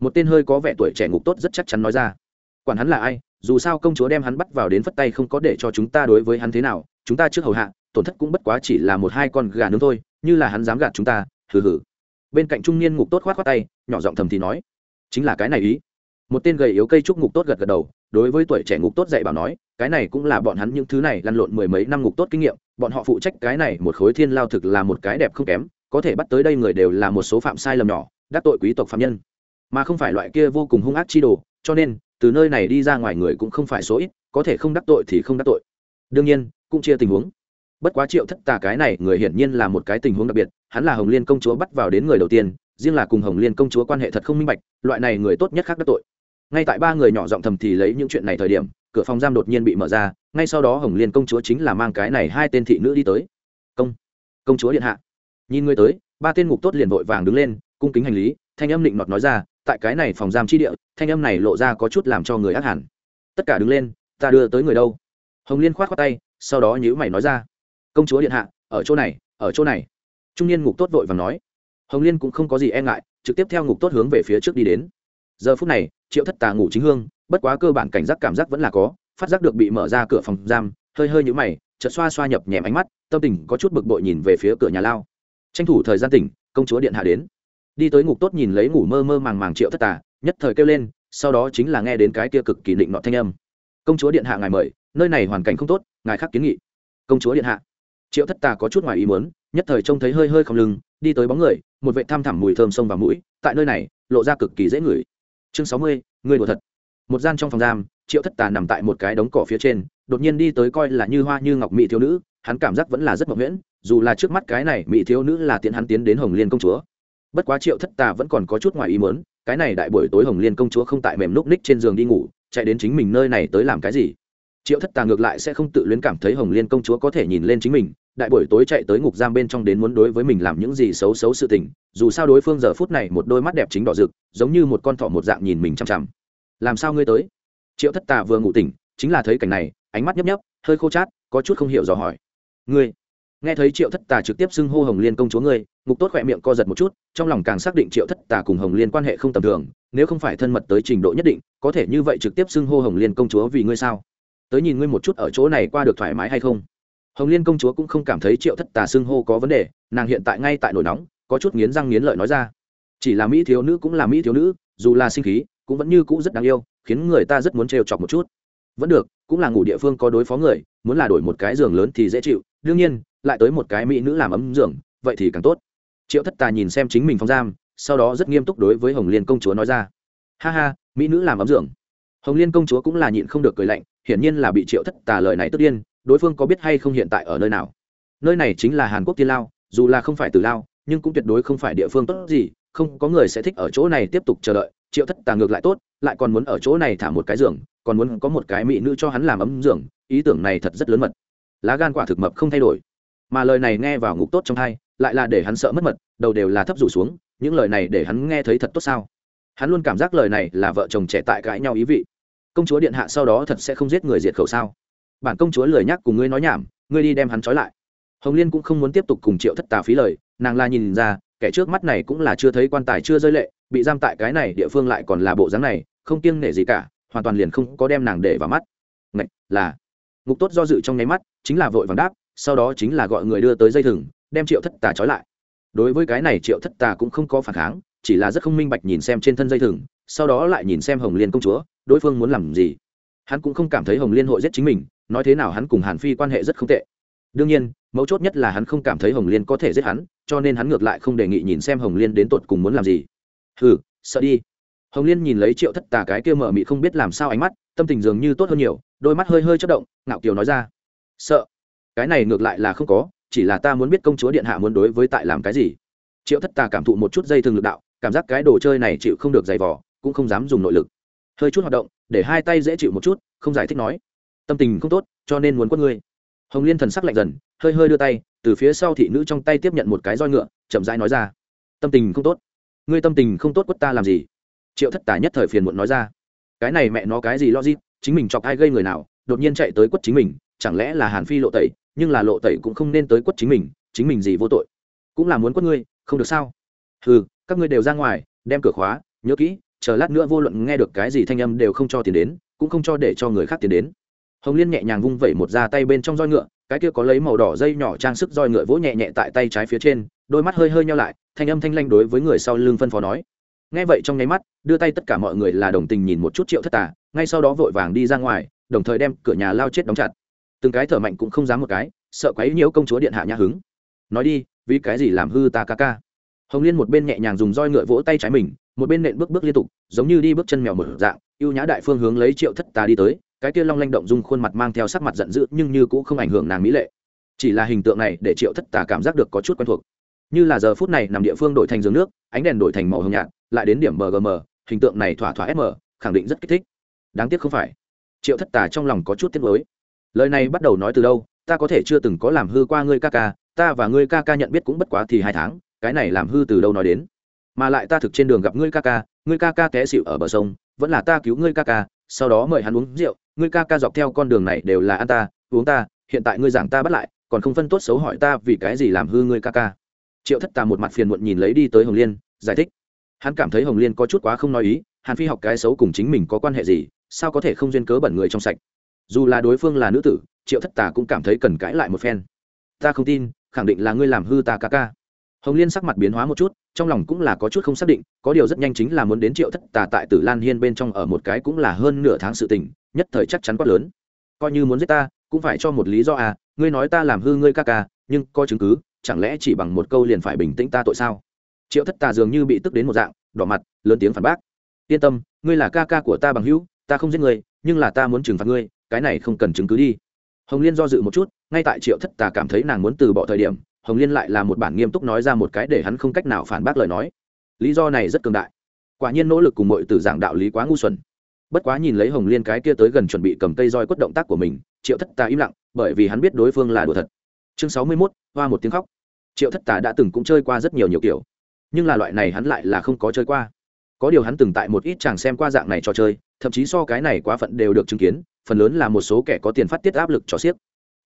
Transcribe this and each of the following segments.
một tên hơi có vẻ tuổi trẻ ngục tốt rất chắc chắn nói ra. Quản hắn là ai, dù sao công chúa đem hắn bắt vào đến phất tay không có để cho chúng ta đối với hắn thế nào, chúng ta trước hầu hạ, tổn thất cũng bất quá chỉ là một hai con gà nướng thôi, như là hắn dám gạt chúng ta, hừ hừ. Bên cạnh trung niên ngục tốt khoát khoát tay, nhỏ giọng thầm thì nói, chính là cái này ý. Một tên gầy yếu cây trúc ngục tốt gật gật đầu, đối với tuổi trẻ ngục tốt dạy bảo nói, cái này cũng là bọn hắn những thứ này lăn lộn mười mấy năm ngục tốt kinh nghiệm, bọn họ phụ trách cái này một khối thiên lao thực là một cái đẹp không kém, có thể bắt tới đây người đều là một số phạm sai lầm nhỏ, đắc tội quý tộc phạm nhân mà không phải loại kia vô cùng hung ác chi đồ, cho nên, từ nơi này đi ra ngoài người cũng không phải số ít, có thể không đắc tội thì không đắc tội. Đương nhiên, cũng chia tình huống. Bất quá triệu thất tà cái này, người hiển nhiên là một cái tình huống đặc biệt, hắn là hồng liên công chúa bắt vào đến người đầu tiên, riêng là cùng hồng liên công chúa quan hệ thật không minh bạch, loại này người tốt nhất khác đắc tội. Ngay tại ba người nhỏ giọng thầm thì lấy những chuyện này thời điểm, cửa phòng giam đột nhiên bị mở ra, ngay sau đó hồng liên công chúa chính là mang cái này hai tên thị nữ đi tới. Công công chúa điện hạ. Nhìn người tới, ba tên ngục tốt liền vội vàng đứng lên, cung kính hành lý, thanh âm định nọt nói ra tại cái này phòng giam chi địa, thanh âm này lộ ra có chút làm cho người ác hẳn. Tất cả đứng lên, ta đưa tới người đâu? Hồng liên khoát khoát tay, sau đó nhữ mày nói ra. Công chúa điện hạ, ở chỗ này, ở chỗ này. Trung niên ngục tốt vội và nói. Hồng liên cũng không có gì e ngại, trực tiếp theo ngục tốt hướng về phía trước đi đến. Giờ phút này, triệu thất tà ngủ chính hương, bất quá cơ bản cảnh giác cảm giác vẫn là có, phát giác được bị mở ra cửa phòng giam, hơi hơi nhũ mày, chợt xoa xoa nhập nhèm ánh mắt, tâm tình có chút bực bội nhìn về phía cửa nhà lao. Tranh thủ thời gian tỉnh, công chúa điện hạ đến đi tới ngục tốt nhìn lấy ngủ mơ mơ màng màng triệu thất tà, nhất thời kêu lên, sau đó chính là nghe đến cái kia cực kỳ định nọ thanh âm. Công chúa điện hạ ngài mời, nơi này hoàn cảnh không tốt, ngài khắc kiến nghị. Công chúa điện hạ. Triệu thất tà có chút ngoài ý muốn, nhất thời trông thấy hơi hơi không lưng, đi tới bóng người, một vệ tham thẳm mùi thơm sông vào mũi, tại nơi này, lộ ra cực kỳ dễ ngửi. Chương sáu mươi, người đùa thật. Một gian trong phòng giam, triệu thất tà nằm tại một cái đống cỏ phía trên, đột nhiên đi tới coi là như hoa như ngọc mỹ thiếu nữ, hắn cảm giác vẫn là rất mộng nguyễn dù là trước mắt cái này mỹ thiếu nữ là tiện hắn tiến đến hồng liên công chúa bất quá triệu thất tà vẫn còn có chút ngoài ý mớn cái này đại buổi tối hồng liên công chúa không tại mềm núc ních trên giường đi ngủ, chạy đến chính mình nơi này tới làm cái gì? Triệu thất tà ngược lại sẽ không tự luyến cảm thấy hồng liên công chúa có thể nhìn lên chính mình, đại buổi tối chạy tới ngục giam bên trong đến muốn đối với mình làm những gì xấu xấu sự tình, dù sao đối phương giờ phút này một đôi mắt đẹp chính đỏ rực, giống như một con thỏ một dạng nhìn mình chằm chằm. Làm sao ngươi tới? Triệu thất tà vừa ngủ tỉnh, chính là thấy cảnh này, ánh mắt nhấp nhấp, hơi khô chát, có chút không hiểu dò hỏi. Ngươi? Nghe thấy triệu thất tà trực tiếp xưng hô hồng liên công chúa ngươi mục tốt khỏe miệng co giật một chút, trong lòng càng xác định triệu thất tà cùng hồng liên quan hệ không tầm thường, nếu không phải thân mật tới trình độ nhất định, có thể như vậy trực tiếp xưng hô hồng liên công chúa vì ngươi sao? Tới nhìn ngươi một chút ở chỗ này qua được thoải mái hay không? Hồng liên công chúa cũng không cảm thấy triệu thất tà xưng hô có vấn đề, nàng hiện tại ngay tại nổi nóng, có chút nghiến răng nghiến lợi nói ra. Chỉ là mỹ thiếu nữ cũng là mỹ thiếu nữ, dù là sinh khí, cũng vẫn như cũ rất đáng yêu, khiến người ta rất muốn trêu chọc một chút. Vẫn được, cũng là ngủ địa phương có đối phó người, muốn là đổi một cái giường lớn thì dễ chịu, đương nhiên, lại tới một cái mỹ nữ làm ấm giường, vậy thì càng tốt triệu thất tà nhìn xem chính mình phòng giam, sau đó rất nghiêm túc đối với hồng liên công chúa nói ra. Ha ha, mỹ nữ làm ấm giường. Hồng liên công chúa cũng là nhịn không được cười lạnh, hiển nhiên là bị triệu thất tà lời này tức điên, đối phương có biết hay không hiện tại ở nơi nào. Nơi này chính là hàn quốc tiên lao, dù là không phải từ lao, nhưng cũng tuyệt đối không phải địa phương tốt gì, không có người sẽ thích ở chỗ này tiếp tục chờ đợi, triệu thất tà ngược lại tốt, lại còn muốn ở chỗ này thả một cái giường, còn muốn có một cái mỹ nữ cho hắn làm ấm giường, ý tưởng này thật rất lớn mật. Lá gan quả thực mập không thay đổi mà lời này nghe vào ngục tốt trong thai lại là để hắn sợ mất mật đầu đều là thấp rủ xuống những lời này để hắn nghe thấy thật tốt sao? Hắn luôn cảm giác lời này là vợ chồng trẻ tại cãi nhau ý vị. Công chúa điện hạ sau đó thật sẽ không giết người diệt khẩu sao? Bản công chúa lời nhắc cùng ngươi nói nhảm ngươi đi đem hắn trói lại. Hồng liên cũng không muốn tiếp tục cùng triệu thất tà phí lời nàng la nhìn ra kẻ trước mắt này cũng là chưa thấy quan tài chưa rơi lệ bị giam tại cái này địa phương lại còn là bộ dáng này không kiêng nể gì cả hoàn toàn liền không có đem nàng để vào mắt. Ngạch, là. Ngục tốt do dự trong nháy mắt chính là vội vàng đáp sau đó chính là gọi người đưa tới dây thừng, đem triệu thất tà trói lại. Đối với cái này triệu thất tà cũng không có phản kháng, chỉ là rất không minh bạch nhìn xem trên thân dây thừng, sau đó lại nhìn xem hồng liên công chúa, đối phương muốn làm gì. Hắn cũng không cảm thấy hồng liên hội giết chính mình, nói thế nào hắn cùng hàn phi quan hệ rất không tệ. Đương nhiên, mấu chốt nhất là hắn không cảm thấy hồng liên có thể giết hắn, cho nên hắn ngược lại không đề nghị nhìn xem hồng liên đến tột cùng muốn làm gì. Hừ, sợ đi. Hồng liên nhìn lấy triệu thất tà cái kia mở mị không biết làm sao ánh mắt, tâm tình dường như tốt hơn nhiều, đôi mắt hơi hơi chất động, ngạo kiều nói ra. Sợ cái này ngược lại là không có, chỉ là ta muốn biết công chúa điện hạ muốn đối với tại làm cái gì. Triệu thất tà cảm thụ một chút dây thường lực đạo, cảm giác cái đồ chơi này chịu không được dày vỏ cũng không dám dùng nội lực. Hơi chút hoạt động, để hai tay dễ chịu một chút, không giải thích nói. Tâm tình không tốt, cho nên muốn quất ngươi. Hồng liên thần sắc lạnh dần, hơi hơi đưa tay, từ phía sau thị nữ trong tay tiếp nhận một cái roi ngựa, chậm rãi nói ra. Tâm tình không tốt. Ngươi tâm tình không tốt quất ta làm gì? Triệu thất tả nhất thời phiền muộn nói ra. Cái này mẹ nó cái gì lo gì chính mình chọc ai gây người nào, đột nhiên chạy tới quất chính mình, chẳng lẽ là hàn phi lộ tẩy? Nhưng là lộ tẩy cũng không nên tới quất chính mình chính mình gì vô tội. Cũng là muốn quất ngươi, không được sao? Ừ các ngươi đều ra ngoài, đem cửa khóa, nhớ kỹ, chờ lát nữa vô luận nghe được cái gì thanh âm đều không cho tiền đến, cũng không cho để cho người khác tiền đến. Hồng liên nhẹ nhàng vung vẩy một da tay bên trong roi ngựa, cái kia có lấy màu đỏ dây nhỏ trang sức roi ngựa vỗ nhẹ nhẹ tại tay trái phía trên, đôi mắt hơi hơi nhau lại, thanh âm thanh lanh đối với người sau lưng phân phó nói. Nghe vậy trong nháy mắt, đưa tay tất cả mọi người là đồng tình nhìn một chút triệu thất tà, ngay sau đó vội vàng đi ra ngoài, đồng thời đem cửa nhà lao chết đóng chặt từng cái thở mạnh cũng không dám một cái, sợ quấy nhiễu công chúa điện hạ nhã hứng. Nói đi, vì cái gì làm hư ta ca ca? Hồng liên một bên nhẹ nhàng dùng roi ngựa vỗ tay trái mình, một bên nện bước bước liên tục, giống như đi bước chân mèo mở dạng ưu nhã đại phương hướng lấy triệu thất tà đi tới, cái kia long lanh động dung khuôn mặt mang theo sắc mặt giận dữ nhưng như cũng không ảnh hưởng nàng mỹ lệ. Chỉ là hình tượng này để triệu thất tà cảm giác được có chút quen thuộc. Như là giờ phút này nằm địa phương đổi thành giường nước, ánh đèn đổi thành màu hồng nhạt, lại đến điểm mgm hình tượng này thỏa thỏa sm khẳng định rất kích thích. Đáng tiếc không phải. Triệu thất tà trong lòng có chút tiếc mới lời này bắt đầu nói từ đâu? Ta có thể chưa từng có làm hư qua ngươi ca ca, ta và ngươi ca ca nhận biết cũng bất quá thì hai tháng, cái này làm hư từ đâu nói đến? Mà lại ta thực trên đường gặp ngươi ca ca, ngươi ca ca té xịu ở bờ sông, vẫn là ta cứu ngươi ca ca, sau đó mời hắn uống rượu, ngươi ca ca dọc theo con đường này đều là ăn ta, uống ta, hiện tại ngươi giảng ta bắt lại, còn không phân tốt xấu hỏi ta vì cái gì làm hư ngươi ca ca. Triệu thất tà một mặt phiền muộn nhìn lấy đi tới hồng liên, giải thích. Hắn cảm thấy hồng liên có chút quá không nói ý, hàn phi học cái xấu cùng chính mình có quan hệ gì, sao có thể không duyên cớ bẩn người trong sạch? Dù là đối phương là nữ tử triệu thất tà cũng cảm thấy cần cãi lại một phen. Ta không tin khẳng định là ngươi làm hư ta ca ca. Hồng liên sắc mặt biến hóa một chút trong lòng cũng là có chút không xác định có điều rất nhanh chính là muốn đến triệu thất tà tại tử lan hiên bên trong ở một cái cũng là hơn nửa tháng sự tình nhất thời chắc chắn quát lớn. Coi như muốn giết ta cũng phải cho một lý do à ngươi nói ta làm hư ngươi ca ca nhưng có chứng cứ chẳng lẽ chỉ bằng một câu liền phải bình tĩnh ta tội sao? Triệu thất tà dường như bị tức đến một dạng đỏ mặt lớn tiếng phản bác. Yên tâm ngươi là ca ca của ta bằng hữu ta không giết người, nhưng là ta muốn trừng phạt ngươi cái này không cần chứng cứ đi. Hồng liên do dự một chút, ngay tại triệu thất tà cảm thấy nàng muốn từ bỏ thời điểm, hồng liên lại là một bản nghiêm túc nói ra một cái để hắn không cách nào phản bác lời nói. Lý do này rất cường đại. Quả nhiên nỗ lực cùng mọi từ giảng đạo lý quá ngu xuẩn. Bất quá nhìn lấy hồng liên cái kia tới gần chuẩn bị cầm cây roi quất động tác của mình, triệu thất tà im lặng, bởi vì hắn biết đối phương là đùa thật. Chương sáu mươi mốt, hoa một tiếng khóc. Triệu thất tà đã từng cũng chơi qua rất nhiều nhiều kiểu, nhưng là loại này hắn lại là không có chơi qua. Có điều hắn từng tại một ít chàng xem qua dạng này trò chơi, thậm chí so cái này quá phận đều được chứng kiến phần lớn là một số kẻ có tiền phát tiết áp lực cho xiếc.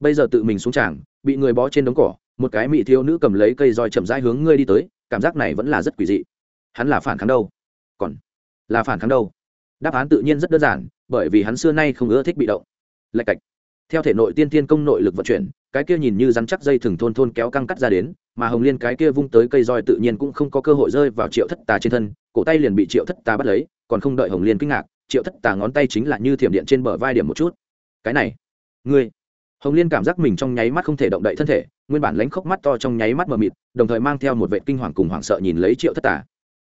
Bây giờ tự mình xuống tràng, bị người bó trên đống cỏ, một cái mỹ thiếu nữ cầm lấy cây roi chậm rãi hướng ngươi đi tới, cảm giác này vẫn là rất quỷ dị. Hắn là phản kháng đâu? Còn là phản kháng đâu? Đáp án tự nhiên rất đơn giản, bởi vì hắn xưa nay không ưa thích bị động. Lạch cạch. Theo thể nội tiên tiên công nội lực vận chuyển, cái kia nhìn như rắn chắc dây thừng thôn thôn kéo căng cắt ra đến, mà hồng liên cái kia vung tới cây roi tự nhiên cũng không có cơ hội rơi vào triệu thất tà trên thân, cổ tay liền bị triệu thất tà bắt lấy, còn không đợi hồng liên kinh ngạc triệu thất tà ngón tay chính là như thiểm điện trên bờ vai điểm một chút. Cái này, ngươi. Hồng liên cảm giác mình trong nháy mắt không thể động đậy thân thể, nguyên bản lánh khóc mắt to trong nháy mắt mờ mịt, đồng thời mang theo một vệ kinh hoàng cùng hoảng sợ nhìn lấy triệu thất tà.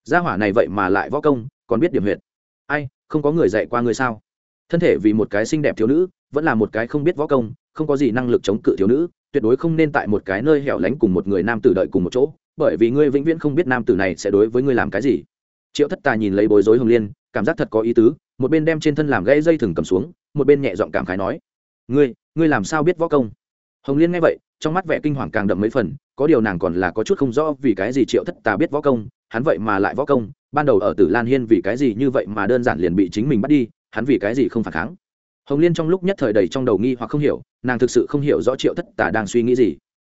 Gia hỏa này vậy mà lại võ công, còn biết điểm huyệt. Ai, không có người dạy qua ngươi sao? Thân thể vì một cái xinh đẹp thiếu nữ, vẫn là một cái không biết võ công, không có gì năng lực chống cự thiếu nữ, tuyệt đối không nên tại một cái nơi hẻo lánh cùng một người nam tử đợi cùng một chỗ, bởi vì ngươi vĩnh viễn không biết nam tử này sẽ đối với ngươi làm cái gì. Triệu thất tà nhìn lấy bối rối hồng liên, cảm giác thật có ý tứ một bên đem trên thân làm gãy dây thừng cầm xuống, một bên nhẹ giọng cảm khái nói, ngươi ngươi làm sao biết võ công? Hồng liên nghe vậy, trong mắt vẻ kinh hoàng càng đậm mấy phần, có điều nàng còn là có chút không rõ vì cái gì triệu thất tà biết võ công, hắn vậy mà lại võ công, ban đầu ở tử lan hiên vì cái gì như vậy mà đơn giản liền bị chính mình bắt đi, hắn vì cái gì không phản kháng? Hồng liên trong lúc nhất thời đầy trong đầu nghi hoặc không hiểu, nàng thực sự không hiểu rõ triệu thất tà đang suy nghĩ gì.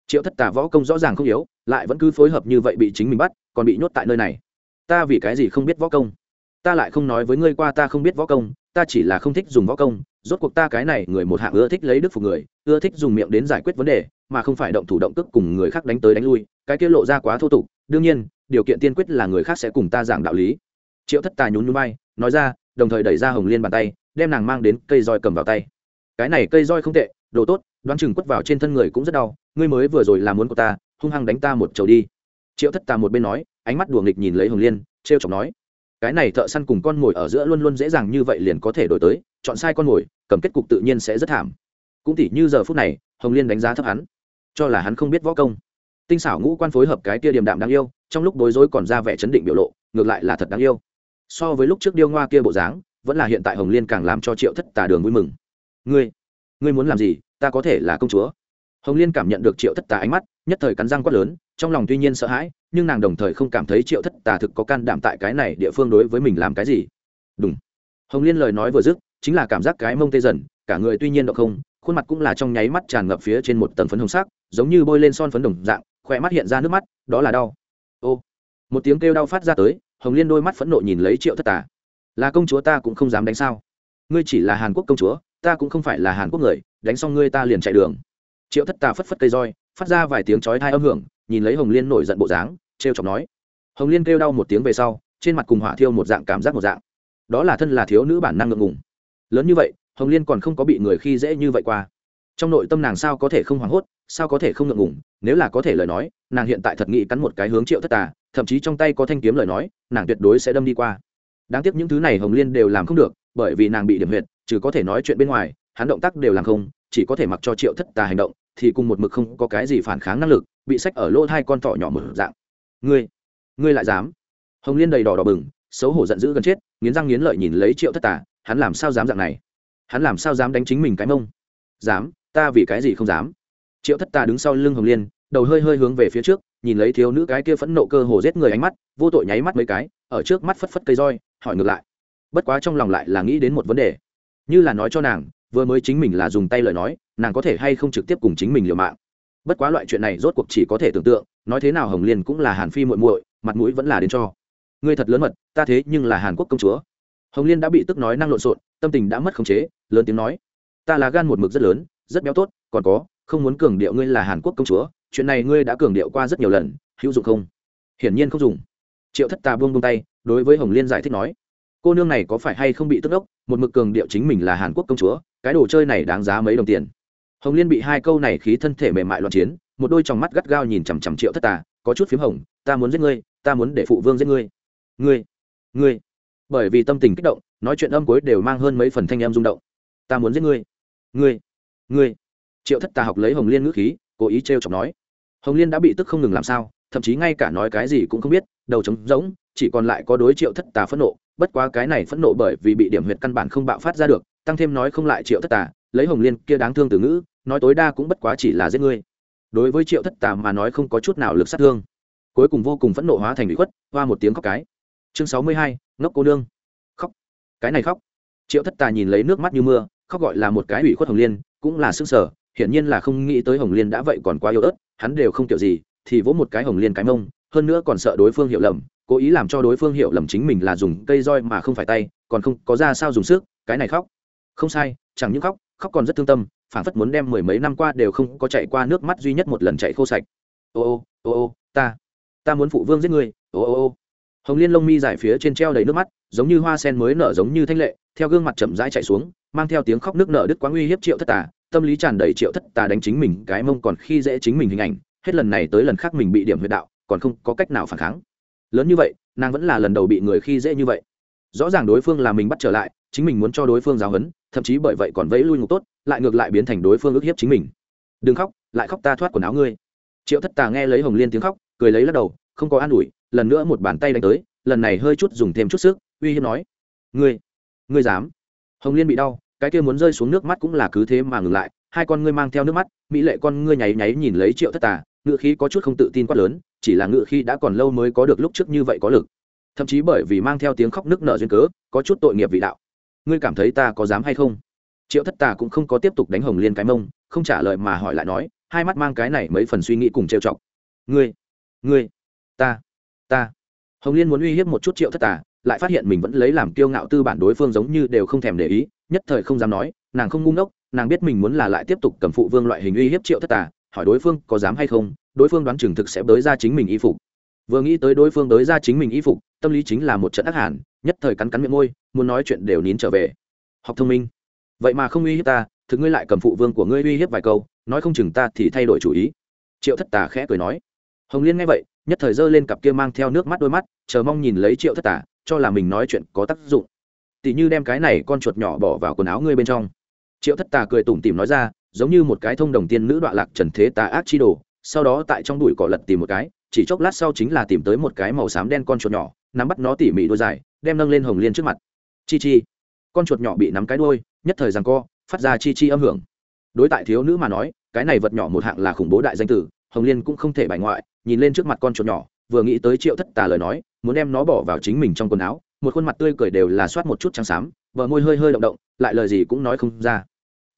Triệu thất tà võ công rõ ràng không yếu, lại vẫn cứ phối hợp như vậy bị chính mình bắt, còn bị nhốt tại nơi này. Ta vì cái gì không biết võ công? Ta lại không nói với ngươi qua ta không biết võ công, ta chỉ là không thích dùng võ công, rốt cuộc ta cái này người một hạng ưa thích lấy đức phục người, ưa thích dùng miệng đến giải quyết vấn đề, mà không phải động thủ động tức cùng người khác đánh tới đánh lui, cái kia lộ ra quá thô tục. Đương nhiên, điều kiện tiên quyết là người khác sẽ cùng ta giảng đạo lý. Triệu thất tài nhún nhún bay nói ra, đồng thời đẩy ra hồng liên bàn tay, đem nàng mang đến cây roi cầm vào tay. Cái này cây roi không tệ, đồ tốt, đoán chừng quất vào trên thân người cũng rất đau, ngươi mới vừa rồi làm muốn của ta, hung hăng đánh ta một chầu đi. Triệu thất tà một bên nói, ánh mắt đùa nghịch nhìn lấy hồng liên t r e o chọc nói cái này thợ săn cùng con mồi ở giữa luôn luôn dễ dàng như vậy liền có thể đổi tới, chọn sai con mồi, cầm kết cục tự nhiên sẽ rất thảm. Cũng tỉ như giờ phút này, hồng liên đánh giá thấp hắn. Cho là hắn không biết võ công. Tinh xảo ngũ quan phối hợp cái kia điềm đạm đáng yêu, trong lúc bối rối còn ra vẻ chấn định biểu lộ, ngược lại là thật đáng yêu. So với lúc trước điêu ngoa kia bộ dáng, vẫn là hiện tại hồng liên càng làm cho triệu thất tà đường vui mừng. Ngươi ngươi muốn làm gì? Ta có thể là công chúa. Hồng liên cảm nhận được triệu thất tà ánh mắt, nhất thời cắn răng quát lớn, trong lòng tuy nhiên sợ hãi nhưng nàng đồng thời không cảm thấy triệu thất tà thực có can đảm tại cái này địa phương đối với mình làm cái gì. Đúng. Hồng liên lời nói vừa dứt, chính là cảm giác cái mông tê dần, cả người tuy nhiên động không, khuôn mặt cũng là trong nháy mắt tràn ngập phía trên một tầng phấn hồng sắc, giống như bôi lên son phấn đồng dạng khỏe mắt hiện ra nước mắt, đó là đau. Ô. Một tiếng kêu đau phát ra tới, hồng liên đôi mắt phẫn nộ nhìn lấy triệu thất tà. Là công chúa ta cũng không dám đánh sao? Ngươi chỉ là hàn quốc công chúa, ta cũng không phải là hàn quốc người, đánh xong ngươi ta liền chạy đường. Triệu thất tà phất phất cây roi, phát ra vài tiếng chói thai âm hưởng, nhìn lấy hồng liên nổi giận bộ dáng trêu chọc nói. Hồng liên kêu đau một tiếng về sau, trên mặt cùng hỏa thiêu một dạng cảm giác một dạng. Đó là thân là thiếu nữ bản năng ngượng ngùng. Lớn như vậy, hồng liên còn không có bị người khi dễ như vậy qua. Trong nội tâm nàng sao có thể không hoảng hốt, sao có thể không ngượng ngùng, nếu là có thể lời nói, nàng hiện tại thật nghĩ cắn một cái hướng triệu thất tà, thậm chí trong tay có thanh kiếm lời nói, nàng tuyệt đối sẽ đâm đi qua. Đáng tiếc những thứ này hồng liên đều làm không được, bởi vì nàng bị điểm huyệt chứ có thể nói chuyện bên ngoài, hắn động tác đều làm không, chỉ có thể mặc cho triệu thất tà hành động, thì cùng một mực không có cái gì phản kháng năng lực, bị sách ở lỗ hai con thỏ nhỏ một dạng ngươi ngươi lại dám? Hồng liên đầy đỏ đỏ bừng xấu hổ giận dữ gần chết nghiến răng nghiến lợi nhìn lấy triệu thất Tả, hắn làm sao dám dạng này? Hắn làm sao dám đánh chính mình cái mông? Dám ta vì cái gì không dám? Triệu thất tà đứng sau lưng hồng liên đầu hơi hơi hướng về phía trước nhìn lấy thiếu nữ cái kia phẫn nộ cơ hồ giết người ánh mắt vô tội nháy mắt mấy cái ở trước mắt phất phất cây roi hỏi ngược lại. Bất quá trong lòng lại là nghĩ đến một vấn đề. Như là nói cho nàng vừa mới chính mình là dùng tay lời nói nàng có thể hay không trực tiếp cùng chính mình liều mạng. Bất quá loại chuyện này rốt cuộc chỉ có thể tưởng tượng nói thế nào hồng liên cũng là hàn phi muội muội mặt mũi vẫn là đến cho. Ngươi thật lớn mật ta thế nhưng là hàn quốc công chúa. Hồng liên đã bị tức nói năng lộn xộn tâm tình đã mất khống chế lớn tiếng nói. Ta là gan một mực rất lớn rất béo tốt còn có không muốn cường điệu ngươi là hàn quốc công chúa chuyện này ngươi đã cường điệu qua rất nhiều lần hữu dụng không? Hiển nhiên không dùng. Triệu thất tà buông buông tay đối với hồng liên giải thích nói. Cô nương này có phải hay không bị tức đốc, một mực cường điệu chính mình là hàn quốc công chúa cái đồ chơi này đáng giá mấy đồng tiền. Hồng liên bị hai câu này khí thân thể mềm mại loạn chiến một đôi tròng mắt gắt gao nhìn chằm chằm triệu thất tà, có chút p h í m hồng, ta muốn giết ngươi, ta muốn để phụ vương giết ngươi. Ngươi ngươi? Bởi vì tâm tình kích động, nói chuyện âm cuối đều mang hơn mấy phần thanh âm rung động. Ta muốn giết ngươi ngươi ngươi. Triệu thất tà học lấy hồng liên ngữ khí, cố ý t r e o chọc nói. Hồng liên đã bị tức không ngừng làm sao, thậm chí ngay cả nói cái gì cũng không biết, đầu trống rỗng, chỉ còn lại có đối triệu thất tà phẫn nộ. Bất quá cái này phẫn nộ bởi vì bị điểm huyệt căn bản không bạo phát ra được, tăng thêm nói không lại triệu thất tà, lấy hồng liên kia đáng thương từ ngữ, nói tối đa cũng bất quá chỉ là giết ngươi đối với triệu thất tà mà nói không có chút nào lực sát thương. Cuối cùng vô cùng phẫn nộ hóa thành bị khuất, hoa một tiếng khóc cái. Chương sáu mươi hai, ngốc cô nương. Khóc. Cái này khóc. Triệu thất tà nhìn lấy nước mắt như mưa, khóc gọi là một cái ủy khuất hồng liên, cũng là sức sở hiển nhiên là không nghĩ tới hồng liên đã vậy còn quá yếu ớt, hắn đều không kiểu gì, thì vỗ một cái hồng liên cái mông, hơn nữa còn sợ đối phương hiểu lầm, cố ý làm cho đối phương hiểu lầm chính mình là dùng cây roi mà không phải tay, còn không có ra sao dùng sức, cái này khóc. Không sai, chẳng những khóc khóc còn rất thương tâm phản phất muốn đem mười mấy năm qua đều không có chạy qua nước mắt duy nhất một lần chạy khô sạch. Ô ô ô ô, ta ta muốn phụ vương giết người, ô ô ô. Hồng liên lông mi dài phía trên treo đầy nước mắt, giống như hoa sen mới nở giống như thanh lệ, theo gương mặt chậm rãi chạy xuống, mang theo tiếng khóc nước nở đứt quá nguy hiếp triệu thất tà, tâm lý tràn đầy triệu thất tà đánh chính mình cái mông còn khi dễ chính mình hình ảnh, hết lần này tới lần khác mình bị điểm huyệt đạo, còn không có cách nào phản kháng. Lớn như vậy, nàng vẫn là lần đầu bị người khi dễ như vậy rõ ràng đối phương là mình bắt trở lại, chính mình muốn cho đối phương giáo hấn thậm chí bởi vậy còn vẫy lui ngục tốt, lại ngược lại biến thành đối phương ức hiếp chính mình. Đừng khóc, lại khóc ta thoát quần áo ngươi. Triệu thất tà nghe lấy hồng liên tiếng khóc, cười lấy lắc đầu, không có an ủi, lần nữa một bàn tay đánh tới, lần này hơi chút dùng thêm chút sức, uy hiếp nói, ngươi ngươi dám? Hồng liên bị đau, cái kia muốn rơi xuống nước mắt cũng là cứ thế mà ngừng lại, hai con ngươi mang theo nước mắt, mỹ lệ con ngươi nháy nháy nhìn lấy triệu thất tà ngựa khí có chút không tự tin quá lớn, chỉ là ngựa khí đã còn lâu mới có được lúc trước như vậy có lực thậm chí bởi vì mang theo tiếng khóc nức nở duyên cớ, có chút tội nghiệp vị đạo. Ngươi cảm thấy ta có dám hay không? Triệu thất tà cũng không có tiếp tục đánh hồng liên cái mông, không trả lời mà hỏi lại nói, hai mắt mang cái này mấy phần suy nghĩ cùng trêu chọc. Ngươi ngươi, ta ta. Hồng liên muốn uy hiếp một chút triệu thất tà, lại phát hiện mình vẫn lấy làm kiêu ngạo tư bản đối phương giống như đều không thèm để ý, nhất thời không dám nói, nàng không ngu ngốc, nàng biết mình muốn là lại tiếp tục cầm phụ vương loại hình uy hiếp triệu thất tà, hỏi đối phương có dám hay không, đối phương đoán chừng thực sẽ đới ra chính mình y phục. Vừa nghĩ tới đối phương đới ra chính mình y phục tâm lý chính là một trận ác hẳn nhất thời cắn cắn miệng môi, muốn nói chuyện đều nín trở về. Học thông minh. Vậy mà không uy hiếp ta, thực ngươi lại cầm phụ vương của ngươi uy hiếp vài câu, nói không chừng ta thì thay đổi chủ ý. Triệu thất tà khẽ cười nói. Hồng liên nghe vậy, nhất thời giơ lên cặp kia mang theo nước mắt đôi mắt, chờ mong nhìn lấy triệu thất tà, cho là mình nói chuyện có tác dụng. Tỷ như đem cái này con chuột nhỏ bỏ vào quần áo ngươi bên trong. Triệu thất tà cười tủm tỉm nói ra, giống như một cái thông đồng tiên nữ đoạn lạc trần thế tà ác chi đồ, sau đó tại trong đùi cỏ lật tìm một cái, chỉ chốc lát sau chính là tìm tới một cái màu xám đen con chuột nhỏ nắm bắt nó tỉ mỉ đôi dài, đem nâng lên hồng liên trước mặt. Chi chi. Con chuột nhỏ bị nắm cái đôi nhất thời rằng co, phát ra chi chi âm hưởng. Đối tại thiếu nữ mà nói, cái này vật nhỏ một hạng là khủng bố đại danh tử, hồng liên cũng không thể bài ngoại, nhìn lên trước mặt con chuột nhỏ, vừa nghĩ tới triệu thất tà lời nói, muốn đem nó bỏ vào chính mình trong quần áo, một khuôn mặt tươi cười đều là soát một chút trắng xám vợ môi hơi hơi động động, lại lời gì cũng nói không ra.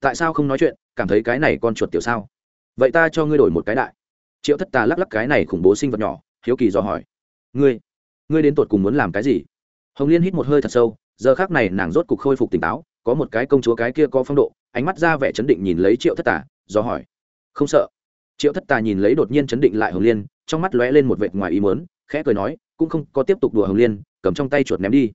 Tại sao không nói chuyện, cảm thấy cái này con chuột tiểu sao? Vậy ta cho ngươi đổi một cái đại. Triệu thất tà lắc lắc cái này khủng bố sinh vật nhỏ, hiếu kỳ dò hỏi. Ngươi ngươi đến tột cùng muốn làm cái gì? Hồng liên hít một hơi thật sâu, giờ khác này nàng rốt cục khôi phục tỉnh táo, có một cái công chúa cái kia có phong độ, ánh mắt ra vẻ chấn định nhìn lấy triệu thất tà, do hỏi. Không sợ. Triệu thất tà nhìn lấy đột nhiên chấn định lại hồng liên, trong mắt lóe lên một vệt ngoài ý mớn khẽ cười nói, cũng không có tiếp tục đùa hồng liên, cầm trong tay chuột ném đi.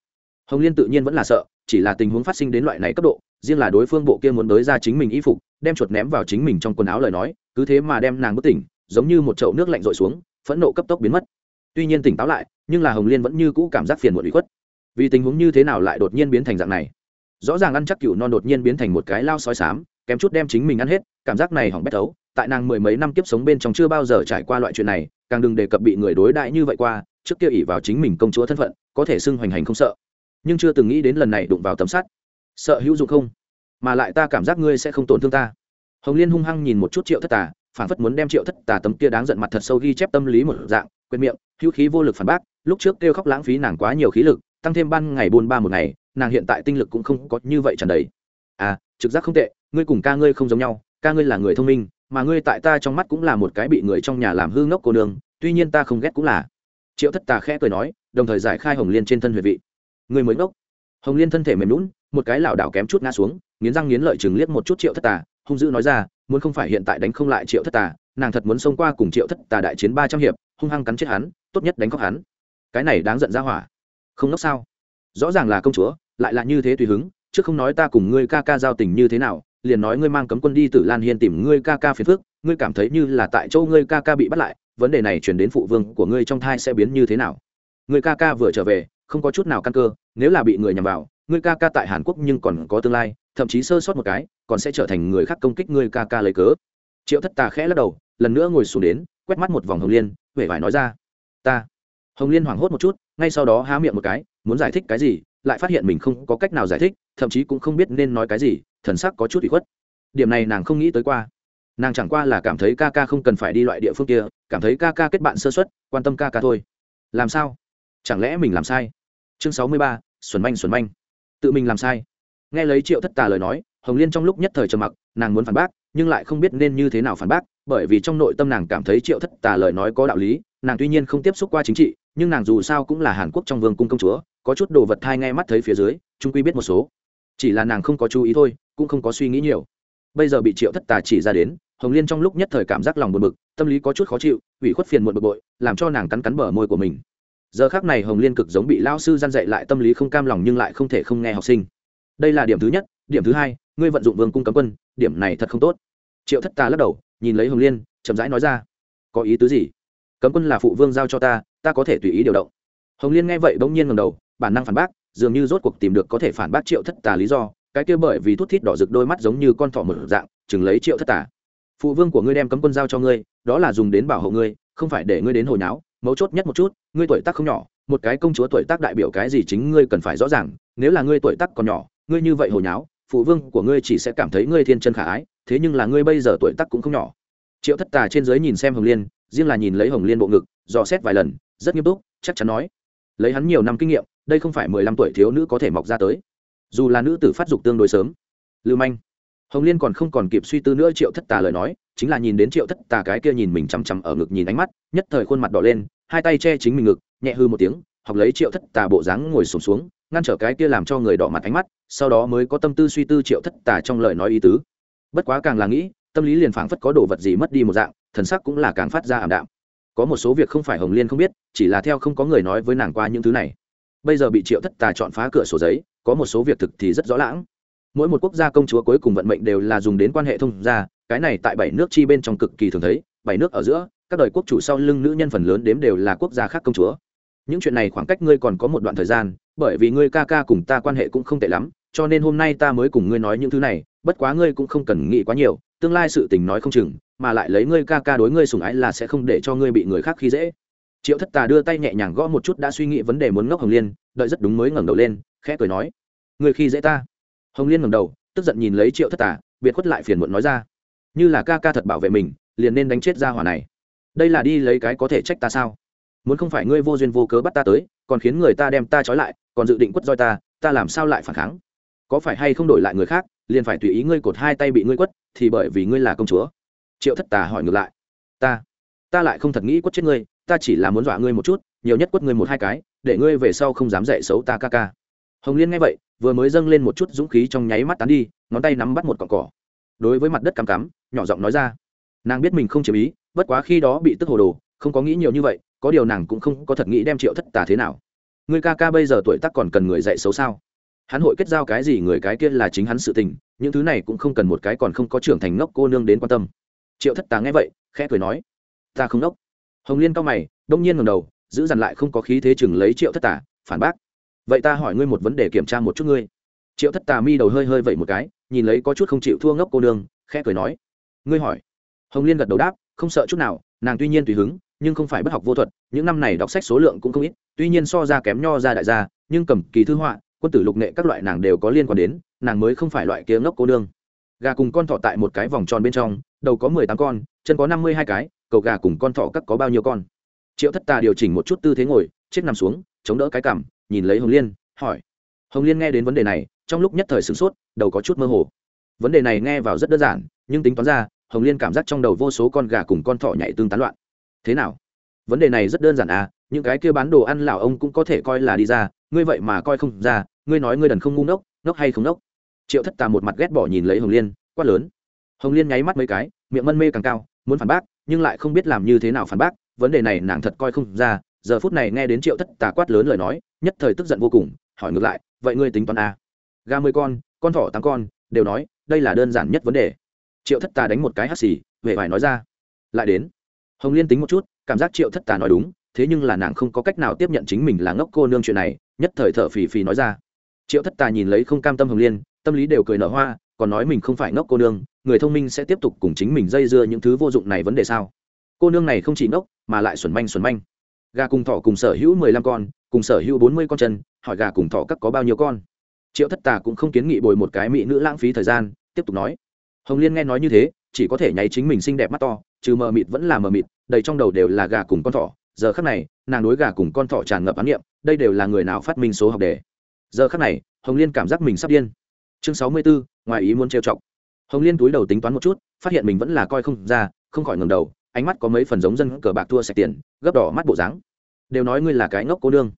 Hồng liên tự nhiên vẫn là sợ, chỉ là tình huống phát sinh đến loại này cấp độ, riêng là đối phương bộ kia muốn đới ra chính mình y phục, đem chuột ném vào chính mình trong quần áo lời nói, cứ thế mà đem nàng bất tỉnh, giống như một chậu nước lạnh rội xuống, phẫn nộ cấp tốc biến mất. Tuy nhiên tỉnh táo lại nhưng là hồng liên vẫn như cũ cảm giác phiền muộn bị khuất. Vì tình huống như thế nào lại đột nhiên biến thành dạng này? Rõ ràng ăn chắc cựu non đột nhiên biến thành một cái lao sói sám kém chút đem chính mình ăn hết, cảm giác này hỏng bét thấu, tại nàng mười mấy năm kiếp sống bên trong chưa bao giờ trải qua loại chuyện này, càng đừng đề cập bị người đối đại như vậy qua, trước kia ỉ vào chính mình công chúa thân phận, có thể xưng hoành hành không sợ. Nhưng chưa từng nghĩ đến lần này đụng vào tấm sắt. Sợ hữu dụng không? Mà lại ta cảm giác ngươi sẽ không tổn thương ta. Hồng liên hung hăng nhìn một chút triệu thất tà, phản phất muốn đem triệu thất tà tấm kia đáng giận mặt thật sâu ghi chép tâm lý một dạng quên miệng, hữu khí vô lực phản bác, lúc trước kêu khóc lãng phí nàng quá nhiều khí lực, tăng thêm ban ngày buôn ba một ngày, nàng hiện tại tinh lực cũng không có như vậy trần đầy. À trực giác không tệ, ngươi cùng ca ngươi không giống nhau, ca ngươi là người thông minh, mà ngươi tại ta trong mắt cũng là một cái bị người trong nhà làm hư ngốc cô đường tuy nhiên ta không ghét cũng là. Triệu thất tà khẽ cười nói, đồng thời giải khai hồng liên trên thân huyệt vị. Người mới ngốc. Hồng liên thân thể mềm lún một cái lảo đảo kém chút ngã xuống, nghiến răng nghiến lợi chừng liếc một chút triệu thất tà, hung dữ nói ra, muốn không phải hiện tại đánh không lại triệu thất tà, nàng thật muốn xông qua cùng triệu thất tà đại chiến ba trăm hiệp hung hăng cắn chết hắn, tốt nhất đánh khóc hắn. Cái này đáng giận ra hỏa. Không ngốc sao? Rõ ràng là công chúa, lại là như thế tùy hứng, chứ không nói ta cùng ngươi ca ca giao tình như thế nào, liền nói ngươi mang cấm quân đi Tử lan hiên tìm ngươi ca ca phiền phước ngươi cảm thấy như là tại châu ngươi ca ca bị bắt lại, vấn đề này chuyển đến phụ vương của ngươi trong thai sẽ biến như thế nào? Ngươi ca ca vừa trở về, không có chút nào căn cơ, nếu là bị người nhằm vào, ngươi ca ca tại hàn quốc nhưng còn có tương lai, thậm chí sơ sót một cái, còn sẽ trở thành người khác công kích ngươi ca ca lấy cớ. Triệu thất tà khẽ lắc đầu, lần nữa ngồi xuống đến, quét mắt một vòng hồng liên huệ vải nói ra. Ta. Hồng liên hoảng hốt một chút, ngay sau đó há miệng một cái, muốn giải thích cái gì, lại phát hiện mình không có cách nào giải thích, thậm chí cũng không biết nên nói cái gì, thần sắc có chút bị khuất. Điểm này nàng không nghĩ tới qua. Nàng chẳng qua là cảm thấy ca ca không cần phải đi loại địa phương kia, cảm thấy ca ca kết bạn sơ xuất quan tâm ca ca thôi. Làm sao? Chẳng lẽ mình làm sai? Chương sáu mươi ba, xuẩn manh xuẩn manh. Tự mình làm sai. Nghe lấy triệu thất tà lời nói, hồng liên trong lúc nhất thời trầm mặc, nàng muốn phản bác nhưng lại không biết nên như thế nào phản bác, bởi vì trong nội tâm nàng cảm thấy triệu thất tà lời nói có đạo lý, nàng tuy nhiên không tiếp xúc qua chính trị, nhưng nàng dù sao cũng là hàn quốc trong vương cung công chúa, có chút đồ vật thai ngay mắt thấy phía dưới trung quy biết một số. Chỉ là nàng không có chú ý thôi, cũng không có suy nghĩ nhiều. Bây giờ bị triệu thất tà chỉ ra đến, hồng liên trong lúc nhất thời cảm giác lòng buồn bực, tâm lý có chút khó chịu, ủy khuất phiền muộn bực bội, làm cho nàng cắn cắn bờ môi của mình. Giờ khác này hồng liên cực giống bị lao sư gian dạy lại tâm lý không cam lòng nhưng lại không thể không nghe học sinh. Đây là điểm thứ nhất, điểm thứ hai ngươi vận dụng vương cung cấm quân, điểm này thật không tốt. Triệu thất tà lắc đầu, nhìn lấy hồng liên, chậm rãi nói ra, có ý tứ gì? Cấm quân là phụ vương giao cho ta ta có thể tùy ý điều động. Hồng liên nghe vậy bỗng nhiên ngầm đầu, bản năng phản bác, dường như rốt cuộc tìm được có thể phản bác triệu thất tà lý do, cái kia bởi vì thút thít đỏ rực đôi mắt giống như con thỏ mở dạng, chừng lấy triệu thất tà. Phụ vương của ngươi đem cấm quân giao cho ngươi, đó là dùng đến bảo hộ ngươi, không phải để ngươi đến hồi nháo mấu chốt nhất một chút, ngươi tuổi tác không nhỏ, một cái công chúa tuổi tác đại biểu cái gì chính ngươi cần phải rõ ràng, nếu là ngươi tuổi tác còn nhỏ, ngươi như vậy hồi nháo phụ vương của ngươi chỉ sẽ cảm thấy ngươi thiên chân khả ái, thế nhưng là ngươi bây giờ tuổi tác cũng không nhỏ. Triệu thất tà trên giới nhìn xem hồng liên, riêng là nhìn lấy hồng liên bộ ngực, dò xét vài lần, rất nghiêm túc, chắc chắn nói, lấy hắn nhiều năm kinh nghiệm, đây không phải mười lăm tuổi thiếu nữ có thể mọc ra tới. Dù là nữ tử phát dục tương đối sớm. Lưu manh. Hồng liên còn không còn kịp suy tư nữa, triệu thất tà lời nói, chính là nhìn đến triệu thất tà cái kia nhìn mình chằm chằm ở ngực nhìn ánh mắt, nhất thời khuôn mặt đỏ lên, hai tay che chính mình ngực, nhẹ hư một tiếng học lấy triệu thất tà bộ dáng ngồi sùng xuống, xuống ngăn trở cái kia làm cho người đỏ mặt ánh mắt sau đó mới có tâm tư suy tư triệu thất tà trong lời nói ý tứ. Bất quá càng là nghĩ tâm lý liền phảng phất có đồ vật gì mất đi một dạng thần sắc cũng là càng phát ra ảm đạm. Có một số việc không phải hồng liên không biết chỉ là theo không có người nói với nàng qua những thứ này. Bây giờ bị triệu thất tà chọn phá cửa sổ giấy có một số việc thực thì rất rõ lãng. Mỗi một quốc gia công chúa cuối cùng vận mệnh đều là dùng đến quan hệ thông gia cái này tại bảy nước chi bên trong cực kỳ thường thấy bảy nước ở giữa các đời quốc chủ sau lưng nữ nhân phần lớn đếm đều là quốc gia khác công chúa những chuyện này khoảng cách ngươi còn có một đoạn thời gian, bởi vì ngươi ca ca cùng ta quan hệ cũng không tệ lắm, cho nên hôm nay ta mới cùng ngươi nói những thứ này, bất quá ngươi cũng không cần nghĩ quá nhiều, tương lai sự tình nói không chừng, mà lại lấy ngươi ca ca đối ngươi sùng ái là sẽ không để cho ngươi bị người khác khi dễ. Triệu thất tà đưa tay nhẹ nhàng gõ một chút đã suy nghĩ vấn đề muốn ngốc hồng liên, đợi rất đúng mới ngẩng đầu lên, khẽ cười nói, ngươi khi dễ ta? Hồng liên ngẩng đầu, tức giận nhìn lấy triệu thất tà, biệt khuất lại phiền muộn nói ra, như là ca ca thật bảo vệ mình, liền nên đánh chết ra hỏa này. Đây là đi lấy cái có thể trách ta sao? Muốn không phải ngươi vô duyên vô cớ bắt ta tới, còn khiến người ta đem ta trói lại, còn dự định quất roi ta ta làm sao lại phản kháng? Có phải hay không đổi lại người khác, liền phải tùy ý ngươi cột hai tay bị ngươi quất, thì bởi vì ngươi là công chúa. Triệu thất tà hỏi ngược lại. Ta ta lại không thật nghĩ quất chết ngươi, ta chỉ là muốn dọa ngươi một chút, nhiều nhất quất ngươi một hai cái, để ngươi về sau không dám dạy xấu ta ca ca. Hồng liên nghe vậy, vừa mới dâng lên một chút dũng khí trong nháy mắt tán đi, ngón tay nắm bắt một cọn cỏ. Đối với mặt đất cắm cắm, nhỏ giọng nói ra. Nàng biết mình không chịu ý, bất quá khi đó bị tức hồ đồ, không có nghĩ nhiều như vậy có điều nàng cũng không có thật nghĩ đem triệu thất tà thế nào. Người ca ca bây giờ tuổi tác còn cần người dạy xấu sao? Hắn hội kết giao cái gì người cái kia là chính hắn sự tình, những thứ này cũng không cần một cái còn không có trưởng thành ngốc cô nương đến quan tâm. Triệu thất tà nghe vậy, khẽ cười nói, ta không ngốc. Hồng liên cao mày, đông nhiên ngầm đầu, giữ dằn lại không có khí thế chừng lấy triệu thất tà, phản bác. Vậy ta hỏi ngươi một vấn đề kiểm tra một chút ngươi. Triệu thất tà mi đầu hơi hơi vậy một cái, nhìn lấy có chút không chịu thua ngốc cô nương, khẽ cười nói, ngươi hỏi. Hồng liên gật đầu đáp, không sợ chút nào, nàng tuy nhiên tùy hứng nhưng không phải bất học vô thuật, những năm này đọc sách số lượng cũng không ít, tuy nhiên so ra kém nho ra đại gia, nhưng cầm kỳ thư họa, quân tử lục nghệ các loại nàng đều có liên quan đến, nàng mới không phải loại kia ngốc cô nương. Gà cùng con thọ tại một cái vòng tròn bên trong, đầu có mười tám con, chân có năm mươi hai cái, cầu gà cùng con thọ cắt có bao nhiêu con? Triệu thất tà điều chỉnh một chút tư thế ngồi, chết nằm xuống, chống đỡ cái cảm nhìn lấy hồng liên, hỏi. Hồng liên nghe đến vấn đề này, trong lúc nhất thời sửng sốt, đầu có chút mơ hồ. Vấn đề này nghe vào rất đơn giản, nhưng tính toán ra, hồng liên cảm giác trong đầu vô số con gà cùng con thọ nhảy tương tán loạn thế nào? Vấn đề này rất đơn giản à những cái kia bán đồ ăn lào ông cũng có thể coi là đi ra, ngươi vậy mà coi không ra, ngươi nói ngươi đần không ngu ngốc ngốc hay không ngốc? Triệu thất tà một mặt ghét bỏ nhìn lấy hồng liên, quát lớn. Hồng liên nháy mắt mấy cái, miệng mân mê càng cao, muốn phản bác, nhưng lại không biết làm như thế nào phản bác, vấn đề này nàng thật coi không ra. Giờ phút này nghe đến triệu thất tà quát lớn lời nói, nhất thời tức giận vô cùng, hỏi ngược lại, vậy ngươi tính toán à? ga mười con con thỏ tám con, đều nói, đây là đơn giản nhất vấn đề. Triệu thất tà đánh một cái hắt xì về vải nói ra. Lại đến hồng liên tính một chút, cảm giác triệu thất tà nói đúng, thế nhưng là nàng không có cách nào tiếp nhận chính mình là ngốc cô nương chuyện này, nhất thời thở phì phì nói ra. Triệu thất tà nhìn lấy không cam tâm hồng liên, tâm lý đều cười nở hoa, còn nói mình không phải ngốc cô nương, người thông minh sẽ tiếp tục cùng chính mình dây dưa những thứ vô dụng này vấn đề sao? Cô nương này không chỉ ngốc, mà lại xuẩn manh xuẩn manh. Gà cùng thỏ cùng sở hữu mười lăm con, cùng sở hữu bốn mươi con chân, hỏi gà cùng thỏ các có bao nhiêu con? Triệu thất tà cũng không kiến nghị bồi một cái mỹ nữ lãng phí thời gian, tiếp tục nói. Hồng liên nghe nói như thế, chỉ có thể nháy chính mình xinh đẹp mắt to trừ mờ mịt vẫn là mờ mịt, đầy trong đầu đều là gà cùng con thỏ. Giờ khắc này, nàng đối gà cùng con thỏ tràn ngập án nghiệm đây đều là người nào phát minh số học đề. Giờ khắc này, hồng liên cảm giác mình sắp điên. Chương sáu mươi bốn ngoài ý muốn trêu chọc. Hồng liên túi đầu tính toán một chút, phát hiện mình vẫn là coi không ra, không khỏi ngầm đầu, ánh mắt có mấy phần giống dân cờ bạc thua sạch tiền, gấp đỏ mắt bộ dáng. Đều nói ngươi là cái ngốc cô nương.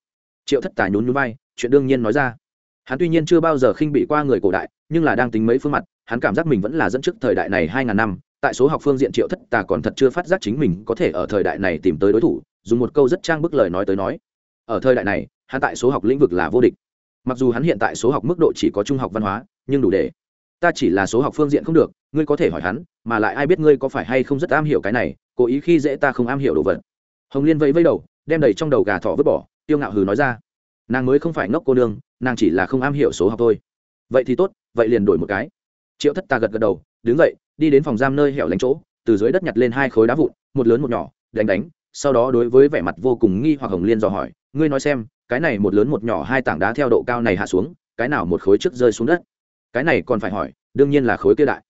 Triệu thất tài nhún nhún vai, chuyện đương nhiên nói ra. Hắn tuy nhiên chưa bao giờ khinh bị qua người cổ đại, nhưng là đang tính mấy phương mặt, hắn cảm giác mình vẫn là dẫn trước thời đại này hai ngàn năm tại số học phương diện triệu thất tà còn thật chưa phát giác chính mình có thể ở thời đại này tìm tới đối thủ, dùng một câu rất trang bức lời nói tới nói. Ở thời đại này, hắn tại số học lĩnh vực là vô địch. Mặc dù hắn hiện tại số học mức độ chỉ có trung học văn hóa, nhưng đủ để. Ta chỉ là số học phương diện không được, ngươi có thể hỏi hắn, mà lại ai biết ngươi có phải hay không rất am hiểu cái này, cố ý khi dễ ta không am hiểu đồ vật. Hồng liên vẫy vẫy đầu, đem đầy trong đầu gà thỏ vứt bỏ, tiêu ngạo hừ nói ra. Nàng mới không phải ngốc cô nương, nàng chỉ là không am hiểu số học thôi. Vậy thì tốt, vậy liền đổi một cái. Triệu thất ta gật gật đầu, đứng dậy đi đến phòng giam nơi hẻo lánh chỗ, từ dưới đất nhặt lên hai khối đá vụn, một lớn một nhỏ, đánh đánh, sau đó đối với vẻ mặt vô cùng nghi hoặc hồng liên dò hỏi, ngươi nói xem, cái này một lớn một nhỏ hai tảng đá theo độ cao này hạ xuống, cái nào một khối trước rơi xuống đất? Cái này còn phải hỏi, đương nhiên là khối kia đại.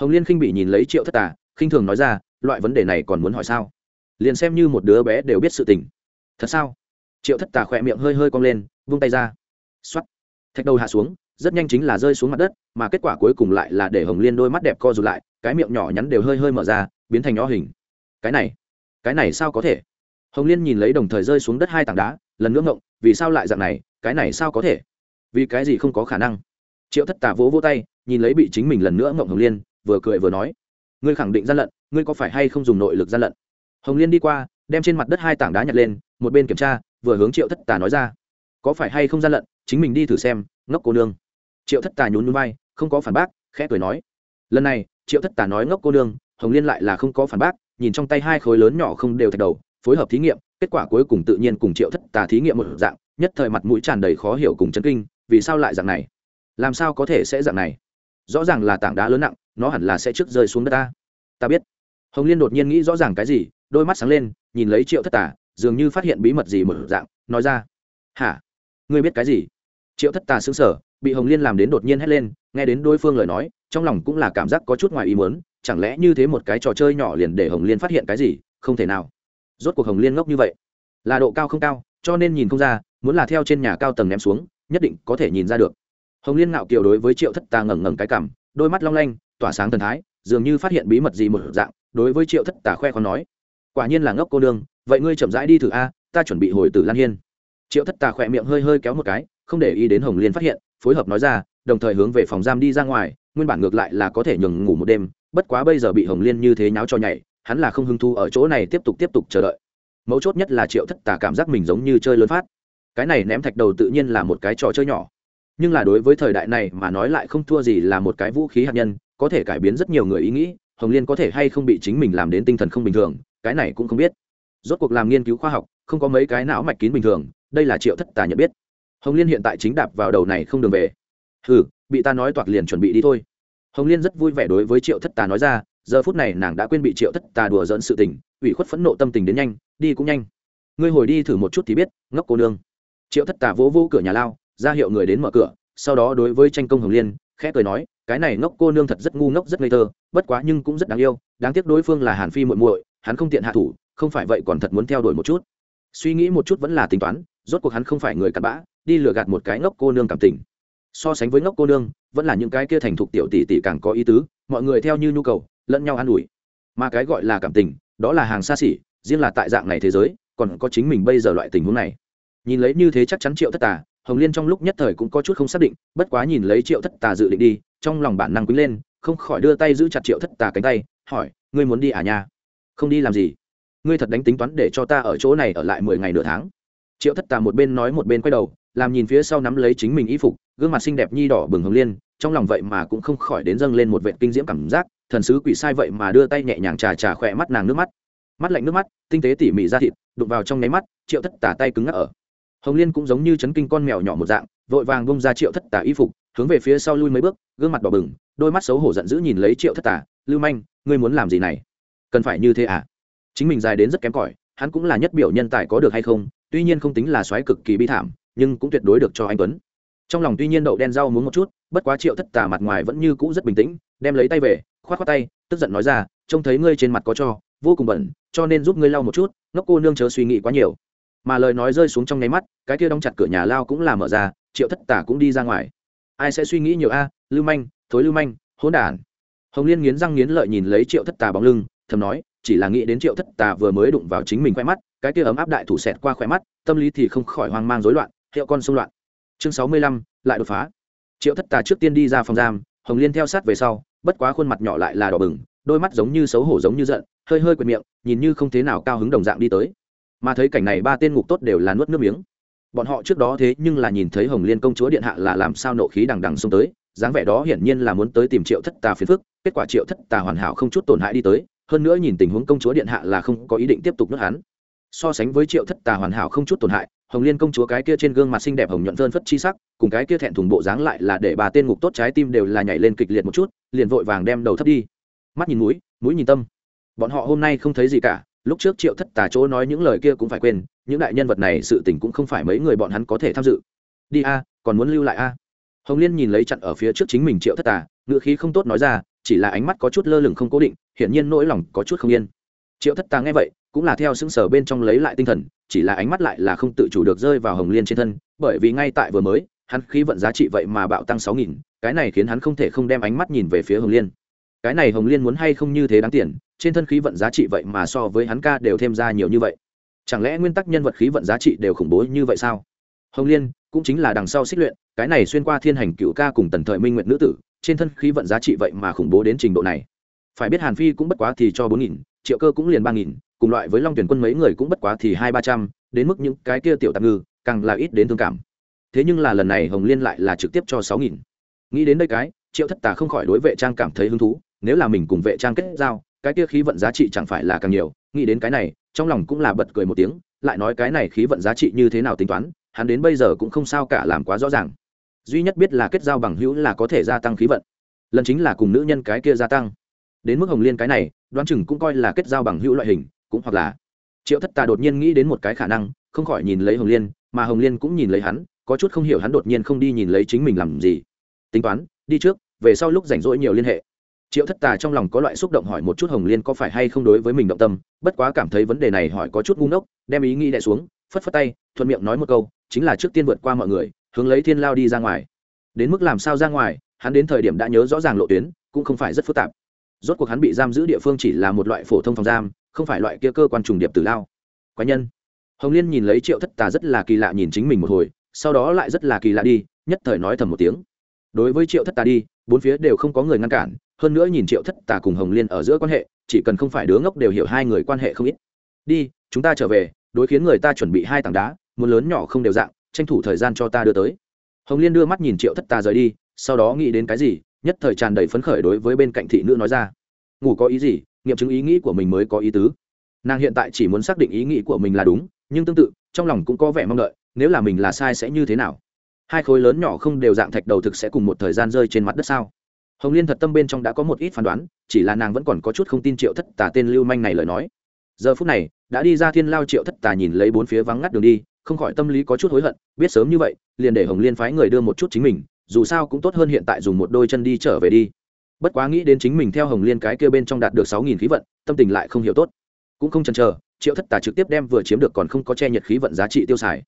Hồng liên khinh bị nhìn lấy triệu thất tà, khinh thường nói ra, loại vấn đề này còn muốn hỏi sao? Liền xem như một đứa bé đều biết sự tình. Thật sao? Triệu thất tà khỏe miệng hơi hơi cong lên, vung tay ra. X o á t thạch đầu hạ xuống, rất nhanh chính là rơi xuống mặt đất, mà kết quả cuối cùng lại là để hồng liên đôi mắt đẹp co rụt lại cái miệng nhỏ nhắn đều hơi hơi mở ra, biến thành nhỏ hình. Cái này cái này sao có thể? Hồng liên nhìn lấy đồng thời rơi xuống đất hai tảng đá, lần nữa ngộng, vì sao lại dạng này, cái này sao có thể? Vì cái gì không có khả năng? Triệu thất Tả vỗ vỗ tay, nhìn lấy bị chính mình lần nữa ngộng hồng liên, vừa cười vừa nói, ngươi khẳng định gian lận, ngươi có phải hay không dùng nội lực gian lận? Hồng liên đi qua, đem trên mặt đất hai tảng đá nhặt lên, một bên kiểm tra, vừa hướng triệu thất tà nói ra, có phải hay không gian lận, chính mình đi thử xem, ngốc cô nương. Triệu thất tà nhún núi bay không có phản bác, khẽ cười nói, lần này triệu thất tà nói ngốc cô nương, hồng liên lại là không có phản bác, nhìn trong tay hai khối lớn nhỏ không đều thạch đầu, phối hợp thí nghiệm, kết quả cuối cùng tự nhiên cùng triệu thất tà thí nghiệm một dạng, nhất thời mặt mũi tràn đầy khó hiểu cùng chấn kinh, vì sao lại dạng này? Làm sao có thể sẽ dạng này? Rõ ràng là tảng đá lớn nặng, nó hẳn là sẽ trước rơi xuống đất ta. Ta biết. Hồng liên đột nhiên nghĩ rõ ràng cái gì, đôi mắt sáng lên, nhìn lấy triệu thất tà, dường như phát hiện bí mật gì một dạng, nói ra. Hả? Ngươi biết cái gì? Triệu thất tà xứng sở bị hồng liên làm đến đột nhiên hét lên nghe đến đối phương lời nói trong lòng cũng là cảm giác có chút ngoài ý muốn chẳng lẽ như thế một cái trò chơi nhỏ liền để hồng liên phát hiện cái gì không thể nào. Rốt cuộc hồng liên ngốc như vậy là độ cao không cao cho nên nhìn không ra muốn là theo trên nhà cao tầng ném xuống nhất định có thể nhìn ra được. Hồng liên ngạo kiều đối với triệu thất tà ngẩng ngẩng cái cảm đôi mắt long lanh tỏa sáng thần thái dường như phát hiện bí mật gì một dạng đối với triệu thất tà khoe khó nói quả nhiên là ngốc cô đương, vậy ngươi chậm rãi đi thử a ta chuẩn bị hồi tử lan hiên. Triệu thất tà khỏe miệng hơi hơi kéo một cái không để ý đến hồng liên phát hiện phối hợp nói ra, đồng thời hướng về phòng giam đi ra ngoài, nguyên bản ngược lại là có thể nhường ngủ một đêm, bất quá bây giờ bị hồng liên như thế nháo cho nhảy, hắn là không hứng thu ở chỗ này tiếp tục tiếp tục chờ đợi. Mấu chốt nhất là triệu thất tà cảm giác mình giống như chơi lớn phát. Cái này ném thạch đầu tự nhiên là một cái trò chơi nhỏ. Nhưng là đối với thời đại này mà nói lại không thua gì là một cái vũ khí hạt nhân, có thể cải biến rất nhiều người ý nghĩ, hồng liên có thể hay không bị chính mình làm đến tinh thần không bình thường, cái này cũng không biết. Rốt cuộc làm nghiên cứu khoa học, không có mấy cái não mạch kín bình thường, đây là triệu thất tà nhận biết hồng liên hiện tại chính đạp vào đầu này không đường về. Ừ bị ta nói toạc liền chuẩn bị đi thôi. Hồng liên rất vui vẻ đối với triệu thất tà nói ra, giờ phút này nàng đã quên bị triệu thất tà đùa dẫn sự tình, ủy khuất phẫn nộ tâm tình đến nhanh, đi cũng nhanh. Ngươi hồi đi thử một chút thì biết, ngốc cô nương. Triệu thất tà vỗ vỗ cửa nhà lao, ra hiệu người đến mở cửa, sau đó đối với tranh công hồng liên, khẽ cười nói, cái này ngốc cô nương thật rất ngu ngốc, rất ngây thơ, bất quá nhưng cũng rất đáng yêu, đáng tiếc đối phương là hàn phi muội muội, hắn không tiện hạ thủ, không phải vậy còn thật muốn theo đuổi một chút. Suy nghĩ một chút vẫn là tính toán, rốt cuộc hắn không phải người cặn bã đi lừa gạt một cái ngốc cô nương cảm tình. So sánh với ngốc cô nương, vẫn là những cái kia thành thục tiểu tỷ tỷ càng có ý tứ, mọi người theo như nhu cầu, lẫn nhau an ủi. Mà cái gọi là cảm tình, đó là hàng xa xỉ, riêng là tại dạng này thế giới, còn có chính mình bây giờ loại tình huống này. Nhìn lấy như thế chắc chắn triệu thất tà, hồng liên trong lúc nhất thời cũng có chút không xác định, bất quá nhìn lấy triệu thất tà dự định đi, trong lòng bản năng quý lên, không khỏi đưa tay giữ chặt triệu thất tà cánh tay, hỏi, ngươi muốn đi à nha? Không đi làm gì? Ngươi thật đánh tính toán để cho ta ở chỗ này ở lại mười ngày nửa tháng. Triệu thất tà một bên nói một bên quay đầu làm nhìn phía sau nắm lấy chính mình y phục, gương mặt xinh đẹp nhi đỏ bừng hồng liên, trong lòng vậy mà cũng không khỏi đến dâng lên một vệ kinh diễm cảm giác, thần sứ quỷ sai vậy mà đưa tay nhẹ nhàng trà trà khỏe mắt nàng nước mắt. Mắt lạnh nước mắt, tinh tế tỉ mỉ ra thịt, đụng vào trong nháy mắt, triệu thất tà tay cứng ngắc ở. Hồng liên cũng giống như chấn kinh con mèo nhỏ một dạng, vội vàng bông ra triệu thất tà y phục, hướng về phía sau lui mấy bước, gương mặt đỏ bừng, đôi mắt xấu hổ giận dữ nhìn lấy triệu thất tà lưu manh, ngươi muốn làm gì này? Cần phải như thế à? Chính mình dài đến rất kém cỏi, hắn cũng là nhất biểu nhân tài có được hay không, tuy nhiên không tính là xoáy cực kỳ bi thảm nhưng cũng tuyệt đối được cho anh tuấn. Trong lòng tuy nhiên đậu đen rau muốn một chút, bất quá triệu thất tà mặt ngoài vẫn như cũ rất bình tĩnh, đem lấy tay về k h o á t k h o á tay, tức giận nói ra, trông thấy ngươi trên mặt có cho, vô cùng bẩn, cho nên giúp ngươi lau một chút, ngốc cô nương chớ suy nghĩ quá nhiều. Mà lời nói rơi xuống trong nháy mắt, cái kia đóng chặt cửa nhà lao cũng là mở ra, triệu thất tà cũng đi ra ngoài. Ai sẽ suy nghĩ nhiều a, lưu manh, thối lưu manh, hỗn đản. Hồng liên nghiến răng nghiến lợi nhìn lấy triệu thất tà bóng lưng, thầm nói, chỉ là nghĩ đến triệu thất tà vừa mới đụng vào chính mình khoe mắt, cái kia ấm áp đại thủ xẹt qua khoe mắt, tâm lý thì không khỏi hoang mang rối loạn hiệu con xung loạn. Chương sáu mươi lăm, lại đột phá. Triệu thất tà trước tiên đi ra phòng giam, hồng liên theo sát về sau, bất quá khuôn mặt nhỏ lại là đỏ bừng, đôi mắt giống như xấu hổ giống như giận, hơi hơi quệt miệng, nhìn như không thế nào cao hứng đồng dạng đi tới. Mà thấy cảnh này ba tên ngục tốt đều là nuốt nước miếng. Bọn họ trước đó thế nhưng là nhìn thấy hồng liên công chúa điện hạ là làm sao nộ khí đằng đằng xông tới, dáng vẻ đó hiển nhiên là muốn tới tìm triệu thất tà phiền phức, kết quả triệu thất tà hoàn hảo không chút tổn hại đi tới, hơn nữa nhìn tình huống công chúa điện hạ là không có ý định tiếp tục nước hắn so sánh với triệu thất tà hoàn hảo không chút tổn hại, hồng liên công chúa cái kia trên gương mặt xinh đẹp hồng nhuận vơn phất chi sắc, cùng cái kia thẹn thùng bộ dáng lại là để bà tên ngục tốt trái tim đều là nhảy lên kịch liệt một chút, liền vội vàng đem đầu thấp đi. Mắt nhìn mũi mũi nhìn tâm. Bọn họ hôm nay không thấy gì cả, lúc trước triệu thất tà chỗ nói những lời kia cũng phải quên, những đại nhân vật này sự tình cũng không phải mấy người bọn hắn có thể tham dự. Đi a, còn muốn lưu lại a? Hồng liên nhìn lấy chặn ở phía trước chính mình triệu thất tà ngựa khí không tốt nói ra, chỉ là ánh mắt có chút lơ lửng không cố định, hiển nhiên nỗi lòng có chút không yên triệu thất tà nghe vậy, cũng là theo xứng sở bên trong lấy lại tinh thần, chỉ là ánh mắt lại là không tự chủ được rơi vào hồng liên trên thân, bởi vì ngay tại vừa mới, hắn khí vận giá trị vậy mà bạo tăng sáu nghìn, cái này khiến hắn không thể không đem ánh mắt nhìn về phía hồng liên. Cái này hồng liên muốn hay không như thế đáng tiền, trên thân khí vận giá trị vậy mà so với hắn ca đều thêm ra nhiều như vậy. Chẳng lẽ nguyên tắc nhân vật khí vận giá trị đều khủng bố như vậy sao? Hồng liên cũng chính là đằng sau xích luyện, cái này xuyên qua thiên hành cựu ca cùng tần thời minh nguyện nữ tử, trên thân khí vận giá trị vậy mà khủng bố đến trình độ này. Phải biết hàn phi cũng bất quá thì cho bốn nghìn triệu cơ cũng liền ba nghìn, cùng loại với long tuyển quân mấy người cũng bất quá thì hai ba trăm, đến mức những cái kia tiểu tạm ngư, càng là ít đến thương cảm. Thế nhưng là lần này hồng liên lại là trực tiếp cho sáu nghìn. Nghĩ đến đây cái, triệu thất tà không khỏi đối vệ trang cảm thấy hứng thú, nếu là mình cùng vệ trang kết giao, cái kia khí vận giá trị chẳng phải là càng nhiều, nghĩ đến cái này, trong lòng cũng là bật cười một tiếng, lại nói cái này khí vận giá trị như thế nào tính toán, hắn đến bây giờ cũng không sao cả làm quá rõ ràng. Duy nhất biết là kết giao bằng hữu là có thể gia tăng khí vận, lần chính là cùng nữ nhân cái kia gia tăng. Đến mức hồng liên cái này đoán chừng cũng coi là kết giao bằng hữu loại hình, cũng hoặc là triệu thất tà đột nhiên nghĩ đến một cái khả năng, không khỏi nhìn lấy hồng liên, mà hồng liên cũng nhìn lấy hắn, có chút không hiểu hắn đột nhiên không đi nhìn lấy chính mình làm gì. Tính toán, đi trước, về sau lúc rảnh rỗi nhiều liên hệ. Triệu thất tà trong lòng có loại xúc động hỏi một chút hồng liên có phải hay không đối với mình động tâm, bất quá cảm thấy vấn đề này hỏi có chút ngu ngốc, đem ý nghĩ đ xuống, phất phất tay, thuận miệng nói một câu, chính là trước tiên vượt qua mọi người, hướng lấy thiên lao đi ra ngoài. Đến mức làm sao ra ngoài, hắn đến thời điểm đã nhớ rõ ràng lộ tuyến, cũng không phải rất phức tạp rốt cuộc hắn bị giam giữ địa phương chỉ là một loại phổ thông phòng giam, không phải loại kia cơ quan trùng điệp tử lao. Quái nhân. Hồng liên nhìn lấy triệu thất tà rất là kỳ lạ nhìn chính mình một hồi, sau đó lại rất là kỳ lạ đi, nhất thời nói thầm một tiếng. Đối với triệu thất tà đi, bốn phía đều không có người ngăn cản, hơn nữa nhìn triệu thất tà cùng hồng liên ở giữa quan hệ, chỉ cần không phải đứa ngốc đều hiểu hai người quan hệ không ít. Đi, chúng ta trở về, đối khiến người ta chuẩn bị hai tảng đá, muốn lớn nhỏ không đều dạng, tranh thủ thời gian cho ta đưa tới. Hồng liên đưa mắt nhìn triệu thất tà rời đi, sau đó nghĩ đến cái gì nhất thời tràn đầy phấn khởi đối với bên cạnh thị nữ nói ra. Ngủ có ý gì? Nghiệm chứng ý nghĩ của mình mới có ý tứ. Nàng hiện tại chỉ muốn xác định ý nghĩ của mình là đúng, nhưng tương tự, trong lòng cũng có vẻ mong đợi, nếu là mình là sai sẽ như thế nào? Hai khối lớn nhỏ không đều dạng thạch đầu thực sẽ cùng một thời gian rơi trên mặt đất sao? Hồng liên thật tâm bên trong đã có một ít phán đoán, chỉ là nàng vẫn còn có chút không tin triệu thất tà tên lưu manh này lời nói. Giờ phút này, đã đi ra thiên lao triệu thất tà nhìn lấy bốn phía vắng ngắt đường đi, không khỏi tâm lý có chút hối hận, biết sớm như vậy, liền để hồng liên phái người đưa một chút chính mình dù sao cũng tốt hơn hiện tại dùng một đôi chân đi trở về đi. Bất quá nghĩ đến chính mình theo hồng liên cái kia bên trong đạt được sáu nghìn khí vận, tâm tình lại không hiểu tốt. Cũng không chần chờ, triệu thất tà trực tiếp đem vừa chiếm được còn không có che nhiệt khí vận giá trị tiêu xài.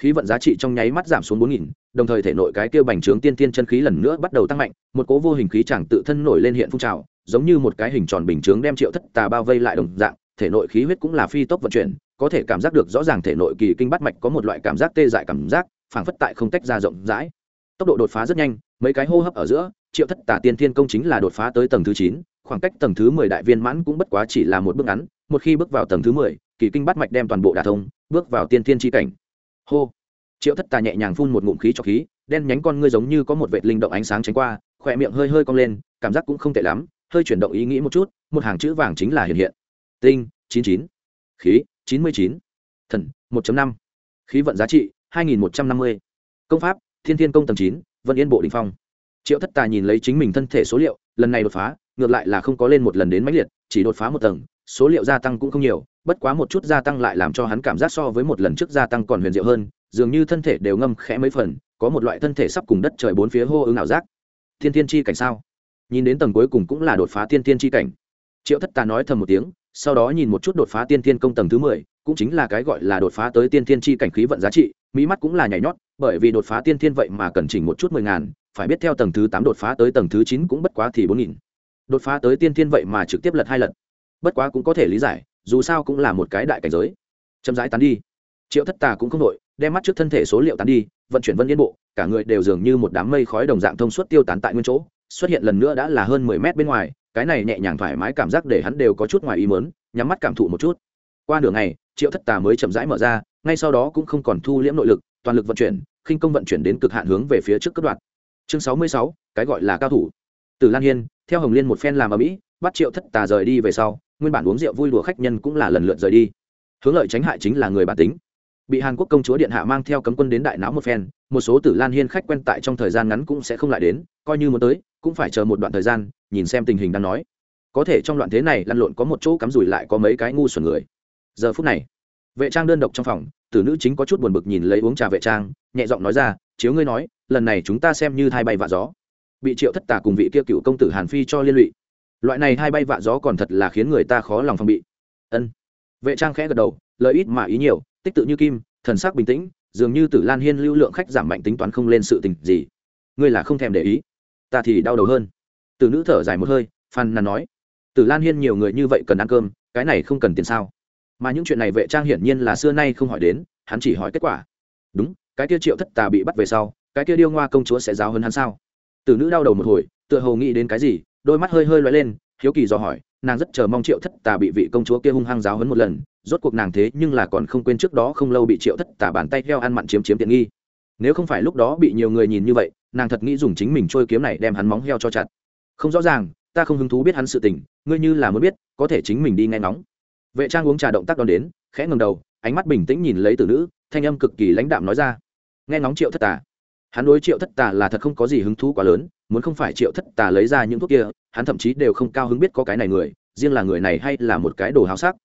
Khí vận giá trị trong nháy mắt giảm xuống bốn nghìn, đồng thời thể nội cái kia bành trướng tiên tiên chân khí lần nữa bắt đầu tăng mạnh, một cố vô hình khí chẳng tự thân nổi lên hiện phun trào, giống như một cái hình tròn bình chướng đem triệu thất tà bao vây lại đồng dạng, thể nội khí huyết cũng là phi tốc vận chuyển, có thể cảm giác được rõ ràng thể nội kỳ kinh bắt mạch có một loại cảm giác tê dại cảm giác, phảng phất tại không tách ra rộng rãi tốc độ đột phá rất nhanh, mấy cái hô hấp ở giữa, triệu thất tả tiên thiên công chính là đột phá tới tầng thứ chín, khoảng cách tầng thứ mười đại viên mãn cũng bất quá chỉ là một bước ngắn, một khi bước vào tầng thứ mười, kỳ kinh bắt mạch đem toàn bộ đả thông, bước vào tiên thiên tri cảnh. Hô. Triệu thất tà nhẹ nhàng phun một ngụm khí cho khí, đen nhánh con ngươi giống như có một vệ linh động ánh sáng tránh qua, khỏe miệng hơi hơi cong lên, cảm giác cũng không tệ lắm, hơi chuyển động ý nghĩ một chút, một hàng chữ vàng chính là hiện hiện. Tinh, chín chín. Khí, chín mươi chín. Thần, một năm. Khí vận giá trị, hai nghìn một trăm năm mươi. Công pháp thiên thiên công tầng chín, vân yên bộ đình phong. Triệu thất tà nhìn lấy chính mình thân thể số liệu, lần này đột phá, ngược lại là không có lên một lần đến mãnh liệt, chỉ đột phá một tầng, số liệu gia tăng cũng không nhiều, bất quá một chút gia tăng lại làm cho hắn cảm giác so với một lần trước gia tăng còn huyền diệu hơn, dường như thân thể đều ngâm khẽ mấy phần, có một loại thân thể sắp cùng đất trời bốn phía hô ứng ảo giác. Thiên Thiên chi cảnh sao? Nhìn đến tầng cuối cùng cũng là đột phá tiên tiên chi cảnh. Triệu thất tà nói thầm một tiếng, sau đó nhìn một chút đột phá tiên tiên công tầng thứ mười, cũng chính là cái gọi là đột phá tới tiên tiên chi cảnh khí vận giá trị mỹ mắt cũng là nhảy nhót bởi vì đột phá tiên thiên vậy mà cần chỉnh một chút mười ngàn, phải biết theo tầng thứ tám đột phá tới tầng thứ chín cũng bất quá thì bốn nghìn. Đột phá tới tiên thiên vậy mà trực tiếp lật hai lần bất quá cũng có thể lý giải, dù sao cũng là một cái đại cảnh giới. Chậm rãi tán đi. Triệu thất tà cũng không đội đem mắt trước thân thể số liệu tán đi, vận chuyển vân yên bộ, cả người đều dường như một đám mây khói đồng dạng thông suốt tiêu tán tại nguyên chỗ, xuất hiện lần nữa đã là hơn mười mét bên ngoài, cái này nhẹ nhàng thoải mái cảm giác để hắn đều có chút ngoài ý mớn nhắm mắt cảm thụ một chút. Qua nửa ngày, triệu thất tà mới chậm rãi mở ra, ngay sau đó cũng không còn thu liễm nội lực, toàn lực vận chuyển khinh công vận chuyển đến cực hạn hướng về phía trước cấp đoạn chương sáu mươi sáu, cái gọi là cao thủ. Từ lan hiên, theo hồng liên một phen làm ở mỹ, bắt triệu thất tà rời đi về sau, nguyên bản uống rượu vui đùa khách nhân cũng là lần lượt rời đi. Hướng lợi tránh hại chính là người bản tính. Bị hàn quốc công chúa điện hạ mang theo cấm quân đến đại não một phen, một số tử lan hiên khách quen tại trong thời gian ngắn cũng sẽ không lại đến, coi như muốn tới, cũng phải chờ một đoạn thời gian, nhìn xem tình hình đang nói. Có thể trong loạn thế này lăn lộn có một chỗ cắm rủi lại có mấy cái ngu xuẩn người. Giờ phút này, vệ trang đơn độc trong phòng tử nữ chính có chút buồn bực nhìn lấy uống trà vệ trang, nhẹ giọng nói ra, chiếu ngươi nói, lần này chúng ta xem như thay bay vạ gió. Bị triệu thất tà cùng vị kia cựu công tử hàn phi cho liên lụy. Loại này hai bay vạ gió còn thật là khiến người ta khó lòng phòng bị. Ân. Vệ trang khẽ gật đầu lợi ít mà ý nhiều, tích tự như kim, thần sắc bình tĩnh, dường như tử lan hiên lưu lượng khách giảm mạnh tính toán không lên sự tình gì. Ngươi là không thèm để ý, ta thì đau đầu hơn. Tử nữ thở dài một hơi phan nàn nói. Tử lan hiên nhiều người như vậy cần ăn cơm, cái này không cần tiền sao? Mà những chuyện này vệ trang hiển nhiên là xưa nay không hỏi đến, hắn chỉ hỏi kết quả. Đúng, cái kia triệu thất tà bị bắt về sau, cái kia điêu ngoa công chúa sẽ giáo hơn hắn sao? Tử nữ đau đầu một hồi, tựa hồ nghĩ đến cái gì, đôi mắt hơi hơi loay lên, hiếu kỳ dò hỏi, nàng rất chờ mong triệu thất tà bị vị công chúa kia hung hăng giáo hấn một lần, rốt cuộc nàng thế nhưng là còn không quên trước đó không lâu bị triệu thất tà bàn tay theo ăn mặn chiếm chiếm tiện nghi. Nếu không phải lúc đó bị nhiều người nhìn như vậy, nàng thật nghĩ dùng chính mình trôi kiếm này đem hắn móng heo cho chặt. Không rõ ràng, ta không hứng thú biết hắn sự tình, ngươi như là muốn biết, có thể chính mình đi nghe ngóng vệ trang uống trà động tác đón đến, khẽ ngầm đầu, ánh mắt bình tĩnh nhìn lấy tử nữ, thanh âm cực kỳ lãnh đạm nói ra. Nghe ngóng triệu thất tà. Hắn đối triệu thất tà là thật không có gì hứng thú quá lớn, muốn không phải triệu thất tà lấy ra những thuốc kia, hắn thậm chí đều không cao hứng biết có cái này người, riêng là người này hay là một cái đồ háo sắc.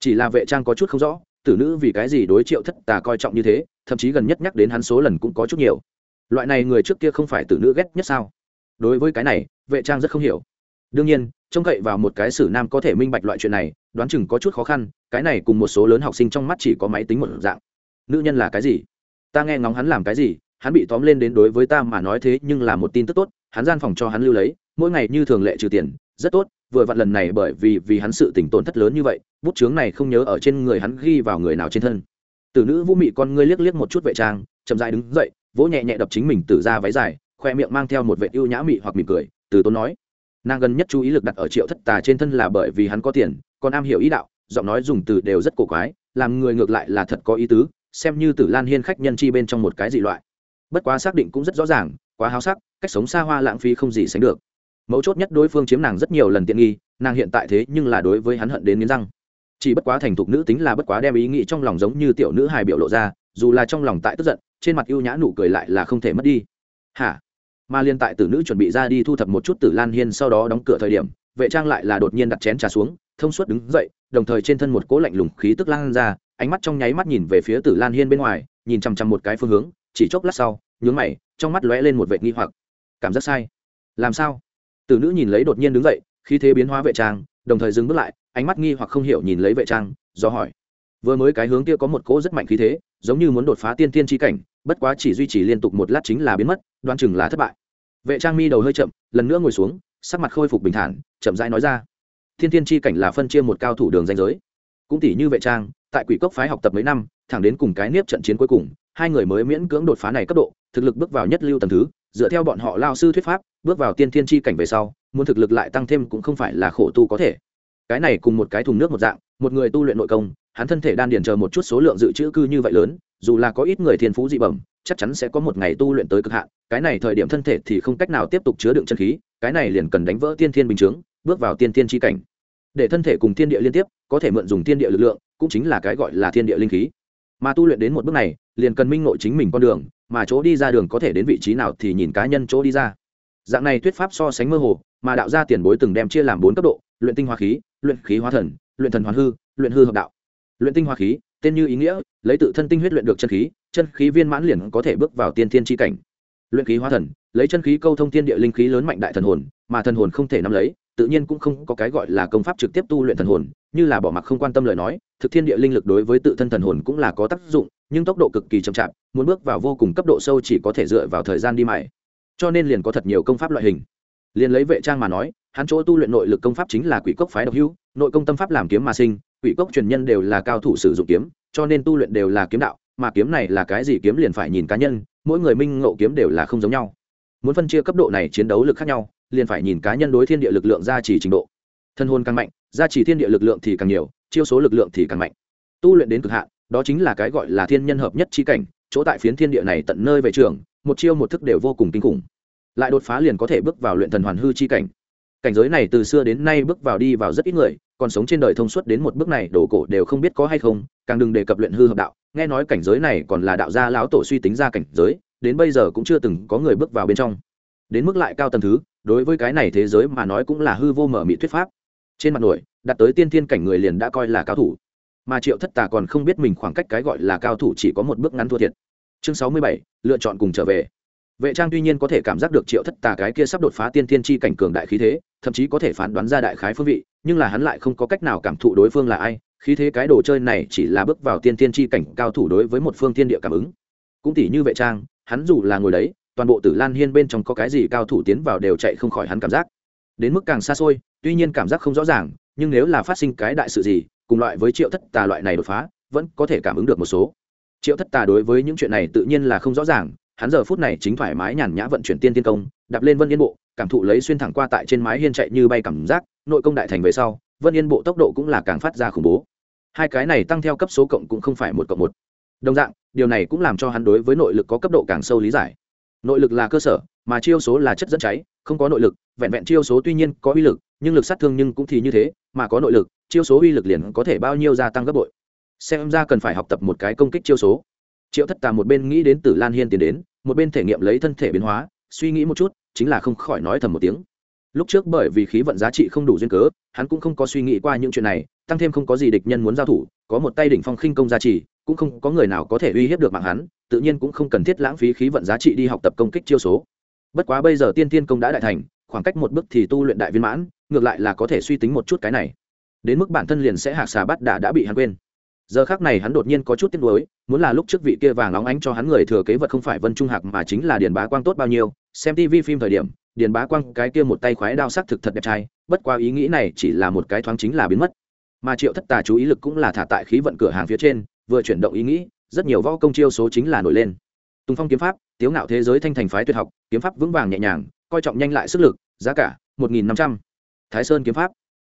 Chỉ là vệ trang có chút không rõ, tử nữ vì cái gì đối triệu thất tà coi trọng như thế, thậm chí gần nhất nhắc đến hắn số lần cũng có chút nhiều. Loại này người trước kia không phải tử nữ ghét nhất sao? Đối với cái này, vệ trang rất không hiểu. Đương nhiên trông cậy vào một cái sử nam có thể minh bạch loại chuyện này, đoán chừng có chút khó khăn, cái này cùng một số lớn học sinh trong mắt chỉ có máy tính một dạng. Nữ nhân là cái gì? Ta nghe ngóng hắn làm cái gì, hắn bị tóm lên đến đối với ta mà nói thế nhưng là một tin tức tốt, hắn gian phòng cho hắn lưu lấy, mỗi ngày như thường lệ trừ tiền, rất tốt, vừa vặn lần này bởi vì vì hắn sự tỉnh tổn thất lớn như vậy, bút chướng này không nhớ ở trên người hắn ghi vào người nào trên thân. Tử nữ vũ mị con ngươi liếc liếc một chút vệ trang, chậm dại đứng dậy, vỗ nhẹ nhẹ đập chính mình từ ra váy dài, khoe miệng mang theo một vệ ưu nhã mị hoặc mỉm cười, từ tốn nói nàng gần nhất chú ý lực đặt ở triệu thất tà trên thân là bởi vì hắn có tiền, còn am hiểu ý đạo, giọng nói dùng từ đều rất cổ quái, làm người ngược lại là thật có ý tứ, xem như tử lan hiên khách nhân chi bên trong một cái dị loại. Bất quá xác định cũng rất rõ ràng, quá háo sắc, cách sống xa hoa lãng phí không gì sánh được. Mấu chốt nhất đối phương chiếm nàng rất nhiều lần tiện nghi, nàng hiện tại thế nhưng là đối với hắn hận đến nghiến răng. Chỉ bất quá thành thục nữ tính là bất quá đem ý nghĩ trong lòng giống như tiểu nữ hài biểu lộ ra, dù là trong lòng tại tức giận, trên mặt ưu nhã nụ cười lại là không thể mất đi. Hả? Mà liên tại tử nữ chuẩn bị ra đi thu thập một chút tử lan hiên sau đó đóng cửa thời điểm, vệ trang lại là đột nhiên đặt chén trà xuống, thông suốt đứng dậy, đồng thời trên thân một cỗ lạnh lùng khí tức lan ra, ánh mắt trong nháy mắt nhìn về phía tử lan hiên bên ngoài, nhìn chằm chằm một cái phương hướng, chỉ chốc lát sau, nhướng mày, trong mắt lóe lên một vệ nghi hoặc. Cảm giác sai. Làm sao? Tử nữ nhìn lấy đột nhiên đứng dậy, khí thế biến hóa vệ trang, đồng thời dừng bước lại, ánh mắt nghi hoặc không hiểu nhìn lấy vệ trang, do hỏi. Vừa mới cái hướng kia có một cỗ rất mạnh khí thế, giống như muốn đột phá tiên tiên tri cảnh bất quá chỉ duy trì liên tục một lát chính là biến mất đoan chừng là thất bại. Vệ trang mi đầu hơi chậm, lần nữa ngồi xuống, sắc mặt khôi phục bình thản, chậm rãi nói ra. Thiên thiên chi cảnh là phân chia một cao thủ đường danh giới. Cũng tỷ như vệ trang, tại quỷ cốc phái học tập mấy năm, thẳng đến cùng cái nếp trận chiến cuối cùng, hai người mới miễn cưỡng đột phá này cấp độ, thực lực bước vào nhất lưu tầng thứ, dựa theo bọn họ lao sư thuyết pháp, bước vào tiên thiên chi cảnh về sau, muốn thực lực lại tăng thêm cũng không phải là khổ tu có thể. Cái này cùng một cái thùng nước một dạng, một người tu luyện nội công, hắn thân thể đan điền chờ một chút số lượng dự trữ cư như vậy lớn dù là có ít người thiên phú dị bẩm, chắc chắn sẽ có một ngày tu luyện tới cực hạn, cái này thời điểm thân thể thì không cách nào tiếp tục chứa đựng chân khí, cái này liền cần đánh vỡ tiên thiên bình chướng, bước vào tiên thiên tri cảnh. Để thân thể cùng thiên địa liên tiếp, có thể mượn dùng thiên địa lực lượng, cũng chính là cái gọi là thiên địa linh khí. Mà tu luyện đến một bước này, liền cần minh ngộ chính mình con đường, mà chỗ đi ra đường có thể đến vị trí nào thì nhìn cá nhân chỗ đi ra. Dạng này thuyết pháp so sánh mơ hồ, mà đạo gia tiền bối từng đem chia làm bốn cấp độ, luyện tinh hoa khí, luyện khí hóa thần, luyện thần hoàn hư, luyện hư hợp đạo. Luyện tinh hoa khí tên như ý nghĩa, lấy tự thân tinh huyết luyện được chân khí chân khí viên mãn liền có thể bước vào tiên thiên tri cảnh. Luyện khí hóa thần, lấy chân khí câu thông thiên địa linh khí lớn mạnh đại thần hồn, mà thần hồn không thể nắm lấy, tự nhiên cũng không có cái gọi là công pháp trực tiếp tu luyện thần hồn, như là bỏ mặc không quan tâm lời nói, thực thiên địa linh lực đối với tự thân thần hồn cũng là có tác dụng, nhưng tốc độ cực kỳ chậm chạp, muốn bước vào vô cùng cấp độ sâu chỉ có thể dựa vào thời gian đi mãi. Cho nên liền có thật nhiều công pháp loại hình. Liền lấy vệ trang mà nói, hắn chỗ tu luyện nội lực công pháp chính là quỷ cốc phái độc hữu nội công tâm pháp làm kiếm mà sinh quỷ cốc truyền nhân đều là cao thủ sử dụng kiếm, cho nên tu luyện đều là kiếm đạo, mà kiếm này là cái gì kiếm liền phải nhìn cá nhân, mỗi người minh ngộ kiếm đều là không giống nhau. Muốn phân chia cấp độ này chiến đấu lực khác nhau, liền phải nhìn cá nhân đối thiên địa lực lượng gia trì trình độ. Thân hôn càng mạnh, gia trì thiên địa lực lượng thì càng nhiều, chiêu số lực lượng thì càng mạnh. Tu luyện đến cực hạn, đó chính là cái gọi là thiên nhân hợp nhất chi cảnh, chỗ tại phiến thiên địa này tận nơi về trường, một chiêu một thức đều vô cùng kinh khủng. Lại đột phá liền có thể bước vào luyện thần hoàn hư chi cảnh. Cảnh giới này từ xưa đến nay bước vào đi vào rất ít người còn sống trên đời thông suốt đến một bước này đổ cổ đều không biết có hay không, càng đừng đề cập luyện hư hợp đạo. Nghe nói cảnh giới này còn là đạo gia lão tổ suy tính ra cảnh giới, đến bây giờ cũng chưa từng có người bước vào bên trong. Đến mức lại cao tầng thứ, đối với cái này thế giới mà nói cũng là hư vô mở mị thuyết pháp. Trên mặt nổi đặt tới tiên thiên cảnh người liền đã coi là cao thủ. Mà triệu thất tà còn không biết mình khoảng cách cái gọi là cao thủ chỉ có một bước ngắn thua thiệt. Chương sáu mươi bảy, lựa chọn cùng trở về vệ trang tuy nhiên có thể cảm giác được triệu thất tà cái kia sắp đột phá tiên thiên tri cảnh cường đại khí thế, thậm chí có thể phán đoán ra đại khái phương vị, nhưng là hắn lại không có cách nào cảm thụ đối phương là ai, khí thế cái đồ chơi này chỉ là bước vào tiên thiên tri cảnh cao thủ đối với một phương thiên địa cảm ứng. Cũng tỷ như vệ trang, hắn dù là ngồi đấy, toàn bộ tử lan hiên bên trong có cái gì cao thủ tiến vào đều chạy không khỏi hắn cảm giác. Đến mức càng xa xôi, tuy nhiên cảm giác không rõ ràng, nhưng nếu là phát sinh cái đại sự gì, cùng loại với triệu thất tà loại này đột phá, vẫn có thể cảm ứng được một số. Triệu thất tà đối với những chuyện này tự nhiên là không rõ ràng hắn giờ phút này chính thoải mái nhàn nhã vận chuyển tiên tiên công, đạp lên vân yên bộ, cảm thụ lấy xuyên thẳng qua tại trên mái hiên chạy như bay cảm giác, nội công đại thành về sau, vân yên bộ tốc độ cũng là càng phát ra khủng bố. Hai cái này tăng theo cấp số cộng cũng không phải một cộng một. Đồng dạng, điều này cũng làm cho hắn đối với nội lực có cấp độ càng sâu lý giải. Nội lực là cơ sở, mà chiêu số là chất dẫn cháy, không có nội lực, vẹn vẹn chiêu số tuy nhiên có uy lực, nhưng lực sát thương nhưng cũng thì như thế, mà có nội lực, chiêu số uy lực liền có thể bao nhiêu gia tăng gấp bội. Xem ra cần phải học tập một cái công kích chiêu số triệu thất tà một bên nghĩ đến Tử lan hiên tiến đến, một bên thể nghiệm lấy thân thể biến hóa, suy nghĩ một chút, chính là không khỏi nói thầm một tiếng. Lúc trước bởi vì khí vận giá trị không đủ duyên cớ, hắn cũng không có suy nghĩ qua những chuyện này, tăng thêm không có gì địch nhân muốn giao thủ, có một tay đỉnh phong khinh công giá trị, cũng không có người nào có thể uy hiếp được mạng hắn, tự nhiên cũng không cần thiết lãng phí khí vận giá trị đi học tập công kích chiêu số. Bất quá bây giờ tiên tiên công đã đại thành, khoảng cách một bước thì tu luyện đại viên mãn, ngược lại là có thể suy tính một chút cái này. Đến mức bản thân liền sẽ hạc xà bắt đà đã bị hắn quên giờ khác này hắn đột nhiên có chút tiếc nuối, muốn là lúc trước vị kia vàng óng ánh cho hắn người thừa kế vật không phải vân trung hạc mà chính là điền bá quang tốt bao nhiêu, xem tv phim thời điểm, điền bá quang cái kia một tay khoái đao sắc thực thật đẹp trai, bất qua ý nghĩ này chỉ là một cái thoáng chính là biến mất. Mà triệu thất tà chú ý lực cũng là thả tại khí vận cửa hàng phía trên, vừa chuyển động ý nghĩ, rất nhiều võ công chiêu số chính là nổi lên. Tùng phong kiếm pháp, tiếu ngạo thế giới thanh thành phái tuyệt học, kiếm pháp vững vàng nhẹ nhàng, coi trọng nhanh lại sức lực, giá cả, một nghìn năm trăm. Thái sơn kiếm pháp,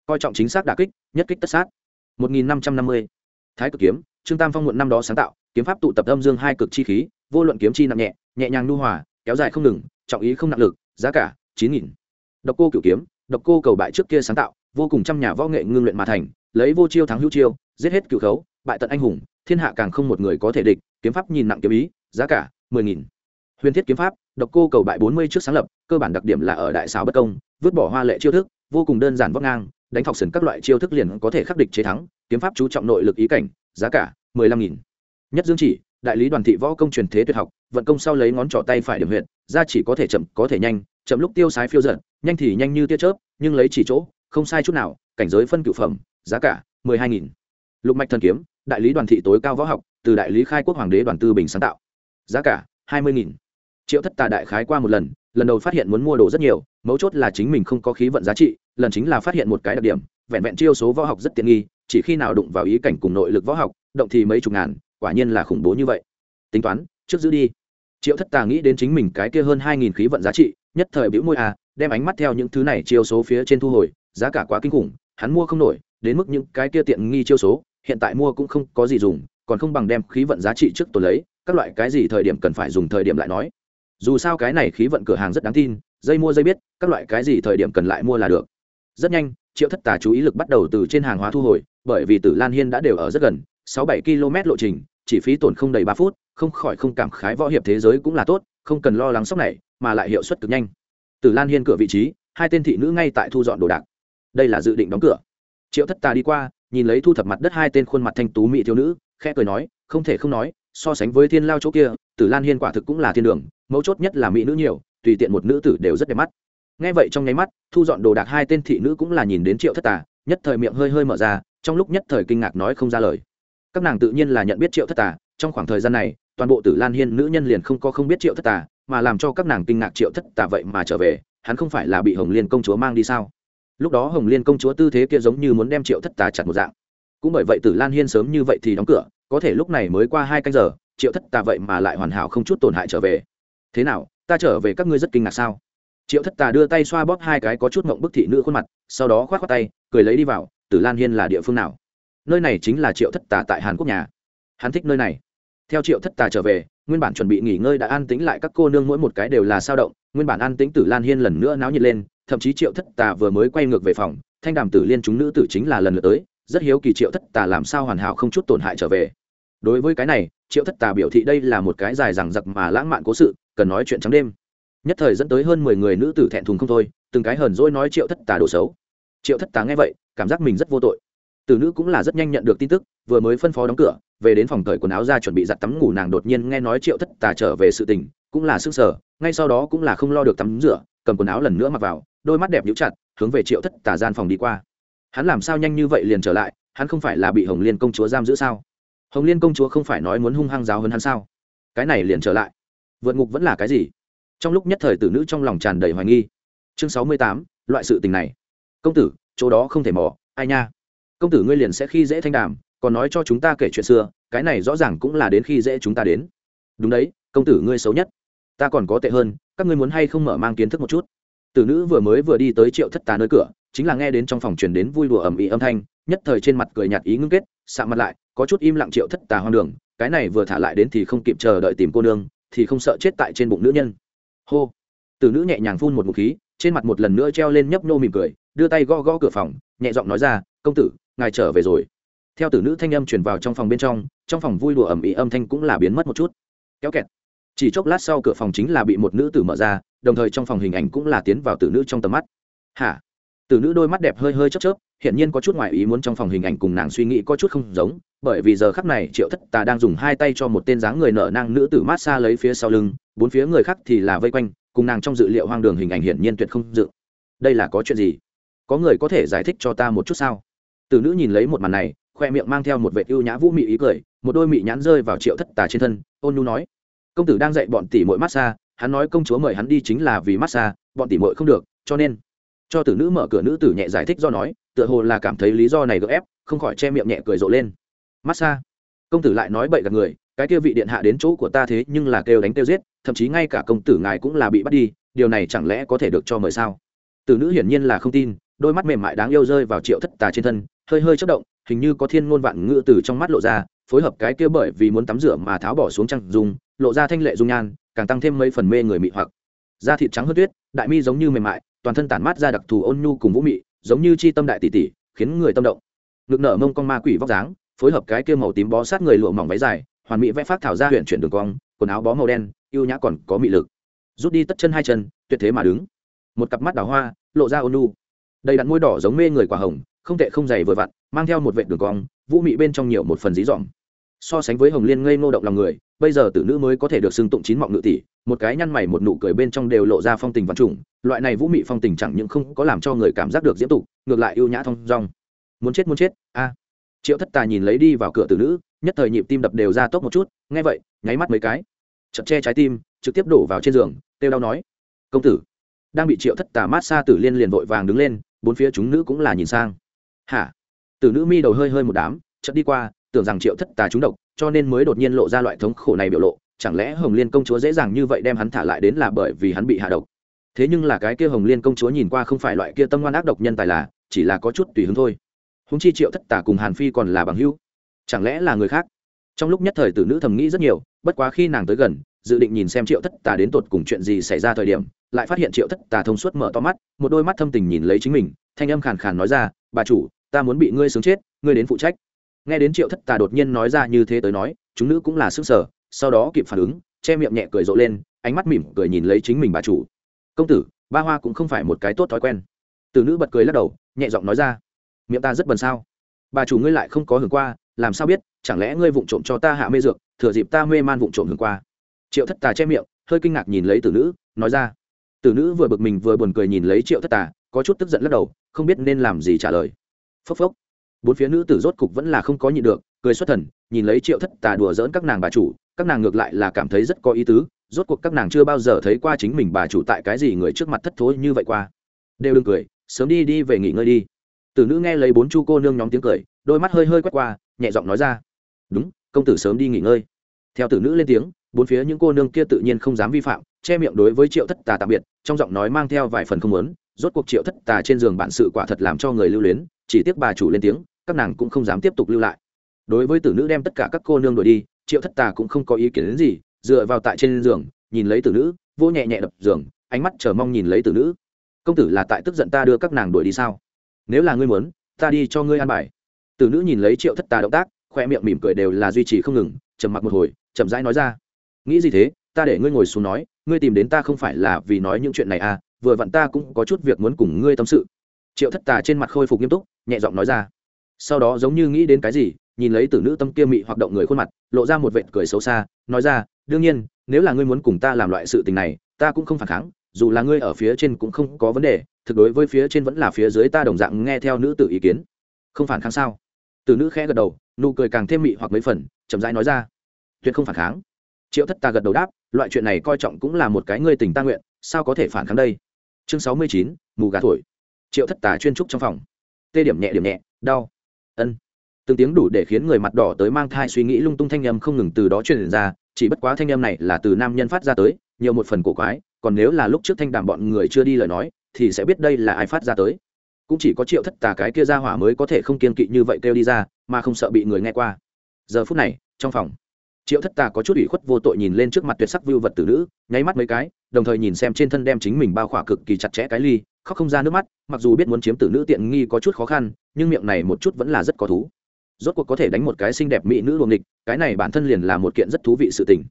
coi trọng chính xác đà kích, nhất kích tất sát, một nghìn năm trăm năm mươi thái cực kiếm, trương tam phong muộn năm đó sáng tạo, kiếm pháp tụ tập âm dương hai cực chi khí, vô luận kiếm chi nặng nhẹ nhẹ nhàng nu hòa, kéo dài không ngừng, trọng ý không nặng lực, giá cả chín nghìn. Độc cô cửu kiếm, độc cô cầu bại trước kia sáng tạo, vô cùng trăm nhà võ nghệ ngưng luyện mà thành, lấy vô chiêu thắng hữu chiêu, giết hết cựu khấu, bại tận anh hùng, thiên hạ càng không một người có thể địch, kiếm pháp nhìn nặng kiếm ý, giá cả mười nghìn. Huyền thiết kiếm pháp, độc cô cầu bại bốn mươi trước sáng lập, cơ bản đặc điểm là ở đại xào bất công, vứt bỏ hoa lệ chiêu thức, vô cùng đơn giản vóc ngang, đánh thọc sần các loại chiêu thức liền có thể khắc địch chế thắng kiếm pháp chú trọng nội lực ý cảnh, giá cả mười lăm nghìn. Nhất dương chỉ, đại lý đoàn thị võ công truyền thế tuyệt học, vận công sau lấy ngón trỏ tay phải điểm huyện ra chỉ có thể chậm, có thể nhanh, chậm lúc tiêu sái phiêu giận nhanh thì nhanh như tia chớp, nhưng lấy chỉ chỗ, không sai chút nào, cảnh giới phân cựu phẩm, giá cả mười hai nghìn. Lục mạch thần kiếm, đại lý đoàn thị tối cao võ học, từ đại lý khai quốc hoàng đế đoàn tư bình sáng tạo, giá cả hai mươi nghìn. Triệu thất tà đại khái qua một lần lần đầu phát hiện muốn mua đồ rất nhiều, mấu chốt là chính mình không có khí vận giá trị, lần chính là phát hiện một cái đặc điểm, vẹn vẹn chiêu số võ học rất tiện nghi chỉ khi nào đụng vào ý cảnh cùng nội lực võ học, động thì mấy chục ngàn, quả nhiên là khủng bố như vậy. Tính toán, trước giữ đi. Triệu thất tà nghĩ đến chính mình cái kia hơn hai nghìn khí vận giá trị, nhất thời biểu môi à đem ánh mắt theo những thứ này chiêu số phía trên thu hồi, giá cả quá kinh khủng, hắn mua không nổi, đến mức những cái kia tiện nghi chiêu số, hiện tại mua cũng không có gì dùng, còn không bằng đem khí vận giá trị trước tôi lấy, các loại cái gì thời điểm cần phải dùng thời điểm lại nói. Dù sao cái này khí vận cửa hàng rất đáng tin, dây mua dây biết, các loại cái gì thời điểm cần lại mua là được. Rất nhanh, triệu thất tà chú ý lực bắt đầu từ trên hàng hóa thu hồi bởi vì tử lan hiên đã đều ở rất gần, sáu bảy km lộ trình, chỉ phí tổn không đầy ba phút, không khỏi không cảm khái võ hiệp thế giới cũng là tốt, không cần lo lắng sốc này, mà lại hiệu suất cực nhanh. Tử lan hiên cửa vị trí, hai tên thị nữ ngay tại thu dọn đồ đạc. Đây là dự định đóng cửa. Triệu thất tà đi qua, nhìn lấy thu thập mặt đất hai tên khuôn mặt thanh tú mỹ thiếu nữ, khẽ cười nói, không thể không nói, so sánh với thiên lao chỗ kia, tử lan hiên quả thực cũng là thiên đường, mấu chốt nhất là mỹ nữ nhiều, tùy tiện một nữ tử đều rất đẹp mắt. Nghe vậy trong nháy mắt, thu dọn đồ đạc hai tên thị nữ cũng là nhìn đến triệu thất tà, nhất thời miệng hơi hơi mở ra trong lúc nhất thời kinh ngạc nói không ra lời. Các nàng tự nhiên là nhận biết triệu thất tà, trong khoảng thời gian này, toàn bộ tử lan hiên nữ nhân liền không có không biết triệu thất tà, mà làm cho các nàng kinh ngạc triệu thất tà vậy mà trở về, hắn không phải là bị hồng liên công chúa mang đi sao? Lúc đó hồng liên công chúa tư thế kia giống như muốn đem triệu thất tà chặt một dạng. Cũng bởi vậy tử lan hiên sớm như vậy thì đóng cửa, có thể lúc này mới qua hai canh giờ, triệu thất tà vậy mà lại hoàn hảo không chút tổn hại trở về. Thế nào, ta trở về các ngươi rất kinh ngạc sao? Triệu thất tà đưa tay xoa bóp hai cái có chút mộng bức thị nữ khuôn mặt, sau đó k h o á t k tay, cười lấy đi vào tử lan hiên là địa phương nào? Nơi này chính là triệu thất tà tại hàn quốc nhà. Hắn thích nơi này. Theo triệu thất tà trở về, nguyên bản chuẩn bị nghỉ ngơi đã an tính lại, các cô nương mỗi một cái đều là sao động, nguyên bản an tính tử lan hiên lần nữa náo nhiệt lên, thậm chí triệu thất tà vừa mới quay ngược về phòng, thanh đàm tử liên chúng nữ tử chính là lần lượt tới, rất hiếu kỳ triệu thất tà làm sao hoàn hảo không chút tổn hại trở về. Đối với cái này, triệu thất tà biểu thị đây là một cái dài rằng giặc mà lãng mạn cố sự, cần nói chuyện trắng đêm. Nhất thời dẫn tới hơn mười người nữ tử thẹn thùng không thôi, từng cái hờn dỗi nói triệu thất tà đồ xấu. Triệu thất tà nghe vậy cảm giác mình rất vô tội. Tử nữ cũng là rất nhanh nhận được tin tức, vừa mới phân phó đóng cửa, về đến phòng cởi quần áo ra chuẩn bị giặt tắm ngủ nàng đột nhiên nghe nói triệu thất tà trở về sự tình, cũng là sức sở ngay sau đó cũng là không lo được tắm rửa, cầm quần áo lần nữa mặc vào, đôi mắt đẹp nhũ chặt, hướng về triệu thất tà gian phòng đi qua. Hắn làm sao nhanh như vậy liền trở lại, hắn không phải là bị hồng liên công chúa giam giữ sao? Hồng liên công chúa không phải nói muốn hung hăng giáo hơn hắn sao? Cái này liền trở lại. Vượt ngục vẫn là cái gì? Trong lúc nhất thời tử nữ trong lòng tràn đầy hoài nghi. Chương sáu mươi tám, loại sự tình này. Công tử chỗ đó không thể mò, ai nha? Công tử ngươi liền sẽ khi dễ thanh đàm, còn nói cho chúng ta kể chuyện xưa, cái này rõ ràng cũng là đến khi dễ chúng ta đến. Đúng đấy, công tử ngươi xấu nhất. Ta còn có tệ hơn, các ngươi muốn hay không mở mang kiến thức một chút? Tử nữ vừa mới vừa đi tới triệu thất tà nơi cửa, chính là nghe đến trong phòng truyền đến vui đùa ầm ĩ âm thanh, nhất thời trên mặt cười nhạt ý ngưng kết sạ mặt lại, có chút im lặng triệu thất tà hoang đường, cái này vừa thả lại đến thì không kịp chờ đợi tìm cô nương, thì không sợ chết tại trên bụng nữ nhân. Hô. Tử nữ nhẹ nhàng phun một ngụm khí trên mặt một lần nữa treo lên nhấp nô mỉm cười, đưa tay gõ gõ cửa phòng, nhẹ giọng nói ra, công tử, ngài trở về rồi. Theo tử nữ thanh âm truyền vào trong phòng bên trong trong phòng vui đùa ầm ý âm thanh cũng là biến mất một chút. Kéo kẹt. Chỉ chốc lát sau cửa phòng chính là bị một nữ tử mở ra, đồng thời trong phòng hình ảnh cũng là tiến vào tử nữ trong tầm mắt. Hả? Tử nữ đôi mắt đẹp hơi hơi chớp chớp hiện nhiên có chút ngoại ý muốn trong phòng hình ảnh cùng nàng suy nghĩ có chút không giống, bởi vì giờ khắp này triệu thất tà đang dùng hai tay cho một tên dáng người nở nang nữ tử mát xa lấy phía sau lưng, bốn phía người khác thì là vây quanh cùng nàng trong dự liệu hoang đường hình ảnh hiển nhiên tuyệt không dự. Đây là có chuyện gì? Có người có thể giải thích cho ta một chút sao? Tử nữ nhìn lấy một màn này, khoe miệng mang theo một vệ ưu nhã vũ mị ý cười, một đôi mị nhãn rơi vào triệu thất tà trên thân, ôn nhu nói. Công tử đang dạy bọn tỷ muội massage hắn nói công chúa mời hắn đi chính là vì massage bọn tỷ muội không được, cho nên. Cho tử nữ mở cửa nữ tử nhẹ giải thích do nói, tựa hồ là cảm thấy lý do này gượng ép, không khỏi che miệng nhẹ cười rộ lên. Massage công tử lại nói bậy gặp người, cái kia vị điện hạ đến chỗ của ta thế nhưng là kêu đánh kêu giết thậm chí ngay cả công tử ngài cũng là bị bắt đi, điều này chẳng lẽ có thể được cho mời sao? Tử nữ hiển nhiên là không tin, đôi mắt mềm mại đáng yêu rơi vào triệu thất tà trên thân, hơi hơi chất động, hình như có thiên ngôn vạn ngữ từ trong mắt lộ ra, phối hợp cái kia bởi vì muốn tắm rửa mà tháo bỏ xuống trăng dùng, lộ ra thanh lệ dung nhan, càng tăng thêm mấy phần mê người mị hoặc. Da thịt trắng hơn tuyết, đại mi giống như mềm mại, toàn thân tản mát ra đặc thù ôn nhu cùng vũ mị, giống như chi tâm đại tỷ tỷ, khiến người tâm động. Ngực nở mông con ma quỷ vóc dáng, phối hợp cái kia màu tím bó sát người lụa mỏng váy dài, hoàn mỹ vẽ phát thảo ra huyện chuyển đường cong, quần áo bó màu đen yêu nhã còn có mị lực. Rút đi tất chân hai chân, tuyệt thế mà đứng. Một cặp mắt đào hoa, lộ ra ôn nu đầy đặn môi đỏ giống mê người quả hồng, không tệ không dày vừa vặn, mang theo một vệ đường cong, vũ mị bên trong nhiều một phần dí dỏm. So sánh với hồng liên ngây ngô động lòng người, bây giờ tử nữ mới có thể được xưng tụng chín mọng ngự tỷ, một cái nhăn mày một nụ cười bên trong đều lộ ra phong tình văn trùng, loại này vũ mị phong tình chẳng những không có làm cho người cảm giác được diễm tục, ngược lại ưu nhã thong dong. Muốn chết muốn chết, a. Triệu thất tà nhìn lấy đi vào cửa tử nữ, nhất thời nhịp tim đập đều ra tốc một chút, nghe vậy, nháy mắt mấy cái chật che trái tim, trực tiếp đổ vào trên giường têu đau nói, công tử, đang bị triệu thất tà mát xa tử liên liền vội vàng đứng lên, bốn phía chúng nữ cũng là nhìn sang. Hả? Tử nữ mi đầu hơi hơi một đám chật đi qua, tưởng rằng triệu thất tà trúng độc, cho nên mới đột nhiên lộ ra loại thống khổ này biểu lộ, chẳng lẽ hồng liên công chúa dễ dàng như vậy đem hắn thả lại đến là bởi vì hắn bị hạ độc? Thế nhưng là cái kia hồng liên công chúa nhìn qua không phải loại kia tâm ngoan ác độc nhân tài là, chỉ là có chút tùy hứng thôi. Húng chi triệu thất tà cùng hàn phi còn là bằng hữu, chẳng lẽ là người khác? Trong lúc nhất thời tử nữ thầm nghĩ rất nhiều, bất quá khi nàng tới gần, dự định nhìn xem triệu thất tà đến tột cùng chuyện gì xảy ra thời điểm, lại phát hiện triệu thất tà thông suốt mở to mắt, một đôi mắt thâm tình nhìn lấy chính mình, thanh âm khàn khàn nói ra, bà chủ, ta muốn bị ngươi sướng chết, ngươi đến phụ trách. Nghe đến triệu thất tà đột nhiên nói ra như thế tới nói, chúng nữ cũng là sức sở sau đó kịp phản ứng, che miệng nhẹ cười rộ lên, ánh mắt mỉm cười nhìn lấy chính mình bà chủ. Công tử, ba hoa cũng không phải một cái tốt thói quen. Từ nữ bật cười lắc đầu, nhẹ giọng nói ra, miệng ta rất bần sao? Bà chủ ngươi lại không có hưởng qua làm sao biết, chẳng lẽ ngươi vụng trộm cho ta hạ mê dược, thừa dịp ta mê man vụng trộm hưởng qua. Triệu thất tà che miệng, hơi kinh ngạc nhìn lấy tử nữ, nói ra. Tử nữ vừa bực mình vừa buồn cười nhìn lấy triệu thất tà, có chút tức giận lắc đầu, không biết nên làm gì trả lời. Phốc phốc. Bốn phía nữ tử rốt cục vẫn là không có nhịn được, cười xuất thần, nhìn lấy triệu thất tà đùa dỡn các nàng bà chủ, các nàng ngược lại là cảm thấy rất có ý tứ, rốt cuộc các nàng chưa bao giờ thấy qua chính mình bà chủ tại cái gì người trước mặt thất thối như vậy qua. Đều đừng cười, sớm đi đi về nghỉ ngơi đi. Tử nữ nghe lấy bốn chu cô nương nhóm tiếng cười đôi mắt hơi hơi quét qua, nhẹ giọng nói ra. Đúng, công tử sớm đi nghỉ ngơi. Theo tử nữ lên tiếng, bốn phía những cô nương kia tự nhiên không dám vi phạm, che miệng đối với triệu thất tà tạm biệt, trong giọng nói mang theo vài phần không lớn rốt cuộc triệu thất tà trên giường bản sự quả thật làm cho người lưu luyến, chỉ tiếc bà chủ lên tiếng, các nàng cũng không dám tiếp tục lưu lại. Đối với tử nữ đem tất cả các cô nương đuổi đi, triệu thất tà cũng không có ý kiến đến gì, dựa vào tại trên giường, nhìn lấy tử nữ, vỗ nhẹ nhẹ đập giường, ánh mắt chờ mong nhìn lấy tử nữ. Công tử là tại tức giận ta đưa các nàng đuổi đi sao? Nếu là ngươi muốn, ta đi cho ngươi ăn bài tử nữ nhìn lấy triệu thất tà động tác, khoe miệng mỉm cười đều là duy trì không ngừng, trầm mặc một hồi, chậm rãi nói ra. Nghĩ gì thế? Ta để ngươi ngồi xuống nói, ngươi tìm đến ta không phải là vì nói những chuyện này à vừa vặn ta cũng có chút việc muốn cùng ngươi tâm sự. Triệu thất tà trên mặt khôi phục nghiêm túc, nhẹ giọng nói ra. Sau đó giống như nghĩ đến cái gì, nhìn lấy tử nữ tâm kia mị hoạt động người khuôn mặt, lộ ra một vệt cười xấu xa, nói ra, đương nhiên, nếu là ngươi muốn cùng ta làm loại sự tình này, ta cũng không phản kháng, dù là ngươi ở phía trên cũng không có vấn đề, thực đối với phía trên vẫn là phía dưới ta đồng dạng nghe theo nữ tử ý kiến. Không phản kháng sao? Từ nữ khẽ gật đầu, nụ cười càng thêm mị hoặc mấy phần, chậm rãi nói ra. Tuyệt không phản kháng. Triệu thất ta gật đầu đáp, loại chuyện này coi trọng cũng là một cái ngươi tình ta nguyện, sao có thể phản kháng đây? Chương sáu mươi chín, mù gà thổi. Triệu thất tà chuyên trúc trong phòng. Tê điểm nhẹ điểm nhẹ, đau. Ân. Từng tiếng đủ để khiến người mặt đỏ tới mang thai suy nghĩ lung tung thanh âm không ngừng từ đó truyền ra, chỉ bất quá thanh âm này là từ nam nhân phát ra tới, nhiều một phần cổ quái, còn nếu là lúc trước thanh đàm bọn người chưa đi lời nói, thì sẽ biết đây là ai phát ra tới cũng chỉ có triệu thất tà cái kia ra hỏa mới có thể không kiên kỵ như vậy kêu đi ra, mà không sợ bị người nghe qua. Giờ phút này, trong phòng, triệu thất tà có chút ủy khuất vô tội nhìn lên trước mặt tuyệt sắc vưu vật tử nữ, nháy mắt mấy cái, đồng thời nhìn xem trên thân đem chính mình bao khỏa cực kỳ chặt chẽ cái ly, khóc không ra nước mắt, mặc dù biết muốn chiếm tử nữ tiện nghi có chút khó khăn, nhưng miệng này một chút vẫn là rất có thú. Rốt cuộc có thể đánh một cái xinh đẹp mỹ nữ luồng địch cái này bản thân liền là một kiện rất thú vị sự tình.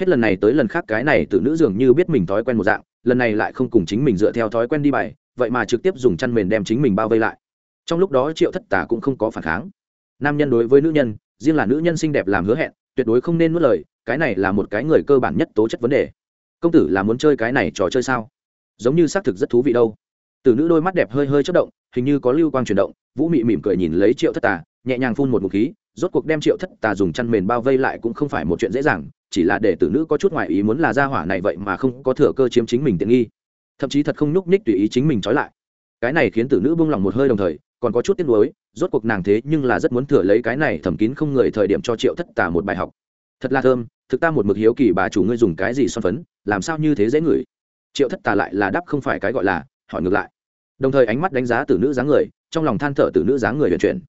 Hết lần này tới lần khác cái này tử nữ dường như biết mình thói quen một dạng, lần này lại không cùng chính mình dựa theo thói quen đi bài vậy mà trực tiếp dùng chăn mền đem chính mình bao vây lại. Trong lúc đó triệu thất tả cũng không có phản kháng. Nam nhân đối với nữ nhân, riêng là nữ nhân xinh đẹp làm hứa hẹn, tuyệt đối không nên nuốt lời, cái này là một cái người cơ bản nhất tố chất vấn đề. Công tử là muốn chơi cái này trò chơi sao? Giống như xác thực rất thú vị đâu. Tử nữ đôi mắt đẹp hơi hơi chất động, hình như có lưu quang chuyển động, vũ mị mỉm cười nhìn lấy triệu thất tà, nhẹ nhàng phun một mục khí, rốt cuộc đem triệu thất tà dùng chăn mền bao vây lại cũng không phải một chuyện dễ dàng, chỉ là để tử nữ có chút ngoại ý muốn là gia hỏa này vậy mà không có thừa cơ chiếm chính mình tiện nghi thậm chí thật không nhúc nhích tùy ý chính mình trói lại. Cái này khiến tử nữ buông lòng một hơi đồng thời, còn có chút tiếc nuối, rốt cuộc nàng thế nhưng là rất muốn thừa lấy cái này thẩm kín không người thời điểm cho triệu thất tà một bài học. Thật là thơm, thực ta một mực hiếu kỳ bà chủ ngươi dùng cái gì son phấn, làm sao như thế dễ ngửi. Triệu thất tà lại là đáp không phải cái gọi là, hỏi ngược lại. Đồng thời ánh mắt đánh giá tử nữ dáng người, trong lòng than thở tử nữ dáng người vận chuyển.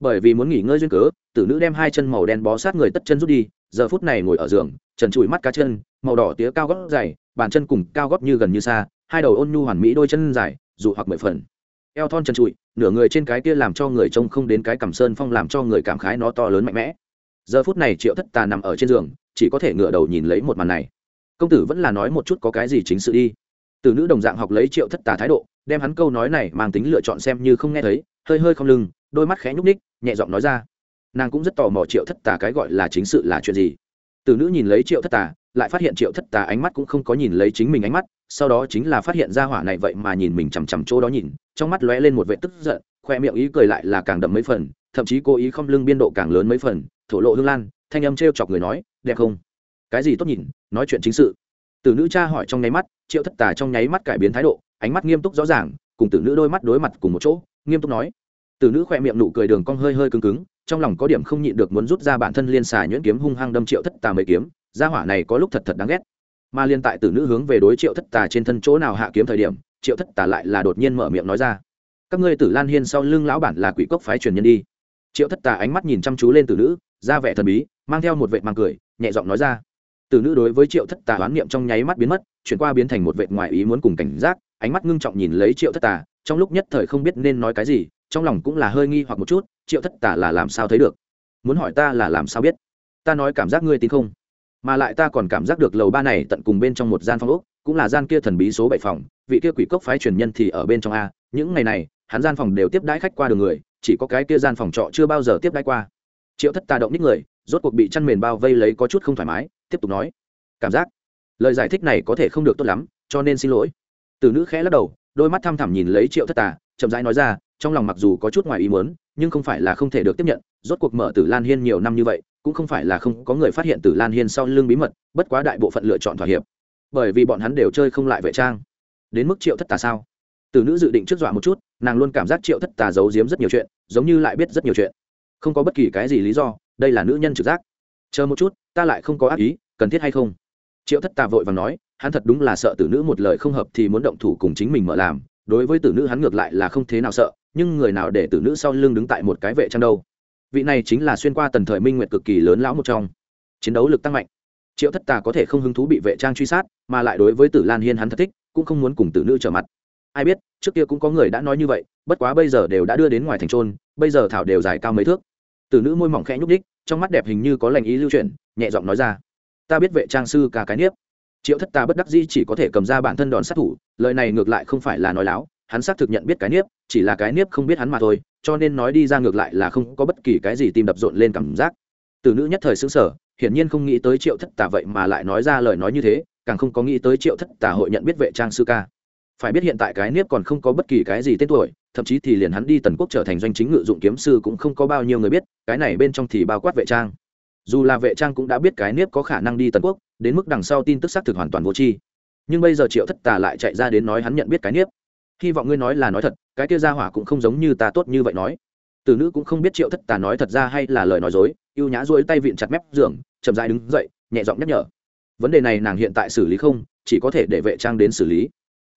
Bởi vì muốn nghỉ ngơi duyên cớ, tử nữ đem hai chân màu đen bó sát người tất chân rút đi, giờ phút này ngồi ở giường, trần trụi mắt cá chân, màu đỏ tía cao gót dày, bàn chân cùng cao gót như gần như xa hai đầu ôn nhu hoàn mỹ đôi chân dài dù hoặc mười phần. Eo thon trần trụi, nửa người trên cái kia làm cho người trông không đến cái cằm sơn phong làm cho người cảm khái nó to lớn mạnh mẽ. Giờ phút này triệu thất tà nằm ở trên giường, chỉ có thể ngửa đầu nhìn lấy một màn này. Công tử vẫn là nói một chút có cái gì chính sự đi. Từ nữ đồng dạng học lấy triệu thất tà thái độ, đem hắn câu nói này mang tính lựa chọn xem như không nghe thấy, hơi hơi không lưng, đôi mắt khẽ nhúc ních nhẹ giọng nói ra. Nàng cũng rất tò mò triệu thất tà cái gọi là chính sự là chuyện gì. Từ nữ nhìn lấy triệu thất tà, lại phát hiện triệu thất tà ánh mắt cũng không có nhìn lấy chính mình ánh mắt sau đó chính là phát hiện ra hỏa này vậy mà nhìn mình chằm chằm chỗ đó nhìn, trong mắt lóe lên một vệ tức giận, khoe miệng ý cười lại là càng đậm mấy phần, thậm chí cố ý không lưng biên độ càng lớn mấy phần, thổ lộ hương lan, thanh âm t chọc người nói, đẹp không? Cái gì tốt nhìn, nói chuyện chính sự. Từ nữ cha hỏi trong nháy mắt, triệu thất tà trong nháy mắt cải biến thái độ, ánh mắt nghiêm túc rõ ràng, cùng tử nữ đôi mắt đối mặt cùng một chỗ, nghiêm túc nói. Tử nữ khoe miệng nụ cười đường cong hơi hơi cứng cứng, trong lòng có điểm không nhịn được muốn rút ra bản thân liên xà nhuyễn kiếm hung hăng đâm triệu thất tà mấy kiếm, gia hỏa này có lúc thật thật đáng ghét mà liên tại tử nữ hướng về đối triệu thất tà trên thân chỗ nào hạ kiếm thời điểm, triệu thất tà lại là đột nhiên mở miệng nói ra. Các ngươi tử lan hiên sau lưng lão bản là quỷ cốc phái truyền nhân đi. Triệu thất tà ánh mắt nhìn chăm chú lên tử nữ, ra vẻ thần bí, mang theo một vệ mang cười, nhẹ giọng nói ra. Tử nữ đối với triệu thất tà oán niệm trong nháy mắt biến mất, chuyển qua biến thành một vệ ngoài ý muốn cùng cảnh giác, ánh mắt ngưng trọng nhìn lấy triệu thất tà, trong lúc nhất thời không biết nên nói cái gì, trong lòng cũng là hơi nghi hoặc một chút, triệu thất tà là làm sao thấy được? Muốn hỏi ta là làm sao biết? Ta nói cảm giác ngươi tin không? Mà lại ta còn cảm giác được lầu ba này tận cùng bên trong một gian phòng ốc, cũng là gian kia thần bí số bảy phòng, vị kia quỷ cốc phái truyền nhân thì ở bên trong a. Những ngày này, hắn gian phòng đều tiếp đãi khách qua đường người, chỉ có cái kia gian phòng trọ chưa bao giờ tiếp đãi qua. Triệu thất tà động ních người, rốt cuộc bị chăn mền bao vây lấy có chút không thoải mái, tiếp tục nói. Cảm giác, lời giải thích này có thể không được tốt lắm, cho nên xin lỗi. Từ nữ khẽ lắc đầu, đôi mắt thăm thẳm nhìn lấy triệu thất tà chậm rãi nói ra, trong lòng mặc dù có chút ngoài ý muốn, nhưng không phải là không thể được tiếp nhận, rốt cuộc mở tử lan hiên nhiều năm như vậy cũng không phải là không có người phát hiện tử lan hiên sau lưng bí mật, bất quá đại bộ phận lựa chọn thỏa hiệp. Bởi vì bọn hắn đều chơi không lại vệ trang. Đến mức triệu thất tà sao? Tử nữ dự định trước dọa một chút, nàng luôn cảm giác triệu thất tà giấu giếm rất nhiều chuyện, giống như lại biết rất nhiều chuyện. Không có bất kỳ cái gì lý do, đây là nữ nhân trực giác. Chờ một chút, ta lại không có ác ý, cần thiết hay không? Triệu thất tà vội và nói, hắn thật đúng là sợ tử nữ một lời không hợp thì muốn động thủ cùng chính mình mở làm. Đối với tử nữ hắn ngược lại là không thế nào sợ, nhưng người nào để tử nữ sau lưng đứng tại một cái vệ trang đâu? Vị này chính là xuyên qua tần thời minh nguyệt cực kỳ lớn lão một trong. Chiến đấu lực tăng mạnh. Triệu thất tà có thể không hứng thú bị vệ trang truy sát, mà lại đối với tử lan hiên hắn thất thích, cũng không muốn cùng tử nữ trở mặt. Ai biết, trước kia cũng có người đã nói như vậy, bất quá bây giờ đều đã đưa đến ngoài thành trôn, bây giờ thảo đều dài cao mấy thước. Tử nữ môi mỏng khẽ nhúc đích trong mắt đẹp hình như có lành ý lưu chuyển, nhẹ giọng nói ra, ta biết vệ trang sư cả cái niếp. Triệu thất ta bất đắc di chỉ có thể cầm ra bản thân đòn sát thủ, lời này ngược lại không phải là nói láo, hắn xác thực nhận biết cái niếp, chỉ là cái niếp không biết hắn mà thôi cho nên nói đi ra ngược lại là không có bất kỳ cái gì tim đập rộn lên cảm giác. Từ nữ nhất thời xứng sở hiển nhiên không nghĩ tới triệu thất tà vậy mà lại nói ra lời nói như thế, càng không có nghĩ tới triệu thất tà hội nhận biết vệ trang sư ca. Phải biết hiện tại cái niếp còn không có bất kỳ cái gì tên tuổi, thậm chí thì liền hắn đi tần quốc trở thành doanh chính ngự dụng kiếm sư cũng không có bao nhiêu người biết, cái này bên trong thì bao quát vệ trang. Dù là vệ trang cũng đã biết cái niếp có khả năng đi tần quốc, đến mức đằng sau tin tức xác thực hoàn toàn vô tri. Nhưng bây giờ triệu thất tà lại chạy ra đến nói hắn nhận biết cái niếp hy vọng ngươi nói là nói thật, cái kia ra hỏa cũng không giống như ta tốt như vậy nói. Từ nữ cũng không biết triệu thất tà nói thật ra hay là lời nói dối y ê u nhã dối tay vịn chặt mép giường, chậm dại đứng dậy, nhẹ giọng nhắc nhở. Vấn đề này nàng hiện tại xử lý không, chỉ có thể để vệ trang đến xử lý.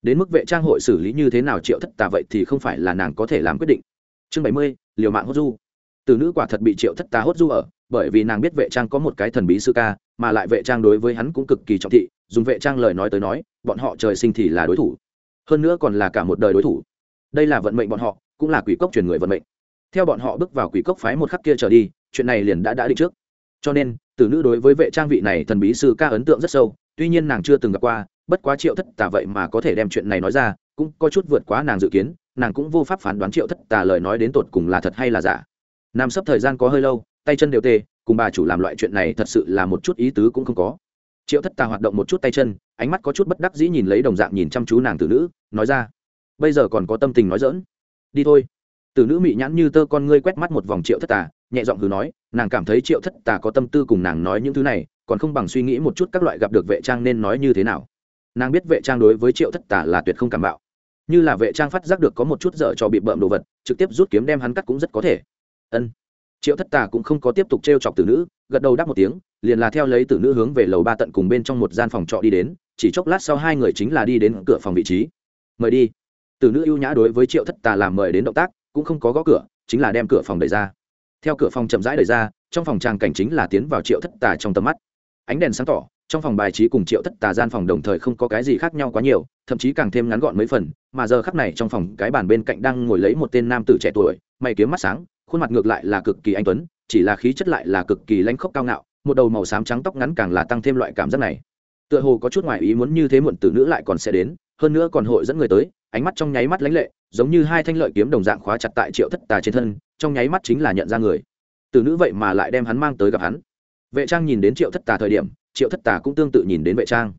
Đến mức vệ trang hội xử lý như thế nào triệu thất tà vậy thì không phải là nàng có thể làm quyết định. Chương bảy mươi, liều mạng hốt du. Từ nữ quả thật bị triệu thất tà hốt du ở, bởi vì nàng biết vệ trang có một cái thần bí sư ca, mà lại vệ trang đối với hắn cũng cực kỳ trọng thị, dùng vệ trang lời nói tới nói, bọn họ trời sinh thì là đối thủ hơn nữa còn là cả một đời đối thủ. Đây là vận mệnh bọn họ, cũng là quỷ cốc truyền người vận mệnh. Theo bọn họ bước vào quỷ cốc phái một khắc kia trở đi, chuyện này liền đã đã định trước. Cho nên, tử nữ đối với vệ trang vị này thần bí sư ca ấn tượng rất sâu, tuy nhiên nàng chưa từng gặp qua, bất quá triệu thất tà vậy mà có thể đem chuyện này nói ra, cũng có chút vượt quá nàng dự kiến, nàng cũng vô pháp phán đoán triệu thất tà lời nói đến tột cùng là thật hay là giả. Nam sắp thời gian có hơi lâu, tay chân đều tê, cùng bà chủ làm loại chuyện này thật sự là một chút ý tứ cũng không có triệu thất tà hoạt động một chút tay chân, ánh mắt có chút bất đắc dĩ nhìn lấy đồng dạng nhìn chăm chú nàng tử nữ, nói ra, bây giờ còn có tâm tình nói dỡn đi thôi. Tử nữ mị nhãn như tơ con ngươi quét mắt một vòng triệu thất tà, nhẹ giọng hừ nói, nàng cảm thấy triệu thất tà có tâm tư cùng nàng nói những thứ này, còn không bằng suy nghĩ một chút các loại gặp được vệ trang nên nói như thế nào. Nàng biết vệ trang đối với triệu thất tà là tuyệt không cảm bạo. Như là vệ trang phát giác được có một chút dở cho bị bợm đồ vật, trực tiếp rút kiếm đem hắn cắt cũng rất có thể. Ân triệu thất tà cũng không có tiếp tục t r e o chọc tử nữ, gật đầu đáp một tiếng, liền là theo lấy tử nữ hướng về lầu ba tận cùng bên trong một gian phòng trọ đi đến, chỉ chốc lát sau hai người chính là đi đến cửa phòng vị trí. Mời đi. Tử nữ ưu nhã đối với triệu thất tà làm mời đến động tác, cũng không có gõ cửa, chính là đem cửa phòng đẩy ra. Theo cửa phòng chậm rãi đẩy ra, trong phòng tràng cảnh chính là tiến vào triệu thất tà trong tầm mắt. Ánh đèn sáng tỏ, trong phòng bài trí cùng triệu thất tà gian phòng đồng thời không có cái gì khác nhau quá nhiều, thậm chí càng thêm ngắn gọn mấy phần, mà giờ khắc này trong phòng cái bàn bên cạnh đang ngồi lấy một tên nam tử trẻ tuổi, mày kiếm mắt sáng khuôn mặt ngược lại là cực kỳ anh tuấn, chỉ là khí chất lại là cực kỳ lãnh khốc cao ngạo, một đầu màu xám trắng tóc ngắn càng là tăng thêm loại cảm giác này. Tựa hồ có chút ngoại ý muốn như thế muộn tử nữ lại còn sẽ đến, hơn nữa còn hội dẫn người tới, ánh mắt trong nháy mắt lãnh lệ, giống như hai thanh lợi kiếm đồng dạng khóa chặt tại triệu thất tà trên thân, trong nháy mắt chính là nhận ra người. Tử nữ vậy mà lại đem hắn mang tới gặp hắn. Vệ trang nhìn đến triệu thất tà thời điểm, triệu thất tà cũng tương tự nhìn đến vệ trang.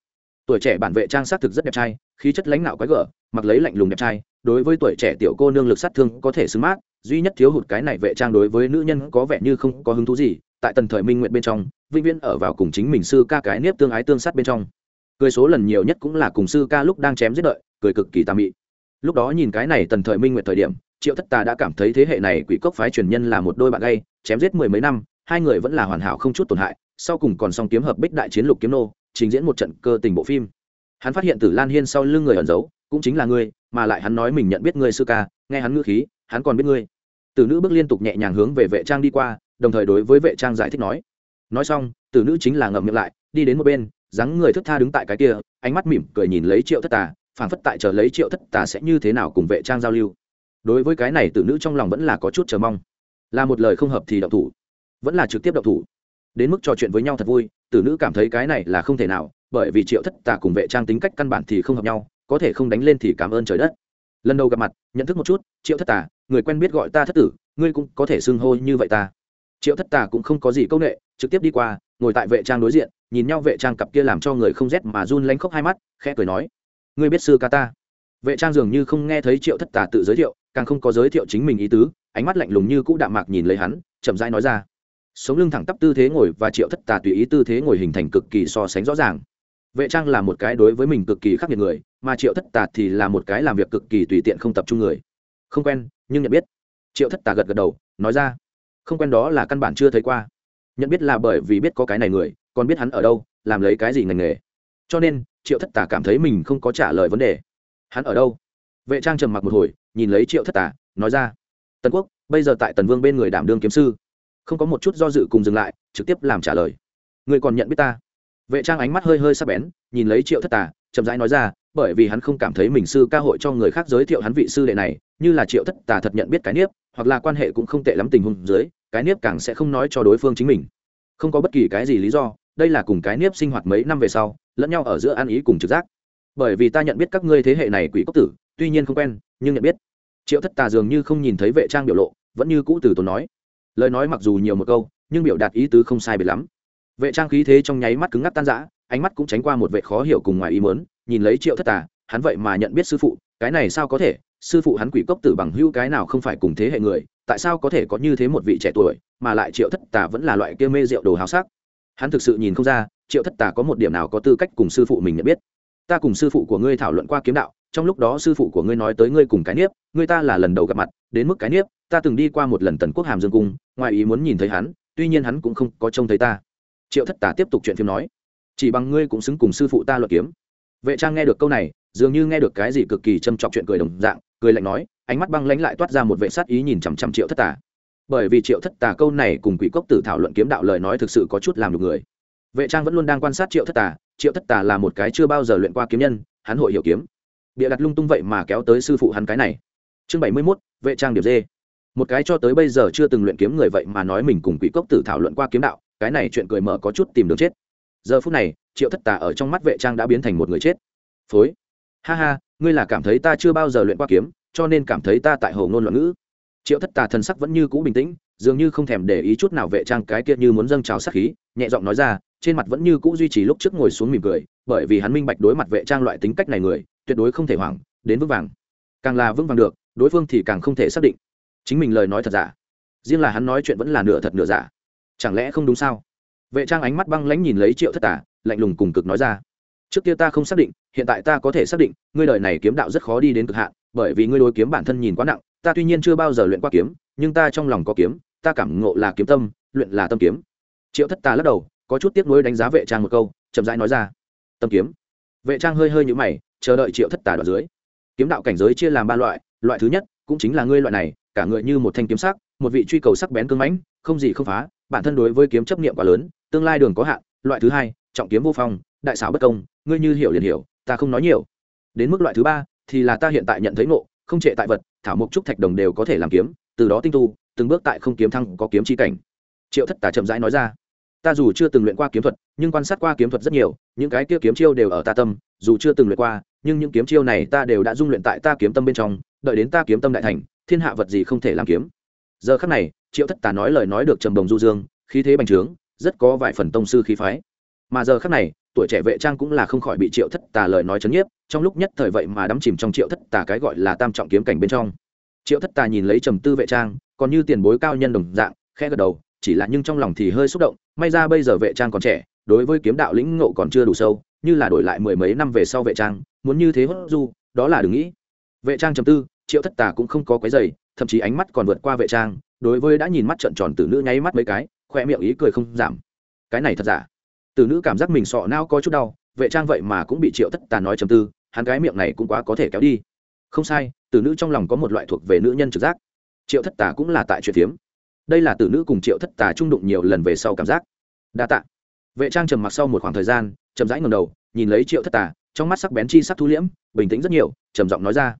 Tuổi trẻ bản vệ trang xác thực rất đẹp trai, khí chất lãnh nạo quái gở, mặc lấy lạnh lùng đẹp trai, đối với tuổi trẻ tiểu cô nương lực sát thương có thể xứng mát duy nhất thiếu hụt cái này vệ trang đối với nữ nhân có vẻ như không có hứng thú gì, tại tần thời minh nguyện bên trong, vĩnh viễn ở vào cùng chính mình sư ca cái nếp tương ái tương sát bên trong. Cười số lần nhiều nhất cũng là cùng sư ca lúc đang chém giết đợi, cười cực kỳ tà mị. Lúc đó nhìn cái này tần thời minh nguyện thời điểm, triệu thất tà đã cảm thấy thế hệ này quỷ cốc phái truyền nhân là một đôi bạn gay, chém giết mười mấy năm, hai người vẫn là hoàn hảo không chút tổn hại, sau cùng còn song kiếm hợp bích đại chiến lục kiếm nô, trình diễn một trận cơ tình bộ phim. Hắn phát hiện tử lan hiên sau lưng người ẩn giấu, cũng chính là ngươi, mà lại hắn nói mình nhận biết ngươi sư ca, nghe hắn ngữ khí hắn còn biết ngươi. Tử nữ bước liên tục nhẹ nhàng hướng về vệ trang đi qua, đồng thời đối với vệ trang giải thích nói. Nói xong, tử nữ chính là ngậm miệng lại, đi đến một bên, dáng người thức tha đứng tại cái kia, ánh mắt mỉm cười nhìn lấy triệu thất tà phản phất tại chờ lấy triệu thất tà sẽ như thế nào cùng vệ trang giao lưu. Đối với cái này tử nữ trong lòng vẫn là có chút chờ mong. Là một lời không hợp thì động thủ, vẫn là trực tiếp động thủ. Đến mức trò chuyện với nhau thật vui, tử nữ cảm thấy cái này là không thể nào, bởi vì triệu thất tà cùng vệ trang tính cách căn bản thì không hợp nhau, có thể không đánh lên thì cảm ơn trời đất lần đầu gặp mặt, nhận thức một chút, triệu thất tà, người quen biết gọi ta thất tử, ngươi cũng có thể xưng hô như vậy ta. Triệu thất tà cũng không có gì công nghệ, trực tiếp đi qua, ngồi tại vệ trang đối diện, nhìn nhau vệ trang cặp kia làm cho người không rét mà run lánh khóc hai mắt, khẽ cười nói, ngươi biết sư ca ta? Vệ trang dường như không nghe thấy triệu thất tà tự giới thiệu, càng không có giới thiệu chính mình ý tứ, ánh mắt lạnh lùng như cũ đạm mạc nhìn lấy hắn, chậm rãi nói ra, sống lưng thẳng tắp tư thế ngồi và triệu thất tà tùy ý tư thế ngồi hình thành cực kỳ so sánh rõ ràng vệ trang là một cái đối với mình cực kỳ khắc nghiệt người, mà triệu thất tà thì là một cái làm việc cực kỳ tùy tiện không tập trung người. Không quen, nhưng nhận biết. Triệu thất tà gật gật đầu, nói ra, không quen đó là căn bản chưa thấy qua. Nhận biết là bởi vì biết có cái này người, còn biết hắn ở đâu, làm lấy cái gì ngành nghề. Cho nên, triệu thất tà cảm thấy mình không có trả lời vấn đề. Hắn ở đâu? Vệ trang trầm mặc một hồi, nhìn lấy triệu thất tà, nói ra, tần quốc, bây giờ tại tần vương bên người đảm đương kiếm sư. Không có một chút do dự cùng dừng lại, trực tiếp làm trả lời. Người còn nhận biết ta? Vệ trang ánh mắt hơi hơi sắc bén, nhìn lấy triệu thất tà, chậm rãi nói ra, bởi vì hắn không cảm thấy mình sư ca hội cho người khác giới thiệu hắn vị sư đệ này, như là triệu thất tà thật nhận biết cái niếp, hoặc là quan hệ cũng không tệ lắm tình huống dưới, cái niếp càng sẽ không nói cho đối phương chính mình. Không có bất kỳ cái gì lý do, đây là cùng cái niếp sinh hoạt mấy năm về sau, lẫn nhau ở giữa ăn ý cùng trực giác. Bởi vì ta nhận biết các ngươi thế hệ này quỷ cốc tử, tuy nhiên không quen, nhưng nhận biết. Triệu thất tà dường như không nhìn thấy vệ trang biểu lộ, vẫn như cũ từ tốn nói. Lời nói mặc dù nhiều một câu, nhưng biểu đạt ý tứ không sai biệt lắm vệ trang khí thế trong nháy mắt cứng ngắc tan rã, ánh mắt cũng tránh qua một vệ khó hiểu cùng ngoài ý mớn nhìn lấy triệu thất tà, hắn vậy mà nhận biết sư phụ, cái này sao có thể, sư phụ hắn quỷ cốc tử bằng hữu cái nào không phải cùng thế hệ người, tại sao có thể có như thế một vị trẻ tuổi, mà lại triệu thất tà vẫn là loại kia mê rượu đồ hào sắc. Hắn thực sự nhìn không ra, triệu thất tà có một điểm nào có tư cách cùng sư phụ mình nhận biết. Ta cùng sư phụ của ngươi thảo luận qua kiếm đạo, trong lúc đó sư phụ của ngươi nói tới ngươi cùng cái niếp, ngươi ta là lần đầu gặp mặt, đến mức cái niếp, ta từng đi qua một lần tần quốc hàm dương cung, ngoài ý muốn nhìn thấy hắn, tuy nhiên hắn cũng không có trông thấy ta triệu thất tà tiếp tục chuyện phim nói, chỉ bằng ngươi cũng xứng cùng sư phụ ta luận kiếm. Vệ trang nghe được câu này, dường như nghe được cái gì cực kỳ châm trọc chuyện cười đồng dạng, cười lạnh nói, ánh mắt băng lãnh lại toát ra một vệ sát ý nhìn chằm chằm triệu thất tà. Bởi vì triệu thất tà câu này cùng quỷ cốc tử thảo luận kiếm đạo lời nói thực sự có chút làm được người. Vệ trang vẫn luôn đang quan sát triệu thất tà, triệu thất tà là một cái chưa bao giờ luyện qua kiếm nhân, hắn hội hiểu kiếm. Bịa đặt lung tung vậy mà kéo tới sư phụ hắn cái này. Chương bảy mươi mốt, vệ trang điệp dê. Một cái cho tới bây giờ chưa từng luyện kiếm người vậy mà nói mình cùng quỷ cốc tử thảo luận qua kiếm đạo cái này chuyện cười mở có chút tìm đường chết. Giờ phút này, triệu thất tà ở trong mắt vệ trang đã biến thành một người chết. Phối. Ha ha, ngươi là cảm thấy ta chưa bao giờ luyện qua kiếm, cho nên cảm thấy ta tại hồ ngôn loạn ngữ. Triệu thất tà thần sắc vẫn như cũ bình tĩnh, dường như không thèm để ý chút nào vệ trang cái kia như muốn dâng trào sắc khí, nhẹ giọng nói ra, trên mặt vẫn như cũ duy trì lúc trước ngồi xuống mỉm cười, bởi vì hắn minh bạch đối mặt vệ trang loại tính cách này người, tuyệt đối không thể hoảng, đến vững vàng. Càng là vững vàng được, đối phương thì càng không thể xác định. Chính mình lời nói thật giả. Riêng là hắn nói chuyện vẫn là nửa thật nửa giả chẳng lẽ không đúng sao? Vệ trang ánh mắt băng lãnh nhìn lấy triệu thất tả lạnh lùng cùng cực nói ra. Trước kia ta không xác định, hiện tại ta có thể xác định, ngươi đời này kiếm đạo rất khó đi đến cực hạn, bởi vì ngươi đối kiếm bản thân nhìn quá nặng, ta tuy nhiên chưa bao giờ luyện qua kiếm, nhưng ta trong lòng có kiếm, ta cảm ngộ là kiếm tâm, luyện là tâm kiếm. Triệu thất tà lắc đầu, có chút tiếc nuối đánh giá vệ trang một câu, chậm rãi nói ra. Tâm kiếm. Vệ trang hơi hơi nhũ mày, chờ đợi triệu thất tà đoạn dưới. Kiếm đạo cảnh giới chia làm ba loại loại thứ nhất cũng chính là ngươi loại này, cả người như một thanh kiếm sắc, một vị truy cầu sắc bén cưng mãnh, không gì không phá bản thân đối với kiếm chấp niệm quá lớn, tương lai đường có hạn, loại thứ hai, trọng kiếm vô phong, đại xảo bất công, ngươi như hiểu liền hiểu, ta không nói nhiều. Đến mức loại thứ ba, thì là ta hiện tại nhận thấy ngộ, không trệ tại vật, thảo mộc trúc thạch đồng đều có thể làm kiếm, từ đó tinh tu, từng bước tại không kiếm thăng có kiếm chi cảnh. Triệu thất tà chậm rãi nói ra, ta dù chưa từng luyện qua kiếm thuật, nhưng quan sát qua kiếm thuật rất nhiều, những cái kia kiếm chiêu đều ở ta tâm, dù chưa từng luyện qua, nhưng những kiếm chiêu này ta đều đã dung luyện tại ta kiếm tâm bên trong, đợi đến ta kiếm tâm đại thành, thiên hạ vật gì không thể làm kiếm. Giờ khắc này triệu thất tà nói lời nói được trầm đồng du dương, khí thế bành trướng, rất có vài phần tông sư khí phái. Mà giờ khác này, tuổi trẻ vệ trang cũng là không khỏi bị triệu thất tà lời nói chấn nhiếp, trong lúc nhất thời vậy mà đắm chìm trong triệu thất tà cái gọi là tam trọng kiếm cảnh bên trong. Triệu thất tà nhìn lấy trầm tư vệ trang, còn như tiền bối cao nhân đồng dạng khe gật đầu, chỉ là nhưng trong lòng thì hơi xúc động, may ra bây giờ vệ trang còn trẻ, đối với kiếm đạo lĩnh ngộ còn chưa đủ sâu, như là đổi lại mười mấy năm về sau vệ trang, muốn như thế hốt du, đó là đừng nghĩ. Vệ trang trầm tư, triệu thất tà cũng không có quấy giày thậm chí ánh mắt còn vượt qua vệ trang, đối với đã nhìn mắt trợn tròn tử nữ nháy mắt mấy cái, khoe miệng ý cười không giảm. Cái này thật giả? Tử nữ cảm giác mình sọ nao có chút đau, vệ trang vậy mà cũng bị triệu thất tà nói chầm tư, hắn cái miệng này cũng quá có thể kéo đi. Không sai, tử nữ trong lòng có một loại thuộc về nữ nhân trực giác. Triệu thất tà cũng là tại chuyện phiếm. Đây là tử nữ cùng triệu thất tà trung đụng nhiều lần về sau cảm giác. Đa tạ. Vệ trang trầm mặc sau một khoảng thời gian, chậm rãi ngầm đầu, nhìn lấy triệu thất tà, trong mắt sắc bén chi sắc thu liễm, bình tĩnh rất nhiều, trầm giọng nói ra.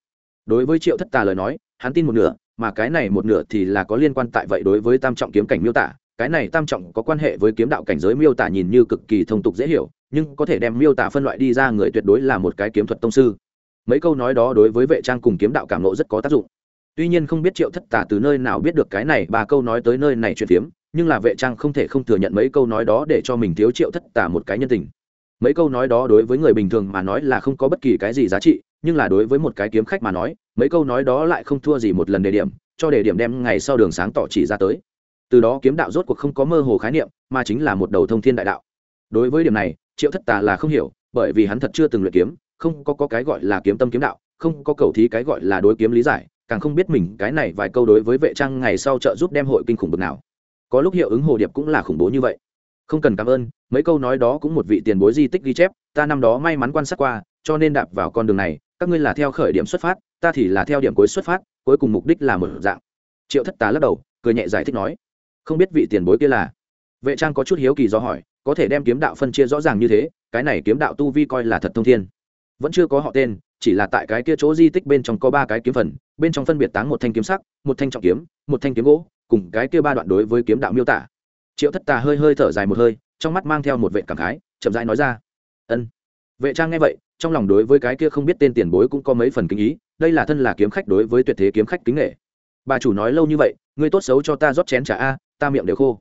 Đối với triệu thất tà lời nói hắn tin một nửa, mà cái này một nửa thì là có liên quan tại vậy đối với tam trọng kiếm cảnh miêu tả. Cái này tam trọng có quan hệ với kiếm đạo cảnh giới miêu tả nhìn như cực kỳ thông tục dễ hiểu, nhưng có thể đem miêu tả phân loại đi ra người tuyệt đối là một cái kiếm thuật tông sư. Mấy câu nói đó đối với vệ trang cùng kiếm đạo cảm nộ rất có tác dụng. Tuy nhiên không biết triệu thất tà từ nơi nào biết được cái này, ba câu nói tới nơi này chuyện phiếm, nhưng là vệ trang không thể không thừa nhận mấy câu nói đó để cho mình thiếu triệu thất tà một cái nhân tình. Mấy câu nói đó đối với người bình thường mà nói là không có bất kỳ cái gì giá trị, nhưng là đối với một cái kiếm khách mà nói mấy câu nói đó lại không thua gì một lần đề điểm cho đề điểm đem ngày sau đường sáng tỏ chỉ ra tới. Từ đó kiếm đạo rốt cuộc không có mơ hồ khái niệm mà chính là một đầu thông thiên đại đạo. Đối với điểm này triệu thất tà là không hiểu bởi vì hắn thật chưa từng luyện kiếm không có, có cái gọi là kiếm tâm kiếm đạo không có cầu thí cái gọi là đối kiếm lý giải càng không biết mình cái này vài câu đối với vệ trang ngày sau trợ giúp đem hội kinh khủng bực nào. Có lúc hiệu ứng hồ điệp cũng là khủng bố như vậy. Không cần cảm ơn mấy câu nói đó cũng một vị tiền bối di tích ghi chép ta năm đó may mắn quan sát qua cho nên đạp vào con đường này các ngươi là theo khởi điểm xuất phát ta thì là theo điểm cuối xuất phát, cuối cùng mục đích là một dạng. Triệu thất tá lắc đầu, cười nhẹ giải thích nói, không biết vị tiền bối kia là. Vệ trang có chút hiếu kỳ do hỏi, có thể đem kiếm đạo phân chia rõ ràng như thế, cái này kiếm đạo tu vi coi là thật thông thiên. Vẫn chưa có họ tên, chỉ là tại cái kia chỗ di tích bên trong có ba cái kiếm phần, bên trong phân biệt táng một thanh kiếm sắc, một thanh trọng kiếm, một thanh kiếm gỗ, cùng cái kia ba đoạn đối với kiếm đạo miêu tả. Triệu thất tà hơi hơi thở dài một hơi, trong mắt mang theo một vệ cảm khái, chậm rãi nói ra, ân vệ trang nghe vậy, trong lòng đối với cái kia không biết tên tiền bối cũng có mấy phần kinh ý, đây là thân là kiếm khách đối với tuyệt thế kiếm khách kính nghệ. Bà chủ nói lâu như vậy, ngươi tốt xấu cho ta rót chén trà a, ta miệng đều khô.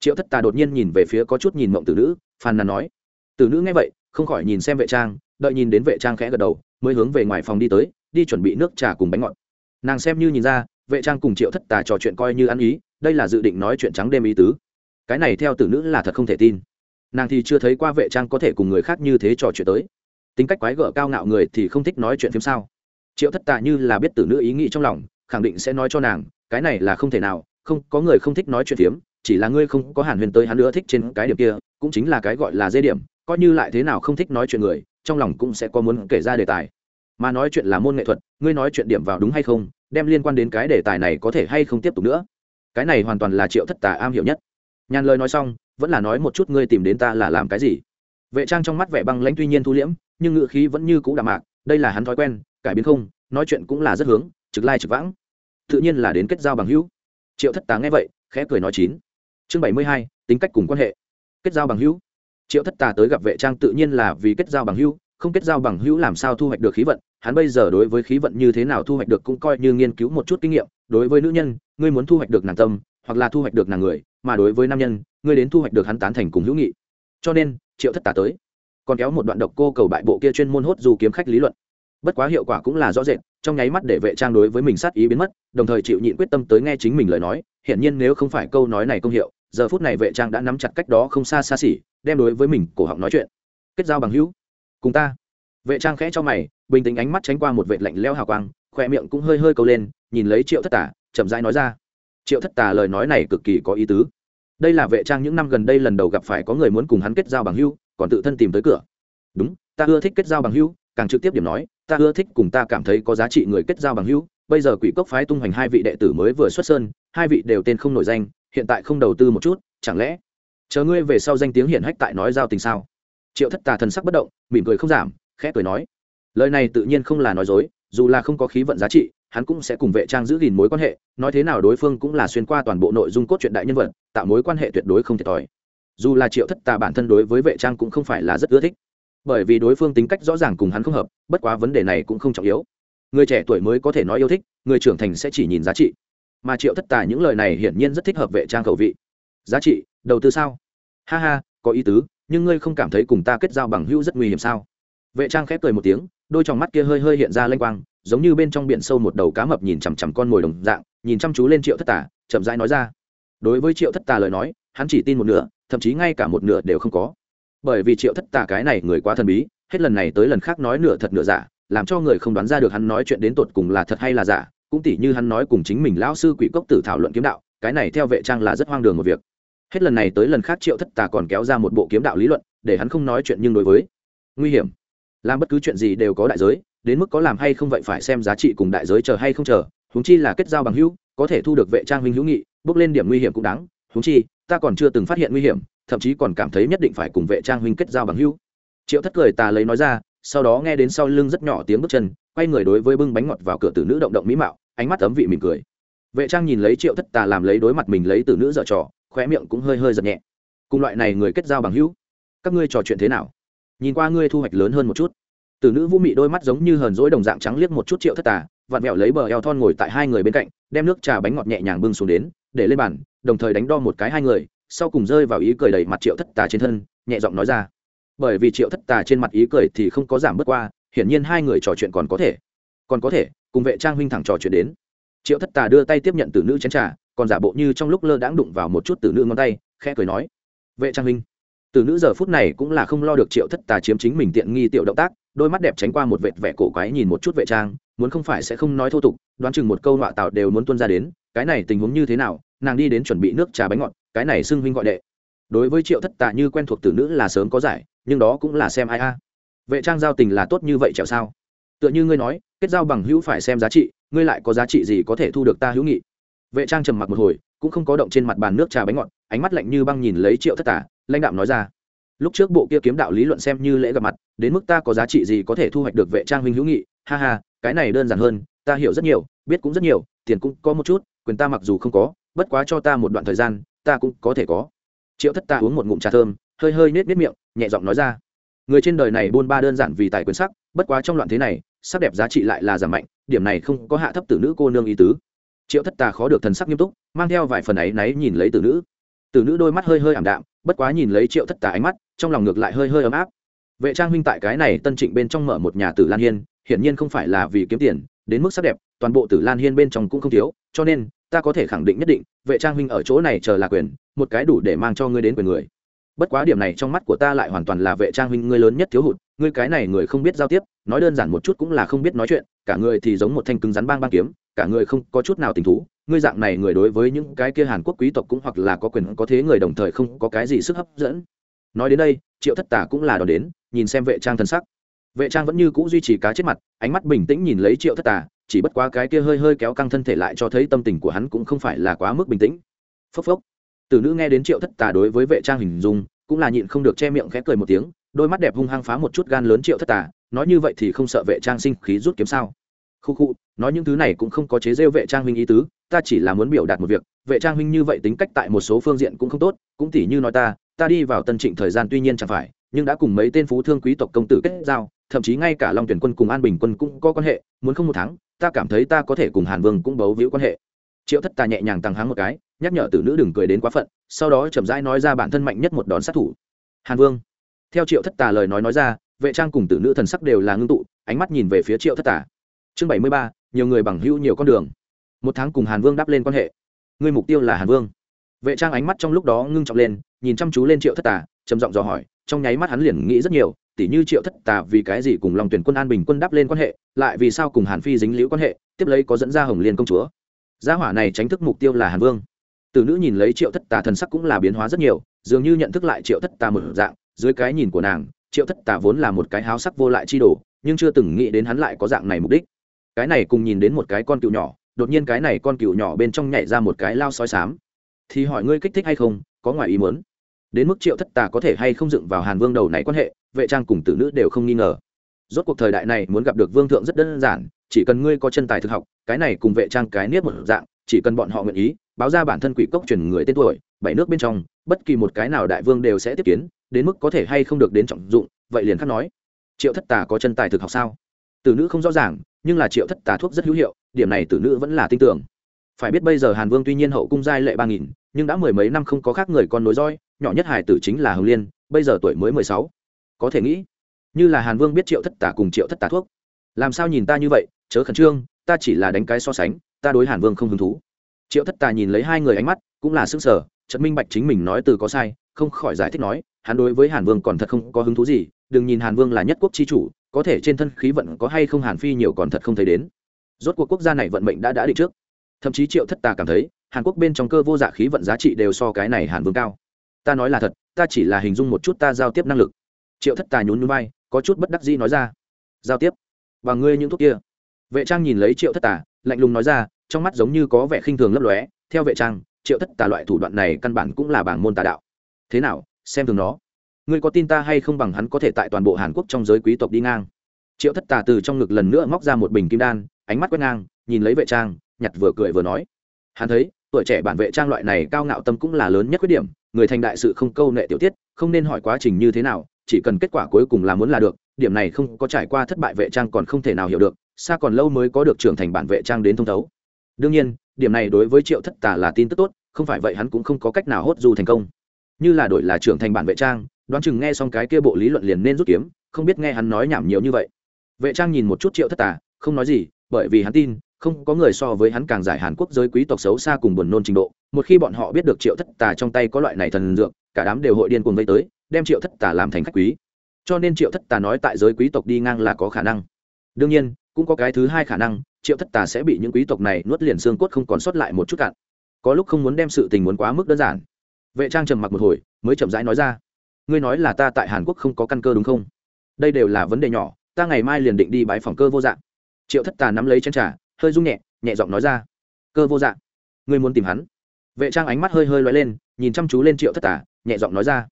Triệu thất tà đột nhiên nhìn về phía có chút nhìn mộng tử nữ, phàn nàn nói. Tử nữ nghe vậy, không khỏi nhìn xem vệ trang, đợi nhìn đến vệ trang khẽ gật đầu, mới hướng về ngoài phòng đi tới, đi chuẩn bị nước trà cùng bánh ngọt. Nàng xem như nhìn ra, vệ trang cùng triệu thất tà trò chuyện coi như ăn ý, đây là dự định nói chuyện trắng đêm ý tứ. Cái này theo tử nữ là thật không thể tin nàng thì chưa thấy qua vệ trang có thể cùng người khác như thế trò chuyện tới. Tính cách quái gở cao ngạo người thì không thích nói chuyện phim sao? Triệu thất tà như là biết tử nữ ý nghĩ trong lòng, khẳng định sẽ nói cho nàng, cái này là không thể nào, không, có người không thích nói chuyện phiếm, chỉ là ngươi không có hàn huyền tới hắn nữa thích trên cái điểm kia, cũng chính là cái gọi là dây điểm, coi như lại thế nào không thích nói chuyện người, trong lòng cũng sẽ có muốn kể ra đề tài. Mà nói chuyện là môn nghệ thuật, ngươi nói chuyện điểm vào đúng hay không, đem liên quan đến cái đề tài này có thể hay không tiếp tục nữa. Cái này hoàn toàn là triệu thất tà am hiểu nhất. Nhàn lời nói xong vẫn là nói một chút ngươi tìm đến ta là làm cái gì. Vệ trang trong mắt vẻ băng lãnh tuy nhiên thu liễm, nhưng ngựa khí vẫn như cũ đạm mạc, đây là hắn thói quen, cải biến không, nói chuyện cũng là rất hướng, trực lai trực vãng. Tự nhiên là đến kết giao bằng hữu. Triệu thất tá nghe vậy, khẽ cười nói chín. Chương bảy mươi hai, tính cách cùng quan hệ. Kết giao bằng hữu. Triệu thất tà tới gặp vệ trang tự nhiên là vì kết giao bằng hữu, không kết giao bằng hữu làm sao thu hoạch được khí vận, hắn bây giờ đối với khí vận như thế nào thu hoạch được cũng coi như nghiên cứu một chút kinh nghiệm, đối với nữ nhân, ngươi muốn thu hoạch được nàng tâm hoặc là thu hoạch được nàng người, mà đối với nam nhân, ngươi đến thu hoạch được hắn tán thành cùng hữu nghị. Cho nên, triệu thất tà tới. Còn kéo một đoạn độc cô cầu bại bộ kia chuyên môn hốt dù kiếm khách lý luận. Bất quá hiệu quả cũng là rõ rệt, trong nháy mắt để vệ trang đối với mình sát ý biến mất, đồng thời chịu nhịn quyết tâm tới nghe chính mình lời nói, hiển nhiên nếu không phải câu nói này công hiệu, giờ phút này vệ trang đã nắm chặt cách đó không xa xa xỉ, đem đối với mình cổ họng nói chuyện. Kết giao bằng hữu. Cùng ta. Vệ trang khẽ cho mày, bình tĩnh ánh mắt tránh qua một vệ lạnh leo hào quang, khoe miệng cũng hơi hơi câu lên, nhìn lấy triệu thất tả, chậm rãi nói ra triệu thất tà lời nói này cực kỳ có ý tứ. Đây là vệ trang những năm gần đây lần đầu gặp phải có người muốn cùng hắn kết giao bằng hưu, còn tự thân tìm tới cửa. Đúng, ta ưa thích kết giao bằng hưu, càng trực tiếp điểm nói, ta ưa thích cùng ta cảm thấy có giá trị người kết giao bằng hưu. Bây giờ quỷ cốc phái tung hoành hai vị đệ tử mới vừa xuất sơn, hai vị đều tên không nổi danh, hiện tại không đầu tư một chút, chẳng lẽ chờ ngươi về sau danh tiếng hiển hách tại nói giao tình sao? Triệu thất tà thần sắc bất động, mỉm cười không giảm, khẽ cười nói. Lời này tự nhiên không là nói dối, dù là không có khí vận giá trị hắn cũng sẽ cùng vệ trang giữ gìn mối quan hệ, nói thế nào đối phương cũng là xuyên qua toàn bộ nội dung cốt truyện đại nhân vật, tạo mối quan hệ tuyệt đối không thiệt thòi dù là triệu thất tà bản thân đối với vệ trang cũng không phải là rất ưa thích, bởi vì đối phương tính cách rõ ràng cùng hắn không hợp, bất quá vấn đề này cũng không trọng yếu. Người trẻ tuổi mới có thể nói yêu thích, người trưởng thành sẽ chỉ nhìn giá trị. Mà triệu thất tà những lời này hiển nhiên rất thích hợp vệ trang khẩu vị. Giá trị, đầu tư sao? Ha ha, có ý tứ, nhưng ngươi không cảm thấy cùng ta kết giao bằng hữu rất nguy hiểm sao? Vệ trang khép cười một tiếng đôi trong mắt kia hơi hơi hiện ra lanh quang, giống như bên trong biển sâu một đầu cá mập nhìn chằm chằm con mồi đồng dạng, nhìn chăm chú lên triệu thất tà, chậm rãi nói ra. Đối với triệu thất tà lời nói, hắn chỉ tin một nửa, thậm chí ngay cả một nửa đều không có. Bởi vì triệu thất tà cái này người quá thần bí, hết lần này tới lần khác nói nửa thật nửa giả, làm cho người không đoán ra được hắn nói chuyện đến tột cùng là thật hay là giả, cũng tỉ như hắn nói cùng chính mình lão sư quỷ cốc tử thảo luận kiếm đạo, cái này theo vệ trang là rất hoang đường một việc. Hết lần này tới lần khác triệu thất tà còn kéo ra một bộ kiếm đạo lý luận, để hắn không nói chuyện nhưng đối với. Nguy hiểm làm bất cứ chuyện gì đều có đại giới, đến mức có làm hay không vậy phải xem giá trị cùng đại giới chờ hay không chờ húng chi là kết giao bằng hữu, có thể thu được vệ trang huynh hữu nghị, bước lên điểm nguy hiểm cũng đáng húng chi, ta còn chưa từng phát hiện nguy hiểm, thậm chí còn cảm thấy nhất định phải cùng vệ trang huynh kết giao bằng hữu. Triệu thất cười tà lấy nói ra, sau đó nghe đến sau lưng rất nhỏ tiếng bước chân, quay người đối với bưng bánh ngọt vào cửa tử nữ động động mỹ mạo, ánh mắt ấm vị mỉm cười. Vệ trang nhìn lấy triệu thất tà làm lấy đối mặt mình lấy tử nữ dở trò, khóe miệng cũng hơi hơi giật nhẹ. Cùng loại này người kết giao bằng hữu, các ngươi trò chuyện thế nào? Nhìn qua ngươi thu hoạch lớn hơn một chút. Từ nữ vũ mị đôi mắt giống như hờn rỗi đồng dạng trắng liếc một chút triệu thất tà, vặn vẹo lấy bờ eo thon ngồi tại hai người bên cạnh, đem nước trà bánh ngọt nhẹ nhàng bưng xuống đến, để lên bàn, đồng thời đánh đo một cái hai người, sau cùng rơi vào ý cười đầy mặt triệu thất tà trên thân, nhẹ giọng nói ra. Bởi vì triệu thất tà trên mặt ý cười thì không có giảm bớt qua, hiển nhiên hai người trò chuyện còn có thể. Còn có thể, cùng vệ trang huynh thẳng trò chuyện đến. Triệu thất tà đưa tay tiếp nhận từ nữ chén trà, còn giả bộ như trong lúc lơ đãng đụng vào một chút từ nữ ngón tay, khẽ cười nói. Vệ trang huynh từ nữ giờ phút này cũng là không lo được triệu thất tà chiếm chính mình tiện nghi tiểu động tác, đôi mắt đẹp tránh qua một vệt vẻ cổ quái nhìn một chút vệ trang, muốn không phải sẽ không nói thô tục, đoán chừng một câu họa tạo đều muốn tuân ra đến, cái này tình huống như thế nào, nàng đi đến chuẩn bị nước trà bánh ngọt, cái này xưng huynh gọi đệ. Đối với triệu thất tà như quen thuộc từ nữ là sớm có giải, nhưng đó cũng là xem ai a. Vệ trang giao tình là tốt như vậy chèo sao? Tựa như ngươi nói, kết giao bằng hữu phải xem giá trị, ngươi lại có giá trị gì có thể thu được ta hữu nghị? Vệ trang trầm mặc một hồi, cũng không có động trên mặt bàn nước trà bánh ngọt, ánh mắt lạnh như băng nhìn lấy triệu thất tà lãnh đạm nói ra. Lúc trước bộ kia kiếm đạo lý luận xem như lễ gặp mặt, đến mức ta có giá trị gì có thể thu hoạch được vệ trang huynh hữu nghị? Ha ha, cái này đơn giản hơn, ta hiểu rất nhiều, biết cũng rất nhiều, tiền cũng có một chút, quyền ta mặc dù không có, bất quá cho ta một đoạn thời gian, ta cũng có thể có. Triệu thất ta uống một ngụm trà thơm, hơi hơi nết nết miệng, nhẹ giọng nói ra. Người trên đời này buôn ba đơn giản vì tài quyền sắc, bất quá trong loạn thế này, sắc đẹp giá trị lại là giảm mạnh, điểm này không có hạ thấp tử nữ cô nương ý tứ. Triệu thất tà khó được thần sắc nghiêm túc, mang theo vài phần ấy náy nhìn lấy tử nữ tử nữ đôi mắt hơi hơi ảm đạm, bất quá nhìn lấy triệu thất tà ánh mắt, trong lòng ngược lại hơi hơi ấm áp. Vệ trang huynh tại cái này tân trịnh bên trong mở một nhà tử lan hiên, hiển nhiên không phải là vì kiếm tiền, đến mức sắc đẹp, toàn bộ tử lan hiên bên trong cũng không thiếu, cho nên, ta có thể khẳng định nhất định, vệ trang huynh ở chỗ này chờ là quyền, một cái đủ để mang cho ngươi đến quyền người. Bất quá điểm này trong mắt của ta lại hoàn toàn là vệ trang huynh ngươi lớn nhất thiếu hụt, ngươi cái này người không biết giao tiếp, nói đơn giản một chút cũng là không biết nói chuyện, cả người thì giống một thanh cứng rắn bang bang kiếm, cả người không có chút nào tình thú ngươi dạng này người đối với những cái kia hàn quốc quý tộc cũng hoặc là có quyền có thế người đồng thời không có cái gì sức hấp dẫn. Nói đến đây, triệu thất tả cũng là đón đến, nhìn xem vệ trang thân sắc. Vệ trang vẫn như cũ duy trì cá chết mặt, ánh mắt bình tĩnh nhìn lấy triệu thất tả chỉ bất quá cái kia hơi hơi kéo căng thân thể lại cho thấy tâm tình của hắn cũng không phải là quá mức bình tĩnh. Phốc phốc. Từ nữ nghe đến triệu thất tả đối với vệ trang hình dung, cũng là nhịn không được che miệng khẽ cười một tiếng, đôi mắt đẹp hung hăng phá một chút gan lớn triệu thất tả nói như vậy thì không sợ vệ trang sinh khí rút kiếm sao? Khu khu, nói những thứ này cũng không có chế rêu vệ trang huynh ý tứ, ta chỉ là muốn biểu đạt một việc, vệ trang huynh như vậy tính cách tại một số phương diện cũng không tốt, cũng tỉ như nói ta ta đi vào tân trịnh thời gian tuy nhiên chẳng phải, nhưng đã cùng mấy tên phú thương quý tộc công tử kết giao, thậm chí ngay cả long tuyển quân cùng an bình quân cũng có quan hệ, muốn không một tháng, ta cảm thấy ta có thể cùng hàn vương cũng bấu víu quan hệ. Triệu thất ta nhẹ nhàng tăng háng một cái, nhắc nhở tử nữ đừng cười đến quá phận, sau đó chậm rãi nói ra bản thân mạnh nhất một đòn sát thủ. Hàn vương. Theo triệu thất tà lời nói nói ra, vệ trang cùng tử nữ thần sắc đều là ngưng tụ, ánh mắt nhìn về phía triệu thất tà chương bảy mươi ba, nhiều người bằng hữu nhiều con đường. Một tháng cùng hàn vương đáp lên quan hệ. Ngươi mục tiêu là hàn vương. Vệ trang ánh mắt trong lúc đó ngưng trọng lên, nhìn chăm chú lên triệu thất tà, trầm giọng dò hỏi, trong nháy mắt hắn liền nghĩ rất nhiều, tỉ như triệu thất tà vì cái gì cùng lòng tuyển quân an bình quân đáp lên quan hệ, lại vì sao cùng hàn phi dính liễu quan hệ, tiếp lấy có dẫn ra hồng liên công chúa. Gia hỏa này tránh thức mục tiêu là hàn vương. Từ nữ nhìn lấy triệu thất tà thần sắc cũng là biến hóa rất nhiều, dường như nhận thức lại triệu thất tà một dạng, dưới cái nhìn của nàng, triệu thất tà vốn là một cái háo sắc vô lại chi đồ, nhưng chưa từng nghĩ đến hắn lại có dạng này mục đích cái này cùng nhìn đến một cái con cựu nhỏ, đột nhiên cái này con cựu nhỏ bên trong nhảy ra một cái lao sói sám thì hỏi ngươi kích thích hay không, có ngoài ý muốn. Đến mức triệu thất tà có thể hay không dựng vào hàn vương đầu này quan hệ, vệ trang cùng tử nữ đều không nghi ngờ. Rốt cuộc thời đại này muốn gặp được vương thượng rất đơn giản, chỉ cần ngươi có chân tài thực học, cái này cùng vệ trang cái niết một dạng, chỉ cần bọn họ nguyện ý, báo ra bản thân quỷ cốc truyền người tên tuổi, bảy nước bên trong, bất kỳ một cái nào đại vương đều sẽ tiếp kiến, đến mức có thể hay không được đến trọng dụng, vậy liền khắc nói. Triệu thất tà có chân tài thực học sao? Tử nữ không rõ ràng nhưng là triệu thất tà thuốc rất hữu hiệu, điểm này tử nữ vẫn là tin tưởng. Phải biết bây giờ hàn vương tuy nhiên hậu cung giai lệ ba nghìn, nhưng đã mười mấy năm không có khác người con nối roi nhỏ nhất hải tử chính là hồng liên, bây giờ tuổi mới mười sáu. Có thể nghĩ, như là hàn vương biết triệu thất tà cùng triệu thất tà thuốc. Làm sao nhìn ta như vậy, chớ khẩn trương, ta chỉ là đánh cái so sánh, ta đối hàn vương không hứng thú. Triệu thất tà nhìn lấy hai người ánh mắt, cũng là s ư n g sở trận minh bạch chính mình nói từ có sai, không khỏi giải thích nói, hắn đối với hàn vương còn thật không có hứng thú gì, đừng nhìn hàn vương là nhất quốc chi chủ có thể trên thân khí vận có hay không hàn phi nhiều còn thật không thấy đến. Rốt cuộc quốc gia này vận mệnh đã đã định trước. Thậm chí triệu thất tà cảm thấy, hàn quốc bên trong cơ vô dạ khí vận giá trị đều so cái này hàn vương cao. Ta nói là thật, ta chỉ là hình dung một chút ta giao tiếp năng lực. Triệu thất tà nhún núi bay có chút bất đắc dĩ nói ra. Giao tiếp? Và ngươi những thuốc kia. Vệ trang nhìn lấy triệu thất tà, lạnh lùng nói ra, trong mắt giống như có vẻ khinh thường lấp lóe. Theo vệ trang, triệu thất tà loại thủ đoạn này căn bản cũng là bảng môn tà đạo. Thế nào, xem thường nó? Ngươi có tin ta hay không bằng hắn có thể tại toàn bộ hàn quốc trong giới quý tộc đi ngang? Triệu thất tà từ trong ngực lần nữa móc ra một bình kim đan, ánh mắt quét ngang, nhìn lấy vệ trang, nhặt vừa cười vừa nói. Hắn thấy, tuổi trẻ bản vệ trang loại này cao ngạo tâm cũng là lớn nhất khuyết điểm, người thành đại sự không câu nệ tiểu tiết, không nên hỏi quá trình như thế nào, chỉ cần kết quả cuối cùng là muốn là được, điểm này không có trải qua thất bại vệ trang còn không thể nào hiểu được, xa còn lâu mới có được trưởng thành bản vệ trang đến thông thấu. Đương nhiên, điểm này đối với triệu thất tà là tin tức tốt, không phải vậy hắn cũng không có cách nào hốt du thành công. Như là đổi là trưởng thành bản vệ trang đoán chừng nghe xong cái kia bộ lý luận liền nên rút kiếm, không biết nghe hắn nói nhảm nhiều như vậy. Vệ trang nhìn một chút triệu thất tà, không nói gì, bởi vì hắn tin, không có người so với hắn càng giải hàn quốc giới quý tộc xấu xa cùng buồn nôn trình độ. Một khi bọn họ biết được triệu thất tà trong tay có loại này thần dược, cả đám đều hội điên cuồng vây tới, đem triệu thất tà làm thành khách quý. Cho nên triệu thất tà nói tại giới quý tộc đi ngang là có khả năng. Đương nhiên, cũng có cái thứ hai khả năng, triệu thất tà sẽ bị những quý tộc này nuốt liền xương cốt không còn sót lại một chút cạn. Có lúc không muốn đem sự tình muốn quá mức đơn giản. Vệ trang trầm mặc một hồi, mới chậm rãi nói ra ngươi nói là ta tại hàn quốc không có căn cơ đúng không? Đây đều là vấn đề nhỏ, ta ngày mai liền định đi bãi phòng cơ vô dạng. Triệu thất tà nắm lấy chân trà, hơi rung nhẹ nhẹ giọng nói ra. Cơ vô dạng, ngươi muốn tìm hắn? Vệ trang ánh mắt hơi hơi loay lên, nhìn chăm chú lên triệu thất tà, nhẹ giọng nói ra.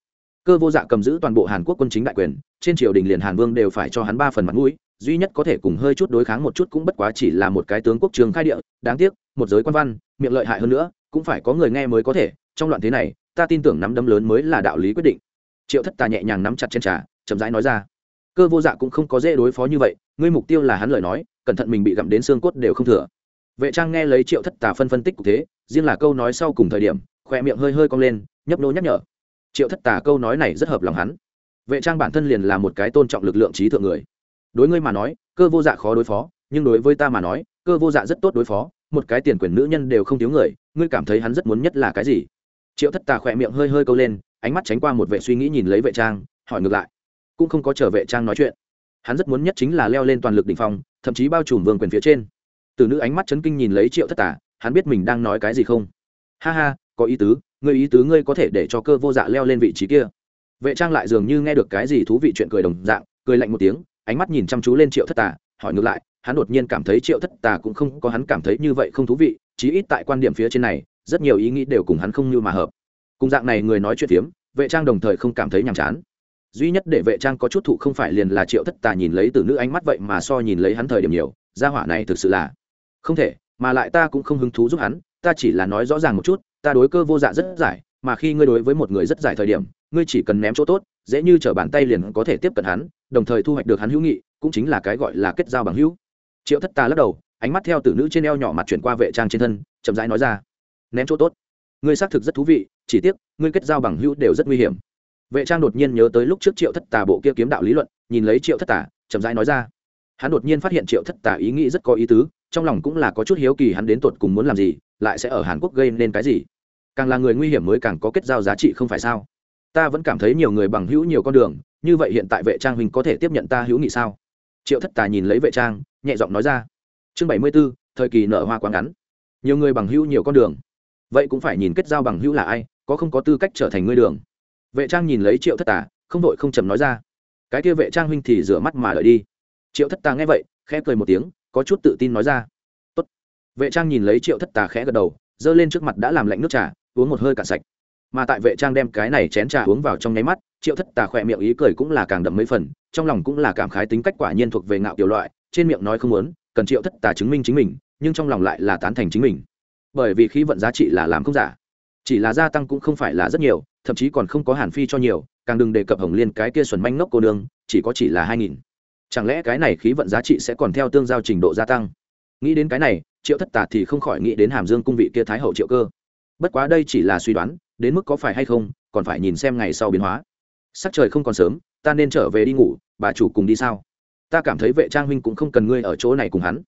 Cơ vô dạ cầm giữ toàn bộ hàn quốc quân chính đại quyền, trên triều đình liền hàn vương đều phải cho hắn ba phần mặt mũi, duy nhất có thể cùng hơi chút đối kháng một chút cũng bất quá chỉ là một cái tướng quốc trường khai địa, đáng tiếc, một giới quan văn, miệng lợi hại hơn nữa, cũng phải có người nghe mới có thể, trong loạn thế này, ta tin tưởng nắm đấm lớn mới là đạo lý quyết định triệu thất tà nhẹ nhàng nắm chặt trên trà, chậm rãi nói ra. Cơ vô dạ cũng không có dễ đối phó như vậy, ngươi mục tiêu là hắn lời nói, cẩn thận mình bị gặm đến xương cốt đều không thừa. Vệ trang nghe lấy triệu thất tà phân phân tích cục thế, riêng là câu nói sau cùng thời điểm khoe miệng hơi hơi cong lên, nhấp nô nhắc nhở. Triệu thất tà câu nói này rất hợp lòng hắn. Vệ trang bản thân liền là một cái tôn trọng lực lượng trí thượng người. Đối ngươi mà nói, cơ vô dạ khó đối phó, nhưng đối với ta mà nói, cơ vô dạ rất tốt đối phó, một cái tiền quyền nữ nhân đều không thiếu người, ngươi cảm thấy hắn rất muốn nhất là cái gì? Triệu thất tà khỏe miệng hơi hơi câu lên ánh mắt tránh qua một vệ suy nghĩ nhìn lấy vệ trang, hỏi ngược lại. Cũng không có chờ vệ trang nói chuyện. Hắn rất muốn nhất chính là leo lên toàn lực đ ỉ n h phong, thậm chí bao trùm vương quyền phía trên. Từ nữ ánh mắt chấn kinh nhìn lấy triệu thất tà, hắn biết mình đang nói cái gì không? Ha ha, có ý tứ, ngươi ý tứ ngươi có thể để cho cơ vô dạ leo lên vị trí kia. Vệ trang lại dường như nghe được cái gì thú vị chuyện cười đồng dạng, cười lạnh một tiếng, ánh mắt nhìn chăm chú lên triệu thất tà, hỏi ngược lại, hắn đột nhiên cảm thấy triệu thất tà cũng không có hắn cảm thấy như vậy không thú vị, chí ít tại quan điểm phía trên này, rất nhiều ý nghĩ đều cùng hắn không như mà hợp cùng dạng này người nói chuyện phiếm, vệ trang đồng thời không cảm thấy nhàm chán. Duy nhất để vệ trang có chút thụ không phải liền là triệu thất tà nhìn lấy từ nữ ánh mắt vậy mà so nhìn lấy hắn thời điểm nhiều, gia hỏa này thực sự là không thể, mà lại ta cũng không hứng thú giúp hắn, ta chỉ là nói rõ ràng một chút, ta đối cơ vô dạ rất giải, mà khi ngươi đối với một người rất giải thời điểm, ngươi chỉ cần ném chỗ tốt, dễ như t bàn tay liền có thể tiếp cận hắn, đồng thời thu hoạch được hắn hữu nghị, cũng chính là cái gọi là kết giao bằng hữu. Triệu thất tà lắc đầu, ánh mắt theo từ nữ trên eo nhỏ mặt chuyển qua vệ trang trên thân, chậm rãi nói ra, ném chỗ tốt ngươi xác thực rất thú vị, chỉ tiếc, ngươi kết giao bằng hữu đều rất nguy hiểm. Vệ trang đột nhiên nhớ tới lúc trước triệu thất tà bộ kia kiếm đạo lý luận, nhìn lấy triệu thất tà, chậm rãi nói ra. Hắn đột nhiên phát hiện triệu thất tà ý nghĩ rất có ý tứ, trong lòng cũng là có chút hiếu kỳ hắn đến tột cùng muốn làm gì, lại sẽ ở hàn quốc gây nên cái gì. Càng là người nguy hiểm mới càng có kết giao giá trị không phải sao? Ta vẫn cảm thấy nhiều người bằng hữu nhiều con đường, như vậy hiện tại vệ trang huynh có thể tiếp nhận ta hữu nghị sao? Triệu thất tà nhìn lấy vệ trang, nhẹ giọng nói ra. Chương bảy mươi b ố thời kỳ nở hoa quá ngắn. Nhiều người bằng hữu nhiều con đường vậy cũng phải nhìn kết giao bằng hữu là ai, có không có tư cách trở thành ngươi đường. Vệ trang nhìn lấy triệu thất tà, không đội không chầm nói ra. Cái kia vệ trang huynh thì rửa mắt mà đợi đi. Triệu thất tà nghe vậy, khẽ cười một tiếng, có chút tự tin nói ra. Tốt. vệ trang nhìn lấy triệu thất tà khẽ gật đầu, giơ lên trước mặt đã làm lạnh nước trà, uống một hơi cạn sạch. Mà tại vệ trang đem cái này chén trà uống vào trong nháy mắt, triệu thất tà khỏe miệng ý cười cũng là càng đậm mấy phần, trong lòng cũng là cảm khái tính cách quả nhiên thuộc về ngạo kiểu loại, trên miệng nói không muốn, cần triệu thất tà chứng minh chính mình, nhưng trong lòng lại là tán thành chính mình bởi vì khí vận giá trị là làm không giả. Chỉ là gia tăng cũng không phải là rất nhiều, thậm chí còn không có hàn phi cho nhiều, càng đừng đề cập hồng liên cái kia xuẩn manh ngốc cô nương, chỉ có chỉ là hai nghìn. Chẳng lẽ cái này khí vận giá trị sẽ còn theo tương giao trình độ gia tăng? Nghĩ đến cái này, triệu thất tà thì không khỏi nghĩ đến hàm dương cung vị kia thái hậu triệu cơ. Bất quá đây chỉ là suy đoán, đến mức có phải hay không, còn phải nhìn xem ngày sau biến hóa. Sắc trời không còn sớm, ta nên trở về đi ngủ, bà chủ cùng đi sao? Ta cảm thấy vệ trang huynh cũng không cần ngươi ở chỗ này cùng hắn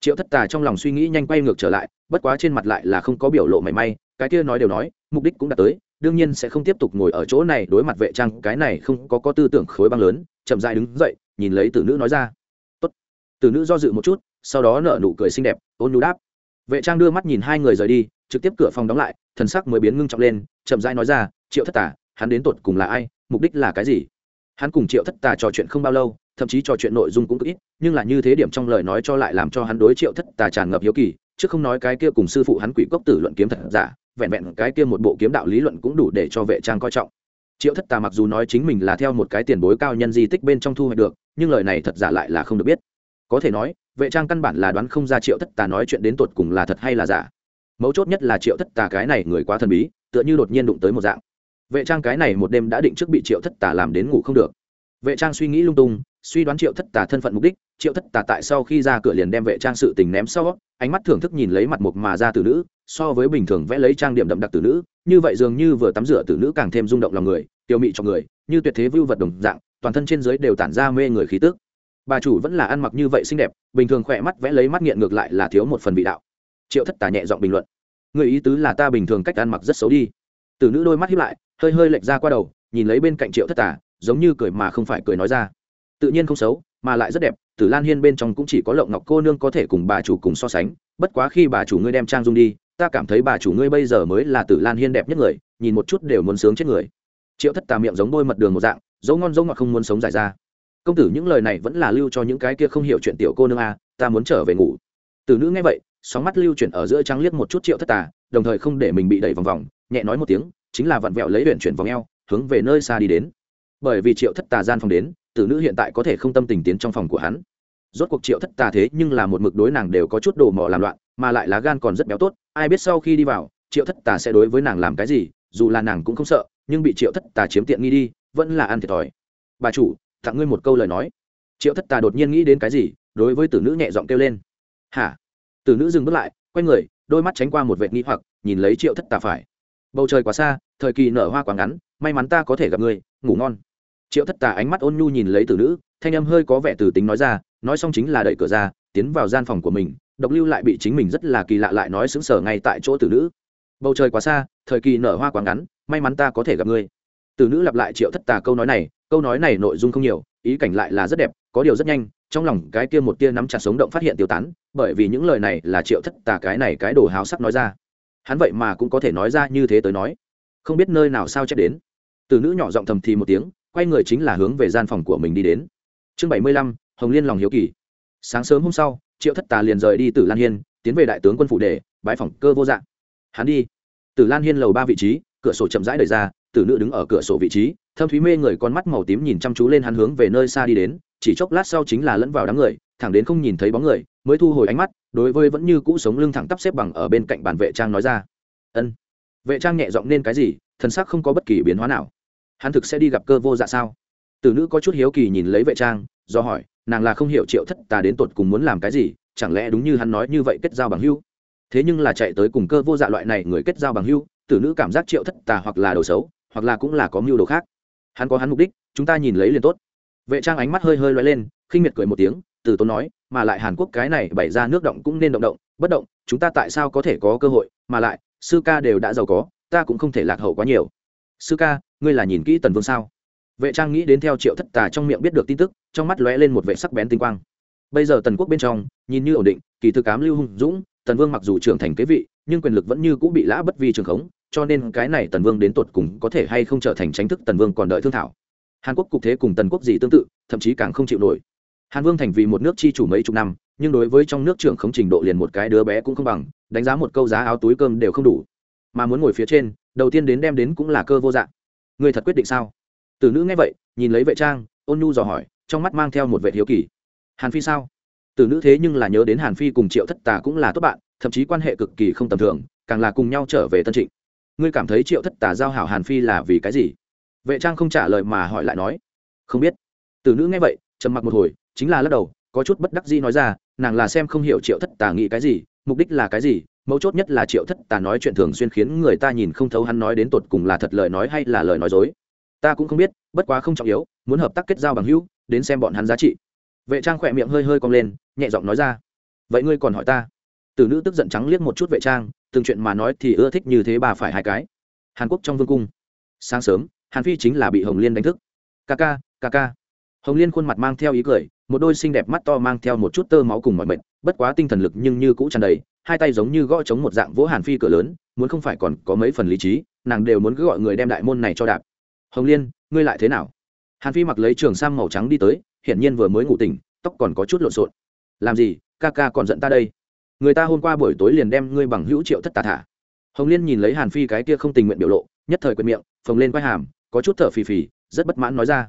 triệu thất tà trong lòng suy nghĩ nhanh quay ngược trở lại, bất quá trên mặt lại là không có biểu lộ mảy may, cái kia nói đều nói, mục đích cũng đã tới, đương nhiên sẽ không tiếp tục ngồi ở chỗ này đối mặt vệ trang, cái này không có có tư tưởng khối băng lớn, chậm dại đứng dậy, nhìn lấy tử nữ nói ra. Tốt. tử nữ do dự một chút, sau đó nở nụ cười xinh đẹp, ôn nhu đáp. Vệ trang đưa mắt nhìn hai người rời đi, trực tiếp cửa phòng đóng lại, thần sắc mới biến ngưng trọng lên, chậm rãi nói ra, triệu thất tà, hắn đến tột cùng là ai, mục đích là cái gì? Hắn cùng triệu thất tà trò chuyện không bao lâu thậm chí trò chuyện nội dung cũng ít, nhưng là như thế điểm trong lời nói cho lại làm cho hắn đối triệu thất tà tràn ngập hiếu kỳ, chứ không nói cái kia cùng sư phụ hắn quỷ cốc tử luận kiếm thật giả, vẹn vẹn cái kia một bộ kiếm đạo lý luận cũng đủ để cho vệ trang coi trọng. Triệu thất tà mặc dù nói chính mình là theo một cái tiền bối cao nhân di tích bên trong thu hoạch được, nhưng lời này thật giả lại là không được biết. Có thể nói, vệ trang căn bản là đoán không ra triệu thất tà nói chuyện đến tột cùng là thật hay là giả. Mấu chốt nhất là triệu thất tà cái này người quá thần bí, tựa như đột nhiên đụng tới một dạng. Vệ trang cái này một đêm đã định trước bị triệu thất tà làm đến ngủ không được vệ trang suy nghĩ lung tung, suy đoán triệu thất tà thân phận mục đích, triệu thất tà tại sau khi ra cửa liền đem vệ trang sự tình ném sau, ánh mắt thưởng thức nhìn lấy mặt mục mà ra từ nữ, so với bình thường vẽ lấy trang điểm đậm đặc từ nữ, như vậy dường như vừa tắm rửa từ nữ càng thêm rung động lòng người tiêu mị cho người, như tuyệt thế vưu vật đồng dạng, toàn thân trên giới đều tản ra mê người khí tức. Bà chủ vẫn là ăn mặc như vậy xinh đẹp, bình thường khỏe mắt vẽ lấy mắt nghiện ngược lại là thiếu một phần vị đạo. Triệu thất tà nhẹ giọng bình luận, người ý tứ là ta bình thường cách ăn mặc rất xấu đi. Từ nữ đôi mắt hiếp lại, hơi hơi lệch ra qua đầu, nhìn lấy bên cạnh triệu thất tà giống như cười mà không phải cười nói ra. Tự nhiên không xấu, mà lại rất đẹp, tử lan hiên bên trong cũng chỉ có lộng ngọc cô nương có thể cùng bà chủ cùng so sánh, bất quá khi bà chủ ngươi đem trang dung đi, ta cảm thấy bà chủ ngươi bây giờ mới là tử lan hiên đẹp nhất người, nhìn một chút đều muốn sướng chết người. Triệu thất tà miệng giống đôi mật đường một dạng, dấu ngon dấu ngọt không muốn sống dài ra. Công tử những lời này vẫn là lưu cho những cái kia không hiểu chuyện tiểu cô nương a, ta muốn trở về ngủ. Từ nữ nghe vậy, sóng mắt lưu chuyển ở giữa trắng liếc một chút triệu thất tà, đồng thời không để mình bị đẩy vòng vòng, nhẹ nói một tiếng, chính là vặn vẹo lấy luyện chuyển vòng eo, hướng về nơi xa đi đến bởi vì triệu thất tà gian phòng đến, tử nữ hiện tại có thể không tâm tình tiến trong phòng của hắn. Rốt cuộc triệu thất tà thế nhưng là một mực đối nàng đều có chút đồ mò làm loạn, mà lại lá gan còn rất béo tốt, ai biết sau khi đi vào, triệu thất tà sẽ đối với nàng làm cái gì, dù là nàng cũng không sợ, nhưng bị triệu thất tà chiếm tiện nghi đi, vẫn là ăn thiệt thòi. Bà chủ, tặng ngươi một câu lời nói. Triệu thất tà đột nhiên nghĩ đến cái gì, đối với tử nữ nhẹ giọng kêu lên. Hả? Tử nữ dừng bước lại, quay người, đôi mắt tránh qua một vệt nghi hoặc, nhìn lấy triệu thất tà phải. Bầu trời quá xa, thời kỳ nở hoa quá ngắn, may mắn ta có thể gặp ngươi, ngủ ngon triệu thất tà ánh mắt ôn nhu nhìn lấy tử nữ, thanh âm hơi có vẻ từ tính nói ra, nói xong chính là đẩy cửa ra, tiến vào gian phòng của mình, độc lưu lại bị chính mình rất là kỳ lạ lại nói xứng sở ngay tại chỗ tử nữ. Bầu trời quá xa, thời kỳ nở hoa quá ngắn, may mắn ta có thể gặp ngươi. Tử nữ lặp lại triệu thất tà câu nói này, câu nói này nội dung không nhiều, ý cảnh lại là rất đẹp, có điều rất nhanh, trong lòng cái kia một tia nắm chặt sống động phát hiện tiêu tán, bởi vì những lời này là triệu thất tà cái này cái đồ háo sắc nói ra. Hắn vậy mà cũng có thể nói ra như thế tới nói. Không biết nơi nào sao chép đến. Từ nữ nhỏ giọng thầm thì một tiếng quay người chính là hướng về gian phòng của mình đi đến. Chương bảy mươi lăm, hồng liên lòng hiếu kỳ. Sáng sớm hôm sau, triệu thất tà liền rời đi từ lan hiên, tiến về đại tướng quân phủ để bãi phòng cơ vô dạng. Hắn đi. Từ lan hiên lầu ba vị trí, cửa sổ chậm rãi đẩy ra, tử nữ đứng ở cửa sổ vị trí, thâm thúy mê người con mắt màu tím nhìn chăm chú lên hắn hướng về nơi xa đi đến, chỉ chốc lát sau chính là lẫn vào đám người, thẳng đến không nhìn thấy bóng người, mới thu hồi ánh mắt, đối với vẫn như cũ sống lưng thẳng tắp xếp bằng ở bên cạnh bàn vệ trang nói ra. Ân. Vệ trang nhẹ giọng nên cái gì, thần sắc không có bất kỳ biến hóa nào hắn thực sẽ đi gặp cơ vô dạ sao? Tử nữ có chút hiếu kỳ nhìn lấy vệ trang, do hỏi, nàng là không hiểu triệu thất tà đến tột cùng muốn làm cái gì, chẳng lẽ đúng như hắn nói như vậy kết giao bằng hưu thế nhưng là chạy tới cùng cơ vô dạ loại này người kết giao bằng hưu tử nữ cảm giác triệu thất tà hoặc là đồ xấu, hoặc là cũng là có mưu đồ khác. Hắn có hắn mục đích, chúng ta nhìn lấy liền tốt. Vệ trang ánh mắt hơi hơi loay lên, khinh miệt cười một tiếng, từ tốn nói, mà lại hàn quốc cái này bày ra nước động cũng nên động động, bất động, chúng ta tại sao có thể có cơ hội, mà lại, sư ca đều đã giàu có, ta cũng không thể lạc hậu quá nhiều sư ca, ngươi là nhìn kỹ tần vương sao? Vệ trang nghĩ đến theo triệu thất tà trong miệng biết được tin tức, trong mắt lóe lên một vệ sắc bén tinh quang. Bây giờ tần quốc bên trong, nhìn như ổn định, kỳ thực cám lưu hùng dũng, tần vương mặc dù trưởng thành kế vị, nhưng quyền lực vẫn như cũng bị lã bất vi trường khống, cho nên cái này tần vương đến tột cùng có thể hay không trở thành tránh thức tần vương còn đợi thương thảo. Hàn quốc cục thế cùng tần quốc gì tương tự, thậm chí càng không chịu nổi. Hàn vương thành vì một nước chi chủ mấy chục năm, nhưng đối với trong nước trưởng khống trình độ liền một cái đứa bé cũng không bằng, đánh giá một câu giá áo túi cơm đều không đủ mà muốn ngồi phía trên, đầu tiên đến đem đến cũng là cơ vô dạng. Người thật quyết định sao? Tử nữ nghe vậy, nhìn lấy vệ trang, ôn nhu dò hỏi, trong mắt mang theo một vệ hiếu kỳ. Hàn phi sao? Tử nữ thế nhưng là nhớ đến hàn phi cùng triệu thất tà cũng là tốt bạn, thậm chí quan hệ cực kỳ không tầm thường, càng là cùng nhau trở về tân trịnh. Ngươi cảm thấy triệu thất tà giao hảo hàn phi là vì cái gì? Vệ trang không trả lời mà hỏi lại nói. Không biết. Tử nữ nghe vậy, trầm mặc một hồi, chính là lắc đầu, có chút bất đắc dĩ nói ra, nàng là xem không hiểu triệu thất tà nghĩ cái gì, mục đích là cái gì mấu chốt nhất là triệu thất tà nói chuyện thường xuyên khiến người ta nhìn không thấu hắn nói đến tột cùng là thật lời nói hay là lời nói dối. Ta cũng không biết, bất quá không trọng yếu, muốn hợp tác kết giao bằng hữu, đến xem bọn hắn giá trị. Vệ trang khỏe miệng hơi hơi cong lên, nhẹ giọng nói ra. Vậy ngươi còn hỏi ta? Từ nữ tức giận trắng liếc một chút vệ trang, từng chuyện mà nói thì ưa thích như thế bà phải hai cái. Hàn quốc trong vương cung. Sáng sớm, hàn phi chính là bị hồng liên đánh thức. Ca ca ca ca. Hồng liên khuôn mặt mang theo ý cười một đôi xinh đẹp mắt to mang theo một chút tơ máu cùng mọi mệnh bất quá tinh thần lực nhưng như cũ tràn đầy, hai tay giống như gõ chống một dạng vỗ hàn phi cửa lớn, muốn không phải còn có mấy phần lý trí, nàng đều muốn cứ gọi người đem đại môn này cho đạp. Hồng liên, ngươi lại thế nào? Hàn phi mặc lấy trường sam màu trắng đi tới, hiển nhiên vừa mới ngủ tỉnh, tóc còn có chút lộn xộn. Làm gì? Ca ca còn giận ta đây. Người ta hôm qua buổi tối liền đem ngươi bằng hữu triệu thất tà thả. Hồng liên nhìn lấy hàn phi cái kia không tình nguyện biểu lộ, nhất thời quyệt miệng, phồng lên quai hàm, có chút thở phì phì, rất bất mãn nói ra.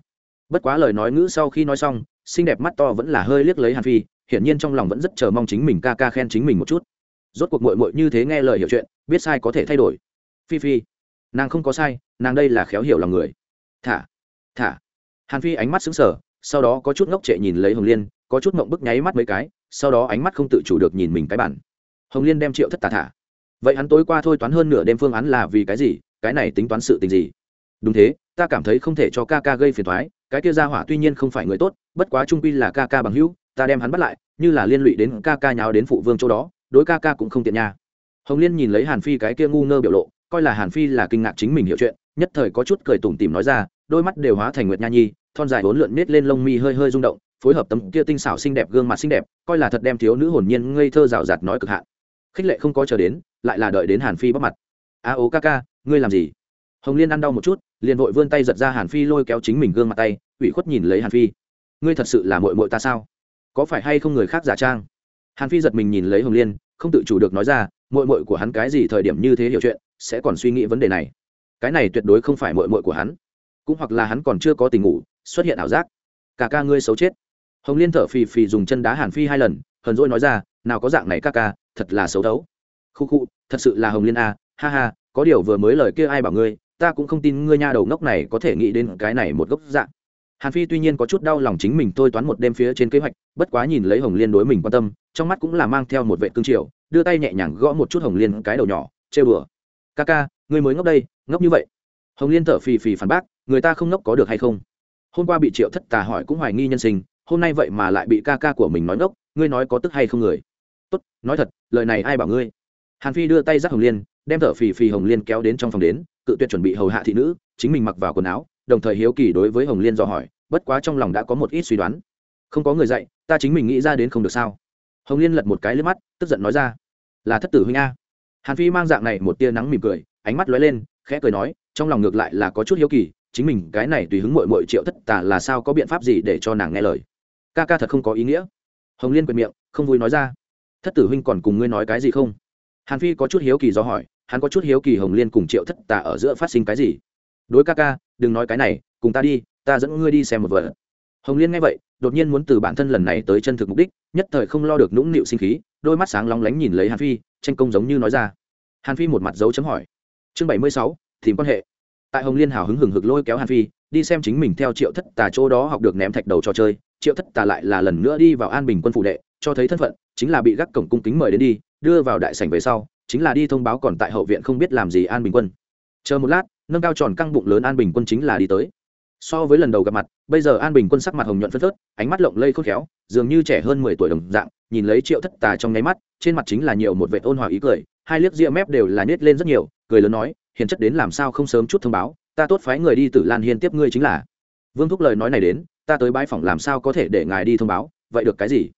Bất quá lời nói ngữ sau khi nói xong xinh đẹp mắt to vẫn là hơi liếc lấy hàn phi, hiển nhiên trong lòng vẫn rất chờ mong chính mình ca ca khen chính mình một chút. Rốt cuộc mội mội như thế nghe lời hiểu chuyện, biết sai có thể thay đổi. Phi phi, nàng không có sai, nàng đây là khéo hiểu lòng người. Thả thả. Hàn phi ánh mắt xứng sở sau đó có chút ngốc trệ nhìn lấy hồng liên, có chút ngộng bức nháy mắt mấy cái, sau đó ánh mắt không tự chủ được nhìn mình cái bản. Hồng liên đem triệu thất tà thả. Vậy hắn tối qua thôi toán hơn nửa đêm phương án là vì cái gì, cái này tính toán sự tình gì? Đúng thế, ta cảm thấy không thể cho ca ca gây phiền thoái cái kia ra hỏa tuy nhiên không phải người tốt bất quá trung quy là ca ca bằng hữu, ta đem hắn bắt lại, như là liên lụy đến ca ca nháo đến phụ vương chỗ đó, đối ca ca cũng không tiện nha. Hồng liên nhìn lấy hàn phi cái kia ngu ngơ biểu lộ, coi là hàn phi là kinh ngạc chính mình hiểu chuyện, nhất thời có chút cười tủm tỉm nói ra, đôi mắt đều hóa thành nguyệt nha nhi, thon dài vốn lượn nết lên lông mi hơi hơi rung động, phối hợp tấm kia tinh xảo xinh đẹp gương mặt xinh đẹp, coi là thật đem thiếu nữ hồn nhiên ngây thơ rào rạt nói cực hạn. Khích lệ không có chờ đến, lại là đợi đến hàn phi bắt mặt. A ố ca ca, ngươi làm gì? Hồng liên ăn đau một chút, liền vội vươn tay giật ra hàn phi lôi kéo chính mình gương mặt tay, ủy khuất nhìn lấy hàn phi ngươi thật sự là mội mội ta sao? Có phải hay không người khác giả trang? Hàn phi giật mình nhìn lấy hồng liên, không tự chủ được nói ra mội mội của hắn cái gì thời điểm như thế hiểu chuyện, sẽ còn suy nghĩ vấn đề này. Cái này tuyệt đối không phải mội mội của hắn. Cũng hoặc là hắn còn chưa có tình ngủ, xuất hiện ảo giác. Cả ca ngươi xấu chết. Hồng liên thở phì phì dùng chân đá hàn phi hai lần, hờn dỗi nói ra, nào có dạng này ca ca, thật là xấu thấu. Khu khu, thật sự là hồng liên a ha ha, có điều vừa mới lời kia ai bảo ngươi, ta cũng không tin ngươi nha đầu ngốc này có thể nghĩ đến cái này một gốc dạng hàn phi tuy nhiên có chút đau lòng chính mình tôi toán một đêm phía trên kế hoạch, bất quá nhìn lấy hồng liên đối mình quan tâm, trong mắt cũng là mang theo một vệ cương triều, đưa tay nhẹ nhàng gõ một chút hồng liên cái đầu nhỏ chê bừa ca ca, ngươi mới ngốc đây, ngốc như vậy. Hồng liên thở phì phì phản bác, người ta không ngốc có được hay không? Hôm qua bị triệu thất tà hỏi cũng hoài nghi nhân sinh, hôm nay vậy mà lại bị ca ca của mình nói ngốc, ngươi nói có tức hay không người? Tốt, nói thật, lời này ai bảo ngươi? Hàn phi đưa tay giắt hồng liên, đem thở phì phì hồng liên kéo đến trong phòng đến, cự tuyệt chuẩn bị hầu hạ thị nữ, chính mình mặc vào quần áo đồng thời hiếu kỳ đối với hồng liên dò hỏi, bất quá trong lòng đã có một ít suy đoán. Không có người dạy, ta chính mình nghĩ ra đến không được sao? Hồng liên lật một cái lên mắt, tức giận nói ra, là thất tử huynh a. Hàn phi mang dạng này một tia nắng mỉm cười, ánh mắt lóe lên, khẽ cười nói, trong lòng ngược lại là có chút hiếu kỳ, chính mình cái này tùy hứng mội mội triệu thất tả là sao có biện pháp gì để cho nàng nghe lời? Ca ca thật không có ý nghĩa. Hồng liên quệt miệng, không vui nói ra, thất tử huynh còn cùng ngươi nói cái gì không? Hàn phi có chút hiếu kỳ do hỏi, hắn có chút hiếu kỳ hồng liên cùng triệu thất tả ở giữa phát sinh cái gì? Đối ca ca, đừng nói cái này, cùng ta đi, ta dẫn ngươi đi xem một vợ hồng liên nghe vậy, đột nhiên muốn từ bản thân lần này tới chân thực mục đích, nhất thời không lo được nũng nịu sinh khí, đôi mắt sáng lóng lánh nhìn lấy hàn phi, tranh công giống như nói ra. Hàn phi một mặt dấu chấm hỏi. Chương bảy mươi sáu, tìm quan hệ. Tại hồng liên hào hứng hừng hực lôi kéo hàn phi, đi xem chính mình theo triệu thất tà chỗ đó học được ném thạch đầu trò chơi. Triệu thất tà lại là lần nữa đi vào an bình quân phụ đệ, cho thấy thân phận, chính là bị gác cổng cung kính mời đến đi, đưa vào đại sảnh về sau, chính là đi thông báo còn tại hậu viện không biết làm gì an bình quân. Chờ một lát nâng cao tròn căng bụng lớn an bình quân chính là đi tới. So với lần đầu gặp mặt, bây giờ an bình quân sắc mặt hồng nhuận phất phớt, ánh mắt lộng lây khôn khéo, dường như trẻ hơn mười tuổi đồng dạng, nhìn lấy triệu thất tà trong nháy mắt, trên mặt chính là nhiều một vệ ôn hòa ý cười, hai liếc ria mép đều là nết lên rất nhiều, cười lớn nói, hiền chất đến làm sao không sớm chút thông báo, ta tốt phái người đi từ lan hiên tiếp ngươi chính là. Vương thúc lời nói này đến, ta tới bãi phòng làm sao có thể để ngài đi thông báo, vậy được cái gì?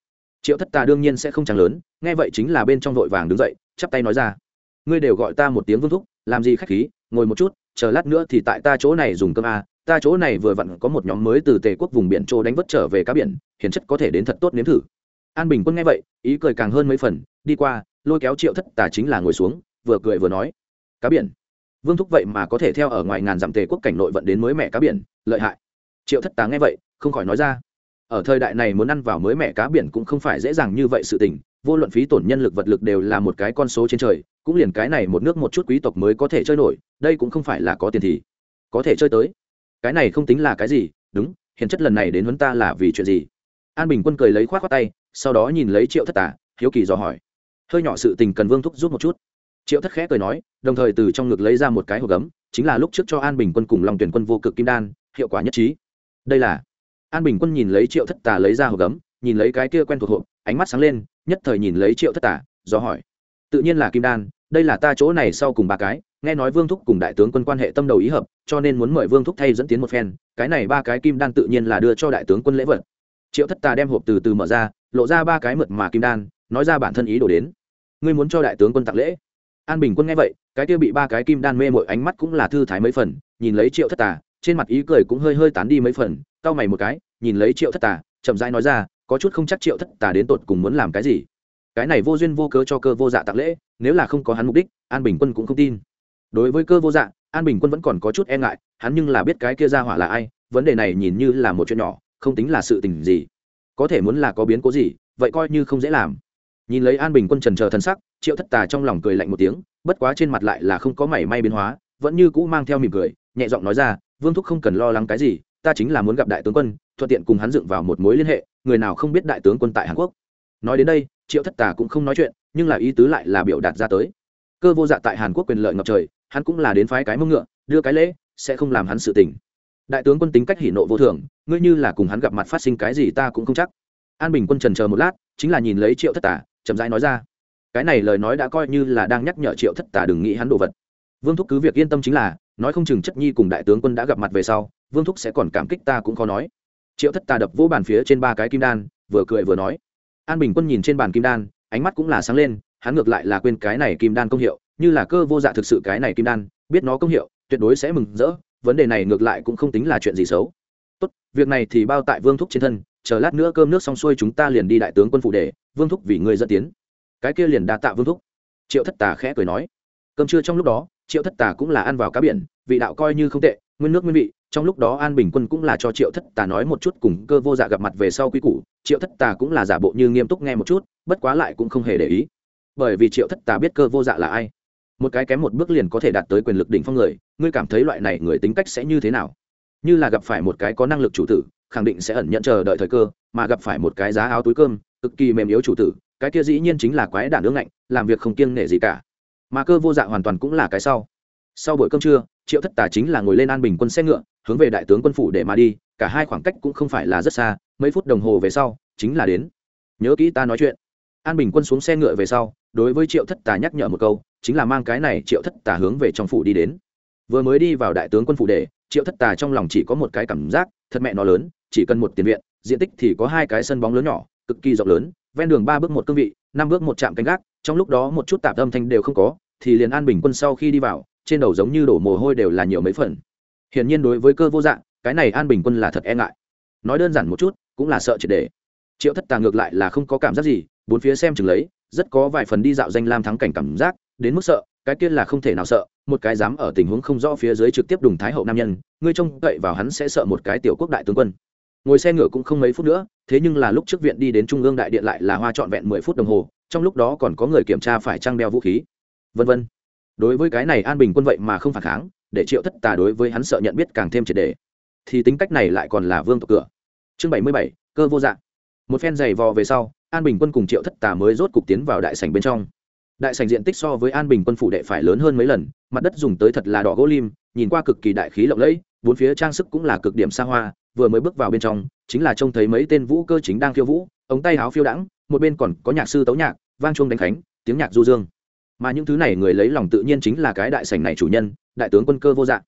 Triệu thất tà đương nhiên sẽ không chẳng lớn, nghe vậy chính là bên trong vội vàng đứng dậy, chắp tay nói ra, ngươi đều gọi ta một tiếng vương thúc, làm gì khách khí, ngồi một chút chờ lát nữa thì tại ta chỗ này dùng cơm a, ta chỗ này vừa vặn có một nhóm mới từ tề quốc vùng biển châu đánh vất trở về cá biển hiền chất có thể đến thật tốt nếm thử. An bình quân nghe vậy, ý cười càng hơn mấy phần, đi qua, lôi kéo triệu thất tà chính là ngồi xuống, vừa cười vừa nói, cá biển. Vương thúc vậy mà có thể theo ở ngoài ngàn dặm tề quốc cảnh nội vận đến mới mẹ cá biển, lợi hại. Triệu thất tá nghe vậy, không khỏi nói ra, ở thời đại này muốn ăn vào mới mẹ cá biển cũng không phải dễ dàng như vậy sự tình, vô luận phí tổn nhân lực vật lực đều là một cái con số trên trời cũng liền cái này một nước một chút quý tộc mới có thể chơi nổi, đây cũng không phải là có tiền thì có thể chơi tới. Cái này không tính là cái gì, đúng, hiện chất lần này đến huấn ta là vì chuyện gì? An bình quân cười lấy khoát khoát tay, sau đó nhìn lấy triệu thất tả, hiếu kỳ dò hỏi. Hơi nhỏ sự tình cần vương thúc giúp một chút. Triệu thất khẽ cười nói, đồng thời từ trong ngực lấy ra một cái hộp gấm, chính là lúc trước cho an bình quân cùng lòng tuyển quân vô cực kim đan, hiệu quả nhất trí. Đây là an bình quân nhìn lấy triệu thất tà lấy ra hộp gấm, nhìn lấy cái kia quen thuộc hộp, ánh mắt sáng lên, nhất thời nhìn lấy triệu thất tà do hỏi tự nhiên là kim đan, đây là ta chỗ này sau cùng ba cái, nghe nói vương thúc cùng đại tướng quân quan hệ tâm đầu ý hợp, cho nên muốn mời vương thúc thay dẫn tiến một phen, cái này ba cái kim đan tự nhiên là đưa cho đại tướng quân lễ vật. Triệu thất tà đem hộp từ từ mở ra, lộ ra ba cái mượt mà kim đan, nói ra bản thân ý đồ đến. Ngươi muốn cho đại tướng quân tặng lễ. An bình quân nghe vậy, cái kia bị ba cái kim đan mê mội ánh mắt cũng là thư thái mấy phần, nhìn lấy triệu thất tà trên mặt ý cười cũng hơi hơi tán đi mấy phần, cau mày một cái, nhìn lấy triệu thất tà chậm rãi nói ra, có chút không chắc triệu thất tà đến tột cùng muốn làm cái gì cái này vô duyên vô cớ cho cơ vô dạ tặng lễ, nếu là không có hắn mục đích, an bình quân cũng không tin. Đối với cơ vô dạ an bình quân vẫn còn có chút e ngại, hắn nhưng là biết cái kia ra hỏa là ai, vấn đề này nhìn như là một chuyện nhỏ, không tính là sự tình gì. Có thể muốn là có biến cố gì, vậy coi như không dễ làm. Nhìn lấy an bình quân trần chờ thân sắc, triệu thất tà trong lòng cười lạnh một tiếng, bất quá trên mặt lại là không có mảy may biến hóa, vẫn như cũ mang theo mỉm cười, nhẹ giọng nói ra, vương thúc không cần lo lắng cái gì, ta chính là muốn gặp đại tướng quân, thuận tiện cùng hắn dựng vào một mối liên hệ, người nào không biết đại tướng quân tại hàn quốc. Nói đến đây triệu thất tà cũng không nói chuyện, nhưng là ý tứ lại là biểu đạt ra tới. Cơ vô dạ tại hàn quốc quyền lợi ngập trời, hắn cũng là đến phái cái mông ngựa, đưa cái lễ, sẽ không làm hắn sự tình. Đại tướng quân tính cách hỉ nộ vô thường, ngươi như là cùng hắn gặp mặt phát sinh cái gì ta cũng không chắc. An bình quân trần chờ một lát, chính là nhìn lấy triệu thất tà, chậm rãi nói ra. Cái này lời nói đã coi như là đang nhắc nhở triệu thất tà đừng nghĩ hắn đồ vật. Vương thúc cứ việc yên tâm chính là, nói không chừng chất nhi cùng đại tướng quân đã gặp mặt về sau, vương thúc sẽ còn cảm kích ta cũng khó nói. Triệu thất tà đập vỗ bàn phía trên ba cái kim đan, vừa cười vừa nói an bình quân nhìn trên bàn kim đan, ánh mắt cũng là sáng lên, hắn ngược lại là quên cái này kim đan công hiệu, như là cơ vô dạ thực sự cái này kim đan, biết nó công hiệu, tuyệt đối sẽ mừng rỡ, vấn đề này ngược lại cũng không tính là chuyện gì xấu. Tốt, việc này thì bao tại vương thúc trên thân, chờ lát nữa cơm nước xong xuôi chúng ta liền đi đại tướng quân phụ để, vương thúc vì người dẫn tiến. Cái kia liền đa tạ vương thúc. Triệu thất tà khẽ cười nói. Cơm trưa trong lúc đó, triệu thất tà cũng là ăn vào cá biển, vị đạo coi như không tệ, nguyên nước nguyên vị trong lúc đó an bình quân cũng là cho triệu thất tà nói một chút cùng cơ vô dạ gặp mặt về sau quy củ, triệu thất tà cũng là giả bộ như nghiêm túc nghe một chút, bất quá lại cũng không hề để ý. Bởi vì triệu thất tà biết cơ vô dạ là ai, một cái kém một bước liền có thể đạt tới quyền lực đỉnh phong người, ngươi cảm thấy loại này người tính cách sẽ như thế nào? Như là gặp phải một cái có năng lực chủ tử, khẳng định sẽ ẩn nhận chờ đợi thời cơ, mà gặp phải một cái giá áo túi cơm, cực kỳ mềm yếu chủ tử, cái kia dĩ nhiên chính là quái đản ương ngạnh, làm việc không kiêng nể gì cả. Mà cơ vô dạ hoàn toàn cũng là cái sau. Sau buổi cơm trưa, triệu thất tà chính là ngồi lên an bình quân xe ngựa hướng về đại tướng quân phủ để mà đi, cả hai khoảng cách cũng không phải là rất xa, mấy phút đồng hồ về sau, chính là đến. Nhớ kỹ ta nói chuyện. An bình quân xuống xe ngựa về sau, đối với triệu thất tà nhắc nhở một câu, chính là mang cái này triệu thất tà hướng về trong phủ đi đến. Vừa mới đi vào đại tướng quân phủ để, triệu thất tà trong lòng chỉ có một cái cảm giác, thật mẹ nó lớn, chỉ cần một tiền viện, diện tích thì có hai cái sân bóng lớn nhỏ, cực kỳ rộng lớn, ven đường ba bước một cương vị, năm bước một trạm canh gác, trong lúc đó một chút tạp âm thanh đều không có, thì liền an bình quân sau khi đi vào, trên đầu giống như đổ mồ hôi đều là nhiều mấy phần hiển nhiên đối với cơ vô dạng, cái này an bình quân là thật e ngại. Nói đơn giản một chút, cũng là sợ triệt đề triệu thất tà ngược lại là không có cảm giác gì, bốn phía xem chừng lấy, rất có vài phần đi dạo danh lam thắng cảnh cảm giác, đến mức sợ, cái kia là không thể nào sợ, một cái dám ở tình huống không rõ phía dưới trực tiếp đùng thái hậu nam nhân, ngươi trông cậy vào hắn sẽ sợ một cái tiểu quốc đại tướng quân. Ngồi xe ngựa cũng không mấy phút nữa, thế nhưng là lúc trước viện đi đến trung ương đại điện lại là hoa trọn vẹn mười phút đồng hồ, trong lúc đó còn có người kiểm tra phải trang đeo vũ khí. Vân vân. Đối với cái này an bình quân vậy mà không phản kháng để triệu thất tà đối với hắn sợ nhận biết càng thêm triệt đề. Thì tính cách này lại còn là vương tộc cửa. Chương bảy mươi bảy, cơ vô dạng một phen giày vò về sau, an bình quân cùng triệu thất tà mới rốt cục tiến vào đại sành bên trong. Đại sành diện tích so với an bình quân phủ đệ phải lớn hơn mấy lần, mặt đất dùng tới thật là đỏ gỗ lim, nhìn qua cực kỳ đại khí lộng lẫy, bốn phía trang sức cũng là cực điểm xa hoa, vừa mới bước vào bên trong, chính là trông thấy mấy tên vũ cơ chính đang khiêu vũ, ống tay áo phiêu đãng, một bên còn có nhạc sư tấu nhạc, vang chuông đánh khánh, tiếng nhạc du dương mà những thứ này người lấy lòng tự nhiên chính là cái đại sảnh này chủ nhân, đại tướng quân cơ vô dạ.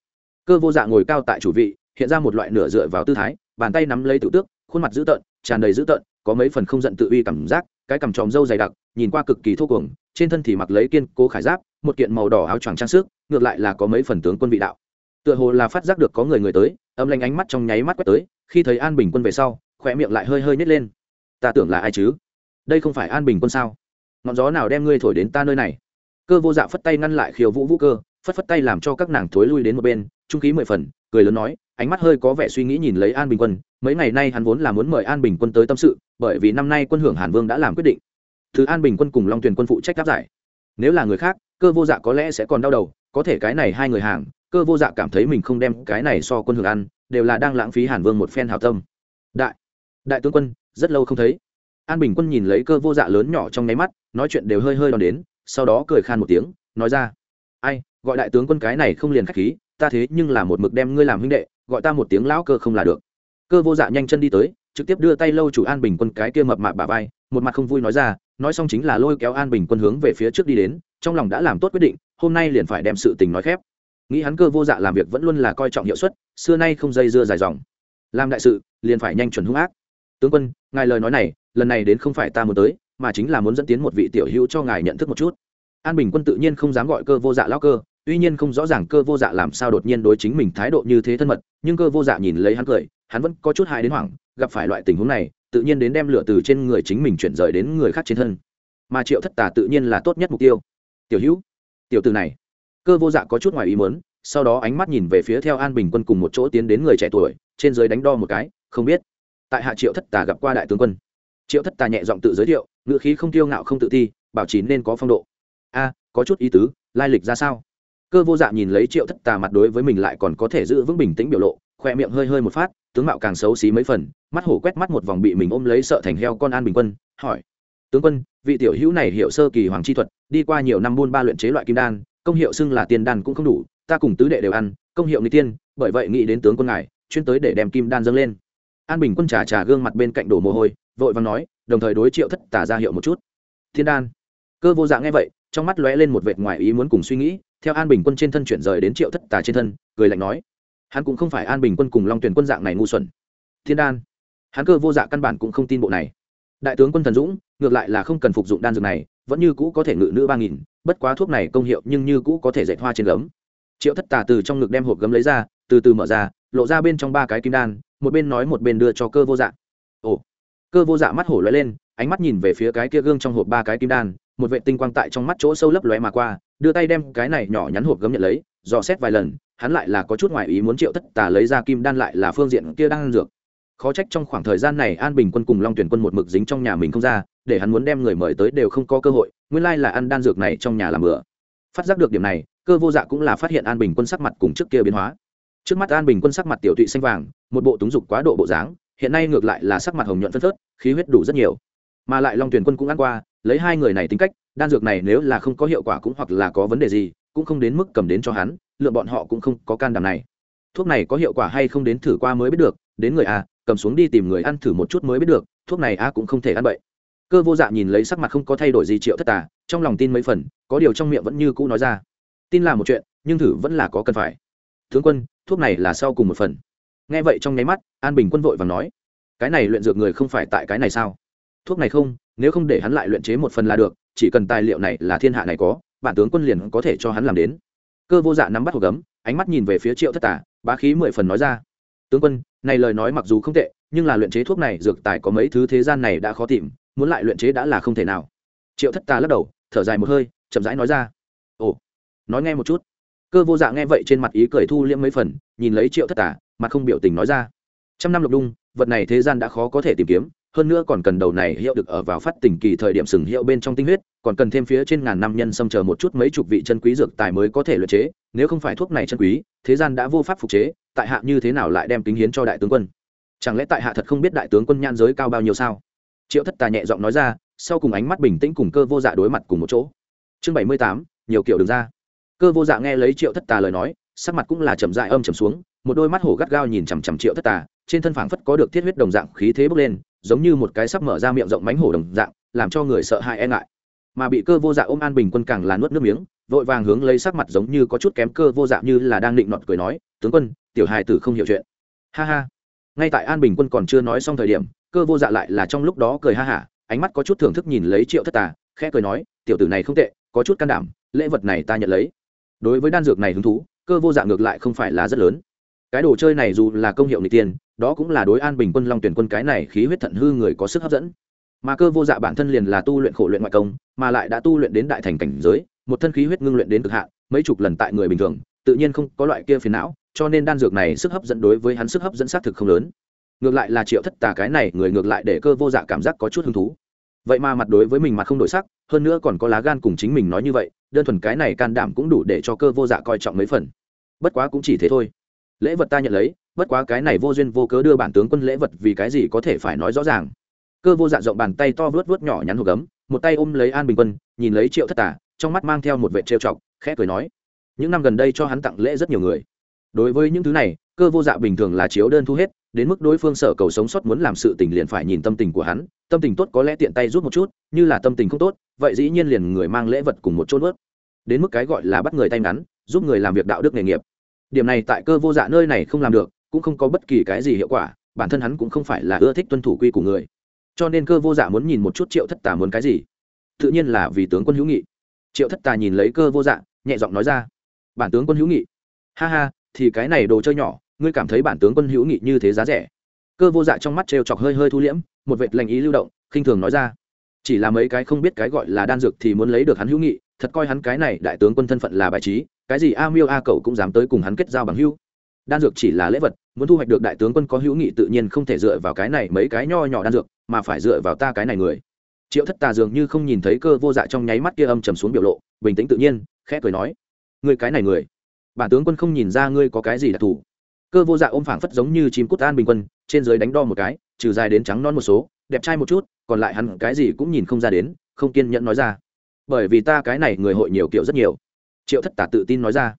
Cơ vô dạ ngồi cao tại chủ vị, hiện ra một loại nửa dựa vào tư thái, bàn tay nắm lấy tự tước, khuôn mặt dữ tợn, tràn đầy dữ tợn, có mấy phần không giận tự uy cảm giác, cái cằm tròm râu dày đặc, nhìn qua cực kỳ thô cuồng, trên thân thì mặc lấy kiên cố khải giáp, một kiện màu đỏ áo choàng trang sức, ngược lại là có mấy phần tướng quân vị đạo. Tựa hồ là phát giác được có người người tới, âm lanh ánh mắt trong nháy mắt quét tới, khi thấy an bình quân về sau, khỏe miệng lại hơi hơi nhét lên. Ta tưởng là ai chứ? Đây không phải an bình quân sao? Ngọn gió nào đem ngươi thổi đến ta nơi này? Cơ vô dạ phất tay ngăn lại khiêu vũ vũ cơ, phất phất tay làm cho các nàng thối lui đến một bên, trung khí mười phần, cười lớn nói, ánh mắt hơi có vẻ suy nghĩ nhìn lấy an bình quân, mấy ngày nay hắn vốn là muốn mời an bình quân tới tâm sự, bởi vì năm nay quân hưởng hàn vương đã làm quyết định. Thứ an bình quân cùng long tuyền quân phụ trách đáp giải. Nếu là người khác, cơ vô dạ có lẽ sẽ còn đau đầu, có thể cái này hai người hàng, cơ vô dạ cảm thấy mình không đem cái này so quân hưởng ăn, đều là đang lãng phí hàn vương một phen hào tâm. Đại đại tướng quân, rất lâu không thấy. An bình quân nhìn lấy cơ vô dạ lớn nhỏ trong nháy mắt, nói chuyện đều hơi hơi đòn đến sau đó cười khan một tiếng, nói ra, ai, gọi đại tướng quân cái này không liền khách khí, ta thế nhưng là một mực đem ngươi làm huynh đệ, gọi ta một tiếng lão cơ không là được. Cơ vô dạ nhanh chân đi tới, trực tiếp đưa tay lâu chủ an bình quân cái kia mập mạp bà vai, một mặt không vui nói ra, nói xong chính là lôi kéo an bình quân hướng về phía trước đi đến, trong lòng đã làm tốt quyết định, hôm nay liền phải đem sự tình nói khép. Nghĩ hắn cơ vô dạ làm việc vẫn luôn là coi trọng hiệu suất, xưa nay không dây dưa dài dòng. Làm đại sự, liền phải nhanh chuẩn hung ác. Tướng quân, ngài lời nói này, lần này đến không phải ta muốn tới mà chính là muốn dẫn tiến một vị tiểu hữu cho ngài nhận thức một chút. An bình quân tự nhiên không dám gọi cơ vô dạ lao cơ, tuy nhiên không rõ ràng cơ vô dạ làm sao đột nhiên đối chính mình thái độ như thế thân mật, nhưng cơ vô dạ nhìn lấy hắn cười, hắn vẫn có chút hại đến hoảng, gặp phải loại tình huống này, tự nhiên đến đem lửa từ trên người chính mình chuyển rời đến người khác trên thân. Mà triệu thất tà tự nhiên là tốt nhất mục tiêu. Tiểu hữu, tiểu từ này. Cơ vô dạ có chút ngoài ý muốn, sau đó ánh mắt nhìn về phía theo an bình quân cùng một chỗ tiến đến người trẻ tuổi, trên dưới đánh đo một cái, không biết. Tại hạ triệu thất tà gặp qua đại tướng quân. Triệu thất tà nhẹ giọng tự giới thiệu ngựa khí không tiêu ngạo không tự ti, bảo trì nên có phong độ. A, có chút ý tứ, lai lịch ra sao? Cơ vô dạ nhìn lấy triệu thất tà mặt đối với mình lại còn có thể giữ vững bình tĩnh biểu lộ, khoe miệng hơi hơi một phát, tướng mạo càng xấu xí mấy phần, mắt hổ quét mắt một vòng bị mình ôm lấy sợ thành heo con an bình quân, hỏi. Tướng quân, vị tiểu hữu này hiệu sơ kỳ hoàng chi thuật, đi qua nhiều năm buôn ba luyện chế loại kim đan, công hiệu xưng là tiền đan cũng không đủ, ta cùng tứ đệ đều ăn, công hiệu người tiên, bởi vậy nghĩ đến tướng quân ngài, chuyên tới để đem kim đan dâng lên. An bình quân trà trà gương mặt bên cạnh đổ mồ hôi vội vàng nói, đồng thời đối triệu thất tả ra hiệu một chút. Thiên đan. Cơ vô dạng nghe vậy, trong mắt lóe lên một vệt ngoài ý muốn cùng suy nghĩ, theo an bình quân trên thân chuyển rời đến triệu thất tà trên thân, cười lạnh nói, hắn cũng không phải an bình quân cùng long tuyển quân dạng này ngu xuẩn. Thiên đan. Hắn cơ vô dạ căn bản cũng không tin bộ này. Đại tướng quân thần dũng, ngược lại là không cần phục dụng đan dược này, vẫn như cũ có thể ngự nữ ba nghìn, bất quá thuốc này công hiệu nhưng như cũ có thể dạy hoa trên gấm. Triệu thất tà từ trong ngực đem hộp gấm lấy ra, từ từ mở ra, lộ ra bên trong ba cái kim đan, một bên nói một bên đưa cho cơ vô dạ cơ vô dạ mắt hổ lóe lên, ánh mắt nhìn về phía cái kia gương trong hộp ba cái kim đan, một vệ tinh quang tại trong mắt chỗ sâu lấp lóe mà qua, đưa tay đem cái này nhỏ nhắn hộp gấm nhận lấy, dò xét vài lần, hắn lại là có chút ngoại ý muốn triệu tất tà lấy ra kim đan lại là phương diện kia đang ăn dược. Khó trách trong khoảng thời gian này an bình quân cùng long tuyển quân một mực dính trong nhà mình không ra, để hắn muốn đem người mời tới đều không có cơ hội, nguyên lai là ăn đan dược này trong nhà làm bữa. Phát giác được điểm này, cơ vô dạ cũng là phát hiện an bình quân sắc mặt cùng trước kia biến hóa. Trước mắt an bình quân sắc mặt tiểu tụy xanh vàng, một bộ túng dục quá độ bộ dáng, hiện nay ngược lại là sắc mặt hồng nhuận phân phớt khí huyết đủ rất nhiều. Mà lại long tuyển quân cũng ăn qua, lấy hai người này tính cách, đan dược này nếu là không có hiệu quả cũng hoặc là có vấn đề gì, cũng không đến mức cầm đến cho hắn, lựa bọn họ cũng không có can đảm này. Thuốc này có hiệu quả hay không đến thử qua mới biết được, đến người a, cầm xuống đi tìm người ăn thử một chút mới biết được, thuốc này a cũng không thể ăn bậy. Cơ vô dạ nhìn lấy sắc mặt không có thay đổi gì triệu thất tà, trong lòng tin mấy phần, có điều trong miệng vẫn như cũ nói ra. Tin là một chuyện, nhưng thử vẫn là có cần phải. Tướng quân, thuốc này là sau cùng một phần. Nghe vậy trong nháy mắt, an bình quân vội và nói cái này luyện dược người không phải tại cái này sao? Thuốc này không, nếu không để hắn lại luyện chế một phần là được, chỉ cần tài liệu này là thiên hạ này có, bản tướng quân liền có thể cho hắn làm đến. Cơ vô dạ nắm bắt hộp gấm, ánh mắt nhìn về phía triệu thất tả bá khí mười phần nói ra. Tướng quân, này lời nói mặc dù không tệ, nhưng là luyện chế thuốc này dược tài có mấy thứ thế gian này đã khó tìm, muốn lại luyện chế đã là không thể nào. Triệu thất tà lắc đầu, thở dài một hơi, chậm rãi nói ra. Ồ, nói nghe một chút. Cơ vô dạ nghe vậy trên mặt ý cười thu liễm mấy phần, nhìn lấy triệu thất tà, mặt không biểu tình nói ra. Trăm năm lục đung vật này thế gian đã khó có thể tìm kiếm, hơn nữa còn cần đầu này hiệu được ở vào phát tình kỳ thời điểm sừng hiệu bên trong tinh huyết, còn cần thêm phía trên ngàn năm nhân xâm chờ một chút mấy chục vị chân quý dược tài mới có thể luyện chế, nếu không phải thuốc này chân quý, thế gian đã vô pháp phục chế, tại hạ như thế nào lại đem kính hiến cho đại tướng quân? Chẳng lẽ tại hạ thật không biết đại tướng quân nhan giới cao bao nhiêu sao? Triệu thất tà nhẹ giọng nói ra, sau cùng ánh mắt bình tĩnh cùng cơ vô dạ đối mặt cùng một chỗ. Chương bảy mươi tám, nhiều kiểu đường ra. Cơ vô dạ nghe lấy triệu thất tà lời nói, sắc mặt cũng là chậm dại âm chầm xuống, một đôi mắt hổ gắt gao nhìn chằm chằm triệu thất tà trên thân phảng phất có được thiết huyết đồng dạng khí thế bốc lên, giống như một cái sắp mở ra miệng rộng mánh hổ đồng dạng, làm cho người sợ hãi e ngại. Mà bị cơ vô dạ ôm an bình quân càng là nuốt nước miếng, vội vàng hướng lấy sắc mặt giống như có chút kém cơ vô dạ như là đang định nọt cười nói, tướng quân, tiểu hài tử không hiểu chuyện. Ha ha. Ngay tại an bình quân còn chưa nói xong thời điểm, cơ vô dạ lại là trong lúc đó cười ha hả, ánh mắt có chút thưởng thức nhìn lấy triệu thất tà, khẽ cười nói, tiểu tử này không tệ, có chút can đảm, lễ vật này ta nhận lấy. Đối với đan dược này hứng thú, cơ vô dạ ngược lại không phải là rất lớn. Cái đồ chơi này dù là công hiệu n tiền đó cũng là đối an bình quân long tuyển quân cái này khí huyết thận hư người có sức hấp dẫn. Mà cơ vô dạ bản thân liền là tu luyện khổ luyện ngoại công, mà lại đã tu luyện đến đại thành cảnh giới, một thân khí huyết ngưng luyện đến cực hạn, mấy chục lần tại người bình thường, tự nhiên không có loại kia phiền não, cho nên đan dược này sức hấp dẫn đối với hắn sức hấp dẫn xác thực không lớn. Ngược lại là triệu thất tà cái này người ngược lại để cơ vô dạ cảm giác có chút hứng thú. Vậy mà mặt đối với mình mặt không đổi sắc, hơn nữa còn có lá gan cùng chính mình nói như vậy, đơn thuần cái này can đảm cũng đủ để cho cơ vô dạ coi trọng mấy phần. Bất quá cũng chỉ thế thôi. Lễ vật ta nhận lấy bất quá cái này vô duyên vô cớ đưa bản tướng quân lễ vật vì cái gì có thể phải nói rõ ràng. Cơ vô dạ rộng bàn tay to vớt vớt nhỏ nhắn hộp gấm, một tay ôm lấy an bình quân, nhìn lấy triệu thất tả trong mắt mang theo một vệ trêu chọc, khẽ cười nói, những năm gần đây cho hắn tặng lễ rất nhiều người. Đối với những thứ này, cơ vô dạ bình thường là chiếu đơn thu hết, đến mức đối phương sở cầu sống sót muốn làm sự tình liền phải nhìn tâm tình của hắn, tâm tình tốt có lẽ tiện tay rút một chút, như là tâm tình không tốt, vậy dĩ nhiên liền người mang lễ vật cùng một chỗ nuốt. Đến mức cái gọi là bắt người tay ngắn, giúp người làm việc đạo đức nghề nghiệp. Điểm này tại cơ vô dạ nơi này không làm được cũng không có bất kỳ cái gì hiệu quả, bản thân hắn cũng không phải là ưa thích tuân thủ quy của người. Cho nên cơ vô dạ muốn nhìn một chút triệu thất tà muốn cái gì. Tự nhiên là vì tướng quân hữu nghị. Triệu thất tà nhìn lấy cơ vô dạ nhẹ giọng nói ra, bản tướng quân hữu nghị. Ha ha, thì cái này đồ chơi nhỏ, ngươi cảm thấy bản tướng quân hữu nghị như thế giá rẻ? Cơ vô dạ trong mắt trêu chọc hơi hơi thu liễm, một vệt lành ý lưu động, khinh thường nói ra, chỉ là mấy cái không biết cái gọi là đan dược thì muốn lấy được hắn hữu nghị, thật coi hắn cái này đại tướng quân thân phận là bài trí, cái gì a miêu a cậu cũng dám tới cùng hắn kết giao bằng hữu. Đan dược chỉ là lễ vật muốn thu hoạch được đại tướng quân có hữu nghị tự nhiên không thể dựa vào cái này mấy cái nho nhỏ đan dược, mà phải dựa vào ta cái này người. Triệu thất tà dường như không nhìn thấy cơ vô dạ trong nháy mắt kia âm trầm xuống biểu lộ, bình tĩnh tự nhiên, khẽ cười nói người cái này người, bản tướng quân không nhìn ra ngươi có cái gì đặc thù. Cơ vô dạ ôm phảng phất giống như chim cút an bình quân, trên dưới đánh đo một cái, trừ dài đến trắng non một số, đẹp trai một chút, còn lại hắn cái gì cũng nhìn không ra đến, không kiên nhẫn nói ra. Bởi vì ta cái này người hội nhiều kiểu rất nhiều. Triệu thất tà tự tin nói ra.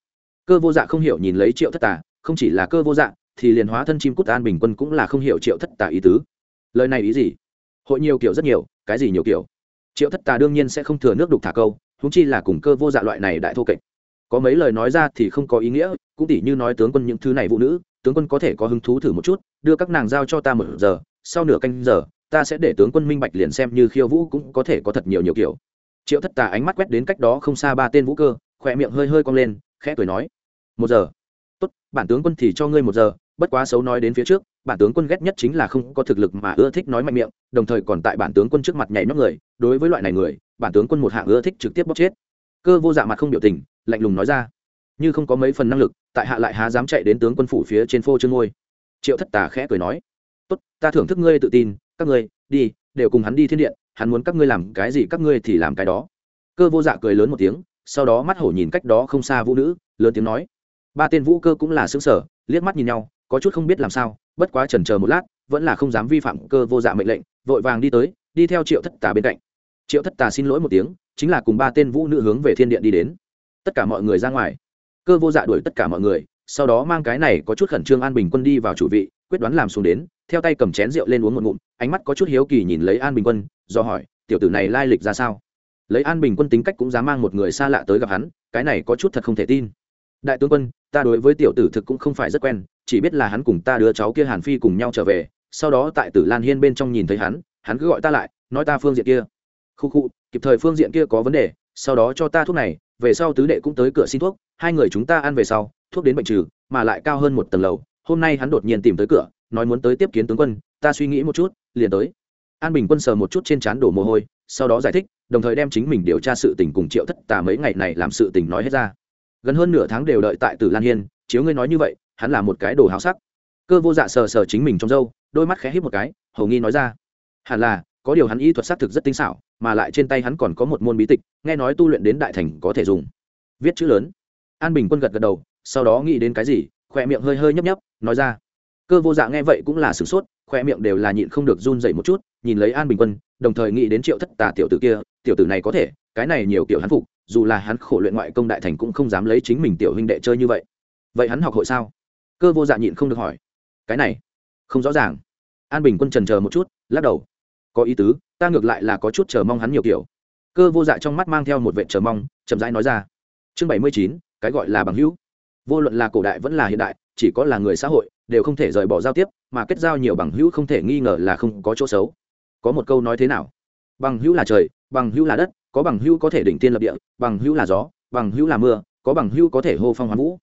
Cơ vô dạ không hiểu nhìn lấy triệu thất tà, không chỉ là cơ vô dạ thì liền hóa thân chim cút an bình quân cũng là không hiểu triệu thất tà ý tứ. Lời này ý gì? Hội nhiều kiểu rất nhiều, cái gì nhiều kiểu? Triệu thất tà đương nhiên sẽ không thừa nước đục thả câu húng chi là cùng cơ vô dạ loại này đại thô kệch. Có mấy lời nói ra thì không có ý nghĩa, cũng tỉ như nói tướng quân những thứ này vũ nữ, tướng quân có thể có hứng thú thử một chút, đưa các nàng giao cho ta một giờ, sau nửa canh giờ, ta sẽ để tướng quân minh bạch liền xem như khiêu vũ cũng có thể có thật nhiều nhiều kiểu. Triệu thất tà ánh mắt quét đến cách đó không xa ba tên vũ cơ, khỏe miệng hơi hơi cong lên, khẽ cười nói, một giờ. Tốt, bản tướng quân thì cho ngươi một giờ bất quá xấu nói đến phía trước, bản tướng quân ghét nhất chính là không có thực lực mà ưa thích nói mạnh miệng, đồng thời còn tại bản tướng quân trước mặt nhảy nhóc người, đối với loại này người, bản tướng quân một hạng ưa thích trực tiếp bóc chết. Cơ vô dạ mặt không biểu tình, lạnh lùng nói ra, như không có mấy phần năng lực, tại hạ lại há dám chạy đến tướng quân phủ phía trên phô chân ngôi. Triệu thất tà khẽ cười nói, tốt, ta thưởng thức ngươi tự tin, các ngươi, đi, đều cùng hắn đi thiên điện, hắn muốn các ngươi làm cái gì các ngươi thì làm cái đó. Cơ vô dạ cười lớn một tiếng, sau đó mắt hổ nhìn cách đó không xa vũ nữ, lớn tiếng nói, ba tên vũ cơ cũng là xứng sở, liếc mắt nhìn nhau có chút không biết làm sao, bất quá chần chờ một lát, vẫn là không dám vi phạm cơ vô dạ mệnh lệnh, vội vàng đi tới, đi theo triệu thất tà bên cạnh. Triệu thất tà xin lỗi một tiếng, chính là cùng ba tên vũ nữ hướng về thiên điện đi đến. Tất cả mọi người ra ngoài. Cơ vô dạ đuổi tất cả mọi người, sau đó mang cái này có chút khẩn trương an bình quân đi vào chủ vị, quyết đoán làm xuống đến, theo tay cầm chén rượu lên uống một ngụm, ánh mắt có chút hiếu kỳ nhìn lấy an bình quân, do hỏi, tiểu tử này lai lịch ra sao? Lấy an bình quân tính cách cũng dám mang một người xa lạ tới gặp hắn, cái này có chút thật không thể tin đại tướng quân, ta đối với tiểu tử thực cũng không phải rất quen, chỉ biết là hắn cùng ta đứa cháu kia hàn phi cùng nhau trở về, sau đó tại tử lan hiên bên trong nhìn thấy hắn hắn cứ gọi ta lại, nói ta phương diện kia. Khu khu, kịp thời phương diện kia có vấn đề, sau đó cho ta thuốc này, về sau tứ đệ cũng tới cửa xin thuốc, hai người chúng ta ăn về sau, thuốc đến bệnh trừ, mà lại cao hơn một tầng lầu. Hôm nay hắn đột nhiên tìm tới cửa, nói muốn tới tiếp kiến tướng quân, ta suy nghĩ một chút, liền tới. An bình quân sờ một chút trên trán đổ mồ hôi, sau đó giải thích, đồng thời đem chính mình điều tra sự tình cùng triệu thất tà mấy ngày này làm sự tình nói hết ra gần hơn nửa tháng đều đợi tại tử lan hiên, chiếu ngươi nói như vậy, hắn là một cái đồ háo sắc. Cơ vô dạ sờ sờ chính mình trong dâu đôi mắt khẽ hít một cái, hầu nghi nói ra. Hẳn là, có điều hắn y thuật xác thực rất tinh xảo, mà lại trên tay hắn còn có một môn bí tịch, nghe nói tu luyện đến đại thành có thể dùng. Viết chữ lớn. An bình quân gật gật đầu, sau đó nghĩ đến cái gì, khỏe miệng hơi hơi nhấp nhấp, nói ra. Cơ vô dạ nghe vậy cũng là sửng sốt, khỏe miệng đều là nhịn không được run dậy một chút, nhìn lấy an bình quân, đồng thời nghĩ đến triệu thất tà tiểu tử kia tiểu tử này có thể, cái này nhiều kiểu hắn phục, dù là hắn khổ luyện ngoại công đại thành cũng không dám lấy chính mình tiểu huynh đệ chơi như vậy. Vậy hắn học hội sao? Cơ vô dạ nhịn không được hỏi. Cái này, không rõ ràng. An bình quân trần chờ một chút, lắc đầu. Có ý tứ, ta ngược lại là có chút chờ mong hắn nhiều kiểu. Cơ vô dạ trong mắt mang theo một vệ chờ mong, chậm rãi nói ra. Chương bảy mươi chín, cái gọi là bằng hữu. Vô luận là cổ đại vẫn là hiện đại, chỉ có là người xã hội, đều không thể rời bỏ giao tiếp, mà kết giao nhiều bằng hữu không thể nghi ngờ là không có chỗ xấu. Có một câu nói thế nào? Bằng hữu là trời bằng hữu là đất, có bằng hữu có thể đỉnh tiên lập địa, bằng hữu là gió, bằng hữu là mưa, có bằng hữu có thể hô phong hoán vũ.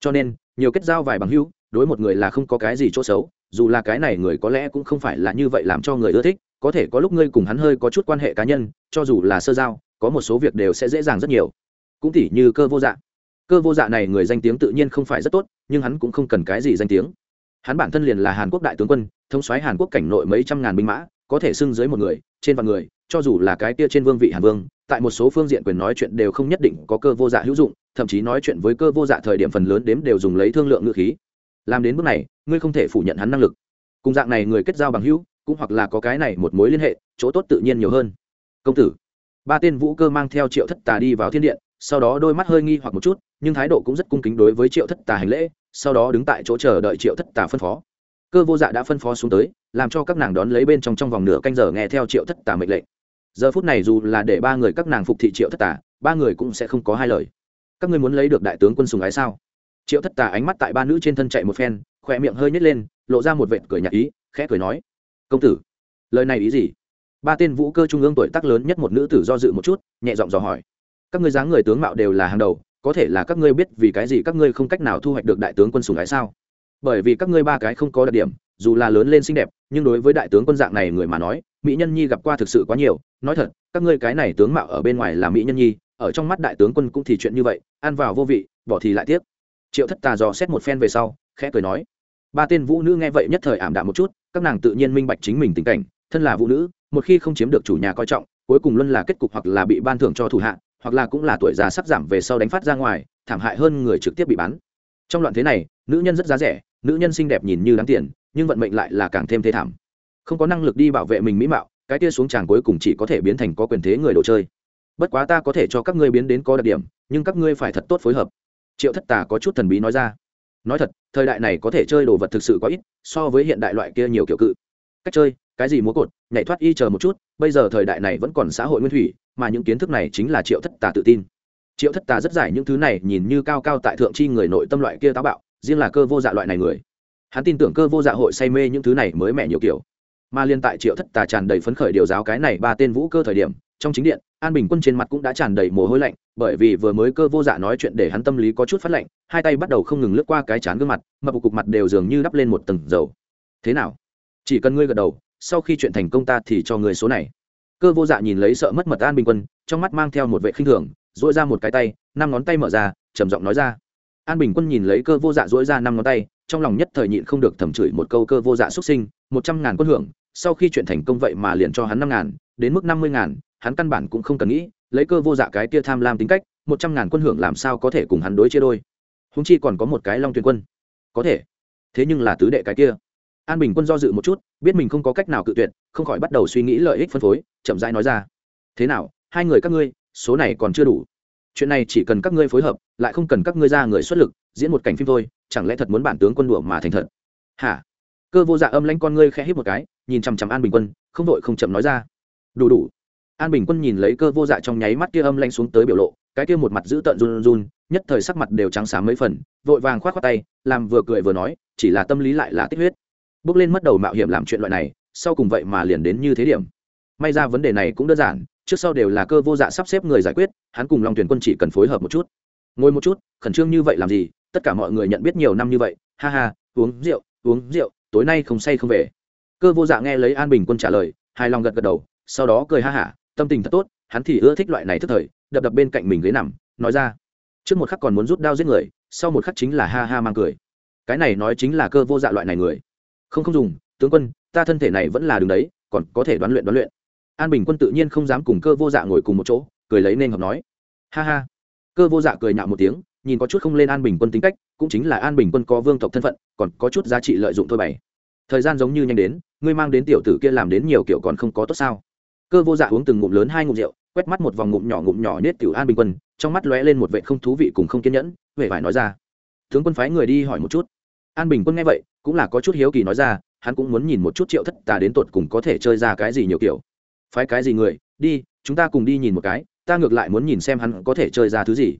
Cho nên, nhiều kết giao vài bằng hữu, đối một người là không có cái gì chỗ xấu, dù là cái này người có lẽ cũng không phải là như vậy làm cho người ưa thích, có thể có lúc ngươi cùng hắn hơi có chút quan hệ cá nhân, cho dù là sơ giao, có một số việc đều sẽ dễ dàng rất nhiều. Cũng tỉ như cơ vô dạ. Cơ vô dạ này người danh tiếng tự nhiên không phải rất tốt, nhưng hắn cũng không cần cái gì danh tiếng. Hắn bản thân liền là hàn quốc đại tướng quân, thống soái hàn quốc cảnh nội mấy trăm ngàn binh mã, có thể xưng dưới một người, trên vạn người cho dù là cái kia trên vương vị hàn vương, tại một số phương diện quyền nói chuyện đều không nhất định có cơ vô dạ hữu dụng, thậm chí nói chuyện với cơ vô dạ thời điểm phần lớn đếm đều dùng lấy thương lượng ngữ khí. Làm đến bước này, ngươi không thể phủ nhận hắn năng lực. Cùng dạng này người kết giao bằng hữu, cũng hoặc là có cái này một mối liên hệ, chỗ tốt tự nhiên nhiều hơn. Công tử, ba tên vũ cơ mang theo triệu thất tà đi vào thiên điện, sau đó đôi mắt hơi nghi hoặc một chút, nhưng thái độ cũng rất cung kính đối với triệu thất tà hành lễ, sau đó đứng tại chỗ chờ đợi triệu thất tà phân phó. Cơ vô dạ đã phân phó xuống tới, làm cho các nàng đón lấy bên trong trong vòng nửa canh giờ nghe theo triệu thất tà mệnh lệnh giờ phút này dù là để ba người các nàng phục thị triệu thất tà, ba người cũng sẽ không có hai lời. Các ngươi muốn lấy được đại tướng quân sùng ái sao? Triệu thất tà ánh mắt tại ba nữ trên thân chạy một phen, khỏe miệng hơi nhét lên, lộ ra một vệt cười nhạc ý, khẽ cười nói, công tử, lời này ý gì? Ba tên vũ cơ trung ương tuổi tác lớn nhất một nữ tử do dự một chút, nhẹ giọng dò hỏi, các ngươi dáng người tướng mạo đều là hàng đầu, có thể là các ngươi biết vì cái gì các ngươi không cách nào thu hoạch được đại tướng quân sùng ái sao? Bởi vì các ngươi ba cái không có đặc điểm, dù là lớn lên xinh đẹp, nhưng đối với đại tướng quân dạng này người mà nói mỹ nhân nhi gặp qua thực sự quá nhiều, nói thật, các ngươi cái này tướng mạo ở bên ngoài là mỹ nhân nhi, ở trong mắt đại tướng quân cũng thì chuyện như vậy, ăn vào vô vị, bỏ thì lại tiếc. Triệu thất tà dò xét một phen về sau, khẽ cười nói, ba tên vũ nữ nghe vậy nhất thời ảm đạm một chút, các nàng tự nhiên minh bạch chính mình tình cảnh, thân là vũ nữ, một khi không chiếm được chủ nhà coi trọng, cuối cùng luôn là kết cục hoặc là bị ban thưởng cho thủ hạ, hoặc là cũng là tuổi già sắp giảm về sau đánh phát ra ngoài, thảm hại hơn người trực tiếp bị bắn trong loạn thế này, nữ nhân rất giá rẻ, nữ nhân xinh đẹp nhìn như đáng tiền, nhưng vận mệnh lại là càng thêm thê thảm không có năng lực đi bảo vệ mình mỹ mạo, cái tia xuống tràng cuối cùng chỉ có thể biến thành có quyền thế người đồ chơi. Bất quá ta có thể cho các ngươi biến đến có đặc điểm, nhưng các ngươi phải thật tốt phối hợp. Triệu thất tà có chút thần bí nói ra. Nói thật, thời đại này có thể chơi đồ vật thực sự quá ít, so với hiện đại loại kia nhiều kiểu cự. Cách chơi, cái gì múa cột, nhảy thoát y chờ một chút, bây giờ thời đại này vẫn còn xã hội nguyên thủy, mà những kiến thức này chính là triệu thất tà tự tin. Triệu thất tà rất giải những thứ này, nhìn như cao cao tại thượng chi người nội tâm loại kia táo bạo, riêng là cơ vô dạ loại này người. Hắn tin tưởng cơ vô dạ hội say mê những thứ này mới mẻ nhiều kiểu mà liên tại triệu thất tà tràn đầy phấn khởi điều giáo cái này ba tên vũ cơ thời điểm, trong chính điện, an bình quân trên mặt cũng đã tràn đầy mồ hôi lạnh, bởi vì vừa mới cơ vô dạ nói chuyện để hắn tâm lý có chút phát lạnh, hai tay bắt đầu không ngừng lướt qua cái chán gương mặt mập cục mặt đều dường như đắp lên một tầng dầu. Thế nào? Chỉ cần ngươi gật đầu, sau khi chuyện thành công ta thì cho người số này. Cơ vô dạ nhìn lấy sợ mất mật an bình quân, trong mắt mang theo một vệ khinh thường dỗi ra một cái tay, năm ngón tay mở ra, trầm giọng nói ra. An bình quân nhìn lấy cơ vô dạ dỗi ra năm ngón tay, trong lòng nhất thời nhịn không được thầm chửi một câu cơ vô dạ xuất sinh, một trăm ngàn quân hưởng sau khi chuyện thành công vậy mà liền cho hắn năm ngàn, đến mức năm mươi ngàn, hắn căn bản cũng không cần nghĩ, lấy cơ vô dạ cái kia tham lam tính cách, một trăm ngàn quân hưởng làm sao có thể cùng hắn đối chia đôi. Húng chi còn có một cái long tuyền quân. Có thể. Thế nhưng là tứ đệ cái kia. An bình quân do dự một chút, biết mình không có cách nào cự tuyệt, không khỏi bắt đầu suy nghĩ lợi ích phân phối, chậm rãi nói ra. Thế nào, hai người các ngươi, số này còn chưa đủ. Chuyện này chỉ cần các ngươi phối hợp, lại không cần các ngươi ra người xuất lực, diễn một cảnh phim thôi, chẳng lẽ thật muốn bản tướng quân đùa mà thành thật? Hả? Cơ vô dạ âm lãnh con ngươi khẽ hít một cái, nhìn chằm chằm an bình quân, không đội không chậm nói ra. Đủ đủ. An bình quân nhìn lấy cơ vô dạ trong nháy mắt kia âm lãnh xuống tới biểu lộ, cái kia một mặt giữ tợn run run, nhất thời sắc mặt đều trắng xám mấy phần, vội vàng khoát khoát tay, làm vừa cười vừa nói, chỉ là tâm lý lại là tích huyết. Bước lên mất đầu mạo hiểm làm chuyện loại này, sau cùng vậy mà liền đến như thế điểm. May ra vấn đề này cũng đơn giản, trước sau đều là cơ vô dạ sắp xếp người giải quyết, hắn cùng long tuyển quân chỉ cần phối hợp một chút. Ngồi một chút, khẩn trương như vậy làm gì, tất cả mọi người nhận biết nhiều năm như vậy, ha ha, uống rượu uống rượu tối nay không say không về. Cơ vô dạ nghe lấy an bình quân trả lời, hài lòng gật gật đầu, sau đó cười ha hả, tâm tình thật tốt, hắn thì ưa thích loại này thức thời, đập đập bên cạnh mình ghế nằm, nói ra, trước một khắc còn muốn rút đao giết người, sau một khắc chính là ha ha mang cười. Cái này nói chính là cơ vô dạ loại này người. Không không dùng, tướng quân, ta thân thể này vẫn là đường đấy, còn có thể đoán luyện đoán luyện. An bình quân tự nhiên không dám cùng cơ vô dạ ngồi cùng một chỗ, cười lấy nên hợp nói. Ha ha. Cơ vô dạ cười nhạo một tiếng nhìn có chút không lên an bình quân tính cách, cũng chính là an bình quân có vương tộc thân phận, còn có chút giá trị lợi dụng thôi bày. Thời gian giống như nhanh đến, ngươi mang đến tiểu tử kia làm đến nhiều kiểu còn không có tốt sao? Cơ vô dạ uống từng ngụm lớn hai ngụm rượu, quét mắt một vòng ngụm nhỏ ngụm nhỏ nết tiểu an bình quân, trong mắt lóe lên một vệ không thú vị cùng không kiên nhẫn huệ phải nói ra. Tướng quân phái người đi hỏi một chút. An bình quân nghe vậy, cũng là có chút hiếu kỳ nói ra, hắn cũng muốn nhìn một chút triệu thất tà đến tột cùng có thể chơi ra cái gì nhiều kiểu. Phái cái gì người? Đi, chúng ta cùng đi nhìn một cái, ta ngược lại muốn nhìn xem hắn có thể chơi ra thứ gì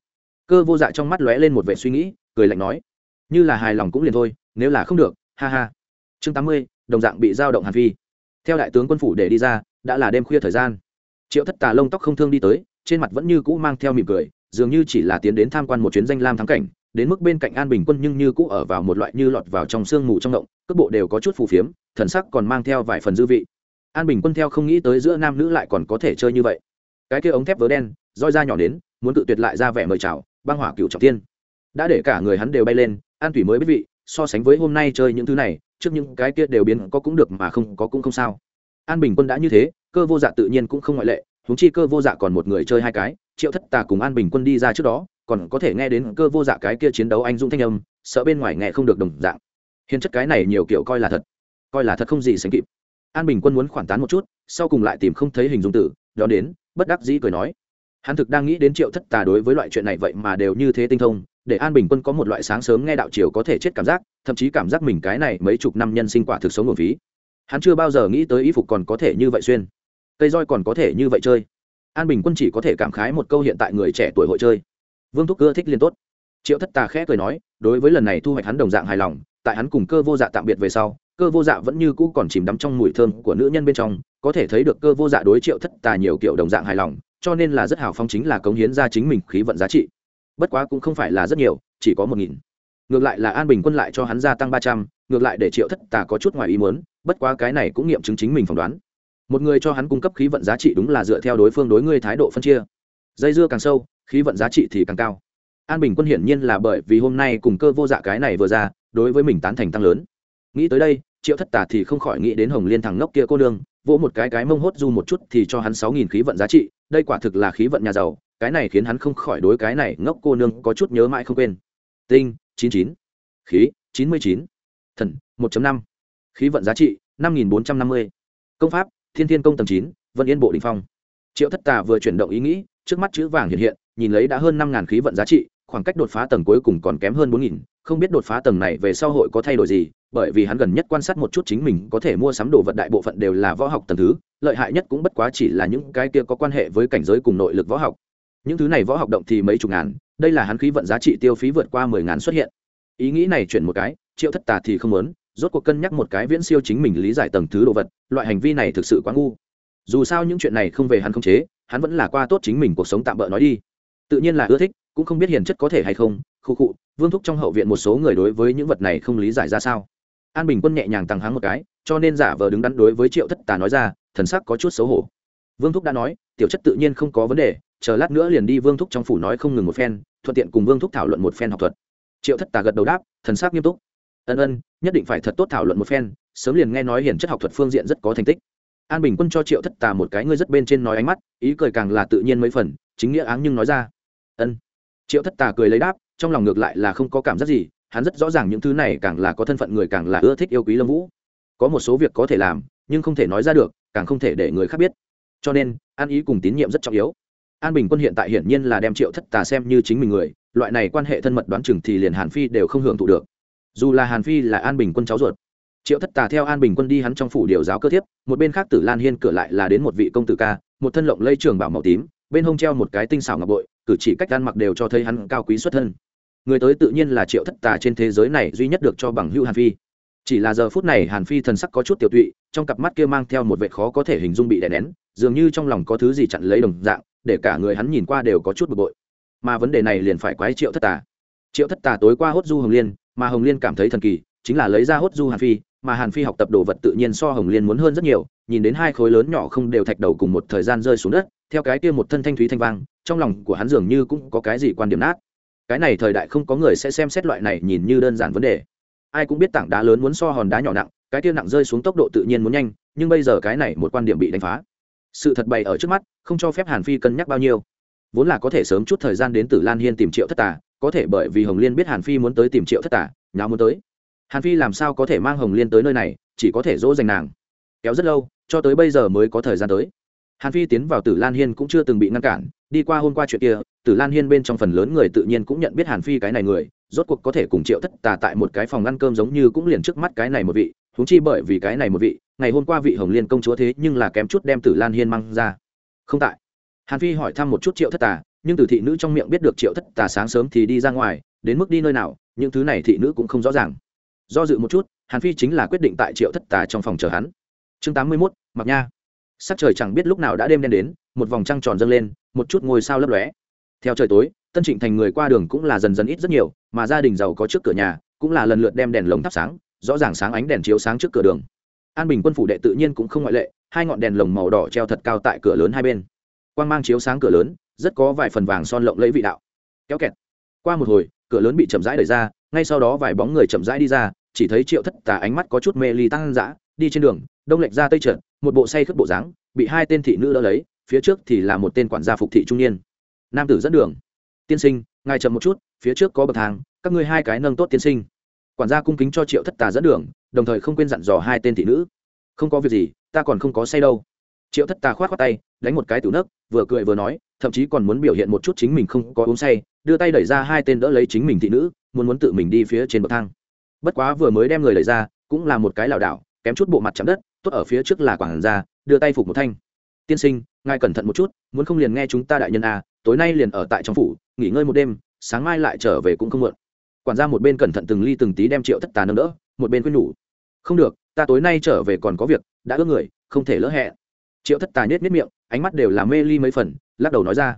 cơ vô dạ trong mắt lóe lên một vẻ suy nghĩ, cười lạnh nói, như là hài lòng cũng liền thôi, nếu là không được, ha ha. Chương tám mươi, đồng dạng bị giao động hàn phi. Theo đại tướng quân phủ để đi ra, đã là đêm khuya thời gian. Triệu thất tà lông tóc không thương đi tới, trên mặt vẫn như cũ mang theo mỉm cười, dường như chỉ là tiến đến tham quan một chuyến danh lam thắng cảnh, đến mức bên cạnh an bình quân nhưng như cũ ở vào một loại như lọt vào trong sương mù trong động, cước bộ đều có chút phù phiếm, thần sắc còn mang theo vài phần dư vị. An bình quân theo không nghĩ tới giữa nam nữ lại còn có thể chơi như vậy. Cái kia ống thép vớ đen, roi da nhỏ đến, muốn tự tuyệt lại ra vẻ mời chào băng hỏa cựu trọng tiên đã để cả người hắn đều bay lên, an thủy mới biết vị, so sánh với hôm nay chơi những thứ này, trước những cái kia đều biến có cũng được mà không có cũng không sao. An bình quân đã như thế, cơ vô dạ tự nhiên cũng không ngoại lệ húng chi cơ vô dạ còn một người chơi hai cái, triệu thất tà cùng an bình quân đi ra trước đó, còn có thể nghe đến cơ vô dạ cái kia chiến đấu anh dũng thanh âm, sợ bên ngoài nghe không được đồng dạng. Hiền chất cái này nhiều kiểu coi là thật, coi là thật không gì sánh kịp. An bình quân muốn khoản tán một chút, sau cùng lại tìm không thấy hình dung tử đó đến, bất đắc dĩ cười nói hắn thực đang nghĩ đến triệu thất tà đối với loại chuyện này vậy mà đều như thế tinh thông, để an bình quân có một loại sáng sớm nghe đạo triều có thể chết cảm giác, thậm chí cảm giác mình cái này mấy chục năm nhân sinh quả thực sống nguồn phí. Hắn chưa bao giờ nghĩ tới y phục còn có thể như vậy xuyên. Cây roi còn có thể như vậy chơi. An bình quân chỉ có thể cảm khái một câu hiện tại người trẻ tuổi hội chơi. Vương thúc cưa thích liên tốt. Triệu thất tà khẽ cười nói, đối với lần này thu hoạch hắn đồng dạng hài lòng, tại hắn cùng cơ vô dạ tạm biệt về sau, cơ vô dạ vẫn như cũ còn chìm đắm trong mùi thơm của nữ nhân bên trong, có thể thấy được cơ vô dạ đối triệu thất tà nhiều kiểu đồng dạng hài lòng cho nên là rất hào phong chính là cống hiến ra chính mình khí vận giá trị. Bất quá cũng không phải là rất nhiều, chỉ có một nghìn. Ngược lại là an bình quân lại cho hắn gia tăng ba trăm, ngược lại để triệu thất tà có chút ngoài ý muốn, bất quá cái này cũng nghiệm chứng chính mình phỏng đoán. Một người cho hắn cung cấp khí vận giá trị đúng là dựa theo đối phương đối ngươi thái độ phân chia. Dây dưa càng sâu, khí vận giá trị thì càng cao. An bình quân hiển nhiên là bởi vì hôm nay cùng cơ vô dạ cái này vừa ra, đối với mình tán thành tăng lớn. Nghĩ tới đây, triệu thất tà thì không khỏi nghĩ đến hồng liên thằng ngốc kia cô nương, vỗ một cái cái mông hốt du một chút thì cho hắn sáu nghìn khí vận giá trị đây quả thực là khí vận nhà giàu, cái này khiến hắn không khỏi đối cái này ngốc cô nương có chút nhớ mãi không quên. Tinh, chín chín. Khí, chín mươi chín. Thần, một năm. Khí vận giá trị, năm nghìn bốn trăm năm mươi. Công pháp, thiên thiên công tầng chín, vân yên bộ đình phong. Triệu thất tà vừa chuyển động ý nghĩ, trước mắt chữ vàng hiện hiện, nhìn lấy đã hơn năm ngàn khí vận giá trị, khoảng cách đột phá tầng cuối cùng còn kém hơn bốn nghìn không biết đột phá tầng này về sau hội có thay đổi gì, bởi vì hắn gần nhất quan sát một chút chính mình có thể mua sắm đồ vật đại bộ phận đều là võ học tầng thứ, lợi hại nhất cũng bất quá chỉ là những cái kia có quan hệ với cảnh giới cùng nội lực võ học. Những thứ này võ học động thì mấy chục ngàn, đây là hắn khí vận giá trị tiêu phí vượt qua mười ngàn xuất hiện. Ý nghĩ này chuyển một cái, triệu thất tà thì không muốn, rốt cuộc cân nhắc một cái viễn siêu chính mình lý giải tầng thứ đồ vật, loại hành vi này thực sự quá ngu. Dù sao những chuyện này không về hắn không chế, hắn vẫn là qua tốt chính mình cuộc sống tạm bỡ nói đi. Tự nhiên là ưa thích, cũng không biết hiền chất có thể hay không khu cụ vương thúc trong hậu viện một số người đối với những vật này không lý giải ra sao. An bình quân nhẹ nhàng tăng háng một cái, cho nên giả vờ đứng đắn đối với triệu thất tà nói ra, thần sắc có chút xấu hổ. Vương thúc đã nói, tiểu chất tự nhiên không có vấn đề, chờ lát nữa liền đi vương thúc trong phủ nói không ngừng một phen, thuận tiện cùng vương thúc thảo luận một phen học thuật. Triệu thất tà gật đầu đáp, thần sắc nghiêm túc. Ân ân, nhất định phải thật tốt thảo luận một phen, sớm liền nghe nói hiển chất học thuật phương diện rất có thành tích. An bình quân cho triệu thất tà một cái ngươi rất bên trên nói ánh mắt, ý cười càng là tự nhiên mấy phần, chính nghĩa áng nhưng nói ra. Ân triệu thất tà cười lấy đáp, trong lòng ngược lại là không có cảm giác gì, hắn rất rõ ràng những thứ này càng là có thân phận người càng là ưa thích yêu quý lâm vũ. Có một số việc có thể làm, nhưng không thể nói ra được, càng không thể để người khác biết. Cho nên an ý cùng tín nhiệm rất trọng yếu. An bình quân hiện tại hiển nhiên là đem triệu thất tà xem như chính mình người, loại này quan hệ thân mật đoán chừng thì liền hàn phi đều không hưởng thụ được. Dù là hàn phi là an bình quân cháu ruột, triệu thất tà theo an bình quân đi hắn trong phủ điều giáo cơ thiếp, một bên khác tử lan hiên cửa lại là đến một vị công tử ca, một thân lộng lây trường bảo màu tím bên hông treo một cái tinh xảo ngọc bội, cử chỉ cách ăn mặc đều cho thấy hắn cao quý xuất thân. Người tới tự nhiên là triệu thất tà trên thế giới này duy nhất được cho bằng hữu hàn phi. Chỉ là giờ phút này hàn phi thần sắc có chút tiểu tụy, trong cặp mắt kia mang theo một vệ khó có thể hình dung bị đè nén, dường như trong lòng có thứ gì chặn lấy đồng dạng, để cả người hắn nhìn qua đều có chút bực bội. Mà vấn đề này liền phải quái triệu thất tà. Triệu thất tà tối qua hốt du hồng liên, mà hồng liên cảm thấy thần kỳ, chính là lấy ra hốt du hàn phi mà hàn phi học tập đồ vật tự nhiên so hồng liên muốn hơn rất nhiều, nhìn đến hai khối lớn nhỏ không đều thạch đầu cùng một thời gian rơi xuống đất, theo cái kia một thân thanh thúy thanh vang, trong lòng của hắn dường như cũng có cái gì quan điểm nát. Cái này thời đại không có người sẽ xem xét loại này nhìn như đơn giản vấn đề. Ai cũng biết tảng đá lớn muốn so hòn đá nhỏ nặng, cái kia nặng rơi xuống tốc độ tự nhiên muốn nhanh, nhưng bây giờ cái này một quan điểm bị đánh phá. Sự thật bày ở trước mắt, không cho phép hàn phi cân nhắc bao nhiêu. Vốn là có thể sớm chút thời gian đến từ lan hiên tìm triệu thất tà, có thể bởi vì hồng liên biết hàn phi muốn tới tìm triệu thất tà, nháo muốn tới hàn phi làm sao có thể mang hồng liên tới nơi này, chỉ có thể dỗ dành nàng. Kéo rất lâu, cho tới bây giờ mới có thời gian tới. Hàn phi tiến vào tử lan hiên cũng chưa từng bị ngăn cản, đi qua hôm qua chuyện kia, tử lan hiên bên trong phần lớn người tự nhiên cũng nhận biết hàn phi cái này người, rốt cuộc có thể cùng triệu thất tà tại một cái phòng ăn cơm giống như cũng liền trước mắt cái này một vị húng chi bởi vì cái này một vị, ngày hôm qua vị hồng liên công chúa thế nhưng là kém chút đem tử lan hiên mang ra. Không tại. Hàn phi hỏi thăm một chút triệu thất tà, nhưng từ thị nữ trong miệng biết được triệu thất tà sáng sớm thì đi ra ngoài, đến mức đi nơi nào, những thứ này thị nữ cũng không rõ ràng do dự một chút, hàn phi chính là quyết định tại triệu thất tà trong phòng chờ hắn. Chương tám mươi mốt, mặc nha. Sắc trời chẳng biết lúc nào đã đêm đen đến, một vòng trăng tròn dâng lên, một chút ngôi sao lấp lóe. Theo trời tối, tân trịnh thành người qua đường cũng là dần dần ít rất nhiều, mà gia đình giàu có trước cửa nhà cũng là lần lượt đem đèn lồng thắp sáng, rõ ràng sáng ánh đèn chiếu sáng trước cửa đường. An bình quân phủ đệ tự nhiên cũng không ngoại lệ, hai ngọn đèn lồng màu đỏ treo thật cao tại cửa lớn hai bên. Quang mang chiếu sáng cửa lớn, rất có vài phần vàng son lộng lẫy vị đạo. Kéo kẹt. Qua một hồi, cửa lớn bị chậm rãi đẩy ra ngay sau đó vài bóng người chậm rãi đi ra, chỉ thấy triệu thất tà ánh mắt có chút mê ly tăng dã, đi trên đường, đông lệch ra tây trận một bộ say khướt bộ dáng, bị hai tên thị nữ đỡ lấy, phía trước thì là một tên quản gia phục thị trung niên. Nam tử dẫn đường. Tiên sinh, ngài chậm một chút, phía trước có bậc thang, các ngươi hai cái nâng tốt tiên sinh. Quản gia cung kính cho triệu thất tà dẫn đường, đồng thời không quên dặn dò hai tên thị nữ. Không có việc gì, ta còn không có say đâu. Triệu thất tà khoát khoát tay, đánh một cái tủ nấc, vừa cười vừa nói, thậm chí còn muốn biểu hiện một chút chính mình không có uống say đưa tay đẩy ra hai tên đỡ lấy chính mình thị nữ, muốn muốn tự mình đi phía trên bậc thang. Bất quá vừa mới đem người đẩy ra, cũng là một cái lảo đảo, kém chút bộ mặt chạm đất, tốt ở phía trước là quản gia đưa tay phục một thanh. Tiên sinh, ngài cẩn thận một chút, muốn không liền nghe chúng ta đại nhân à tối nay liền ở tại trong phủ, nghỉ ngơi một đêm, sáng mai lại trở về cũng không muộn. Quản gia một bên cẩn thận từng ly từng tí đem triệu thất tà nâng đỡ, một bên quên nhủ, không được, ta tối nay trở về còn có việc, đã ước người, không thể lỡ hẹn. Triệu thất tà nhét miết miệng, ánh mắt đều là mê ly mấy phần, lắc đầu nói ra.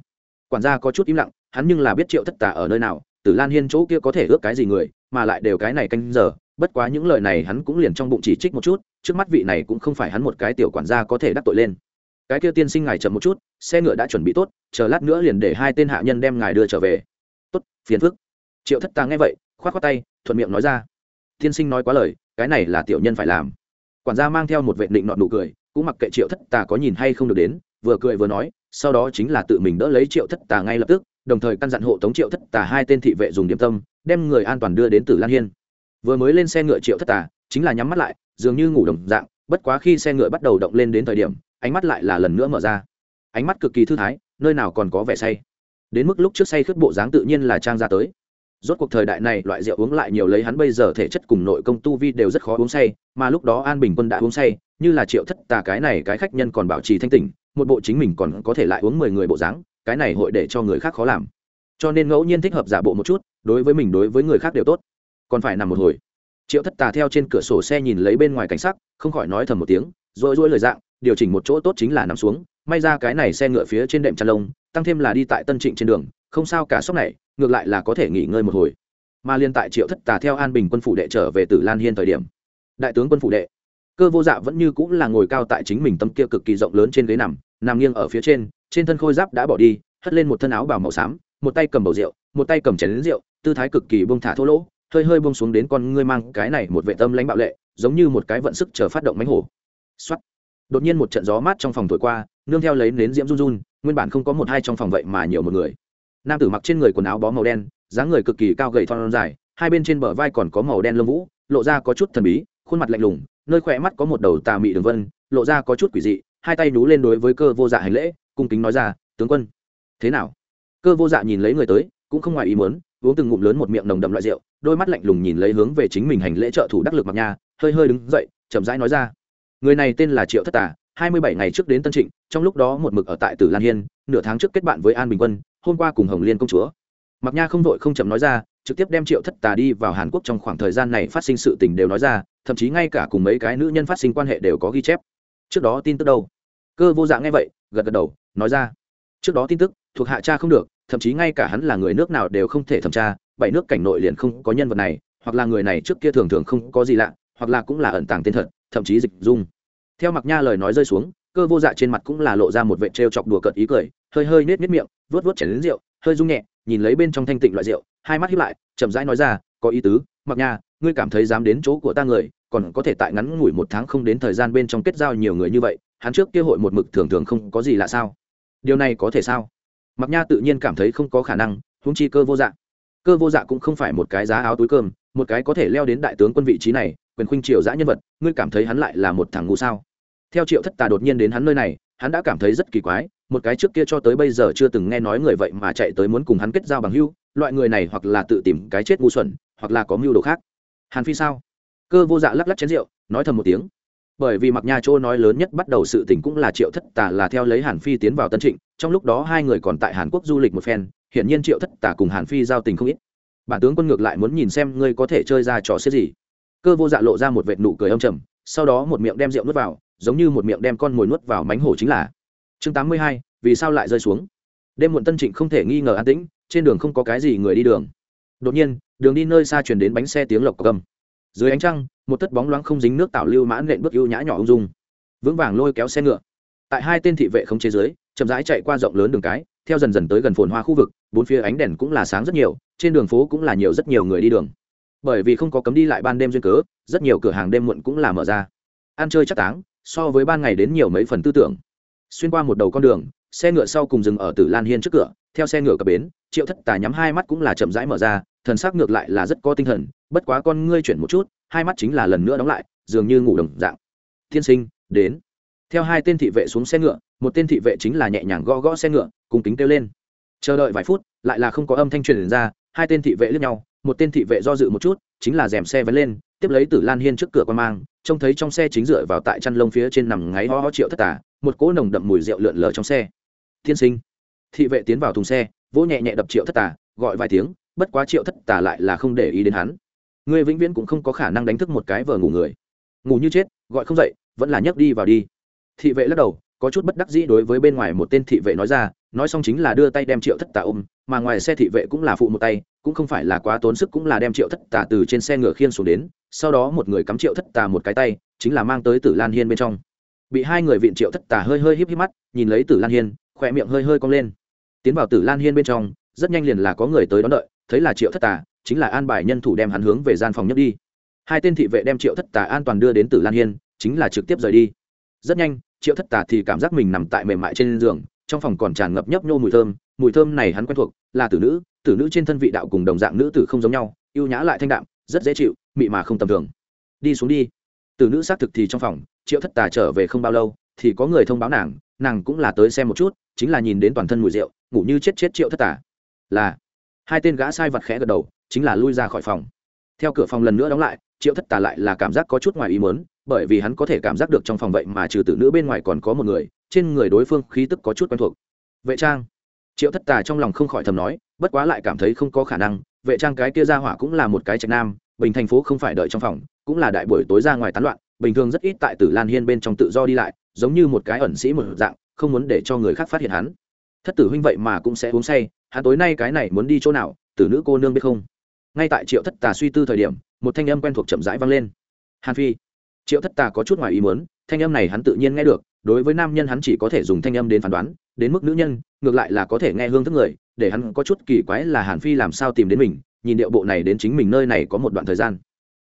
Quản gia có chút im lặng hắn nhưng là biết triệu thất tà ở nơi nào, tử lan hiên chỗ kia có thể ước cái gì người, mà lại đều cái này canh giờ, bất quá những lời này hắn cũng liền trong bụng chỉ trích một chút, trước mắt vị này cũng không phải hắn một cái tiểu quản gia có thể đắc tội lên. Cái kia tiên sinh ngài chậm một chút, xe ngựa đã chuẩn bị tốt, chờ lát nữa liền để hai tên hạ nhân đem ngài đưa trở về. Tốt, phiền phức. Triệu thất tà nghe vậy k h o á t khoác tay, thuận miệng nói ra. Tiên sinh nói quá lời, cái này là tiểu nhân phải làm. Quản gia mang theo một vệ định nọn nụ cười, cũng mặc kệ triệu thất tà có nhìn hay không được đến, vừa cười vừa nói, sau đó chính là tự mình đỡ lấy triệu thất tà ngay lập tức đồng thời căn dặn hộ tống triệu thất tà hai tên thị vệ dùng điểm tâm, đem người an toàn đưa đến tử lan hiên. Vừa mới lên xe ngựa triệu thất tà, chính là nhắm mắt lại, dường như ngủ đồng dạng, bất quá khi xe ngựa bắt đầu động lên đến thời điểm, ánh mắt lại là lần nữa mở ra. Ánh mắt cực kỳ thư thái, nơi nào còn có vẻ say. Đến mức lúc trước say khướt bộ dáng tự nhiên là trang ra tới. Rốt cuộc thời đại này loại rượu uống lại nhiều lấy hắn bây giờ thể chất cùng nội công tu vi đều rất khó uống say, mà lúc đó an bình quân đã uống say, như là triệu thất tà cái này cái khách nhân còn bảo trì thanh tỉnh, một bộ chính mình còn có thể lại uống mười người bộ dáng cái này hội để cho người khác khó làm. Cho nên ngẫu nhiên thích hợp giả bộ một chút, đối với mình, đối với người khác đều tốt. Còn phải nằm một hồi. Triệu thất tà theo trên cửa sổ xe nhìn lấy bên ngoài cảnh sắc, không khỏi nói thầm một tiếng rồi rỗi lời dạng, điều chỉnh một chỗ tốt chính là nằm xuống, may ra cái này xe ngựa phía trên đệm chăn lông, tăng thêm là đi tại tân trịnh trên đường, không sao cả sốc này, ngược lại là có thể nghỉ ngơi một hồi. Mà liên tại triệu thất tà theo an bình quân phủ đệ trở về tử lan hiên thời điểm, đại tướng quân phủ đệ, cơ vô dạ vẫn như cũng là ngồi cao tại chính mình tâm kia cực kỳ rộng lớn trên ghế nằm nằm nghiêng ở phía trên trên thân khôi giáp đã bỏ đi, hất lên một thân áo bảo màu xám, một tay cầm bầu rượu, một tay cầm chén lính rượu, tư thái cực kỳ bông thả thô lỗ, hơi hơi bông xuống đến con ngươi mang cái này một vệ tâm lãnh bạo lệ, giống như một cái vận sức chờ phát động mánh hổ. Xuất đột nhiên một trận gió mát trong phòng thổi qua, nương theo lấy nến diễm run run, nguyên bản không có một hai trong phòng vậy mà nhiều một người. Nam tử mặc trên người quần áo bó màu đen, dáng người cực kỳ cao gầy thon dài, hai bên trên bờ vai còn có màu đen lông vũ, lộ ra có chút thần bí, khuôn mặt lạnh lùng, nơi khỏe mắt có một đầu tà mị đường vân, lộ ra có chút quỷ dị, hai tay nú lên đối với cơ vô dạ hành lễ cung kính nói ra, tướng quân. Thế nào? Cơ vô dạ nhìn lấy người tới, cũng không ngoài ý muốn, uống từng ngụm lớn một miệng nồng đậm loại rượu, đôi mắt lạnh lùng nhìn lấy hướng về chính mình hành lễ trợ thủ đắc lực mặc nha, hơi hơi đứng dậy, chậm rãi nói ra, người này tên là triệu thất tà, hai mươi bảy ngày trước đến tân trịnh, trong lúc đó một mực ở tại tử lan hiên, nửa tháng trước kết bạn với an bình quân, hôm qua cùng hồng liên công chúa. Mặc nha không vội không chậm nói ra, trực tiếp đem triệu thất tà đi vào hàn quốc trong khoảng thời gian này phát sinh sự tình đều nói ra, thậm chí ngay cả cùng mấy cái nữ nhân phát sinh quan hệ đều có ghi chép. Trước đó tin tức đâu? Cơ vô dạng nghe vậy gật gật đầu, nói ra. Trước đó tin tức, thuộc hạ cha không được, thậm chí ngay cả hắn là người nước nào đều không thể thẩm tra, bảy nước cảnh nội liền không có nhân vật này, hoặc là người này trước kia thường thường không có gì lạ, hoặc là cũng là ẩn tàng tên thật, thậm chí dịch dung. Theo mặc nha lời nói rơi xuống, cơ vô dạ trên mặt cũng là lộ ra một vệ trêu chọc đùa cợt ý cười, hơi hơi nết nết miệng vớt vớt chảy đến rượu, hơi rung nhẹ, nhìn lấy bên trong thanh tịnh loại rượu, hai mắt hiếp lại, chậm rãi nói ra, có ý tứ mặc nha, ngươi cảm thấy dám đến chỗ của ta người, còn có thể tại ngắn ngủi một tháng không đến thời gian bên trong kết giao nhiều người như vậy hắn trước kia hội một mực thường thường không có gì lạ sao? Điều này có thể sao? Mặc nha tự nhiên cảm thấy không có khả năng húng chi cơ vô dạ. Cơ vô dạ cũng không phải một cái giá áo túi cơm, một cái có thể leo đến đại tướng quân vị trí này, quyền khuynh triều dã nhân vật, ngươi cảm thấy hắn lại là một thằng ngu sao? Theo triệu thất tà đột nhiên đến hắn nơi này, hắn đã cảm thấy rất kỳ quái, một cái trước kia cho tới bây giờ chưa từng nghe nói người vậy mà chạy tới muốn cùng hắn kết giao bằng hưu loại người này hoặc là tự tìm cái chết ngu xuẩn, hoặc là có mưu đồ khác. Hàn phi sao? Cơ vô dạ lắc lắc chén rượu, nói thầm một tiếng bởi vì mặc nha chỗ nói lớn nhất bắt đầu sự tình cũng là triệu thất tà là theo lấy hàn phi tiến vào tân trịnh, trong lúc đó hai người còn tại hàn quốc du lịch một phen, hiển nhiên triệu thất tà cùng hàn phi giao tình không ít. Bản tướng quân ngược lại muốn nhìn xem ngươi có thể chơi ra trò xếp gì. Cơ vô dạ lộ ra một vệt nụ cười âm trầm, sau đó một miệng đem rượu nuốt vào, giống như một miệng đem con mồi nuốt vào mánh hổ chính là. Chương tám mươi hai, vì sao lại rơi xuống? Đêm muộn tân trịnh không thể nghi ngờ an tĩnh, trên đường không có cái gì người đi đường. Đột nhiên, đường đi nơi xa truyền đến bánh xe tiếng lộc cầm dưới ánh trăng một tất bóng loáng không dính nước tạo lưu mãn nện bước ưu nhã nhỏ ung dung. Vững vàng lôi kéo xe ngựa. Tại hai tên thị vệ không chế giới chậm rãi chạy qua rộng lớn đường cái, theo dần dần tới gần phồn hoa khu vực, bốn phía ánh đèn cũng là sáng rất nhiều, trên đường phố cũng là nhiều rất nhiều người đi đường. Bởi vì không có cấm đi lại ban đêm duyên cớ, rất nhiều cửa hàng đêm muộn cũng là mở ra. Ăn chơi chắc táng, so với ban ngày đến nhiều mấy phần tư tưởng. Xuyên qua một đầu con đường, xe ngựa sau cùng dừng ở tử lan hiên trước cửa, theo xe ngựa cập bến, triệu thất tà nhắm hai mắt cũng là chậm rãi mở ra, thần sắc ngược lại là rất có tinh thần bất quá con ngươi chuyển một chút, hai mắt chính là lần nữa đóng lại, dường như ngủ đồng dạng. Thiên sinh, đến. Theo hai tên thị vệ xuống xe ngựa, một tên thị vệ chính là nhẹ nhàng gõ gõ xe ngựa cùng kính kêu lên. Chờ đợi vài phút, lại là không có âm thanh truyền ra, hai tên thị vệ lướt nhau, một tên thị vệ do dự một chút, chính là dèm xe vén lên, tiếp lấy tử lan hiên trước cửa quan mang, trông thấy trong xe chính dựa vào tại chăn lông phía trên nằm ngáy ho ho triệu thất tả một cỗ nồng đậm mùi rượu lượn lờ trong xe. Thiên sinh. Thị vệ tiến vào thùng xe, vỗ nhẹ nhẹ đập triệu thất tả gọi vài tiếng, bất quá triệu thất tả lại là không để ý đến hắn. Ngươi vĩnh viễn cũng không có khả năng đánh thức một cái vờ ngủ người. Ngủ như chết, gọi không dậy, vẫn là nhấc đi vào đi. Thị vệ lắc đầu, có chút bất đắc dĩ đối với bên ngoài một tên thị vệ nói ra, nói xong chính là đưa tay đem triệu thất tà ôm, mà ngoài xe thị vệ cũng là phụ một tay, cũng không phải là quá tốn sức cũng là đem triệu thất tà từ trên xe ngựa khiên xuống đến, sau đó một người cắm triệu thất tà một cái tay, chính là mang tới tử lan hiên bên trong. Bị hai người viện triệu thất tà hơi hơi híp híp mắt, nhìn lấy tử lan hiên, khỏe miệng hơi hơi cong lên. Tiến vào tử lan hiên bên trong, rất nhanh liền là có người tới đón đợi, thấy là triệu thất tà chính là an bài nhân thủ đem hắn hướng về gian phòng nhất đi. Hai tên thị vệ đem triệu thất tà an toàn đưa đến tử lan hiên, chính là trực tiếp rời đi. Rất nhanh, triệu thất tà thì cảm giác mình nằm tại mềm mại trên giường, trong phòng còn tràn ngập nhấp nhô mùi thơm mùi thơm này hắn quen thuộc, là tử nữ tử nữ trên thân vị đạo cùng đồng dạng nữ tử không giống nhau yêu nhã lại thanh đạm, rất dễ chịu, mị mà không tầm thường. Đi xuống đi. Tử nữ xác thực thì trong phòng, triệu thất tà trở về không bao lâu, thì có người thông báo nàng nàng cũng là tới xem một chút, chính là nhìn đến toàn thân mùi rượu, ngủ như chết chết triệu thất tà. Là, hai tên gã sai vật khẽ gật đầu chính là lui ra khỏi phòng. Theo cửa phòng lần nữa đóng lại, triệu thất tà lại là cảm giác có chút ngoài ý mớn bởi vì hắn có thể cảm giác được trong phòng vậy mà trừ tử nữ bên ngoài còn có một người, trên người đối phương khí tức có chút quen thuộc. Vệ trang. Triệu thất tà trong lòng không khỏi thầm nói, bất quá lại cảm thấy không có khả năng, vệ trang cái kia ra hỏa cũng là một cái trạch nam, bình thành phố không phải đợi trong phòng, cũng là đại buổi tối ra ngoài tán loạn, bình thường rất ít tại tử lan hiên bên trong tự do đi lại, giống như một cái ẩn sĩ một dạng, không muốn để cho người khác phát hiện hắn. Thất tử huynh vậy mà cũng sẽ uống say, hắn tối nay cái này muốn đi chỗ nào, tử nữ cô nương biết không? Ngay tại triệu thất tà suy tư thời điểm, một thanh âm quen thuộc chậm rãi vang lên. Hàn phi. Triệu thất tà có chút ngoài ý muốn, thanh âm này hắn tự nhiên nghe được, đối với nam nhân hắn chỉ có thể dùng thanh âm đến phán đoán, đến mức nữ nhân, ngược lại là có thể nghe hương thức người, để hắn có chút kỳ quái là hàn phi làm sao tìm đến mình, nhìn điệu bộ này đến chính mình nơi này có một đoạn thời gian.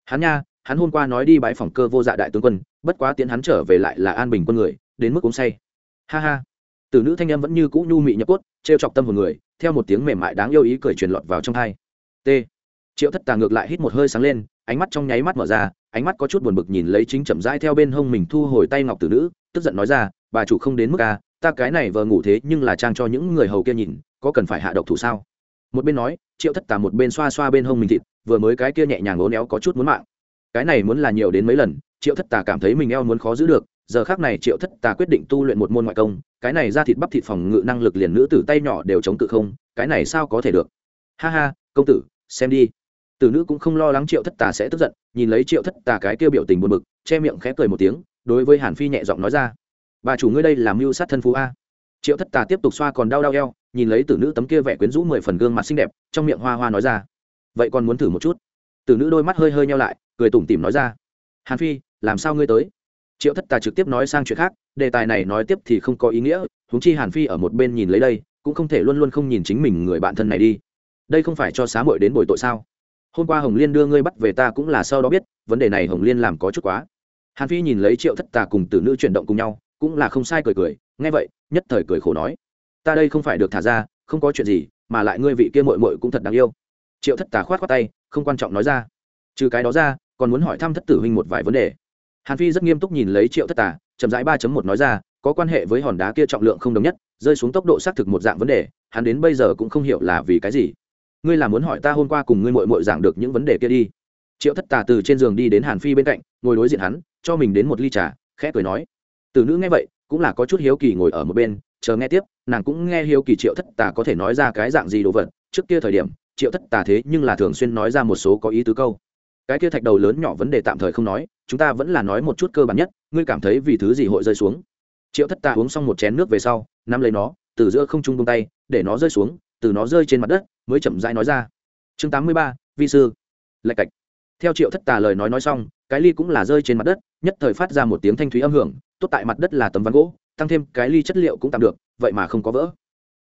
Hắn nha, hắn hôm qua nói đi bãi phòng cơ vô dạ đại tướng quân, bất quá tiến hắn trở về lại là an bình quân người, đến mức uống say. Ha ha. Từ nữ thanh âm vẫn như cũ nhu mị nhập cốt, trêu chọc tâm hồn người, theo một tiếng mềm mại đáng yêu ý cười truyền lọt vào trong hai t triệu thất tà ngược lại hít một hơi sáng lên, ánh mắt trong nháy mắt mở ra, ánh mắt có chút buồn bực nhìn lấy chính chậm rãi theo bên hông mình thu hồi tay ngọc tử nữ, tức giận nói ra, bà chủ không đến mức à ta cái này vờ ngủ thế nhưng là trang cho những người hầu kia nhìn, có cần phải hạ độc thủ sao? Một bên nói, triệu thất tà một bên xoa xoa bên hông mình thịt, vừa mới cái kia nhẹ nhàng ố néo có chút muốn mạng. Cái này muốn là nhiều đến mấy lần, triệu thất tà cảm thấy mình eo muốn khó giữ được, giờ khác này triệu thất tà quyết định tu luyện một môn ngoại công, cái này ra thịt bắp thịt phòng ngự năng lực liền nữ tử tay nhỏ đều chống cự không, cái này sao có thể được? Ha ha, công tử, xem đi tử nữ cũng không lo lắng triệu thất tà sẽ tức giận, nhìn lấy triệu thất tà cái kêu biểu tình buồn bực, che miệng khẽ cười một tiếng, đối với hàn phi nhẹ giọng nói ra, bà chủ ngươi đây làm mưu sát thân phú a. Triệu thất tà tiếp tục xoa còn đau đau eo, nhìn lấy tử nữ tấm kia vẻ quyến rũ mười phần gương mặt xinh đẹp, trong miệng hoa hoa nói ra, vậy còn muốn thử một chút? Tử nữ đôi mắt hơi hơi nhau lại, cười tủm tỉm nói ra, hàn phi, làm sao ngươi tới? Triệu thất tà trực tiếp nói sang chuyện khác, đề tài này nói tiếp thì không có ý nghĩa húng chi hàn phi ở một bên nhìn lấy đây, cũng không thể luôn luôn không nhìn chính mình người bạn thân này đi. Đây không phải cho xá muội đến bồi tội sao? Hôm qua hồng liên đưa ngươi bắt về ta cũng là sau đó biết, vấn đề này hồng liên làm có chút quá. Hàn phi nhìn lấy triệu thất tà cùng tử nữ chuyển động cùng nhau, cũng là không sai cười cười, nghe vậy, nhất thời cười khổ nói, ta đây không phải được thả ra, không có chuyện gì, mà lại ngươi vị kia mội mội cũng thật đáng yêu. Triệu thất tà khoát khoát tay, không quan trọng nói ra. Trừ cái đó ra, còn muốn hỏi thăm thất tử huynh một vài vấn đề. Hàn phi rất nghiêm túc nhìn lấy triệu thất tà, chậm rãi ba một nói ra, có quan hệ với hòn đá kia trọng lượng không đồng nhất, rơi xuống tốc độ xác thực một dạng vấn đề, hắn đến bây giờ cũng không hiểu là vì cái gì ngươi là muốn hỏi ta hôm qua cùng ngươi mội mội giảng được những vấn đề kia đi. Triệu thất tà từ trên giường đi đến hàn phi bên cạnh, ngồi đối diện hắn, cho mình đến một ly trà, khẽ cười nói. Từ nữ nghe vậy, cũng là có chút hiếu kỳ ngồi ở một bên, chờ nghe tiếp, nàng cũng nghe hiếu kỳ triệu thất tà có thể nói ra cái dạng gì đồ vật. Trước kia thời điểm, triệu thất tà thế nhưng là thường xuyên nói ra một số có ý tứ câu. Cái kia thạch đầu lớn nhỏ vấn đề tạm thời không nói, chúng ta vẫn là nói một chút cơ bản nhất, ngươi cảm thấy vì thứ gì hội rơi xuống? Triệu thất tà uống xong một chén nước về sau, nắm lấy nó, từ giữa không trung bông tay, để nó rơi xuống từ nó rơi trên mặt đất, mới chậm rãi nói ra. Chương tám mươi ba, vi sư. Lạch cạch. Theo triệu thất tà lời nói nói xong, cái ly cũng là rơi trên mặt đất, nhất thời phát ra một tiếng thanh thúy âm hưởng, tốt tại mặt đất là tấm ván gỗ, tăng thêm cái ly chất liệu cũng tạm được, vậy mà không có vỡ.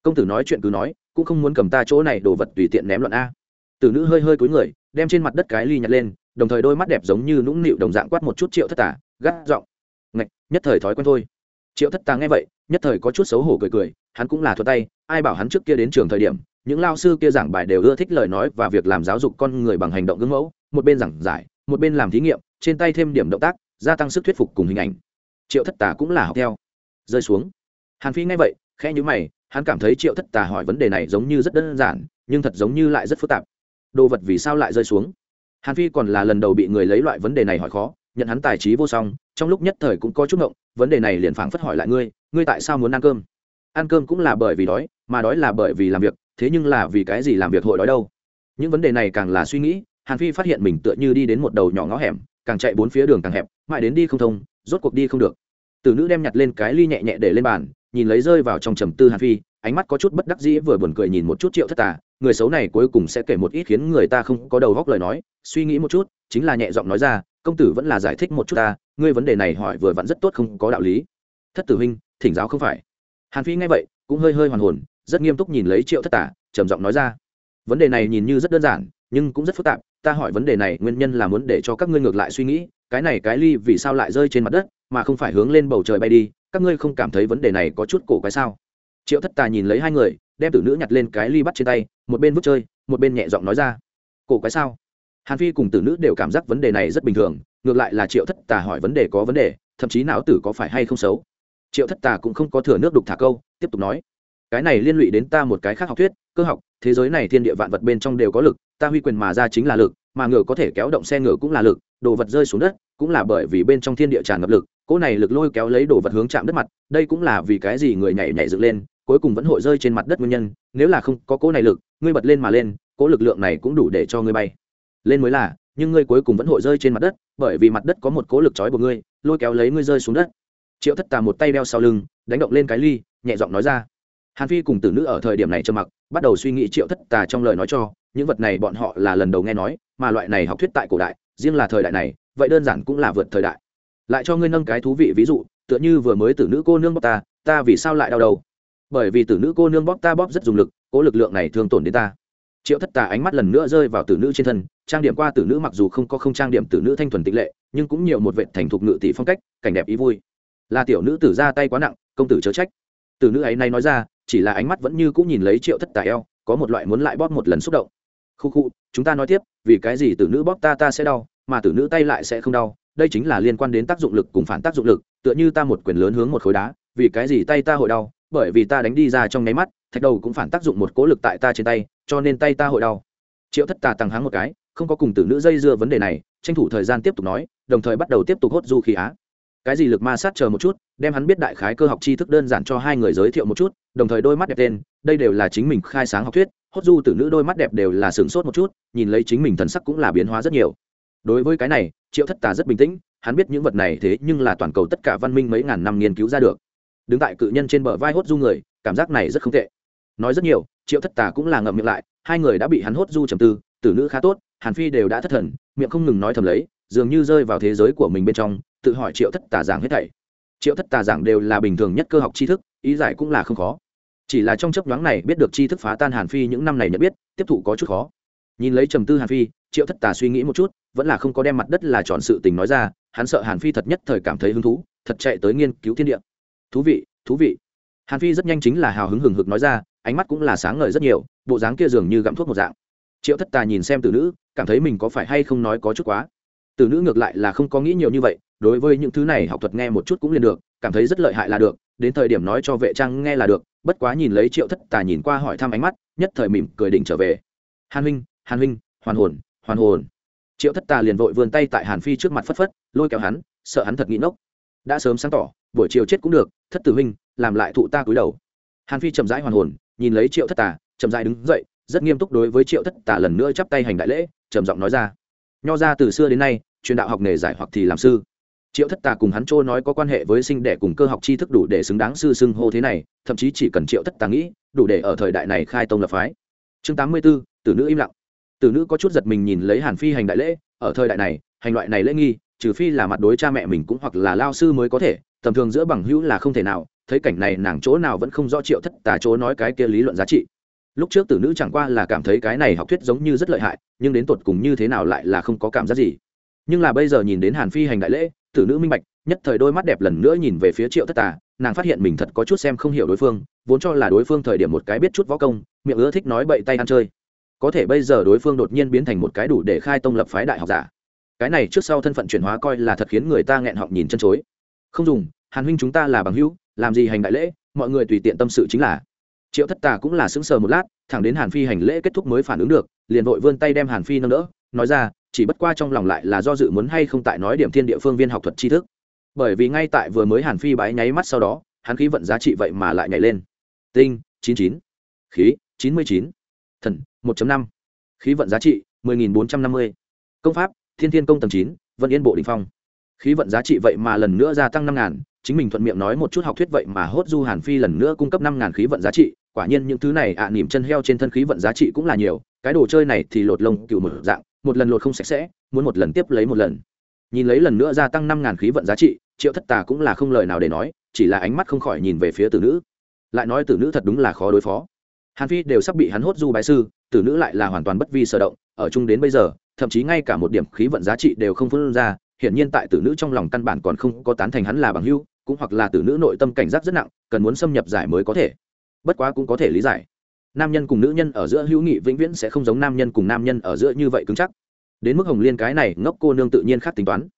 Công tử nói chuyện cứ nói, cũng không muốn cầm ta chỗ này đồ vật tùy tiện ném loạn a. Tử nữ hơi hơi cúi người, đem trên mặt đất cái ly nhặt lên, đồng thời đôi mắt đẹp giống như nũng nịu đồng dạng quát một chút triệu thất tà, gắt giọng. Ngạch, nhất thời thói quen thôi. Triệu thất tà nghe vậy, nhất thời có chút xấu hổ cười cười hắn cũng là thuật tay, ai bảo hắn trước kia đến trường thời điểm, những lao sư kia giảng bài đều ưa thích lời nói và việc làm giáo dục con người bằng hành động gương mẫu, một bên giảng giải, một bên làm thí nghiệm, trên tay thêm điểm động tác, gia tăng sức thuyết phục cùng hình ảnh. Triệu thất tà cũng là học theo. Rơi xuống. Hàn phi nghe vậy, khẽ nhữ mày, hắn cảm thấy triệu thất tà hỏi vấn đề này giống như rất đơn giản, nhưng thật giống như lại rất phức tạp. Đồ vật vì sao lại rơi xuống? Hàn phi còn là lần đầu bị người lấy loại vấn đề này hỏi khó, nhận hắn tài trí vô song, trong lúc nhất thời cũng có chút ngộng, vấn đề này liền phảng phất hỏi lại ngươi ngươi tại sao muốn ăn cơm? Ăn cơm cũng là bởi vì đói, mà đói là bởi vì làm việc, thế nhưng là vì cái gì làm việc hội đói đâu? Những vấn đề này càng là suy nghĩ, hàn phi phát hiện mình tựa như đi đến một đầu nhỏ ngõ hẻm, càng chạy bốn phía đường càng hẹp, mãi đến đi không thông, rốt cuộc đi không được. Từ nữ đem nhặt lên cái ly nhẹ nhẹ để lên bàn, nhìn lấy rơi vào trong trầm tư hàn phi, ánh mắt có chút bất đắc dĩ vừa buồn cười nhìn một chút triệu thất tà, người xấu này cuối cùng sẽ kể một ít khiến người ta không có đầu góc lời nói, suy nghĩ một chút, chính là nhẹ giọng nói ra, công tử vẫn là giải thích một chút ta, ngươi vấn đề này hỏi vừa vặn rất tốt không có đạo lý. Thất tử huynh, thỉnh giáo không phải hàn phi nghe vậy, cũng hơi hơi hoàn hồn, rất nghiêm túc nhìn lấy triệu thất tả, trầm giọng nói ra. Vấn đề này nhìn như rất đơn giản, nhưng cũng rất phức tạp. Ta hỏi vấn đề này nguyên nhân là muốn để cho các ngươi ngược lại suy nghĩ, cái này cái ly vì sao lại rơi trên mặt đất, mà không phải hướng lên bầu trời bay đi, các ngươi không cảm thấy vấn đề này có chút cổ quái sao? Triệu thất tà nhìn lấy hai người, đem tử nữ nhặt lên cái ly bắt trên tay, một bên vứt chơi, một bên nhẹ giọng nói ra. Cổ quái sao? Hàn phi cùng tử nữ đều cảm giác vấn đề này rất bình thường, ngược lại là triệu thất tà hỏi vấn đề có vấn đề, thậm chí não tử có phải hay không xấu? Triệu thất tà cũng không có thừa nước đục thả câu, tiếp tục nói, cái này liên lụy đến ta một cái khác học thuyết, cơ học, thế giới này thiên địa vạn vật bên trong đều có lực, ta huy quyền mà ra chính là lực, mà ngựa có thể kéo động xe ngựa cũng là lực, đồ vật rơi xuống đất cũng là bởi vì bên trong thiên địa tràn ngập lực, cỗ này lực lôi kéo lấy đồ vật hướng chạm đất mặt, đây cũng là vì cái gì người nhảy nhảy dựng lên, cuối cùng vẫn hội rơi trên mặt đất nguyên nhân, nếu là không có cỗ này lực, ngươi bật lên mà lên, cỗ lực lượng này cũng đủ để cho ngươi bay. Lên mới là, nhưng ngươi cuối cùng vẫn hội rơi trên mặt đất, bởi vì mặt đất có một cỗ lực trói buộc ngươi, lôi kéo lấy ngươi rơi xuống đất triệu thất tà một tay đeo sau lưng, đánh động lên cái ly, nhẹ giọng nói ra. Hàn phi cùng tử nữ ở thời điểm này trầm mặc, bắt đầu suy nghĩ triệu thất tà trong lời nói cho, những vật này bọn họ là lần đầu nghe nói, mà loại này học thuyết tại cổ đại, riêng là thời đại này, vậy đơn giản cũng là vượt thời đại. Lại cho ngươi nâng cái thú vị ví dụ, tựa như vừa mới tử nữ cô nương bóp ta ta vì sao lại đau đầu? Bởi vì tử nữ cô nương bóp ta bóp rất dùng lực, cố lực lượng này thường tổn đến ta. Triệu thất tà ánh mắt lần nữa rơi vào tử nữ trên thân, trang điểm qua tử nữ mặc dù không có không trang điểm tử nữ thanh thuần tịch lệ, nhưng cũng nhiều một vệ thành thục ngự tỷ phong cách, cảnh đẹp ý vui là tiểu nữ tử ra tay quá nặng, công tử chớ trách. Tử nữ ấy nay nói ra, chỉ là ánh mắt vẫn như cũng nhìn lấy triệu thất tà eo, có một loại muốn lại bóp một lần xúc động. Khu khu, chúng ta nói tiếp, vì cái gì tử nữ bóp ta ta sẽ đau, mà tử nữ tay lại sẽ không đau, đây chính là liên quan đến tác dụng lực cùng phản tác dụng lực, tựa như ta một quyền lớn hướng một khối đá, vì cái gì tay ta hội đau, bởi vì ta đánh đi ra trong nháy mắt, thạch đầu cũng phản tác dụng một cố lực tại ta trên tay, cho nên tay ta hội đau. Triệu thất tà tăng háng một cái, không có cùng tử nữ dây dưa vấn đề này, tranh thủ thời gian tiếp tục nói, đồng thời bắt đầu tiếp tục hốt du khí á cái gì lực ma sát chờ một chút, đem hắn biết đại khái cơ học tri thức đơn giản cho hai người giới thiệu một chút, đồng thời đôi mắt đẹp tên, đây đều là chính mình khai sáng học thuyết, hốt du tử nữ đôi mắt đẹp đều là sửng sốt một chút, nhìn lấy chính mình thần sắc cũng là biến hóa rất nhiều. Đối với cái này, triệu thất tà rất bình tĩnh, hắn biết những vật này thế nhưng là toàn cầu tất cả văn minh mấy ngàn năm nghiên cứu ra được. Đứng tại cự nhân trên bờ vai hốt du người, cảm giác này rất không tệ. Nói rất nhiều, triệu thất tà cũng là ngậm miệng lại, hai người đã bị hắn hốt du trầm tư, tử nữ khá tốt, hàn phi đều đã thất thần, miệng không ngừng nói thầm lấy, dường như rơi vào thế giới của mình bên trong tự hỏi triệu thất tà giảng hết thảy. Triệu thất tà giảng đều là bình thường nhất cơ học tri thức, ý giải cũng là không khó. Chỉ là trong chấp nhoáng này biết được tri thức phá tan hàn phi những năm này nhận biết, tiếp thụ có chút khó. Nhìn lấy trầm tư hàn phi, triệu thất tà suy nghĩ một chút, vẫn là không có đem mặt đất là chọn sự tình nói ra, hắn sợ hàn phi thật nhất thời cảm thấy hứng thú, thật chạy tới nghiên cứu thiên địa. Thú vị thú vị. Hàn phi rất nhanh chính là hào hứng hừng hực nói ra, ánh mắt cũng là sáng ngời rất nhiều, bộ dáng kia dường như gặm thuốc một dạng. Triệu thất tà nhìn xem từ nữ, cảm thấy mình có phải hay không nói có chút quá từ nữ ngược lại là không có nghĩ nhiều như vậy, đối với những thứ này học thuật nghe một chút cũng liền được, cảm thấy rất lợi hại là được, đến thời điểm nói cho vệ trang nghe là được, bất quá nhìn lấy triệu thất tà nhìn qua hỏi thăm ánh mắt, nhất thời mỉm cười đỉnh trở về. Hàn huynh hàn huynh, hoàn hồn hoàn hồn. Triệu thất tà liền vội vươn tay tại hàn phi trước mặt phất phất, lôi kéo hắn, sợ hắn thật nghĩ nốc đã sớm sáng tỏ, buổi chiều chết cũng được, thất tử huynh, làm lại thụ ta cúi đầu. Hàn phi chậm rãi hoàn hồn, nhìn lấy triệu thất tà, chậm rãi đứng dậy, rất nghiêm túc đối với triệu thất tà lần nữa chắp tay hành đại lễ, trầm giọng nói ra nho ra từ xưa đến nay, truyền đạo học nghề giải hoặc thì làm sư. Triệu thất tà cùng hắn trô nói có quan hệ với sinh đẻ cùng cơ học tri thức đủ để xứng đáng sư xưng hô thế này, thậm chí chỉ cần triệu thất tà nghĩ, đủ để ở thời đại này khai tông lập phái. Chương tám mươi b ố tử nữ im lặng. Tử nữ có chút giật mình nhìn lấy hàn phi hành đại lễ, ở thời đại này, hành loại này lễ nghi, trừ phi là mặt đối cha mẹ mình cũng hoặc là lao sư mới có thể, tầm thường giữa bằng hữu là không thể nào, thấy cảnh này nàng chỗ nào vẫn không rõ triệu thất tà chỗ nói cái kia lý luận giá trị lúc trước tử nữ chẳng qua là cảm thấy cái này học thuyết giống như rất lợi hại, nhưng đến tột cùng như thế nào lại là không có cảm giác gì. Nhưng là bây giờ nhìn đến hàn phi hành đại lễ, tử nữ minh bạch, nhất thời đôi mắt đẹp lần nữa nhìn về phía triệu thất tà, nàng phát hiện mình thật có chút xem không hiểu đối phương, vốn cho là đối phương thời điểm một cái biết chút võ công, miệng ưa thích nói bậy tay ăn chơi. Có thể bây giờ đối phương đột nhiên biến thành một cái đủ để khai tông lập phái đại học giả. Cái này trước sau thân phận chuyển hóa coi là thật khiến người ta nghẹn họng nhìn chân chối. Không dùng, hàn huynh chúng ta là bằng hữu, làm gì hành đại lễ, mọi người tùy tiện tâm sự chính là triệu thất tà cũng là sững sờ một lát, thẳng đến hàn phi hành lễ kết thúc mới phản ứng được, liền vội vươn tay đem hàn phi nâng đỡ, nói ra, chỉ bất qua trong lòng lại là do dự muốn hay không tại nói điểm thiên địa phương viên học thuật tri thức. Bởi vì ngay tại vừa mới hàn phi bái nháy mắt sau đó, hắn khí vận giá trị vậy mà lại nhảy lên. Tinh, chín chín. Khí, chín mươi chín. Thần, một năm. Khí vận giá trị, mười nghìn bốn trăm năm mươi. Công pháp, thiên thiên công tầng chín, vân yên bộ đình phong. Khí vận giá trị vậy mà lần nữa gia tăng năm ngàn, chính mình thuận miệng nói một chút học thuyết vậy mà hốt du hàn phi lần nữa cung cấp năm ngàn khí vận giá trị quả nhiên những thứ này ạ à, nỉm chân heo trên thân khí vận giá trị cũng là nhiều cái đồ chơi này thì lột lông cựu một dạng một lần lột không sạch sẽ muốn một lần tiếp lấy một lần. Nhìn lấy lần nữa gia tăng năm ngàn khí vận giá trị triệu thất tà cũng là không lời nào để nói chỉ là ánh mắt không khỏi nhìn về phía tử nữ. Lại nói tử nữ thật đúng là khó đối phó. Hàn phi đều sắp bị hắn hốt du bái sư tử nữ lại là hoàn toàn bất vi sở động ở chung đến bây giờ thậm chí ngay cả một điểm khí vận giá trị đều không phân ra hiển nhiên tại tử nữ trong lòng căn bản còn không có tán thành hắn là bằng hưu cũng hoặc là tử nữ nội tâm cảnh giác rất nặng cần muốn xâm nhập giải mới có thể bất quá cũng có thể lý giải. Nam nhân cùng nữ nhân ở giữa hữu nghị vĩnh viễn sẽ không giống nam nhân cùng nam nhân ở giữa như vậy cứng chắc. Đến mức hồng liên cái này ngốc cô nương tự nhiên khác tính toán.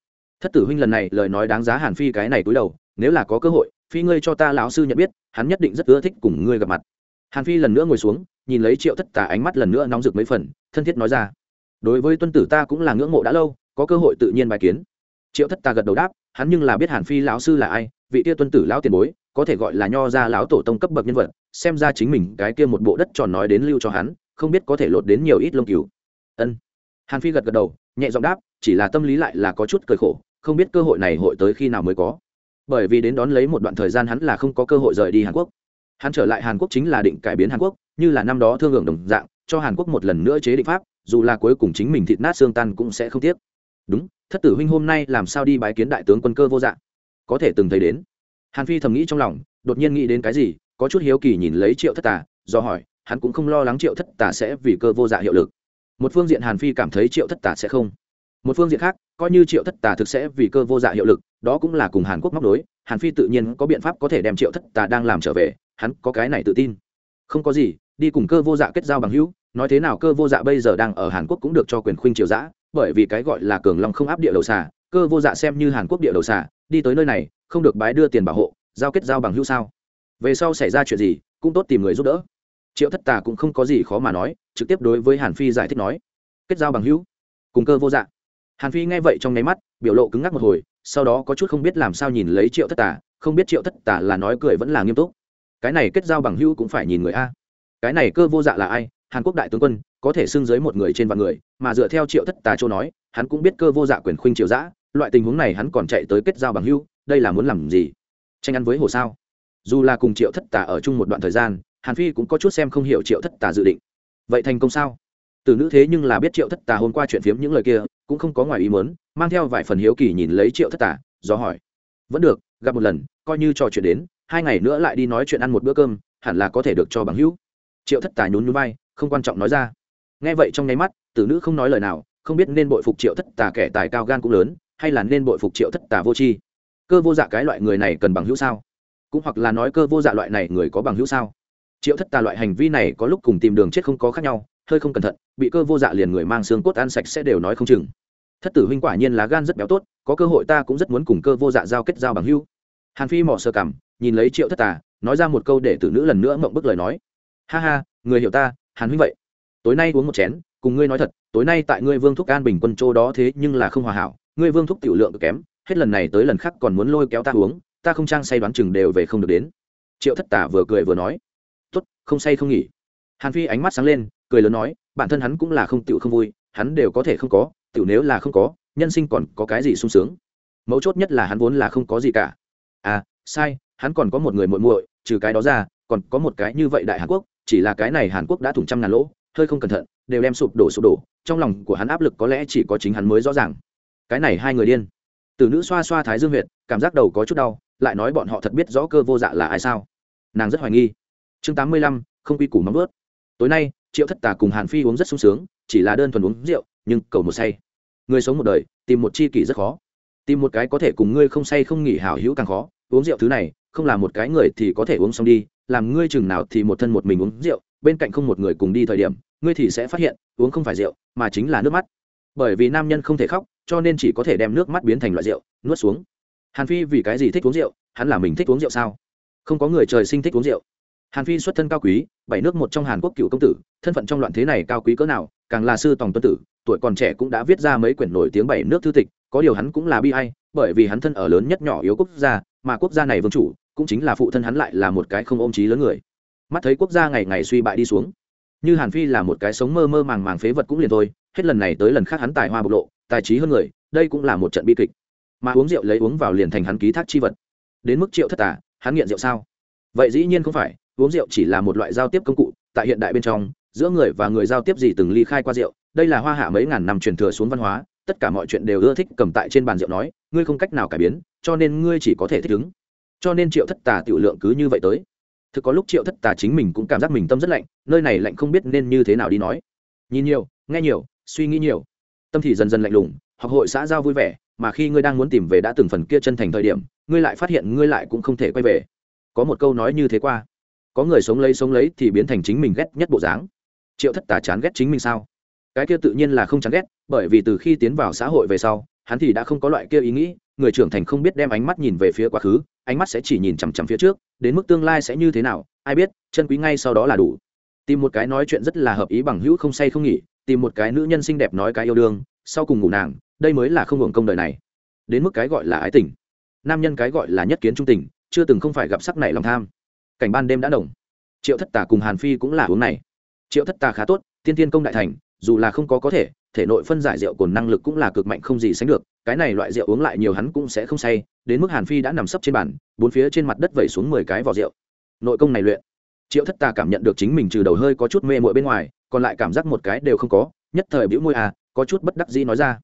Thất tử huynh lần này lời nói đáng giá hàn phi cái này cúi đầu, nếu là có cơ hội, phi ngươi cho ta lão sư nhận biết, hắn nhất định rất ưa thích cùng ngươi gặp mặt. Hàn phi lần nữa ngồi xuống, nhìn lấy triệu thất tà ánh mắt lần nữa nóng rực mấy phần, thân thiết nói ra. Đối với tuân tử ta cũng là ngưỡng mộ đã lâu, có cơ hội tự nhiên bài kiến. Triệu thất tà gật đầu đáp, hắn nhưng là biết hàn phi lão sư là ai, vị tia tuân tử lão tiền bối có thể gọi là nho ra lão tổ tông cấp bậc nhân vật, xem ra chính mình cái kia một bộ đất tròn nói đến lưu cho hắn, không biết có thể lột đến nhiều ít lông cứu ân. Hàn phi gật gật đầu, nhẹ giọng đáp, chỉ là tâm lý lại là có chút cười khổ, không biết cơ hội này hội tới khi nào mới có. Bởi vì đến đón lấy một đoạn thời gian hắn là không có cơ hội rời đi hàn quốc. Hắn trở lại hàn quốc chính là định cải biến hàn quốc, như là năm đó thương hưởng đồng dạng, cho hàn quốc một lần nữa chế định pháp, dù là cuối cùng chính mình thịt nát xương tan cũng sẽ không tiếc. Đúng, thất tử huynh hôm nay làm sao đi bái kiến đại tướng quân cơ vô dạng có thể từng thấy đến hàn phi thầm nghĩ trong lòng, đột nhiên nghĩ đến cái gì, có chút hiếu kỳ nhìn lấy triệu thất tà, do hỏi, hắn cũng không lo lắng triệu thất tà sẽ vì cơ vô dạ hiệu lực. Một phương diện hàn phi cảm thấy triệu thất tà sẽ không. Một phương diện khác, coi như triệu thất tà thực sẽ vì cơ vô dạ hiệu lực, đó cũng là cùng hàn quốc móc đối hàn phi tự nhiên có biện pháp có thể đem triệu thất tà đang làm trở về, hắn có cái này tự tin. Không có gì, đi cùng cơ vô dạ kết giao bằng hữu, nói thế nào cơ vô dạ bây giờ đang ở hàn quốc cũng được cho quyền khuynh triều giã, bởi vì cái gọi là cường long không áp địa đầu xà, cơ vô dạ xem như hàn quốc địa đầu xà, đi tới nơi này không được bái đưa tiền bảo hộ, giao kết giao bằng hữu sao? Về sau xảy ra chuyện gì, cũng tốt tìm người giúp đỡ. Triệu thất tà cũng không có gì khó mà nói, trực tiếp đối với hàn phi giải thích nói, kết giao bằng hữu, cùng cơ vô dạ. Hàn phi nghe vậy trong nháy mắt, biểu lộ cứng ngắc một hồi, sau đó có chút không biết làm sao nhìn lấy triệu thất tà, không biết triệu thất tà là nói cười vẫn là nghiêm túc. Cái này kết giao bằng hữu cũng phải nhìn người a. Cái này cơ vô dạ là ai? Hàn quốc đại tướng quân, có thể xưng dưới một người trên vạn người, mà dựa theo triệu thất tà châu nói, hắn cũng biết cơ vô dạ quyền khuynh triều giã, loại tình huống này hắn còn chạy tới kết giao bằng hữu đây là muốn làm gì? Tranh ăn với hồ sao? Dù là cùng triệu thất tà ở chung một đoạn thời gian, hàn phi cũng có chút xem không hiểu triệu thất tà dự định. Vậy thành công sao? Từ nữ thế nhưng là biết triệu thất tà hôm qua chuyện phiếm những lời kia, cũng không có ngoài ý muốn, mang theo vài phần hiếu kỳ nhìn lấy triệu thất tà, do hỏi. Vẫn được, gặp một lần, coi như trò chuyện đến, hai ngày nữa lại đi nói chuyện ăn một bữa cơm, hẳn là có thể được cho bằng hữu. Triệu thất tà nhún nhún bay không quan trọng nói ra. Nghe vậy trong nháy mắt tử nữ không nói lời nào, không biết nên bội phục triệu thất tà kẻ tài cao gan cũng lớn, hay là nên bội phục triệu thất tà vô tri cơ vô dạ cái loại người này cần bằng hữu sao? Cũng hoặc là nói cơ vô dạ loại này người có bằng hữu sao? Triệu thất tà loại hành vi này có lúc cùng tìm đường chết không có khác nhau, hơi không cẩn thận, bị cơ vô dạ liền người mang xương cốt ăn sạch sẽ đều nói không chừng. Thất tử huynh quả nhiên là gan rất béo tốt, có cơ hội ta cũng rất muốn cùng cơ vô dạ giao kết giao bằng hữu. Hàn phi mỏ sơ cảm, nhìn lấy triệu thất tà, nói ra một câu để tử nữ lần nữa mộng bức lời nói. Ha ha, người hiểu ta, hàn huynh vậy. Tối nay uống một chén, cùng ngươi nói thật, tối nay tại ngươi vương thúc an bình quân châu đó thế nhưng là không hòa hảo, ngươi vương thúc tiểu lượng cực kém hết lần này tới lần khác còn muốn lôi kéo ta uống, ta không trang say đoán chừng đều về không được đến. Triệu thất tả vừa cười vừa nói, tốt, không say không nghỉ. Hàn phi ánh mắt sáng lên, cười lớn nói, bản thân hắn cũng là không tựu không vui, hắn đều có thể không có, tiểu nếu là không có, nhân sinh còn có cái gì sung sướng? Mấu chốt nhất là hắn vốn là không có gì cả. À sai, hắn còn có một người muội muội, trừ cái đó ra, còn có một cái như vậy đại hàn quốc, chỉ là cái này hàn quốc đã thủng trăm ngàn lỗ, hơi không cẩn thận, đều đem sụp đổ sụp đổ, trong lòng của hắn áp lực có lẽ chỉ có chính hắn mới rõ ràng. Cái này hai người điên từ nữ xoa xoa thái dương huyệt, cảm giác đầu có chút đau, lại nói bọn họ thật biết rõ cơ vô dạ là ai sao? Nàng rất hoài nghi. Chương tám mươi lăm, không quy củ mắm vớt tối nay, triệu thất tà cùng hàn phi uống rất sung sướng, chỉ là đơn thuần uống rượu, nhưng cầu một say. Người sống một đời, tìm một chi kỷ rất khó. Tìm một cái có thể cùng ngươi không say không nghỉ hảo hữu càng khó. Uống rượu thứ này, không là một cái người thì có thể uống xong đi, làm ngươi chừng nào thì một thân một mình uống rượu, bên cạnh không một người cùng đi thời điểm, ngươi thì sẽ phát hiện, uống không phải rượu, mà chính là nước mắt. Bởi vì nam nhân không thể khóc cho nên chỉ có thể đem nước mắt biến thành loại rượu, nuốt xuống. Hàn phi vì cái gì thích uống rượu? Hắn là mình thích uống rượu sao? Không có người trời sinh thích uống rượu. Hàn phi xuất thân cao quý, bảy nước một trong hàn quốc cựu công tử, thân phận trong loạn thế này cao quý cỡ nào, càng là sư tòng tuân tử, tuổi còn trẻ cũng đã viết ra mấy quyển nổi tiếng bảy nước thư tịch, có điều hắn cũng là bi ai, bởi vì hắn thân ở lớn nhất nhỏ yếu quốc gia, mà quốc gia này vương chủ, cũng chính là phụ thân hắn lại là một cái không ôm trí lớn người. Mắt thấy quốc gia ngày ngày suy bại đi xuống, như hàn phi là một cái sống mơ mơ màng màng phế vật cũng liền thôi, hết lần này tới lần khác hắn tài hoa bộc lộ tài trí hơn người, đây cũng là một trận bi kịch. Mà uống rượu lấy uống vào liền thành hắn ký thác chi vật. Đến mức triệu thất tả hắn nghiện rượu sao? Vậy dĩ nhiên không phải, uống rượu chỉ là một loại giao tiếp công cụ, tại hiện đại bên trong, giữa người và người giao tiếp gì từng ly khai qua rượu, đây là hoa hạ mấy ngàn năm truyền thừa xuống văn hóa, tất cả mọi chuyện đều ưa thích cầm tại trên bàn rượu nói, ngươi không cách nào cải biến, cho nên ngươi chỉ có thể thích ứng. Cho nên triệu thất tà tiểu lượng cứ như vậy tới. Thực có lúc triệu thất tà chính mình cũng cảm giác mình tâm rất lạnh, nơi này lạnh không biết nên như thế nào đi nói. Nhìn nhiều, nghe nhiều, suy nghĩ nhiều tâm thì dần dần lạnh lùng, học hội xã giao vui vẻ, mà khi ngươi đang muốn tìm về đã từng phần kia chân thành thời điểm, ngươi lại phát hiện ngươi lại cũng không thể quay về. Có một câu nói như thế qua, có người sống lấy sống lấy thì biến thành chính mình ghét nhất bộ dáng. Triệu thất tà chán ghét chính mình sao? Cái kia tự nhiên là không chán ghét, bởi vì từ khi tiến vào xã hội về sau, hắn thì đã không có loại kia ý nghĩ, người trưởng thành không biết đem ánh mắt nhìn về phía quá khứ, ánh mắt sẽ chỉ nhìn chằm chằm phía trước, đến mức tương lai sẽ như thế nào, ai biết, chân quý ngay sau đó là đủ. Tìm một cái nói chuyện rất là hợp ý bằng hữu không say không nghỉ tìm một cái nữ nhân xinh đẹp nói cái yêu đương, sau cùng ngủ nàng, đây mới là không hưởng công đời này. Đến mức cái gọi là ái tình. Nam nhân cái gọi là nhất kiến trung tình, chưa từng không phải gặp sắc này lòng tham. Cảnh ban đêm đã đồng. Triệu thất tà cùng hàn phi cũng là uống này. Triệu thất tà khá tốt, tiên tiên công đại thành, dù là không có có thể thể nội phân giải rượu cồn năng lực cũng là cực mạnh không gì sánh được, cái này loại rượu uống lại nhiều hắn cũng sẽ không say, đến mức hàn phi đã nằm sấp trên bàn, bốn phía trên mặt đất vẩy xuống mười cái vỏ rượu. Nội công này luyện. Triệu thất tà cảm nhận được chính mình trừ đầu hơi có chút mê mội bên ngoài còn lại cảm giác một cái đều không có, nhất thời bĩu môi à có chút bất đắc dĩ nói ra.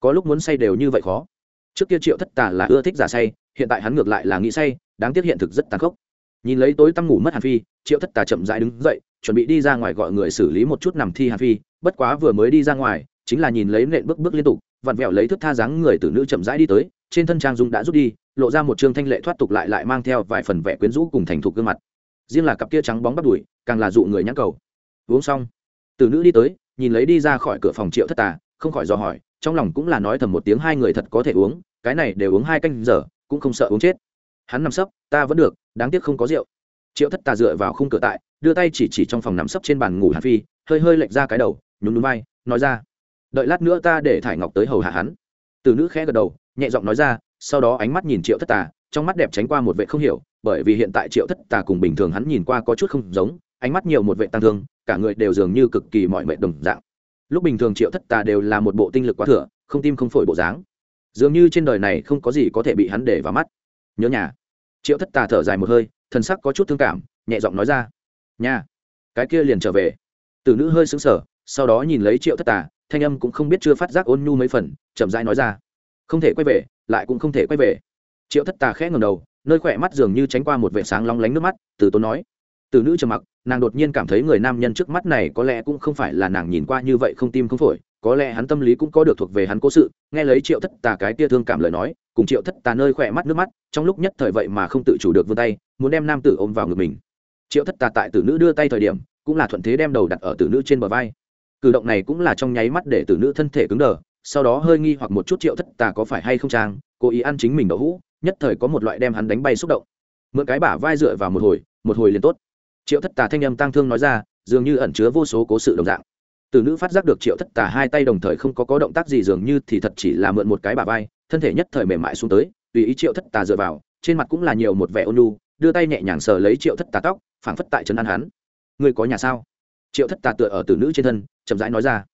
Có lúc muốn say đều như vậy khó. Trước kia triệu thất tà là ưa thích giả say, hiện tại hắn ngược lại là nghĩ say, đáng tiếc hiện thực rất tàn khốc. Nhìn lấy tối tăm ngủ mất hàn phi, triệu thất tà chậm dãi đứng dậy, chuẩn bị đi ra ngoài gọi người xử lý một chút nằm thi hàn phi, bất quá vừa mới đi ra ngoài, chính là nhìn lấy nện bước bước liên tục, vặn vẹo lấy thức tha dáng người từ nữ chậm rãi đi tới, trên thân trang dung đã rút đi, lộ ra một trương thanh lệ thoát tục lại lại mang theo vài phần vẻ quyến rũ cùng thành thục gương mặt. Riêng là cặp kia trắng bóng bắt đùi càng là dụ người nhãn cầu. Uống xong từ nữ đi tới, nhìn lấy đi ra khỏi cửa phòng triệu thất tà, không khỏi dò hỏi, trong lòng cũng là nói thầm một tiếng hai người thật có thể uống, cái này đều uống hai canh giờ, cũng không sợ uống chết. Hắn nằm sấp, ta vẫn được, đáng tiếc không có rượu. Triệu thất tà dựa vào khung cửa tại, đưa tay chỉ chỉ trong phòng nằm sấp trên bàn ngủ hàn phi, hơi hơi lệch ra cái đầu, nhún núi vai, nói ra, đợi lát nữa ta để thải ngọc tới hầu hạ hắn. Từ nữ khẽ gật đầu, nhẹ giọng nói ra, sau đó ánh mắt nhìn triệu thất tà, trong mắt đẹp tránh qua một vệ không hiểu, bởi vì hiện tại triệu thất tà cùng bình thường hắn nhìn qua có chút không giống ánh mắt nhiều một vệ tăng thương, cả người đều dường như cực kỳ mọi mệnh đồng dạng. Lúc bình thường triệu thất tà đều là một bộ tinh lực quá thừa, không tim không phổi bộ dáng. Dường như trên đời này không có gì có thể bị hắn để vào mắt. Nhớ nhà. Triệu thất tà thở dài một hơi, thần sắc có chút thương cảm, nhẹ giọng nói ra. Nhà. Cái kia liền trở về. Từ nữ hơi xứng sở sau đó nhìn lấy triệu thất tà, thanh âm cũng không biết chưa phát giác ôn nhu mấy phần, chậm rãi nói ra. Không thể quay về, lại cũng không thể quay về. Triệu thất tà khẽ ngầm đầu, nơi khỏe mắt dường như tránh qua một vệ sáng long lánh nước mắt, từ tốn nói từ nữ trầm mặc, nàng đột nhiên cảm thấy người nam nhân trước mắt này có lẽ cũng không phải là nàng nhìn qua như vậy không tim không phổi, có lẽ hắn tâm lý cũng có được thuộc về hắn cố sự, nghe lấy triệu thất tà cái tia thương cảm lời nói, cùng triệu thất tà nơi khỏe mắt nước mắt, trong lúc nhất thời vậy mà không tự chủ được vươn tay, muốn đem nam tử ôm vào ngực mình. Triệu thất tà tại tử nữ đưa tay thời điểm, cũng là thuận thế đem đầu đặt ở tử nữ trên bờ vai. Cử động này cũng là trong nháy mắt để tử nữ thân thể cứng đờ, sau đó hơi nghi hoặc một chút triệu thất tà có phải hay không trang cố ý ăn chính mình đậu hũ, nhất thời có một loại đem hắn đánh bay xúc động. Mượn cái bả vai dựa vào một hồi một hồi liền tốt triệu thất tà thanh âm tăng thương nói ra, dường như ẩn chứa vô số cố sự đồng dạng. Từ nữ phát giác được triệu thất tà hai tay đồng thời không có có động tác gì dường như thì thật chỉ là mượn một cái bả vai, thân thể nhất thời mềm mại xuống tới, tùy ý triệu thất tà dựa vào, trên mặt cũng là nhiều một vẻ ôn lu đưa tay nhẹ nhàng sờ lấy triệu thất tà tóc, phảng phất tại trấn an hắn. Ngươi có nhà sao? Triệu thất tà tựa ở từ nữ trên thân, chậm rãi nói ra.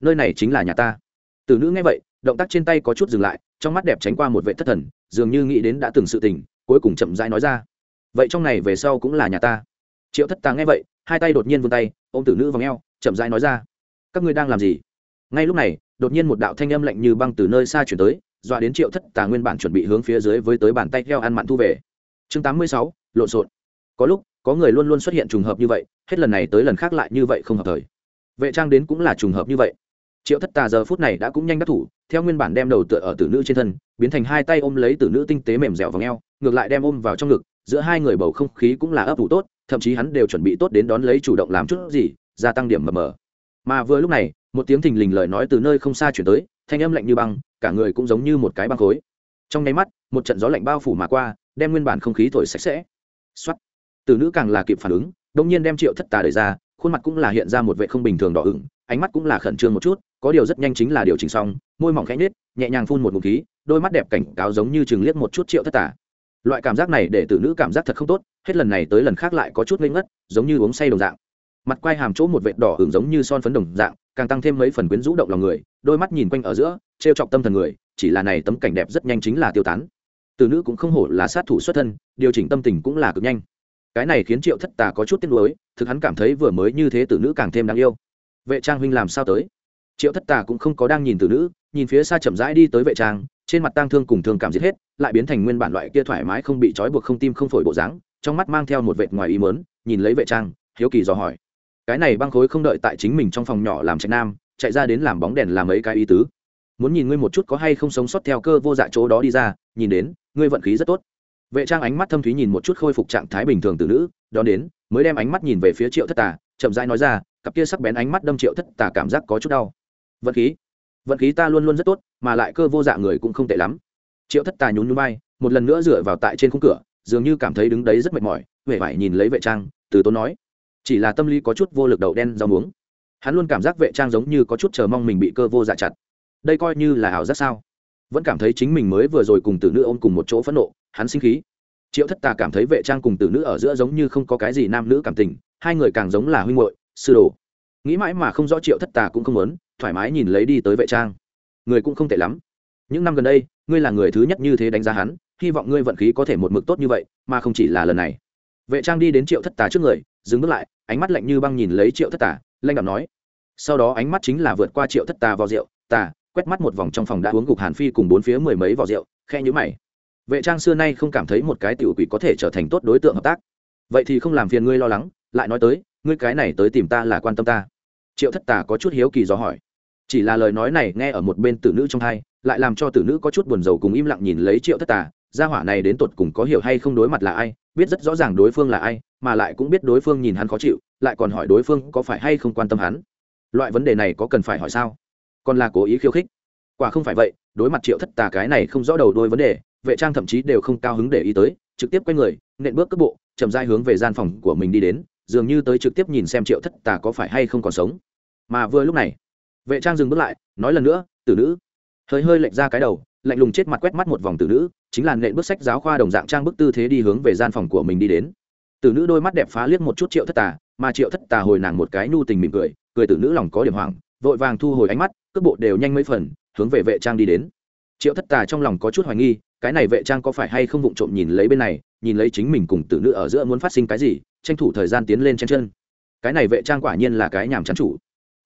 Nơi này chính là nhà ta. Từ nữ nghe vậy, động tác trên tay có chút dừng lại, trong mắt đẹp tránh qua một vệ thất thần, dường như nghĩ đến đã từng sự tình, cuối cùng chậm rãi nói ra. Vậy trong này về sau cũng là nhà ta triệu thất tà nghe vậy, hai tay đột nhiên vươn tay, ôm tử nữ vào ngheo chậm rãi nói ra, các ngươi đang làm gì? Ngay lúc này, đột nhiên một đạo thanh âm lạnh như băng từ nơi xa chuyển tới, dọa đến triệu thất tà nguyên bản chuẩn bị hướng phía dưới với tới bàn tay theo ăn mặn thu về. Chương tám mươi sáu, lộn xộn. Có lúc, có người luôn luôn xuất hiện trùng hợp như vậy, hết lần này tới lần khác lại như vậy không hợp thời. Vệ trang đến cũng là trùng hợp như vậy. Triệu thất tà giờ phút này đã cũng nhanh đắc thủ, theo nguyên bản đem đầu tựa ở tử nữ trên thân, biến thành hai tay ôm lấy tử nữ tinh tế mềm dẻo và ngheo ngược lại đem ôm vào trong ngực, giữa hai người bầu không khí cũng là ấp ủ tốt thậm chí hắn đều chuẩn bị tốt đến đón lấy chủ động làm chút gì, gia tăng điểm mờ mờ. Mà vừa lúc này, một tiếng thình lình lời nói từ nơi không xa chuyển tới, thanh âm lạnh như băng, cả người cũng giống như một cái băng khối. Trong nháy mắt, một trận gió lạnh bao phủ mà qua, đem nguyên bản không khí thổi sạch sẽ. Xuất từ nữ càng là kịp phản ứng đông nhiên đem triệu thất tà đẩy ra, khuôn mặt cũng là hiện ra một vệ không bình thường đỏ ửng, ánh mắt cũng là khẩn trương một chút, có điều rất nhanh chính là điều chỉnh xong, môi mỏng khẽ nhếch, nhẹ nhàng phun một ngụm khí, đôi mắt đẹp cảnh cáo giống như chừng liếc một chút triệu thất tà loại cảm giác này để tử nữ cảm giác thật không tốt, hết lần này tới lần khác lại có chút ngây ngất, giống như uống say đồng dạng. Mặt quai hàm chỗ một vệt đỏ hưởng giống như son phấn đồng dạng, càng tăng thêm mấy phần quyến rũ động lòng người, đôi mắt nhìn quanh ở giữa t r e o chọc tâm thần người, chỉ là này tấm cảnh đẹp rất nhanh chính là tiêu tán. Từ nữ cũng không hổ là sát thủ xuất thân, điều chỉnh tâm tình cũng là cực nhanh. Cái này khiến triệu thất tà có chút tiếc nuối, thực hắn cảm thấy vừa mới như thế tử nữ càng thêm đáng yêu. Vệ trang huynh làm sao tới? Triệu thất tà cũng không có đang nhìn tử nữ, nhìn phía xa chậm rãi đi tới vệ trang, trên mặt tang thương cùng thương cảm giết hết lại biến thành nguyên bản loại kia thoải mái không bị trói buộc không tim không phổi bộ dáng, trong mắt mang theo một vệt ngoài ý mớn nhìn lấy vệ trang, hiếu kỳ dò hỏi. Cái này băng khối không đợi tại chính mình trong phòng nhỏ làm trạch nam, chạy ra đến làm bóng đèn làm ấy cái ý tứ. Muốn nhìn ngươi một chút có hay không sống sót theo cơ vô dạ chỗ đó đi ra, nhìn đến, ngươi vận khí rất tốt. Vệ trang ánh mắt thâm thúy nhìn một chút khôi phục trạng thái bình thường từ nữ, đón đến, mới đem ánh mắt nhìn về phía triệu thất tà, chậm rãi nói ra, cặp kia sắc bén ánh mắt đâm triệu thất tà cảm giác có chút đau. Vận khí? Vận khí ta luôn luôn rất tốt, mà lại cơ vô dạ người cũng không tệ lắm triệu thất tà nhún nhún bay một lần nữa dựa vào tại trên khung cửa, dường như cảm thấy đứng đấy rất mệt mỏi huệ vải nhìn lấy vệ trang, từ tốn nói, chỉ là tâm lý có chút vô lực đầu đen rau muống. Hắn luôn cảm giác vệ trang giống như có chút chờ mong mình bị cơ vô dạ chặt. Đây coi như là ảo giác sao? Vẫn cảm thấy chính mình mới vừa rồi cùng tử nữ ôm cùng một chỗ phẫn nộ, hắn sinh khí. Triệu thất tà cảm thấy vệ trang cùng tử nữ ở giữa giống như không có cái gì nam nữ cảm tình, hai người càng giống là huynh hội sư đồ. Nghĩ mãi mà không rõ triệu thất tà cũng không muốn, thoải mái nhìn lấy đi tới vệ trang. Người cũng không tệ lắm. Những năm gần đây ngươi là người thứ nhất như thế đánh giá hắn, hy vọng ngươi vận khí có thể một mực tốt như vậy, mà không chỉ là lần này. Vệ trang đi đến triệu thất tà trước người, dừng bước lại, ánh mắt lạnh như băng nhìn lấy triệu thất tà lanh đạm nói. Sau đó ánh mắt chính là vượt qua triệu thất tà vào rượu, tà, quét mắt một vòng trong phòng đã uống gục hàn phi cùng bốn phía mười mấy vỏ rượu khe nhữ mày. Vệ trang xưa nay không cảm thấy một cái tiểu quỷ có thể trở thành tốt đối tượng hợp tác. Vậy thì không làm phiền ngươi lo lắng, lại nói tới, ngươi cái này tới tìm ta là quan tâm ta. Triệu thất tà có chút hiếu kỳ do hỏi. Chỉ là lời nói này nghe ở một bên tử nữ trong hai lại làm cho tử nữ có chút buồn rầu cùng im lặng nhìn lấy triệu thất tà. Gia hỏa này đến tột cùng có hiểu hay không đối mặt là ai, biết rất rõ ràng đối phương là ai, mà lại cũng biết đối phương nhìn hắn khó chịu, lại còn hỏi đối phương có phải hay không quan tâm hắn. Loại vấn đề này có cần phải hỏi sao? Còn là cố ý khiêu khích? Quả không phải vậy, đối mặt triệu thất tà cái này không rõ đầu đôi vấn đề, vệ trang thậm chí đều không cao hứng để ý tới, trực tiếp quay người, nện bước cước bộ, chậm dai hướng về gian phòng của mình đi đến, dường như tới trực tiếp nhìn xem triệu thất tà có phải hay không còn sống. Mà vừa lúc này, vệ trang dừng bước lại, nói lần nữa, tử nữ hơi hơi lệch ra cái đầu, lạnh lùng chết mặt quét mắt một vòng tử nữ, chính là nện bước sách giáo khoa đồng dạng trang bức tư thế đi hướng về gian phòng của mình đi đến. Tử nữ đôi mắt đẹp phá liếc một chút triệu thất tà, mà triệu thất tà hồi nàng một cái nhu tình mỉm cười cười tử nữ lòng có điểm hoảng, vội vàng thu hồi ánh mắt, cước bộ đều nhanh mấy phần, hướng về vệ trang đi đến. Triệu thất tà trong lòng có chút hoài nghi, cái này vệ trang có phải hay không vụng trộm nhìn lấy bên này, nhìn lấy chính mình cùng tử nữ ở giữa muốn phát sinh cái gì, tranh thủ thời gian tiến lên trên chân. Cái này vệ trang quả nhiên là cái nhàm chán chủ.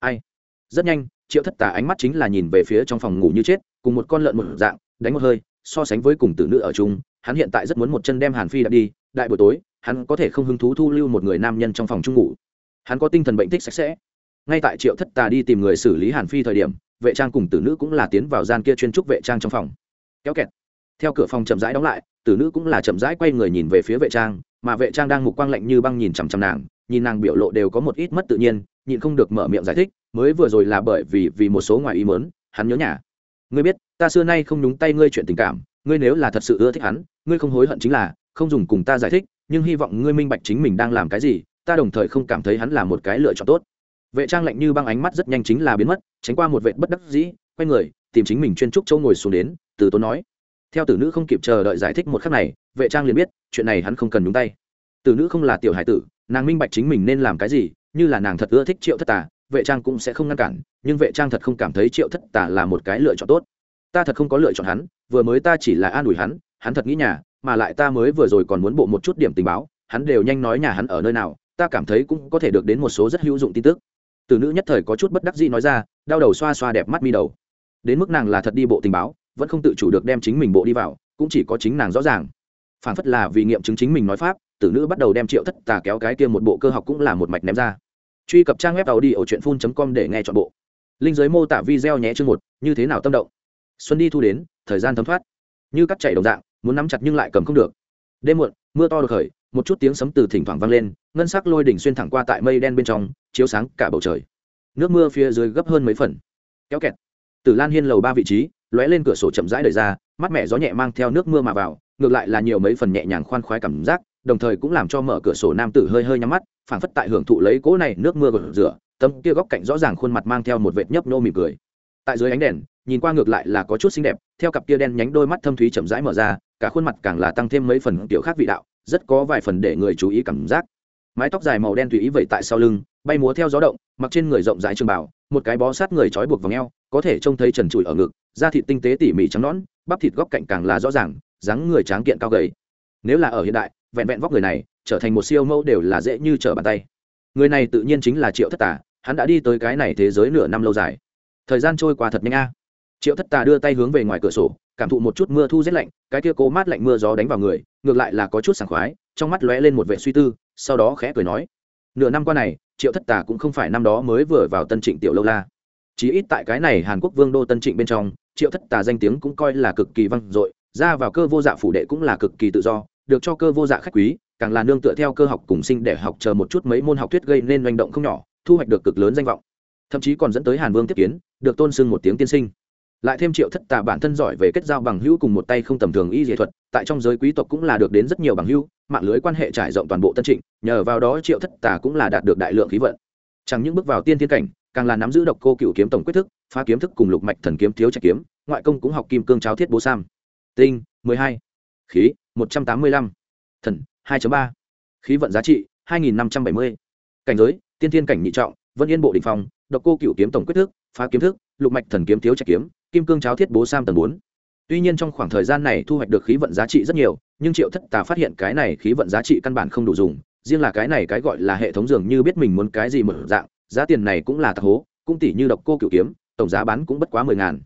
Ai? Rất nhanh triệu thất tà ánh mắt chính là nhìn về phía trong phòng ngủ như chết, cùng một con lợn một dạng, đánh một hơi, so sánh với cùng tử nữ ở chung, hắn hiện tại rất muốn một chân đem hàn phi đặt đi, đại buổi tối, hắn có thể không hứng thú thu lưu một người nam nhân trong phòng chung ngủ. Hắn có tinh thần bệnh thích sạch sẽ. Ngay tại triệu thất tà đi tìm người xử lý hàn phi thời điểm, vệ trang cùng tử nữ cũng là tiến vào gian kia chuyên trúc vệ trang trong phòng. Kéo kẹt. Theo cửa phòng chậm rãi đóng lại, tử nữ cũng là chậm rãi quay người nhìn về phía vệ trang, mà vệ trang đang mục quang lạnh như băng nhìn chằm chằm nàng, nhìn nàng biểu lộ đều có một ít mất tự nhiên, nhịn không được mở miệng giải thích mới vừa rồi là bởi vì vì một số ngoài ý mớn hắn nhớ nhà. Ngươi biết, ta xưa nay không nhúng tay ngươi chuyện tình cảm, ngươi nếu là thật sự ưa thích hắn, ngươi không hối hận chính là, không dùng cùng ta giải thích, nhưng hy vọng ngươi minh bạch chính mình đang làm cái gì, ta đồng thời không cảm thấy hắn là một cái lựa chọn tốt. Vệ trang lạnh như băng ánh mắt rất nhanh chính là biến mất, tránh qua một vệ bất đắc dĩ, quay người, tìm chính mình chuyên trúc châu ngồi xuống đến, từ tốn nói. Theo tử nữ không kịp chờ đợi giải thích một khắc này, vệ trang liền biết, chuyện này hắn không cần nhúng tay. Tử nữ không là tiểu hải tử, nàng minh bạch chính mình nên làm cái gì, như là nàng thật ưa thích triệu thất tà vệ trang cũng sẽ không ngăn cản, nhưng vệ trang thật không cảm thấy triệu thất tà là một cái lựa chọn tốt. Ta thật không có lựa chọn hắn, vừa mới ta chỉ là an ủi hắn hắn thật nghĩ nhà, mà lại ta mới vừa rồi còn muốn bộ một chút điểm tình báo, hắn đều nhanh nói nhà hắn ở nơi nào, ta cảm thấy cũng có thể được đến một số rất hữu dụng tin tức. Từ nữ nhất thời có chút bất đắc dĩ nói ra, đau đầu xoa xoa đẹp mắt mi đầu. Đến mức nàng là thật đi bộ tình báo, vẫn không tự chủ được đem chính mình bộ đi vào, cũng chỉ có chính nàng rõ ràng. Phản phất là vì nghiệm chứng chính mình nói pháp tử nữ bắt đầu đem triệu thất tà kéo cái kia một bộ cơ học cũng là một mạch ném ra truy cập trang web tàu đi ở truyện phun com để nghe chọn bộ. Linh giới mô tả video nhé chương một, như thế nào tâm động? Xuân đi thu đến, thời gian thấm thoát. Như cắt chảy đồng dạng, muốn nắm chặt nhưng lại cầm không được. Đêm muộn, mưa to được khởi, một chút tiếng sấm từ thỉnh thoảng vang lên, ngân sắc lôi đỉnh xuyên thẳng qua tại mây đen bên trong, chiếu sáng cả bầu trời. Nước mưa phía dưới gấp hơn mấy phần. Kéo kẹt. Từ lan hiên lầu ba vị trí, lóe lên cửa sổ chậm rãi đời ra, mắt mẹ gió nhẹ mang theo nước mưa mà vào, ngược lại là nhiều mấy phần nhẹ nhàng khoan khoái cảm giác đồng thời cũng làm cho mở cửa sổ nam tử hơi hơi nhắm mắt, phảng phất tại hưởng thụ lấy cỗ này nước mưa gột rửa, tấm kia góc cạnh rõ ràng khuôn mặt mang theo một vệt nhấp nô mỉm cười. Tại dưới ánh đèn, nhìn qua ngược lại là có chút xinh đẹp, theo cặp kia đen nhánh đôi mắt thâm thúy chậm rãi mở ra, cả khuôn mặt càng là tăng thêm mấy phần kiểu khác vị đạo, rất có vài phần để người chú ý cảm giác. Mái tóc dài màu đen tùy ý vậy tại sau lưng, bay múa theo gió động, mặc trên người rộng rãi trường bảo một cái bó sát người trói buộc vào ngheo có thể trông thấy trần trụi ở ngực, da thịt tinh tế tỉ mỉ trắng nõn, bắp thịt góc cạnh càng là rõ ràng, dáng người tráng kiện cao gầy. Nếu là ở hiện đại vẹn vẹn vóc người này trở thành một siêu mẫu đều là dễ như trở bàn tay. Người này tự nhiên chính là triệu thất tà, hắn đã đi tới cái này thế giới nửa năm lâu dài. Thời gian trôi qua thật nhanh a. Triệu thất tà đưa tay hướng về ngoài cửa sổ, cảm thụ một chút mưa thu rét lạnh, cái kia cố mát lạnh mưa gió đánh vào người, ngược lại là có chút sảng khoái, trong mắt lóe lên một vệ suy tư, sau đó khẽ cười nói, nửa năm qua này, triệu thất tà cũng không phải năm đó mới vừa vào tân trịnh tiểu lâu la. Chí ít tại cái này hàn quốc vương đô tân trịnh bên trong, triệu thất tà danh tiếng cũng coi là cực kỳ vang dội, ra vào cơ vô dạ phủ đệ cũng là cực kỳ tự do được cho cơ vô dạ khách quý, càng là nương tựa theo cơ học cùng sinh để học chờ một chút mấy môn học thuyết gây nên manh động không nhỏ, thu hoạch được cực lớn danh vọng. Thậm chí còn dẫn tới hàn vương tiếp kiến, được tôn sưng một tiếng tiên sinh. Lại thêm triệu thất tà bản thân giỏi về kết giao bằng hữu cùng một tay không tầm thường y dnghệ thuật, tại trong giới quý tộc cũng là được đến rất nhiều bằng hữu, mạng lưới quan hệ trải rộng toàn bộ tân trịnh, nhờ vào đó triệu thất tà cũng là đạt được đại lượng khí vận. Chẳng những bước vào tiên thiên cảnh, càng là nắm giữ độc cô cựu kiếm tổng quyết thức, phá kiếm thức cùng lục mạch thần kiếm, thiếu trạch kiếm, ngoại công cũng học kim cương cháo thiết bố sam. Tinh, mười hai khí, một trăm tám mươi lăm. Thần, hai ba. Khí vận giá trị, hai nghìn năm trăm bảy mươi. Cảnh giới, tiên thiên cảnh nhị trọng, vân yên bộ đỉnh phong, độc cô cựu kiếm tổng quyết thức, phá kiếm thức, lục mạch thần kiếm thiếu trạch kiếm, kim cương cháo thiết bố sam tầng bốn. Tuy nhiên trong khoảng thời gian này thu hoạch được khí vận giá trị rất nhiều, nhưng triệu thất tà phát hiện cái này khí vận giá trị căn bản không đủ dùng, riêng là cái này cái gọi là hệ thống dường như biết mình muốn cái gì mở dạng, giá tiền này cũng là tạc hố, cũng tỷ như độc cô cựu kiếm, tổng giá bán cũng bất quá mười ngàn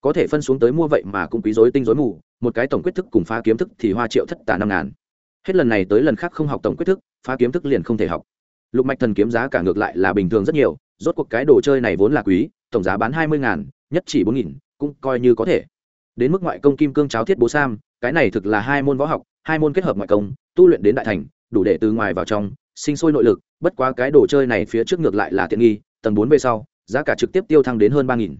có thể phân xuống tới mua vậy mà cũng quý dối tinh dối mù, một cái tổng quyết thức cùng phá kiếm thức thì hoa triệu thất tà năm ngàn. Hết lần này tới lần khác không học tổng quyết thức, phá kiếm thức liền không thể học. Lục mạch thần kiếm giá cả ngược lại là bình thường rất nhiều, rốt cuộc cái đồ chơi này vốn là quý, tổng giá bán hai mươi ngàn, nhất chỉ bốn nghìn, cũng coi như có thể. Đến mức ngoại công kim cương cháo thiết bố sam, cái này thực là hai môn võ học, hai môn kết hợp ngoại công, tu luyện đến đại thành, đủ để từ ngoài vào trong, sinh sôi nội lực, bất quá cái đồ chơi này phía trước ngược lại là tiện nghi, tầng bốn về sau, giá cả trực tiếp tiêu thăng đến hơn ba nghìn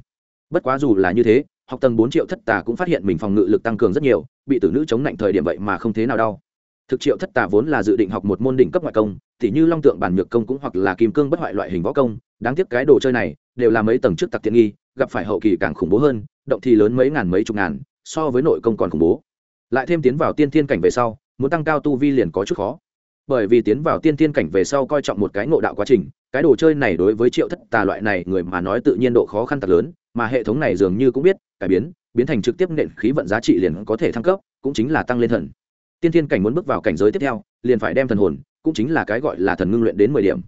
bất quá dù là như thế, học tầng bốn triệu thất tà cũng phát hiện mình phòng ngự lực tăng cường rất nhiều, bị tử nữ chống lạnh thời điểm vậy mà không thế nào đau. Thực triệu thất tà vốn là dự định học một môn đỉnh cấp ngoại công, tỉ như long tượng bản nhược công cũng hoặc là kim cương bất hoại loại hình võ công, đáng tiếc cái đồ chơi này đều là mấy tầng trước tặc tiện nghi, gặp phải hậu kỳ càng khủng bố hơn, động thì lớn mấy ngàn mấy chục ngàn, so với nội công còn khủng bố. Lại thêm tiến vào tiên thiên cảnh về sau, muốn tăng cao tu vi liền có chút khó. Bởi vì tiến vào tiên thiên cảnh về sau coi trọng một cái ngộ đạo quá trình, cái đồ chơi này đối với triệu thất tà loại này người mà nói tự nhiên độ khó khăn thật lớn mà hệ thống này dường như cũng biết cải biến biến thành trực tiếp nện khí vận giá trị liền có thể thăng cấp cũng chính là tăng lên thần. Tiên thiên cảnh muốn bước vào cảnh giới tiếp theo liền phải đem thần hồn cũng chính là cái gọi là thần ngưng luyện đến mười điểm.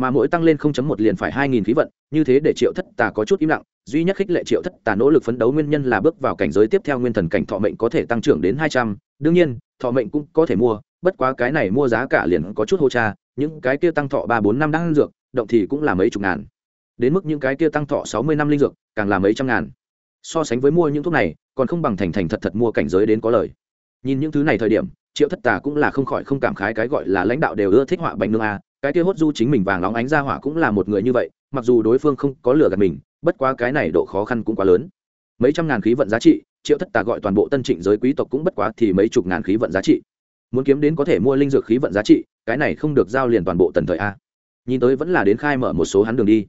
Mà mỗi tăng lên 0.1 liền phải 2000 khí vận, như thế để Triệu Thất Tà có chút im lặng, duy nhất khích lệ Triệu Thất Tà nỗ lực phấn đấu nguyên nhân là bước vào cảnh giới tiếp theo nguyên thần cảnh thọ mệnh có thể tăng trưởng đến 200, đương nhiên, thọ mệnh cũng có thể mua, bất quá cái này mua giá cả liền có chút hô cha, những cái kia tăng thọ 3 4 năm đang dược, động thì cũng là mấy chục ngàn. Đến mức những cái kia tăng thọ 60 năm linh dược, càng là mấy trăm ngàn. So sánh với mua những thuốc này, còn không bằng thành thành thật thật mua cảnh giới đến có lời. Nhìn những thứ này thời điểm, Triệu Thất Tà cũng là không khỏi không cảm khái cái gọi là lãnh đạo đều ưa thích họa bánh nương a, cái kia hốt du chính mình vàng lóng ánh ra hỏa cũng là một người như vậy mặc dù đối phương không có lửa gạt mình bất quá cái này độ khó khăn cũng quá lớn mấy trăm ngàn khí vận giá trị triệu thất tà gọi toàn bộ tân trịnh giới quý tộc cũng bất quá thì mấy chục ngàn khí vận giá trị muốn kiếm đến có thể mua linh dược khí vận giá trị cái này không được giao liền toàn bộ tần thời a nhìn tới vẫn là đến khai mở một số hắn đường đi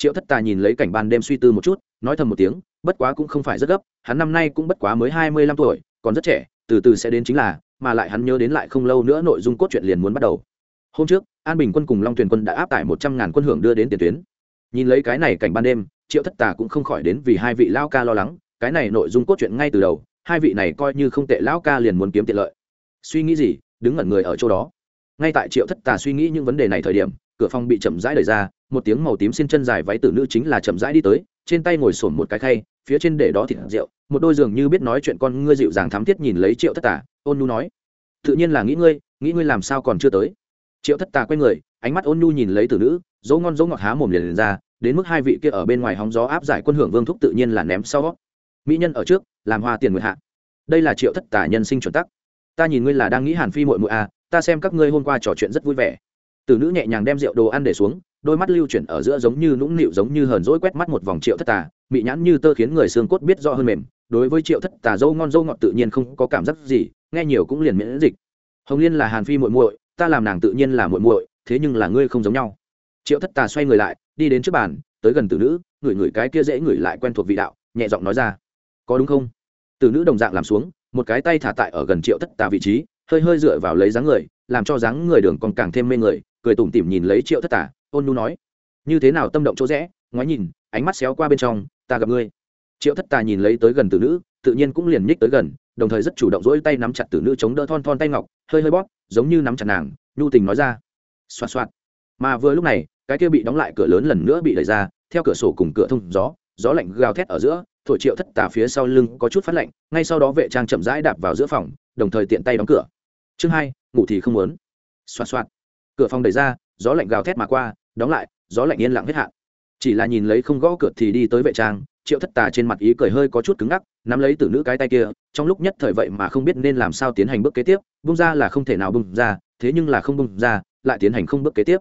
triệu thất tà nhìn lấy cảnh ban đêm suy tư một chút, nói thầm một tiếng, bất quá cũng không phải rất gấp, hắn năm nay cũng bất quá mới hai mươi lăm tuổi, còn rất trẻ, từ từ sẽ đến chính là, mà lại hắn nhớ đến lại không lâu nữa nội dung cốt truyện liền muốn bắt đầu. Hôm trước, an bình quân cùng long tuyền quân đã áp tải một trăm ngàn quân hưởng đưa đến tiền tuyến. Nhìn lấy cái này cảnh ban đêm, triệu thất tà cũng không khỏi đến vì hai vị lao ca lo lắng, cái này nội dung cốt truyện ngay từ đầu, hai vị này coi như không tệ, lão ca liền muốn kiếm tiện lợi. Suy nghĩ gì, đứng ngẩn người ở chỗ đó ngay tại triệu thất tà suy nghĩ những vấn đề này thời điểm cửa phòng bị chậm rãi đẩy ra một tiếng màu tím xin chân dài váy tử nữ chính là chậm rãi đi tới trên tay ngồi sổm một cái khay phía trên để đó thịt rượu một đôi giường như biết nói chuyện con ngươi dịu dàng thám thiết nhìn lấy triệu thất tà ôn nhu nói tự nhiên là nghĩ ngươi nghĩ ngươi làm sao còn chưa tới. Triệu thất tà quay người ánh mắt ôn nhu nhìn lấy tử nữ dấu ngon dấu ngọt há mồm liền, liền ra đến mức hai vị kia ở bên ngoài hóng gió áp giải quân hưởng vương thúc tự nhiên là ném sau mỹ nhân ở trước làm hoa tiền nguyệt hạ. Đây là triệu thất tà nhân sinh chuẩn tắc. Ta nhìn ngươi là đang nghĩ hàn phi mội mội à ta xem các ngươi hôm qua trò chuyện rất vui vẻ. Từ nữ nhẹ nhàng đem rượu đồ ăn để xuống, đôi mắt lưu chuyển ở giữa giống như nũng nịu giống như hờn rỗi quét mắt một vòng triệu thất tà, mị nhãn như tơ khiến người xương cốt biết rõ hơn mềm. Đối với triệu thất tà dâu ngon dâu ngọt tự nhiên không có cảm giác gì, nghe nhiều cũng liền miễn dịch. Hồng liên là hàn phi muội muội, ta làm nàng tự nhiên là muội muội, thế nhưng là ngươi không giống nhau. Triệu thất tà xoay người lại, đi đến trước bàn, tới gần tử nữ, ngửi ngửi cái kia dễ ngửi lại quen thuộc vị đạo, nhẹ giọng nói ra. Có đúng không? Tử nữ đồng dạng làm xuống, một cái tay thả tại ở gần triệu thất tà vị trí hơi hơi dựa vào lấy dáng người, làm cho dáng người đường còn càng thêm mê người, cười tủm tỉm nhìn lấy triệu thất tà ôn nu nói, như thế nào tâm động chỗ rẽ, ngoái nhìn, ánh mắt xéo qua bên trong, ta gặp ngươi. Triệu thất tà nhìn lấy tới gần tử nữ, tự nhiên cũng liền nhích tới gần, đồng thời rất chủ động dỗi tay nắm chặt tử nữ chống đỡ thon thon tay ngọc, hơi hơi bóp, giống như nắm chặt nàng, nhu tình nói ra, xoạt xoạt. Mà vừa lúc này, cái kia bị đóng lại cửa lớn lần nữa bị đẩy ra, theo cửa sổ cùng cửa thông gió gió lạnh gào thét ở giữa, thổi triệu thất tà phía sau lưng có chút phát lạnh, ngay sau đó vệ trang chậm rãi đạp vào giữa phòng, đồng thời tiện tay đóng cửa chương hai, ngủ thì không muốn. Xoa xoa cửa phòng đẩy ra, gió lạnh gào thét mà qua, đóng lại, gió lạnh yên lặng hết hạn. Chỉ là nhìn lấy không gõ cửa thì đi tới vệ trang, triệu thất tà trên mặt ý cười hơi có chút cứng ngắc, nắm lấy từ nữ cái tay kia, trong lúc nhất thời vậy mà không biết nên làm sao tiến hành bước kế tiếp, bung ra là không thể nào bung ra, thế nhưng là không bung ra, lại tiến hành không bước kế tiếp.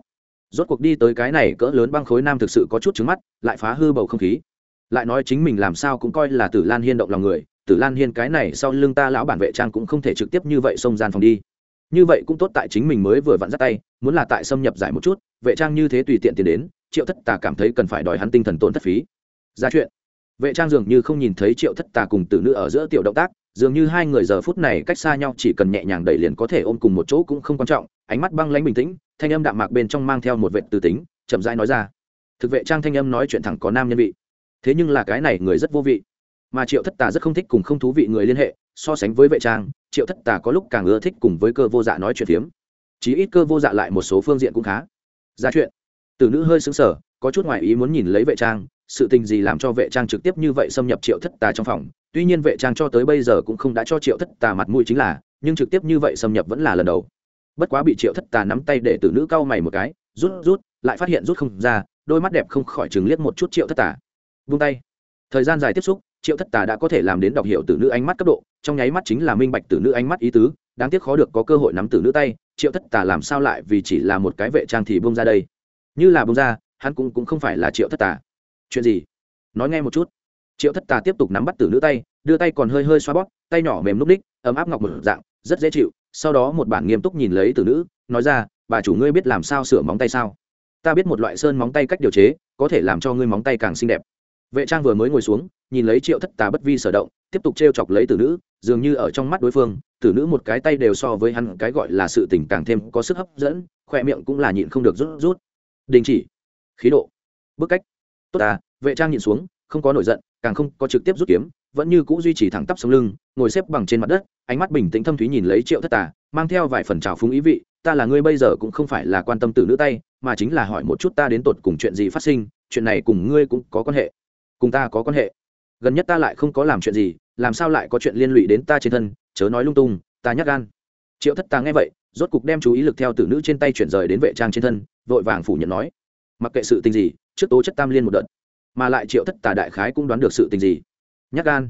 Rốt cuộc đi tới cái này cỡ lớn băng khối nam thực sự có chút trứng mắt, lại phá hư bầu không khí. Lại nói chính mình làm sao cũng coi là tử lan hiên động lòng người, tử lan hiên cái này sau lưng ta lão bản vệ trang cũng không thể trực tiếp như vậy xông gian phòng đi như vậy cũng tốt tại chính mình mới vừa vặn dắt tay, muốn là tại xâm nhập giải một chút, vệ trang như thế tùy tiện tiền đến, triệu thất tà cảm thấy cần phải đòi hắn tinh thần tổn thất phí. Ra chuyện. Vệ trang dường như không nhìn thấy triệu thất tà cùng tử nữ ở giữa tiểu động tác, dường như hai người giờ phút này cách xa nhau chỉ cần nhẹ nhàng đẩy liền có thể ôm cùng một chỗ cũng không quan trọng, ánh mắt băng lãnh bình tĩnh, thanh âm đạm mạc bên trong mang theo một vệ từ tính, chậm rãi nói ra. Thực vệ trang thanh âm nói chuyện thẳng có nam nhân vị. Thế nhưng là cái này người rất vô vị. Mà triệu thất tà rất không thích cùng không thú vị người liên hệ so sánh với vệ trang, triệu thất tà có lúc càng ưa thích cùng với cơ vô dạ nói chuyện phiếm. Chí ít cơ vô dạ lại một số phương diện cũng khá. Ra chuyện. Tử nữ hơi xứng sở có chút ngoại ý muốn nhìn lấy vệ trang, sự tình gì làm cho vệ trang trực tiếp như vậy xâm nhập triệu thất tà trong phòng. Tuy nhiên vệ trang cho tới bây giờ cũng không đã cho triệu thất tà mặt mũi chính là, nhưng trực tiếp như vậy xâm nhập vẫn là lần đầu. Bất quá bị triệu thất tà nắm tay để tử nữ cau mày một cái, rút rút, lại phát hiện rút không ra, đôi mắt đẹp không khỏi chừng liếc một chút triệu thất tà. Vung tay. Thời gian dài tiếp xúc triệu thất tà đã có thể làm đến đọc hiệu tử nữ ánh mắt cấp độ trong nháy mắt chính là minh bạch tử nữ ánh mắt ý tứ đáng tiếc khó được có cơ hội nắm tử nữ tay triệu thất tà làm sao lại vì chỉ là một cái vệ trang thì bông ra đây? Như là bông ra hắn cũng, cũng không phải là triệu thất tà. Chuyện gì? Nói nghe một chút. Triệu thất tà tiếp tục nắm bắt tử nữ tay đưa tay còn hơi hơi xoa bóp tay nhỏ mềm núp ních ấm áp ngọc một dạng rất dễ chịu. Sau đó một bản nghiêm túc nhìn lấy tử nữ nói ra bà chủ ngươi biết làm sao sửa móng tay sao? Ta biết một loại sơn móng tay cách điều chế có thể làm cho ngươi móng tay càng xinh đẹp vệ trang vừa mới ngồi xuống, nhìn lấy triệu thất tà bất vi sở động, tiếp tục t r e o chọc lấy tử nữ, dường như ở trong mắt đối phương, tử nữ một cái tay đều so với hắn cái gọi là sự tình càng thêm có sức hấp dẫn, khoe miệng cũng là nhịn không được rút rút. Đình chỉ. Khí độ. Bức cách. Tốt à vệ trang nhịn xuống, không có nổi giận, càng không có trực tiếp rút kiếm, vẫn như c ũ duy trì thẳng tắp sống lưng, ngồi xếp bằng trên mặt đất, ánh mắt bình tĩnh thâm thúy nhìn lấy triệu thất tà, mang theo vài phần trào phúng ý vị, ta là ngươi bây giờ cũng không phải là quan tâm tử nữ tay, mà chính là hỏi một chút ta đến tột cùng chuyện gì phát sinh, chuyện này cùng ngươi cũng có quan hệ cùng ta có quan hệ. Gần nhất ta lại không có làm chuyện gì, làm sao lại có chuyện liên lụy đến ta trên thân, chớ nói lung tung, ta nhắc gan. Triệu thất ta nghe vậy, rốt cục đem chú ý lực theo tử nữ trên tay chuyển rời đến vệ trang trên thân, vội vàng phủ nhận nói. Mặc kệ sự tình gì, trước tố chất tam liên một đợt, mà lại triệu thất tà đại khái cũng đoán được sự tình gì. Nhắc gan.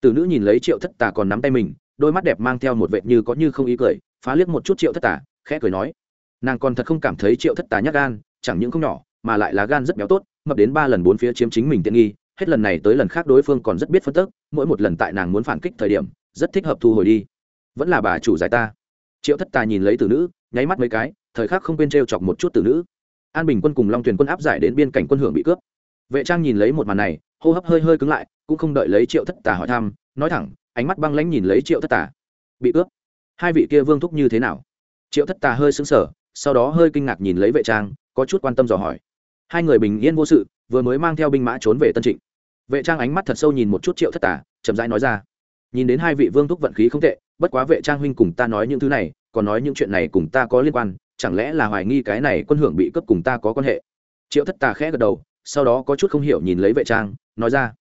Tử nữ nhìn lấy triệu thất tà còn nắm tay mình, đôi mắt đẹp mang theo một vệ như có như không ý cười, phá liếc một chút triệu thất tà khẽ cười nói. Nàng còn thật không cảm thấy triệu thất tà nhắc gan, chẳng những không nhỏ, mà lại là gan rất béo tốt, mập đến ba lần bốn phía chiếm chính mình tiện nghi hết lần này tới lần khác đối phương còn rất biết phân tức, mỗi một lần tại nàng muốn phản kích thời điểm, rất thích hợp thu hồi đi. Vẫn là bà chủ giải ta. Triệu thất tà nhìn lấy tử nữ, nháy mắt mấy cái, thời khắc không quên t r e o chọc một chút tử nữ. An bình quân cùng long thuyền quân áp giải đến biên cảnh quân hưởng bị cướp. Vệ trang nhìn lấy một màn này, hô hấp hơi hơi cứng lại, cũng không đợi lấy triệu thất tà hỏi thăm, nói thẳng, ánh mắt băng lãnh nhìn lấy triệu thất tà bị cướp. Hai vị kia vương thúc như thế nào? Triệu thất tà hơi xứng sở sau đó hơi kinh ngạc nhìn lấy vệ trang, có chút quan tâm dò hỏi. Hai người bình yên vô sự, vừa mới mang theo binh mã trốn về tân trịnh vệ trang ánh mắt thật sâu nhìn một chút triệu thất tả chậm rãi nói ra. Nhìn đến hai vị vương thúc vận khí không tệ, bất quá vệ trang huynh cùng ta nói những thứ này, còn nói những chuyện này cùng ta có liên quan, chẳng lẽ là hoài nghi cái này quân hưởng bị cấp cùng ta có quan hệ? Triệu thất tà khẽ gật đầu, sau đó có chút không hiểu nhìn lấy vệ trang, nói ra.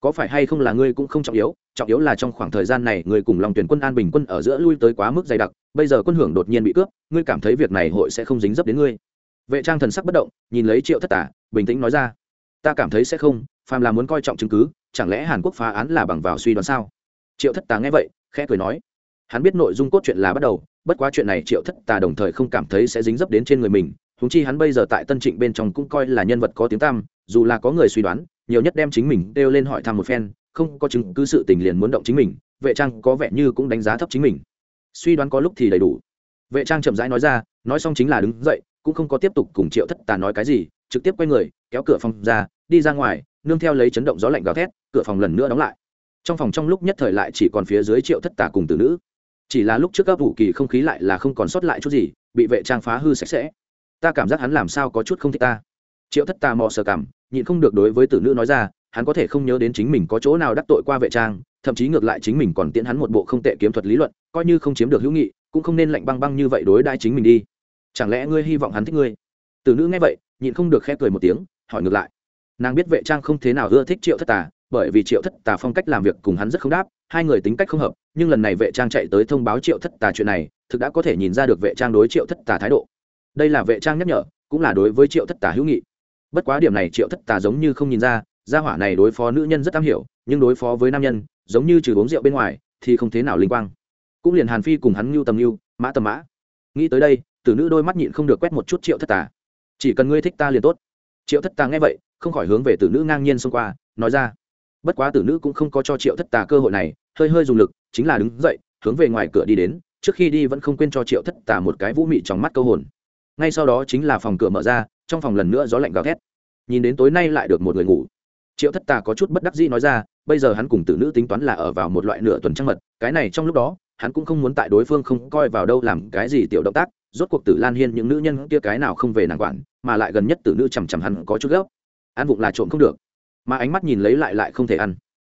Có phải hay không là ngươi cũng không trọng yếu trọng yếu là trong khoảng thời gian này ngươi cùng lòng tuyển quân an bình quân ở giữa lui tới quá mức dày đặc, bây giờ quân hưởng đột nhiên bị cướp, ngươi cảm thấy việc này hội sẽ không dính dấp đến ngươi. Vệ trang thần sắc bất động, nhìn lấy triệu thất tả bình tĩnh nói ra. Ta cảm thấy sẽ không phàm là muốn coi trọng chứng cứ, chẳng lẽ hàn quốc phá án là bằng vào suy đoán sao? Triệu thất tà nghe vậy, khẽ cười nói, hắn biết nội dung cốt truyện là bắt đầu, bất quá chuyện này triệu thất tà đồng thời không cảm thấy sẽ dính dấp đến trên người mình húng chi hắn bây giờ tại tân trịnh bên trong cũng coi là nhân vật có tiếng tăm, dù là có người suy đoán, nhiều nhất đem chính mình đeo lên hỏi thăm một phen, không có chứng cứ sự tình liền muốn động chính mình, vệ trang có vẻ như cũng đánh giá thấp chính mình. Suy đoán có lúc thì đầy đủ. Vệ trang chậm rãi nói ra, nói xong chính là đứng dậy, cũng không có tiếp tục cùng triệu thất tà nói cái gì, trực tiếp quay người, kéo cửa phòng ra, đi ra ngoài nương theo lấy chấn động gió lạnh gào thét, cửa phòng lần nữa đóng lại. Trong phòng trong lúc nhất thời lại chỉ còn phía dưới triệu thất tà cùng tử nữ. Chỉ là lúc trước các vũ kỳ không khí lại là không còn sót lại chút gì, bị vệ trang phá hư sạch sẽ. Ta cảm giác hắn làm sao có chút không thích ta. Triệu thất tà mò sờ cảm nhịn không được đối với tử nữ nói ra, hắn có thể không nhớ đến chính mình có chỗ nào đắc tội qua vệ trang, thậm chí ngược lại chính mình còn tiễn hắn một bộ không tệ kiếm thuật lý luận, coi như không chiếm được hữu nghị, cũng không nên lạnh băng băng như vậy đối đai chính mình đi. Chẳng lẽ ngươi hy vọng hắn thích ngươi? Tử nữ nghe vậy, nhịn không được khẽ cười một tiếng, hỏi ngược lại nàng biết vệ trang không thế nào ưa thích triệu thất tà, bởi vì triệu thất tà phong cách làm việc cùng hắn rất không đáp, hai người tính cách không hợp, nhưng lần này vệ trang chạy tới thông báo triệu thất tà chuyện này, thực đã có thể nhìn ra được vệ trang đối triệu thất tà thái độ. Đây là vệ trang nhắc nhở, cũng là đối với triệu thất tà hữu nghị. Bất quá điểm này triệu thất tà giống như không nhìn ra, gia hỏa này đối phó nữ nhân rất am hiểu, nhưng đối phó với nam nhân, giống như trừ uống rượu bên ngoài, thì không thế nào linh quang. Cũng liền hàn phi cùng hắn ngưu tầm ngưu, mã tầm mã. Nghĩ tới đây, tử nữ đôi mắt nhịn không được quét một chút triệu thất tà. Chỉ cần ngươi thích ta liền tốt. Triệu thất tà nghe vậy không khỏi hướng về tử nữ ngang nhiên xông qua, nói ra, bất quá tử nữ cũng không có cho triệu thất tà cơ hội này, hơi hơi dùng lực, chính là đứng dậy, hướng về ngoài cửa đi đến, trước khi đi vẫn không quên cho triệu thất tà một cái vũ mị trong mắt câu hồn. Ngay sau đó chính là phòng cửa mở ra, trong phòng lần nữa gió lạnh gào thét. Nhìn đến tối nay lại được một người ngủ. Triệu thất tà có chút bất đắc dĩ nói ra, bây giờ hắn cùng tử nữ tính toán là ở vào một loại nửa tuần trăng mật, cái này trong lúc đó, hắn cũng không muốn tại đối phương không coi vào đâu làm cái gì tiểu động tác, rốt cuộc tử lan hiên những nữ nhân kia cái nào không về nàng quản, mà lại gần nhất tử nữ chằm chằm hắn có chút gốc ăn vụng là trộm không được. Mà ánh mắt nhìn lấy lại lại không thể ăn.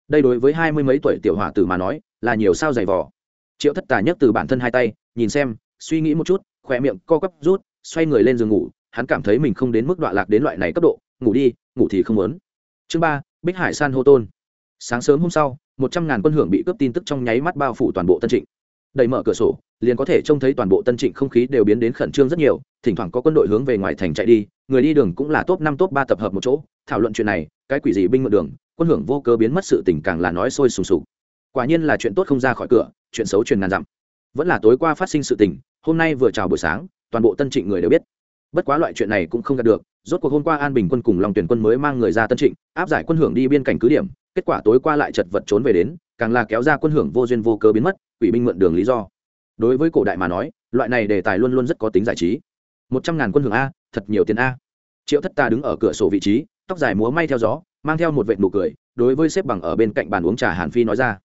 Đây đối với hai mươi mấy tuổi tiểu hỏa tử mà nói, là nhiều sao dày vò. Triệu thất tà nhấc từ bản thân hai tay, nhìn xem, suy nghĩ một chút khỏe miệng co quắp rút, xoay người lên giường ngủ, hắn cảm thấy mình không đến mức đoạn lạc đến loại này cấp độ, ngủ đi, ngủ thì không muốn. Chương ba, bích hải san hô tôn. Sáng sớm hôm sau, một trăm ngàn quân hưởng bị cướp tin tức trong nháy mắt bao phủ toàn bộ tân trịnh. Đẩy mở cửa sổ, liền có thể trông thấy toàn bộ tân trịnh không khí đều biến đến khẩn trương rất nhiều, thỉnh thoảng có quân đội hướng về ngoài thành chạy đi người đi đường cũng là top năm, top ba tập hợp một chỗ. Thảo luận chuyện này, cái quỷ gì binh mượn đường, quân hưởng vô cớ biến mất sự tình càng là nói sôi sùng sục. Quả nhiên là chuyện tốt không ra khỏi cửa, chuyện xấu truyền ngàn dặm. Vẫn là tối qua phát sinh sự tình, hôm nay vừa chào buổi sáng, toàn bộ tân trịnh người đều biết. Bất quá loại chuyện này cũng không đạt được, rốt cuộc hôm qua an bình quân cùng lòng tuyển quân mới mang người ra tân trịnh, áp giải quân hưởng đi biên cảnh cứ điểm, kết quả tối qua lại chật vật trốn về đến, càng là kéo ra quân hưởng vô duyên vô cớ biến mất, quỷ binh mượn đường lý do. Đối với cổ đại mà nói, loại này đề tài luôn luôn rất có tính giải trí một trăm ngàn quân hưởng a, thật nhiều tiền a. Triệu thất ta đứng ở cửa sổ vị trí, tóc dài múa may theo gió, mang theo một vệt nụ cười, đối với xếp bằng ở bên cạnh bàn uống trà hàn phi nói ra.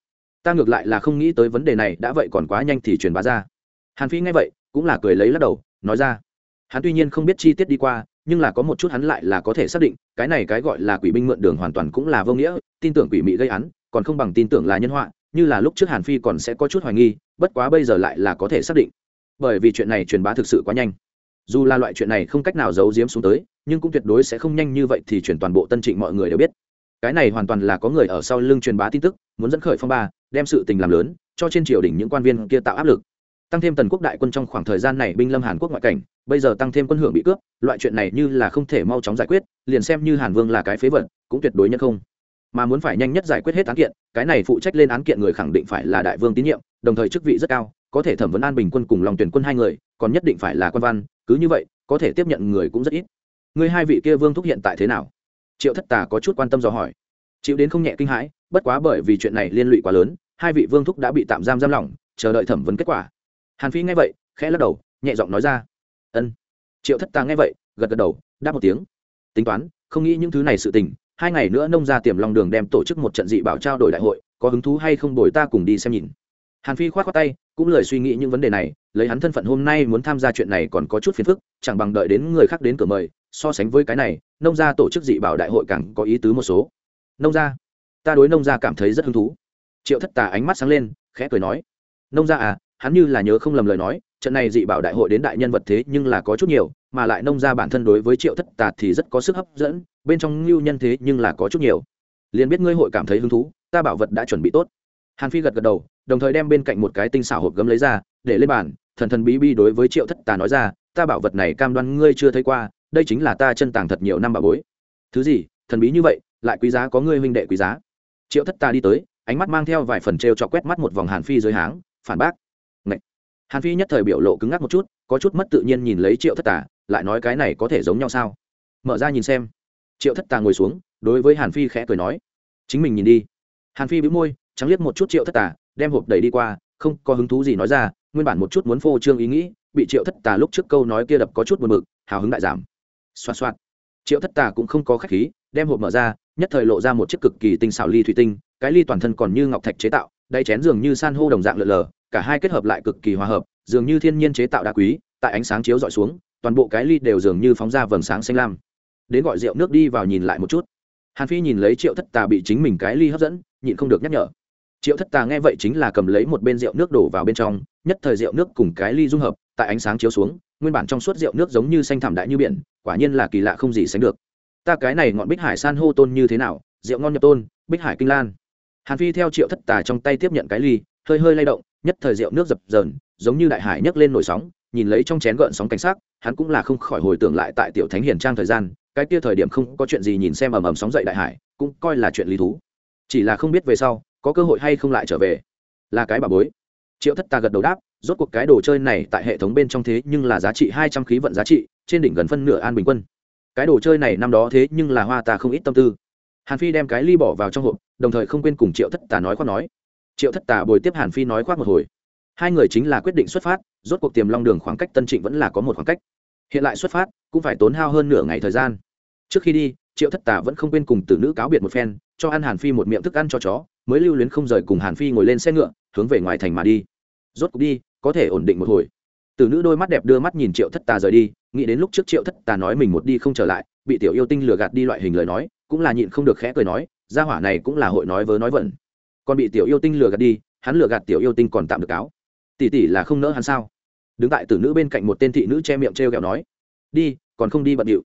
Ta ngược lại là không nghĩ tới vấn đề này, đã vậy còn quá nhanh thì truyền bá ra. Hàn phi nghe vậy, cũng là cười lấy lắc đầu, nói ra. Hắn tuy nhiên không biết chi tiết đi qua, nhưng là có một chút hắn lại là có thể xác định, cái này cái gọi là quỷ binh mượn đường hoàn toàn cũng là vô nghĩa, tin tưởng quỷ mị gây án, còn không bằng tin tưởng là nhân họa, như là lúc trước hàn phi còn sẽ có chút hoài nghi, bất quá bây giờ lại là có thể xác định. Bởi vì chuyện này truyền bá thực sự quá nhanh dù là loại chuyện này không cách nào giấu giếm xuống tới, nhưng cũng tuyệt đối sẽ không nhanh như vậy thì chuyển toàn bộ tân trịnh mọi người đều biết. Cái này hoàn toàn là có người ở sau lưng truyền bá tin tức, muốn dẫn khởi phong ba, đem sự tình làm lớn, cho trên triều đình những quan viên kia tạo áp lực. Tăng thêm tần quốc đại quân trong khoảng thời gian này binh lâm hàn quốc ngoại cảnh, bây giờ tăng thêm quân hưởng bị cướp, loại chuyện này như là không thể mau chóng giải quyết, liền xem như hàn vương là cái phế vật, cũng tuyệt đối nhất không. Mà muốn phải nhanh nhất giải quyết hết án kiện, cái này phụ trách lên án kiện người khẳng định phải là đại vương tín nhiệm, đồng thời chức vị rất cao, có thể thẩm vấn an bình quân cùng lòng tuyển quân hai người, còn nhất định phải là quan văn cứ như vậy, có thể tiếp nhận người cũng rất ít. Người hai vị kia vương thúc hiện tại thế nào? Triệu thất tà có chút quan tâm dò hỏi. Chịu đến không nhẹ kinh hãi, bất quá bởi vì chuyện này liên lụy quá lớn, hai vị vương thúc đã bị tạm giam giam lỏng, chờ đợi thẩm vấn kết quả. Hàn phi nghe vậy, khẽ lắc đầu, nhẹ giọng nói ra. Ân. Triệu thất tà nghe vậy, gật gật đầu, đáp một tiếng. Tính toán, không nghĩ những thứ này sự tình, hai ngày nữa nông ra tiềm long đường đem tổ chức một trận dị bảo trao đổi đại hội, có hứng thú hay không đổi ta cùng đi xem nhìn hàn phi k h o á t tay, cũng lời suy nghĩ những vấn đề này, lấy hắn thân phận hôm nay muốn tham gia chuyện này còn có chút phiền phức, chẳng bằng đợi đến người khác đến cửa mời, so sánh với cái này, nông gia tổ chức dị bảo đại hội càng có ý tứ một số. Nông gia? Ta đối nông gia cảm thấy rất hứng thú. Triệu thất tà ánh mắt sáng lên, khẽ cười nói. Nông gia à hắn như là nhớ không lầm lời nói, trận này dị bảo đại hội đến đại nhân vật thế nhưng là có chút nhiều, mà lại nông gia bản thân đối với triệu thất tà thì rất có sức hấp dẫn, bên trong lưu nhân thế nhưng là có chút nhiều. Liền biết ngươi hội cảm thấy hứng thú, ta bảo vật đã chuẩn bị tốt. Hàn phi gật gật đầu đồng thời đem bên cạnh một cái tinh xảo hộp gấm lấy ra, để lên bàn, thần thần bí bí đối với triệu thất tà nói ra, ta bảo vật này cam đoan ngươi chưa thấy qua, đây chính là ta chân tàng thật nhiều năm bà bối. Thứ gì, thần bí như vậy, lại quý giá có ngươi huynh đệ quý giá. Triệu thất tà đi tới, ánh mắt mang theo vài phần t r e o cho quét mắt một vòng hàn phi dưới háng, phản bác. Ngậy. hàn phi nhất thời biểu lộ cứng ngắc một chút, có chút mất tự nhiên nhìn lấy triệu thất tà, lại nói cái này có thể giống nhau sao? Mở ra nhìn xem. Triệu thất tà ngồi xuống, đối với hàn phi khẽ cười nói, chính mình nhìn đi. Hàn phi bĩu môi, trắng liếc một chút triệu thất tà đem hộp đẩy đi qua, không có hứng thú gì nói ra, nguyên bản một chút muốn phô trương ý nghĩ, bị triệu thất tà lúc trước câu nói kia đập có chút buồn bực, hào hứng đại giảm. Xoa xoa triệu thất tà cũng không có khách khí, đem hộp mở ra, nhất thời lộ ra một chiếc cực kỳ tinh xảo ly thủy tinh, cái ly toàn thân còn như ngọc thạch chế tạo, đáy chén dường như san hô đồng dạng lượn lờ, cả hai kết hợp lại cực kỳ hòa hợp, dường như thiên nhiên chế tạo đá quý, tại ánh sáng chiếu dọi xuống, toàn bộ cái ly đều dường như phóng ra vầng sáng xanh lam. Đến gọi rượu nước đi vào nhìn lại một chút. Hàn phi nhìn lấy triệu thất tà bị chính mình cái ly hấp dẫn, nhịn không được nhắc nhở triệu thất tà nghe vậy chính là cầm lấy một bên rượu nước đổ vào bên trong, nhất thời rượu nước cùng cái ly dung hợp, tại ánh sáng chiếu xuống, nguyên bản trong suốt rượu nước giống như xanh thảm đại như biển, quả nhiên là kỳ lạ không gì sánh được. Ta cái này ngọn bích hải san hô tôn như thế nào? Rượu ngon nhập tôn, bích hải kinh lan. Hàn phi theo triệu thất tà trong tay tiếp nhận cái ly, hơi hơi lay động, nhất thời rượu nước dập dờn, giống như đại hải nhấc lên nổi sóng, nhìn lấy trong chén gợn sóng cảnh sắc, hắn cũng là không khỏi hồi tưởng lại tại tiểu thánh hiền trang thời gian, cái kia thời điểm không có chuyện gì nhìn xem ầm ầm sóng dậy đại hải, cũng coi là chuyện lý thú. Chỉ là không biết về sau có cơ hội hay không lại trở về? Là cái bà bối. Triệu thất ta gật đầu đáp, rốt cuộc cái đồ chơi này tại hệ thống bên trong thế nhưng là giá trị hai trăm khí vận giá trị, trên đỉnh gần phân nửa an bình quân. Cái đồ chơi này năm đó thế nhưng là hoa ta không ít tâm tư. Hàn phi đem cái ly bỏ vào trong hộp, đồng thời không quên cùng triệu thất tà nói khoác nói. Triệu thất tà bồi tiếp hàn phi nói khoác một hồi. Hai người chính là quyết định xuất phát, rốt cuộc tiềm long đường khoảng cách tân trịnh vẫn là có một khoảng cách. Hiện lại xuất phát, cũng phải tốn hao hơn nửa ngày thời gian. Trước khi đi, triệu thất tà vẫn không quên cùng tử nữ cáo biệt một phen, cho ăn hàn phi một miệng thức ăn cho chó mới lưu luyến không rời cùng hàn phi ngồi lên xe ngựa, hướng về ngoài thành mà đi. Rốt cuộc đi, có thể ổn định một hồi. Tử nữ đôi mắt đẹp đưa mắt nhìn triệu thất tà rời đi, nghĩ đến lúc trước triệu thất tà nói mình một đi không trở lại, bị tiểu yêu tinh lừa gạt đi loại hình lời nói, cũng là nhịn không được khẽ cười nói, gia hỏa này cũng là hội nói vớ nói vẩn. Còn bị tiểu yêu tinh lừa gạt đi, hắn lừa gạt tiểu yêu tinh còn tạm được cáo. Tỷ tỷ là không nỡ hắn sao? Đứng tại tử nữ bên cạnh một tên thị nữ che miệng t r e o kẹo nói, đi, còn không đi bận điệu.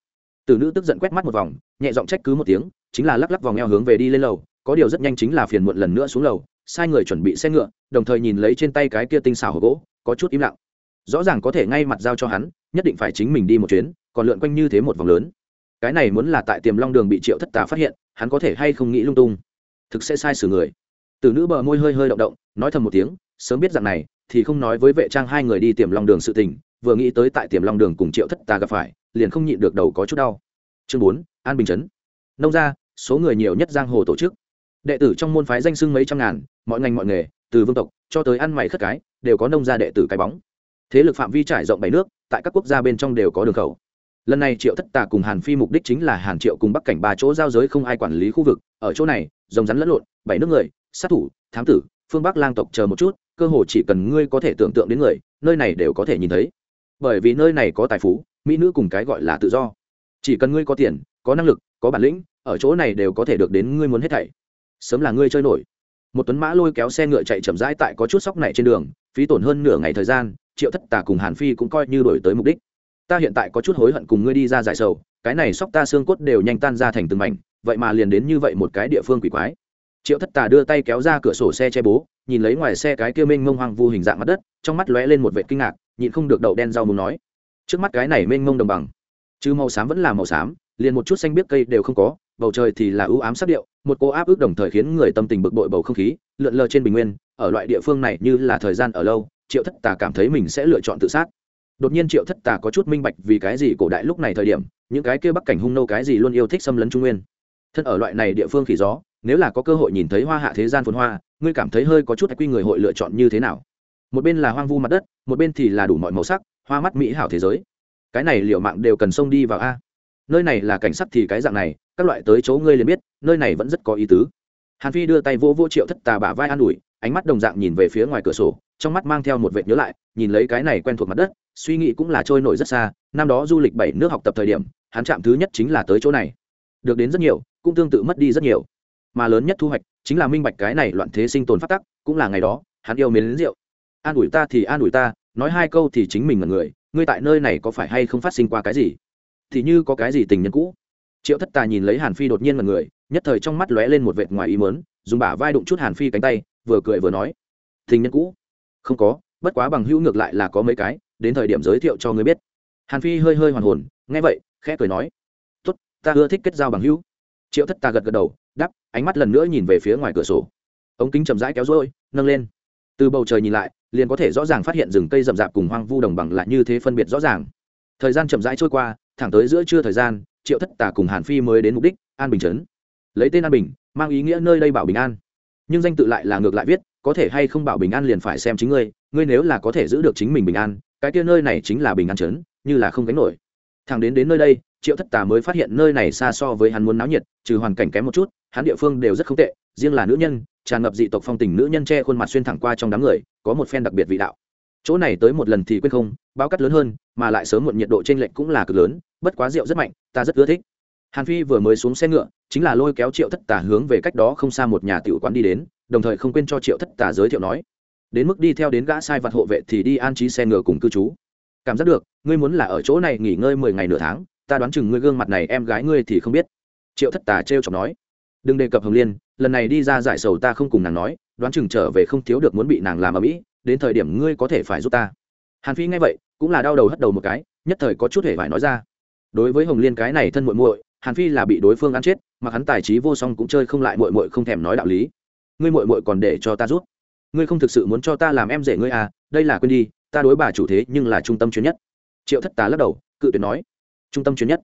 Tử nữ tức giận quét mắt một vòng, nhẹ giọng trách cứ một tiếng, chính là lắc lắc vòng eo hướng về đi lên lầu có điều rất nhanh chính là phiền muộn lần nữa xuống lầu, sai người chuẩn bị xe ngựa, đồng thời nhìn lấy trên tay cái kia tinh xảo hộp gỗ, có chút im lặng. Rõ ràng có thể ngay mặt giao cho hắn, nhất định phải chính mình đi một chuyến, còn lượn quanh như thế một vòng lớn. Cái này muốn là tại tiềm long đường bị triệu thất tà phát hiện, hắn có thể hay không nghĩ lung tung. Thực sẽ sai xử người. Từ nữ bờ môi hơi hơi động động, nói thầm một tiếng, sớm biết rằng này, thì không nói với vệ trang hai người đi tiềm long đường sự tình, vừa nghĩ tới tại tiềm long đường cùng triệu thất tà gặp phải, liền không nhịn được đầu có chút đau. Chương bốn, an bình chấn. Nông ra số người nhiều nhất giang hồ tổ chức đệ tử trong môn phái danh sưng mấy trăm ngàn, mọi ngành mọi nghề, từ vương tộc cho tới ăn mày khất cái, đều có nông gia đệ tử cái bóng. Thế lực phạm vi trải rộng bảy nước, tại các quốc gia bên trong đều có đường khẩu. Lần này triệu thất tà cùng hàn phi mục đích chính là hàn triệu cùng bắc cảnh ba chỗ giao giới không ai quản lý khu vực. Ở chỗ này, rồng rắn lẫn lộn, bảy nước người, sát thủ, thám tử, phương bắc lang tộc chờ một chút, cơ hồ chỉ cần ngươi có thể tưởng tượng đến người, nơi này đều có thể nhìn thấy. Bởi vì nơi này có tài phú, mỹ nữ cùng cái gọi là tự do. Chỉ cần ngươi có tiền, có năng lực, có bản lĩnh, ở chỗ này đều có thể được đến ngươi muốn hết thảy sớm là ngươi chơi nổi. Một tuấn mã lôi kéo xe ngựa chạy chậm rãi tại có chút sóc này trên đường, phí tổn hơn nửa ngày thời gian, triệu thất tà cùng hàn phi cũng coi như đổi tới mục đích. Ta hiện tại có chút hối hận cùng ngươi đi ra giải sầu, cái này sóc ta xương cốt đều nhanh tan ra thành từng mảnh, vậy mà liền đến như vậy một cái địa phương quỷ quái. Triệu thất tà đưa tay kéo ra cửa sổ xe che bố, nhìn lấy ngoài xe cái kia mênh mông hoang vu hình dạng mặt đất, trong mắt lóe lên một vệ kinh ngạc, nhịn không được đậu đen rau muốn nói. Trước mắt cái này mênh mông đồng bằng, chứ màu xám vẫn là màu xám, liền một chút xanh biết cây đều không có, bầu trời thì là ưu ám sắc điệu một cô áp ức đồng thời khiến người tâm tình bực bội bầu không khí, lượn lờ trên bình nguyên, ở loại địa phương này như là thời gian ở lâu, triệu thất tà cảm thấy mình sẽ lựa chọn tự sát. Đột nhiên triệu thất tà có chút minh bạch vì cái gì cổ đại lúc này thời điểm, những cái kia bắc cảnh hung nô cái gì luôn yêu thích xâm lấn trung nguyên. Thân ở loại này địa phương khỉ gió, nếu là có cơ hội nhìn thấy hoa hạ thế gian phồn hoa, ngươi cảm thấy hơi có chút quy người hội lựa chọn như thế nào? Một bên là hoang vu mặt đất, một bên thì là đủ mọi màu sắc, hoa mắt mỹ hảo thế giới. Cái này liệu mạng đều cần xông đi vào a. Nơi này là cảnh sắc thì cái dạng này, các loại tới chỗ ngươi liền biết nơi này vẫn rất có ý tứ. Hàn phi đưa tay vô vô triệu thất tà bả vai an ủi, ánh mắt đồng dạng nhìn về phía ngoài cửa sổ, trong mắt mang theo một vệt nhớ lại, nhìn lấy cái này quen thuộc mặt đất, suy nghĩ cũng là trôi nổi rất xa, năm đó du lịch bảy nước học tập thời điểm, hắn chạm thứ nhất chính là tới chỗ này. Được đến rất nhiều, cũng tương tự mất đi rất nhiều. Mà lớn nhất thu hoạch, chính là minh bạch cái này loạn thế sinh tồn phát tắc, cũng là ngày đó, hắn yêu mến rượu. An ủi ta thì an ủi ta, nói hai câu thì chính mình là người, ngươi tại nơi này có phải hay không phát sinh qua cái gì? Thì như có cái gì tình nhân cũ? Triệu thất tà nhìn lấy hàn phi đột nhiên là người, nhất thời trong mắt lóe lên một vệt ngoài ý mớn dùng bả vai đụng chút hàn phi cánh tay, vừa cười vừa nói thình nhân cũ. Không có, bất quá bằng hữu ngược lại là có mấy cái, đến thời điểm giới thiệu cho người biết. Hàn phi hơi hơi hoàn hồn, nghe vậy, khẽ cười nói, tốt, ta ưa thích kết giao bằng hữu. Triệu thất tà gật gật đầu đắp ánh mắt lần nữa nhìn về phía ngoài cửa sổ. Ống kính chậm rãi kéo rỗi nâng lên. Từ bầu trời nhìn lại, liền có thể rõ ràng phát hiện rừng cây rậm rạp cùng hoang vu đồng bằng lại như thế phân biệt rõ ràng. Thời gian chậm rãi trôi qua, thẳng tới giữa trưa thời gian triệu thất tà cùng hàn phi mới đến mục đích, an bình trấn lấy tên an bình, mang ý nghĩa nơi đây bảo bình an. Nhưng danh tự lại là ngược lại viết, có thể hay không bảo bình an liền phải xem chính ngươi ngươi nếu là có thể giữ được chính mình bình an, cái kia nơi này chính là bình an trấn như là không gánh nổi. Thằng đến đến nơi đây, triệu thất tà mới phát hiện nơi này xa so với hắn muốn náo nhiệt, trừ hoàn cảnh kém một chút, hắn địa phương đều rất không tệ, riêng là nữ nhân, tràn ngập dị tộc phong tình nữ nhân che khuôn mặt xuyên thẳng qua trong đám người, có một phen đặc biệt vị đạo. Chỗ này tới một lần thì quên không bao cắt lớn hơn, mà lại sớm một nhiệt độ trên lệnh cũng là cực lớn, bất quá rượu rất mạnh ta rất ưa thích. Hàn phi vừa mới xuống xe ngựa, chính là lôi kéo triệu thất Tả hướng về cách đó không xa một nhà tiểu quán đi đến, đồng thời không quên cho triệu thất Tả giới thiệu nói, đến mức đi theo đến gã sai vật hộ vệ thì đi an trí xe ngựa cùng cư trú. Cảm giác được, ngươi muốn là ở chỗ này nghỉ ngơi mười ngày nửa tháng, ta đoán chừng ngươi gương mặt này em gái ngươi thì không biết. Triệu thất tà trêu chọc nói, đừng đề cập hồng liên, lần này đi ra giải sầu ta không cùng nàng nói, đoán chừng trở về không thiếu được muốn bị nàng làm ở mỹ, đến thời điểm ngươi có thể phải giúp ta. Hàn phi nghe vậy, cũng là đau đầu hất đầu một cái, nhất thời có chút hề phải nói ra đối với hồng liên cái này thân muội muội, hàn phi là bị đối phương ăn chết, mà hắn tài trí vô song cũng chơi không lại muội muội không thèm nói đạo lý. Ngươi muội muội còn để cho ta giúp. Ngươi không thực sự muốn cho ta làm em rể ngươi à đây là quên đi, ta đối bà chủ thế nhưng là trung tâm chuyên nhất. Triệu thất tá lắc đầu, cự tuyệt nói. Trung tâm chuyên nhất.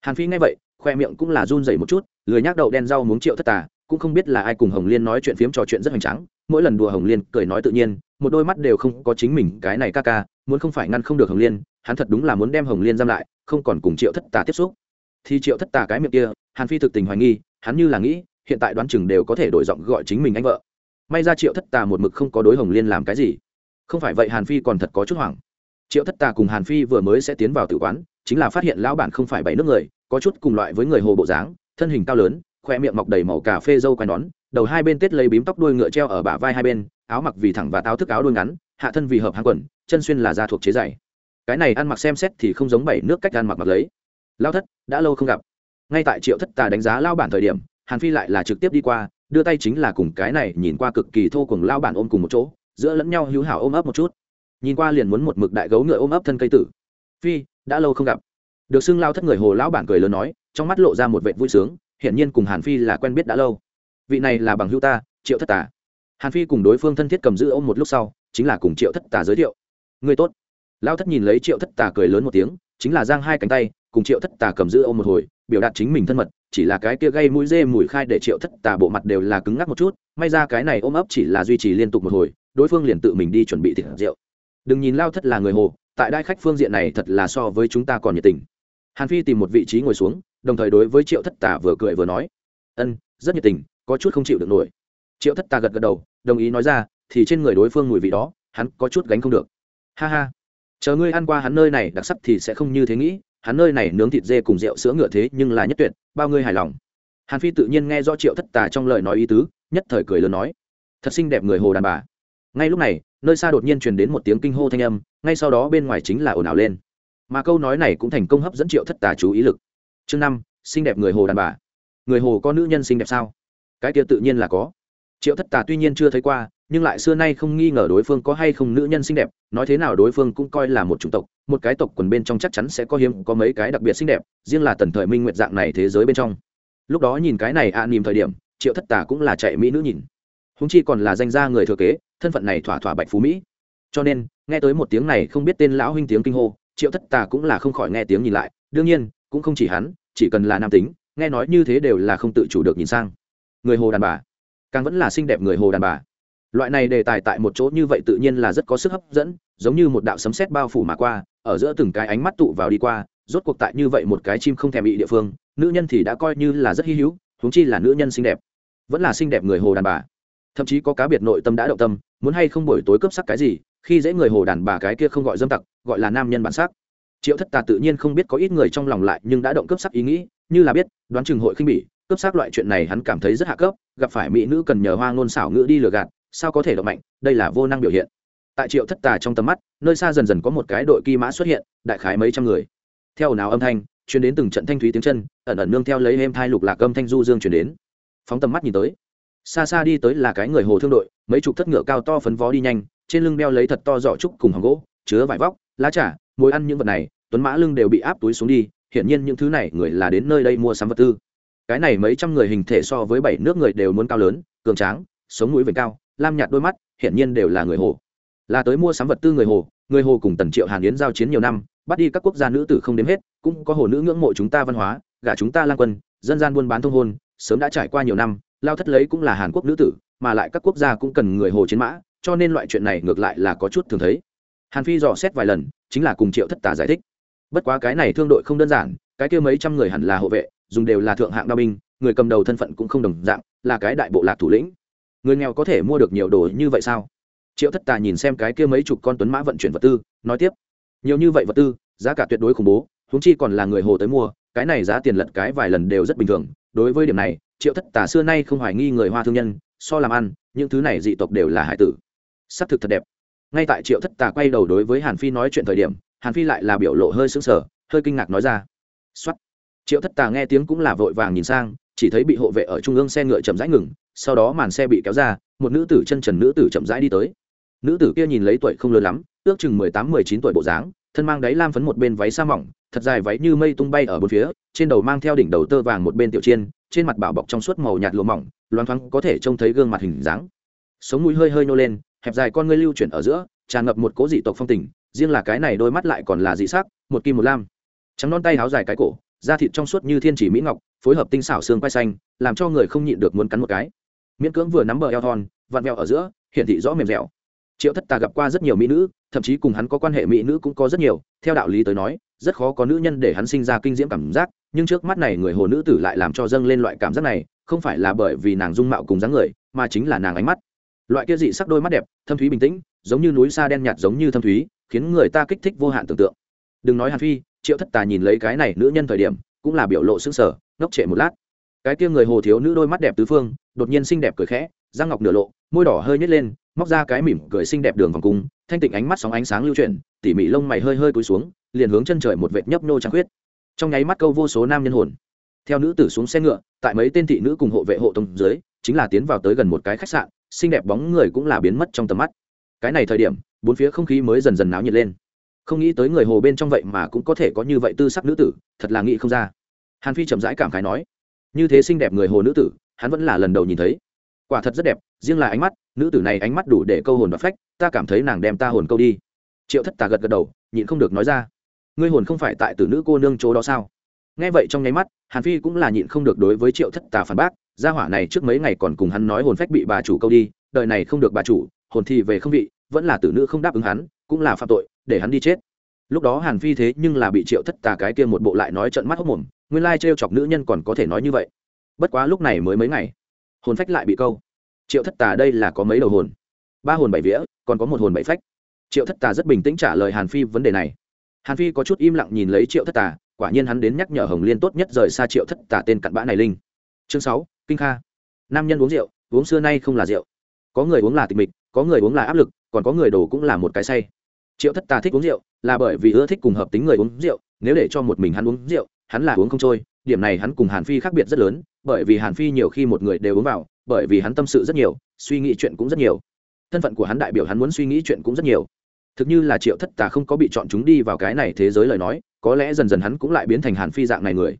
Hàn phi nghe vậy, khoe miệng cũng là run rẩy một chút, lười nhác đậu đen rau muốn triệu thất tà, cũng không biết là ai cùng hồng liên nói chuyện phiếm trò chuyện rất hoành tráng, mỗi lần đùa hồng liên cười nói tự nhiên, một đôi mắt đều không có chính mình cái này ca ca, muốn không phải ngăn không được hồng liên hắn thật đúng là muốn đem hồng liên giam lại, không còn cùng triệu thất tà tiếp xúc. Thì triệu thất tà cái miệng kia, hàn phi thực tình hoài nghi, hắn như là nghĩ, hiện tại đoán chừng đều có thể đổi giọng gọi chính mình anh vợ. May ra triệu thất tà một mực không có đối hồng liên làm cái gì. Không phải vậy hàn phi còn thật có chút hoảng. Triệu thất tà cùng hàn phi vừa mới sẽ tiến vào tử quán, chính là phát hiện lão bản không phải bảy nước người, có chút cùng loại với người hồ bộ dáng, thân hình cao lớn, khoe miệng mọc đầy màu cà phê dâu quai nón, đầu hai bên tết lấy bím tóc đuôi ngựa treo ở bả vai hai bên, áo mặc vì thẳng và táo thức áo đuôi ngắn, hạ thân vì hợp hàng quần, chân xuyên là da thuộc chế dày cái này ăn mặc xem xét thì không giống bảy nước cách ăn mặc mặc lấy. Lao thất, đã lâu không gặp. Ngay tại triệu thất tà đánh giá lao bản thời điểm, hàn phi lại là trực tiếp đi qua, đưa tay chính là cùng cái này nhìn qua cực kỳ thô cùng lao bản ôm cùng một chỗ, giữa lẫn nhau hữu hảo ôm ấp một chút. Nhìn qua liền muốn một mực đại gấu ngựa ôm ấp thân cây tử. Phi, đã lâu không gặp. Được xưng lao thất người hồ lão bản cười lớn nói, trong mắt lộ ra một vệ vui sướng, hiển nhiên cùng hàn phi là quen biết đã lâu. Vị này là bằng hữu ta, triệu thất tà. Hàn phi cùng đối phương thân thiết cầm giữ ôm một lúc sau, chính là cùng triệu thất tà giới thiệu. Người tốt lao thất nhìn lấy triệu thất tà cười lớn một tiếng, chính là giang hai cánh tay, cùng triệu thất tà cầm giữ ôm một hồi, biểu đạt chính mình thân mật, chỉ là cái kia gây mũi dê mùi khai để triệu thất tà bộ mặt đều là cứng ngắc một chút, may ra cái này ôm ấp chỉ là duy trì liên tục một hồi, đối phương liền tự mình đi chuẩn bị thịt rượu. Đừng nhìn lao thất là người hồ, tại đai khách phương diện này thật là so với chúng ta còn nhiệt tình. Hàn phi tìm một vị trí ngồi xuống, đồng thời đối với triệu thất tà vừa cười vừa nói, ân, rất nhiệt tình, có chút không chịu được nổi. Triệu thất tà gật gật đầu, đồng ý nói ra, thì trên người đối phương mùi vị đó, hắn có chút gánh không được. Ha ha chờ ngươi ăn qua hắn nơi này, đặc sắc thì sẽ không như thế nghĩ. Hắn nơi này nướng thịt dê cùng rượu sữa ngựa thế, nhưng là nhất tuyệt, bao ngươi hài lòng. Hàn phi tự nhiên nghe do triệu thất tà trong lời nói ý tứ, nhất thời cười lớn nói, thật xinh đẹp người hồ đàn bà. Ngay lúc này, nơi xa đột nhiên truyền đến một tiếng kinh hô thanh âm, ngay sau đó bên ngoài chính là ồn ào lên. Mà câu nói này cũng thành công hấp dẫn triệu thất tà chú ý lực. Chương năm, xinh đẹp người hồ đàn bà. Người hồ có nữ nhân xinh đẹp sao? Cái kia tự nhiên là có. Triệu thất tà tuy nhiên chưa thấy qua nhưng lại xưa nay không nghi ngờ đối phương có hay không nữ nhân xinh đẹp nói thế nào đối phương cũng coi là một chủng tộc một cái tộc quần bên trong chắc chắn sẽ có hiếm có mấy cái đặc biệt xinh đẹp riêng là tần thời minh nguyệt dạng này thế giới bên trong. Lúc đó nhìn cái này ạ à, nìm thời điểm triệu thất tà cũng là chạy mỹ nữ nhìn. Húng chi còn là danh gia người thừa kế thân phận này thỏa thỏa bạch phú mỹ. Cho nên nghe tới một tiếng này không biết tên lão huynh tiếng kinh hô triệu thất tà cũng là không khỏi nghe tiếng nhìn lại đương nhiên cũng không chỉ hắn chỉ cần là nam tính nghe nói như thế đều là không tự chủ được nhìn sang. Người hồ đàn bà. Càng vẫn là xinh đẹp người hồ đàn bà loại này đề tài tại một chỗ như vậy tự nhiên là rất có sức hấp dẫn, giống như một đạo sấm sét bao phủ mà qua, ở giữa từng cái ánh mắt tụ vào đi qua, rốt cuộc tại như vậy một cái chim không thèm bị địa phương, nữ nhân thì đã coi như là rất hy hữu, huống chi là nữ nhân xinh đẹp. Vẫn là xinh đẹp người hồ đàn bà. Thậm chí có cá biệt nội tâm đã động tâm, muốn hay không buổi tối cướp sắc cái gì, khi dễ người hồ đàn bà cái kia không gọi dâm tặc, gọi là nam nhân bản sắc. Triệu thất tà tự nhiên không biết có ít người trong lòng lại nhưng đã động cướp sắc ý nghĩ, như là biết, đoán chừng hội khinh bỉ, cướp sắc loại chuyện này hắn cảm thấy rất hạ cấp, gặp phải mỹ nữ cần nhờ hoa ngôn xảo ngữ đi lừa gạt sao có thể động mạnh, đây là vô năng biểu hiện. Tại triệu thất tà trong tầm mắt, nơi xa dần dần có một cái đội kỳ mã xuất hiện, đại khái mấy trăm người. Theo nào âm thanh chuyển đến từng trận thanh thúy tiếng chân, ẩn ẩn nương theo lấy êm thai lục lạc âm thanh du dương chuyển đến. Phóng tầm mắt nhìn tới, xa xa đi tới là cái người hồ thương đội, mấy chục thất ngựa cao to phấn vó đi nhanh, trên lưng đeo lấy thật to giỏ trúc cùng hàng gỗ, chứa vải vóc, lá trà mối ăn những vật này, tuấn mã lưng đều bị áp túi xuống đi, hiển nhiên những thứ này người là đến nơi đây mua sắm vật tư. Cái này mấy trăm người hình thể so với bảy nước người đều muốn cao lớn, cường tráng, sống mũi vểnh cao lam nhạt đôi mắt, hiển nhiên đều là người hồ. Là tới mua sắm vật tư người hồ người hồ cùng tần triệu hàn yến giao chiến nhiều năm, bắt đi các quốc gia nữ tử không đếm hết, cũng có hồ nữ ngưỡng mộ chúng ta văn hóa, gả chúng ta lang quân, dân gian buôn bán thông hôn, sớm đã trải qua nhiều năm, lao thất lấy cũng là hàn quốc nữ tử, mà lại các quốc gia cũng cần người hồ chiến mã, cho nên loại chuyện này ngược lại là có chút thường thấy. Hàn phi dò xét vài lần, chính là cùng triệu thất tà giải thích. Bất quá cái này thương đội không đơn giản, cái kia mấy trăm người hẳn là hộ vệ, dùng đều là thượng hạng đao binh, người cầm đầu thân phận cũng không đồng dạng, là cái đại bộ lạc thủ lĩnh người nghèo có thể mua được nhiều đồ như vậy sao? Triệu thất tà nhìn xem cái kia mấy chục con tuấn mã vận chuyển vật tư, nói tiếp. Nhiều như vậy vật tư, giá cả tuyệt đối khủng bố húng chi còn là người hồ tới mua, cái này giá tiền lật cái vài lần đều rất bình thường. Đối với điểm này, triệu thất tà xưa nay không hoài nghi người hoa thương nhân, so làm ăn, những thứ này dị tộc đều là hải tử. S ắ c thực thật đẹp. Ngay tại triệu thất tà quay đầu đối với hàn phi nói chuyện thời điểm, hàn phi lại là biểu lộ hơi sững sờ, hơi kinh ngạc nói ra. X o á t triệu thất tà nghe tiếng cũng là vội vàng nhìn sang, chỉ thấy bị hộ vệ ở trung ương xe ngựa chậm rãi ngừng sau đó màn xe bị kéo ra, một nữ tử chân trần nữ tử chậm rãi đi tới. Nữ tử kia nhìn lấy tuổi không lớn lắm, ước chừng mười tám, mười chín tuổi bộ dáng, thân mang đáy lam phấn một bên váy sa mỏng, thật dài váy như mây tung bay ở bốn phía, trên đầu mang theo đỉnh đầu tơ vàng một bên tiểu chiên, trên mặt bảo bọc trong suốt màu nhạt lụa mỏng, loáng thoáng có thể trông thấy gương mặt hình dáng. Sống mũi hơi hơi nô lên, hẹp dài con ngươi lưu chuyển ở giữa, tràn ngập một cố dị tộc phong tình, riêng là cái này đôi mắt lại còn là dị sắc, một kim một lam. Trắng non tay háo dài cái cổ, da thịt trong suốt như thiên chỉ mỹ ngọc, phối hợp tinh xảo xương quay xanh, làm cho người không nhịn được muốn cắn một cái miễn cưỡng vừa nắm bờ eo thon, vặn vẹo ở giữa, hiển thị rõ mềm dẻo. Triệu thất tà gặp qua rất nhiều mỹ nữ, thậm chí cùng hắn có quan hệ mỹ nữ cũng có rất nhiều, theo đạo lý tới nói, rất khó có nữ nhân để hắn sinh ra kinh diễm cảm giác, nhưng trước mắt này người hồ nữ tử lại làm cho dâng lên loại cảm giác này, không phải là bởi vì nàng dung mạo cùng dáng người, mà chính là nàng ánh mắt. Loại kia dị sắc đôi mắt đẹp, thâm thúy bình tĩnh, giống như núi xa đen nhạt giống như thâm thúy, khiến người ta kích thích vô hạn tưởng tượng. Đừng nói hàn phi, triệu thất tà nhìn lấy cái này nữ nhân thời điểm, cũng là biểu lộ xứng sở ngốc trệ một lát cái kia người hồ thiếu nữ đôi mắt đẹp tứ phương, đột nhiên xinh đẹp cười khẽ, răng ngọc nửa lộ, môi đỏ hơi nhét lên, móc ra cái mỉm cười xinh đẹp đường vòng cung, thanh tịnh ánh mắt sóng ánh sáng lưu chuyển, tỉ mỉ lông mày hơi hơi cúi xuống, liền hướng chân trời một vệt nhấp nô trắng khuyết. Trong nháy mắt câu vô số nam nhân hồn. Theo nữ tử xuống xe ngựa, tại mấy tên thị nữ cùng hộ vệ hộ tông dưới, chính là tiến vào tới gần một cái khách sạn, xinh đẹp bóng người cũng là biến mất trong tầm mắt. Cái này thời điểm, bốn phía không khí mới dần dần náo nhiệt lên. Không nghĩ tới người hồ bên trong vậy mà cũng có thể có như vậy tư sắc nữ tử, thật là nghĩ không ra. Hàn phi chậm rãi cảm khái nói như thế xinh đẹp người hồ nữ tử, hắn vẫn là lần đầu nhìn thấy. Quả thật rất đẹp, riêng là ánh mắt, nữ tử này ánh mắt đủ để câu hồn và phách, ta cảm thấy nàng đem ta hồn câu đi. Triệu thất tà gật gật đầu, nhịn không được nói ra. Ngươi hồn không phải tại tử nữ cô nương chỗ đó sao? Nghe vậy trong nháy mắt, hàn phi cũng là nhịn không được đối với triệu thất tà phản bác, gia hỏa này trước mấy ngày còn cùng hắn nói hồn phách bị bà chủ câu đi, đời này không được bà chủ, hồn thì về không vị, vẫn là tử nữ không đáp ứng hắn, cũng là phạm tội, để hắn đi chết. Lúc đó hàn phi thế nhưng là bị triệu thất tà cái kia một bộ lại nói trận mắt hốc mồm nguyên lai trêu chọc nữ nhân còn có thể nói như vậy. Bất quá lúc này mới mấy ngày, hồn phách lại bị câu. Triệu thất tà đây là có mấy đầu hồn? Ba hồn bảy vía, còn có một hồn bảy phách. Triệu thất tà rất bình tĩnh trả lời hàn phi vấn đề này. Hàn phi có chút im lặng nhìn lấy triệu thất tà, quả nhiên hắn đến nhắc nhở hồng liên tốt nhất rời xa triệu thất tà tên cặn bã này linh. Chương sáu, kinh kha. Nam nhân uống rượu, uống xưa nay không là rượu. Có người uống là tịch mịch, có người uống là áp lực, còn có người đồ cũng là một cái say. Triệu thất tà thích uống rượu, là bởi vì ưa thích cùng hợp tính người uống rượu, nếu để cho một mình hắn uống rượu hắn là uống không trôi, điểm này hắn cùng hàn phi khác biệt rất lớn, bởi vì hàn phi nhiều khi một người đều uống vào, bởi vì hắn tâm sự rất nhiều, suy nghĩ chuyện cũng rất nhiều. Thân phận của hắn đại biểu hắn muốn suy nghĩ chuyện cũng rất nhiều. Thực như là triệu thất tà không có bị chọn chúng đi vào cái này thế giới lời nói, có lẽ dần dần hắn cũng lại biến thành hàn phi dạng này người.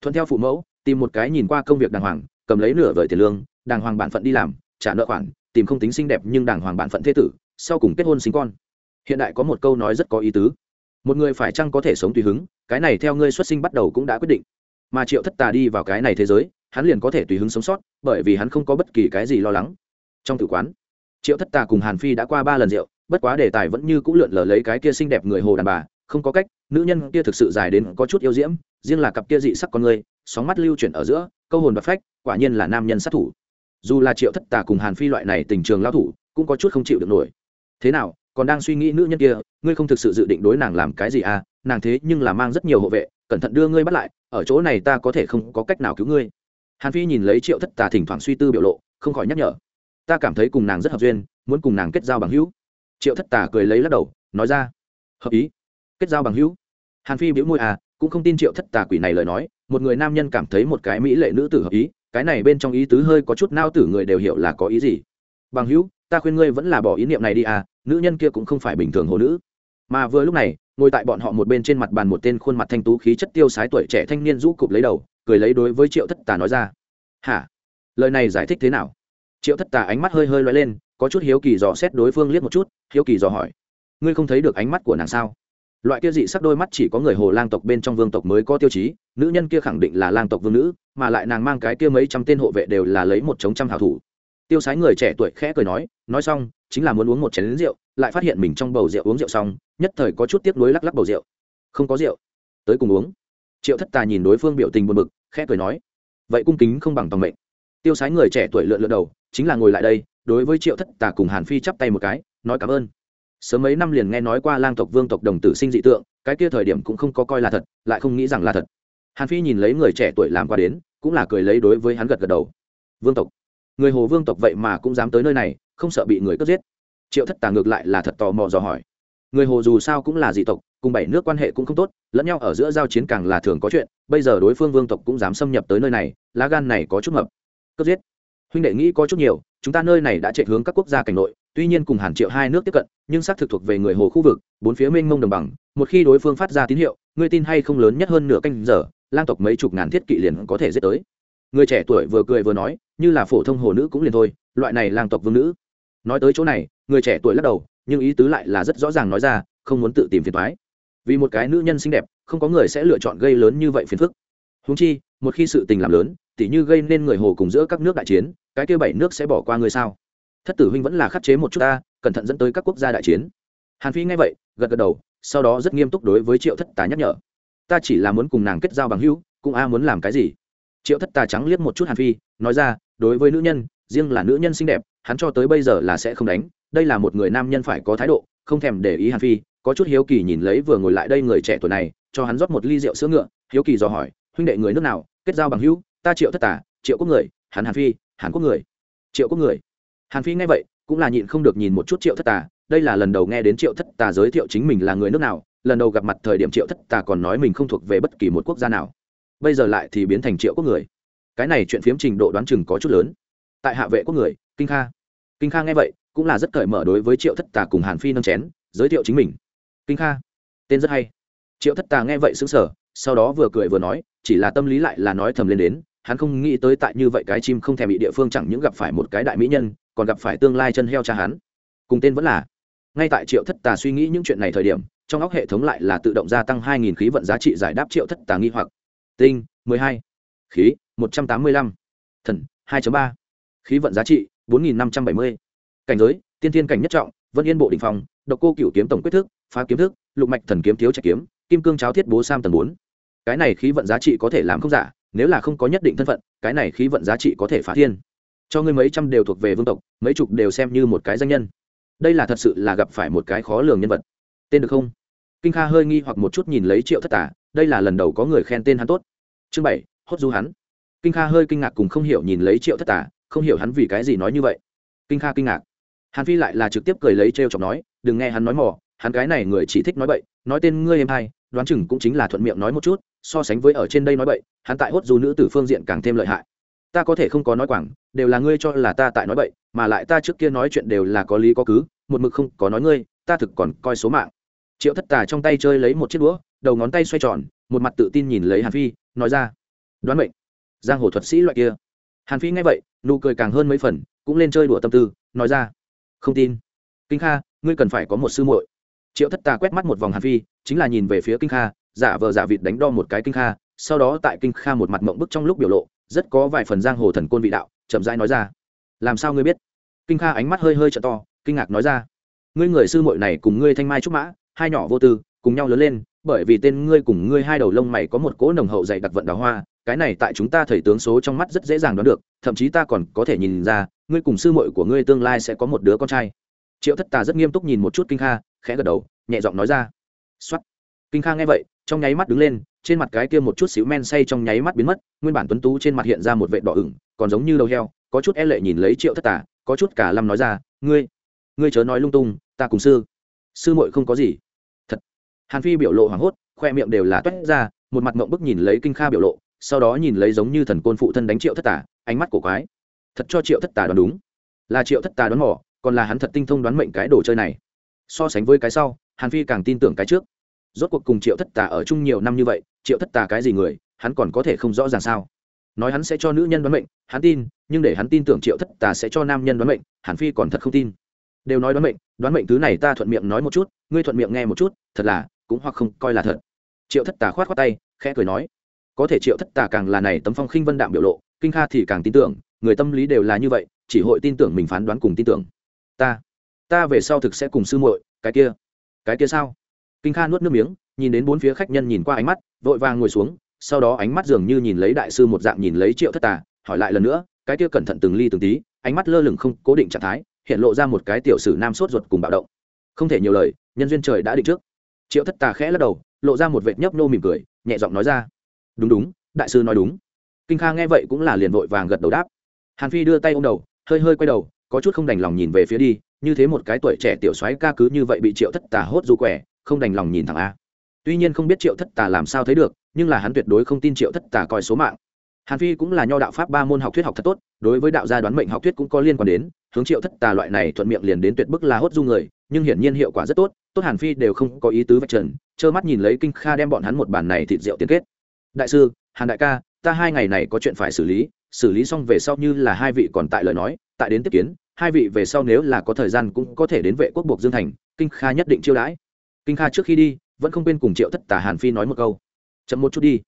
Thuận theo phụ mẫu, tìm một cái nhìn qua công việc đàng hoàng, cầm lấy nửa vời tiền lương, đàng hoàng bản phận đi làm, trả nợ khoản, tìm không tính xinh đẹp nhưng đàng hoàng bản phận thế tử, sau cùng kết hôn sinh con. Hiện đại có một câu nói rất có ý tứ một người phải chăng có thể sống tùy hứng, cái này theo ngươi xuất sinh bắt đầu cũng đã quyết định. Mà triệu thất tà đi vào cái này thế giới, hắn liền có thể tùy hứng sống sót, bởi vì hắn không có bất kỳ cái gì lo lắng. Trong tử quán, triệu thất tà cùng hàn phi đã qua ba lần rượu, bất quá đề tài vẫn như c ũ lượn lờ lấy cái kia xinh đẹp người hồ đàn bà, không có cách, nữ nhân kia thực sự dài đến có chút yêu diễm, riêng là cặp kia dị sắc con người, sóng mắt lưu chuyển ở giữa, câu hồn và phách, quả nhiên là nam nhân sát thủ. Dù là triệu thất tà cùng hàn phi loại này tình trường lao thủ, cũng có chút không chịu được nổi. Thế nào còn đang suy nghĩ nữ nhân kia, ngươi không thực sự dự định đối nàng làm cái gì à? Nàng thế nhưng là mang rất nhiều hộ vệ, cẩn thận đưa ngươi bắt lại, ở chỗ này ta có thể không có cách nào cứu ngươi. Hàn phi nhìn lấy triệu thất tà thỉnh thoảng suy tư biểu lộ, không khỏi nhắc nhở. Ta cảm thấy cùng nàng rất hợp duyên, muốn cùng nàng kết giao bằng hữu. Triệu thất tà cười lấy lắc đầu, nói ra. Hợp ý. Kết giao bằng hữu. Hàn phi biểu môi à cũng không tin triệu thất tà quỷ này lời nói, một người nam nhân cảm thấy một cái mỹ lệ nữ tử hợp ý, cái này bên trong ý tứ hơi có chút nao tử người đều hiểu là có ý gì. Bằng hữu ta khuyên ngươi vẫn là bỏ ý niệm này đi à nữ nhân kia cũng không phải bình thường hồ nữ. Mà vừa lúc này, ngồi tại bọn họ một bên trên mặt bàn một tên khuôn mặt thanh tú khí chất tiêu sái tuổi trẻ thanh niên rũ cụp lấy đầu, cười lấy đối với triệu thất tà nói ra. Hả? Lời này giải thích thế nào? Triệu thất tà ánh mắt hơi hơi loay lên, có chút hiếu kỳ dò xét đối phương liếc một chút, hiếu kỳ dò hỏi. Ngươi không thấy được ánh mắt của nàng sao? Loại kia dị sắc đôi mắt chỉ có người hồ lang tộc bên trong vương tộc mới có tiêu chí, nữ nhân kia khẳng định là lang tộc vương nữ, mà lại nàng mang cái kia mấy trăm tên hộ vệ đều là lấy một chống trăm hảo thủ tiêu sái người trẻ tuổi khẽ cười nói nói xong, chính là muốn uống một chén lính rượu, lại phát hiện mình trong bầu rượu uống rượu xong, nhất thời có chút tiếc nuối lắc lắc bầu rượu. Không có rượu. Tới cùng uống. Triệu thất tà nhìn đối phương biểu tình buồn bực, khẽ cười nói, vậy cung kính không bằng tòng mệnh. Tiêu sái người trẻ tuổi lượn lượn đầu, chính là ngồi lại đây, đối với triệu thất tà cùng hàn phi chắp tay một cái, nói cảm ơn. Sớm mấy năm liền nghe nói qua lang tộc vương tộc đồng tử sinh dị tượng, cái kia thời điểm cũng không có coi là thật, lại không nghĩ rằng là thật. Hàn phi nhìn lấy người trẻ tuổi làm qua đến, cũng là cười lấy đối với hắn gật gật đầu. Vương tộc người hồ vương tộc vậy mà cũng dám tới nơi này, không sợ bị người cướp giết. Triệu thất tà ngược lại là thật tò mò dò hỏi. Người hồ dù sao cũng là dị tộc, cùng bảy nước quan hệ cũng không tốt, lẫn nhau ở giữa giao chiến càng là thường có chuyện, bây giờ đối phương vương tộc cũng dám xâm nhập tới nơi này, lá gan này có chút mập. Cướp giết. Huynh đệ nghĩ có chút nhiều, chúng ta nơi này đã chạy hướng các quốc gia cảnh nội, tuy nhiên cùng hàn triệu hai nước tiếp cận, nhưng xác thực thuộc về người hồ khu vực, bốn phía mênh mông đồng bằng, một khi đối phương phát ra tín hiệu người tin hay không lớn nhất hơn nửa canh giờ, lang tộc mấy chục ngàn thiết kỵ liền có thể giết tới. Người trẻ tuổi vừa cười vừa nói như là phổ thông hồ nữ cũng liền thôi, loại này lang tộc vương nữ. Nói tới chỗ này, người trẻ tuổi lắc đầu, nhưng ý tứ lại là rất rõ ràng nói ra, không muốn tự tìm phiền thoái vì một cái nữ nhân xinh đẹp, không có người sẽ lựa chọn gây lớn như vậy phiền phức. Húng chi, một khi sự tình làm lớn, tỉ như gây nên người hồ cùng giữa các nước đại chiến, cái kia bảy nước sẽ bỏ qua người sao? Thất tử huynh vẫn là khắc chế một chút ta, cẩn thận dẫn tới các quốc gia đại chiến. Hàn phi nghe vậy, gật gật đầu, sau đó rất nghiêm túc đối với triệu thất tà nhắc nhở. Ta chỉ là muốn cùng nàng kết giao bằng hữu, cũng a muốn làm cái gì? Triệu thất tà trắng liếc một chút hàn phi, nói ra đối với nữ nhân, riêng là nữ nhân xinh đẹp, hắn cho tới bây giờ là sẽ không đánh. Đây là một người nam nhân phải có thái độ, không thèm để ý hàn phi, có chút hiếu kỳ nhìn lấy vừa ngồi lại đây người trẻ tuổi này, cho hắn rót một ly rượu sữa ngựa, hiếu kỳ dò hỏi, huynh đệ người nước nào? Kết giao bằng hữu, ta triệu thất tả triệu quốc người, hắn hàn phi, hàn quốc người, triệu quốc người. Hàn phi nghe vậy, cũng là nhịn không được nhìn một chút triệu thất tà, đây là lần đầu nghe đến triệu thất tà giới thiệu chính mình là người nước nào, lần đầu gặp mặt thời điểm triệu thất tà còn nói mình không thuộc về bất kỳ một quốc gia nào. Bây giờ lại thì biến thành triệu quốc người cái này chuyện phiếm trình độ đoán chừng có chút lớn. Tại hạ vệ quốc người, kinh kha. Kinh kha nghe vậy, cũng là rất cởi mở đối với triệu thất tà cùng hàn phi nâng chén, giới thiệu chính mình. Kinh kha, tên rất hay. Triệu thất tà nghe vậy xứng sở sau đó vừa cười vừa nói, chỉ là tâm lý lại là nói thầm lên đến, hắn không nghĩ tới tại như vậy cái chim không thèm bị địa phương chẳng những gặp phải một cái đại mỹ nhân, còn gặp phải tương lai chân heo cha hắn. Cùng tên vẫn là. Ngay tại triệu thất tà suy nghĩ những chuyện này thời điểm, trong óc hệ thống lại là tự động gia tăng hai nghìn khí vận giá trị giải đáp triệu thất tà nghi hoặc. Tinh, mười hai. Khí một trăm tám mươi lăm. Thần, hai ba. Khí vận giá trị, bốn nghìn năm trăm bảy mươi. Cảnh giới, tiên thiên cảnh nhất trọng, vân yên bộ đình phòng độc cô cựu kiếm tổng quyết thức, phá kiếm thức, lục mạch thần kiếm thiếu trạch kiếm, kim cương cháo thiết bố sam tầng bốn. Cái này khí vận giá trị có thể làm không giả, nếu là không có nhất định thân phận, cái này khí vận giá trị có thể phá thiên. Cho ngươi mấy trăm đều thuộc về vương tộc, mấy chục đều xem như một cái danh nhân. Đây là thật sự là gặp phải một cái khó lường nhân vật. Tên được không? Kinh kha hơi nghi hoặc một chút nhìn lấy triệu thất tả đây là lần đầu có người khen tên hắn tốt. Chương bảy, hốt du hắn kinh kha hơi kinh ngạc cùng không hiểu nhìn lấy triệu thất tả không hiểu hắn vì cái gì nói như vậy. Kinh kha kinh ngạc. Hàn phi lại là trực tiếp cười lấy t r e o chọc nói, đừng nghe hắn nói mỏ hắn cái này người chỉ thích nói bậy, nói tên ngươi em hai đoán chừng cũng chính là thuận miệng nói một chút, so sánh với ở trên đây nói bậy, hắn tại hốt dù nữ tử phương diện càng thêm lợi hại. Ta có thể không có nói quảng, đều là ngươi cho là ta tại nói bậy, mà lại ta trước kia nói chuyện đều là có lý có cứ, một mực không có nói ngươi, ta thực còn coi số mạng. Triệu thất tà trong tay chơi lấy một chiếc đũa, đầu ngón tay xoay tròn, một mặt tự tin nhìn lấy hàn phi, nói ra, đoán mệnh giang hồ thuật sĩ loại kia. Hàn phi nghe vậy, nụ cười càng hơn mấy phần, cũng lên chơi đùa tâm tư, nói ra, không tin. Kinh kha, ngươi cần phải có một sư muội. Triệu thất tà quét mắt một vòng hàn phi chính là nhìn về phía kinh kha, giả vờ giả vịt đánh đo một cái kinh kha, sau đó tại kinh kha một mặt mộng bức trong lúc biểu lộ, rất có vài phần giang hồ thần côn vị đạo, chậm rãi nói ra, làm sao ngươi biết? Kinh kha ánh mắt hơi hơi t to, kinh ngạc nói ra, ngươi người sư muội này cùng ngươi thanh mai trúc mã, hai nhỏ vô tư, cùng nhau lớn lên, bởi vì tên ngươi cùng ngươi hai đầu lông mày có một cỗ nồng hậu dày đặc vận đào hoa cái này tại chúng ta thầy tướng số trong mắt rất dễ dàng đoán được, thậm chí ta còn có thể nhìn ra, ngươi cùng sư muội của ngươi tương lai sẽ có một đứa con trai. Triệu thất tà rất nghiêm túc nhìn một chút kinh kha, khẽ gật đầu, nhẹ giọng nói ra. X kinh kha nghe vậy, trong nháy mắt đứng lên, trên mặt cái kia một chút xíu men say trong nháy mắt biến mất, nguyên bản tuấn tú trên mặt hiện ra một vệ đỏ ửng, còn giống như đầu heo, có chút e lệ nhìn lấy triệu thất tà, có chút cả lâm nói ra, ngươi ngươi chớ nói lung tung, ta cùng sư sư muội không có gì. Thật. Hàn phi biểu lộ hoảng hốt, khoe miệng đều là toét ra, một mặt mộng bức nhìn lấy kinh kha biểu lộ sau đó nhìn lấy giống như thần côn phụ thân đánh triệu thất tà, ánh mắt của quái. Thật cho triệu thất tà đoán đúng. Là triệu thất tả đoán mỏ còn là hắn thật tinh thông đoán mệnh cái đồ chơi này. So sánh với cái sau, hàn phi càng tin tưởng cái trước. Rốt cuộc cùng triệu thất tà ở chung nhiều năm như vậy, triệu thất tà cái gì người, hắn còn có thể không rõ ràng sao? Nói hắn sẽ cho nữ nhân đoán mệnh, hắn tin, nhưng để hắn tin tưởng triệu thất tà sẽ cho nam nhân đoán mệnh, hàn phi còn thật không tin. Đều nói đoán mệnh đoán mệnh thứ này ta thuận miệng nói một chút, ngươi thuận miệng nghe một chút, thật là, cũng hoặc không coi là thật. Triệu thất tà khoát khoát tay, khẽ cười nói có thể triệu thất tà càng là này tấm phong khinh vân đạm biểu lộ, kinh kha thì càng tin tưởng, người tâm lý đều là như vậy, chỉ hội tin tưởng mình phán đoán cùng tin tưởng. Ta ta về sau thực sẽ cùng sư muội, cái kia cái kia sao? Kinh kha nuốt nước miếng, nhìn đến bốn phía khách nhân nhìn qua ánh mắt, vội vàng ngồi xuống, sau đó ánh mắt dường như nhìn lấy đại sư một dạng nhìn lấy triệu thất tà, hỏi lại lần nữa, cái kia cẩn thận từng ly từng tí, ánh mắt lơ lửng không cố định trạng thái, hiện lộ ra một cái tiểu sử nam sốt ruột cùng bạo động. Không thể nhiều lời, nhân duyên trời đã định trước. Triệu thất tà khẽ lắc đầu, lộ ra một vệt nhấp nô mỉm cười, nhẹ giọng nói ra đúng đúng, đại sư nói đúng. Kinh kha nghe vậy cũng là liền vội vàng gật đầu đáp. Hàn phi đưa tay ô m đầu, hơi hơi quay đầu, có chút không đành lòng nhìn về phía đi, như thế một cái tuổi trẻ tiểu soái ca cứ như vậy bị triệu thất tà hốt du quẻ, không đành lòng nhìn thẳng a. Tuy nhiên không biết triệu thất tà làm sao thấy được, nhưng là hắn tuyệt đối không tin triệu thất tà coi số mạng. Hàn phi cũng là nho đạo pháp ba môn học thuyết học thật tốt, đối với đạo gia đoán mệnh học thuyết cũng có liên quan đến, hướng triệu thất tà loại này thuận miệng liền đến tuyệt bức là hốt du người, nhưng hiển nhiên hiệu quả rất tốt tốt hàn phi đều không có ý tứ vạch trần, trơ mắt nhìn lấy kinh kha đem bọn hắn một bàn này thịt rượu tiến kết đại sư, hàn đại ca, ta hai ngày này có chuyện phải xử lý xử lý xong về sau như là hai vị còn tại lời nói, tại đến tiếp kiến, hai vị về sau nếu là có thời gian cũng có thể đến vệ quốc buộc dương thành, kinh kha nhất định chiêu đãi. Kinh kha trước khi đi, vẫn không quên cùng triệu thất tả hàn phi nói một câu. Chậm một chút đi.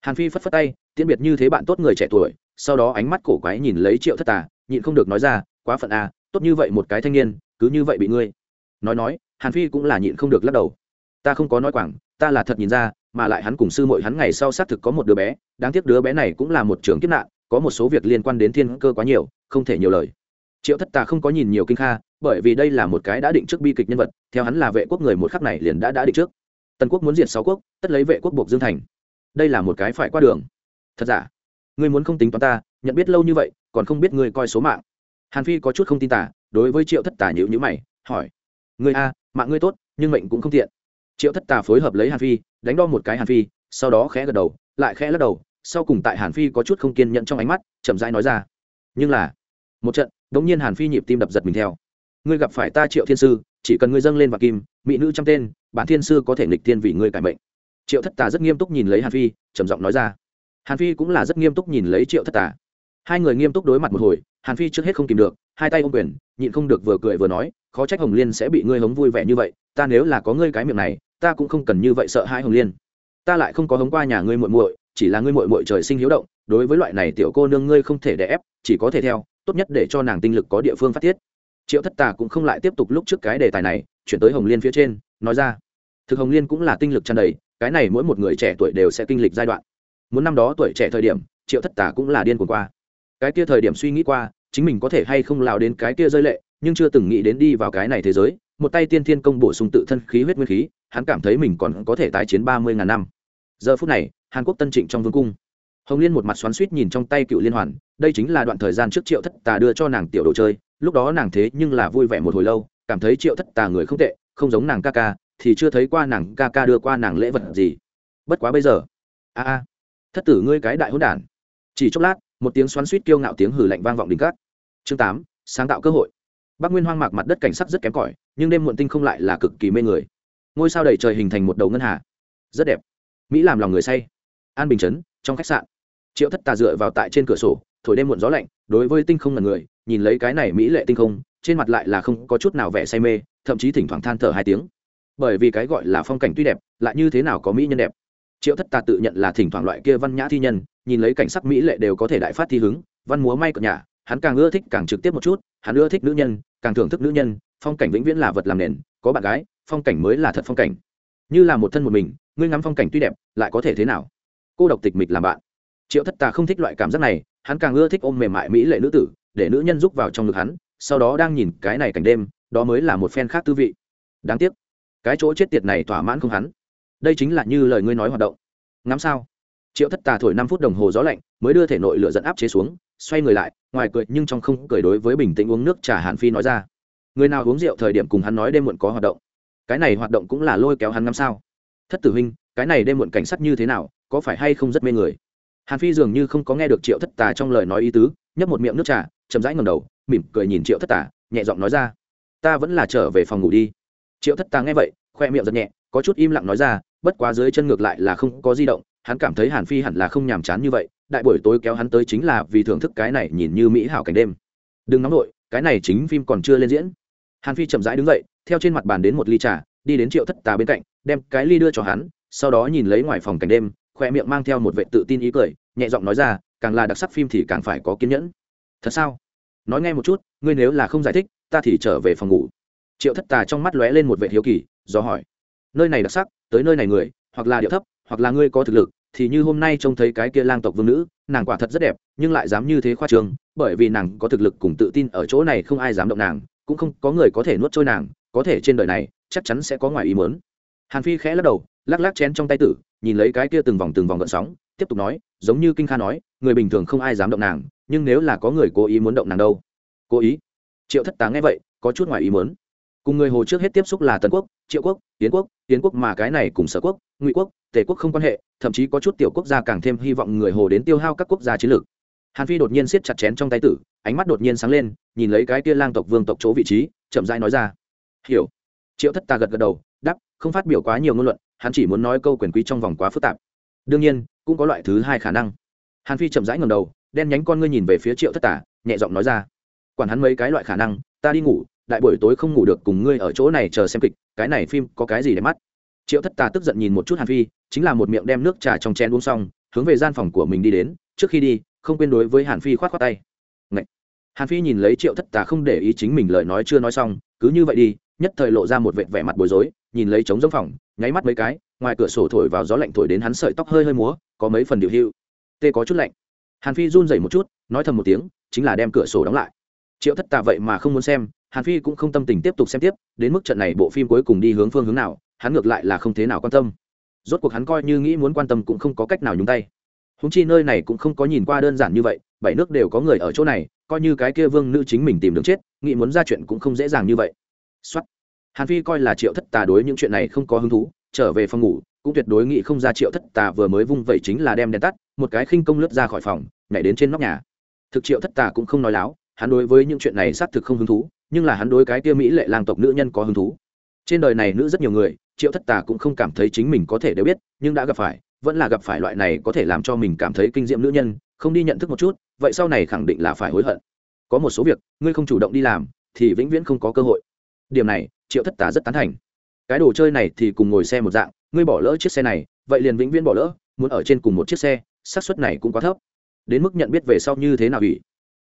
Hàn phi phất phất tay, tiễn biệt như thế bạn tốt người trẻ tuổi, sau đó ánh mắt cổ quái nhìn lấy triệu thất tả nhịn không được nói ra, quá phận à tốt như vậy một cái thanh niên, cứ như vậy bị ngươi. Nói nói, hàn phi cũng là nhịn không được lắc đầu. Ta không có nói quảng, ta là thật nhìn ra mà lại hắn cùng sư muội hắn ngày sau xác thực có một đứa bé, đáng tiếc đứa bé này cũng là một trường kiếp nạn, có một số việc liên quan đến thiên cơ quá nhiều, không thể nhiều lời. Triệu thất tà không có nhìn nhiều kinh kha, bởi vì đây là một cái đã định trước bi kịch nhân vật, theo hắn là vệ quốc người một khắc này liền đã đã định trước. Tần quốc muốn diệt sáu quốc, tất lấy vệ quốc buộc dương thành. Đây là một cái phải qua đường. Thật giả? Ngươi muốn không tính toán ta, nhận biết lâu như vậy, còn không biết ngươi coi số mạng. Hàn phi có chút không tin tả đối với triệu thất tà nhữ nhữ mày, hỏi. Ngươi a, mạng ngươi tốt, nhưng mệnh cũng không tiện. Triệu thất tà phối hợp lấy hàn phi đánh đo một cái hàn phi, sau đó khẽ gật đầu, lại khẽ lắc đầu, sau cùng tại hàn phi có chút không kiên nhẫn trong ánh mắt, chậm rãi nói ra. Nhưng là, một trận đ ỗ n g nhiên hàn phi nhịp tim đập giật mình theo. Ngươi gặp phải ta triệu thiên sư, chỉ cần ngươi dâng lên và kim, mỹ nữ trăm tên, bản thiên sư có thể nghịch tiên vì ngươi cải mệnh. Triệu thất tà rất nghiêm túc nhìn lấy hàn phi, trầm giọng nói ra. Hàn phi cũng là rất nghiêm túc nhìn lấy triệu thất tà. Hai người nghiêm túc đối mặt một hồi, hàn phi trước hết không kìm được, hai tay ô m quyền, nhịn không được vừa cười vừa nói, khó trách hồng liên sẽ bị ngươi hống vui vẻ như vậy, ta nếu là có ngươi cái miệng này ta cũng không cần như vậy sợ hai hồng liên. Ta lại không có hống qua nhà ngươi muội muội, chỉ là ngươi muội muội trời sinh hiếu động, đối với loại này tiểu cô nương ngươi không thể đè ép, chỉ có thể theo, tốt nhất để cho nàng tinh lực có địa phương phát tiết. Triệu thất tà cũng không lại tiếp tục lúc trước cái đề tài này, chuyển tới hồng liên phía trên, nói ra. Thực hồng liên cũng là tinh lực tràn đầy, cái này mỗi một người trẻ tuổi đều sẽ kinh lịch giai đoạn. Muốn năm đó tuổi trẻ thời điểm, triệu thất tà cũng là điên cuồng qua. Cái kia thời điểm suy nghĩ qua, chính mình có thể hay không lao đến cái kia rơi lệ, nhưng chưa từng nghĩ đến đi vào cái này thế giới một tay tiên thiên công bổ sung tự thân khí huyết nguyên khí, hắn cảm thấy mình còn có thể tái chiến ba mươi ngàn năm. Giờ phút này, hàn quốc tân trịnh trong vương cung. Hồng liên một mặt xoắn suýt nhìn trong tay cựu liên hoàn, đây chính là đoạn thời gian trước triệu thất tà đưa cho nàng tiểu đồ chơi, lúc đó nàng thế nhưng là vui vẻ một hồi lâu, cảm thấy triệu thất tà người không tệ, không giống nàng ca ca, thì chưa thấy qua nàng ca ca đưa qua nàng lễ vật gì. Bất quá bây giờ, a a, thất tử ngươi cái đại hỗn đản. Chỉ chốc lát, một tiếng xoắn suýt kiêu ngạo tiếng hử lạnh vang vọng đỉnh cát chương tám, sáng tạo cơ hội bắc nguyên hoang mạc mặt đất cảnh sắc rất kém cỏi, nhưng đêm muộn tinh không lại là cực kỳ mê người. Ngôi sao đầy trời hình thành một đầu ngân hà. Rất đẹp. Mỹ làm lòng người say. An bình chấn, trong khách sạn. Triệu thất tà dựa vào tại trên cửa sổ, thổi đêm muộn gió lạnh, đối với tinh không là người, nhìn lấy cái này mỹ lệ tinh không, trên mặt lại là không có chút nào vẻ say mê, thậm chí thỉnh thoảng than thở hai tiếng. Bởi vì cái gọi là phong cảnh tuy đẹp, lại như thế nào có mỹ nhân đẹp? Triệu thất tà tự nhận là thỉnh thoảng loại kia văn nhã thi nhân, nhìn lấy cảnh sắc mỹ lệ đều có thể đại phát thi hứng, văn múa may cợt nhà hắn càng ưa thích càng trực tiếp một chút, hắn ưa thích nữ nhân, càng thưởng thức nữ nhân, phong cảnh vĩnh viễn là vật làm nền, có bạn gái, phong cảnh mới là thật phong cảnh. Như là một thân một mình, ngươi ngắm phong cảnh tuy đẹp, lại có thể thế nào? Cô độc tịch mịch làm bạn. Triệu thất tà không thích loại cảm giác này, hắn càng ưa thích ôm mềm mại mỹ lệ nữ tử, để nữ nhân rúc vào trong ngực hắn, sau đó đang nhìn cái này cảnh đêm, đó mới là một phen khác tư vị. Đáng tiếc, cái chỗ chết tiệt này thỏa mãn không hắn. Đây chính là như lời ngươi nói hoạt động. Ngắm sao? Triệu thất tà thổi năm phút đồng hồ gió lạnh, mới đưa thể nội lửa dẫn áp chế xuống xoay người lại, ngoài cười nhưng trong không cười đối với bình tĩnh uống nước trà hàn phi nói ra. Người nào uống rượu thời điểm cùng hắn nói đêm muộn có hoạt động. Cái này hoạt động cũng là lôi kéo hắn ngắm sao. Thất tử huynh, cái này đêm muộn cảnh sát như thế nào, có phải hay không rất mê người? Hàn phi dường như không có nghe được triệu thất tà trong lời nói ý tứ, nhấp một miệng nước trà, chậm rãi ngầm đầu, mỉm cười nhìn triệu thất tà, nhẹ giọng nói ra. Ta vẫn là trở về phòng ngủ đi. Triệu thất tà nghe vậy, khoe miệng giật nhẹ, có chút im lặng nói ra, bất quá dưới chân ngược lại là không có di động hắn cảm thấy hàn phi hẳn là không nhàm chán như vậy, đại buổi tối kéo hắn tới chính là vì thưởng thức cái này nhìn như mỹ hảo cảnh đêm. Đừng nóng nổi cái này chính phim còn chưa lên diễn. Hàn phi chậm rãi đứng dậy, theo trên mặt bàn đến một ly trà, đi đến triệu thất tà bên cạnh, đem cái ly đưa cho hắn, sau đó nhìn lấy ngoài phòng cảnh đêm, khoe miệng mang theo một vệ tự tin ý cười, nhẹ giọng nói ra, càng là đặc sắc phim thì càng phải có kiên nhẫn. Thật sao? Nói nghe một chút, ngươi nếu là không giải thích, ta thì trở về phòng ngủ. Triệu thất tà trong mắt lóe lên một vệ hiếu kỳ, do hỏi. Nơi này đặc sắc, tới nơi này người, hoặc là điệu thấp hoặc là ngươi có thực lực, thì như hôm nay trông thấy cái kia lang tộc vương nữ, nàng quả thật rất đẹp, nhưng lại dám như thế khoa trương, bởi vì nàng có thực lực cùng tự tin ở chỗ này không ai dám động nàng, cũng không có người có thể nuốt trôi nàng, có thể trên đời này, chắc chắn sẽ có ngoài ý mớn hàn phi khẽ lắc đầu, lắc lắc chén trong tay tử, nhìn lấy cái kia từng vòng từng vòng gợn sóng, tiếp tục nói, giống như kinh kha nói, người bình thường không ai dám động nàng, nhưng nếu là có người cố ý muốn động nàng đâu? Cố ý? Triệu thất tá nghe vậy, có chút ngoài ý muốn. Cùng người hồ trước hết tiếp xúc là tần quốc triệu quốc tiến quốc tiến quốc mà cái này cùng sở quốc, ngụy quốc, tề quốc không quan hệ, thậm chí có chút tiểu quốc gia càng thêm hy vọng người hồ đến tiêu hao các quốc gia chiến lược. Hàn phi đột nhiên siết chặt chén trong tay tử, ánh mắt đột nhiên sáng lên, nhìn lấy cái kia lang tộc vương tộc chỗ vị trí, chậm rãi nói ra. Hiểu. Triệu thất ta gật gật đầu, đáp, không phát biểu quá nhiều ngôn luận, hắn chỉ muốn nói câu quyền quý trong vòng quá phức tạp. Đương nhiên, cũng có loại thứ hai khả năng. Hàn phi chậm rãi ngầm đầu, đen nhánh con ngươi nhìn về phía triệu thất tả, nhẹ giọng nói ra. Quản hắn mấy cái loại khả năng, ta đi ngủ đại buổi tối không ngủ được cùng ngươi ở chỗ này chờ xem kịch, cái này phim có cái gì để mắt? Triệu thất tà tức giận nhìn một chút hàn phi, chính là một miệng đem nước trà trong chén uống xong, hướng về gian phòng của mình đi đến, trước khi đi, không quên đối với hàn phi khoát khoát tay. Ngậy! hàn phi nhìn lấy triệu thất tà không để ý chính mình lời nói chưa nói xong, cứ như vậy đi, nhất thời lộ ra một vệt vẻ mặt bối rối, nhìn lấy trống giống phòng, nháy mắt mấy cái, ngoài cửa sổ thổi vào gió lạnh thổi đến hắn sợi tóc hơi hơi múa, có mấy phần điều hưu tê có chút lạnh. Hàn phi run rẩy một chút, nói thầm một tiếng, chính là đem cửa sổ đóng lại. Triệu thất tà vậy mà không muốn xem hàn phi cũng không tâm tình tiếp tục xem tiếp, đến mức trận này bộ phim cuối cùng đi hướng phương hướng nào, hắn ngược lại là không thế nào quan tâm. Rốt cuộc hắn coi như nghĩ muốn quan tâm cũng không có cách nào nhúng tay. Húng chi nơi này cũng không có nhìn qua đơn giản như vậy, bảy nước đều có người ở chỗ này, coi như cái kia vương nữ chính mình tìm đường chết, nghĩ muốn ra chuyện cũng không dễ dàng như vậy. Xuất hàn phi coi là triệu thất tà đối những chuyện này không có hứng thú, trở về phòng ngủ, cũng tuyệt đối nghĩ không ra triệu thất tà vừa mới vung vẩy chính là đem đèn tắt, một cái khinh công lướt ra khỏi phòng, nhảy đến trên nóc nhà. Thực triệu thất tà cũng không nói láo, hắn đối với những chuyện này xác thực không hứng thú nhưng là hắn đối cái kia mỹ lệ lang tộc nữ nhân có hứng thú. Trên đời này nữ rất nhiều người, triệu thất tà cũng không cảm thấy chính mình có thể đều biết, nhưng đã gặp phải, vẫn là gặp phải loại này có thể làm cho mình cảm thấy kinh diệm nữ nhân, không đi nhận thức một chút, vậy sau này khẳng định là phải hối hận. Có một số việc, ngươi không chủ động đi làm, thì vĩnh viễn không có cơ hội. Điểm này, triệu thất tà rất tán thành. Cái đồ chơi này thì cùng ngồi xe một dạng, ngươi bỏ lỡ chiếc xe này, vậy liền vĩnh viễn bỏ lỡ, muốn ở trên cùng một chiếc xe, xác suất này cũng quá thấp. Đến mức nhận biết về sau như thế nào ủy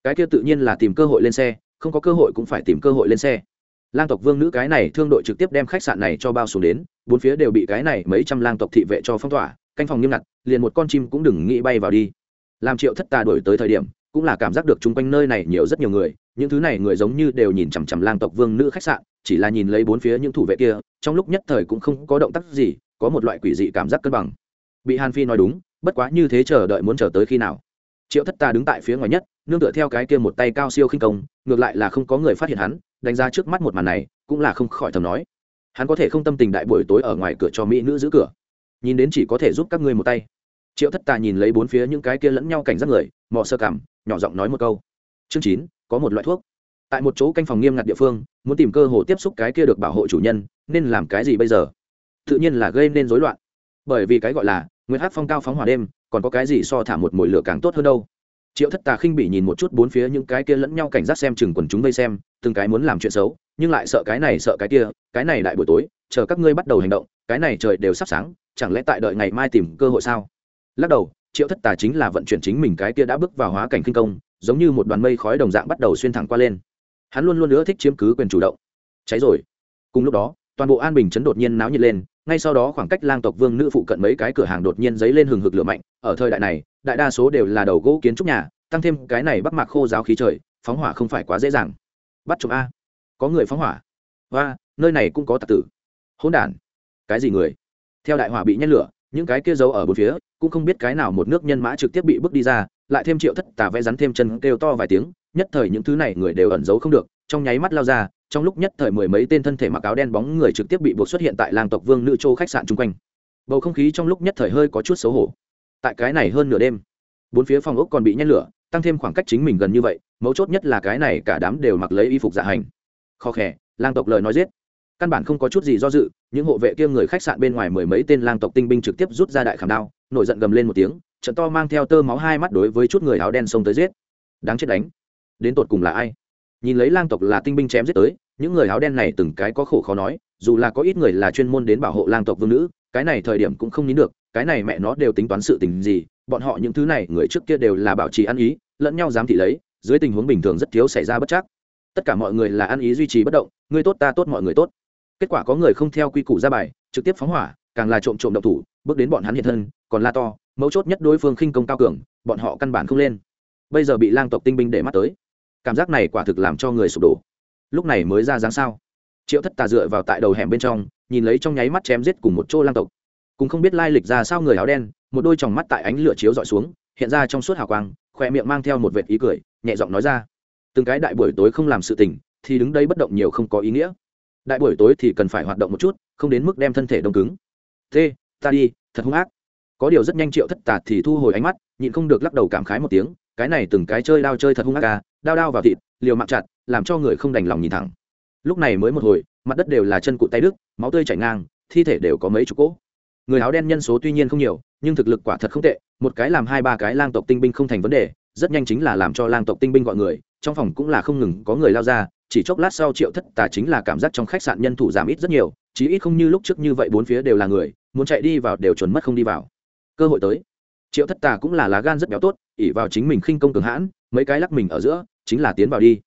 cái kia tự nhiên là tìm cơ hội lên xe không có cơ hội cũng phải tìm cơ hội lên xe. Lang tộc vương nữ cái này thương đội trực tiếp đem khách sạn này cho bao xuống đến, bốn phía đều bị cái này mấy trăm lang tộc thị vệ cho phong tỏa, canh phòng nghiêm ngặt, liền một con chim cũng đừng nghĩ bay vào đi. Làm triệu thất tà đổi tới thời điểm, cũng là cảm giác được chung quanh nơi này nhiều rất nhiều người, những thứ này người giống như đều nhìn chằm chằm lang tộc vương nữ khách sạn, chỉ là nhìn lấy bốn phía những thủ vệ kia, trong lúc nhất thời cũng không có động tác gì, có một loại quỷ dị cảm giác cân bằng. Bị hàn phi nói đúng, bất quá như thế chờ đợi muốn chờ tới khi nào? Triệu thất tà đứng tại phía ngoài nhất nương tựa theo cái kia một tay cao siêu khinh công, ngược lại là không có người phát hiện hắn, đánh giá trước mắt một màn này, cũng là không khỏi thầm nói. Hắn có thể không tâm tình đại buổi tối ở ngoài cửa cho mỹ nữ giữ cửa. Nhìn đến chỉ có thể giúp các ngươi một tay. Triệu thất tà nhìn lấy bốn phía những cái kia lẫn nhau cảnh giác người, mò sơ cảm, nhỏ giọng nói một câu. Chương chín, có một loại thuốc. Tại một chỗ canh phòng nghiêm ngặt địa phương, muốn tìm cơ hội tiếp xúc cái kia được bảo hộ chủ nhân, nên làm cái gì bây giờ? Tự nhiên là gây nên rối loạn. Bởi vì cái gọi là nguyên hát phong cao phóng hỏa đêm, còn có cái gì so thả một mồi lửa càng tốt hơn đâu? Triệu thất tà khinh bị nhìn một chút bốn phía những cái kia lẫn nhau cảnh giác xem chừng quần chúng vây xem, từng cái muốn làm chuyện xấu, nhưng lại sợ cái này sợ cái kia, cái này đại buổi tối, chờ các ngươi bắt đầu hành động, cái này trời đều sắp sáng, chẳng lẽ tại đợi ngày mai tìm cơ hội sao? Lắc đầu, triệu thất tà chính là vận chuyển chính mình cái kia đã bước vào hóa cảnh kinh công, giống như một đoàn mây khói đồng dạng bắt đầu xuyên thẳng qua lên. Hắn luôn luôn nữa thích chiếm cứ quyền chủ động. Cháy rồi. Cùng lúc đó, toàn bộ an bình chấn đột nhiên náo nhiệt lên, ngay sau đó khoảng cách lang tộc vương nữ phụ cận mấy cái cửa hàng đột nhiên dấy lên hừng hực lửa mạnh, ở thời đại này đại đa số đều là đầu gỗ kiến trúc nhà, tăng thêm cái này bắc mạc khô giáo khí trời, phóng hỏa không phải quá dễ dàng. Bắt chụp a. Có người phóng hỏa. Và nơi này cũng có tạc tử. Hỗn đản. Cái gì người? Theo đại hỏa bị nhét lửa, những cái kia giấu ở bốn phía, cũng không biết cái nào một nước nhân mã trực tiếp bị bước đi ra, lại thêm triệu thất tà vẽ rắn thêm chân kêu to vài tiếng, nhất thời những thứ này người đều ẩn giấu không được, trong nháy mắt lao ra, trong lúc nhất thời mười mấy tên thân thể mặc áo đen bóng người trực tiếp bị buộc xuất hiện tại làng tộc vương nữ châu khách sạn chung quanh. Bầu không khí trong lúc nhất thời hơi có chút xấu hổ tại cái này hơn nửa đêm. Bốn phía phòng ốc còn bị nhét lửa, tăng thêm khoảng cách chính mình gần như vậy, mấu chốt nhất là cái này cả đám đều mặc lấy y phục dạ hành. Khó khẽ lang tộc lời nói giết. Căn bản không có chút gì do dự, những hộ vệ kia người khách sạn bên ngoài mười mấy tên lang tộc tinh binh trực tiếp rút ra đại khảm đao, nổi giận gầm lên một tiếng, trận to mang theo tơ máu hai mắt đối với chút người áo đen xông tới giết. Đáng chết đánh. Đến tột cùng là ai? Nhìn lấy lang tộc là tinh binh chém giết tới, những người áo đen này từng cái có khổ khó nói, dù là có ít người là chuyên môn đến bảo hộ lang tộc vương nữ, cái này thời điểm cũng không nín được cái này mẹ nó đều tính toán sự tình gì, bọn họ những thứ này, người trước kia đều là bảo trì ăn ý, lẫn nhau dám thị lấy, dưới tình huống bình thường rất thiếu xảy ra bất chắc. Tất cả mọi người là ăn ý duy trì bất động, người tốt ta tốt mọi người tốt. Kết quả có người không theo quy củ ra bài, trực tiếp phóng hỏa, càng là trộm trộm động thủ, bước đến bọn hắn hiện thân, còn la to, mấu chốt nhất đối phương khinh công cao cường, bọn họ căn bản không lên. Bây giờ bị lang tộc tinh binh để mắt tới, cảm giác này quả thực làm cho người sụp đổ. Lúc này mới ra dáng sao? Triệu thất tà dựa vào tại đầu hẻm bên trong, nhìn lấy trong nháy mắt chém giết cùng một chỗ lang tộc cùng không biết lai lịch ra sao người áo đen, một đôi tròng mắt tại ánh lửa chiếu dọi xuống, hiện ra trong suốt hào quang, khoe miệng mang theo một vệt ý cười, nhẹ giọng nói ra. Từng cái đại buổi tối không làm sự tình, thì đứng đây bất động nhiều không có ý nghĩa. Đại buổi tối thì cần phải hoạt động một chút, không đến mức đem thân thể đông cứng. Thế ta đi, thật hung ác. Có điều rất nhanh triệu thất tạt thì thu hồi ánh mắt, nhịn không được lắc đầu cảm khái một tiếng, cái này từng cái chơi đao chơi thật hung ác à đao đao vào thịt, liều mạng chặt, làm cho người không đành lòng nhìn thẳng. Lúc này mới một hồi, mặt đất đều là chân cụt tay đức máu tươi chảy ngang, thi thể đều có mấy chục cỗ người áo đen nhân số tuy nhiên không nhiều, nhưng thực lực quả thật không tệ, một cái làm hai ba cái lang tộc tinh binh không thành vấn đề, rất nhanh chính là làm cho lang tộc tinh binh gọi người, trong phòng cũng là không ngừng có người lao ra, chỉ chốc lát sau triệu thất tà chính là cảm giác trong khách sạn nhân thủ giảm ít rất nhiều, chí ít không như lúc trước như vậy bốn phía đều là người, muốn chạy đi vào đều chuẩn mất không đi vào. Cơ hội tới. Triệu thất tà cũng là lá gan rất béo tốt ỉ vào chính mình khinh công cường hãn, mấy cái lắc mình ở giữa, chính là tiến vào đi.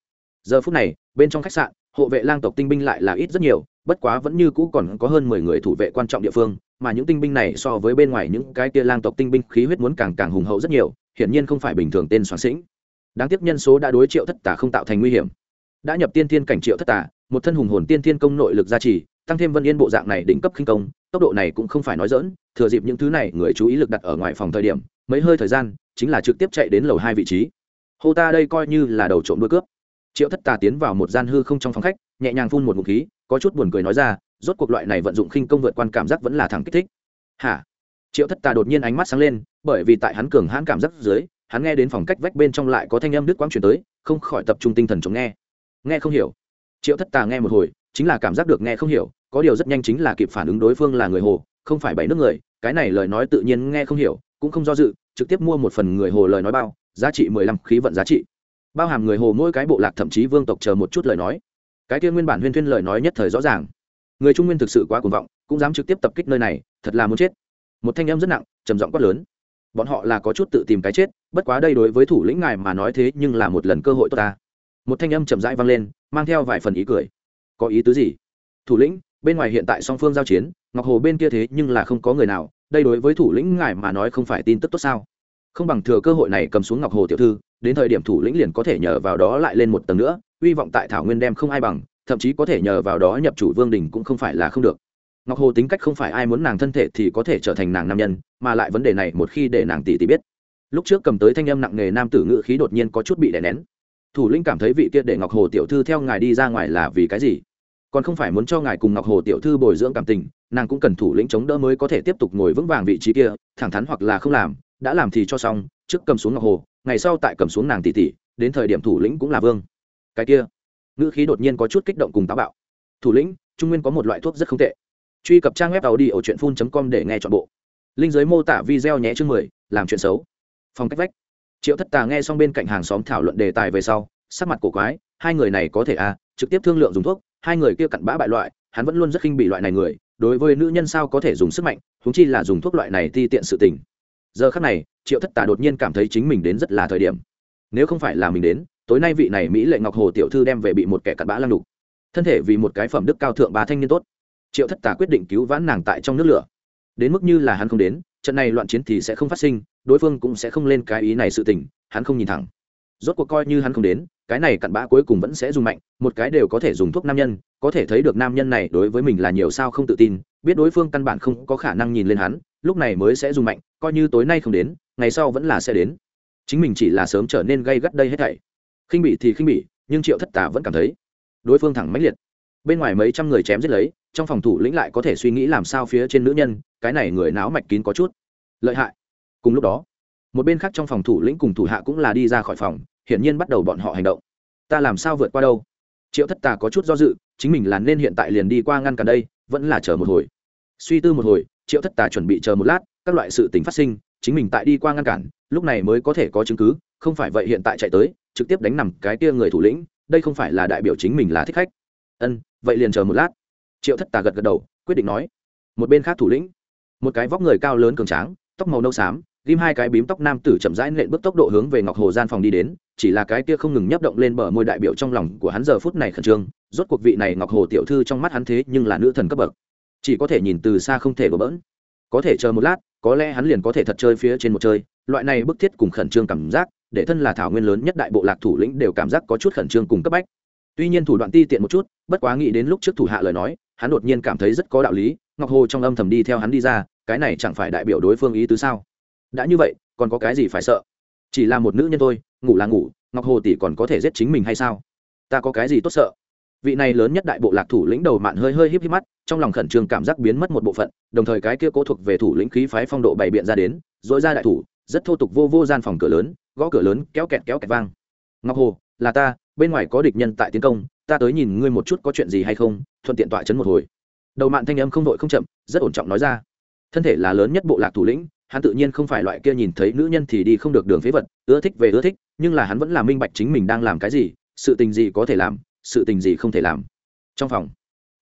Giờ phút này, bên trong khách sạn hộ vệ lang tộc tinh binh lại là ít rất nhiều, bất quá vẫn như cũ còn có hơn mười người thủ vệ quan trọng địa phương, mà những tinh binh này so với bên ngoài những cái kia lang tộc tinh binh khí huyết muốn càng càng hùng hậu rất nhiều, hiển nhiên không phải bình thường tên soạn sĩnh. Đáng tiếc nhân số đã đối triệu thất tà không tạo thành nguy hiểm. Đã nhập tiên thiên cảnh triệu thất tà, một thân hùng hồn tiên thiên công nội lực gia trì, tăng thêm vân yên bộ dạng này đỉnh cấp khinh công, tốc độ này cũng không phải nói dỡn thừa dịp những thứ này người chú ý lực đặt ở ngoài phòng thời điểm, mấy hơi thời gian, chính là trực tiếp chạy đến lầu hai vị trí. Hô ta đây coi như là đầu trộm đuôi cướp triệu thất tà tiến vào một gian hư không trong phòng khách, nhẹ nhàng phun một ngụm khí, có chút buồn cười nói ra, rốt cuộc loại này vận dụng khinh công vượt quan cảm giác vẫn là thẳng kích thích. Hả? Triệu thất tà đột nhiên ánh mắt sáng lên, bởi vì tại hắn cường hãn cảm giác dưới, hắn nghe đến phòng cách vách bên trong lại có thanh âm đứt quãng truyền tới, không khỏi tập trung tinh thần chống nghe. Nghe không hiểu. Triệu thất tà nghe một hồi, chính là cảm giác được nghe không hiểu, có điều rất nhanh chính là kịp phản ứng đối phương là người hồ, không phải bảy nước người, cái này lời nói tự nhiên nghe không hiểu, cũng không do dự, trực tiếp mua một phần người hồ lời nói bao, giá trị mười lăm khí vận giá trị bao hàm người hồ mỗi cái bộ lạc thậm chí vương tộc chờ một chút lời nói. Cái kia nguyên bản huyên thuyên lời nói nhất thời rõ ràng. Người trung nguyên thực sự quá cuồng vọng, cũng dám trực tiếp tập kích nơi này, thật là muốn chết. Một thanh em rất nặng, trầm giọng quát lớn. Bọn họ là có chút tự tìm cái chết, bất quá đây đối với thủ lĩnh ngài mà nói thế nhưng là một lần cơ hội tốt ta. Một thanh âm chậm rãi vang lên, mang theo vài phần ý cười. Có ý tứ gì? Thủ lĩnh, bên ngoài hiện tại song phương giao chiến, ngọc hồ bên kia thế nhưng là không có người nào, đây đối với thủ lĩnh ngài mà nói không phải tin tức tốt sao? Không bằng thừa cơ hội này cầm xuống ngọc hồ tiểu thư đến thời điểm thủ lĩnh liền có thể nhờ vào đó lại lên một tầng nữa, hy vọng tại thảo nguyên đem không ai bằng, thậm chí có thể nhờ vào đó nhập chủ vương đình cũng không phải là không được. Ngọc hồ tính cách không phải ai muốn nàng thân thể thì có thể trở thành nàng nam nhân, mà lại vấn đề này một khi để nàng tỷ tỷ biết. Lúc trước cầm tới thanh âm nặng nề nam tử ngự khí đột nhiên có chút bị đè nén. Thủ lĩnh cảm thấy vị kia để ngọc hồ tiểu thư theo ngài đi ra ngoài là vì cái gì? Còn không phải muốn cho ngài cùng ngọc hồ tiểu thư bồi dưỡng cảm tình, nàng cũng cần thủ lĩnh chống đỡ mới có thể tiếp tục ngồi vững vàng vị trí kia, thẳng thắn hoặc là không làm đã làm thì cho xong, trước cầm xuống ngọc hồ, ngày sau tại cầm xuống nàng tỷ tỷ, đến thời điểm thủ lĩnh cũng là vương. Cái kia, ngữ khí đột nhiên có chút kích động cùng táo bạo. Thủ lĩnh, trung nguyên có một loại thuốc rất không tệ. Truy cập trang web tàu đi ở truyện phun com để nghe chọn bộ. Linh giới mô tả video nhé chương mười, làm chuyện xấu. Phong cách vách. Triệu thất tà nghe xong bên cạnh hàng xóm thảo luận đề tài về sau, sắc mặt cổ quái, hai người này có thể à trực tiếp thương lượng dùng thuốc, hai người kia cặn bã bại loại, hắn vẫn luôn rất khinh bị loại này người, đối với nữ nhân sao có thể dùng sức mạnh húng chi là dùng thuốc loại này ti tiện sự tình giờ khắc này, triệu thất tà đột nhiên cảm thấy chính mình đến rất là thời điểm. Nếu không phải là mình đến, tối nay vị này mỹ lệ ngọc hồ tiểu thư đem về bị một kẻ cặn bã lăng đục. Thân thể vì một cái phẩm đức cao thượng bà thanh niên tốt. Triệu thất tà quyết định cứu vãn nàng tại trong nước lửa. Đến mức như là hắn không đến, trận này loạn chiến thì sẽ không phát sinh, đối phương cũng sẽ không lên cái ý này sự tình, hắn không nhìn thẳng. Rốt cuộc coi như hắn không đến, cái này cặn bã cuối cùng vẫn sẽ dùng mạnh, một cái đều có thể dùng thuốc nam nhân, có thể thấy được nam nhân này đối với mình là nhiều sao không tự tin, biết đối phương căn bản không có khả năng nhìn lên hắn, lúc này mới sẽ dùng mạnh coi như tối nay không đến, ngày sau vẫn là sẽ đến. Chính mình chỉ là sớm trở nên gây gắt đây hết thảy. Khinh bị thì khinh bị nhưng triệu thất tà vẫn cảm thấy đối phương thẳng mãnh liệt. Bên ngoài mấy trăm người chém giết lấy, trong phòng thủ lĩnh lại có thể suy nghĩ làm sao phía trên nữ nhân, cái này người náo mạch kín có chút. Lợi hại. Cùng lúc đó, một bên khác trong phòng thủ lĩnh cùng thủ hạ cũng là đi ra khỏi phòng, hiển nhiên bắt đầu bọn họ hành động. Ta làm sao vượt qua đâu? Triệu thất tà có chút do dự, chính mình là nên hiện tại liền đi qua ngăn cản đây, vẫn là chờ một hồi. Suy tư một hồi, triệu thất tà chuẩn bị chờ một lát các loại sự tình phát sinh, chính mình tại đi qua ngăn cản, lúc này mới có thể có chứng cứ, không phải vậy hiện tại chạy tới, trực tiếp đánh nằm cái kia người thủ lĩnh, đây không phải là đại biểu chính mình là thích khách. Ân, vậy liền chờ một lát. Triệu thất tà gật gật đầu, quyết định nói. Một bên khác thủ lĩnh, một cái vóc người cao lớn cường tráng, tóc màu nâu xám, ghim hai cái bím tóc nam tử chậm rãi nện bước tốc độ hướng về ngọc hồ gian phòng đi đến, chỉ là cái kia không ngừng nhấp động lên bờ môi đại biểu trong lòng của hắn giờ phút này khẩn trương, rốt cuộc vị này ngọc hồ tiểu thư trong mắt hắn thế nhưng là nữ thần cấp bậc. Chỉ có thể nhìn từ xa không thể gỡ bỡn. Có thể chờ một lát có lẽ hắn liền có thể thật chơi phía trên một chơi, loại này bức thiết cùng khẩn trương cảm giác, để thân là thảo nguyên lớn nhất đại bộ lạc thủ lĩnh đều cảm giác có chút khẩn trương cùng cấp bách. Tuy nhiên thủ đoạn ti tiện một chút, bất quá nghĩ đến lúc trước thủ hạ lời nói, hắn đột nhiên cảm thấy rất có đạo lý, ngọc hồ trong âm thầm đi theo hắn đi ra, cái này chẳng phải đại biểu đối phương ý tứ sao? Đã như vậy, còn có cái gì phải sợ? Chỉ là một nữ nhân thôi, ngủ là ngủ, ngọc hồ tỷ còn có thể giết chính mình hay sao? Ta có cái gì tốt sợ? Vị này lớn nhất đại bộ lạc thủ lĩnh đầu mạn hơi hơi híp híp mắt, trong lòng khẩn trương cảm giác biến mất một bộ phận, đồng thời cái kia cố thuộc về thủ lĩnh khí phái phong độ bày biện ra đến dội ra đại thủ, rất thô tục vô vô gian phòng cửa lớn, gõ cửa lớn, kéo kẹt kéo kẹt vang. Ngọc hồ, là ta, bên ngoài có địch nhân tại tiến công, ta tới nhìn ngươi một chút có chuyện gì hay không, thuận tiện tọa chấn một hồi. Đầu mạn thanh âm không đội không chậm, rất ổn trọng nói ra. Thân thể là lớn nhất bộ lạc thủ lĩnh, hắn tự nhiên không phải loại kia nhìn thấy nữ nhân thì đi không được đường phế vật, ưa thích về ưa thích, nhưng là hắn vẫn là minh bạch chính mình đang làm cái gì, sự tình gì có thể làm sự tình gì không thể làm. Trong phòng,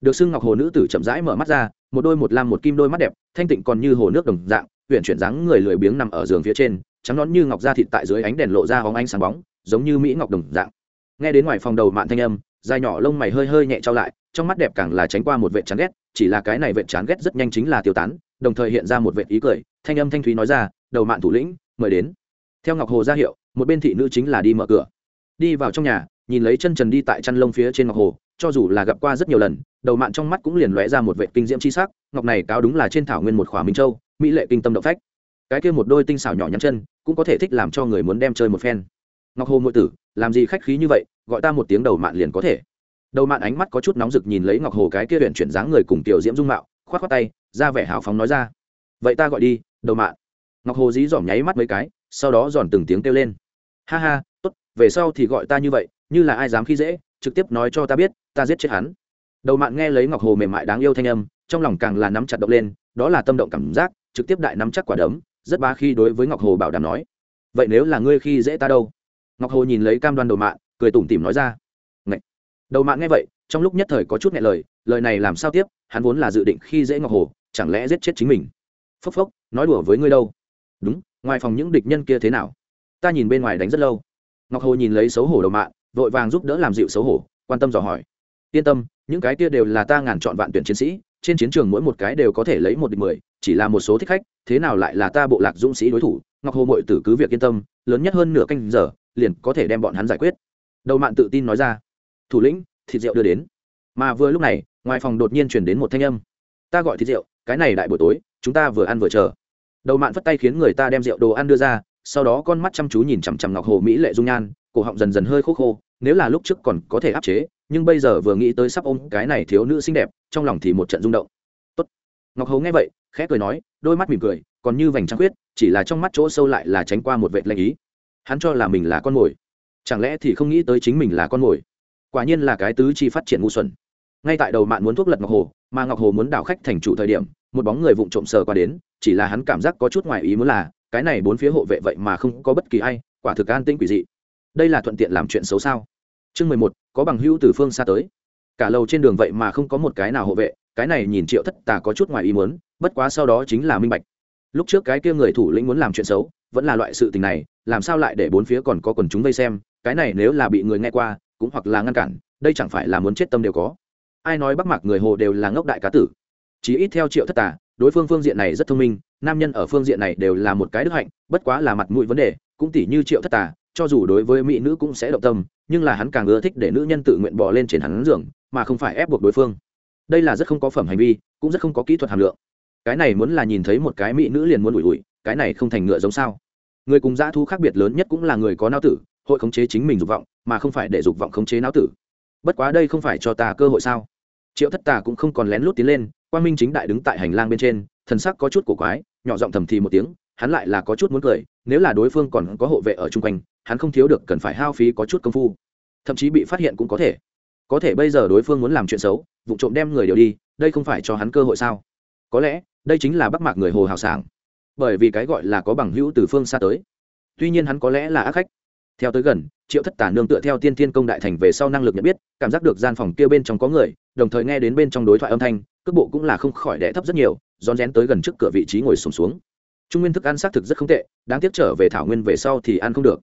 được xưng ngọc hồ nữ tử chậm rãi mở mắt ra, một đôi một lam một kim đôi mắt đẹp, thanh tịnh còn như hồ nước đồng dạng huyện chuyển dáng người lười biếng nằm ở giường phía trên, trắng nón như ngọc da thịt tại dưới ánh đèn lộ ra hóng ánh sáng bóng, giống như mỹ ngọc đồng dạng. Nghe đến ngoài phòng đầu mạn thanh âm, dài nhỏ lông mày hơi hơi nhẹ trao lại, trong mắt đẹp càng là tránh qua một vệ chán ghét, chỉ là cái này vệ chán ghét rất nhanh chính là tiêu tán, đồng thời hiện ra một vệ ý cười, thanh âm thanh thúy nói ra, đầu mạn thủ lĩnh, mời đến. Theo ngọc hồ ra hiệu, một bên thị nữ chính là đi mở cửa. Đi vào trong nhà nhìn lấy chân trần đi tại chăn lông phía trên ngọc hồ, cho dù là gặp qua rất nhiều lần, đầu mạn trong mắt cũng liền lóe ra một vệ kinh diễm c h i s ắ c ngọc này cáo đúng là trên thảo nguyên một khỏa minh châu, mỹ lệ kinh tâm động phách. Cái kia một đôi tinh xảo nhỏ nhắn chân, cũng có thể thích làm cho người muốn đem chơi một phen. Ngọc hồ ngụy tử, làm gì khách khí như vậy, gọi ta một tiếng đầu mạn liền có thể. Đầu mạn ánh mắt có chút nóng rực nhìn lấy ngọc hồ cái kia huyện chuyển dáng người cùng tiểu diễm dung mạo k h o á t k tay, ra vẻ hào phóng nói ra. Vậy ta gọi đi, đầu mạn. Ngọc hồ dí dỏm nháy mắt mấy cái, sau đó giòn từng tiếng kêu lên. Ha ha, tốt, về sau thì gọi ta như vậy như là ai dám khi dễ, trực tiếp nói cho ta biết, ta giết chết hắn. Đầu mạng nghe lấy ngọc hồ mềm mại đáng yêu thanh âm, trong lòng càng là nắm chặt động lên, đó là tâm động cảm giác, trực tiếp đại nắm chắc quả đấm, rất ba khi đối với ngọc hồ bảo đảm nói, vậy nếu là ngươi khi dễ ta đâu? Ngọc hồ nhìn lấy cam đoan đầu mạng, cười tủm tỉm nói ra, Ngậy. đầu mạng nghe vậy, trong lúc nhất thời có chút nghe lời lời này làm sao tiếp, hắn vốn là dự định khi dễ ngọc hồ, chẳng lẽ giết chết chính mình? Phốc phốc, nói đùa với ngươi đâu. Đúng, ngoài phòng những địch nhân kia thế nào? Ta nhìn bên ngoài đánh rất lâu. Ngọc hồ nhìn lấy xấu hổ đầu mạng vội vàng giúp đỡ làm dịu xấu hổ, quan tâm dò hỏi. Yên tâm, những cái kia đều là ta ngàn chọn vạn tuyển chiến sĩ, trên chiến trường mỗi một cái đều có thể lấy một địch mười, chỉ là một số thích khách, thế nào lại là ta bộ lạc dũng sĩ đối thủ, ngọc hồ mội tử cứ việc yên tâm, lớn nhất hơn nửa canh giờ, liền có thể đem bọn hắn giải quyết. Đầu mạn tự tin nói ra. Thủ lĩnh, thịt rượu đưa đến. Mà vừa lúc này, ngoài phòng đột nhiên chuyển đến một thanh âm. Ta gọi thịt rượu, cái này đại buổi tối, chúng ta vừa ăn vừa chờ. Đầu mạn phất tay khiến người ta đem rượu đồ ăn đưa ra, sau đó con mắt chăm chú nhìn chằm chằm ngọc hồ mỹ lệ dung nhan, cổ họng dần dần hơi khô khô nếu là lúc trước còn có thể áp chế, nhưng bây giờ vừa nghĩ tới sắp ôm cái này thiếu nữ xinh đẹp, trong lòng thì một trận rung động. Tốt. ngọc hầu nghe vậy, khẽ cười nói, đôi mắt mỉm cười, còn như vành trăng khuyết, chỉ là trong mắt chỗ sâu lại là tránh qua một vệ lanh ý. Hắn cho là mình là con mồi. Chẳng lẽ thì không nghĩ tới chính mình là con mồi? Quả nhiên là cái tứ chi phát triển ngu xuẩn. Ngay tại đầu mạn muốn thuốc lật ngọc hồ, mà ngọc hồ muốn đảo khách thành chủ thời điểm, một bóng người vụng trộm sờ qua đến, chỉ là hắn cảm giác có chút ngoài ý muốn là, cái này bốn phía hộ vệ vậy mà không có bất kỳ ai, quả thực an tĩnh quỷ dị đây là thuận tiện làm chuyện xấu sao? Chương mười một, có bằng hữu từ phương xa tới. Cả lầu trên đường vậy mà không có một cái nào hộ vệ, cái này nhìn triệu thất tà có chút ngoài ý muốn, bất quá sau đó chính là minh bạch. Lúc trước cái kia người thủ lĩnh muốn làm chuyện xấu, vẫn là loại sự tình này, làm sao lại để bốn phía còn có quần chúng vây xem, cái này nếu là bị người nghe qua, cũng hoặc là ngăn cản, đây chẳng phải là muốn chết tâm đều có. Ai nói bắc mạc người hồ đều là ngốc đại cá tử? Chỉ ít theo triệu thất tà, đối phương phương diện này rất thông minh, nam nhân ở phương diện này đều là một cái đức hạnh, bất quá là mặt mũi vấn đề, cũng tỷ như triệu thất tà cho dù đối với mỹ nữ cũng sẽ động tâm, nhưng là hắn càng ưa thích để nữ nhân tự nguyện bỏ lên trên hắn giường, mà không phải ép buộc đối phương. Đây là rất không có phẩm hành vi, cũng rất không có kỹ thuật hàm lượng. Cái này muốn là nhìn thấy một cái mỹ nữ liền muốn ủi ủi, cái này không thành ngựa giống sao. Người cùng dã thu khác biệt lớn nhất cũng là người có não tử, hội khống chế chính mình dục vọng, mà không phải để dục vọng khống chế não tử. Bất quá đây không phải cho ta cơ hội sao? Triệu thất tà cũng không còn lén lút tiến lên quan minh chính đại đứng tại hành lang bên trên, thần sắc có chút cổ quái, nhỏ giọng thầm thì một tiếng, hắn lại là có chút muốn cười, nếu là đối phương còn có hộ vệ ở chung quanh hắn không thiếu được cần phải hao phí có chút công phu. Thậm chí bị phát hiện cũng có thể. Có thể bây giờ đối phương muốn làm chuyện xấu vụ trộm đem người đều đi đây không phải cho hắn cơ hội sao? Có lẽ đây chính là bắc mạc người hồ hào sảng. Bởi vì cái gọi là có bằng hữu từ phương xa tới. Tuy nhiên hắn có lẽ là ác khách. Theo tới gần triệu thất tả nương tựa theo tiên thiên công đại thành về sau năng lực nhận biết cảm giác được gian phòng kia bên trong có người đồng thời nghe đến bên trong đối thoại âm thanh cước bộ cũng là không khỏi đẻ thấp rất nhiều rón rén tới gần trước cửa vị trí ngồi sùng xuống, xuống. Trung nguyên thức ăn xác thực rất không tệ đáng tiếc trở về thảo nguyên về sau thì ăn không được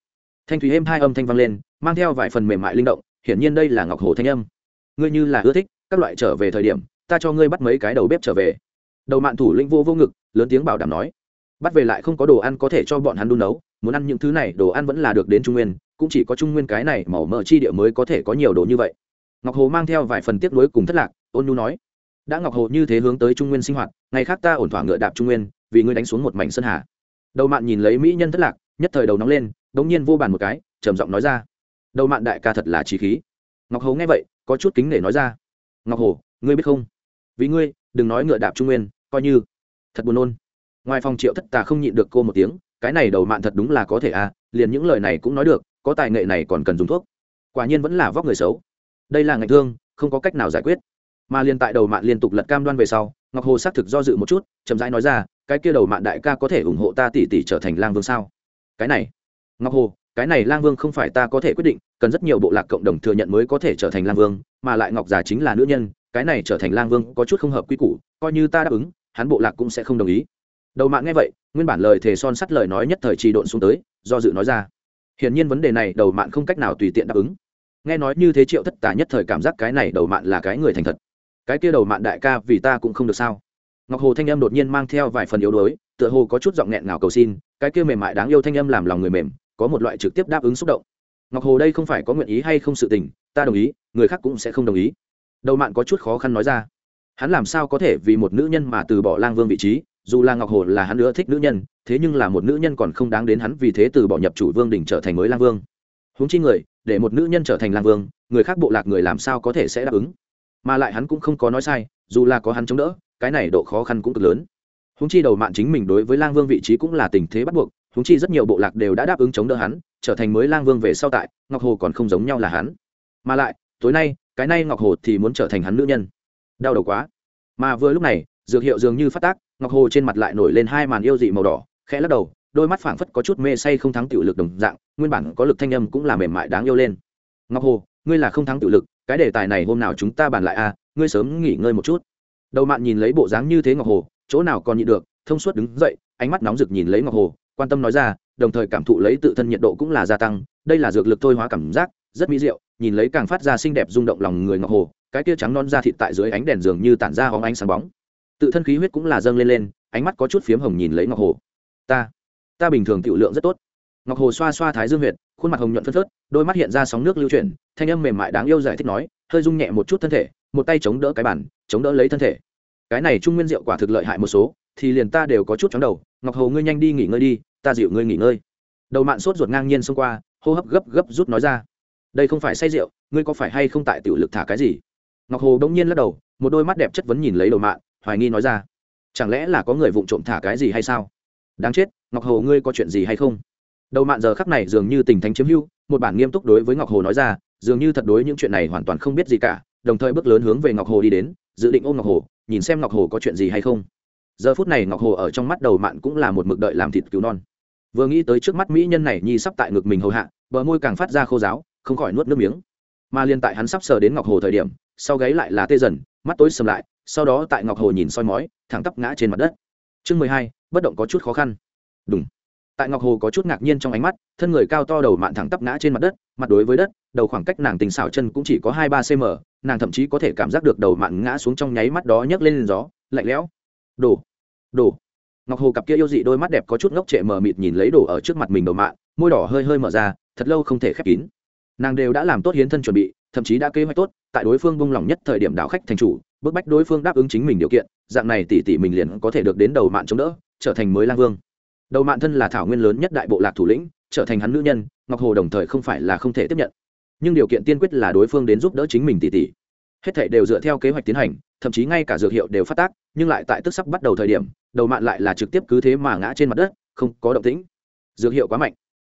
thanh thủy êm hai âm thanh vang lên, mang theo vài phần mềm mại linh động, hiển nhiên đây là ngọc hồ thanh âm. Ngươi như là ưa thích, các loại trở về thời điểm, ta cho ngươi bắt mấy cái đầu bếp trở về. Đầu mạn thủ linh vô vô ngực, lớn tiếng bảo đảm nói. Bắt về lại không có đồ ăn có thể cho bọn hắn đun nấu, muốn ăn những thứ này đồ ăn vẫn là được đến trung nguyên, cũng chỉ có trung nguyên cái này màu mỡ chi địa mới có thể có nhiều đồ như vậy. Ngọc hồ mang theo vài phần tiếc nuối cùng thất lạc, ôn nhu nói. Đã ngọc hồ như thế hướng tới trung nguyên sinh hoạt, ngày khác ta ổn thỏa ngựa đạp trung nguyên, vì ngươi đánh xuống một mảnh sơn hà. Đầu mạn nhìn lấy mỹ nhân thất lạc, nhất thời đầu nóng lên đống nhiên vô bàn một cái, trầm giọng nói ra. Đầu mạn đại ca thật là trí khí. Ngọc hồ nghe vậy, có chút kính để nói ra. Ngọc hồ, ngươi biết không? Vì ngươi, đừng nói ngựa đạp trung nguyên, coi như. Thật buồn nôn. Ngoài phòng triệu thất tà không nhịn được cô một tiếng, cái này đầu mạn thật đúng là có thể à liền những lời này cũng nói được, có tài nghệ này còn cần dùng thuốc. Quả nhiên vẫn là vóc người xấu. Đây là ngạch thương, không có cách nào giải quyết. Mà liền tại đầu mạn liên tục lật cam đoan về sau, ngọc hồ xác thực do dự một chút, chậm rãi nói ra, cái kia đầu mạn đại ca có thể ủng hộ ta tỷ tỷ trở thành lang vương sao? Cái này ngọc hồ, cái này lang vương không phải ta có thể quyết định, cần rất nhiều bộ lạc cộng đồng thừa nhận mới có thể trở thành lang vương, mà lại ngọc già chính là nữ nhân, cái này trở thành lang vương có chút không hợp quy củ, coi như ta đáp ứng, hắn bộ lạc cũng sẽ không đồng ý. Đầu mạng nghe vậy, nguyên bản lời thề son sắt lời nói nhất thời trì độn xuống tới, do dự nói ra. Hiển nhiên vấn đề này đầu mạng không cách nào tùy tiện đáp ứng. Nghe nói như thế triệu thất tả nhất thời cảm giác cái này đầu mạng là cái người thành thật. Cái kia đầu mạng đại ca vì ta cũng không được sao? Ngọc hồ thanh âm đột nhiên mang theo vài phần yếu đuối, tựa hồ có chút giọng nghẹn ngào cầu xin, cái kia mềm mại đáng yêu thanh âm làm lòng người mềm có một loại trực tiếp đáp ứng xúc động. Ngọc hồ đây không phải có nguyện ý hay không sự tình, ta đồng ý, người khác cũng sẽ không đồng ý. Đầu mạng có chút khó khăn nói ra. Hắn làm sao có thể vì một nữ nhân mà từ bỏ lang vương vị trí, dù là ngọc hồ là hắn nữa thích nữ nhân, thế nhưng là một nữ nhân còn không đáng đến hắn vì thế từ bỏ nhập chủ vương đình trở thành mới lang vương. Húng chi người, để một nữ nhân trở thành lang vương, người khác bộ lạc người làm sao có thể sẽ đáp ứng? Mà lại hắn cũng không có nói sai, dù là có hắn chống đỡ, cái này độ khó khăn cũng cực lớn. Húng chi đầu mạng chính mình đối với lang vương vị trí cũng là tình thế bắt buộc húng chi rất nhiều bộ lạc đều đã đáp ứng chống đỡ hắn, trở thành mới lang vương về sau tại, ngọc hồ còn không giống nhau là hắn. Mà lại, tối nay, cái nay ngọc hồ thì muốn trở thành hắn nữ nhân. Đau đầu quá. Mà vừa lúc này, dược hiệu dường như phát tác, ngọc hồ trên mặt lại nổi lên hai màn yêu dị màu đỏ, khẽ lắc đầu, đôi mắt phảng phất có chút mê say không thắng tiểu lực đồng dạng, nguyên bản có lực thanh âm cũng là mềm mại đáng yêu lên. Ngọc hồ, ngươi là không thắng tiểu lực, cái đề tài này hôm nào chúng ta bàn lại a ngươi sớm nghỉ ngơi một chút. Đầu mạn nhìn lấy bộ dáng như thế ngọc hồ, chỗ nào còn nhịn được, thông suốt đứng dậy, ánh mắt nóng rực nhìn lấy ngọc hồ quan tâm nói ra, đồng thời cảm thụ lấy tự thân nhiệt độ cũng là gia tăng, đây là dược lực thôi hóa cảm giác, rất mỹ diệu, nhìn lấy càng phát ra xinh đẹp rung động lòng người ngọc hồ, cái tia trắng non da thịt tại dưới ánh đèn dường như tản ra hóng ánh sáng bóng. Tự thân khí huyết cũng là dâng lên lên, ánh mắt có chút phiếm hồng nhìn lấy ngọc hồ. Ta ta bình thường tiểu lượng rất tốt. Ngọc hồ xoa xoa thái dương huyệt, khuôn mặt hồng nhuận phân phớt, đôi mắt hiện ra sóng nước lưu chuyển, thanh âm mềm mại đáng yêu giải thích nói, hơi rung nhẹ một chút thân thể, một tay chống đỡ cái bản chống đỡ lấy thân thể. Cái này trung nguyên diệu quả thực lợi hại một số thì liền ta đều có chút chóng đầu, ngọc hồ ngươi nhanh đi nghỉ ngơi đi, ta dịu ngươi nghỉ ngơi. Đầu mạn sốt ruột ngang nhiên xông qua, hô hấp gấp gấp rút nói ra. Đây không phải say rượu, ngươi có phải hay không tại tiểu lực thả cái gì? Ngọc hồ đông nhiên lắc đầu, một đôi mắt đẹp chất vấn nhìn lấy đầu mạn, hoài nghi nói ra. Chẳng lẽ là có người vụng trộm thả cái gì hay sao? Đáng chết, ngọc hồ ngươi có chuyện gì hay không? Đầu mạn giờ khắc này dường như tình thánh chiếm hưu một bản nghiêm túc đối với ngọc hồ nói ra, dường như thật đối những chuyện này hoàn toàn không biết gì cả, đồng thời bước lớn hướng về ngọc hồ đi đến, dự định ôm ngọc hồ, nhìn xem ngọc hồ có chuyện gì hay không giờ phút này ngọc hồ ở trong mắt đầu mạn cũng là một mực đợi làm thịt cứu non. Vừa nghĩ tới trước mắt mỹ nhân này nhi sắp tại ngực mình hầu hạ, bờ môi càng phát ra khô giáo không khỏi nuốt nước miếng. Mà liên tại hắn sắp sờ đến ngọc hồ thời điểm, sau gáy lại là tê dần, mắt tối sầm lại, sau đó tại ngọc hồ nhìn soi mói, thẳng tắp ngã trên mặt đất. Chương mười hai, bất động có chút khó khăn. Đúng tại ngọc hồ có chút ngạc nhiên trong ánh mắt, thân người cao to đầu mạn thẳng tắp ngã trên mặt đất, mặt đối với đất, đầu khoảng cách nàng tình xảo chân cũng chỉ có hai ba cm nàng thậm chí có thể cảm giác được đầu mạn ngã xuống trong nháy mắt đó nhấc lên gió, lạnh lẽo đổ đổ ngọc hồ cặp kia yêu dị đôi mắt đẹp có chút ngốc trệ mờ mịt nhìn lấy đổ ở trước mặt mình đầu mạng, môi đỏ hơi hơi mở ra, thật lâu không thể khép kín. Nàng đều đã làm tốt hiến thân chuẩn bị, thậm chí đã kế hoạch tốt, tại đối phương bung lòng nhất thời điểm đảo khách thành chủ, bức bách đối phương đáp ứng chính mình điều kiện, dạng này tỷ tỷ mình liền có thể được đến đầu mạng chống đỡ, trở thành mới lang vương. Đầu mạng thân là thảo nguyên lớn nhất đại bộ lạc thủ lĩnh, trở thành hắn nữ nhân, ngọc hồ đồng thời không phải là không thể tiếp nhận. Nhưng điều kiện tiên quyết là đối phương đến giúp đỡ chính mình tỷ tỷ hết thảy đều dựa theo kế hoạch tiến hành, thậm chí ngay cả dược hiệu đều phát tác, nhưng lại tại tức sắp bắt đầu thời điểm, đầu mạn lại là trực tiếp cứ thế mà ngã trên mặt đất, không có động tĩnh. Dược hiệu quá mạnh.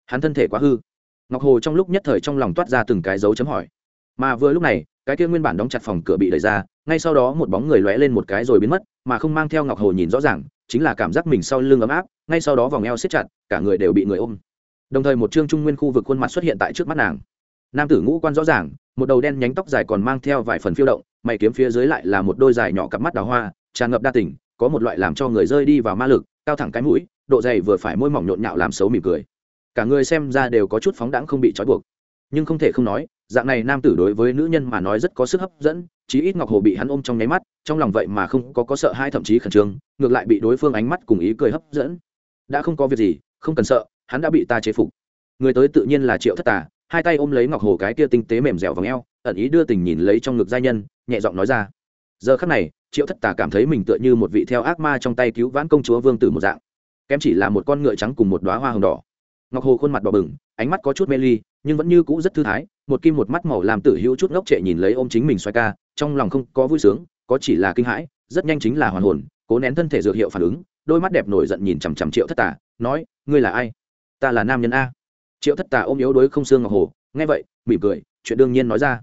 Hắn thân thể quá hư. Ngọc hồ trong lúc nhất thời trong lòng toát ra từng cái dấu chấm hỏi. Mà vừa lúc này, cái kia nguyên bản đóng chặt phòng cửa bị đẩy ra, ngay sau đó một bóng người lóe lên một cái rồi biến mất, mà không mang theo ngọc hồ nhìn rõ ràng, chính là cảm giác mình sau lưng ấm áp, ngay sau đó vòng eo siết chặt, cả người đều bị người ôm. Đồng thời một chương trung nguyên khu vực khuôn mặt xuất hiện tại trước mắt nàng nam tử ngũ quan rõ ràng, một đầu đen nhánh tóc dài còn mang theo vài phần phiêu động, mày kiếm phía dưới lại là một đôi dài nhỏ cặp mắt đào hoa, tràn ngập đa tình, có một loại làm cho người rơi đi vào ma lực, cao thẳng cái mũi, độ dày vừa phải môi mỏng nhộn nhạo làm xấu mỉm cười. Cả người xem ra đều có chút phóng đãng không bị trói buộc. Nhưng không thể không nói, dạng này nam tử đối với nữ nhân mà nói rất có sức hấp dẫn, chí ít ngọc hồ bị hắn ôm trong nháy mắt, trong lòng vậy mà không có có sợ hai thậm chí khẩn trương, ngược lại bị đối phương ánh mắt cùng ý cười hấp dẫn. Đã không có việc gì, không cần sợ, hắn đã bị ta chế phục. Người tới tự nhiên là triệu thất tà hai tay ôm lấy ngọc hồ cái kia tinh tế mềm dẻo và ngheo eo, ẩn ý đưa tình nhìn lấy trong ngực giai nhân, nhẹ giọng nói ra. Giờ khắc này, triệu thất tà cảm thấy mình tựa như một vị theo ác ma trong tay cứu vãn công chúa vương tử một dạng. Kém chỉ là một con ngựa trắng cùng một đoá hoa hồng đỏ. Ngọc hồ khuôn mặt đỏ bừng, ánh mắt có chút mê ly, nhưng vẫn như cũ rất thư thái, một kim một mắt màu làm tử hữu chút ngốc trệ nhìn lấy ôm chính mình xoay ca, trong lòng không có vui sướng, có chỉ là kinh hãi, rất nhanh chính là hoàn hồn, cố nén thân thể dược hiệu phản ứng, đôi mắt đẹp nổi giận nhìn chằm chằm triệu thất tà, nói, ngươi là ai? Ta là nam nhân a triệu thất tà ôm yếu đối không xương ngọc hồ, nghe vậy, mỉm cười, chuyện đương nhiên nói ra.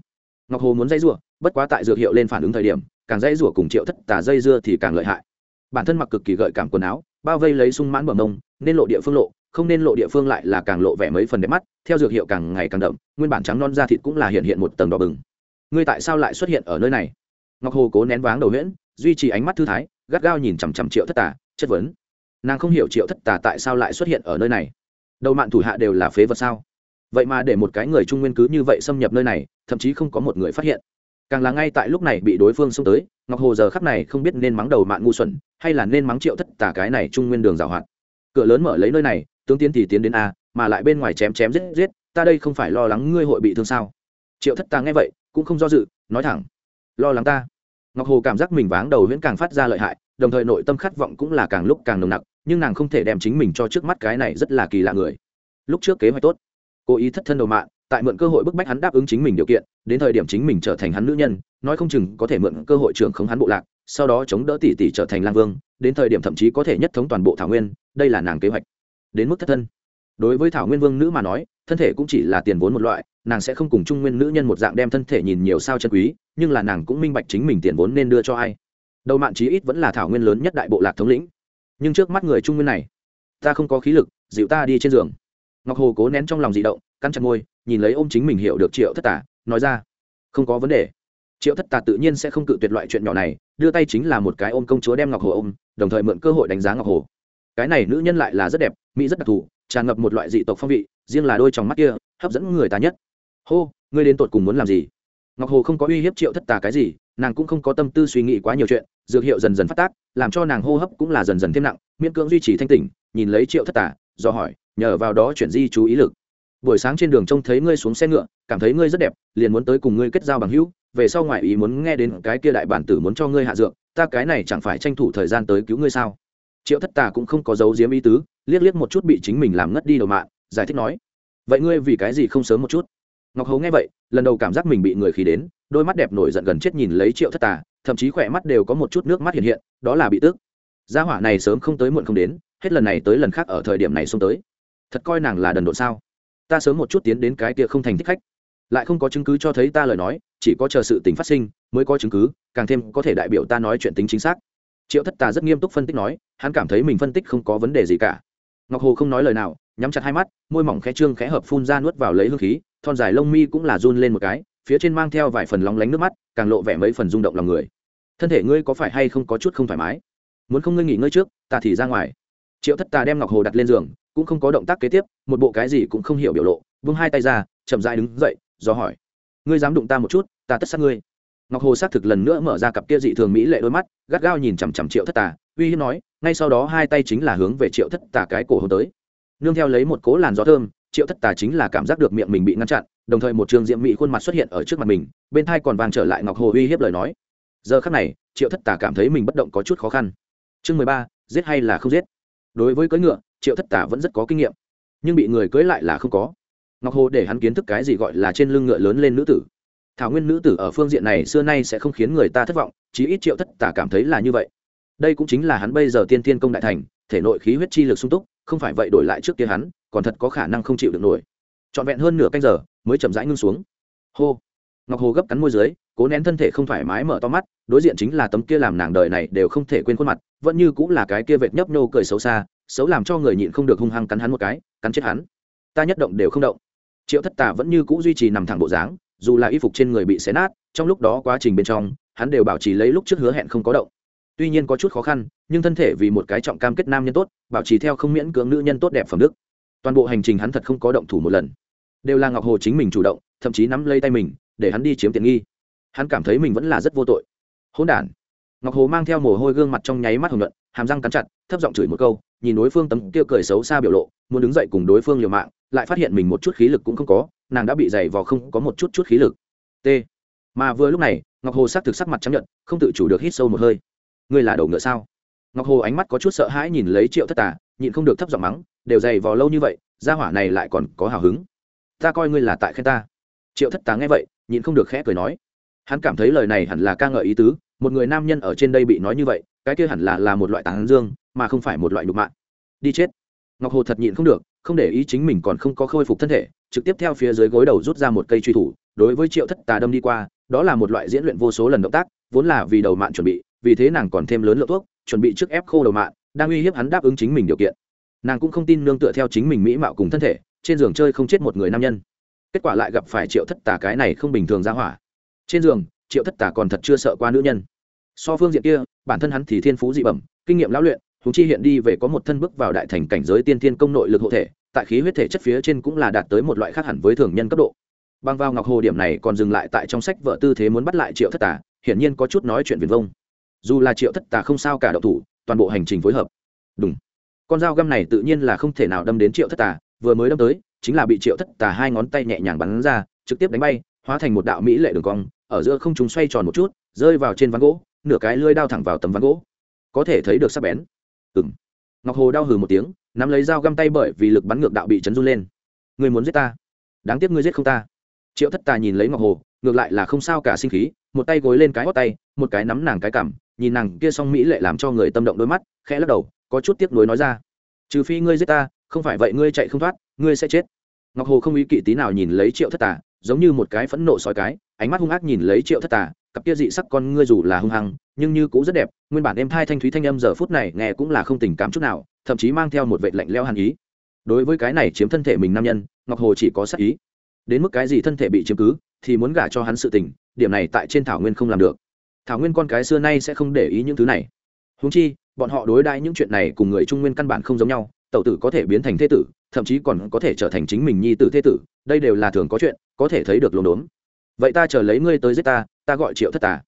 Ngọc hồ muốn dây rủa, bất quá tại dược hiệu lên phản ứng thời điểm, càng dây rủa cùng triệu thất tà dây dưa thì càng lợi hại. Bản thân mặc cực kỳ gợi cảm quần áo, bao vây lấy sung mãn bờ mông, nên lộ địa phương lộ, không nên lộ địa phương lại là càng lộ vẻ mấy phần đẹp mắt, theo dược hiệu càng ngày càng đậm, nguyên bản trắng non da thịt cũng là hiện hiện một tầng đỏ bừng. Ngươi tại sao lại xuất hiện ở nơi này? Ngọc hồ cố nén váng đầu huyễn, duy trì ánh mắt thư thái, gắt gao nhìn chằm chằm triệu thất tà, chất vấn. Nàng không hiểu triệu thất tà tại sao lại xuất hiện ở nơi này đầu mạng thủ hạ đều là phế vật sao? Vậy mà để một cái người trung nguyên cứ như vậy xâm nhập nơi này, thậm chí không có một người phát hiện. Càng là ngay tại lúc này bị đối phương xông tới, ngọc hồ giờ khắp này không biết nên mắng đầu mạng ngu xuẩn, hay là nên mắng triệu thất tả cái này trung nguyên đường rào hoạt. Cửa lớn mở lấy nơi này, tướng tiến thì tiến đến a, mà lại bên ngoài chém chém giết giết, ta đây không phải lo lắng ngươi hội bị thương sao? Triệu thất tà nghe vậy, cũng không do dự, nói thẳng. Lo lắng ta. Ngọc hồ cảm giác mình váng đầu huyễn càng phát ra lợi hại, đồng thời nội tâm khát vọng cũng là càng lúc càng nồng nặc nhưng nàng không thể đem chính mình cho trước mắt cái này rất là kỳ lạ người. Lúc trước kế hoạch tốt, cố ý thất thân đầu mạng, tại mượn cơ hội bức bách hắn đáp ứng chính mình điều kiện, đến thời điểm chính mình trở thành hắn nữ nhân, nói không chừng có thể mượn cơ hội trưởng khống hắn bộ lạc, sau đó chống đỡ tỷ tỷ trở thành lang vương, đến thời điểm thậm chí có thể nhất thống toàn bộ thảo nguyên, đây là nàng kế hoạch. Đến mức thất thân. Đối với thảo nguyên vương nữ mà nói, thân thể cũng chỉ là tiền vốn một loại, nàng sẽ không cùng trung nguyên nữ nhân một dạng đem thân thể nhìn nhiều sao chân quý, nhưng là nàng cũng minh bạch chính mình tiền vốn nên đưa cho ai. Đầu mạng chí ít vẫn là thảo nguyên lớn nhất đại bộ lạc thống lĩnh nhưng trước mắt người trung nguyên này, ta không có khí lực, dịu ta đi trên giường. Ngọc hồ cố nén trong lòng dị động căn chặt môi, nhìn lấy ôm chính mình hiểu được triệu thất tả nói ra, không có vấn đề. Triệu thất tà tự nhiên sẽ không cự tuyệt loại chuyện nhỏ này, đưa tay chính là một cái ôm công chúa đem ngọc hồ ôm, đồng thời mượn cơ hội đánh giá ngọc hồ. Cái này nữ nhân lại là rất đẹp, mỹ rất đặc thù, tràn ngập một loại dị tộc phong vị, riêng là đôi trong mắt kia, hấp dẫn người ta nhất. Hô, ngươi đến tột cùng muốn làm gì? Ngọc hồ không có uy hiếp triệu thất tà cái gì nàng cũng không có tâm tư suy nghĩ quá nhiều chuyện, dược hiệu dần dần phát tác, làm cho nàng hô hấp cũng là dần dần thêm nặng, miễn cưỡng duy trì thanh tỉnh, nhìn lấy triệu thất tà, do hỏi, nhờ vào đó chuyển di chú ý lực. Buổi sáng trên đường trông thấy ngươi xuống xe ngựa, cảm thấy ngươi rất đẹp, liền muốn tới cùng ngươi kết giao bằng hữu, về sau ngoại ý muốn nghe đến cái kia đại bản tử muốn cho ngươi hạ dược, ta cái này chẳng phải tranh thủ thời gian tới cứu ngươi sao? Triệu thất tà cũng không có dấu diếm ý tứ, liếc liếc một chút bị chính mình làm ngất đi đầu mạng, giải thích nói, vậy ngươi vì cái gì không sớm một chút? Ngọc Hầu nghe vậy, lần đầu cảm giác mình bị người khí đến, đôi mắt đẹp nổi giận gần chết nhìn lấy triệu thất tà, thậm chí khỏe mắt đều có một chút nước mắt hiện hiện, đó là bị tức. Gia hỏa này sớm không tới muộn không đến, hết lần này tới lần khác ở thời điểm này xông tới. Thật coi nàng là đần độn sao? Ta sớm một chút tiến đến cái kia không thành thích khách. Lại không có chứng cứ cho thấy ta lời nói, chỉ có chờ sự tình phát sinh mới có chứng cứ, càng thêm có thể đại biểu ta nói chuyện tính chính xác. Triệu thất tà rất nghiêm túc phân tích nói, hắn cảm thấy mình phân tích không có vấn đề gì cả. Ngọc hồ không nói lời nào, nhắm chặt hai mắt, môi mỏng khẽ trương khẽ hợp phun ra nuốt vào lấy hương khí thon dài lông mi cũng là run lên một cái, phía trên mang theo vài phần lóng lánh nước mắt, càng lộ vẻ mấy phần rung động lòng người. Thân thể ngươi có phải hay không có chút không thoải mái? Muốn không ngươi nghỉ ngơi trước, ta thì ra ngoài. Triệu thất tà đem ngọc hồ đặt lên giường, cũng không có động tác kế tiếp, một bộ cái gì cũng không hiểu biểu lộ, vung hai tay ra, chậm dại đứng dậy, do hỏi. Ngươi dám đụng ta một chút, ta tất sát ngươi. Ngọc hồ xác thực lần nữa mở ra cặp kia dị thường mỹ lệ đôi mắt, gắt gao nhìn chằm chằm triệu thất tà, uy hiếp nói, ngay sau đó hai tay chính là hướng về triệu thất tà cái cổ hôn tới. Nương theo lấy một cố làn gió thơm triệu thất tà chính là cảm giác được miệng mình bị ngăn chặn, đồng thời một trường diệm mỹ khuôn mặt xuất hiện ở trước mặt mình, bên thai còn vang trở lại ngọc hồ uy hiếp lời nói. Giờ khắc này, triệu thất tà cảm thấy mình bất động có chút khó khăn. Chương mười ba, giết hay là không giết? Đối với cưỡi ngựa, triệu thất tà vẫn rất có kinh nghiệm, nhưng bị người cưỡi lại là không có. Ngọc hồ để hắn kiến thức cái gì gọi là trên lưng ngựa lớn lên nữ tử. Thảo nguyên nữ tử ở phương diện này xưa nay sẽ không khiến người ta thất vọng, chí ít triệu thất tà cảm thấy là như vậy. Đây cũng chính là hắn bây giờ tiên tiên công đại thành, thể nội khí huyết chi lực sung túc, không phải vậy đổi lại trước kia hắn còn thật có khả năng không chịu được nổi. Trọn vẹn hơn nửa canh giờ, mới chậm rãi ngưng xuống. Hô. Ngọc hồ gấp cắn môi dưới, cố nén thân thể không thoải mái mở to mắt, đối diện chính là tấm kia làm nàng đời này đều không thể quên khuôn mặt, vẫn như cũng là cái kia vệt nhấp nhô cười xấu xa, xấu làm cho người nhịn không được hung hăng cắn hắn một cái, cắn chết hắn. Ta nhất động đều không động. Triệu thất tà vẫn như cũ duy trì nằm thẳng bộ dáng, dù là y phục trên người bị xé nát, trong lúc đó quá trình bên trong, hắn đều bảo trì lấy lúc trước hứa hẹn không có động. Tuy nhiên có chút khó khăn, nhưng thân thể vì một cái trọng cam kết nam nhân tốt, bảo trì theo không miễn cưỡng nữ nhân tốt đẹp phẩm đức toàn bộ hành trình hắn thật không có động thủ một lần. Đều là ngọc hồ chính mình chủ động, thậm chí nắm lấy tay mình, để hắn đi chiếm tiện nghi. Hắn cảm thấy mình vẫn là rất vô tội. Hỗn đản. Ngọc hồ mang theo mồ hôi gương mặt trong nháy mắt hồng luận hàm răng cắn chặt, thấp giọng chửi một câu, nhìn đối phương tấm kia cười xấu xa biểu lộ, muốn đứng dậy cùng đối phương liều mạng, lại phát hiện mình một chút khí lực cũng không có, nàng đã bị dày vò không có một chút chút khí lực. T. Mà vừa lúc này, ngọc hồ sắc thực sắc mặt chấp nhận không tự chủ được hít sâu một hơi. Ngươi là đầu ngựa sao? Ngọc hồ ánh mắt có chút sợ hãi nhìn lấy triệu thất tà, nhịn không được thấp giọng mắng đều dày vò lâu như vậy, gia hỏa này lại còn có hào hứng. Ta coi ngươi là tại khen ta. Triệu thất tá nghe vậy, nhịn không được khẽ cười nói. Hắn cảm thấy lời này hẳn là ca ngợi ý tứ, một người nam nhân ở trên đây bị nói như vậy, cái kia hẳn là là một loại tán dương, mà không phải một loại nhục mạ. Đi chết. Ngọc hồ thật nhịn không được, không để ý chính mình còn không có khôi phục thân thể, trực tiếp theo phía dưới gối đầu rút ra một cây truy thủ, đối với triệu thất tà đâm đi qua, đó là một loại diễn luyện vô số lần động tác, vốn là vì đầu mạng chuẩn bị, vì thế nàng còn thêm lớn lượng thuốc, chuẩn bị trước ép khô đầu mạng, đang uy hiếp hắn đáp ứng chính mình điều kiện nàng cũng không tin nương tựa theo chính mình mỹ mạo cùng thân thể, trên giường chơi không chết một người nam nhân. Kết quả lại gặp phải triệu thất tà cái này không bình thường ra hỏa. Trên giường, triệu thất tà còn thật chưa sợ qua nữ nhân. So phương diện kia, bản thân hắn thì thiên phú dị bẩm, kinh nghiệm lão luyện húng chi hiện đi về có một thân bước vào đại thành cảnh giới tiên thiên công nội lực hộ thể, tại khí huyết thể chất phía trên cũng là đạt tới một loại khác hẳn với thường nhân cấp độ. Băng vào ngọc hồ điểm này còn dừng lại tại trong sách vợ tư thế muốn bắt lại triệu thất tà, hiển nhiên có chút nói chuyện viền vông. Dù là triệu thất tà không sao cả đậu thủ, toàn bộ hành trình phối hợp. Đúng con dao găm này tự nhiên là không thể nào đâm đến triệu thất tà, vừa mới đâm tới, chính là bị triệu thất tà hai ngón tay nhẹ nhàng bắn ra, trực tiếp đánh bay, hóa thành một đạo mỹ lệ đường cong, ở giữa không chúng xoay tròn một chút, rơi vào trên ván gỗ, nửa cái lưỡi đao thẳng vào tấm ván gỗ. Có thể thấy được sắc bén. Ừng ngọc hồ đau hừ một tiếng, nắm lấy dao găm tay bởi vì lực bắn ngược đạo bị chấn run lên. Người muốn giết ta? Đáng tiếc ngươi giết không ta. Triệu thất tà nhìn lấy ngọc hồ, ngược lại là không sao cả sinh khí, một tay gối lên cái hót tay, một cái nắm nàng cái cảm nhìn nàng kia xong mỹ lệ làm cho người tâm động đôi mắt, khẽ lắc đầu có chút tiếc nuối nói ra. Trừ phi ngươi giết ta, không phải vậy ngươi chạy không thoát, ngươi sẽ chết. Ngọc hồ không ý kỵ tí nào nhìn lấy triệu thất tà, giống như một cái phẫn nộ sói cái, ánh mắt hung ác nhìn lấy triệu thất tà, cặp kia dị sắc con ngươi dù là hung hăng, nhưng như cũng rất đẹp, nguyên bản em thai thanh thúy thanh âm giờ phút này nghe cũng là không tình cảm chút nào, thậm chí mang theo một vệ lạnh leo hàn ý. Đối với cái này chiếm thân thể mình nam nhân, ngọc hồ chỉ có sắc ý. Đến mức cái gì thân thể bị chiếm cứ, thì muốn gả cho hắn sự tình, điểm này tại trên thảo nguyên không làm được. Thảo nguyên con cái xưa nay sẽ không để ý những thứ này. Húng chi bọn họ đối đãi những chuyện này cùng người trung nguyên căn bản không giống nhau, tẩu tử có thể biến thành thế tử, thậm chí còn có thể trở thành chính mình nhi tử thế tử, đây đều là thường có chuyện, có thể thấy được lồn đốn. Vậy ta chờ lấy ngươi tới giết ta ta gọi triệu thất tà.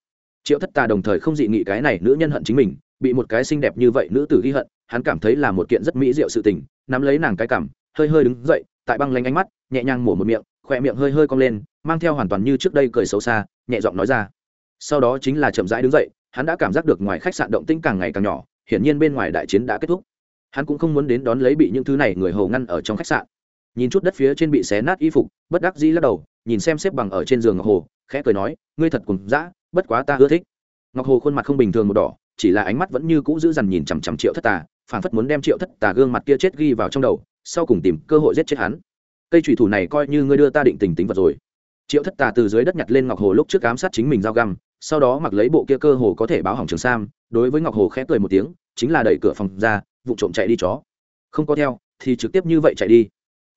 Triệu thất tà đồng thời không dị nghị cái này nữ nhân hận chính mình, bị một cái xinh đẹp như vậy nữ tử ghi hận, hắn cảm thấy là một kiện rất mỹ diệu sự tình, nắm lấy nàng cái cảm, hơi hơi đứng dậy, tại băng lanh ánh mắt, nhẹ nhàng mổ một miệng, khỏe miệng hơi hơi cong lên, mang theo hoàn toàn như trước đây cười xấu xa, nhẹ giọng nói ra. Sau đó chính là chậm rãi đứng dậy, hắn đã cảm giác được ngoài khách sạn động tĩnh càng ngày càng nhỏ hiển nhiên bên ngoài đại chiến đã kết thúc. Hắn cũng không muốn đến đón lấy bị những thứ này người hầu ngăn ở trong khách sạn. Nhìn chút đất phía trên bị xé nát y phục, bất đắc dĩ lắc đầu, nhìn xem xếp bằng ở trên giường ngọc hồ, khẽ cười nói, ngươi thật cùng dã, bất quá ta ưa thích. Ngọc hồ khuôn mặt không bình thường một đỏ, chỉ là ánh mắt vẫn như cũ giữ dằn nhìn chằm chằm triệu thất tà phản phất muốn đem triệu thất tà gương mặt kia chết ghi vào trong đầu, sau cùng tìm cơ hội giết chết hắn. Cây thủy thủ này coi như ngươi đưa ta định tình tính vật rồi. Triệu thất tà từ dưới đất nhặt lên ngọc hồ lúc trước ám sát chính mình dao găm sau đó mặc lấy bộ kia cơ hồ có thể báo hỏng trường sam, đối với ngọc hồ khẽ cười một tiếng, chính là đẩy cửa phòng ra, vụ trộm chạy đi chó. Không có theo, thì trực tiếp như vậy chạy đi.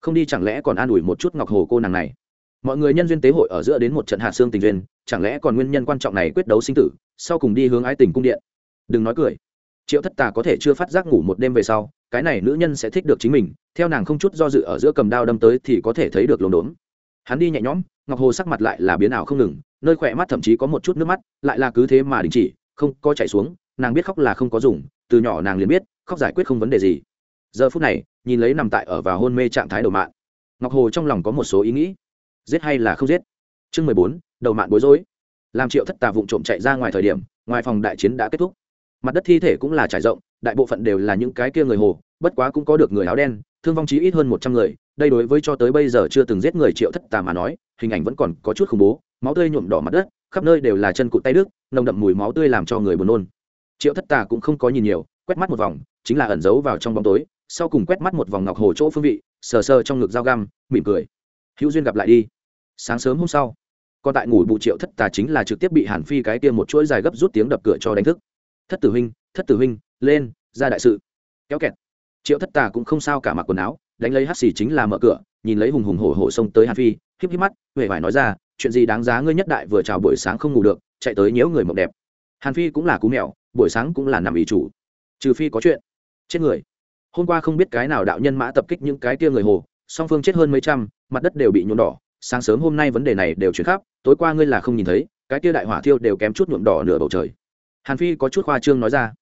Không đi chẳng lẽ còn an ủi một chút ngọc hồ cô nàng này? Mọi người nhân duyên tế hội ở giữa đến một trận hạ xương tình duyên, chẳng lẽ còn nguyên nhân quan trọng này quyết đấu sinh tử, sau cùng đi hướng ái tình cung điện? Đừng nói cười. Triệu thất tà có thể chưa phát giác ngủ một đêm về sau, cái này nữ nhân sẽ thích được chính mình, theo nàng không chút do dự ở giữa cầm đao đâm tới thì có thể thấy được lồn đốn. Hắn đi nhẹ nhõm, ngọc hồ sắc mặt lại là biến ảo không ngừng nơi khỏe mắt thậm chí có một chút nước mắt, lại là cứ thế mà đình chỉ, không có chạy xuống, nàng biết khóc là không có dùng, từ nhỏ nàng liền biết, khóc giải quyết không vấn đề gì. Giờ phút này, nhìn lấy nằm tại ở vào hôn mê trạng thái đầu mạng ngọc hồ trong lòng có một số ý nghĩ, giết hay là không giết? Chương mười bốn, đầu mạng bối rối. Làm triệu thất tà vụng trộm chạy ra ngoài thời điểm, ngoài phòng đại chiến đã kết thúc. Mặt đất thi thể cũng là trải rộng, đại bộ phận đều là những cái kia người hồ, bất quá cũng có được người áo đen, thương vong chí ít hơn một trăm người đây đối với cho tới bây giờ chưa từng giết người triệu thất tà mà nói, hình ảnh vẫn còn có chút khủng bố, máu tươi nhuộm đỏ mặt đất, khắp nơi đều là chân cụt tay đức nồng đậm mùi máu tươi làm cho người buồn nôn. Triệu thất tà cũng không có nhìn nhiều, quét mắt một vòng, chính là ẩn giấu vào trong bóng tối, sau cùng quét mắt một vòng ngọc hồ chỗ phương vị, sờ sờ trong ngực dao găm, mỉm cười. Hữu duyên gặp lại đi. Sáng sớm hôm sau, còn tại ngủ bụ triệu thất tà chính là trực tiếp bị hàn phi cái kia một chuỗi dài gấp rút tiếng đập cửa cho đánh thức. Thất tử huynh, thất tử huynh, lên, ra đại sự. Kéo kẹt. Triệu thất tà cũng không sao cả mặc quần áo đánh lấy hắt xì chính là mở cửa, nhìn lấy hùng hùng hổ hổ xông tới hàn phi, híp híp mắt huệ vải nói ra, chuyện gì đáng giá ngươi nhất đại vừa chào buổi sáng không ngủ được, chạy tới nhiễu người mộng đẹp. Hàn phi cũng là cú mèo, buổi sáng cũng là nằm ý chủ. Trừ phi có chuyện chết người. Hôm qua không biết cái nào đạo nhân mã tập kích những cái tia người hồ, song phương chết hơn mấy trăm, mặt đất đều bị nhuộm đỏ. Sáng sớm hôm nay vấn đề này đều chuyển khắp, tối qua ngươi là không nhìn thấy, cái tia đại hỏa thiêu đều kém chút nhuộm đỏ nửa bầu trời. Hàn phi có chút khoa trương nói ra.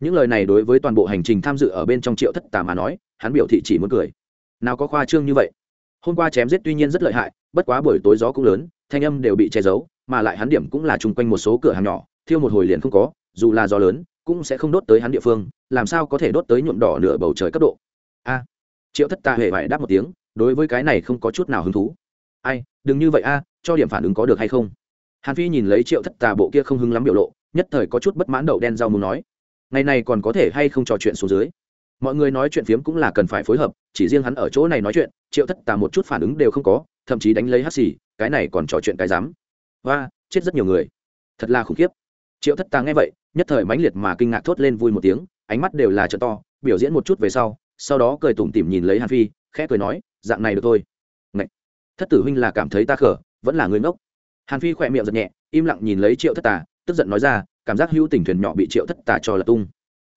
Những lời này đối với toàn bộ hành trình tham dự ở bên trong triệu thất tà mà nói, hắn biểu thị chỉ muốn cười nào có khoa trương như vậy. Hôm qua chém giết tuy nhiên rất lợi hại, bất quá buổi tối gió cũng lớn, thanh âm đều bị che giấu, mà lại hắn điểm cũng là chung quanh một số cửa hàng nhỏ, thiêu một hồi liền không có, dù là gió lớn, cũng sẽ không đốt tới hắn địa phương, làm sao có thể đốt tới nhuộm đỏ nửa bầu trời cấp độ. A, triệu thất ta hề phải đáp một tiếng, đối với cái này không có chút nào hứng thú. Ai, đừng như vậy a, cho điểm phản ứng có được hay không? Hàn phi nhìn lấy triệu thất tà bộ kia không hứng lắm biểu lộ, nhất thời có chút bất mãn đậu đen rau muốn nói, ngày này còn có thể hay không trò chuyện xuống dưới? Mọi người nói chuyện phiếm cũng là cần phải phối hợp, chỉ riêng hắn ở chỗ này nói chuyện, triệu thất tà một chút phản ứng đều không có, thậm chí đánh lấy hắt xì, cái này còn trò chuyện cái dám. Và chết rất nhiều người. Thật là khủng khiếp. Triệu thất tà nghe vậy, nhất thời mãnh liệt mà kinh ngạc thốt lên vui một tiếng, ánh mắt đều là trợ to, biểu diễn một chút về sau sau đó cười tủm tỉm nhìn lấy hàn phi, khẽ cười nói, dạng này được thôi. Ngậy! thất tử huynh là cảm thấy ta khở vẫn là người ngốc. Hàn phi khỏe miệng giật nhẹ, im lặng nhìn lấy triệu thất tà, tức giận nói ra, cảm giác hữu tình thuyền nhỏ bị triệu thất tà cho là tung.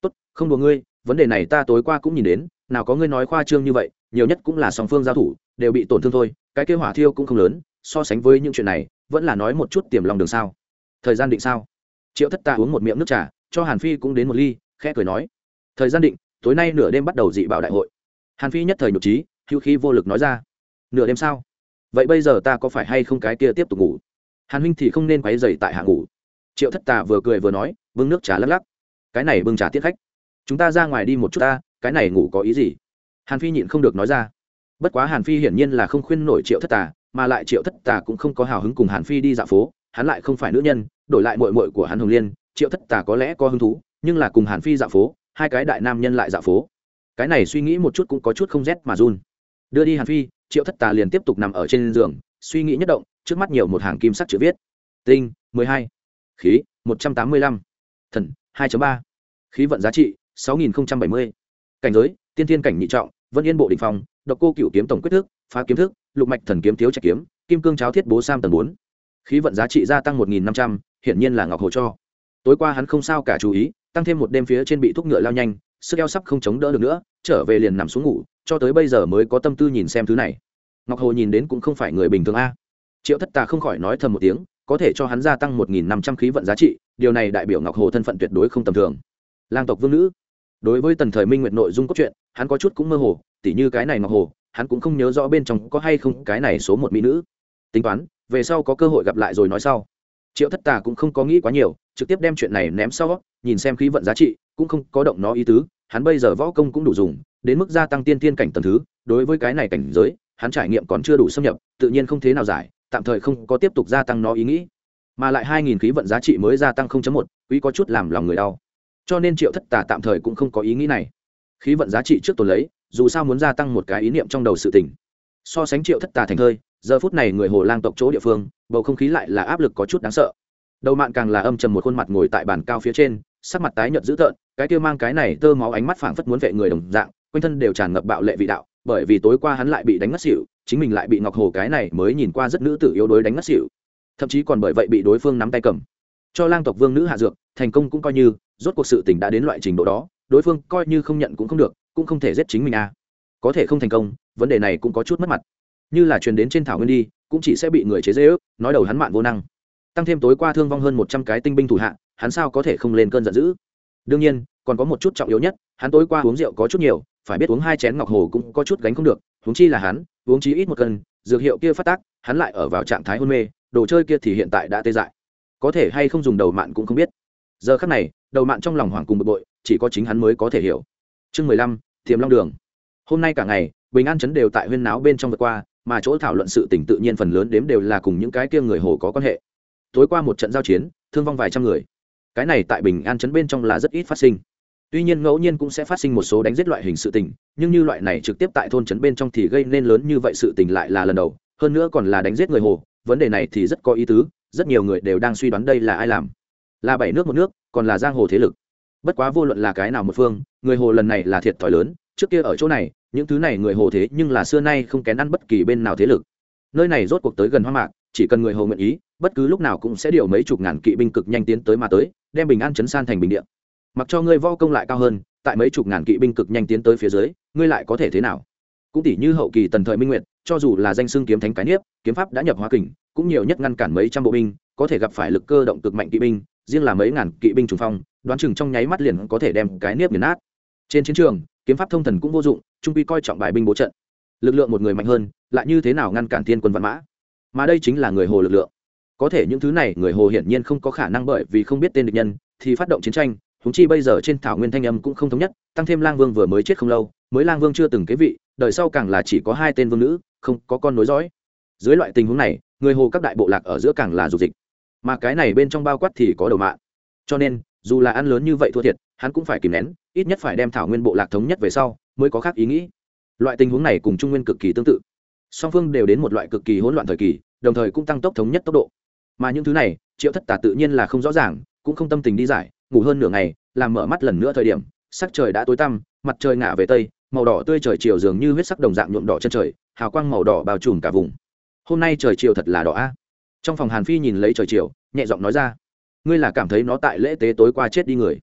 Tốt, không đùa ngươi vấn đề này ta tối qua cũng nhìn đến, nào có ngươi nói khoa trương như vậy, nhiều nhất cũng là song phương giao thủ, đều bị tổn thương thôi, cái kế hỏa thiêu cũng không lớn, so sánh với những chuyện này, vẫn là nói một chút tiềm lòng đường sao. Thời gian định sao? Triệu thất ta uống một miệng nước trà, cho hàn phi cũng đến một ly, khẽ cười nói. Thời gian định, tối nay nửa đêm bắt đầu dị bảo đại hội. Hàn phi nhất thời nhục trí, hữu khí vô lực nói ra. Nửa đêm sao? Vậy bây giờ ta có phải hay không cái kia tiếp tục ngủ? Hàn huynh thì không nên quấy dày tại hạ ngủ. Triệu thất tà vừa cười vừa nói, bưng nước trà lắc lắc. Cái này bưng trà tiết khách chúng ta ra ngoài đi một chút ta, cái này ngủ có ý gì? Hàn phi nhịn không được nói ra. Bất quá hàn phi hiển nhiên là không khuyên nổi triệu thất tà, mà lại triệu thất tà cũng không có hào hứng cùng hàn phi đi dạo phố, hắn lại không phải nữ nhân, đổi lại mội mội của hắn hồng liên, triệu thất tà có lẽ có hứng thú, nhưng là cùng hàn phi dạo phố, hai cái đại nam nhân lại dạo phố. Cái này suy nghĩ một chút cũng có chút không rét mà run. Đưa đi hàn phi, triệu thất tà liền tiếp tục nằm ở trên giường, suy nghĩ nhất động, trước mắt nhiều một hàng kim sắc chữ viết. Tinh, mười hai. Khí, một trăm tám mươi lăm. Thần, hai ba. Khí vận giá trị sáu nghìn bảy mươi. Cảnh giới, tiên thiên cảnh nhị trọng, vân yên bộ đỉnh phong, độc cô cựu kiếm tổng quyết thức, phá kiếm thức, lục mạch thần kiếm thiếu trạch kiếm, kim cương cháo thiết bố sam tầng bốn. Khí vận giá trị gia tăng một nghìn năm trăm, hiển nhiên là ngọc hồ cho. Tối qua hắn không sao cả chú ý, tăng thêm một đêm phía trên bị thúc ngựa lao nhanh, sức eo sắp không chống đỡ được nữa, trở về liền nằm xuống ngủ, cho tới bây giờ mới có tâm tư nhìn xem thứ này. Ngọc hồ nhìn đến cũng không phải người bình thường a. Triệu thất tà không khỏi nói thầm một tiếng, có thể cho hắn gia tăng một nghìn năm trăm khí vận giá trị, điều này đại biểu ngọc hồ thân phận tuyệt đối không tầm thường lang tộc vương nữ. Đối với tần thời minh nguyệt nội dung cốt truyện hắn có chút cũng mơ hồ tỉ như cái này ngọc hồ hắn cũng không nhớ rõ bên trong có hay không cái này số một mỹ nữ. Tính toán về sau có cơ hội gặp lại rồi nói sau. Triệu thất tà cũng không có nghĩ quá nhiều trực tiếp đem chuyện này ném sau nhìn xem khí vận giá trị cũng không có động nó ý tứ hắn bây giờ võ công cũng đủ dùng đến mức gia tăng tiên tiên cảnh tầng thứ đối với cái này cảnh giới hắn trải nghiệm còn chưa đủ xâm nhập tự nhiên không thế nào giải tạm thời không có tiếp tục gia tăng nó ý nghĩ. Mà lại hai nghìn khí vận giá trị mới gia tăng 0.1, quý có chút làm lòng người đau cho nên triệu thất tà tạm thời cũng không có ý nghĩ này. Khí vận giá trị trước tồn lấy, dù sao muốn gia tăng một cái ý niệm trong đầu sự tình. So sánh triệu thất tà thành thơi, giờ phút này người hồ lang tộc chỗ địa phương, bầu không khí lại là áp lực có chút đáng sợ. Đầu mạng càng là âm trầm một khuôn mặt ngồi tại bàn cao phía trên, sắc mặt tái nhợt dữ tợn, cái kia mang cái này tơ máu ánh mắt phảng phất muốn vệ người đồng dạng, quanh thân đều tràn ngập bạo lệ vị đạo, bởi vì tối qua hắn lại bị đánh ngất xỉu, chính mình lại bị ngọc hồ cái này mới nhìn qua rất nữ tử yếu đuối đánh ngất xỉu. Thậm chí còn bởi vậy bị đối phương nắm tay cầm. Cho lang tộc vương nữ hạ dược, thành công cũng coi như rốt cuộc sự tình đã đến loại trình độ đó, đối phương coi như không nhận cũng không được, cũng không thể giết chính mình à. Có thể không thành công, vấn đề này cũng có chút mất mặt. Như là truyền đến trên thảo nguyên đi, cũng chỉ sẽ bị người chế dễ ước nói đầu hắn mạn vô năng. Tăng thêm tối qua thương vong hơn một trăm cái tinh binh thủ hạ, hắn sao có thể không lên cơn giận dữ? Đương nhiên, còn có một chút trọng yếu nhất, hắn tối qua uống rượu có chút nhiều, phải biết uống hai chén ngọc hồ cũng có chút gánh không được, huống chi là hắn, uống chí ít một cân, dược hiệu kia phát tác, hắn lại ở vào trạng thái hôn mê, đồ chơi kia thì hiện tại đã tê dại. Có thể hay không dùng đầu mạn cũng không biết. Giờ khắc này đầu mạn trong lòng hoảng cùng bực bội, chỉ có chính hắn mới có thể hiểu. Chương mười lăm thiềm long đường. Hôm nay cả ngày, bình an chấn đều tại huyên náo bên trong vượt qua, mà chỗ thảo luận sự tỉnh tự nhiên phần lớn đếm đều là cùng những cái kia người hồ có quan hệ. Tối qua một trận giao chiến, thương vong vài trăm người. Cái này tại bình an chấn bên trong là rất ít phát sinh. Tuy nhiên ngẫu nhiên cũng sẽ phát sinh một số đánh giết loại hình sự tình, nhưng như loại này trực tiếp tại thôn trấn bên trong thì gây nên lớn như vậy sự tình lại là lần đầu, hơn nữa còn là đánh giết người hồ, vấn đề này thì rất có ý tứ, rất nhiều người đều đang suy đoán đây là ai làm là bảy nước một nước, còn là giang hồ thế lực. Bất quá vô luận là cái nào một phương, người hồ lần này là thiệt thòi lớn, trước kia ở chỗ này, những thứ này người hồ thế nhưng là xưa nay không kén ăn bất kỳ bên nào thế lực. Nơi này rốt cuộc tới gần hoang mạc, chỉ cần người hồ nguyện ý, bất cứ lúc nào cũng sẽ điều mấy chục ngàn kỵ binh cực nhanh tiến tới mà tới, đem bình an chấn san thành bình địa. mặc cho ngươi vo công lại cao hơn, tại mấy chục ngàn kỵ binh cực nhanh tiến tới phía dưới, ngươi lại có thể thế nào? Cũng tỷ như hậu kỳ tần thời minh nguyệt, cho dù là danh xưng kiếm thánh cái niếp, kiếm pháp đã nhập hóa kình, cũng nhiều nhất ngăn cản mấy trăm bộ binh, có thể gặp phải lực cơ động cực mạnh kỵ binh riêng là mấy ngàn kỵ binh trùng phong, đoán chừng trong nháy mắt liền có thể đem cái niếp nghiền nát. Trên chiến trường, kiếm pháp thông thần cũng vô dụng, trung quy coi trọng bài binh bố trận. Lực lượng một người mạnh hơn, lại như thế nào ngăn cản thiên quân văn mã? Mà đây chính là người hồ lực lượng. Có thể những thứ này, người hồ hiển nhiên không có khả năng bởi vì không biết tên địch nhân, thì phát động chiến tranh húng chi bây giờ trên thảo nguyên thanh âm cũng không thống nhất, tăng thêm lang vương vừa mới chết không lâu, mới lang vương chưa từng kế vị, đời sau càng là chỉ có hai tên vương nữ, không có con nối dõi. Dưới loại tình huống này, người hồ các đại bộ lạc ở giữa càng là dục dịch mà cái này bên trong bao quát thì có đầu mạng. Cho nên, dù là ăn lớn như vậy thua thiệt, hắn cũng phải kìm nén, ít nhất phải đem thảo nguyên bộ lạc thống nhất về sau mới có khác ý nghĩ. Loại tình huống này cùng trung nguyên cực kỳ tương tự. Song phương đều đến một loại cực kỳ hỗn loạn thời kỳ, đồng thời cũng tăng tốc thống nhất tốc độ. Mà những thứ này, triệu thất tả tự nhiên là không rõ ràng, cũng không tâm tình đi giải, ngủ hơn nửa ngày, làm mở mắt lần nữa thời điểm, sắc trời đã tối tăm, mặt trời ngả về tây, màu đỏ tươi trời chiều dường như huyết sắc đồng dạng nhuộm đỏ chân trời, hào quang màu đỏ bao trùm cả vùng. Hôm nay trời chiều thật là đỏ a trong phòng hàn phi nhìn lấy trời chiều, nhẹ giọng nói ra, ngươi là cảm thấy nó tại lễ tế tối qua chết đi người?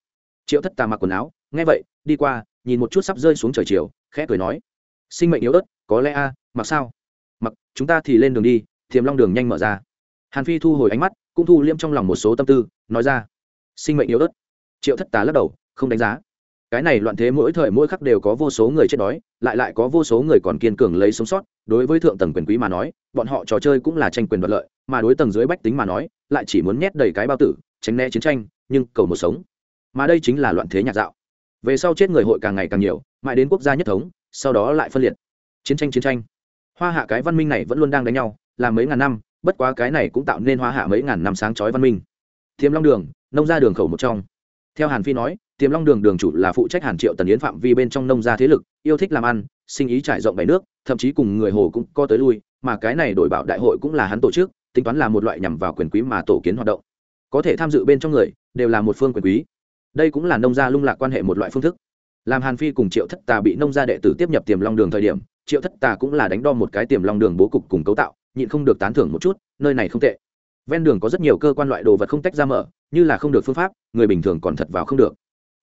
Triệu thất tà mặc quần áo, nghe vậy, đi qua, nhìn một chút sắp rơi xuống trời chiều, khẽ cười nói, sinh mệnh yếu ớt, có lẽ a, mặc sao? Mặc, chúng ta thì lên đường đi, thiềm long đường nhanh mở ra. Hàn phi thu hồi ánh mắt, cũng thu liêm trong lòng một số tâm tư, nói ra, sinh mệnh yếu ớt. Triệu thất tà lắc đầu, không đánh giá. Cái này loạn thế mỗi thời mỗi khắc đều có vô số người chết đói, lại lại có vô số người còn kiên cường lấy sống sót, đối với thượng tầng quyền quý mà nói, bọn họ trò chơi cũng là tranh quyền đoạt lợi mà đối tầng dưới bách tính mà nói, lại chỉ muốn nhét đầy cái bao tử, tránh né chiến tranh, nhưng cầu một sống. Mà đây chính là loạn thế nhạc dạo. Về sau chết người hội càng ngày càng nhiều, mãi đến quốc gia nhất thống, sau đó lại phân liệt. Chiến tranh chiến tranh. Hoa hạ cái văn minh này vẫn luôn đang đánh nhau, là mấy ngàn năm, bất quá cái này cũng tạo nên hoa hạ mấy ngàn năm sáng chói văn minh. Thiềm long đường, nông ra đường khẩu một trong. Theo hàn phi nói, tiềm long đường đường chủ là phụ trách hàn triệu tần yến phạm vi bên trong nông gia thế lực, yêu thích làm ăn, sinh ý trải rộng bảy nước, thậm chí cùng người hồ cũng có tới lui, mà cái này đổi bảo đại hội cũng là hắn tổ chức tính toán là một loại nhằm vào quyền quý mà tổ kiến hoạt động. Có thể tham dự bên trong người, đều là một phương quyền quý. Đây cũng là nông gia lung lạc quan hệ một loại phương thức. Làm hàn phi cùng triệu thất tà bị nông gia đệ tử tiếp nhập tiềm long đường thời điểm, triệu thất tà cũng là đánh đo một cái tiềm long đường bố cục cùng cấu tạo, nhịn không được tán thưởng một chút, nơi này không tệ. Ven đường có rất nhiều cơ quan loại đồ vật không tách ra mở, như là không được phương pháp, người bình thường còn thật vào không được.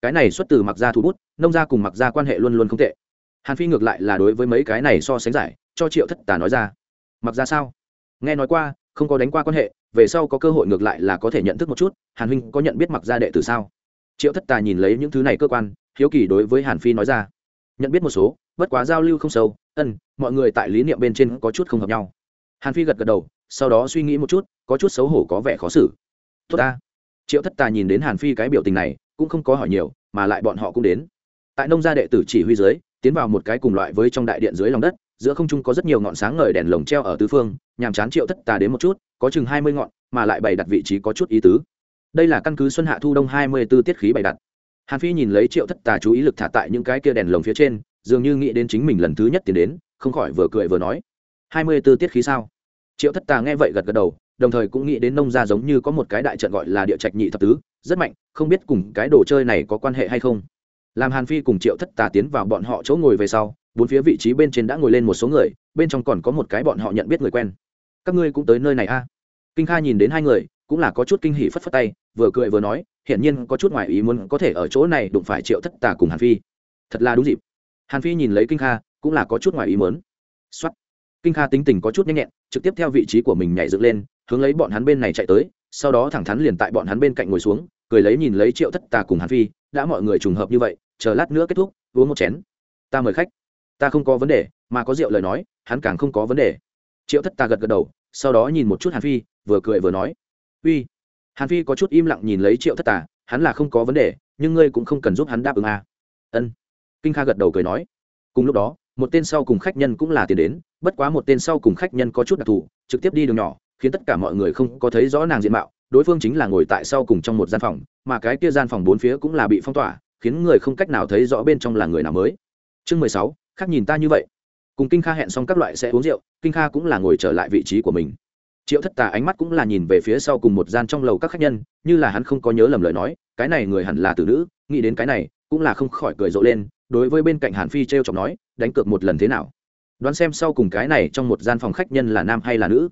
Cái này xuất từ mặc gia thu bút, nông gia cùng mặc gia quan hệ luôn luôn không tệ. Hàn phi ngược lại là đối với mấy cái này so sánh giải, cho triệu thất tà nói ra. Mặc ra sao? Nghe nói qua không có đánh qua quan hệ, về sau có cơ hội ngược lại là có thể nhận thức một chút, hàn huynh có nhận biết mặc gia đệ từ sao? Triệu thất tà nhìn lấy những thứ này cơ quan, hiếu kỳ đối với hàn phi nói ra. Nhận biết một số, bất quá giao lưu không sâu, ân, mọi người tại lý niệm bên trên có chút không hợp nhau. Hàn phi gật gật đầu, sau đó suy nghĩ một chút, có chút xấu hổ có vẻ khó xử. Tốt ta. Triệu thất tà nhìn đến hàn phi cái biểu tình này, cũng không có hỏi nhiều, mà lại bọn họ cũng đến. Tại nông gia đệ tử chỉ huy dưới, tiến vào một cái cùng loại với trong đại điện dưới lòng đất giữa không trung có rất nhiều ngọn sáng ngời đèn lồng treo ở tứ phương, nhàm chán triệu thất tà đến một chút, có chừng hai mươi ngọn, mà lại bày đặt vị trí có chút ý tứ. Đây là căn cứ xuân hạ thu đông hai mươi b ố tiết khí bày đặt. Hàn phi nhìn lấy triệu thất tà chú ý lực thả tại những cái kia đèn lồng phía trên, dường như nghĩ đến chính mình lần thứ nhất tiến đến, không khỏi vừa cười vừa nói. Hai mươi b ố tiết khí sao? Triệu thất tà nghe vậy gật gật đầu, đồng thời cũng nghĩ đến nông gia giống như có một cái đại trận gọi là địa trạch nhị thập tứ, rất mạnh, không biết cùng cái đồ chơi này có quan hệ hay không. Làm hàn phi cùng triệu thất tà tiến vào bọn họ chỗ ngồi về sau bốn phía vị trí bên trên đã ngồi lên một số người, bên trong còn có một cái bọn họ nhận biết người quen. Các ngươi cũng tới nơi này a? À? kinh kha nhìn đến hai người, cũng là có chút kinh hỉ phất phất tay, vừa cười vừa nói, hiển nhiên có chút ngoài ý muốn có thể ở chỗ này đụng phải triệu thất tà cùng hàn phi. Thật là đúng dịp. Hàn phi nhìn lấy kinh kha, cũng là có chút ngoài ý muốn. Xuất kinh kha tính tình có chút nhanh nhẹn, trực tiếp theo vị trí của mình nhảy dựng lên, hướng lấy bọn hắn bên này chạy tới, sau đó thẳng thắn liền tại bọn hắn bên cạnh ngồi xuống, cười lấy nhìn lấy triệu thất tà cùng hàn phi, đã mọi người trùng hợp như vậy, chờ lát nữa kết thúc, uống một chén. Ta mời khách ta không có vấn đề, mà có rượu lời nói, hắn càng không có vấn đề. Triệu thất ta gật gật đầu, sau đó nhìn một chút hàn phi, vừa cười vừa nói. Uy. Hàn phi có chút im lặng nhìn lấy triệu thất tà, hắn là không có vấn đề, nhưng ngươi cũng không cần giúp hắn đáp ứng à. ân. Kinh kha gật đầu cười nói. Cùng lúc đó, một tên sau cùng khách nhân cũng là tiền đến, bất quá một tên sau cùng khách nhân có chút đặc thù, trực tiếp đi đường nhỏ, khiến tất cả mọi người không có thấy rõ nàng diện mạo, đối phương chính là ngồi tại sau cùng trong một gian phòng, mà cái kia gian phòng bốn phía cũng là bị phong tỏa, khiến người không cách nào thấy rõ bên trong là người nào mới. Chương mười sáu khác nhìn ta như vậy. Cùng kinh kha hẹn xong các loại sẽ uống rượu, kinh kha cũng là ngồi trở lại vị trí của mình. Triệu thất tà ánh mắt cũng là nhìn về phía sau cùng một gian trong lầu các khách nhân, như là hắn không có nhớ lầm lời nói, cái này người hẳn là từ nữ, nghĩ đến cái này, cũng là không khỏi cười rộ lên, đối với bên cạnh hàn phi t r e o chọc nói, đánh cược một lần thế nào? Đoán xem sau cùng cái này trong một gian phòng khách nhân là nam hay là nữ?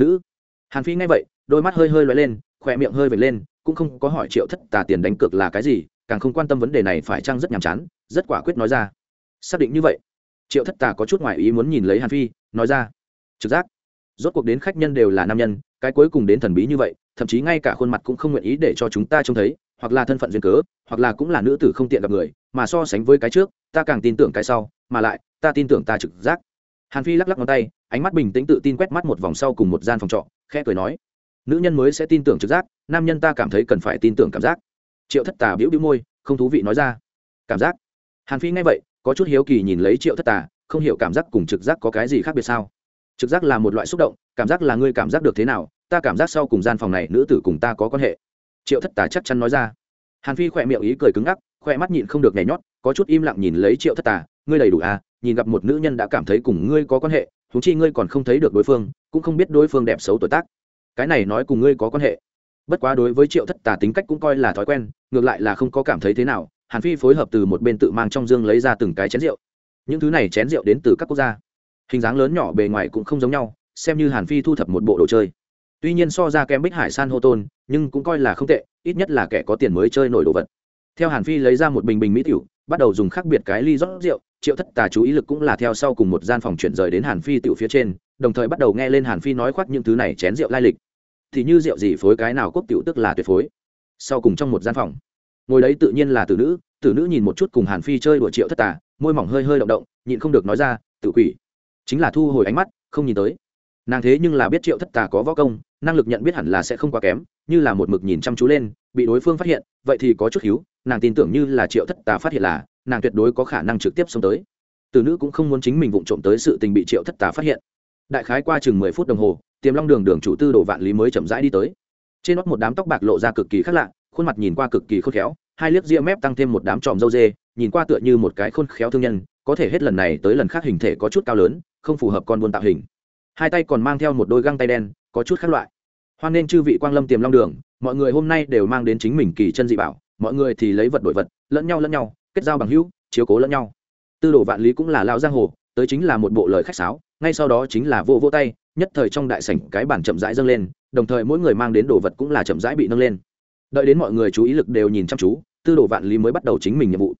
Nữ. Hàn phi nghe vậy, đôi mắt hơi hơi loay lên, khỏe miệng hơi vệt lên, cũng không có hỏi triệu thất tà tiền đánh cược là cái gì, càng không quan tâm vấn đề này phải chăng rất nhàm chán, rất quả quyết nói ra xác định như vậy. Triệu thất tà có chút ngoại ý muốn nhìn lấy hàn phi, nói ra, trực giác. Rốt cuộc đến khách nhân đều là nam nhân, cái cuối cùng đến thần bí như vậy, thậm chí ngay cả khuôn mặt cũng không nguyện ý để cho chúng ta trông thấy, hoặc là thân phận duyên cớ, hoặc là cũng là nữ tử không tiện gặp người, mà so sánh với cái trước, ta càng tin tưởng cái sau, mà lại, ta tin tưởng ta trực giác. Hàn phi lắc lắc ngón tay, ánh mắt bình tĩnh tự tin quét mắt một vòng sau cùng một gian phòng trọ, khẽ cười nói, nữ nhân mới sẽ tin tưởng trực giác, nam nhân ta cảm thấy cần phải tin tưởng cảm giác. Triệu thất tà biểu biểu môi, không thú vị nói ra, cảm giác. Hàn phi nghe vậy có chút hiếu kỳ nhìn lấy triệu thất tà, không hiểu cảm giác cùng trực giác có cái gì khác biệt sao? Trực giác là một loại xúc động, cảm giác là ngươi cảm giác được thế nào, ta cảm giác sau cùng gian phòng này nữ tử cùng ta có quan hệ. Triệu thất tà chắc chắn nói ra. Hàn phi khỏe miệng ý cười cứng ngắc, khỏe mắt nhịn không được nhảy nhót, có chút im lặng nhìn lấy triệu thất tà, ngươi đầy đủ à nhìn gặp một nữ nhân đã cảm thấy cùng ngươi có quan hệ thú chi ngươi còn không thấy được đối phương, cũng không biết đối phương đẹp xấu tuổi tác. Cái này nói cùng ngươi có quan hệ. Bất quá đối với triệu thất tà tính cách cũng coi là thói quen, ngược lại là không có cảm thấy thế nào hàn phi phối hợp từ một bên tự mang trong dương lấy ra từng cái chén rượu. Những thứ này chén rượu đến từ các quốc gia. Hình dáng lớn nhỏ bề ngoài cũng không giống nhau, xem như hàn phi thu thập một bộ đồ chơi. Tuy nhiên so ra kém bích hải san hô tôn, nhưng cũng coi là không tệ, ít nhất là kẻ có tiền mới chơi nổi đồ vật. Theo hàn phi lấy ra một bình bình mỹ tiểu, bắt đầu dùng khác biệt cái ly rót rượu, triệu thất tà chú ý lực cũng là theo sau cùng một gian phòng chuyển rời đến hàn phi tiểu phía trên, đồng thời bắt đầu nghe lên hàn phi nói khoác những thứ này chén rượu lai lịch. Thì như rượu gì phối cái nào quốc tiểu tức là tuyệt phối. Sau cùng trong một gian phòng ngồi đấy tự nhiên là tử nữ tử nữ nhìn một chút cùng hàn phi chơi đùa triệu thất tà, môi mỏng hơi hơi động động, nhịn không được nói ra tự quỷ. Chính là thu hồi ánh mắt, không nhìn tới. Nàng thế nhưng là biết triệu thất tà có võ công, năng lực nhận biết hẳn là sẽ không quá kém, như là một mực nhìn chăm chú lên, bị đối phương phát hiện, vậy thì có chút hiếu, nàng tin tưởng như là triệu thất tà phát hiện là, nàng tuyệt đối có khả năng trực tiếp xông tới. Từ nữ cũng không muốn chính mình vụng trộm tới sự tình bị triệu thất tà phát hiện. Đại khái qua chừng mười phút đồng hồ, tiềm long đường đường chủ tư đồ vạn lý mới chậm rãi đi tới. Trên nót một đám tóc bạc lộ ra cực kỳ khác lạ khuôn mặt nhìn qua cực kỳ khôn khéo, hai liếc ria mép tăng thêm một đám tròm dâu dê, nhìn qua tựa như một cái khôn khéo thương nhân, có thể hết lần này tới lần khác hình thể có chút cao lớn, không phù hợp con buôn tạo hình. Hai tay còn mang theo một đôi găng tay đen, có chút khác loại. Hoan nên chư vị quang lâm tiềm long đường, mọi người hôm nay đều mang đến chính mình kỳ chân dị bảo, mọi người thì lấy vật đổi vật, lẫn nhau lẫn nhau, kết giao bằng hữu, chiếu cố lẫn nhau. Tư đồ vạn lý cũng là lao giang hồ, tới chính là một bộ lời khách sáo, ngay sau đó chính là vô vô tay, nhất thời trong đại sảnh cái bản chậm rãi dâng lên, đồng thời mỗi người mang đến đồ vật cũng là chậm rãi bị nâng lên đợi đến mọi người chú ý lực đều nhìn chăm chú, tư đồ vạn lý mới bắt đầu chính mình nhiệm vụ.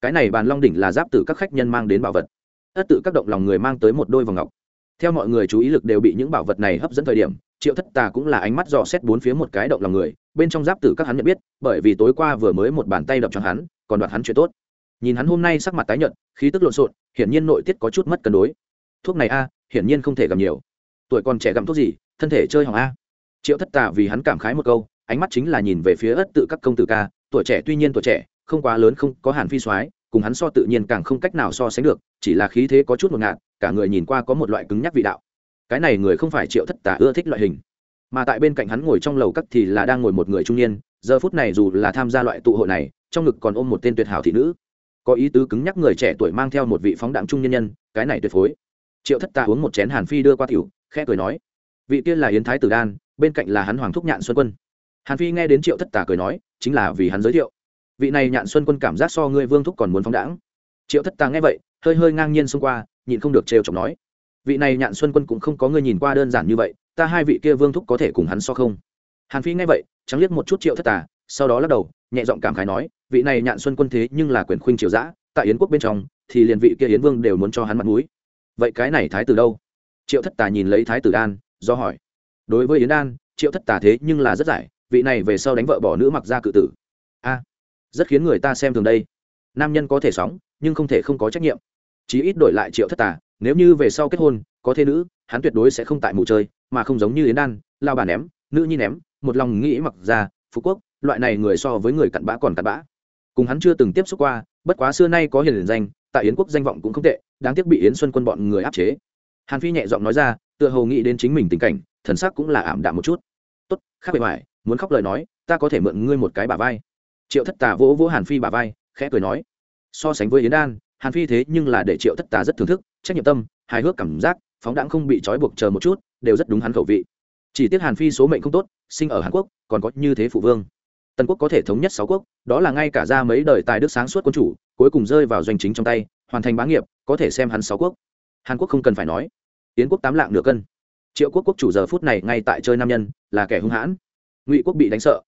Cái này bàn long đỉnh là giáp từ các khách nhân mang đến bảo vật. Ất tự các động lòng người mang tới một đôi vòng ngọc. Theo mọi người chú ý lực đều bị những bảo vật này hấp dẫn thời điểm, triệu thất tà cũng là ánh mắt dò xét bốn phía một cái động lòng người, bên trong giáp tử các hắn nhận biết, bởi vì tối qua vừa mới một bàn tay đập cho hắn, còn đoạt hắn chuyện tốt. Nhìn hắn hôm nay sắc mặt tái nhợt, khí tức lộn xộn, hiển nhiên nội tiết có chút mất cân đối. Thuốc này a, hiển nhiên không thể gặm nhiều. Tuổi còn trẻ gặm thuốc gì, thân thể chơi hỏng a. Triệu thất tà vì hắn cảm khái một câu ánh mắt chính là nhìn về phía ất tự các công tử ca, tuổi trẻ tuy nhiên tuổi trẻ, không quá lớn, không có hàn phi soái, cùng hắn so tự nhiên càng không cách nào so sánh được, chỉ là khí thế có chút ngột ngạt, cả người nhìn qua có một loại cứng nhắc vị đạo. Cái này người không phải triệu thất tả ưa thích loại hình. Mà tại bên cạnh hắn ngồi trong lầu cắt thì là đang ngồi một người trung niên, giờ phút này dù là tham gia loại tụ hội này, trong ngực còn ôm một tên tuyệt hảo thị nữ. Có ý tứ cứng nhắc người trẻ tuổi mang theo một vị phóng đạm trung nhân nhân, cái này tuyệt phối. Triệu thất tà uống một chén hàn phi đưa qua tiểu, khẽ cười nói. Vị kia là yến thái tử đan, bên cạnh là hắn hoàng thúc nhạn xuân quân hàn phi nghe đến triệu thất tà cười nói, chính là vì hắn giới thiệu. Vị này nhạn xuân quân cảm giác so ngươi vương thúc còn muốn phóng đãng. Triệu thất tà nghe vậy, hơi hơi ngang nhiên xông qua, nhịn không được trêu chọc nói, vị này nhạn xuân quân cũng không có ngươi nhìn qua đơn giản như vậy, ta hai vị kia vương thúc có thể cùng hắn so không? Hàn phi nghe vậy, trắng liếc một chút triệu thất tà, sau đó lắc đầu, nhẹ giọng cảm khái nói, vị này nhạn xuân quân thế nhưng là quyền khuynh triều giã tại yến quốc bên trong, thì liền vị kia yến vương đều muốn cho hắn mặt mũi. Vậy cái này thái tử đâu? Triệu thất tà nhìn lấy thái tử đan, do hỏi. Đối với yến đan, triệu thất tà thế nhưng là rất giải vị này về sau đánh vợ bỏ nữ mặc ra cự tử. A, rất khiến người ta xem thường đây. Nam nhân có thể sóng, nhưng không thể không có trách nhiệm. Chí ít đổi lại triệu thất tà, nếu như về sau kết hôn, có thế nữ, hắn tuyệt đối sẽ không tại mù chơi, mà không giống như yến đan, lao bà ném, nữ nhi ném, một lòng nghĩ mặc ra, phú quốc, loại này người so với người cặn bã còn cặn bã. Cùng hắn chưa từng tiếp xúc qua, bất quá xưa nay có hiền danh tại yến quốc danh vọng cũng không tệ, đáng tiếc bị yến xuân quân bọn người áp chế. Hàn phi nhẹ giọng nói ra, tựa hồ nghĩ đến chính mình tình cảnh, thần sắc cũng là ảm đạm một chút. Tốt, khác bề ngoài muốn khóc lời nói, ta có thể mượn ngươi một cái bả vai. Triệu thất tà vỗ vỗ hàn phi bả vai, khẽ cười nói, so sánh với yến đan, hàn phi thế nhưng là để triệu thất tà rất thưởng thức, trách nhiệm tâm, hài hước cảm giác, phóng đãng không bị trói buộc chờ một chút, đều rất đúng hắn khẩu vị. Chỉ tiếc hàn phi số mệnh không tốt, sinh ở hàn quốc, còn có như thế phụ vương. Tần quốc có thể thống nhất sáu quốc, đó là ngay cả ra mấy đời tài đức sáng suốt quân chủ, cuối cùng rơi vào doanh chính trong tay, hoàn thành bá nghiệp, có thể xem hắn sáu quốc. Hàn quốc không cần phải nói. Yến quốc tám lạng nửa cân. Triệu quốc quốc chủ giờ phút này ngay tại chơi nam nhân, là kẻ hung hãn ngụy quốc bị đánh sợ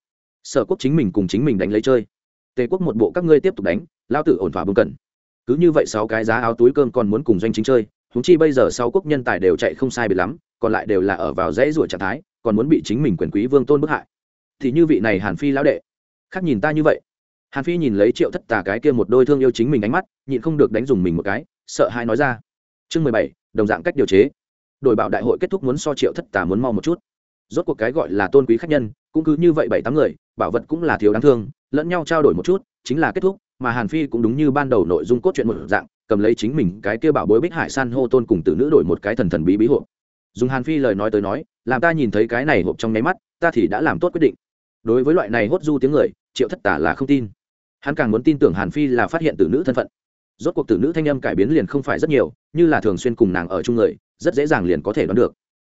sở quốc chính mình cùng chính mình đánh lấy chơi tề quốc một bộ các ngươi tiếp tục đánh lao tử ổn thỏa bưng cần cứ như vậy sáu cái giá áo túi cơm còn muốn cùng doanh chính chơi húng chi bây giờ sáu quốc nhân tài đều chạy không sai biệt lắm còn lại đều là ở vào dãy ruột trạng thái còn muốn bị chính mình quyền quý vương tôn bức hại thì như vị này hàn phi lão đệ khác nhìn ta như vậy hàn phi nhìn lấy triệu thất tà cái kia một đôi thương yêu chính mình ánh mắt nhịn không được đánh dùng mình một cái sợ hai nói ra chương mười bảy đồng dạng cách điều chế đội bảo đại hội kết thúc muốn so triệu thất tà muốn mau một chút rốt cuộc cái gọi là tôn quý khách nhân, cũng cứ như vậy bảy tám người, bảo vật cũng là thiếu đáng thương, lẫn nhau trao đổi một chút, chính là kết thúc, mà hàn phi cũng đúng như ban đầu nội dung cốt truyện một dạng, cầm lấy chính mình cái kia bảo bối bích hải san hô tôn cùng tử nữ đổi một cái thần thần bí bí hộp. Dùng hàn phi lời nói tới nói, làm ta nhìn thấy cái này hộp trong nháy mắt, ta thì đã làm tốt quyết định. Đối với loại này hốt du tiếng người, triệu thất tả là không tin. Hắn càng muốn tin tưởng hàn phi là phát hiện tử nữ thân phận. Rốt cuộc tử nữ thanh âm cải biến liền không phải rất nhiều, như là thường xuyên cùng nàng ở chung người, rất dễ dàng liền có thể đoán được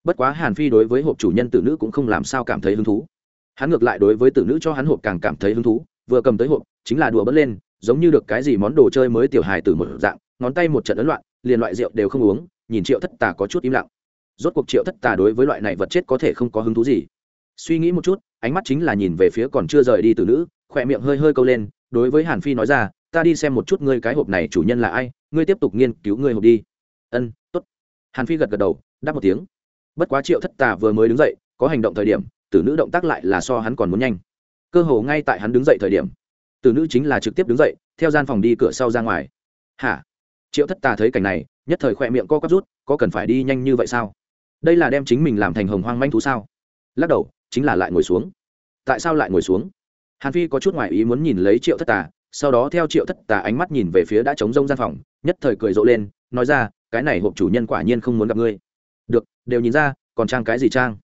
bất quá hàn phi đối với hộp chủ nhân tử nữ cũng không làm sao cảm thấy hứng thú. Hắn ngược lại đối với tử nữ cho hắn hộp càng cảm thấy hứng thú, vừa cầm tới hộp, chính là đùa bớt lên, giống như được cái gì món đồ chơi mới tiểu hài từ một dạng, ngón tay một trận ấn loạn, liền loại rượu đều không uống, nhìn triệu thất tà có chút im lặng. Rốt cuộc triệu thất tà đối với loại này vật chết có thể không có hứng thú gì. Suy nghĩ một chút, ánh mắt chính là nhìn về phía còn chưa rời đi từ nữ, khỏe miệng hơi hơi câu lên, đối với hàn phi nói ra, ta đi xem một chút ngươi cái hộp này chủ nhân là ai, ngươi tiếp tục nghiên cứu ngươi hộp đi. Ân t ố t hàn phi gật gật đầu, đáp một tiếng bất quá triệu thất tà vừa mới đứng dậy, có hành động thời điểm, tử nữ động tác lại là so hắn còn muốn nhanh. Cơ hồ ngay tại hắn đứng dậy thời điểm, tử nữ chính là trực tiếp đứng dậy, theo gian phòng đi cửa sau ra ngoài. Hả? Triệu thất tà thấy cảnh này, nhất thời khỏe miệng co quắp rút, có cần phải đi nhanh như vậy sao? Đây là đem chính mình làm thành hồng hoang manh thú sao? Lắc đầu, chính là lại ngồi xuống. Tại sao lại ngồi xuống? Hàn phi có chút ngoại ý muốn nhìn lấy triệu thất tà, sau đó theo triệu thất tà ánh mắt nhìn về phía đã trống rông gian phòng, nhất thời cười rộ lên, nói ra, cái này hộp chủ nhân quả nhiên không muốn gặp ngươi được, đều nhìn ra, còn trang cái gì trang?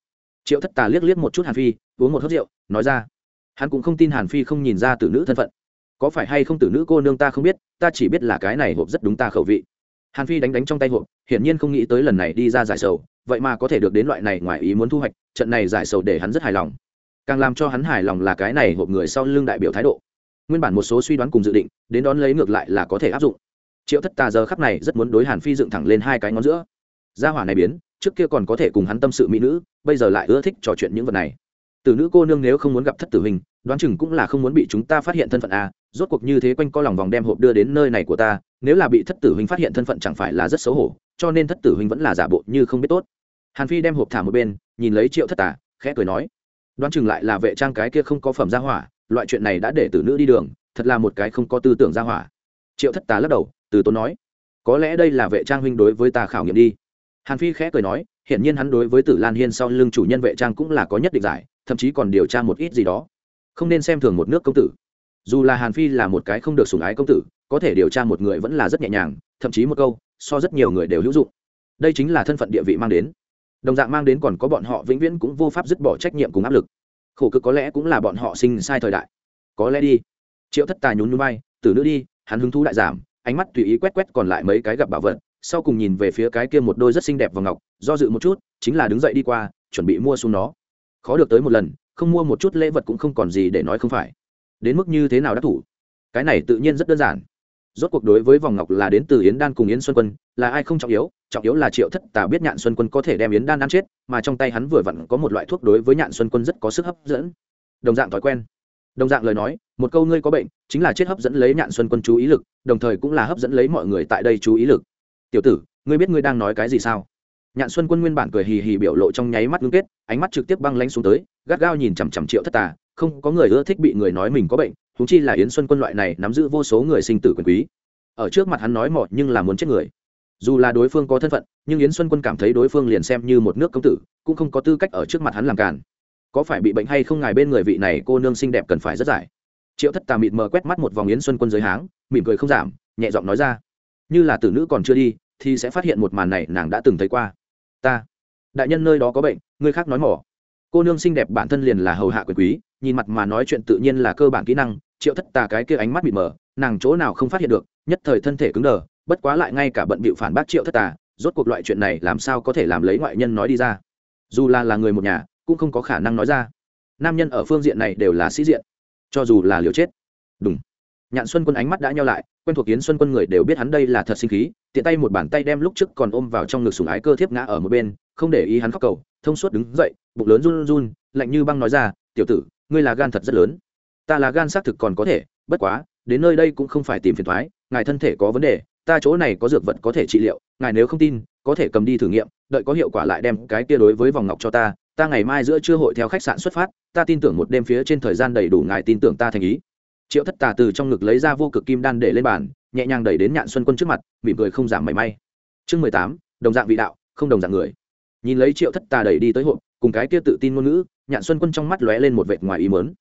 Triệu thất tà liếc liếc một chút hàn phi, uống một hớt rượu, nói ra. Hắn cũng không tin hàn phi không nhìn ra từ nữ thân phận. Có phải hay không tử nữ cô nương ta không biết, ta chỉ biết là cái này hộp rất đúng ta khẩu vị. Hàn phi đánh đánh trong tay hộp, hiển nhiên không nghĩ tới lần này đi ra giải sầu, vậy mà có thể được đến loại này ngoài ý muốn thu hoạch, trận này giải sầu để hắn rất hài lòng. Càng làm cho hắn hài lòng là cái này hộp người sau lưng đại biểu thái độ. Nguyên bản một số suy đoán cùng dự định, đến đón lấy ngược lại là có thể áp dụng. Triệu thất tà giờ khắp này rất muốn đối hàn phi dựng thẳng lên hai cái ngón giữa. Gia hỏa này biến trước kia còn có thể cùng hắn tâm sự mỹ nữ, bây giờ lại ưa thích trò chuyện những vật này. Từ nữ cô nương nếu không muốn gặp thất tử hình, đoán chừng cũng là không muốn bị chúng ta phát hiện thân phận a rốt cuộc như thế quanh co lòng vòng đem hộp đưa đến nơi này của ta, nếu là bị thất tử huynh phát hiện thân phận chẳng phải là rất xấu hổ, cho nên thất tử huynh vẫn là giả bộ như không biết tốt. Hàn phi đem hộp thả một bên, nhìn lấy triệu thất tả khẽ cười nói, đoán chừng lại là vệ trang cái kia không có phẩm gia hỏa, loại chuyện này đã để tử nữ đi đường, thật là một cái không có tư tưởng gia hỏa. Triệu thất tà lắc đầu, từ tốn nói, có lẽ đây là vệ trang huynh đối với ta khảo nghiệm đi hàn phi khẽ cười nói, hiển nhiên hắn đối với tử lan hiên sau lưng chủ nhân vệ trang cũng là có nhất định giải, thậm chí còn điều tra một ít gì đó. Không nên xem thường một nước công tử. Dù là hàn phi là một cái không được sủng ái công tử, có thể điều tra một người vẫn là rất nhẹ nhàng, thậm chí một câu, so rất nhiều người đều hữu dụng. Đây chính là thân phận địa vị mang đến. Đồng dạng mang đến còn có bọn họ vĩnh viễn cũng vô pháp dứt bỏ trách nhiệm cùng áp lực. Khổ cực có lẽ cũng là bọn họ sinh sai thời đại. Có lẽ đi. Triệu thất tài nhún nhún bay từ nữ đi, hắn hứng thú đại giảm, ánh mắt tùy ý quét quét còn lại mấy cái gặp bảo vật sau cùng nhìn về phía cái kia một đôi rất xinh đẹp và ngọc, do dự một chút, chính là đứng dậy đi qua, chuẩn bị mua xuống nó. Khó được tới một lần, không mua một chút lễ vật cũng không còn gì để nói không phải. Đến mức như thế nào đắc thủ? Cái này tự nhiên rất đơn giản. Rốt cuộc đối với vòng ngọc là đến từ yến đan cùng yến xuân quân, là ai không trọng yếu trọng yếu là triệu thất tà biết nhạn xuân quân có thể đem yến đan ăn chết, mà trong tay hắn vừa vặn có một loại thuốc đối với nhạn xuân quân rất có sức hấp dẫn. Đồng dạng thói quen. Đồng dạng lời nói, một câu ngươi có bệnh, chính là chết hấp dẫn lấy nhạn xuân quân chú ý lực, đồng thời cũng là hấp dẫn lấy mọi người tại đây chú ý lực tiểu tử, ngươi biết ngươi đang nói cái gì sao? Nhạn xuân quân nguyên bản cười hì hì biểu lộ trong nháy mắt ngưng kết, ánh mắt trực tiếp băng lanh xuống tới, gắt gao nhìn chằm chằm triệu thất tà, không có người ưa thích bị người nói mình có bệnh húng chi là yến xuân quân loại này nắm giữ vô số người sinh tử quyền quý. Ở trước mặt hắn nói mọt nhưng là muốn chết người. Dù là đối phương có thân phận, nhưng yến xuân quân cảm thấy đối phương liền xem như một nước công tử, cũng không có tư cách ở trước mặt hắn làm càn. Có phải bị bệnh hay không ngài bên người vị này cô nương xinh đẹp cần phải rất giải? Triệu thất tà mịt mờ quét mắt một vòng yến xuân quân dưới háng, mỉm cười không giảm, nhẹ giọng nói ra như là tử nữ còn chưa đi, thì sẽ phát hiện một màn này nàng đã từng thấy qua. Ta, đại nhân nơi đó có bệnh, người khác nói mỏ. Cô nương xinh đẹp bản thân liền là hầu hạ quyền quý, nhìn mặt mà nói chuyện tự nhiên là cơ bản kỹ năng, triệu thất tà cái kia ánh mắt bị mờ, nàng chỗ nào không phát hiện được, nhất thời thân thể cứng đờ, bất quá lại ngay cả bận bịu phản bác triệu thất tà, rốt cuộc loại chuyện này làm sao có thể làm lấy ngoại nhân nói đi ra. Dù là là người một nhà, cũng không có khả năng nói ra. Nam nhân ở phương diện này đều là sĩ diện, cho dù là liều chết. Đúng nhạn xuân quân ánh mắt đã nhau lại, quen thuộc yến xuân quân người đều biết hắn đây là thật sinh khí, tiện tay một bàn tay đem lúc trước còn ôm vào trong ngực sùng ái cơ thiếp ngã ở một bên, không để ý hắn khóc cầu, thông suốt đứng dậy, bụng lớn run run, lạnh như băng nói ra, tiểu tử, ngươi là gan thật rất lớn. Ta là gan xác thực còn có thể, bất quá, đến nơi đây cũng không phải tìm phiền thoái, ngài thân thể có vấn đề, ta chỗ này có dược vật có thể trị liệu, ngài nếu không tin, có thể cầm đi thử nghiệm, đợi có hiệu quả lại đem cái kia đối với vòng ngọc cho ta ta ngày mai giữa trưa hội theo khách sạn xuất phát, ta tin tưởng một đêm phía trên thời gian đầy đủ ngài tin tưởng ta thành ý triệu thất tà từ trong ngực lấy ra vô cực kim đan để lên bàn, nhẹ nhàng đẩy đến nhạn xuân quân trước mặt, mỉm cười không giảm mảy may. Chương mười tám, đồng dạng vị đạo, không đồng dạng người. Nhìn lấy triệu thất tà đẩy đi tới hộp, cùng cái kia tự tin ngôn ngữ, nhạn xuân quân trong mắt lóe lên một vệt ngoài ý mớn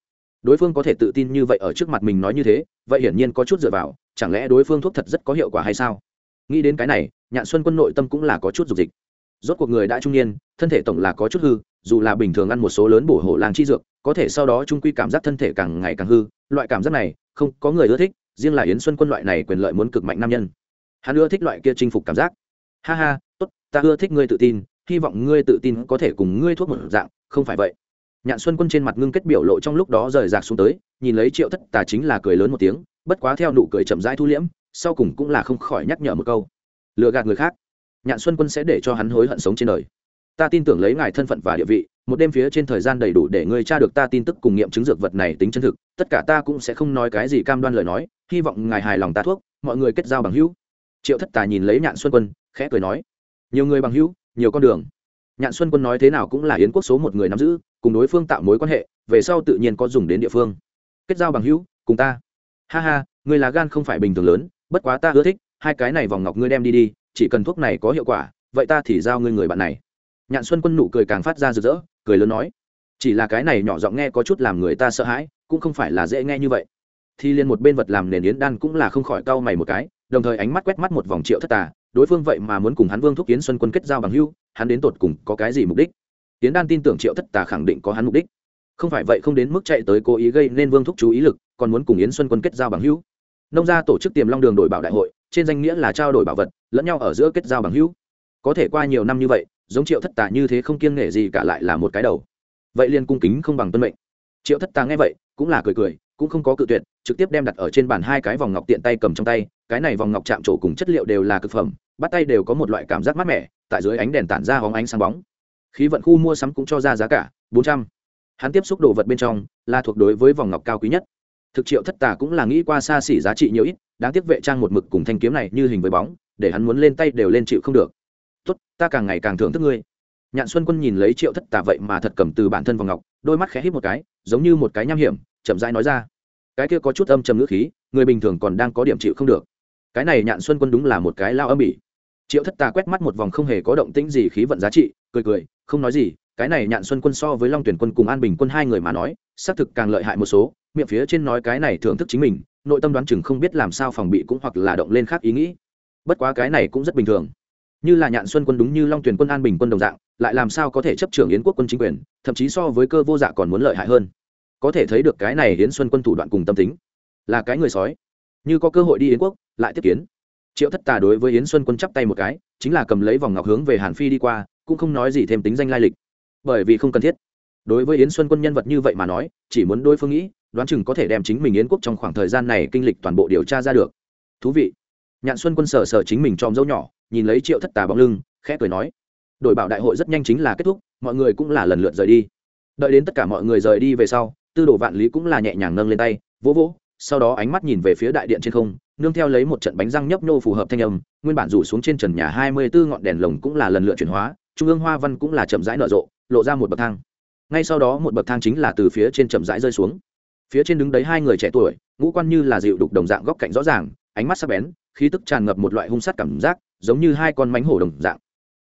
đối phương có thể tự tin như vậy ở trước mặt mình nói như thế, vậy hiển nhiên có chút dựa vào, chẳng lẽ đối phương thuốc thật rất có hiệu quả hay sao? Nghĩ đến cái này, nhạn xuân quân nội tâm cũng là có chút dục dịch. Rốt cuộc người đã trung niên, thân thể tổng là có chút hư dù là bình thường ăn một số lớn bổ hộ làng chi dược, có thể sau đó trung quy cảm giác thân thể càng ngày càng hư. Loại cảm giác này, không, có người ưa thích, riêng là yến xuân quân loại này quyền lợi muốn cực mạnh nam nhân. Hắn ưa thích loại kia chinh phục cảm giác. Ha ha, tốt, ta ưa thích ngươi tự tin, hy vọng ngươi tự tin có thể cùng ngươi thuốc một dạng, không phải vậy. Nhạn xuân quân trên mặt ngưng kết biểu lộ trong lúc đó rời rạc xuống tới, nhìn lấy triệu thất tà chính là cười lớn một tiếng, bất quá theo nụ cười chậm rãi thu liễm, sau cùng cũng là không khỏi nhắc nhở một câu. Lừa gạt người khác. Nhạn xuân quân sẽ để cho hắn hối hận sống trên đời ta tin tưởng lấy ngài thân phận và địa vị, một đêm phía trên thời gian đầy đủ để ngươi tra được ta tin tức cùng nghiệm chứng dược vật này tính chân thực, tất cả ta cũng sẽ không nói cái gì cam đoan lời nói, hy vọng ngài hài lòng ta thuốc, mọi người kết giao bằng hữu. Triệu thất tà nhìn lấy nhạn xuân quân, khẽ cười nói, nhiều người bằng hữu, nhiều con đường. Nhạn xuân quân nói thế nào cũng là yến quốc số một người nắm giữ, cùng đối phương tạo mối quan hệ, về sau tự nhiên có dùng đến địa phương. Kết giao bằng hữu, cùng ta. Ha ha người là gan không phải bình thường lớn, bất quá ta ưa thích, hai cái này vòng ngọc ngươi đem đi đi, chỉ cần thuốc này có hiệu quả, vậy ta thì giao ngươi người bạn này nhạn xuân quân nụ cười càng phát ra rực rỡ, cười lớn nói, chỉ là cái này nhỏ giọng nghe có chút làm người ta sợ hãi, cũng không phải là dễ nghe như vậy. Thì liền một bên vật làm nền yến đan cũng là không khỏi cau mày một cái, đồng thời ánh mắt quét mắt một vòng triệu thất tà, đối phương vậy mà muốn cùng hắn vương thúc yến xuân quân kết giao bằng hưu hắn đến tột cùng có cái gì mục đích? Yến đan tin tưởng triệu thất tà khẳng định có hắn mục đích. Không phải vậy không đến mức chạy tới cố ý gây nên vương thúc chú ý lực, còn muốn cùng yến xuân quân kết giao bằng hữu. Nông gia tổ chức tiềm long đường đổi bảo đại hội, trên danh nghĩa là trao đổi bảo vật, lẫn nhau ở giữa kết giao bằng hữu có thể qua nhiều năm như vậy, giống triệu thất tà như thế không kiêng nể gì cả lại là một cái đầu. Vậy liền cung kính không bằng tuân mệnh. Triệu thất tà nghe vậy, cũng là cười cười, cũng không có cự tuyệt, trực tiếp đem đặt ở trên bàn hai cái vòng ngọc tiện tay cầm trong tay, cái này vòng ngọc chạm trổ cùng chất liệu đều là cực phẩm, bắt tay đều có một loại cảm giác mát mẻ, tại dưới ánh đèn tản ra hóng ánh sáng bóng. Khí vận khu mua sắm cũng cho ra giá cả, bốn trăm. Hắn tiếp xúc đồ vật bên trong, là thuộc đối với vòng ngọc cao quý nhất. Thực triệu thất tà cũng là nghĩ qua xa xỉ giá trị nhiều ít, đáng tiếc vệ trang một mực cùng thanh kiếm này như hình với bóng, để hắn muốn lên tay đều lên chịu không được tốt, ta càng ngày càng thưởng thức ngươi. Nhạn xuân quân nhìn lấy triệu thất tà vậy mà thật cầm từ bản thân vòng ngọc, đôi mắt khẽ hít một cái, giống như một cái nham hiểm, chậm rãi nói ra. Cái kia có chút âm trầm ngữ khí, người bình thường còn đang có điểm chịu không được. Cái này nhạn xuân quân đúng là một cái lao âm ỉ triệu thất tà quét mắt một vòng không hề có động tĩnh gì khí vận giá trị, cười cười, không nói gì, cái này nhạn xuân quân so với long tuyển quân cùng an bình quân hai người mà nói, xác thực càng lợi hại một số, miệng phía trên nói cái này thưởng thức chính mình, nội tâm đoán chừng không biết làm sao phòng bị cũng hoặc là động lên khác ý nghĩ. Bất quá cái này cũng rất bình thường như là nhạn xuân quân đúng như long tuyển quân an bình quân đồng dạng, lại làm sao có thể chấp trưởng yến quốc quân chính quyền, thậm chí so với cơ vô dạ còn muốn lợi hại hơn. Có thể thấy được cái này yến xuân quân thủ đoạn cùng tâm tính. Là cái người sói. Như có cơ hội đi yến quốc, lại tiếp kiến. Triệu thất tà đối với yến xuân quân chắp tay một cái, chính là cầm lấy vòng ngọc hướng về hàn phi đi qua, cũng không nói gì thêm tính danh lai lịch. Bởi vì không cần thiết. Đối với yến xuân quân nhân vật như vậy mà nói, chỉ muốn đối phương nghĩ, đoán chừng có thể đem chính mình yến quốc trong khoảng thời gian này kinh lịch toàn bộ điều tra ra được. Thú vị. Nhạn xuân quân sở sở chính mình tròm dâu nhỏ nhìn lấy triệu thất tà bóng lưng, khẽ cười nói đội bảo đại hội rất nhanh chính là kết thúc, mọi người cũng là lần lượt rời đi. Đợi đến tất cả mọi người rời đi về sau, tư đồ vạn lý cũng là nhẹ nhàng nâng lên tay, vỗ vỗ, sau đó ánh mắt nhìn về phía đại điện trên không, nương theo lấy một trận bánh răng nhấp nô phù hợp thanh âm, nguyên bản rủ xuống trên trần nhà hai mươi bốn ngọn đèn lồng cũng là lần lượt chuyển hóa, trung ương hoa văn cũng là chậm rãi nở rộ, lộ ra một bậc thang. Ngay sau đó một bậc thang chính là từ phía trên chậm rãi rơi xuống. Phía trên đứng đấy hai người trẻ tuổi, ngũ quan như là dịu đục đồng dạng góc cạnh rõ ràng ánh mắt sắc bén, khí tức tràn ngập một loại hung sát cảm giác, giống như hai con mánh hổ đồng dạng.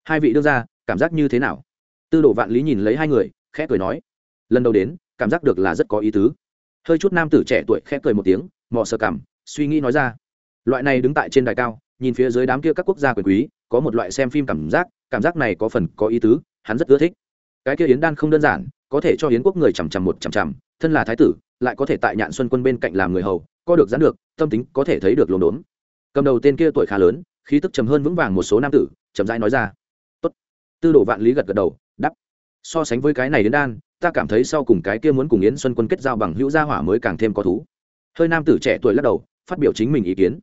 Hai vị đưa ra, cảm giác như thế nào? Tư đồ vạn lý nhìn lấy hai người, khẽ cười nói. Lần đầu đến, cảm giác được là rất có ý tứ. Hơi chút nam tử trẻ tuổi khẽ cười một tiếng, mò sơ cảm, suy nghĩ nói ra. Loại này đứng tại trên đài cao, nhìn phía dưới đám kia các quốc gia quyền quý, có một loại xem phim cảm giác cảm giác này có phần có ý tứ, hắn rất ưa thích. Cái kia yến đan không đơn giản, có thể cho yến quốc người chằm chằm một chằm chằm, thân là thái tử, lại có thể tại nhạn xuân quân bên cạnh làm người hầu co được gián được, tâm tính có thể thấy được lồn đốn. Cầm đầu tên kia tuổi khá lớn, khí tức trầm hơn vững vàng một số nam tử, chậm rãi nói ra. Tốt. tư đồ vạn lý gật gật đầu đắp so sánh với cái này đến đan, ta cảm thấy sau cùng cái kia muốn cùng yến xuân quân kết giao bằng hữu gia hỏa mới càng thêm có thú. Hơi nam tử trẻ tuổi lắc đầu, phát biểu chính mình ý kiến.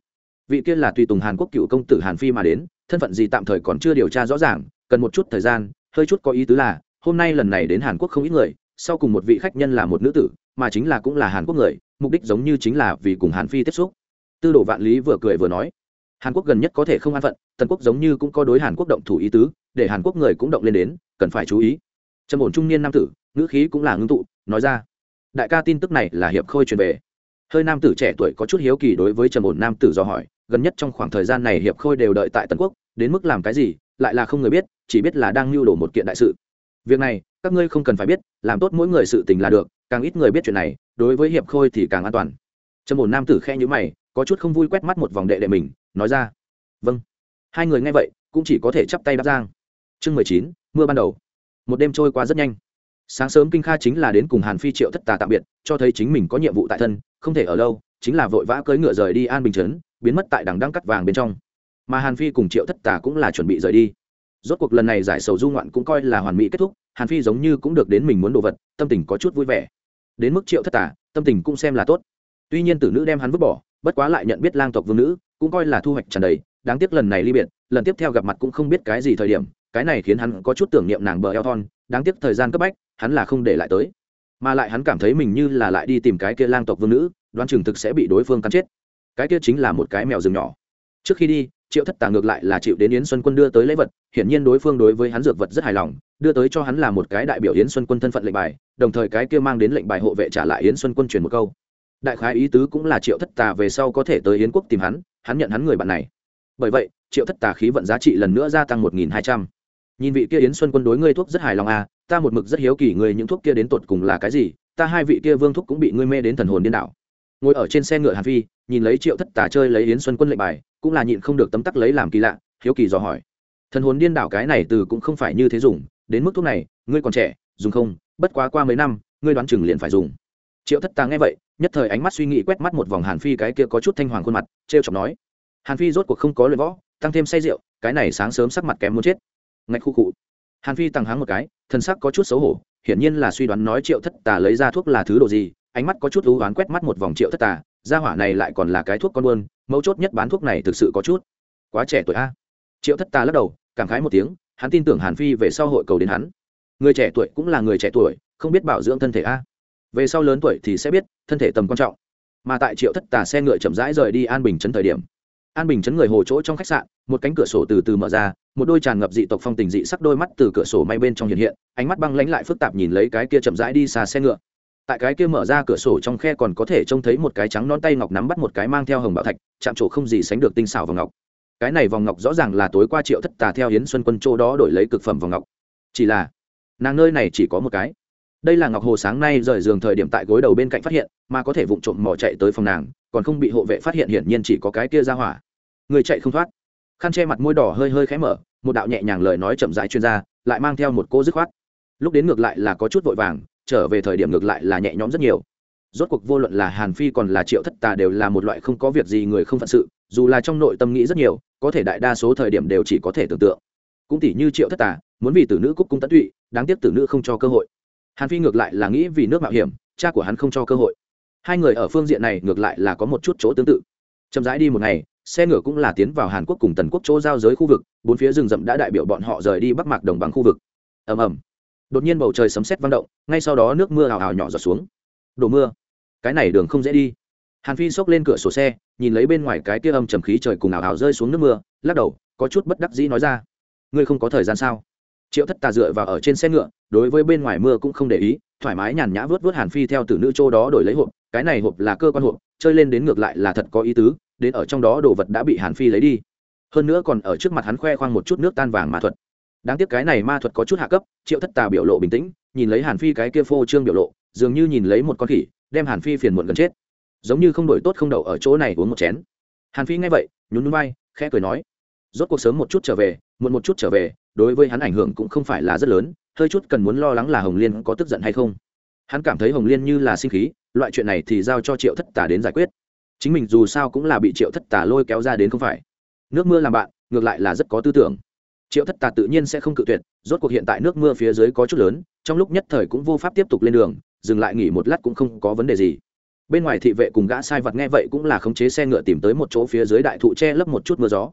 Vị kia là tùy tùng hàn quốc cựu công tử hàn phi mà đến, thân phận gì tạm thời còn chưa điều tra rõ ràng, cần một chút thời gian, hơi chút có ý tứ là, hôm nay lần này đến hàn quốc không ít người sau cùng một vị khách nhân là một nữ tử, mà chính là cũng là hàn quốc người, mục đích giống như chính là vì cùng hàn phi tiếp xúc. Tư đồ vạn lý vừa cười vừa nói, hàn quốc gần nhất có thể không an phận, tần quốc giống như cũng có đối hàn quốc động thủ ý tứ, để hàn quốc người cũng động lên đến, cần phải chú ý. Trầm ổn trung niên nam tử, ngữ khí cũng là ngưng tụ, nói ra, đại ca tin tức này là hiệp khôi truyền về. Hơi nam tử trẻ tuổi có chút hiếu kỳ đối với trầm ổn nam tử do hỏi, gần nhất trong khoảng thời gian này hiệp khôi đều đợi tại tần quốc, đến mức làm cái gì, lại là không người biết, chỉ biết là đang lưu đổ một kiện đại sự việc này, các ngươi không cần phải biết, làm tốt mỗi người sự tình là được, càng ít người biết chuyện này, đối với hiệp khôi thì càng an toàn. Trâm ổn nam tử khe nhữ mày, có chút không vui quét mắt một vòng đệ đệ mình, nói ra vâng. Hai người nghe vậy, cũng chỉ có thể chắp tay đáp giang. Chương mười chín, mưa ban đầu. Một đêm trôi qua rất nhanh. Sáng sớm kinh kha chính là đến cùng hàn phi triệu thất tà tạm biệt, cho thấy chính mình có nhiệm vụ tại thân, không thể ở lâu, chính là vội vã cưỡi ngựa rời đi an bình chấn biến mất tại đằng đăng cắt vàng bên trong. Mà hàn phi cùng triệu thất tà cũng là chuẩn bị rời đi rốt cuộc lần này giải sầu du ngoạn cũng coi là hoàn mỹ kết thúc, hàn phi giống như cũng được đến mình muốn đồ vật, tâm tình có chút vui vẻ. Đến mức triệu thất tà, tâm tình cũng xem là tốt. Tuy nhiên tử nữ đem hắn vứt bỏ, bất quá lại nhận biết lang tộc vương nữ, cũng coi là thu hoạch tràn đầy, đáng tiếc lần này ly biệt, lần tiếp theo gặp mặt cũng không biết cái gì thời điểm, cái này khiến hắn có chút tưởng niệm nàng bờ eo thon, đáng tiếc thời gian cấp bách, hắn là không để lại tới. Mà lại hắn cảm thấy mình như là lại đi tìm cái kia lang tộc vương nữ, đoán chừng thực sẽ bị đối phương cắn chết. Cái kia chính là một cái mèo rừng nhỏ. Trước khi đi triệu thất tà ngược lại là chịu đến yến xuân quân đưa tới lễ vật, hiển nhiên đối phương đối với hắn dược vật rất hài lòng, đưa tới cho hắn là một cái đại biểu yến xuân quân thân phận lệnh bài, đồng thời cái kia mang đến lệnh bài hộ vệ trả lại yến xuân quân truyền một câu. Đại khái ý tứ cũng là triệu thất tà về sau có thể tới yến quốc tìm hắn hắn nhận hắn người bạn này. Bởi vậy, triệu thất tà khí vận giá trị lần nữa gia tăng một nghìn hai trăm. Nhìn vị kia yến xuân quân đối ngươi thuốc rất hài lòng à ta một mực rất hiếu kỳ người những thuốc kia đến tột cùng là cái gì, ta hai vị kia vương thuốc cũng bị ngươi mê đến thần hồn điên đảo ngồi ở trên xe ngựa hàn phi, nhìn lấy triệu thất tà chơi lấy yến xuân quân lệnh bài, cũng là nhịn không được tấm tắc lấy làm kỳ lạ, hiếu kỳ dò hỏi. Thần hồn điên đảo cái này từ cũng không phải như thế dùng, đến mức thuốc này, ngươi còn trẻ, dùng không, bất quá qua mấy năm, ngươi đoán chừng liền phải dùng. Triệu thất tà nghe vậy, nhất thời ánh mắt suy nghĩ quét mắt một vòng hàn phi cái kia có chút thanh hoàng khuôn mặt t r e o chọc nói. Hàn phi rốt cuộc không có luyện võ, tăng thêm say rượu, cái này sáng sớm sắc mặt kém muốn chết. Ngạch khu cụ. Hàn phi tăng háng một cái thân sắc có chút xấu hổ, hiển nhiên là suy đoán nói triệu thất tà lấy ra thuốc là thứ đồ gì ánh mắt có chút lú, oán quét mắt một vòng triệu thất tà gia hỏa này lại còn là cái thuốc con buôn mấu chốt nhất bán thuốc này thực sự có chút. Quá trẻ tuổi a. Triệu thất tà lắc đầu cảm khái một tiếng hắn tin tưởng hàn phi về sau hội cầu đến hắn. Người trẻ tuổi cũng là người trẻ tuổi không biết bảo dưỡng thân thể a. Về sau lớn tuổi thì sẽ biết thân thể tầm quan trọng. Mà tại triệu thất tà xe ngựa chậm rãi rời đi an bình chấn thời điểm an bình chấn người hồ chỗ trong khách sạn một cánh cửa sổ từ từ mở ra một đôi tràn ngập dị tộc phong tình dị sắc đôi mắt từ cửa sổ may bên trong hiện hiện ánh mắt băng lãnh lại phức tạp nhìn lấy cái kia chậm rãi đi xa xe ngựa tại cái kia mở ra cửa sổ trong khe còn có thể trông thấy một cái trắng non tay ngọc nắm bắt một cái mang theo hồng bảo thạch, chạm trổ không gì sánh được tinh xảo vòng ngọc. Cái này vòng ngọc rõ ràng là tối qua triệu thất tà theo hiến xuân quân châu đó đổi lấy cực phẩm vòng ngọc. Chỉ là, nàng nơi này chỉ có một cái. Đây là ngọc hồ sáng nay rời giường thời điểm tại gối đầu bên cạnh phát hiện, mà có thể vụng trộm mò chạy tới phòng nàng, còn không bị hộ vệ phát hiện hiển nhiên chỉ có cái kia ra hỏa. Người chạy không thoát. Khăn che mặt môi đỏ hơi hơi khẽ mở, một đạo nhẹ nhàng lời nói chậm rãi chuyên gia lại mang theo một cô dứt khoát. Lúc đến ngược lại là có chút vội vàng trở về thời điểm ngược lại là nhẹ nhõm rất nhiều. Rốt cuộc vô luận là hàn phi còn là triệu thất tà đều là một loại không có việc gì người không phận sự, dù là trong nội tâm nghĩ rất nhiều, có thể đại đa số thời điểm đều chỉ có thể tưởng tượng. Cũng tỷ như triệu thất tà, muốn vì tử nữ cúc cung tận tụy, đáng tiếc tử nữ không cho cơ hội. Hàn phi ngược lại là nghĩ vì nước mạo hiểm, cha của hắn không cho cơ hội. Hai người ở phương diện này ngược lại là có một chút chỗ tương tự. Chậm rãi đi một ngày, xe ngựa cũng là tiến vào hàn quốc cùng tần quốc chỗ giao giới khu vực, bốn phía rừng rậm đã đại biểu bọn họ rời đi bắc mạc đồng bằng khu vực. Ầm ầm đột nhiên bầu trời sấm sét vang động, ngay sau đó nước mưa hào hào nhỏ giọt xuống. Đổ mưa. Cái này đường không dễ đi. Hàn phi xốc lên cửa sổ xe, nhìn lấy bên ngoài cái kia âm trầm khí trời cùng ảo ảo rơi xuống nước mưa, lắc đầu, có chút bất đắc dĩ nói ra. Ngươi không có thời gian sao? Triệu thất tà dựa vào ở trên xe ngựa, đối với bên ngoài mưa cũng không để ý, thoải mái nhàn nhã vớt vớt hàn phi theo từ nữ châu đó đổi lấy hộp, cái này hộp là cơ quan hộp, chơi lên đến ngược lại là thật có ý tứ, đến ở trong đó đồ vật đã bị hàn phi lấy đi. Hơn nữa còn ở trước mặt hắn khoe khoang một chút nước tan vàng mà thuật đáng tiếc cái này ma thuật có chút hạ cấp, triệu thất tà biểu lộ bình tĩnh, nhìn lấy hàn phi cái kia phô trương biểu lộ, dường như nhìn lấy một con khỉ, đem hàn phi phiền muộn gần chết. Giống như không đổi tốt không đậu ở chỗ này uống một chén. Hàn phi nghe vậy, nhún núi bay khẽ cười nói, rốt cuộc sớm một chút trở về, muộn một chút trở về, đối với hắn ảnh hưởng cũng không phải là rất lớn, hơi chút cần muốn lo lắng là hồng liên có tức giận hay không. Hắn cảm thấy hồng liên như là sinh khí, loại chuyện này thì giao cho triệu thất tà đến giải quyết. Chính mình dù sao cũng là bị triệu thất tà lôi kéo ra đến không phải. Nước mưa làm bạn, ngược lại là rất có tư tưởng triệu thất tà tự nhiên sẽ không cự tuyệt, rốt cuộc hiện tại nước mưa phía dưới có chút lớn, trong lúc nhất thời cũng vô pháp tiếp tục lên đường, dừng lại nghỉ một lát cũng không có vấn đề gì. Bên ngoài thị vệ cùng gã sai vật nghe vậy cũng là khống chế xe ngựa tìm tới một chỗ phía dưới đại thụ che lấp một chút mưa gió.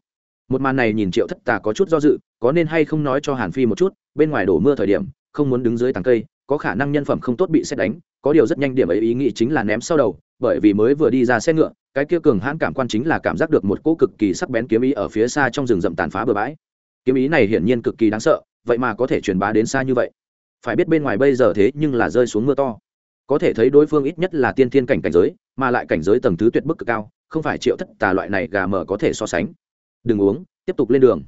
Một màn này nhìn triệu thất tà có chút do dự, có nên hay không nói cho hàn phi một chút, bên ngoài đổ mưa thời điểm, không muốn đứng dưới tàng cây, có khả năng nhân phẩm không tốt bị xét đánh, có điều rất nhanh điểm ấy ý nghĩ chính là ném sau đầu, bởi vì mới vừa đi ra xe ngựa, cái kia cường hãn cảm quan chính là cảm giác được một cỗ cực kỳ sắc bén kiếm ý ở phía xa trong rừng rậm tàn phá bừa bãi kiếm ý này hiển nhiên cực kỳ đáng sợ, vậy mà có thể truyền bá đến xa như vậy. Phải biết bên ngoài bây giờ thế nhưng là rơi xuống mưa to. Có thể thấy đối phương ít nhất là tiên thiên cảnh cảnh giới, mà lại cảnh giới tầng thứ tuyệt bức cực cao, không phải triệu thất tà loại này gà mở có thể so sánh. Đừng uống, tiếp tục lên đường.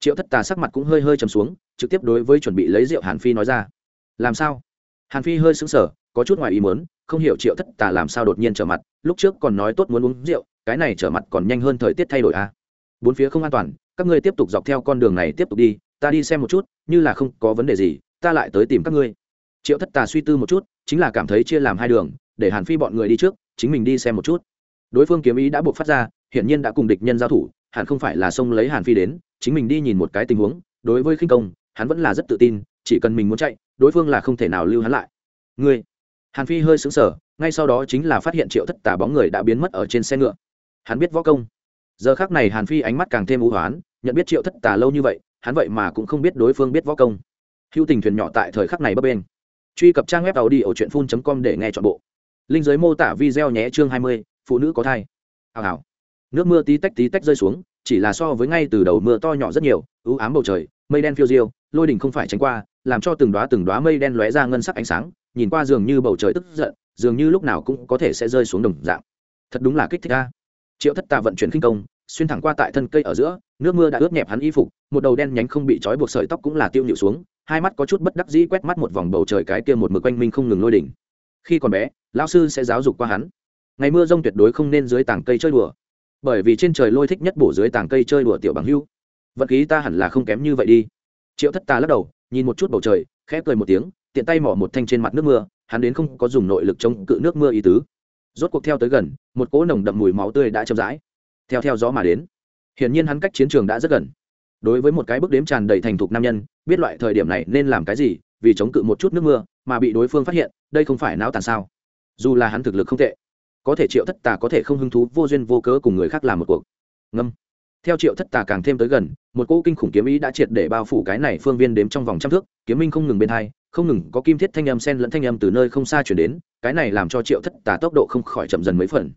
Triệu thất tà sắc mặt cũng hơi hơi chầm xuống, trực tiếp đối với chuẩn bị lấy rượu hàn phi nói ra. Làm sao? Hàn phi hơi sững sờ, có chút ngoài ý muốn, không hiểu triệu thất tà làm sao đột nhiên trở mặt, lúc trước còn nói tốt muốn uống rượu, cái này trở mặt còn nhanh hơn thời tiết thay đổi à bốn phía không an toàn, các ngươi tiếp tục dọc theo con đường này tiếp tục đi, ta đi xem một chút, như là không có vấn đề gì, ta lại tới tìm các ngươi. Triệu thất tà suy tư một chút, chính là cảm thấy chia làm hai đường, để hàn phi bọn người đi trước, chính mình đi xem một chút. Đối phương kiếm ý đã buộc phát ra, hiển nhiên đã cùng địch nhân giao thủ, hẳn không phải là xông lấy hàn phi đến, chính mình đi nhìn một cái tình huống, đối với khinh công, hắn vẫn là rất tự tin, chỉ cần mình muốn chạy, đối phương là không thể nào lưu hắn lại. Ngươi. Hàn phi hơi sững sờ, ngay sau đó chính là phát hiện triệu thất tà bóng người đã biến mất ở trên xe ngựa. Hắn biết võ công giờ khác này hàn phi ánh mắt càng thêm u hoán, nhận biết triệu thất tà lâu như vậy, hắn vậy mà cũng không biết đối phương biết võ công. Hữu tình thuyền nhỏ tại thời khắc này bấp bên truy cập trang web tàu đi ở truyện phun com để nghe chọn bộ. Linh giới mô tả video nhé chương hai mươi, phụ nữ có thai. Hào hào. Nước mưa tí tách tí tách rơi xuống, chỉ là so với ngay từ đầu mưa to nhỏ rất nhiều ưu ám bầu trời, mây đen phiêu diêu, lôi đỉnh không phải tránh qua, làm cho từng đoá từng đoá mây đen lóe ra ngân sắc ánh sáng, nhìn qua dường như bầu trời tức giận, dường như lúc nào cũng có thể sẽ rơi xuống đồng dạng. Thật đúng là kích thích ta triệu thất tà vận chuyển khinh công, xuyên thẳng qua tại thân cây ở giữa, nước mưa đã ướt nhẹp hắn y phục, một đầu đen nhánh không bị trói buộc sợi tóc cũng là tiêu nhịu xuống, hai mắt có chút bất đắc dĩ quét mắt một vòng bầu trời cái kia một mực quanh minh không ngừng lôi đỉnh. Khi còn bé lao sư sẽ giáo dục qua hắn. Ngày mưa rông tuyệt đối không nên dưới tảng cây chơi đùa, bởi vì trên trời lôi thích nhất bổ dưới tảng cây chơi đùa tiểu bằng hưu. Vật khí ta hẳn là không kém như vậy đi. Triệu thất ta lắc đầu, nhìn một chút bầu trời, khẽ cười một tiếng, tiện tay mỏ một thanh trên mặt nước mưa, hắn đến không có dùng nội lực chống cự nước mưa ý tứ rốt cuộc theo tới gần, một cỗ nồng đậm mùi máu tươi đã chậm rãi theo theo gió mà đến. Hiển nhiên hắn cách chiến trường đã rất gần. Đối với một cái bước đếm tràn đầy thành thục nam nhân, biết loại thời điểm này nên làm cái gì, vì chống cự một chút nước mưa, mà bị đối phương phát hiện, đây không phải não tàn sao. Dù là hắn thực lực không tệ, có thể triệu thất tà có thể không hứng thú vô duyên vô cớ cùng người khác làm một cuộc. Ngâm. Theo triệu thất tà càng thêm tới gần, một cỗ kinh khủng kiếm ý đã triệt để bao phủ cái này phương viên đếm trong vòng trăm thước, kiếm minh không ngừng bên hai không ngừng có kim thiết thanh âm sen lẫn thanh âm từ nơi không xa chuyển đến, cái này làm cho triệu thất tà tốc độ không khỏi chậm dần mấy phần.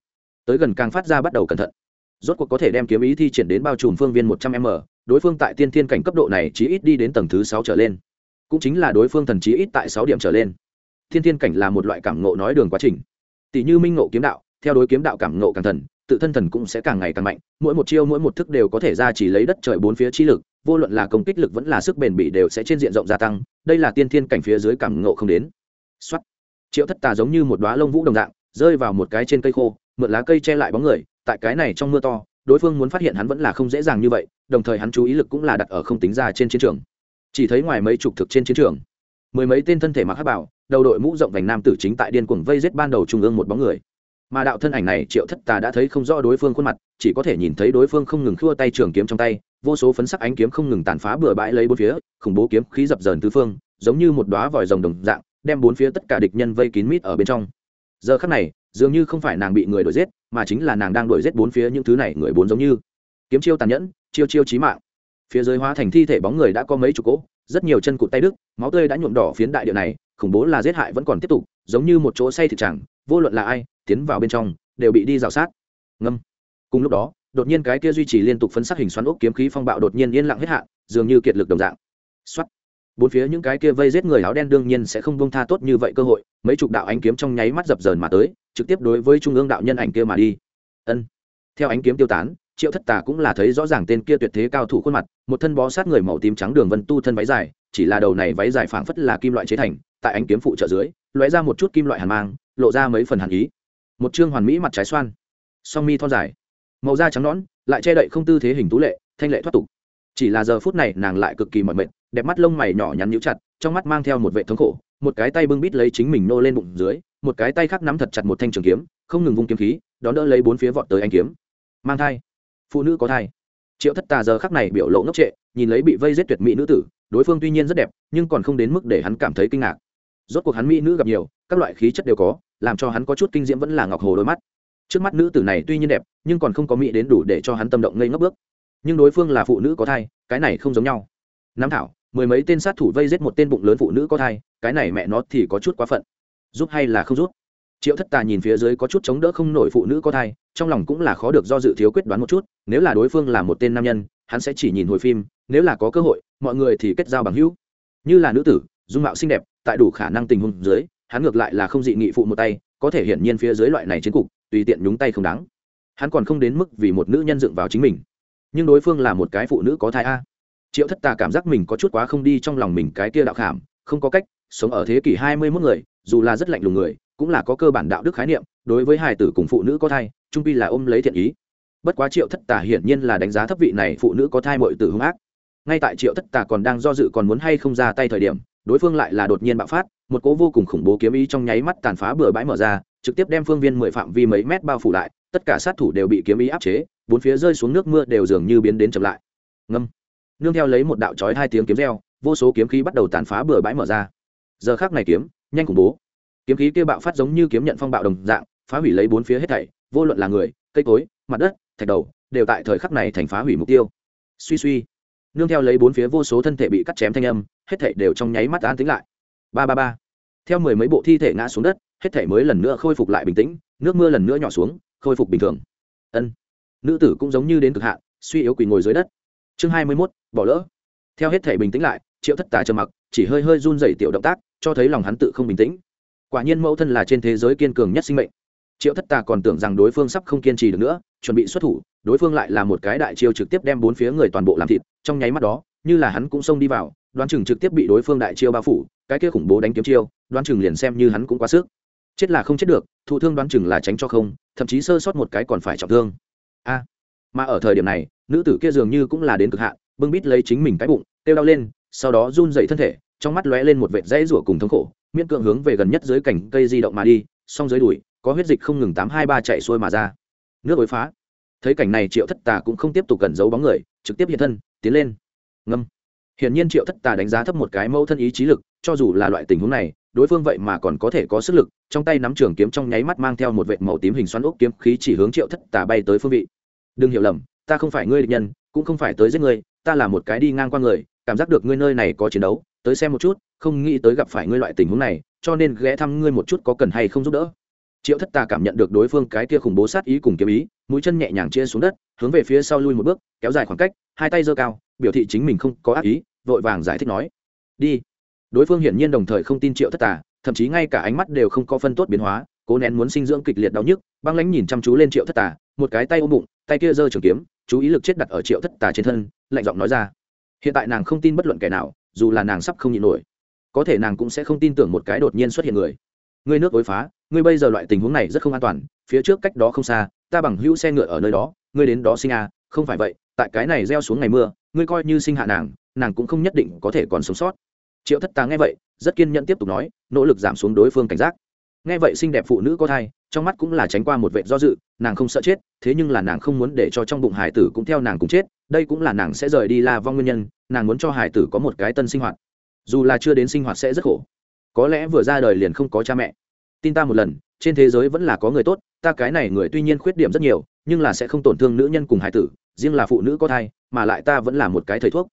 Tới gần càng phát ra bắt đầu cẩn thận. Rốt cuộc có thể đem kiếm ý thi triển đến bao trùm phương viên một trăm m, đối phương tại tiên thiên cảnh cấp độ này chỉ ít đi đến tầng thứ sáu trở lên. Cũng chính là đối phương thần chí ít tại sáu điểm trở lên. Thiên thiên cảnh là một loại cảm ngộ nói đường quá trình. Tỷ như minh ngộ kiếm đạo, theo đối kiếm đạo cảm ngộ càng thần, tự thân thần cũng sẽ càng ngày càng mạnh, mỗi một chiêu mỗi một thức đều có thể ra chỉ lấy đất trời bốn phía chi lực vô luận là công kích lực vẫn là sức bền bỉ đều sẽ trên diện rộng gia tăng, đây là tiên thiên cảnh phía dưới cảm ngộ không đến. Xuất triệu thất tà giống như một đoá lông vũ đồng dạng, rơi vào một cái trên cây khô, mượn lá cây che lại bóng người, tại cái này trong mưa to, đối phương muốn phát hiện hắn vẫn là không dễ dàng như vậy, đồng thời hắn chú ý lực cũng là đặt ở không tính ra trên chiến trường. Chỉ thấy ngoài mấy chục thực trên chiến trường, mười mấy tên thân thể mặc hát bảo, đầu đội mũ rộng vành nam tử chính tại điên cuồng vây giết ban đầu trung ương một bóng người. Mà đạo thân ảnh này, triệu thất tà đã thấy không rõ đối phương khuôn mặt, chỉ có thể nhìn thấy đối phương không ngừng khua tay trường kiếm trong tay vô số phấn sắc ánh kiếm không ngừng tàn phá bừa bãi lấy bốn phía, khủng bố kiếm khí dập dờn tứ phương, giống như một đoá vòi rồng đồng dạng, đem bốn phía tất cả địch nhân vây kín mít ở bên trong. Giờ khắc này, dường như không phải nàng bị người đuổi giết, mà chính là nàng đang đuổi giết bốn phía những thứ này người bốn giống như. Kiếm chiêu tàn nhẫn, chiêu chiêu chí mạng. Phía dưới hóa thành thi thể bóng người đã có mấy chục cỗ, rất nhiều chân cụt tay đứt, máu tươi đã nhuộm đỏ phiến đại địa này, khủng bố là giết hại vẫn còn tiếp tục, giống như một chỗ say thịt chẳng, vô luận là ai, tiến vào bên trong, đều bị đi rào sát. Ngâm. Cùng lúc đó đột nhiên cái kia duy trì liên tục phấn sắc hình xoắn ốc kiếm khí phong bạo đột nhiên yên lặng hết hạn, dường như kiệt lực đồng dạng. Xuất bốn phía những cái kia vây giết người áo đen đương nhiên sẽ không bông tha tốt như vậy cơ hội, mấy chục đạo ánh kiếm trong nháy mắt dập dờn mà tới, trực tiếp đối với trung ương đạo nhân ảnh kia mà đi. Ân. Theo ánh kiếm tiêu tán, triệu thất tà cũng là thấy rõ ràng tên kia tuyệt thế cao thủ khuôn mặt, một thân bó sát người màu tím trắng đường vân tu thân váy dài, chỉ là đầu này váy dài phảng phất là kim loại chế thành, tại ánh kiếm phụ trợ dưới, lóe ra một chút kim loại hàn mang, lộ ra mấy phần hàn ý. Một chương hoàn mỹ mặt trái xoan, song mi thon dài màu da trắng nõn, lại che đậy không tư thế hình tú lệ, thanh lệ thoát tục. Chỉ là giờ phút này nàng lại cực kỳ mỏi mệt, đẹp mắt lông mày nhỏ nhắn nhũ chặt, trong mắt mang theo một vệ thống khổ, một cái tay bưng bít lấy chính mình nô lên bụng dưới, một cái tay khác nắm thật chặt một thanh trường kiếm, không ngừng vung kiếm khí, đón đỡ lấy bốn phía vọt tới anh kiếm. Mang thai. Phụ nữ có thai. Triệu thất tà giờ khắc này biểu lộ ngốc trệ, nhìn lấy bị vây giết tuyệt mỹ nữ tử, đối phương tuy nhiên rất đẹp, nhưng còn không đến mức để hắn cảm thấy kinh ngạc. Rốt cuộc hắn mỹ nữ gặp nhiều, các loại khí chất đều có, làm cho hắn có chút kinh diễm vẫn là ngọc hồ đôi mắt trước mắt nữ tử này tuy nhiên đẹp, nhưng còn không có mỹ đến đủ để cho hắn tâm động ngây ngốc bước. Nhưng đối phương là phụ nữ có thai, cái này không giống nhau. Nam thảo, mười mấy tên sát thủ vây giết một tên bụng lớn phụ nữ có thai, cái này mẹ nó thì có chút quá phận. Giúp hay là không giúp? Triệu thất tà nhìn phía dưới có chút chống đỡ không nổi phụ nữ có thai, trong lòng cũng là khó được do dự thiếu quyết đoán một chút, nếu là đối phương là một tên nam nhân, hắn sẽ chỉ nhìn hồi phim, nếu là có cơ hội, mọi người thì kết giao bằng hữu. Như là nữ tử, dung mạo xinh đẹp, tại đủ khả năng tình huống dưới, hắn ngược lại là không dị nghị phụ một tay, có thể hiển nhiên phía dưới loại này chiến cục tùy tiện nhúng tay không đáng. Hắn còn không đến mức vì một nữ nhân dựng vào chính mình. Nhưng đối phương là một cái phụ nữ có thai a. Triệu thất tà cảm giác mình có chút quá không đi trong lòng mình cái kia đạo khảm, không có cách, sống ở thế kỷ hai mươi mốt người, dù là rất lạnh lùng người, cũng là có cơ bản đạo đức khái niệm, đối với hài tử cùng phụ nữ có thai, trung pi là ôm lấy thiện ý. Bất quá triệu thất tà hiển nhiên là đánh giá thấp vị này phụ nữ có thai mọi tử hung ác. Ngay tại triệu thất tà còn đang do dự còn muốn hay không ra tay thời điểm, đối phương lại là đột nhiên bạo phát, một cố vô cùng khủng bố kiếm ý trong nháy mắt tàn phá bừa bãi mở ra trực tiếp đem phương viên mười phạm vi mấy mét bao phủ lại, tất cả sát thủ đều bị kiếm ý áp chế, bốn phía rơi xuống nước mưa đều dường như biến đến chậm lại. Ngâm. Nương theo lấy một đạo chói hai tiếng kiếm reo, vô số kiếm khí bắt đầu tàn phá bừa bãi mở ra. Giờ khác này kiếm, nhanh khủng bố. Kiếm khí kia bạo phát giống như kiếm nhận phong bạo đồng dạng, phá hủy lấy bốn phía hết thảy, vô luận là người, cây cối, mặt đất, thạch đầu, đều tại thời khắc này thành phá hủy mục tiêu. Suy suy. Nương theo lấy bốn phía vô số thân thể bị cắt chém thanh âm, hết thảy đều trong nháy mắt an tính lại. Ba ba ba. Theo mười mấy bộ thi thể ngã xuống đất hết thể mới lần nữa khôi phục lại bình tĩnh, nước mưa lần nữa nhỏ xuống, khôi phục bình thường. Ân. Nữ tử cũng giống như đến cực hạn, suy yếu quỳ ngồi dưới đất. Chương hai mươi mốt, bỏ lỡ. Theo hết thể bình tĩnh lại, triệu thất tà trầm mặc, chỉ hơi hơi run dày tiểu động tác, cho thấy lòng hắn tự không bình tĩnh. Quả nhiên mẫu thân là trên thế giới kiên cường nhất sinh mệnh. Triệu thất tà còn tưởng rằng đối phương sắp không kiên trì được nữa, chuẩn bị xuất thủ, đối phương lại là một cái đại chiêu trực tiếp đem bốn phía người toàn bộ làm thịt, trong nháy mắt đó, như là hắn cũng xông đi vào, đoán chừng trực tiếp bị đối phương đại chiêu bao phủ, cái kia khủng bố đánh kiếm chiêu, đoán chừng liền xem như hắn cũng quá sức chết là không chết được, thụ thương đoán chừng là tránh cho không, thậm chí sơ sót một cái còn phải trọng thương. A. Mà ở thời điểm này, nữ tử kia dường như cũng là đến cực hạn, bưng bít lấy chính mình cái bụng, kêu đau lên, sau đó run dậy thân thể, trong mắt lóe lên một vệt dãy rủa cùng thống khổ, miễn cưỡng hướng về gần nhất dưới cảnh cây di động mà đi, song dưới đùi, có huyết dịch không ngừng tám hai ba chạy xuôi mà ra. Nước ối phá. Thấy cảnh này triệu thất tà cũng không tiếp tục cần giấu bóng người, trực tiếp hiện thân, tiến lên. Ngâm. Hiển nhiên triệu thất tà đánh giá thấp một cái mẫu thân ý trí lực, cho dù là loại tình huống này đối phương vậy mà còn có thể có sức lực, trong tay nắm trường kiếm trong nháy mắt mang theo một vệt màu tím hình xoắn ốc kiếm khí chỉ hướng triệu thất tà bay tới phương vị. Đừng hiểu lầm, ta không phải ngươi địch nhân, cũng không phải tới giết ngươi, ta là một cái đi ngang qua người, cảm giác được ngươi nơi này có chiến đấu, tới xem một chút, không nghĩ tới gặp phải ngươi loại tình huống này, cho nên ghé thăm ngươi một chút có cần hay không giúp đỡ. Triệu thất tà cảm nhận được đối phương cái kia khủng bố sát ý cùng kiếm ý, mũi chân nhẹ nhàng chia xuống đất, hướng về phía sau lui một bước, kéo dài khoảng cách, hai tay giơ cao, biểu thị chính mình không có ác ý, vội vàng giải thích nói, đi đối phương hiển nhiên đồng thời không tin triệu thất tà, thậm chí ngay cả ánh mắt đều không có phân tốt biến hóa, cố nén muốn sinh dưỡng kịch liệt đau nhức, băng lãnh nhìn chăm chú lên triệu thất tà, một cái tay ôm bụng, tay kia giơ trường kiếm, chú ý lực chết đặt ở triệu thất tà trên thân, lạnh giọng nói ra. Hiện tại nàng không tin bất luận kẻ nào, dù là nàng sắp không nhịn nổi. Có thể nàng cũng sẽ không tin tưởng một cái đột nhiên xuất hiện người. Ngươi nước đối phá, ngươi bây giờ loại tình huống này rất không an toàn, phía trước cách đó không xa, ta bằng hữu xe ngựa ở nơi đó, ngươi đến đó sinh à không phải vậy, tại cái này gieo xuống ngày mưa, ngươi coi như sinh hạ nàng nàng cũng không nhất định có thể còn sống sót triệu thất tà nghe vậy, rất kiên nhẫn tiếp tục nói, nỗ lực giảm xuống đối phương cảnh giác. Nghe vậy xinh đẹp phụ nữ có thai, trong mắt cũng là tránh qua một vệ do dự, nàng không sợ chết, thế nhưng là nàng không muốn để cho trong bụng hải tử cũng theo nàng cùng chết, đây cũng là nàng sẽ rời đi la vong nguyên nhân, nàng muốn cho hải tử có một cái tân sinh hoạt. Dù là chưa đến sinh hoạt sẽ rất khổ. Có lẽ vừa ra đời liền không có cha mẹ. Tin ta một lần, trên thế giới vẫn là có người tốt, ta cái này người tuy nhiên khuyết điểm rất nhiều, nhưng là sẽ không tổn thương nữ nhân cùng hải tử, riêng là phụ nữ có thai, mà lại ta vẫn là một cái thầy thuốc.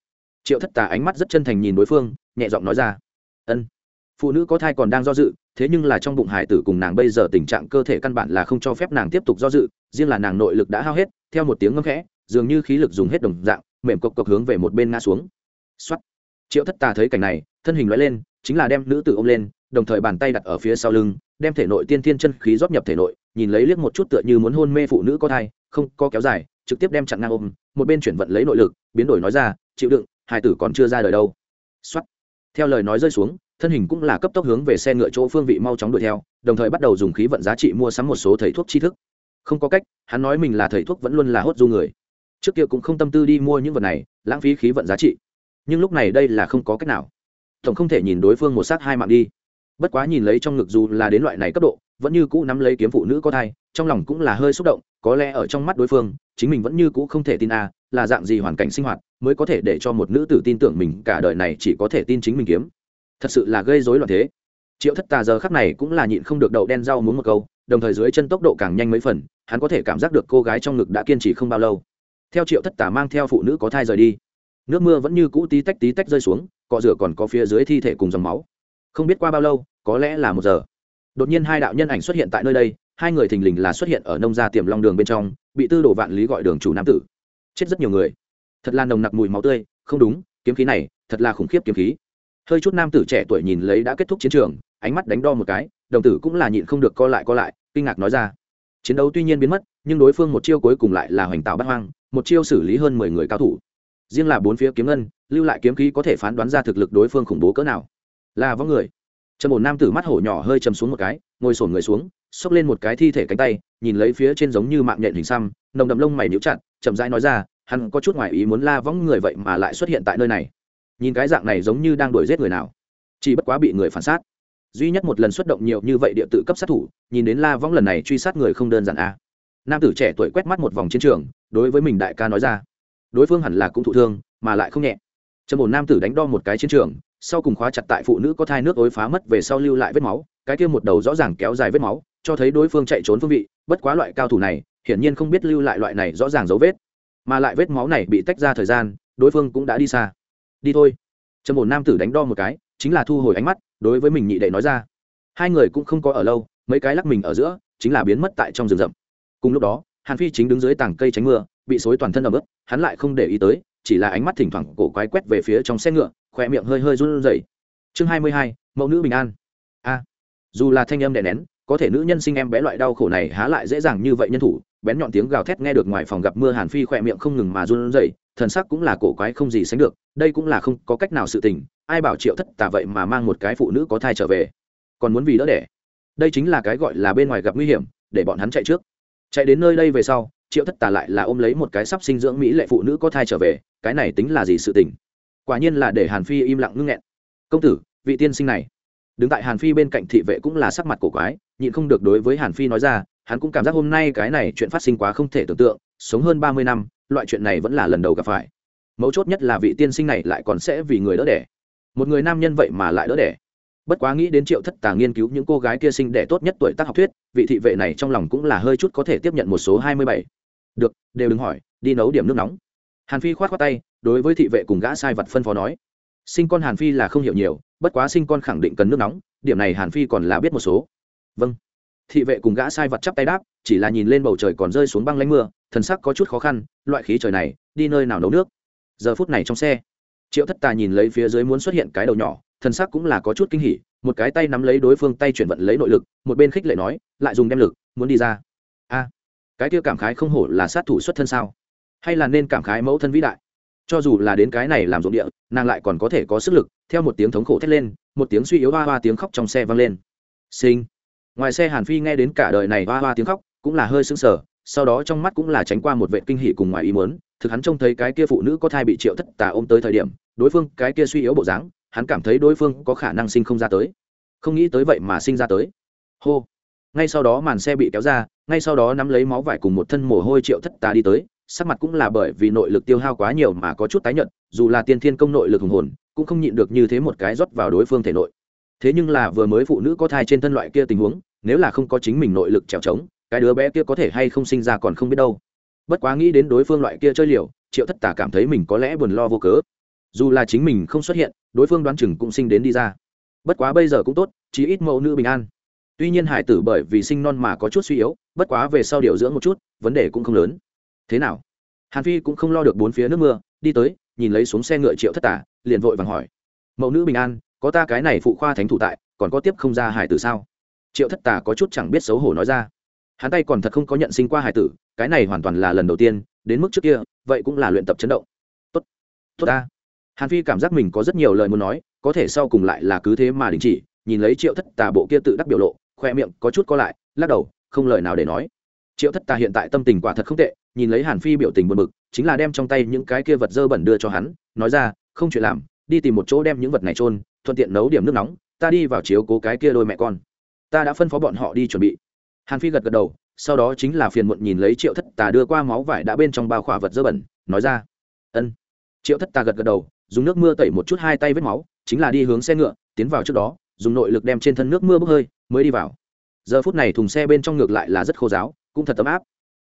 Triệu thất tà ánh mắt rất chân thành nhìn đối phương nhẹ giọng nói ra. Ân, phụ nữ có thai còn đang do dự, thế nhưng là trong bụng hải tử cùng nàng bây giờ tình trạng cơ thể căn bản là không cho phép nàng tiếp tục do dự, riêng là nàng nội lực đã hao hết, theo một tiếng ngâm khẽ, dường như khí lực dùng hết đồng dạng, mềm cộc cộc hướng về một bên ngã xuống. X triệu thất tà thấy cảnh này, thân hình loại lên, chính là đem nữ tử ôm lên, đồng thời bàn tay đặt ở phía sau lưng, đem thể nội tiên thiên chân khí rót nhập thể nội, nhìn lấy liếc một chút tựa như muốn hôn mê phụ nữ có thai, không, có kéo dài, trực tiếp đem chặn ngang ôm, một bên chuyển vận lấy nội lực, biến đổi nói ra, chịu đựng, Hải tử còn chưa ra đời đâu. Xuất theo lời nói rơi xuống, thân hình cũng là cấp tốc hướng về xe ngựa chỗ phương vị mau chóng đuổi theo, đồng thời bắt đầu dùng khí vận giá trị mua sắm một số thầy thuốc tri thức. Không có cách, hắn nói mình là thầy thuốc vẫn luôn là hốt du người. Trước kia cũng không tâm tư đi mua những vật này, lãng phí khí vận giá trị. Nhưng lúc này đây là không có cách nào. Tổng không thể nhìn đối phương một sát hai mạng đi. Bất quá nhìn lấy trong ngực dù là đến loại này cấp độ, vẫn như cũ nắm lấy kiếm phụ nữ có thai, trong lòng cũng là hơi xúc động, có lẽ ở trong mắt đối phương, chính mình vẫn như cũ không thể tin à? Là dạng gì hoàn cảnh sinh hoạt mới có thể để cho một nữ tử tin tưởng mình cả đời này chỉ có thể tin chính mình kiếm? Thật sự là gây rối loạn thế. Triệu thất tà giờ khắc này cũng là nhịn không được đậu đen rau muốn một câu, đồng thời dưới chân tốc độ càng nhanh mấy phần, hắn có thể cảm giác được cô gái trong ngực đã kiên trì không bao lâu. Theo triệu thất tà mang theo phụ nữ có thai rời đi. Nước mưa vẫn như cũ tí tách tí tách rơi xuống, cọ rửa còn có phía dưới thi thể cùng dòng máu. Không biết qua bao lâu, có lẽ là một giờ. Đột nhiên hai đạo nhân ảnh xuất hiện tại nơi đây, hai người thình lình là xuất hiện ở nông gia tiềm long đường bên trong, bị tư đồ vạn lý gọi đường chủ nam tử chết rất nhiều người. Thật là nồng nặc mùi máu tươi, không đúng, kiếm khí này, thật là khủng khiếp kiếm khí. Hơi chút nam tử trẻ tuổi nhìn lấy đã kết thúc chiến trường, ánh mắt đánh đo một cái, đồng tử cũng là nhịn không được co lại co lại, kinh ngạc nói ra. Chiến đấu tuy nhiên biến mất, nhưng đối phương một chiêu cuối cùng lại là hoành tạo bắt hoang, một chiêu xử lý hơn mười người cao thủ. Riêng là bốn phía kiếm ngân, lưu lại kiếm khí có thể phán đoán ra thực lực đối phương khủng bố cỡ nào. Là võ người. Trầm ổn nam tử mắt hổ nhỏ hơi chầm xuống một cái, ngồi sổn người xuống, xốc lên một cái thi thể cánh tay, nhìn lấy phía trên giống như mạng nhện hình xăm nồng đậm lông mày níu chặt, chậm rãi nói ra, hắn có chút ngoài ý muốn la võng người vậy mà lại xuất hiện tại nơi này. Nhìn cái dạng này giống như đang đuổi giết người nào. Chỉ bất quá bị người phản sát duy nhất một lần xuất động nhiều như vậy địa tự cấp sát thủ, nhìn đến la võng lần này truy sát người không đơn giản a à. nam tử trẻ tuổi quét mắt một vòng chiến trường, đối với mình đại ca nói ra. Đối phương hẳn là cũng thụ thương, mà lại không nhẹ. Trầm ổn nam tử đánh đo một cái chiến trường, sau cùng khóa chặt tại phụ nữ có thai nước ối phá mất về sau lưu lại vết máu, cái kia một đầu rõ ràng kéo dài vết máu, cho thấy đối phương chạy trốn phương vị, bất quá loại cao thủ này hiển nhiên không biết lưu lại loại này rõ ràng dấu vết. Mà lại vết máu này bị tách ra thời gian, đối phương cũng đã đi xa. Đi thôi. Trầm ổn nam tử đánh đo một cái, chính là thu hồi ánh mắt, đối với mình nhị đệ nói ra. Hai người cũng không có ở lâu, mấy cái lắc mình ở giữa, chính là biến mất tại trong rừng rậm. Cùng lúc đó, hàn phi chính đứng dưới tảng cây tránh mưa, bị xối toàn thân ẩm ướt, hắn lại không để ý tới, chỉ là ánh mắt thỉnh thoảng cổ quái quét về phía trong xe ngựa khỏe miệng hơi hơi run rẩy. Chương hai mươi hai, mẫu nữ bình an. A. Dù là thanh âm đè nén có thể nữ nhân sinh em bé loại đau khổ này há lại dễ dàng như vậy nhân thủ, bén nhọn tiếng gào thét nghe được ngoài phòng gặp mưa hàn phi khỏe miệng không ngừng mà run rẩy, thần sắc cũng là cổ quái không gì sánh được, đây cũng là không có cách nào sự tình, ai bảo triệu thất tà vậy mà mang một cái phụ nữ có thai trở về, còn muốn vì đỡ đẻ. Đây chính là cái gọi là bên ngoài gặp nguy hiểm, để bọn hắn chạy trước. Chạy đến nơi đây về sau, triệu thất tà lại là ôm lấy một cái sắp sinh dưỡng mỹ lệ phụ nữ có thai trở về, cái này tính là gì sự tình? Quả nhiên là để hàn phi im lặng ngưng nghẹn. Công tử, vị tiên sinh này đứng tại hàn phi bên cạnh thị vệ cũng là sắc mặt cổ quái, nhịn không được đối với hàn phi nói ra, hắn cũng cảm giác hôm nay cái này chuyện phát sinh quá không thể tưởng tượng, sống hơn ba mươi năm, loại chuyện này vẫn là lần đầu gặp phải. Mấu chốt nhất là vị tiên sinh này lại còn sẽ vì người đỡ đẻ. Một người nam nhân vậy mà lại đỡ đẻ. Bất quá nghĩ đến triệu thất tà nghiên cứu những cô gái kia sinh đẻ tốt nhất tuổi tác học thuyết, vị thị vệ này trong lòng cũng là hơi chút có thể tiếp nhận một số hai mươi bảy. Được, đều đừng hỏi, đi nấu điểm nước nóng. Hàn phi k h o á t tay, đối với thị vệ cùng gã sai vật phân phó nói. Sinh con hàn phi là không hiểu nhiều bất quá sinh con khẳng định cần nước nóng, điểm này hàn phi còn là biết một số. Vâng. Thị vệ cùng gã sai vật chắp tay đáp, chỉ là nhìn lên bầu trời còn rơi xuống băng lánh mưa, thần sắc có chút khó khăn, loại khí trời này, đi nơi nào nấu nước? Giờ phút này trong xe, triệu thất tà nhìn lấy phía dưới muốn xuất hiện cái đầu nhỏ, thần sắc cũng là có chút kinh hỉ, một cái tay nắm lấy đối phương tay chuyển vận lấy nội lực, một bên khích lệ nói, lại dùng đem lực, muốn đi ra. A, cái kia cảm khái không hổ là sát thủ xuất thân sao? Hay là nên cảm khái mẫu thân vĩ đại? Cho dù là đến cái này làm ruộng địa, nàng lại còn có thể có sức lực, theo một tiếng thống khổ thét lên, một tiếng suy yếu hoa hoa tiếng khóc trong xe vang lên. Sinh ngoài xe hàn phi nghe đến cả đời này hoa hoa tiếng khóc, cũng là hơi sững sờ, sau đó trong mắt cũng là tránh qua một vệ kinh hỉ cùng ngoài ý muốn, thực hắn trông thấy cái kia phụ nữ có thai bị triệu thất tà ôm tới thời điểm, đối phương cái kia suy yếu bộ dáng, hắn cảm thấy đối phương có khả năng sinh không ra tới. Không nghĩ tới vậy mà sinh ra tới. Hô. Ngay sau đó màn xe bị kéo ra, ngay sau đó nắm lấy máu vải cùng một thân mồ hôi triệu thất tà đi tới sắc mặt cũng là bởi vì nội lực tiêu hao quá nhiều mà có chút tái nhợt, dù là tiên thiên công nội lực hùng hồn cũng không nhịn được như thế một cái rót vào đối phương thể nội. Thế nhưng là vừa mới phụ nữ có thai trên thân loại kia tình huống nếu là không có chính mình nội lực trèo trống cái đứa bé kia có thể hay không sinh ra còn không biết đâu. Bất quá nghĩ đến đối phương loại kia chơi liều triệu thất tà cảm thấy mình có lẽ buồn lo vô cớ. Dù là chính mình không xuất hiện đối phương đoán chừng cũng sinh đến đi ra. Bất quá bây giờ cũng tốt chí ít mẫu nữ bình an. Tuy nhiên hải tử bởi vì sinh non mà có chút suy yếu bất quá về sau điều dưỡng một chút vấn đề cũng không lớn thế nào? Hàn phi cũng không lo được bốn phía nước mưa, đi tới, nhìn lấy xuống xe ngựa triệu thất tả, liền vội vàng hỏi. Mẫu nữ bình an, có ta cái này phụ khoa thánh thủ tại, còn có tiếp không ra hải tử sao? Triệu thất tả có chút chẳng biết xấu hổ nói ra. Hắn tay còn thật không có nhận sinh qua hải tử, cái này hoàn toàn là lần đầu tiên, đến mức trước kia, vậy cũng là luyện tập chấn động. Tốt tốt ta. Hàn phi cảm giác mình có rất nhiều lời muốn nói, có thể sau cùng lại là cứ thế mà đình chỉ, nhìn lấy triệu thất tà bộ kia tự đắc biểu lộ, khoe miệng có chút co lại, lắc đầu, không lời nào để nói triệu thất tà hiện tại tâm tình quả thật không tệ, nhìn lấy hàn phi biểu tình buồn bực, chính là đem trong tay những cái kia vật dơ bẩn đưa cho hắn, nói ra, không chuyện làm, đi tìm một chỗ đem những vật này trôn thuận tiện nấu điểm nước nóng, ta đi vào chiếu cố cái kia đôi mẹ con. Ta đã phân phó bọn họ đi chuẩn bị. Hàn phi gật gật đầu, sau đó chính là phiền muộn nhìn lấy triệu thất tà đưa qua máu vải đã bên trong bao khỏa vật dơ bẩn, nói ra, ân. Triệu thất tà gật gật đầu, dùng nước mưa tẩy một chút hai tay vết máu, chính là đi hướng xe ngựa, tiến vào trước đó, dùng nội lực đem trên thân nước mưa bốc hơi, mới đi vào. Giờ phút này thùng xe bên trong ngược lại là rất khô giáo cũng thật ấm áp.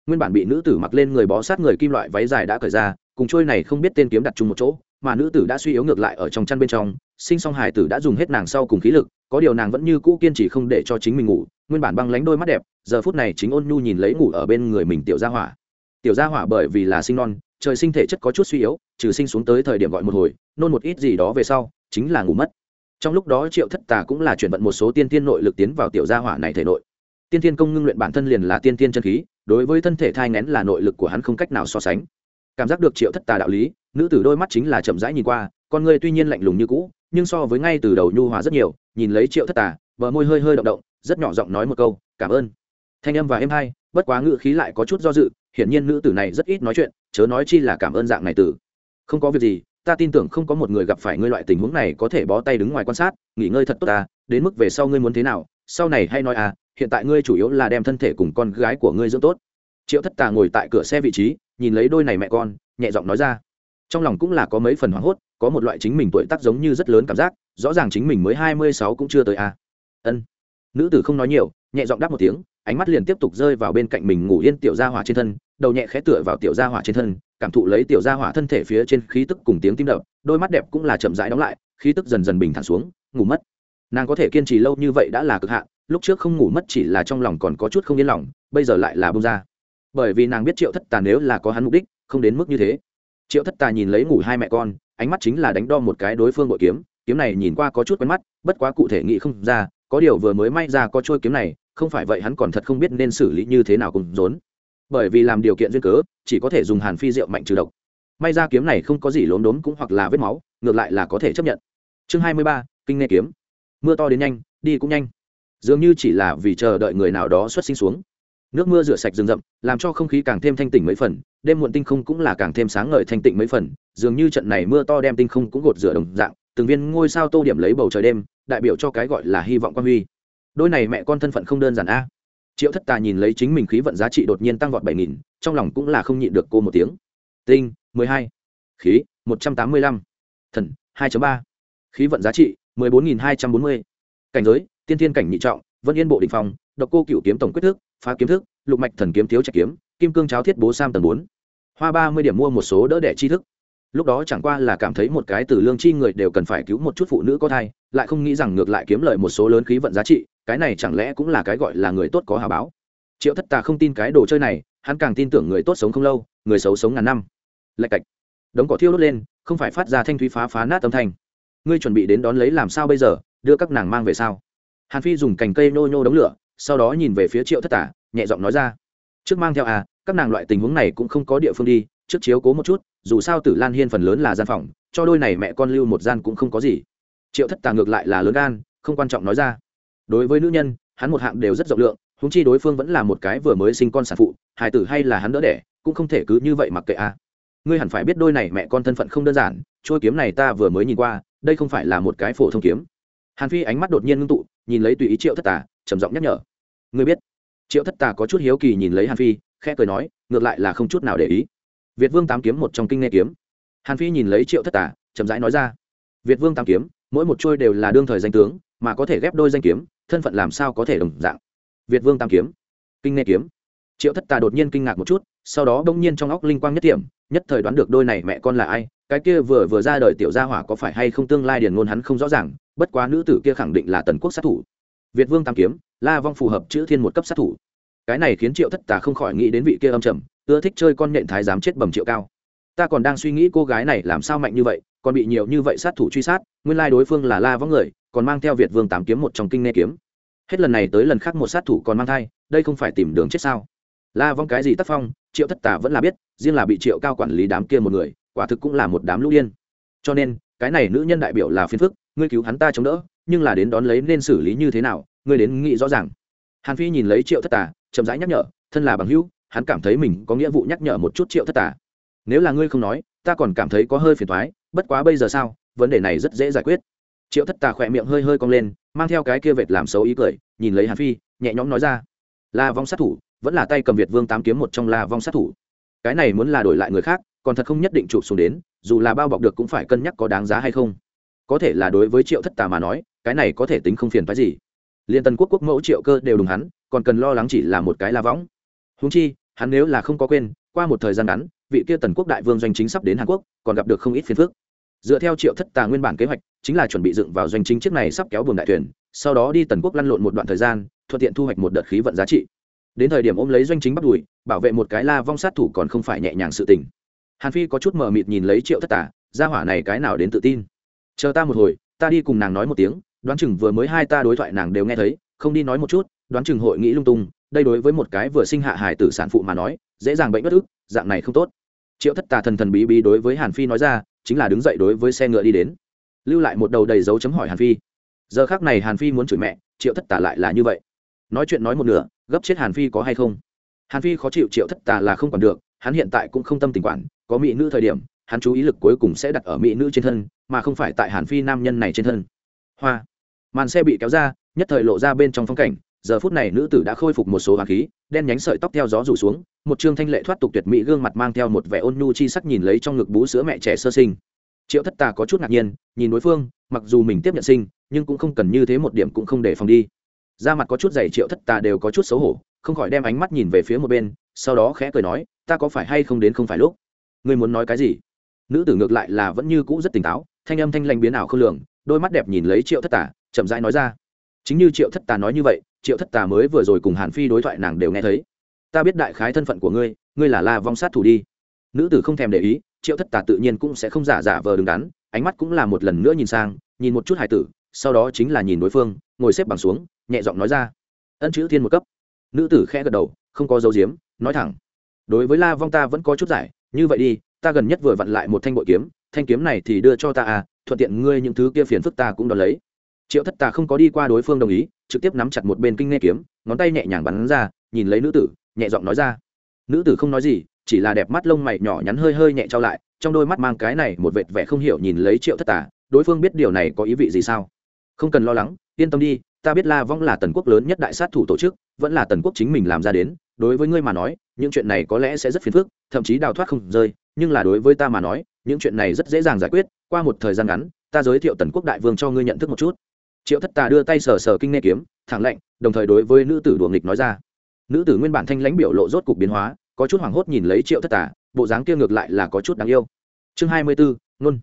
Nguyên bản bị nữ tử mặc lên người bó sát người kim loại váy dài đã cởi ra, cùng trôi này không biết tên kiếm đặt chung một chỗ, mà nữ tử đã suy yếu ngược lại ở trong chăn bên trong, sinh song hài tử đã dùng hết nàng sau cùng khí lực, có điều nàng vẫn như cũ kiên trì không để cho chính mình ngủ, nguyên bản băng lánh đôi mắt đẹp, giờ phút này chính ôn nhu nhìn lấy ngủ ở bên người mình tiểu gia hỏa. Tiểu gia hỏa bởi vì là sinh non, trời sinh thể chất có chút suy yếu, trừ sinh xuống tới thời điểm gọi một hồi, nôn một ít gì đó về sau, chính là ngủ mất. Trong lúc đó triệu thất tà cũng là chuyển vận một số tiên tiên nội lực tiến vào tiểu gia hỏa này thể nội tiên tiên công ngưng luyện bản thân liền là tiên tiên chân khí, đối với thân thể thai ngén là nội lực của hắn không cách nào so sánh. Cảm giác được triệu thất tà đạo lý, nữ tử đôi mắt chính là chậm rãi nhìn qua, con người tuy nhiên lạnh lùng như cũ, nhưng so với ngay từ đầu nhu hòa rất nhiều, nhìn lấy triệu thất tà, bờ môi hơi hơi động động, rất nhỏ giọng nói một câu, cảm ơn. Thanh âm và em hai bất quá ngự khí lại có chút do dự, hiển nhiên nữ tử này rất ít nói chuyện, chớ nói chi là cảm ơn dạng này tử. Không có việc gì, ta tin tưởng không có một người gặp phải ngươi loại tình huống này có thể bó tay đứng ngoài quan sát, nghỉ ngơi thật tốt ta, đến mức về sau ngươi muốn thế nào, sau này hay nói à hiện tại ngươi chủ yếu là đem thân thể cùng con gái của ngươi dưỡng tốt. Triệu thất tà ngồi tại cửa xe vị trí, nhìn lấy đôi này mẹ con, nhẹ giọng nói ra. Trong lòng cũng là có mấy phần hoảng hốt, có một loại chính mình tuổi tác giống như rất lớn cảm giác, rõ ràng chính mình mới hai mươi sáu cũng chưa tới à. ân. Nữ tử không nói nhiều, nhẹ giọng đáp một tiếng, ánh mắt liền tiếp tục rơi vào bên cạnh mình ngủ yên tiểu gia hỏa trên thân, đầu nhẹ khẽ tựa vào tiểu gia hỏa trên thân, cảm thụ lấy tiểu gia hỏa thân thể phía trên khí tức cùng tiếng tim đập, đôi mắt đẹp cũng là chậm rãi đóng lại, khí tức dần dần bình thản xuống, ngủ mất. Nàng có thể kiên trì lâu như vậy đã là cực hạn lúc trước không ngủ mất chỉ là trong lòng còn có chút không yên lòng, bây giờ lại là bông ra. Bởi vì nàng biết triệu thất tà nếu là có hắn mục đích, không đến mức như thế. Triệu thất tà nhìn lấy ngủ hai mẹ con, ánh mắt chính là đánh đo một cái đối phương bội kiếm kiếm này nhìn qua có chút quen mắt, bất quá cụ thể nghĩ không ra, có điều vừa mới may ra có trôi kiếm này, không phải vậy hắn còn thật không biết nên xử lý như thế nào cùng rốn. Bởi vì làm điều kiện duyên cớ, chỉ có thể dùng hàn phi rượu mạnh trừ độc. May ra kiếm này không có gì lốm đốm cũng hoặc là vết máu, ngược lại là có thể chấp nhận. Chương hai mươi ba, kinh nghe kiếm. Mưa to đến nhanh, đi cũng nhanh dường như chỉ là vì chờ đợi người nào đó xuất sinh xuống. Nước mưa rửa sạch rừng rậm, làm cho không khí càng thêm thanh tỉnh mấy phần, đêm muộn tinh không cũng là càng thêm sáng ngời thanh tịnh mấy phần, dường như trận này mưa to đem tinh không cũng gột rửa đồng dạng, từng viên ngôi sao tô điểm lấy bầu trời đêm, đại biểu cho cái gọi là hy vọng quan huy. Đôi này mẹ con thân phận không đơn giản a. Triệu thất tà nhìn lấy chính mình khí vận giá trị đột nhiên tăng vọt bảy nghìn, trong lòng cũng là không nhịn được cô một tiếng. Tinh, mười hai. Khí, một trăm tám mươi lăm. Thần, hai ba. Khí vận giá trị, mười bốn nghìn hai trăm bốn mươi. Cảnh giới tiên thiên cảnh nhị trọng vân yên bộ định phong, độc cô cựu kiếm tổng quyết thức phá kiếm thức lục mạch thần kiếm thiếu trạch kiếm kim cương cháo thiết bố sam tầng bốn. Hoa ba mươi điểm mua một số đỡ đẻ chi thức. Lúc đó chẳng qua là cảm thấy một cái từ lương chi người đều cần phải cứu một chút phụ nữ có thai lại không nghĩ rằng ngược lại kiếm lợi một số lớn khí vận giá trị cái này chẳng lẽ cũng là cái gọi là người tốt có hà báo. Triệu thất tà không tin cái đồ chơi này hắn càng tin tưởng người tốt sống không lâu người xấu sống ngàn năm. Lạch cạch. Đống cỏ thiêu đốt lên không phải phát ra thanh thúy phá phá nát âm thanh. Ngươi chuẩn bị đến đón lấy làm sao bây giờ đưa các nàng mang về sao? Hàn phi dùng cành cây nô nhô đống lửa, sau đó nhìn về phía triệu thất tả, nhẹ giọng nói ra, trước mang theo à các nàng loại tình huống này cũng không có địa phương đi, trước chiếu cố một chút, dù sao tử lan hiên phần lớn là gian phòng, cho đôi này mẹ con lưu một gian cũng không có gì. Triệu thất tà ngược lại là lớn gan, không quan trọng nói ra. Đối với nữ nhân, hắn một hạng đều rất rộng lượng húng chi đối phương vẫn là một cái vừa mới sinh con sản phụ, hài tử hay là hắn đỡ đẻ, cũng không thể cứ như vậy mặc kệ à. Ngươi hẳn phải biết đôi này mẹ con thân phận không đơn giản trôi kiếm này ta vừa mới nhìn qua, đây không phải là một cái phổ thông kiếm hàn phi ánh mắt đột nhiên ngưng tụ, nhìn lấy tùy ý triệu thất tà, trầm giọng nhắc nhở. Ngươi biết. Triệu thất tà có chút hiếu kỳ nhìn lấy hàn phi, khẽ cười nói, ngược lại là không chút nào để ý. Việt vương tám kiếm một trong kinh nghe kiếm. Hàn phi nhìn lấy triệu thất tà, chậm rãi nói ra. Việt vương tám kiếm, mỗi một trôi đều là đương thời danh tướng, mà có thể ghép đôi danh kiếm, thân phận làm sao có thể đồng dạng? Việt vương tam kiếm, kinh nghe kiếm. Triệu thất tà đột nhiên kinh ngạc một chút, sau đó đông nhiên trong óc linh quang nhất điểm nhất thời đoán được đôi này mẹ con là ai, cái kia vừa vừa ra đời tiểu gia hỏa có phải hay không tương lai điền ngôn hắn không rõ ràng bất quá nữ tử kia khẳng định là tần quốc sát thủ. Việt vương tam kiếm, la vong phù hợp chữ thiên một cấp sát thủ. Cái này khiến triệu thất tà không khỏi nghĩ đến vị kia âm trầm, ưa thích chơi con nhện thái dám chết bầm triệu cao. Ta còn đang suy nghĩ cô gái này làm sao mạnh như vậy, còn bị nhiều như vậy sát thủ truy sát, nguyên lai đối phương là la vong người, còn mang theo việt vương tám kiếm một trong kinh nghe kiếm. Hết lần này tới lần khác một sát thủ còn mang thai, đây không phải tìm đường chết sao? La vong cái gì tác phong, triệu thất tà vẫn là biết, riêng là bị triệu cao quản lý đám kia một người, quả thực cũng là một đám lũ điên. Cho nên, cái này nữ nhân đại biểu là phiền phức ngươi cứu hắn ta chống đỡ, nhưng là đến đón lấy nên xử lý như thế nào, ngươi đến nghĩ rõ ràng. Hàn phi nhìn lấy triệu thất tà, chậm rãi nhắc nhở, thân là bằng hữu, hắn cảm thấy mình có nghĩa vụ nhắc nhở một chút triệu thất tà. Nếu là ngươi không nói, ta còn cảm thấy có hơi phiền thoái bất quá bây giờ sao, vấn đề này rất dễ giải quyết. Triệu thất tà khỏe miệng hơi hơi cong lên, mang theo cái kia vệt làm xấu ý cười, nhìn lấy hàn phi, nhẹ nhõm nói ra. La vong sát thủ, vẫn là tay cầm việt vương tám kiếm một trong la vong sát thủ. Cái này muốn là đổi lại người khác, còn thật không nhất định chụp xuống đến, dù là bao bọc được cũng phải cân nhắc có đáng giá hay không có thể là đối với triệu thất tà mà nói cái này có thể tính không phiền phái gì. Liên tân quốc quốc mẫu triệu cơ đều đúng hắn còn cần lo lắng chỉ là một cái la võng. Húng chi hắn nếu là không có quên qua một thời gian ngắn vị kia tần quốc đại vương doanh chính sắp đến hàn quốc còn gặp được không ít phiền phức. Dựa theo triệu thất tà nguyên bản kế hoạch chính là chuẩn bị dựng vào doanh chính chiếc này sắp kéo buồng đại thuyền sau đó đi tần quốc lăn lộn một đoạn thời gian thuận tiện thu hoạch một đợt khí vận giá trị. Đến thời điểm ôm lấy doanh chính bắt đùi bảo vệ một cái la vong sát thủ còn không phải nhẹ nhàng sự tình. Hàn phi có chút mờ mịt nhìn lấy triệu thất tà, ra hỏa này cái nào đến tự tin? Chờ ta một hồi, ta đi cùng nàng nói một tiếng, đoán chừng vừa mới hai ta đối thoại nàng đều nghe thấy, không đi nói một chút, đoán chừng hội nghĩ lung tung, đây đối với một cái vừa sinh hạ hải tử sản phụ mà nói, dễ dàng bệnh bất ức, dạng này không tốt. Triệu thất tà thần thần bí bí đối với hàn phi nói ra, chính là đứng dậy đối với xe ngựa đi đến. Lưu lại một đầu đầy dấu chấm hỏi hàn phi. Giờ khác này hàn phi muốn chửi mẹ, triệu thất tà lại là như vậy. Nói chuyện nói một nửa, gấp chết hàn phi có hay không? Hàn phi khó chịu triệu thất tà là không còn được, hắn hiện tại cũng không tâm tình quản, có mỹ nữ thời điểm hắn chú ý lực cuối cùng sẽ đặt ở mỹ nữ trên thân, mà không phải tại hàn phi nam nhân này trên thân. Hoa. Màn xe bị kéo ra, nhất thời lộ ra bên trong phong cảnh. Giờ phút này nữ tử đã khôi phục một số hoàng khí, đen nhánh sợi tóc theo gió rủ xuống, một trương thanh lệ thoát tục tuyệt mỹ gương mặt mang theo một vẻ ôn nhu chi sắc nhìn lấy trong ngực bú sữa mẹ trẻ sơ sinh. Triệu thất tà có chút ngạc nhiên, nhìn đối phương, mặc dù mình tiếp nhận sinh, nhưng cũng không cần như thế một điểm cũng không để phòng đi. Da mặt có chút dày, triệu thất tà đều có chút xấu hổ, không khỏi đem ánh mắt nhìn về phía một bên, sau đó khẽ cười nói, ta có phải hay không đến không phải lúc? Ngươi muốn nói cái gì? Nữ tử ngược lại là vẫn như cũ rất tỉnh táo, thanh âm thanh lanh biến ảo không lường, đôi mắt đẹp nhìn lấy triệu thất tà, chậm rãi nói ra. Chính như triệu thất tà nói như vậy, triệu thất tà mới vừa rồi cùng hàn phi đối thoại nàng đều nghe thấy. Ta biết đại khái thân phận của ngươi ngươi là la vong sát thủ đi. Nữ tử không thèm để ý, triệu thất tà tự nhiên cũng sẽ không giả giả vờ đứng đắn, ánh mắt cũng là một lần nữa nhìn sang, nhìn một chút hải tử, sau đó chính là nhìn đối phương, ngồi xếp bằng xuống, nhẹ giọng nói ra. Ân chữ thiên một cấp. Nữ tử khẽ gật đầu, không có dấu diếm, nói thẳng. Đối với la vong ta vẫn có chút giải, như vậy đi ta gần nhất vừa vặn lại một thanh bội kiếm, thanh kiếm này thì đưa cho ta à thuận tiện ngươi những thứ kia phiền phức ta cũng đón lấy. Triệu thất tà không có đi qua đối phương đồng ý, trực tiếp nắm chặt một bên kinh nghe kiếm, ngón tay nhẹ nhàng bắn ra, nhìn lấy nữ tử, nhẹ giọng nói ra. Nữ tử không nói gì, chỉ là đẹp mắt lông mày nhỏ nhắn hơi hơi nhẹ trao lại, trong đôi mắt mang cái này một vệt vẻ không hiểu nhìn lấy triệu thất tà, đối phương biết điều này có ý vị gì sao? Không cần lo lắng, yên tâm đi, ta biết la vong là tần quốc lớn nhất đại sát thủ tổ chức, vẫn là tần quốc chính mình làm ra đến, đối với ngươi mà nói, những chuyện này có lẽ sẽ rất phiền phức, thậm chí đào thoát không rơi nhưng là đối với ta mà nói, những chuyện này rất dễ dàng giải quyết, qua một thời gian ngắn, ta giới thiệu tần quốc đại vương cho ngươi nhận thức một chút. Triệu thất tà đưa tay sờ sờ kinh nghe kiếm, thẳng lệnh đồng thời đối với nữ tử đùa nghịch nói ra. Nữ tử nguyên bản thanh lãnh biểu lộ rốt cục biến hóa, có chút hoảng hốt nhìn lấy triệu thất tà bộ dáng kia ngược lại là có chút đáng yêu. Chương hai mươi bốn nôn.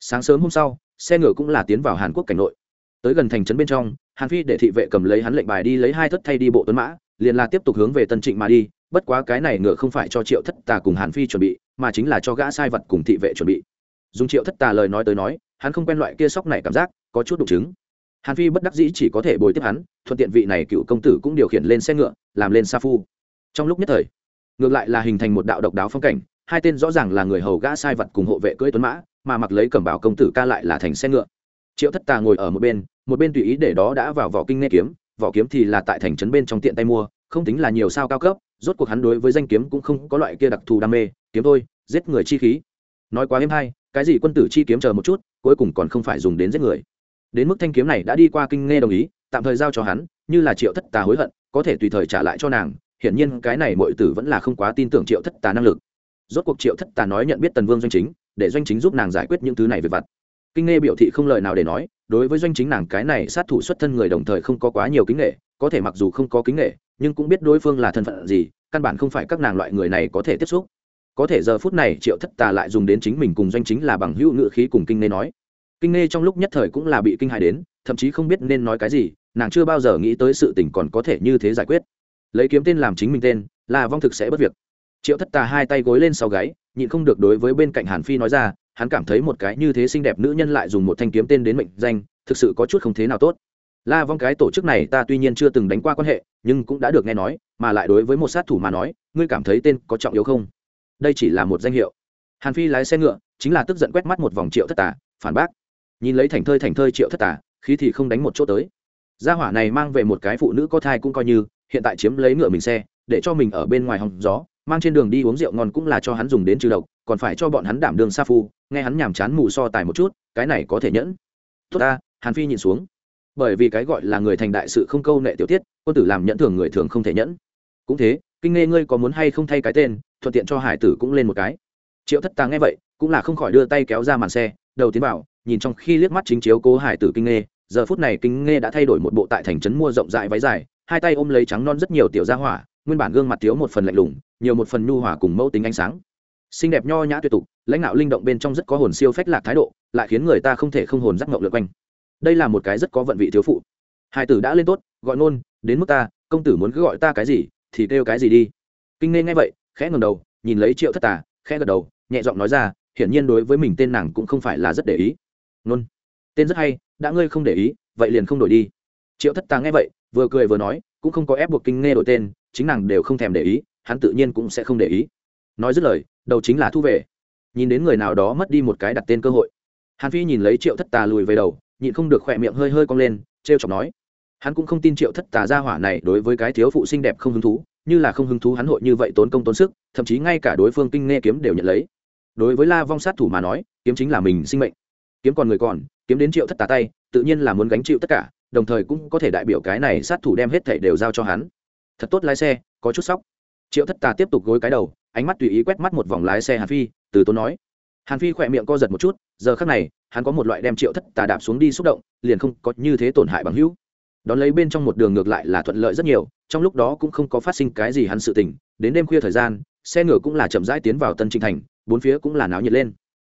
Sáng sớm hôm sau, xe ngựa cũng là tiến vào hàn quốc cảnh nội. Tới gần thành trấn bên trong, hàn phi để thị vệ cầm lấy hắn lệnh bài đi lấy hai thất thay đi bộ tuấn mã, liền là tiếp tục hướng về tân trịnh mà đi bất quá cái này ngựa không phải cho triệu thất tà cùng hàn phi chuẩn bị, mà chính là cho gã sai vật cùng thị vệ chuẩn bị. Dùng triệu thất tà lời nói tới nói, hắn không quen loại kia sóc này cảm giác, có chút đụng chứng hàn phi bất đắc dĩ chỉ có thể bồi tiếp hắn, thuận tiện vị này cựu công tử cũng điều khiển lên xe ngựa, làm lên sa phu. Trong lúc nhất thời, ngược lại là hình thành một đạo độc đáo phong cảnh, hai tên rõ ràng là người hầu gã sai vật cùng hộ vệ cưỡi tuấn mã, mà mặc lấy cẩm bảo công tử ca lại là thành xe ngựa. Triệu thất tà ngồi ở một bên một bên tùy ý để đó đã vào vỏ kinh nghe kiếm, vỏ kiếm thì là tại thành trấn bên trong tiện tay mua, không tính là nhiều sao cao cấp rốt cuộc hắn đối với danh kiếm cũng không có loại kia đặc thù đam mê, kiếm thôi, giết người chi khí. Nói quá êm hay, cái gì quân tử chi kiếm chờ một chút, cuối cùng còn không phải dùng đến giết người. Đến mức thanh kiếm này đã đi qua kinh nghe đồng ý, tạm thời giao cho hắn, như là triệu thất tà hối hận, có thể tùy thời trả lại cho nàng, hiển nhiên cái này mọi tử vẫn là không quá tin tưởng triệu thất tà năng lực. Rốt cuộc triệu thất tà nói nhận biết tần vương doanh chính, để doanh chính giúp nàng giải quyết những thứ này về vặt. Kinh nghe biểu thị không lời nào để nói, đối với doanh chính nàng cái này sát thủ xuất thân người đồng thời không có quá nhiều kính nghệ, có thể mặc dù không có kính nghệ nhưng cũng biết đối phương là thân phận gì, căn bản không phải các nàng loại người này có thể tiếp xúc. Có thể giờ phút này triệu thất tà lại dùng đến chính mình cùng doanh chính là bằng hữu ngự khí cùng kinh nê nói. Kinh nê trong lúc nhất thời cũng là bị kinh hại đến, thậm chí không biết nên nói cái gì, nàng chưa bao giờ nghĩ tới sự tình còn có thể như thế giải quyết. Lấy kiếm tên làm chính mình tên, là vong thực sẽ bất việc. Triệu thất tà hai tay gối lên sau gáy, nhịn không được đối với bên cạnh hàn phi nói ra, hắn cảm thấy một cái như thế xinh đẹp nữ nhân lại dùng một thanh kiếm tên đến mệnh danh, thực sự có chút không thế nào tốt la vong cái tổ chức này ta tuy nhiên chưa từng đánh qua quan hệ, nhưng cũng đã được nghe nói, mà lại đối với một sát thủ mà nói, ngươi cảm thấy tên có trọng yếu không? Đây chỉ là một danh hiệu. Hàn phi lái xe ngựa, chính là tức giận quét mắt một vòng triệu thất tả phản bác. Nhìn lấy thành thơi thành thơi triệu thất tả khí thì không đánh một chỗ tới. Gia hỏa này mang về một cái phụ nữ có thai cũng coi như, hiện tại chiếm lấy ngựa mình xe, để cho mình ở bên ngoài hòng gió, mang trên đường đi uống rượu ngon cũng là cho hắn dùng đến trừ độc, còn phải cho bọn hắn đảm đường sa phu, nghe hắn nhàm chán mù so tài một chút, cái này có thể nhẫn. Tốt ta, hàn phi nhìn xuống bởi vì cái gọi là người thành đại sự không câu nệ tiểu tiết, quân tử làm nhẫn thường người thường không thể nhẫn. Cũng thế, kinh nghe ngươi có muốn hay không thay cái tên, thuận tiện cho hải tử cũng lên một cái. Triệu thất tàng nghe vậy, cũng là không khỏi đưa tay kéo ra màn xe, đầu tiến vào, nhìn trong khi liếc mắt chính chiếu cố hải tử kinh nghe. Giờ phút này kinh nghe đã thay đổi một bộ tại thành trấn mua rộng rãi váy dài, hai tay ôm lấy trắng non rất nhiều tiểu gia hỏa, nguyên bản gương mặt thiếu một phần lạnh lùng, nhiều một phần nhu hòa cùng mẫu tính ánh sáng. Xinh đẹp nho nhã tuyệt tục, lãnh đạo linh động bên trong rất có hồn siêu phách lạc thái độ, lại khiến người ta không thể không hồn giác ngộng lượt quanh đây là một cái rất có vận vị thiếu phụ. Hai tử đã lên tốt, gọi nôn đến mức ta, công tử muốn cứ gọi ta cái gì, thì kêu cái gì đi. Kinh nên nghe vậy, khẽ ngầm đầu, nhìn lấy triệu thất tà, khẽ gật đầu, nhẹ giọng nói ra, hiển nhiên đối với mình tên nàng cũng không phải là rất để ý. Nôn tên rất hay, đã ngươi không để ý, vậy liền không đổi đi. Triệu thất tà nghe vậy, vừa cười vừa nói, cũng không có ép buộc kinh nghe đổi tên, chính nàng đều không thèm để ý, hắn tự nhiên cũng sẽ không để ý. Nói dứt lời, đầu chính là thu về. Nhìn đến người nào đó mất đi một cái đặt tên cơ hội. Hàn phi nhìn lấy triệu thất tà lùi về đầu nhịn không được khỏe miệng hơi hơi cong lên t r e o chọc nói. Hắn cũng không tin triệu thất tà gia hỏa này đối với cái thiếu phụ xinh đẹp không hứng thú, như là không hứng thú hắn hội như vậy tốn công tốn sức, thậm chí ngay cả đối phương kinh nghe kiếm đều nhận lấy. Đối với la vong sát thủ mà nói, kiếm chính là mình sinh mệnh. Kiếm còn người còn, kiếm đến triệu thất tà tay, tự nhiên là muốn gánh chịu tất cả, đồng thời cũng có thể đại biểu cái này sát thủ đem hết thảy đều giao cho hắn. Thật tốt lái xe, có chút sóc triệu thất tà tiếp tục gối cái đầu, ánh mắt tùy ý quét mắt một vòng lái xe hàn phi, từ tốn nói hàn phi khỏe miệng co giật một chút, giờ khác này, hắn có một loại đem triệu thất tà đạp xuống đi xúc động, liền không có như thế tổn hại bằng hữu. Đón lấy bên trong một đường ngược lại là thuận lợi rất nhiều, trong lúc đó cũng không có phát sinh cái gì hắn sự tình, đến đêm khuya thời gian, xe ngựa cũng là chậm rãi tiến vào tân trịnh thành, bốn phía cũng là náo nhiệt lên.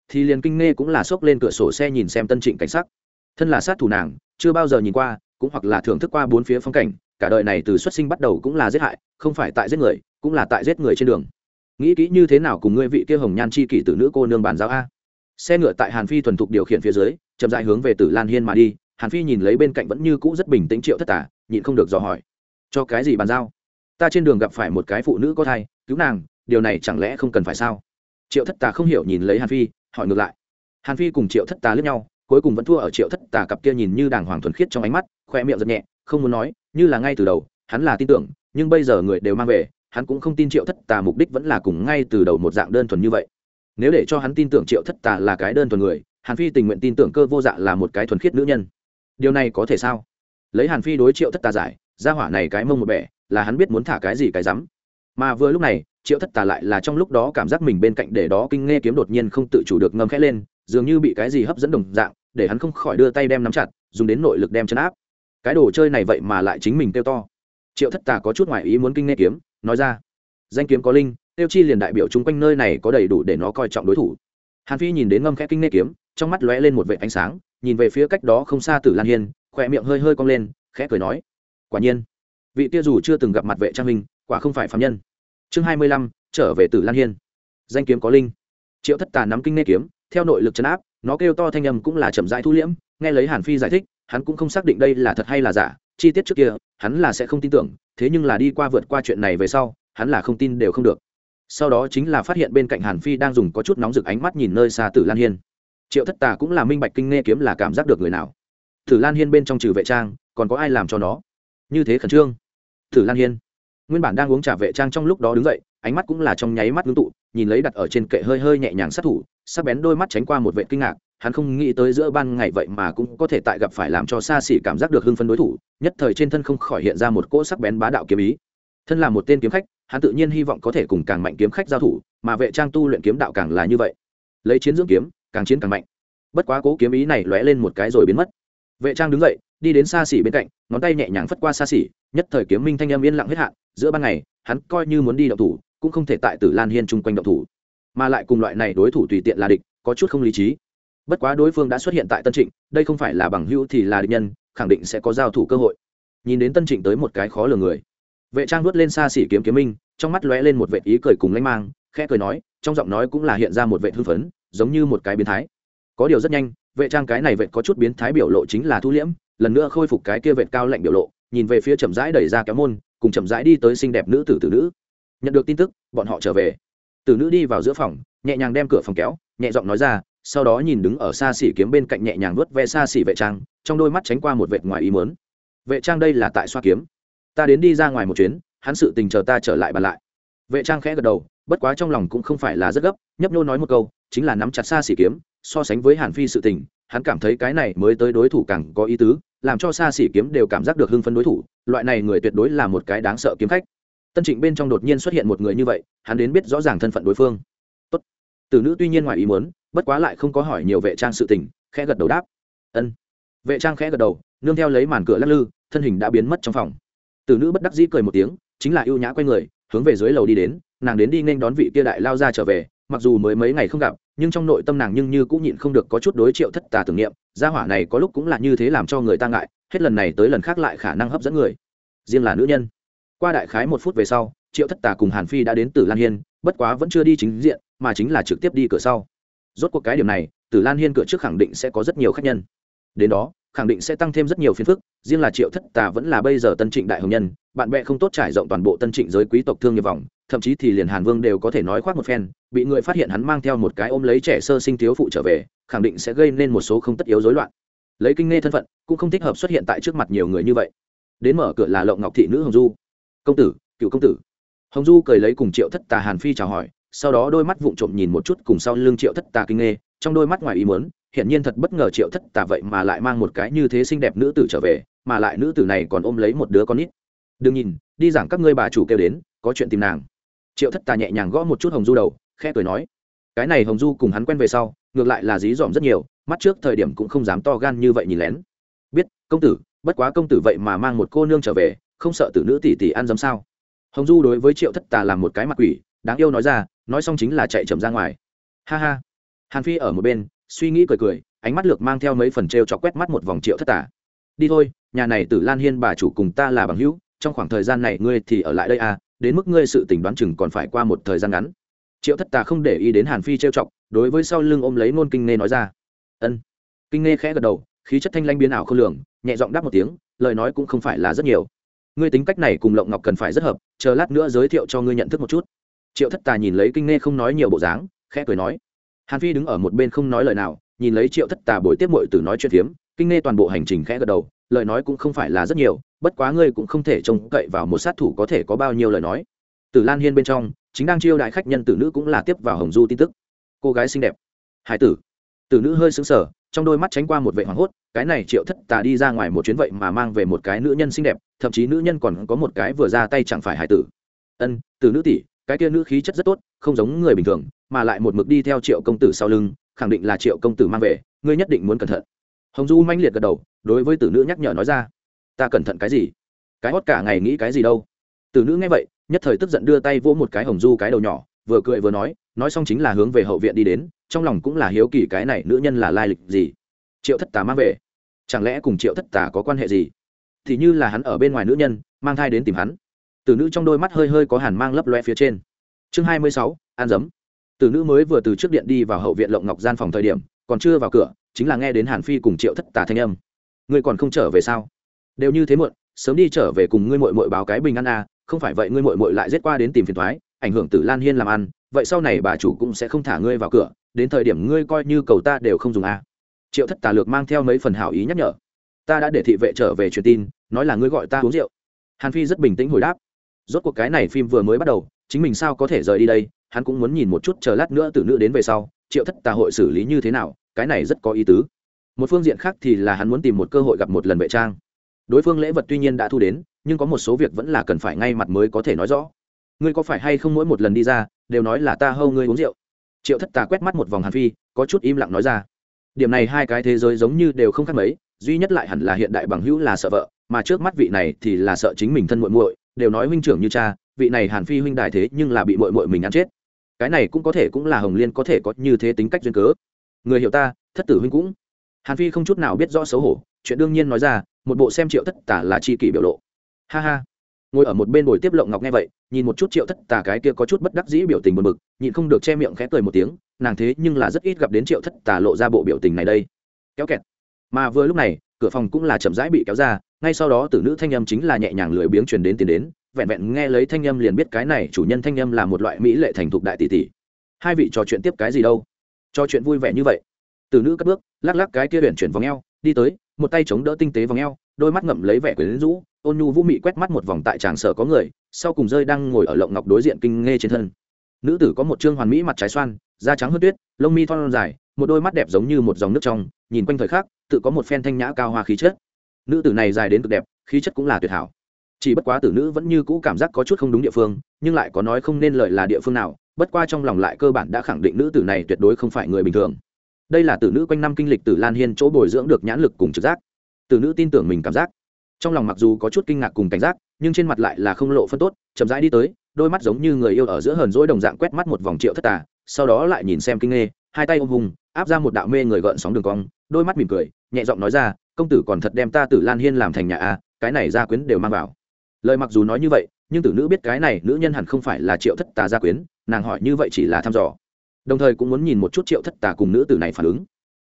Thì liền kinh nghe cũng là xốc lên cửa sổ xe nhìn xem tân trịnh cảnh sắc. Thân là sát thủ nàng, chưa bao giờ nhìn qua, cũng hoặc là thưởng thức qua bốn phía phong cảnh, cả đời này từ xuất sinh bắt đầu cũng là giết hại, không phải tại giết người, cũng là tại giết người trên đường nghĩ kỹ như thế nào cùng ngươi vị kia hồng nhan chi kỷ tử nữ cô nương bàn giao a? Xe ngựa tại hàn phi thuần thục điều khiển phía dưới, chậm dại hướng về tử lan hiên mà đi. Hàn phi nhìn lấy bên cạnh vẫn như cũ rất bình tĩnh triệu thất tả, nhịn không được dò hỏi. Cho cái gì bàn giao? Ta trên đường gặp phải một cái phụ nữ có thai, cứu nàng, điều này chẳng lẽ không cần phải sao? Triệu thất tà không hiểu nhìn lấy hàn phi, hỏi ngược lại. Hàn phi cùng triệu thất tà lướt nhau, cuối cùng vẫn thua ở triệu thất tà cặp kia nhìn như đàng hoàng thuần khiết trong ánh mắt, khoe miệng giật nhẹ, không muốn nói, như là ngay từ đầu, hắn là tin tưởng, nhưng bây giờ người đều mang về hắn cũng không tin triệu thất tà mục đích vẫn là cùng ngay từ đầu một dạng đơn thuần như vậy. Nếu để cho hắn tin tưởng triệu thất tà là cái đơn thuần người, hàn phi tình nguyện tin tưởng cơ vô dạ là một cái thuần khiết nữ nhân. Điều này có thể sao? Lấy hàn phi đối triệu thất tà giải ra hỏa này cái mông một bẻ, là hắn biết muốn thả cái gì cái rắm. Mà vừa lúc này, triệu thất tà lại là trong lúc đó cảm giác mình bên cạnh để đó kinh nghe kiếm đột nhiên không tự chủ được ngâm khẽ lên, dường như bị cái gì hấp dẫn đồng dạng, để hắn không khỏi đưa tay đem nắm chặt, dùng đến nội lực đem chấn áp. Cái đồ chơi này vậy mà lại chính mình kêu to. Triệu thất tà có chút ngoại ý muốn kinh nghe kiếm nói ra. Danh kiếm có linh, tiêu chi liền đại biểu chung quanh nơi này có đầy đủ để nó coi trọng đối thủ. Hàn phi nhìn đến ngâm khẽ kinh nê kiếm, trong mắt lóe lên một vệ ánh sáng, nhìn về phía cách đó không xa tử lan hiên, khỏe miệng hơi hơi cong lên, khẽ cười nói, quả nhiên, vị tia dù chưa từng gặp mặt vệ trang minh quả không phải phạm nhân. Chương hai mươi lăm, trở về tử lan hiên. Danh kiếm có linh. Triệu thất tà nắm kinh nê kiếm, theo nội lực chấn áp, nó kêu to thanh âm cũng là chậm rãi thu liễm, nghe lấy hàn phi giải thích, hắn cũng không xác định đây là thật hay là giả, chi tiết trước kia, hắn là sẽ không tin tưởng thế nhưng là đi qua vượt qua chuyện này về sau, hắn là không tin đều không được. Sau đó chính là phát hiện bên cạnh hàn phi đang dùng có chút nóng rực ánh mắt nhìn nơi xa tử lan hiên. Triệu thất tà cũng là minh bạch kinh nghe kiếm là cảm giác được người nào. Tử lan hiên bên trong trừ vệ trang, còn có ai làm cho nó? Như thế khẩn trương. Tử lan hiên. Nguyên bản đang uống trà vệ trang trong lúc đó đứng dậy, ánh mắt cũng là trong nháy mắt ngưng tụ, nhìn lấy đặt ở trên kệ hơi hơi nhẹ nhàng sát thủ, sắc bén đôi mắt tránh qua một vệ kinh ngạc hắn không nghĩ tới giữa ban ngày vậy mà cũng có thể tại gặp phải làm cho xa xỉ cảm giác được hưng phấn đối thủ, nhất thời trên thân không khỏi hiện ra một cỗ sắc bén bá đạo kiếm ý. Thân là một tên kiếm khách, hắn tự nhiên hy vọng có thể cùng càng mạnh kiếm khách giao thủ, mà vệ trang tu luyện kiếm đạo càng là như vậy. Lấy chiến dưỡng kiếm, càng chiến càng mạnh. Bất quá cố kiếm ý này lóe lên một cái rồi biến mất. Vệ trang đứng dậy, đi đến xa xỉ bên cạnh, ngón tay nhẹ nhàng phất qua xa xỉ, nhất thời kiếm minh thanh âm yên lặng hết hạn, giữa ban ngày, hắn coi như muốn đi động thủ, cũng không thể tại tử lan hiên chung quanh động thủ. Mà lại cùng loại này đối thủ tùy tiện là địch, có chút không lý trí bất quá đối phương đã xuất hiện tại tân trịnh, đây không phải là bằng hữu thì là địch nhân, khẳng định sẽ có giao thủ cơ hội. Nhìn đến tân trịnh tới một cái khó lường người. Vệ trang nuốt lên xa xỉ kiếm kiếm minh, trong mắt lóe lên một vệ ý cười cùng lanh mang, khẽ cười nói, trong giọng nói cũng là hiện ra một vệ hưng phấn, giống như một cái biến thái. Có điều rất nhanh, vệ trang cái này vệ có chút biến thái biểu lộ chính là thu liễm, lần nữa khôi phục cái kia vệ cao lạnh biểu lộ, nhìn về phía chậm rãi đẩy ra kéo môn, cùng chậm rãi đi tới xinh đẹp nữ tử tử nữ. Nhận được tin tức, bọn họ trở về. Tử nữ đi vào giữa phòng, nhẹ nhàng đem cửa phòng kéo, nhẹ giọng nói ra sau đó nhìn đứng ở xa xỉ kiếm bên cạnh nhẹ nhàng nuốt ve xa xỉ vệ trang, trong đôi mắt tránh qua một vệt ngoài ý mớn vệ trang đây là tại xoa kiếm. Ta đến đi ra ngoài một chuyến, hắn sự tình chờ ta trở lại bàn lại. Vệ trang khẽ gật đầu, bất quá trong lòng cũng không phải là rất gấp, nhấp nhô nói một câu, chính là nắm chặt xa xỉ kiếm, so sánh với hàn phi sự tình, hắn cảm thấy cái này mới tới đối thủ càng có ý tứ, làm cho xa xỉ kiếm đều cảm giác được hưng phấn đối thủ, loại này người tuyệt đối là một cái đáng sợ kiếm khách. Tân trịnh bên trong đột nhiên xuất hiện một người như vậy, hắn đến biết rõ ràng thân phận đối phương. Tốt. tử nữ tuy nhiên ngoài ý muốn bất quá lại không có hỏi nhiều vệ trang sự tình, khẽ gật đầu đáp. Ân. Vệ trang khẽ gật đầu, nương theo lấy màn cửa lắc lư, thân hình đã biến mất trong phòng. Tử nữ bất đắc dĩ cười một tiếng, chính là ưu nhã quay người, hướng về dưới lầu đi đến, nàng đến đi nên đón vị kia đại lao ra trở về, mặc dù mới mấy ngày không gặp, nhưng trong nội tâm nàng nhưng như cũng nhịn không được có chút đối triệu thất tà tưởng niệm, gia hỏa này có lúc cũng là như thế làm cho người ta ngại, hết lần này tới lần khác lại khả năng hấp dẫn người. Riêng là nữ nhân. Qua đại khái một phút về sau, triệu thất tà cùng hàn phi đã đến tử lan hiên, bất quá vẫn chưa đi chính diện, mà chính là trực tiếp đi cửa sau rốt cuộc cái điểm này, tử lan hiên cửa trước khẳng định sẽ có rất nhiều khách nhân. Đến đó, khẳng định sẽ tăng thêm rất nhiều phiền phức, riêng là triệu thất tà vẫn là bây giờ tân trịnh đại hồng nhân, bạn bè không tốt trải rộng toàn bộ tân trịnh giới quý tộc thương nghiệp vòng, thậm chí thì liền hàn vương đều có thể nói khoác một phen, bị người phát hiện hắn mang theo một cái ôm lấy trẻ sơ sinh thiếu phụ trở về, khẳng định sẽ gây nên một số không tất yếu rối loạn. Lấy kinh nghe thân phận, cũng không thích hợp xuất hiện tại trước mặt nhiều người như vậy. Đến mở cửa là lộng ngọc thị nữ hồng du. Công tử, cựu công tử. Hồng du cười lấy cùng triệu thất tà hàn phi chào hỏi sau đó đôi mắt vụng trộm nhìn một chút cùng sau lưng triệu thất tà kinh nghe, trong đôi mắt ngoài ý muốn, hiển nhiên thật bất ngờ triệu thất tà vậy mà lại mang một cái như thế xinh đẹp nữ tử trở về, mà lại nữ tử này còn ôm lấy một đứa con nít. Đừng nhìn, đi giảng các ngươi bà chủ kêu đến, có chuyện tìm nàng. Triệu thất tà nhẹ nhàng gõ một chút hồng du đầu khe cười nói, cái này hồng du cùng hắn quen về sau, ngược lại là dí dỏm rất nhiều, mắt trước thời điểm cũng không dám to gan như vậy nhìn lén. Biết, công tử, bất quá công tử vậy mà mang một cô nương trở về, không sợ tử nữ tỷ tỷ ăn dấm sao? Hồng du đối với triệu thất tà làm một cái mặt quỷ, đáng yêu nói ra nói xong chính là chạy chậm ra ngoài. Ha ha. Hàn phi ở một bên, suy nghĩ cười cười, ánh mắt lược mang theo mấy phần t r e o chọc quét mắt một vòng triệu thất tà. Đi thôi, nhà này tử lan hiên bà chủ cùng ta là bằng hữu, trong khoảng thời gian này ngươi thì ở lại đây à đến mức ngươi sự tình đoán chừng còn phải qua một thời gian ngắn. Triệu thất tà không để ý đến hàn phi trêu chọc, đối với sau lưng ôm lấy Nôn kinh nghe nói ra. Ân. Kinh nghe khẽ gật đầu, khí chất thanh lanh biến ảo không lường, nhẹ giọng đáp một tiếng, lời nói cũng không phải là rất nhiều. Ngươi tính cách này cùng lộng ngọc cần phải rất hợp, chờ lát nữa giới thiệu cho ngươi nhận thức một chút triệu thất tà nhìn lấy kinh nghe không nói nhiều bộ dáng, khẽ cười nói, hàn phi đứng ở một bên không nói lời nào, nhìn lấy triệu thất tà bồi tiếp mội từ nói chuyện phiếm, kinh nghe toàn bộ hành trình khẽ gật đầu, lời nói cũng không phải là rất nhiều, bất quá ngươi cũng không thể trông cậy vào một sát thủ có thể có bao nhiêu lời nói. Từ lan hiên bên trong, chính đang chiêu đại khách nhân tử nữ cũng là tiếp vào hồng du tin tức. Cô gái xinh đẹp. Hải tử. Tử nữ hơi xứng sở trong đôi mắt tránh qua một vệ hoảng hốt, cái này triệu thất tà đi ra ngoài một chuyến vậy mà mang về một cái nữ nhân xinh đẹp, thậm chí nữ nhân còn có một cái vừa ra tay chẳng phải hải tử. Ân, tử nữ tỷ cái kia nữ khí chất rất tốt, không giống người bình thường, mà lại một mực đi theo triệu công tử sau lưng, khẳng định là triệu công tử mang về, ngươi nhất định muốn cẩn thận. Hồng du manh liệt gật đầu, đối với tử nữ nhắc nhở nói ra. Ta cẩn thận cái gì? Cái hót cả ngày nghĩ cái gì đâu? Tử nữ nghe vậy, nhất thời tức giận đưa tay vỗ một cái hồng du cái đầu nhỏ, vừa cười vừa nói nói xong chính là hướng về hậu viện đi đến, trong lòng cũng là hiếu kỳ cái này nữ nhân là lai lịch gì? Triệu thất tà mang về. Chẳng lẽ cùng triệu thất tà có quan hệ gì? Thì như là hắn ở bên ngoài nữ nhân, mang thai đến tìm hắn tử nữ trong đôi mắt hơi hơi có hàn mang lấp loe phía trên. Chương hai mươi sáu an dấm. Tử nữ mới vừa từ trước điện đi vào hậu viện lộng ngọc gian phòng thời điểm, còn chưa vào cửa, chính là nghe đến hàn phi cùng triệu thất tà thanh âm. Ngươi còn không trở về sao? Đều như thế muộn, sớm đi trở về cùng ngươi mội mội báo cái bình an à không phải vậy ngươi mội mội lại giết qua đến tìm phiền thoái, ảnh hưởng tử lan hiên làm ăn, vậy sau này bà chủ cũng sẽ không thả ngươi vào cửa, đến thời điểm ngươi coi như cầu ta đều không dùng à. triệu thất tà lược mang theo mấy phần hảo ý nhắc nhở. Ta đã để thị vệ trở về truyền tin, nói là ngươi gọi ta uống rượu. Hàn phi rất bình tĩnh hồi đáp rốt cuộc cái này phim vừa mới bắt đầu, chính mình sao có thể rời đi đây? Hắn cũng muốn nhìn một chút chờ lát nữa tử nữ đến về sau, triệu thất tà hội xử lý như thế nào, cái này rất có ý tứ. Một phương diện khác thì là hắn muốn tìm một cơ hội gặp một lần vệ trang. Đối phương lễ vật tuy nhiên đã thu đến, nhưng có một số việc vẫn là cần phải ngay mặt mới có thể nói rõ. Ngươi có phải hay không mỗi một lần đi ra, đều nói là ta hâu ngươi uống rượu? Triệu thất tà quét mắt một vòng hàn phi, có chút im lặng nói ra. Điểm này hai cái thế giới giống như đều không khác mấy, duy nhất lại hẳn là hiện đại bằng hữu là sợ vợ, mà trước mắt vị này thì là sợ chính mình thân muội muội đều nói huynh trưởng như cha, vị này hàn phi huynh đại thế nhưng là bị muội muội mình ăn chết. Cái này cũng có thể cũng là hồng liên có thể có như thế tính cách duyên cớ. Người hiểu ta, thất tử huynh cũng. Hàn phi không chút nào biết rõ xấu hổ, chuyện đương nhiên nói ra, một bộ xem triệu thất tả là chi kỷ biểu lộ. Ha ha. Ngồi ở một bên bồi tiếp lộng ngọc nghe vậy, nhìn một chút triệu thất tả cái kia có chút bất đắc dĩ biểu tình buồn bực, nhịn không được che miệng khẽ cười một tiếng, nàng thế nhưng là rất ít gặp đến triệu thất tả lộ ra bộ biểu tình này đây. Kéo kẹt. Mà vừa lúc này, cửa phòng cũng là chậm rãi bị kéo ra ngay sau đó tử nữ thanh âm chính là nhẹ nhàng lười biếng truyền đến tiền đến, vẹn vẹn nghe lấy thanh âm liền biết cái này chủ nhân thanh âm là một loại mỹ lệ thành thục đại tỷ tỷ. Hai vị trò chuyện tiếp cái gì đâu? Trò chuyện vui vẻ như vậy. Tử nữ cất bước, lắc lắc cái kia huyện chuyển vòng eo, đi tới, một tay chống đỡ tinh tế vòng eo, đôi mắt ngậm lấy vẻ quyến rũ, ôn nhu vũ mị quét mắt một vòng tại tràng sở có người, sau cùng rơi đang ngồi ở lộng ngọc đối diện kinh nghe trên thân. Nữ tử có một trương hoàn mỹ mặt trái xoan, da trắng hơn tuyết, lông mi thon dài, một đôi mắt đẹp giống như một dòng nước trong, nhìn quanh thời khắc, tự có một phen thanh nhã cao hoa khí chất nữ tử này dài đến cực đẹp, khí chất cũng là tuyệt hảo. Chỉ bất quá tử nữ vẫn như cũ cảm giác có chút không đúng địa phương, nhưng lại có nói không nên lợi là địa phương nào, bất qua trong lòng lại cơ bản đã khẳng định nữ tử này tuyệt đối không phải người bình thường. Đây là tử nữ quanh năm kinh lịch tử lan hiên chỗ bồi dưỡng được nhãn lực cùng trực giác. Tử nữ tin tưởng mình cảm giác. Trong lòng mặc dù có chút kinh ngạc cùng cảnh giác, nhưng trên mặt lại là không lộ phân tốt, chậm rãi đi tới, đôi mắt giống như người yêu ở giữa hờn dỗi đồng dạng quét mắt một vòng triệu thất tà, sau đó lại nhìn xem kinh nghê, hai tay ôm hùng, áp ra một đạo mê người gợn sóng đường cong, đôi mắt mỉm cười, nhẹ giọng nói ra công tử còn thật đem ta tử lan hiên làm thành nhà a, cái này gia quyến đều mang vào. Lời mặc dù nói như vậy, nhưng tử nữ biết cái này nữ nhân hẳn không phải là triệu thất tà gia quyến, nàng hỏi như vậy chỉ là thăm dò. Đồng thời cũng muốn nhìn một chút triệu thất tà cùng nữ tử này phản ứng.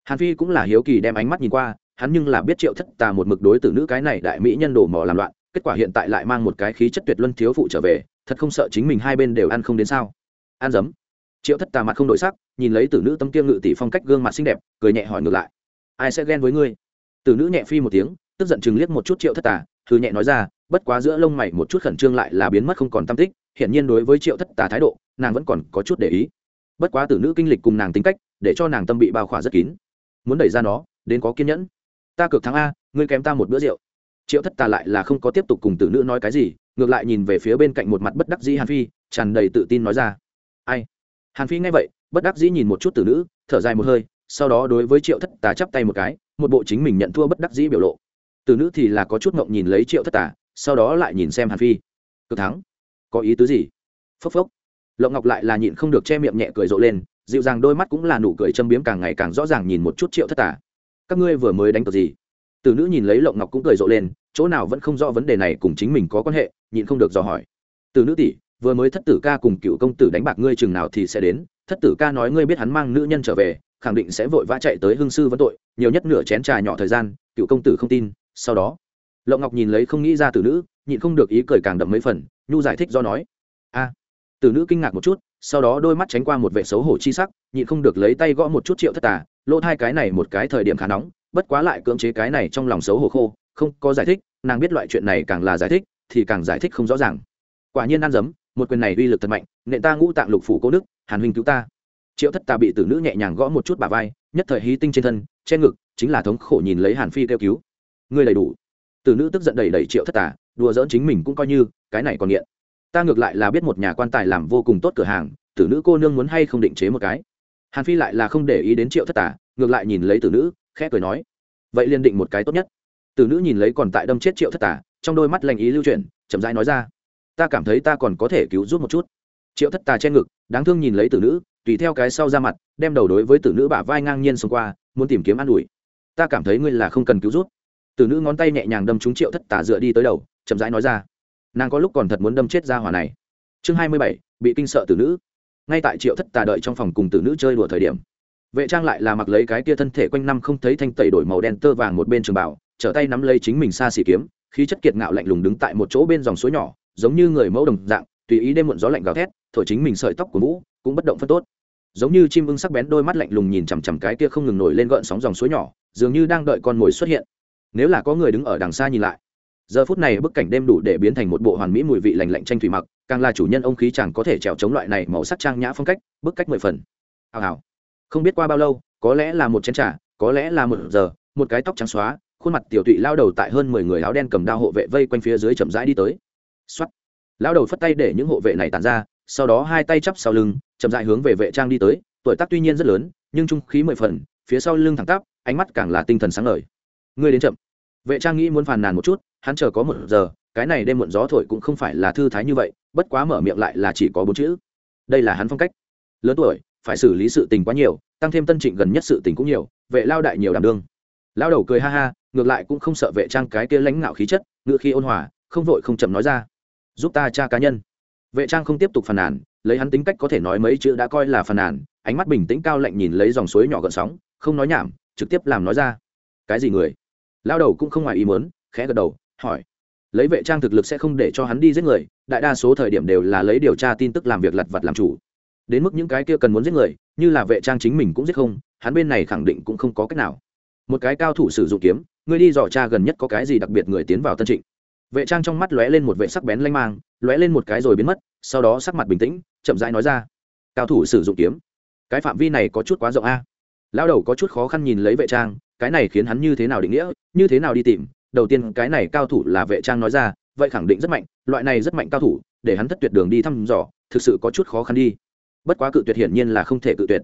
Hàn phi cũng là hiếu kỳ đem ánh mắt nhìn qua, hắn nhưng là biết triệu thất tà một mực đối tử nữ cái này đại mỹ nhân đồ mò làm loạn, kết quả hiện tại lại mang một cái khí chất tuyệt luân thiếu phụ trở về, thật không sợ chính mình hai bên đều ăn không đến sao. Ăn dấm. Triệu thất tà mặt không đổi sắc, nhìn lấy tử nữ tâm tiêu ngự tỷ phong cách gương mặt xinh đẹp, cười nhẹ hỏi ngược lại. Ai sẽ ghen với ngươi? Tử nữ nhẹ phi một tiếng, tức giận chừng liếc một chút triệu thất tà thư nhẹ nói ra, bất quá giữa lông mày một chút khẩn trương lại là biến mất không còn tâm tích, hiển nhiên đối với triệu thất tà thái độ, nàng vẫn còn có chút để ý. Bất quá tử nữ kinh lịch cùng nàng tính cách, để cho nàng tâm bị bao khỏa rất kín. Muốn đẩy ra nó, đến có kiên nhẫn. Ta cược thắng a, ngươi kém ta một bữa rượu. Triệu thất tà lại là không có tiếp tục cùng tử nữ nói cái gì, ngược lại nhìn về phía bên cạnh một mặt bất đắc dĩ hàn phi, tràn đầy tự tin nói ra. Ai? Hàn phi nghe vậy, bất đắc dĩ nhìn một chút tử nữ, thở dài một hơi sau đó đối với triệu thất tà chắp tay một cái, một bộ chính mình nhận thua bất đắc dĩ biểu lộ. Từ nữ thì là có chút ngộng nhìn lấy triệu thất tà, sau đó lại nhìn xem hàn phi. Cực thắng. Có ý tứ gì? Phốc phốc. Lộng ngọc lại là nhịn không được che miệng nhẹ cười rộ lên, dịu dàng đôi mắt cũng là nụ cười châm biếm càng ngày càng rõ ràng nhìn một chút triệu thất tà. Các ngươi vừa mới đánh cược gì? Từ nữ nhìn lấy lộng ngọc cũng cười rộ lên, chỗ nào vẫn không rõ vấn đề này cùng chính mình có quan hệ, nhịn không được dò hỏi. Từ nữ tỷ, vừa mới thất tử ca cùng cựu công tử đánh bạc ngươi chừng nào thì sẽ đến, thất tử ca nói ngươi biết hắn mang nữ nhân trở về khẳng định sẽ vội vã chạy tới hương sư vấn tội, nhiều nhất nửa chén trà nhỏ thời gian, cựu công tử không tin, sau đó, lộng ngọc nhìn lấy không nghĩ ra từ nữ, nhịn không được ý cười càng đậm mấy phần, nhu giải thích do nói. A. Từ nữ kinh ngạc một chút, sau đó đôi mắt tránh qua một vệ xấu hổ chi sắc, nhịn không được lấy tay gõ một chút triệu thất tà, lỗ hai cái này một cái thời điểm khá nóng, bất quá lại cưỡng chế cái này trong lòng xấu hổ khô, không có giải thích, nàng biết loại chuyện này càng là giải thích, thì càng giải thích không rõ ràng. Quả nhiên ăn dấm, một quyền này uy lực thật mạnh, nện ta ngũ tạng lục phủ cố đức, hàn huynh cứu ta triệu thất tà bị tử nữ nhẹ nhàng gõ một chút bà vai, nhất thời hí tinh trên thân, che ngực, chính là thống khổ nhìn lấy hàn phi kêu cứu. Ngươi đầy đủ. Tử nữ tức giận đầy đầy triệu thất tà đùa dỡn chính mình cũng coi như, cái này còn nghiện. Ta ngược lại là biết một nhà quan tài làm vô cùng tốt cửa hàng, tử nữ cô nương muốn hay không định chế một cái. Hàn phi lại là không để ý đến triệu thất tà ngược lại nhìn lấy tử nữ, khẽ cười nói, vậy liền định một cái tốt nhất. Tử nữ nhìn lấy còn tại đâm chết triệu thất tà trong đôi mắt lành ý lưu chuyển, chậm rãi nói ra, ta cảm thấy ta còn có thể cứu giúp một chút. Triệu thất tà che ngực, đáng thương nhìn lấy tử nữ tùy theo cái sau ra mặt, đem đầu đối với tử nữ bả vai ngang nhiên xông qua, muốn tìm kiếm an ủi. Ta cảm thấy ngươi là không cần cứu giúp. Tử nữ ngón tay nhẹ nhàng đâm trúng triệu thất tà dựa đi tới đầu, chậm rãi nói ra. Nàng có lúc còn thật muốn đâm chết ra hỏa này. Chương hai mươi bảy, bị kinh sợ tử nữ. Ngay tại triệu thất tà đợi trong phòng cùng tử nữ chơi đùa thời điểm, vệ trang lại là mặc lấy cái kia thân thể quanh năm không thấy thanh tẩy đổi màu đen tơ vàng một bên trường bảo, trở tay nắm lấy chính mình xa xỉ kiếm, khí chất kiệt ngạo lạnh lùng đứng tại một chỗ bên dòng suối nhỏ, giống như người mẫu đồng dạng, tùy ý đêm muộn gió lạnh gào thét, thổi chính mình sợi tóc của mũ cũng bất động phân tốt giống như chim ưng sắc bén đôi mắt lạnh lùng nhìn chằm chằm cái kia không ngừng nổi lên gợn sóng dòng suối nhỏ, dường như đang đợi con mồi xuất hiện. Nếu là có người đứng ở đằng xa nhìn lại, giờ phút này bức cảnh đêm đủ để biến thành một bộ hoàn mỹ mùi vị lành lạnh tranh thủy mặc, càng là chủ nhân ông khí chẳng có thể trèo chống loại này màu sắc trang nhã phong cách, bức cách mười phần. Hào hào. Không biết qua bao lâu, có lẽ là một chén trà, có lẽ là một giờ, một cái tóc trắng xóa, khuôn mặt tiểu tụy lao đầu tại hơn mười người áo đen cầm đao hộ vệ vây quanh phía dưới chậm rãi đi tới. Xuất lao đầu phất tay để những hộ vệ này tàn ra sau đó hai tay chắp sau lưng, chậm rãi hướng về vệ trang đi tới. Tuổi tác tuy nhiên rất lớn, nhưng trung khí mười phần, phía sau lưng thẳng tắp, ánh mắt càng là tinh thần sáng ngời. Ngươi đến chậm. Vệ trang nghĩ muốn phàn nàn một chút, hắn chờ có một giờ, cái này đêm muộn gió thổi cũng không phải là thư thái như vậy, bất quá mở miệng lại là chỉ có bốn chữ. Đây là hắn phong cách. Lớn tuổi, phải xử lý sự tình quá nhiều, tăng thêm tân trịnh gần nhất sự tình cũng nhiều, vệ lao đại nhiều đảm đương. Lao đầu cười ha ha, ngược lại cũng không sợ vệ trang cái kia lãnh ngạo khí chất ngựa khi ôn hòa, không vội không chậm nói ra. Giúp ta cha cá nhân vệ trang không tiếp tục phàn nàn, lấy hắn tính cách có thể nói mấy chữ đã coi là phàn nàn, ánh mắt bình tĩnh cao lạnh nhìn lấy dòng suối nhỏ gợn sóng, không nói nhảm, trực tiếp làm nói ra. Cái gì người? Lao đầu cũng không ngoài ý muốn, khẽ gật đầu, hỏi. Lấy vệ trang thực lực sẽ không để cho hắn đi giết người, đại đa số thời điểm đều là lấy điều tra tin tức làm việc lặt vặt làm chủ. Đến mức những cái kia cần muốn giết người, như là vệ trang chính mình cũng giết không, hắn bên này khẳng định cũng không có cách nào. Một cái cao thủ sử dụng kiếm, người đi dò cha gần nhất có cái gì đặc biệt người tiến vào tân trịnh vệ trang trong mắt lóe lên một vệ sắc bén lanh mang, lóe lên một cái rồi biến mất, sau đó sắc mặt bình tĩnh, chậm rãi nói ra, cao thủ sử dụng kiếm, cái phạm vi này có chút quá rộng a. Lão đầu có chút khó khăn nhìn lấy vệ trang, cái này khiến hắn như thế nào định nghĩa, như thế nào đi tìm, đầu tiên cái này cao thủ là vệ trang nói ra, vậy khẳng định rất mạnh, loại này rất mạnh cao thủ, để hắn thất tuyệt đường đi thăm dò, thực sự có chút khó khăn đi. Bất quá cự tuyệt hiển nhiên là không thể cự tuyệt.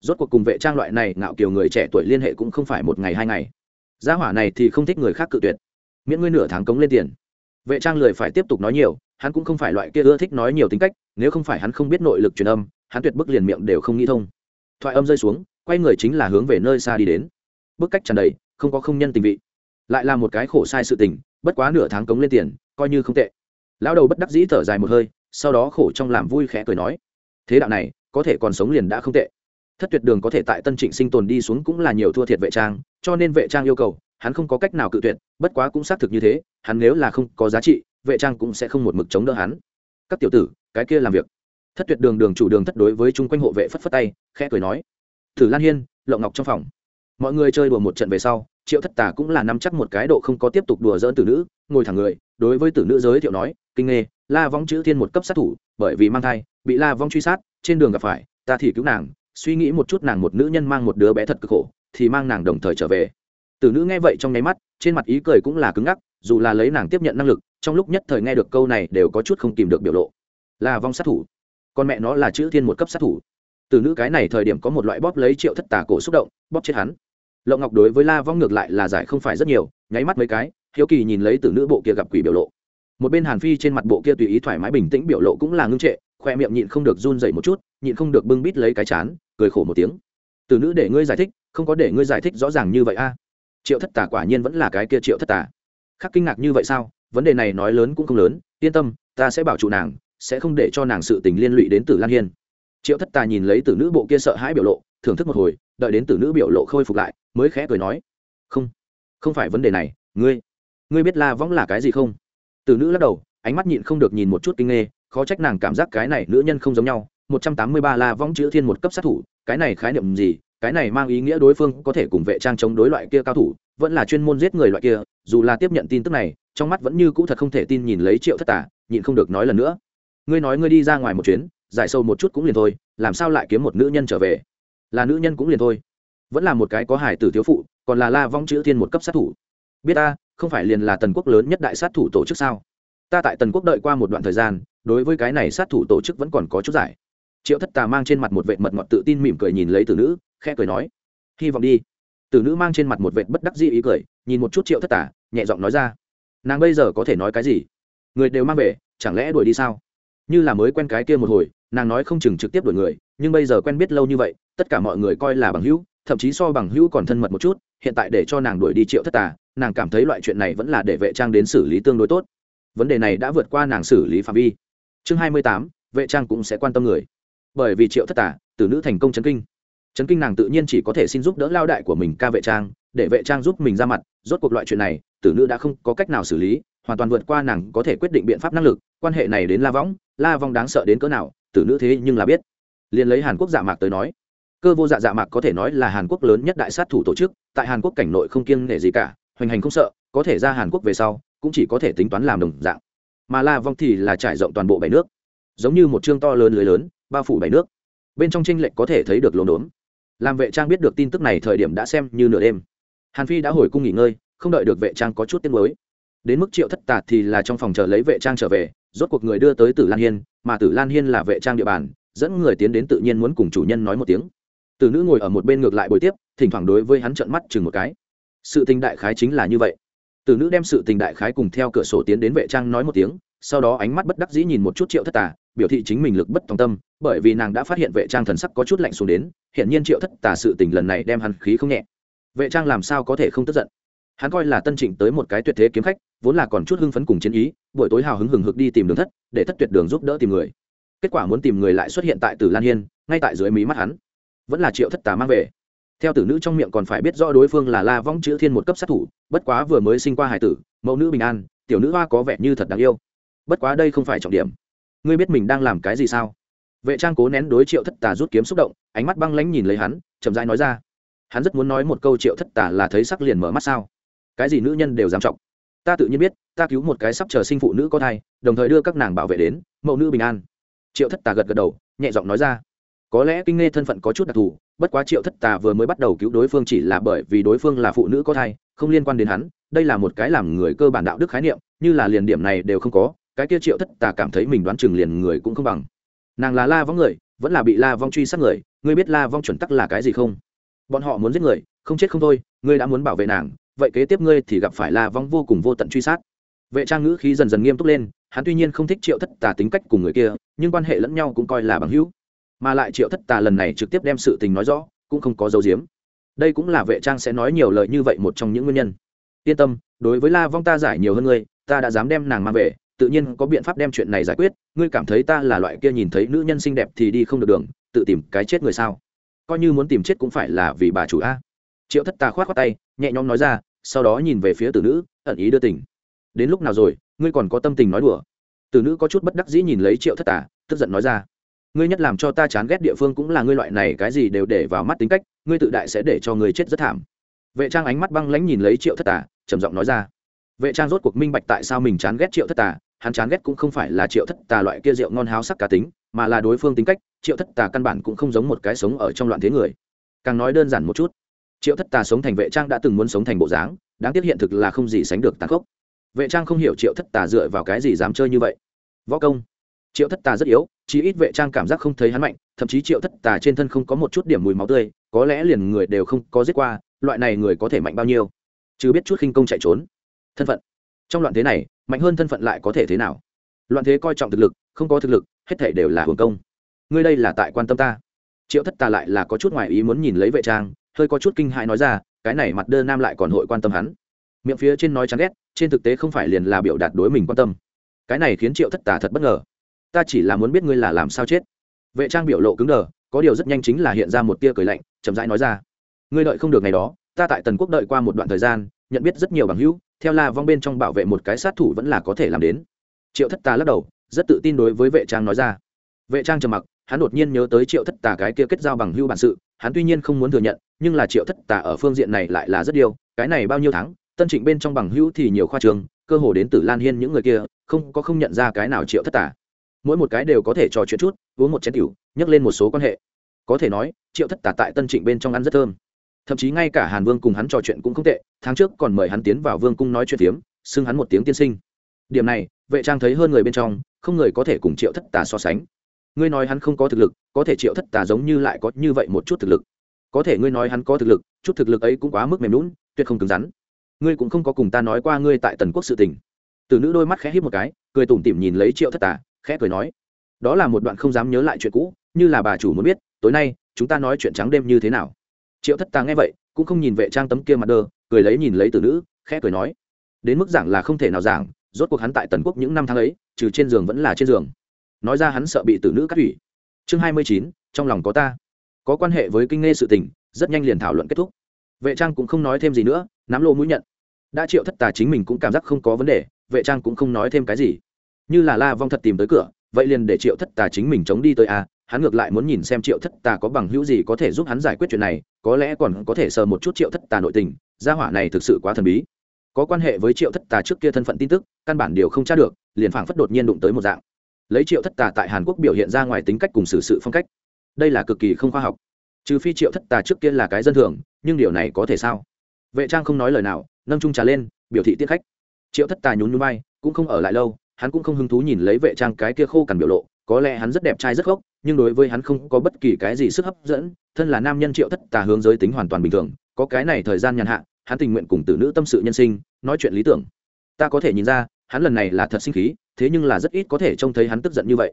Rốt cuộc cùng vệ trang loại này ngạo kiều người trẻ tuổi liên hệ cũng không phải một ngày hai ngày. Gia hỏa này thì không thích người khác cự tuyệt. Miễn ngươi nửa tháng cống lên tiền vệ trang lười phải tiếp tục nói nhiều, hắn cũng không phải loại kia ưa thích nói nhiều tính cách, nếu không phải hắn không biết nội lực truyền âm, hắn tuyệt bức liền miệng đều không nghĩ thông. Thoại âm rơi xuống, quay người chính là hướng về nơi xa đi đến. Bức cách tràn đầy, không có không nhân tình vị. Lại là một cái khổ sai sự tình, bất quá nửa tháng cống lên tiền, coi như không tệ. Lão đầu bất đắc dĩ thở dài một hơi, sau đó khổ trong làm vui khẽ cười nói, thế đạo này, có thể còn sống liền đã không tệ. Thất tuyệt đường có thể tại tân trịnh sinh tồn đi xuống cũng là nhiều thua thiệt vệ trang, cho nên vệ trang yêu cầu hắn không có cách nào cự tuyệt bất quá cũng xác thực như thế hắn nếu là không có giá trị vệ trang cũng sẽ không một mực chống đỡ hắn. Các tiểu tử cái kia làm việc. Thất tuyệt đường đường chủ đường thất đối với chung quanh hộ vệ phất phất tay khẽ cười nói. Thử lan hiên lộng ngọc trong phòng. Mọi người chơi đùa một trận về sau triệu thất tà cũng là nắm chắc một cái độ không có tiếp tục đùa dỡn tử nữ ngồi thẳng người đối với tử nữ giới thiệu nói kinh nghe, la vong chữ thiên một cấp sát thủ bởi vì mang thai bị la vong truy sát trên đường gặp phải ta thì cứu nàng suy nghĩ một chút nàng một nữ nhân mang một đứa bé thật cực khổ thì mang nàng đồng thời trở về tử nữ nghe vậy trong nháy mắt, trên mặt ý cười cũng là cứng ngắc, dù là lấy nàng tiếp nhận năng lực, trong lúc nhất thời nghe được câu này đều có chút không tìm được biểu lộ. Là vong sát thủ. Con mẹ nó là chữ thiên một cấp sát thủ. Tử nữ cái này thời điểm có một loại bóp lấy triệu thất tà cổ xúc động, bóp chết hắn. Lộng ngọc đối với la vong ngược lại là giải không phải rất nhiều, nháy mắt mấy cái, hiếu kỳ nhìn lấy tử nữ bộ kia gặp quỷ biểu lộ. Một bên hàn phi trên mặt bộ kia tùy ý thoải mái bình tĩnh biểu lộ cũng là ngưng trệ, khoe miệng nhịn không được run dậy một chút, nhịn không được bưng bít lấy cái chán, cười khổ một tiếng. Tử nữ để ngươi giải thích, không có để ngươi giải thích rõ ràng như vậy a triệu thất tà quả nhiên vẫn là cái kia triệu thất tà. Khắc kinh ngạc như vậy sao? Vấn đề này nói lớn cũng không lớn, yên tâm, ta sẽ bảo trụ nàng, sẽ không để cho nàng sự tình liên lụy đến tử lan hiên. Triệu thất tà nhìn lấy tử nữ bộ kia sợ hãi biểu lộ, thưởng thức một hồi, đợi đến tử nữ biểu lộ khôi phục lại, mới khẽ cười nói, không không phải vấn đề này, ngươi ngươi biết la võng là cái gì không? Tử nữ lắc đầu, ánh mắt nhịn không được nhìn một chút kinh nghê khó trách nàng cảm giác cái này nữ nhân không giống nhau, một trăm tám mươi ba la võng chữ thiên một cấp sát thủ, cái này khái niệm gì cái này mang ý nghĩa đối phương có thể cùng vệ trang chống đối loại kia cao thủ, vẫn là chuyên môn giết người loại kia, dù là tiếp nhận tin tức này, trong mắt vẫn như cũ thật không thể tin nhìn lấy triệu thất tả nhịn không được nói lần nữa. Ngươi nói ngươi đi ra ngoài một chuyến, giải sâu một chút cũng liền thôi, làm sao lại kiếm một nữ nhân trở về? Là nữ nhân cũng liền thôi. Vẫn là một cái có hải tử thiếu phụ, còn là la vong chữ thiên một cấp sát thủ. Biết ta, không phải liền là tần quốc lớn nhất đại sát thủ tổ chức sao? Ta tại tần quốc đợi qua một đoạn thời gian, đối với cái này sát thủ tổ chức vẫn còn có chút giải triệu thất tà mang trên mặt một vệ mật ngọt tự tin mỉm cười nhìn lấy tử nữ, khẽ cười nói, hy vọng đi. Tử nữ mang trên mặt một vệ bất đắc dĩ ý cười, nhìn một chút triệu thất tà, nhẹ giọng nói ra, nàng bây giờ có thể nói cái gì? Người đều mang về, chẳng lẽ đuổi đi sao? Như là mới quen cái kia một hồi, nàng nói không chừng trực tiếp đuổi người, nhưng bây giờ quen biết lâu như vậy, tất cả mọi người coi là bằng hữu, thậm chí so bằng hữu còn thân mật một chút, hiện tại để cho nàng đuổi đi triệu thất tà, nàng cảm thấy loại chuyện này vẫn là để vệ trang đến xử lý tương đối tốt. Vấn đề này đã vượt qua nàng xử lý phạm vi. Chương hai mươi tám, vệ trang cũng sẽ quan tâm người bởi vì triệu thất tà tử nữ thành công chấn kinh. Chấn kinh nàng tự nhiên chỉ có thể xin giúp đỡ lao đại của mình ca vệ trang, để vệ trang giúp mình ra mặt. Rốt cuộc loại chuyện này, tử nữ đã không có cách nào xử lý, hoàn toàn vượt qua nàng có thể quyết định biện pháp năng lực. Quan hệ này đến la võng, la vong đáng sợ đến cỡ nào, tử nữ thế nhưng là biết. Liền lấy hàn quốc dạ mạc tới nói, cơ vô dạ dạ mạc có thể nói là hàn quốc lớn nhất đại sát thủ tổ chức, tại hàn quốc cảnh nội không kiêng nể gì cả, hoành hành không sợ, có thể ra hàn quốc về sau, cũng chỉ có thể tính toán làm đồng dạng. Mà la vong thì là trải rộng toàn bộ bảy nước, giống như một chương to lớn lưới lớn bao phủ bảy nước. Bên trong tranh lệch có thể thấy được lồn đốn làm vệ trang biết được tin tức này thời điểm đã xem như nửa đêm. Hàn phi đã hồi cung nghỉ ngơi, không đợi được vệ trang có chút tiếng mới đến mức triệu thất tạt thì là trong phòng chờ lấy vệ trang trở về, rốt cuộc người đưa tới tử lan hiên, mà tử lan hiên là vệ trang địa bàn, dẫn người tiến đến tự nhiên muốn cùng chủ nhân nói một tiếng. Tử nữ ngồi ở một bên ngược lại bồi tiếp, thỉnh thoảng đối với hắn trợn mắt chừng một cái. Sự tình đại khái chính là như vậy. Tử nữ đem sự tình đại khái cùng theo cửa sổ tiến đến vệ trang nói một tiếng sau đó ánh mắt bất đắc dĩ nhìn một chút triệu thất tà, biểu thị chính mình lực bất tòng tâm, bởi vì nàng đã phát hiện vệ trang thần sắc có chút lạnh xuống đến hiện nhiên triệu thất tà sự tình lần này đem hắn khí không nhẹ. Vệ trang làm sao có thể không tức giận? Hắn coi là tân trịnh tới một cái tuyệt thế kiếm khách, vốn là còn chút hưng phấn cùng chiến ý, buổi tối hào hứng hừng hực đi tìm đường thất, để thất tuyệt đường giúp đỡ tìm người. Kết quả muốn tìm người lại xuất hiện tại tử lan hiên, ngay tại dưới mí mắt hắn. Vẫn là triệu thất tà mang về. Theo tử nữ trong miệng còn phải biết rõ đối phương là la vong chữ thiên một cấp sát thủ, bất quá vừa mới sinh qua hải tử, mẫu nữ bình an, tiểu nữ hoa có vẻ như thật đáng yêu bất quá đây không phải trọng điểm. Ngươi biết mình đang làm cái gì sao? Vệ trang cố nén đối triệu thất tà rút kiếm xúc động, ánh mắt băng lãnh nhìn lấy hắn, chậm rãi nói ra. Hắn rất muốn nói một câu triệu thất tà là thấy sắc liền mở mắt sao? Cái gì nữ nhân đều dám trọng? Ta tự nhiên biết, ta cứu một cái sắp chờ sinh phụ nữ có thai, đồng thời đưa các nàng bảo vệ đến, mẫu nữ bình an. Triệu thất tà gật gật đầu, nhẹ giọng nói ra. Có lẽ kinh nghe thân phận có chút đặc thù, bất quá triệu thất tà vừa mới bắt đầu cứu đối phương chỉ là bởi vì đối phương là phụ nữ có thai, không liên quan đến hắn, đây là một cái làm người cơ bản đạo đức khái niệm, như là liền điểm này đều không có cái kia triệu thất tà cảm thấy mình đoán chừng liền người cũng không bằng. Nàng là la vong người, vẫn là bị la vong truy sát người, ngươi biết la vong chuẩn tắc là cái gì không? Bọn họ muốn giết người, không chết không thôi, ngươi đã muốn bảo vệ nàng, vậy kế tiếp ngươi thì gặp phải la vong vô cùng vô tận truy sát. Vệ trang ngữ khí dần dần nghiêm túc lên, hắn tuy nhiên không thích triệu thất tà tính cách cùng người kia, nhưng quan hệ lẫn nhau cũng coi là bằng hữu. Mà lại triệu thất tà lần này trực tiếp đem sự tình nói rõ, cũng không có dấu diếm. Đây cũng là vệ trang sẽ nói nhiều lời như vậy một trong những nguyên nhân. Yên tâm, đối với la vong ta giải nhiều hơn ngươi, ta đã dám đem nàng mang về tự nhiên có biện pháp đem chuyện này giải quyết, ngươi cảm thấy ta là loại kia nhìn thấy nữ nhân xinh đẹp thì đi không được đường, tự tìm cái chết người sao? Coi như muốn tìm chết cũng phải là vì bà chủ a. Triệu thất tà khoát khoát tay, nhẹ nhõm nói ra, sau đó nhìn về phía tử nữ, ẩn ý đưa tình. Đến lúc nào rồi, ngươi còn có tâm tình nói đùa? Tử nữ có chút bất đắc dĩ nhìn lấy triệu thất tà, tức giận nói ra, ngươi nhất làm cho ta chán ghét địa phương cũng là ngươi loại này cái gì đều để vào mắt tính cách, ngươi tự đại sẽ để cho ngươi chết rất thảm. Vệ trang ánh mắt băng lãnh nhìn lấy triệu thất tà, trầm giọng nói ra vệ trang rốt cuộc minh bạch tại sao mình chán ghét triệu thất tà, hắn chán ghét cũng không phải là triệu thất tà loại kia rượu ngon háo sắc cá tính, mà là đối phương tính cách, triệu thất tà căn bản cũng không giống một cái sống ở trong loạn thế người. Càng nói đơn giản một chút, triệu thất tà sống thành vệ trang đã từng muốn sống thành bộ dáng, đáng tiếc hiện thực là không gì sánh được tàn khốc. Vệ trang không hiểu triệu thất tà dựa vào cái gì dám chơi như vậy. Võ công. Triệu thất tà rất yếu chỉ ít vệ trang cảm giác không thấy hắn mạnh, thậm chí triệu thất tà trên thân không có một chút điểm mùi máu tươi, có lẽ liền người đều không có giết qua, loại này người có thể mạnh bao nhiêu? Chứ biết chút khinh công chạy trốn thân phận. Trong loạn thế này, mạnh hơn thân phận lại có thể thế nào? Loạn thế coi trọng thực lực, không có thực lực, hết thể đều là hưởng công. Ngươi đây là tại quan tâm ta. Triệu thất tà lại là có chút ngoại ý muốn nhìn lấy vệ trang, hơi có chút kinh hại nói ra, cái này mặt đơn nam lại còn hội quan tâm hắn. Miệng phía trên nói chán ghét, trên thực tế không phải liền là biểu đạt đối mình quan tâm. Cái này khiến triệu thất tà thật bất ngờ. Ta chỉ là muốn biết ngươi là làm sao chết. Vệ trang biểu lộ cứng đờ, có điều rất nhanh chính là hiện ra một tia cười lạnh, chậm rãi nói ra. Ngươi đợi không được ngày đó, ta tại tần quốc đợi qua một đoạn thời gian, nhận biết rất nhiều bằng hữu theo la vong bên trong bảo vệ một cái sát thủ vẫn là có thể làm đến. Triệu thất tà lắc đầu, rất tự tin đối với vệ trang nói ra. Vệ trang trầm mặc, hắn đột nhiên nhớ tới triệu thất tà cái kia kết giao bằng hưu bản sự, hắn tuy nhiên không muốn thừa nhận, nhưng là triệu thất tà ở phương diện này lại là rất điều, cái này bao nhiêu tháng, tân trịnh bên trong bằng hữu thì nhiều khoa trường, cơ hồ đến từ lan hiên những người kia, không, có không nhận ra cái nào triệu thất tà. Mỗi một cái đều có thể trò chuyện chút, uống một chén tiểu nhắc lên một số quan hệ. Có thể nói, triệu thất tà tại tân trịnh bên trong ăn rất thơm thậm chí ngay cả hàn vương cùng hắn trò chuyện cũng không tệ, tháng trước còn mời hắn tiến vào vương cung nói chuyện tiếm xưng hắn một tiếng tiên sinh. Điểm này, vệ trang thấy hơn người bên trong, không người có thể cùng triệu thất tà so sánh. Ngươi nói hắn không có thực lực, có thể triệu thất tà giống như lại có như vậy một chút thực lực. Có thể ngươi nói hắn có thực lực, chút thực lực ấy cũng quá mức mềm lún tuyệt không cứng rắn. Ngươi cũng không có cùng ta nói qua ngươi tại tần quốc sự tình. Từ nữ đôi mắt khẽ hít một cái, cười tủm tỉm nhìn lấy triệu thất tà, khẽ cười nói, đó là một đoạn không dám nhớ lại chuyện cũ, như là bà chủ muốn biết, tối nay, chúng ta nói chuyện trắng đêm như thế nào? Triệu thất tà nghe vậy, cũng không nhìn vệ trang tấm kia mặt đơ cười lấy nhìn lấy từ nữ, khẽ cười nói, đến mức giảng là không thể nào giảng, rốt cuộc hắn tại tần quốc những năm tháng ấy, trừ trên giường vẫn là trên giường. Nói ra hắn sợ bị tử nữ cắt hủy. Chương hai mươi chín, trong lòng có ta. Có quan hệ với kinh nghe sự tình, rất nhanh liền thảo luận kết thúc. Vệ trang cũng không nói thêm gì nữa, nắm lô mũi nhận. Đã triệu thất tà chính mình cũng cảm giác không có vấn đề, vệ trang cũng không nói thêm cái gì. Như là la vong thật tìm tới cửa, vậy liền để triệu thất tà chính mình chống đi tới a, hắn ngược lại muốn nhìn xem triệu thất tà có bằng hữu gì có thể giúp hắn giải quyết chuyện này có lẽ còn có thể sờ một chút triệu thất tà nội tình, gia hỏa này thực sự quá thần bí. Có quan hệ với triệu thất tà trước kia thân phận tin tức, căn bản điều không tra được, liền phảng phất đột nhiên đụng tới một dạng. Lấy triệu thất tà tại hàn quốc biểu hiện ra ngoài tính cách cùng xử sự phong cách. Đây là cực kỳ không khoa học. Trừ phi triệu thất tà trước kia là cái dân thường, nhưng điều này có thể sao? Vệ trang không nói lời nào, nâng trung trà lên, biểu thị tiết khách. Triệu thất tà nhún núi bay cũng không ở lại lâu, hắn cũng không hứng thú nhìn lấy vệ trang cái kia khô cằn biểu lộ có lẽ hắn rất đẹp trai rất gốc nhưng đối với hắn không có bất kỳ cái gì sức hấp dẫn, thân là nam nhân triệu thất tà hướng giới tính hoàn toàn bình thường, có cái này thời gian nhàn hạ, hắn tình nguyện cùng tử nữ tâm sự nhân sinh, nói chuyện lý tưởng. Ta có thể nhìn ra, hắn lần này là thật sinh khí, thế nhưng là rất ít có thể trông thấy hắn tức giận như vậy.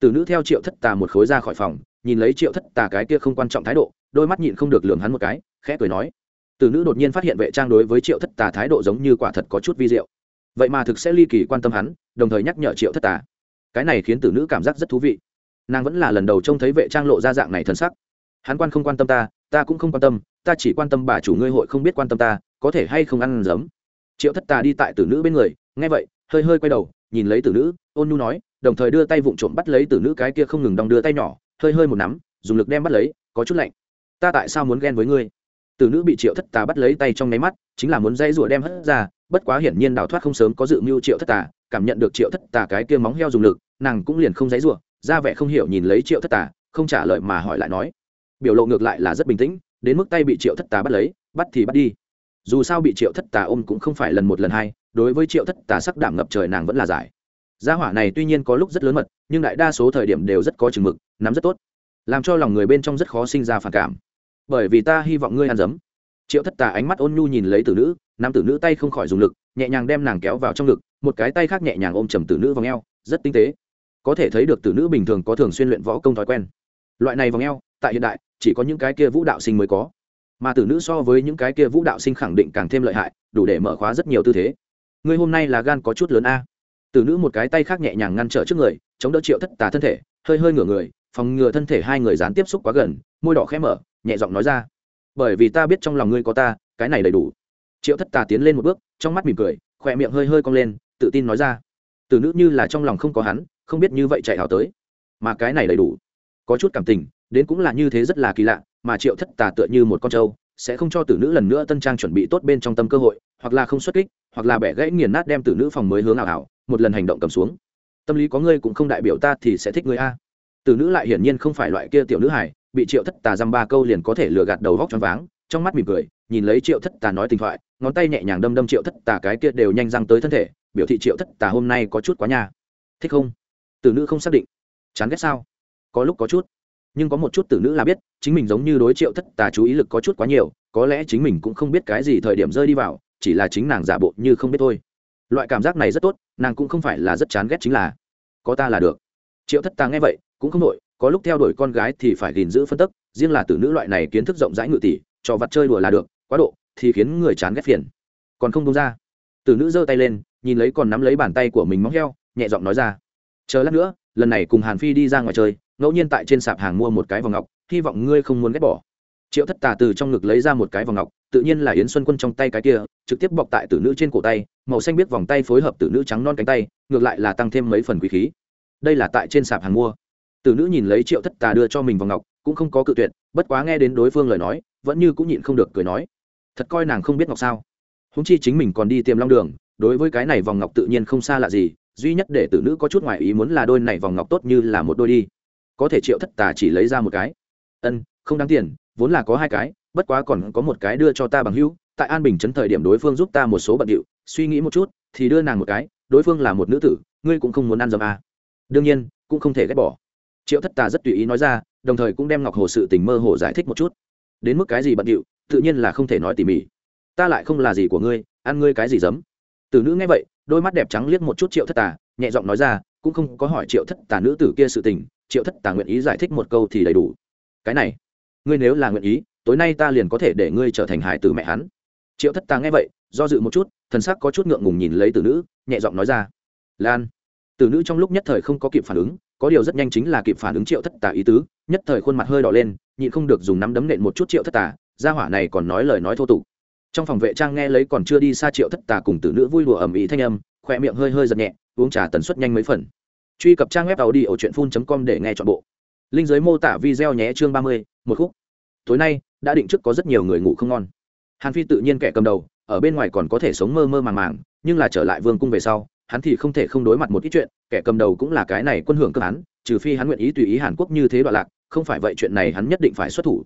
Tử nữ theo triệu thất tà một khối ra khỏi phòng, nhìn lấy triệu thất tà cái kia không quan trọng thái độ, đôi mắt nhịn không được lường hắn một cái, khẽ cười nói. Tử nữ đột nhiên phát hiện vệ trang đối với triệu thất tà thái độ giống như quả thật có chút vi diệu. Vậy mà thực sẽ ly kỳ quan tâm hắn, đồng thời nhắc nhở triệu thất tà cái này khiến tử nữ cảm giác rất thú vị. Nàng vẫn là lần đầu trông thấy vệ trang lộ ra dạng này thân sắc. Hắn quan không quan tâm ta ta cũng không quan tâm, ta chỉ quan tâm bà chủ ngươi hội không biết quan tâm ta, có thể hay không ăn giấm. Triệu thất tà đi tại tử nữ bên người, nghe vậy, hơi hơi quay đầu, nhìn lấy tử nữ, ôn nhu nói, đồng thời đưa tay vụng trộm bắt lấy tử nữ cái kia không ngừng đong đưa tay nhỏ, hơi hơi một nắm, dùng lực đem bắt lấy, có chút lạnh. Ta tại sao muốn ghen với ngươi? Tử nữ bị triệu thất tà bắt lấy tay trong nháy mắt, chính là muốn dây rủa đem hất ra bất quá hiển nhiên đào thoát không sớm có dự mưu triệu thất tà, cảm nhận được triệu thất tà cái kia móng heo dùng lực, nàng cũng liền không dãy rủa, ra vẻ không hiểu nhìn lấy triệu thất tà, không trả lời mà hỏi lại nói. Biểu lộ ngược lại là rất bình tĩnh, đến mức tay bị triệu thất tà bắt lấy, bắt thì bắt đi. Dù sao bị triệu thất tà ôm cũng không phải lần một lần hai, đối với triệu thất tà sắc đảm ngập trời nàng vẫn là giải. Gia hỏa này tuy nhiên có lúc rất lớn mật, nhưng đại đa số thời điểm đều rất có chừng mực, nắm rất tốt. Làm cho lòng người bên trong rất khó sinh ra phản cảm. Bởi vì ta hy vọng ngươi ăn dấm. Triệu thất tà ánh mắt ôn nhu nhìn lấy tử nữ nam tử nữ tay không khỏi dùng lực nhẹ nhàng đem nàng kéo vào trong ngực một cái tay khác nhẹ nhàng ôm chầm tử nữ vòng eo, rất tinh tế. Có thể thấy được tử nữ bình thường có thường xuyên luyện võ công thói quen. Loại này vòng eo, tại hiện đại chỉ có những cái kia vũ đạo sinh mới có. Mà tử nữ so với những cái kia vũ đạo sinh khẳng định càng thêm lợi hại đủ để mở khóa rất nhiều tư thế. Ngươi hôm nay là gan có chút lớn a. Tử nữ một cái tay khác nhẹ nhàng ngăn trở trước người chống đỡ triệu thất tà thân thể hơi hơi ngửa người phòng ngừa thân thể hai người dán tiếp xúc quá gần môi đỏ khẽ mở nhẹ giọng nói ra. Bởi vì ta biết trong lòng ngươi có ta cái này đầy đủ triệu thất tà tiến lên một bước, trong mắt mỉm cười, khỏe miệng hơi hơi cong lên, tự tin nói ra. Tử nữ như là trong lòng không có hắn, không biết như vậy chạy hào tới. Mà cái này đầy đủ. Có chút cảm tình, đến cũng là như thế rất là kỳ lạ, mà triệu thất tà tựa như một con trâu, sẽ không cho tử nữ lần nữa tân trang chuẩn bị tốt bên trong tâm cơ hội, hoặc là không xuất kích, hoặc là bẻ gãy nghiền nát đem tử nữ phòng mới hướng ảo ảo, một lần hành động cầm xuống. Tâm lý có ngươi cũng không đại biểu ta thì sẽ thích ngươi a. Tử nữ lại hiển nhiên không phải loại kia tiểu nữ hải bị triệu thất tà dăm ba câu liền có thể lừa gạt đầu vóc choáng váng, trong mắt mỉm cười, nhìn lấy triệu thất tà nói tình thoại ngón tay nhẹ nhàng đâm đâm triệu thất tà cái kia đều nhanh răng tới thân thể, biểu thị triệu thất tà hôm nay có chút quá nhà thích không? Tử nữ không xác định. Chán ghét sao? Có lúc có chút. Nhưng có một chút tử nữ là biết, chính mình giống như đối triệu thất tà chú ý lực có chút quá nhiều, có lẽ chính mình cũng không biết cái gì thời điểm rơi đi vào, chỉ là chính nàng giả bộ như không biết thôi. Loại cảm giác này rất tốt, nàng cũng không phải là rất chán ghét chính là, có ta là được. Triệu thất tà nghe vậy, cũng không nội có lúc theo đuổi con gái thì phải gìn giữ phân tức, riêng là tử nữ loại này kiến thức rộng rãi ngự tỷ, cho vặt chơi đùa là được, quá độ thì khiến người chán ghét phiền. Còn không công ra. Tử nữ giơ tay lên, nhìn lấy còn nắm lấy bàn tay của mình móng heo, nhẹ giọng nói ra. Chờ lát nữa, lần này cùng hàn phi đi ra ngoài chơi, ngẫu nhiên tại trên sạp hàng mua một cái vòng ngọc, hy vọng ngươi không muốn ghét bỏ. Triệu thất tà từ trong ngực lấy ra một cái vòng ngọc, tự nhiên là yến xuân quân trong tay cái kia, trực tiếp bọc tại tử nữ trên cổ tay, màu xanh biết vòng tay phối hợp tử nữ trắng non cánh tay, ngược lại là tăng thêm mấy phần quý khí. Đây là tại trên sạp hàng mua. Tử nữ nhìn lấy triệu thất tà đưa cho mình vòng ngọc, cũng không có cự tuyệt, bất quá nghe đến đối phương lời nói, vẫn như cũng nhịn không được cười nói thật coi nàng không biết ngọc sao. Húng chi chính mình còn đi tiềm long đường, đối với cái này vòng ngọc tự nhiên không xa lạ gì, duy nhất để tử nữ có chút ngoại ý muốn là đôi này vòng ngọc tốt như là một đôi đi. Có thể triệu thất tà chỉ lấy ra một cái. Ân, không đáng tiền, vốn là có hai cái, bất quá còn có một cái đưa cho ta bằng hữu, tại an bình chấn thời điểm đối phương giúp ta một số bận điệu, suy nghĩ một chút, thì đưa nàng một cái, đối phương là một nữ tử, ngươi cũng không muốn ăn dầm à. đương nhiên, cũng không thể ghét bỏ. Triệu thất tà rất tùy ý nói ra, đồng thời cũng đem ngọc hồ sự tình mơ hồ giải thích một chút. Đến mức cái gì bận điệu tự nhiên là không thể nói tỉ mỉ. Ta lại không là gì của ngươi, ăn ngươi cái gì giấm từ nữ nghe vậy, đôi mắt đẹp trắng liếc một chút triệu thất tà, nhẹ giọng nói ra, cũng không có hỏi triệu thất tà nữ tử kia sự tình, triệu thất tà nguyện ý giải thích một câu thì đầy đủ. Cái này, ngươi nếu là nguyện ý, tối nay ta liền có thể để ngươi trở thành hải tử mẹ hắn. Triệu thất tà nghe vậy, do dự một chút, thần sắc có chút ngượng ngùng nhìn lấy tử nữ, nhẹ giọng nói ra, lan. Tử nữ trong lúc nhất thời không có kịp phản ứng, có điều rất nhanh chính là kịp phản ứng triệu thất tà ý tứ, nhất thời khuôn mặt hơi đỏ lên, nhịn không được dùng nắm đấm nện một chút triệu thất tà gia hỏa này còn nói lời nói thô tục. Trong phòng vệ trang nghe lấy còn chưa đi xa triệu thất tà cùng tử nữ vui đùa ầm ĩ thanh âm, khỏe miệng hơi hơi giật nhẹ, uống trà tần suất nhanh mấy phần. Truy cập trang web tàu đi ở truyện phun com để nghe chọn bộ. Linh giới mô tả video nhé chương ba mươi, một khúc. Tối nay, đã định trước có rất nhiều người ngủ không ngon. Hàn phi tự nhiên kẻ cầm đầu, ở bên ngoài còn có thể sống mơ mơ màng màng, nhưng là trở lại vương cung về sau, hắn thì không thể không đối mặt một ít chuyện, kẻ cầm đầu cũng là cái này quân hưởng cơ hắn, trừ phi hắn nguyện ý tùy ý hàn quốc như thế đoạn lạc, không phải vậy chuyện này hắn nhất định phải xuất thủ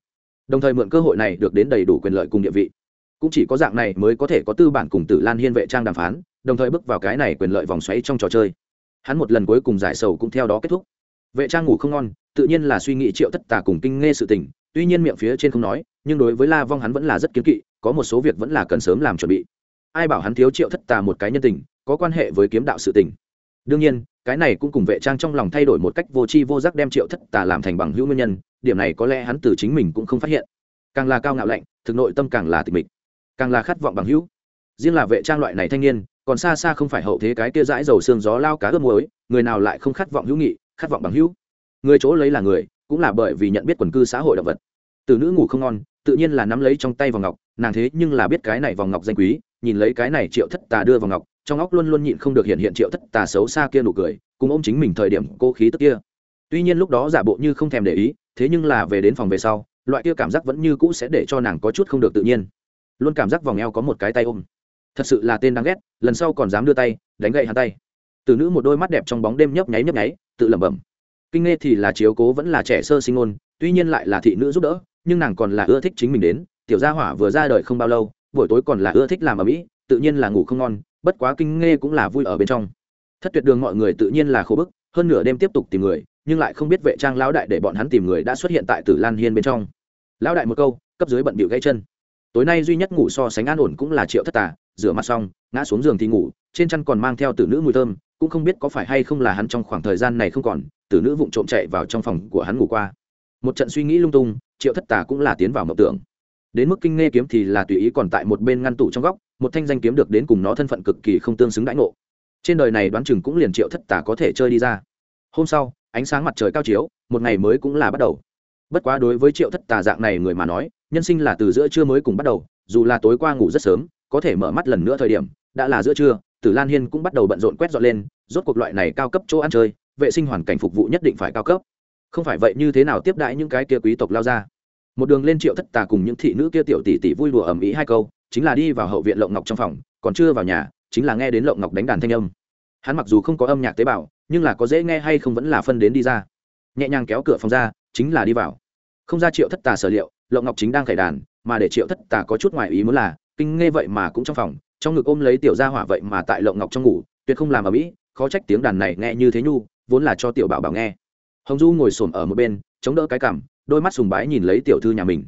đồng thời mượn cơ hội này được đến đầy đủ quyền lợi cùng địa vị. Cũng chỉ có dạng này mới có thể có tư bản cùng tử lan hiên vệ trang đàm phán, đồng thời bước vào cái này quyền lợi vòng xoáy trong trò chơi. Hắn một lần cuối cùng giải sầu cũng theo đó kết thúc. Vệ trang ngủ không ngon, tự nhiên là suy nghĩ triệu thất tà cùng kinh nghe sự tình, tuy nhiên miệng phía trên không nói, nhưng đối với la vong hắn vẫn là rất kiến kỵ, có một số việc vẫn là cần sớm làm chuẩn bị. Ai bảo hắn thiếu triệu thất tà một cái nhân tình, có quan hệ với kiếm đạo sự tình. Đương nhiên cái này cũng cùng vệ trang trong lòng thay đổi một cách vô tri vô giác đem triệu thất tà làm thành bằng hữu nguyên nhân, điểm này có lẽ hắn từ chính mình cũng không phát hiện. Càng là cao ngạo lạnh, thực nội tâm càng là tịch mịch. Càng là khát vọng bằng hữu. Riêng là vệ trang loại này thanh niên, còn xa xa không phải hậu thế cái kia dãi dầu xương gió lao cá ướp muối, người nào lại không khát vọng hữu nghị, khát vọng bằng hữu. Người chỗ lấy là người, cũng là bởi vì nhận biết quần cư xã hội động vật. Từ nữ ngủ không ngon, tự nhiên là nắm lấy trong tay vòng ngọc, nàng thế nhưng là biết cái này vòng ngọc danh quý, nhìn lấy cái này triệu thất tà đưa vòng ngọc trong óc luôn luôn nhịn không được hiện hiện triệu thất tà xấu xa kia nụ cười, cùng ôm chính mình thời điểm cô khí tức kia. Tuy nhiên lúc đó giả bộ như không thèm để ý, thế nhưng là về đến phòng về sau, loại kia cảm giác vẫn như cũ sẽ để cho nàng có chút không được tự nhiên. Luôn cảm giác vòng eo có một cái tay ôm. Thật sự là tên đáng ghét, lần sau còn dám đưa tay, đánh gậy hắn tay. Từ nữ một đôi mắt đẹp trong bóng đêm nhấp nháy nhấp nháy, tự lẩm bẩm. Kinh nghe thì là chiếu cố vẫn là trẻ sơ sinh ngôn, tuy nhiên lại là thị nữ giúp đỡ, nhưng nàng còn là ưa thích chính mình đến. Tiểu gia hỏa vừa ra đời không bao lâu, buổi tối còn là ưa thích làm ở mỹ, tự nhiên là ngủ không ngon bất quá kinh nghe cũng là vui ở bên trong. Thất tuyệt đường mọi người tự nhiên là khổ bức, hơn nửa đêm tiếp tục tìm người, nhưng lại không biết vệ trang lão đại để bọn hắn tìm người đã xuất hiện tại tử lan hiên bên trong. Lão đại một câu, cấp dưới bận bịu gãy chân. Tối nay duy nhất ngủ so sánh an ổn cũng là triệu thất tà, rửa mặt xong, ngã xuống giường thì ngủ, trên chăn còn mang theo tử nữ mùi thơm, cũng không biết có phải hay không là hắn trong khoảng thời gian này không còn, tử nữ vụng trộm chạy vào trong phòng của hắn ngủ qua. Một trận suy nghĩ lung tung, triệu thất tà cũng là tiến vào mộng tưởng. Đến mức kinh nghe kiếm thì là tùy ý còn tại một bên ngăn tủ trong góc một thanh danh kiếm được đến cùng nó thân phận cực kỳ không tương xứng đãi ngộ. Trên đời này đoán chừng cũng liền triệu thất tà có thể chơi đi ra. Hôm sau, ánh sáng mặt trời cao chiếu, một ngày mới cũng là bắt đầu. Bất quá đối với triệu thất tà dạng này người mà nói, nhân sinh là từ giữa trưa mới cùng bắt đầu, dù là tối qua ngủ rất sớm, có thể mở mắt lần nữa thời điểm, đã là giữa trưa, tử lan hiên cũng bắt đầu bận rộn quét dọn lên, rốt cuộc loại này cao cấp chỗ ăn chơi, vệ sinh hoàn cảnh phục vụ nhất định phải cao cấp. Không phải vậy như thế nào tiếp đãi những cái kia quý tộc lao ra. Một đường lên triệu thất tà cùng những thị nữ kia tiểu tỷ tỷ vui đùa ầm ĩ hai câu chính là đi vào hậu viện lộng ngọc trong phòng, còn chưa vào nhà, chính là nghe đến lộng ngọc đánh đàn thanh âm. Hắn mặc dù không có âm nhạc tế bào, nhưng là có dễ nghe hay không vẫn là phân đến đi ra. Nhẹ nhàng kéo cửa phòng ra, chính là đi vào. Không ra triệu thất tà sở liệu, lộng ngọc chính đang khải đàn, mà để triệu thất tà có chút ngoài ý muốn là, kinh nghe vậy mà cũng trong phòng, trong ngực ôm lấy tiểu gia hỏa vậy mà tại lộng ngọc trong ngủ, tuyệt không làm ở mỹ khó trách tiếng đàn này nghe như thế nhu, vốn là cho tiểu bảo bảo nghe. Hồng du ngồi xổm ở một bên, chống đỡ cái cằm, đôi mắt sùng bái nhìn lấy tiểu thư nhà mình.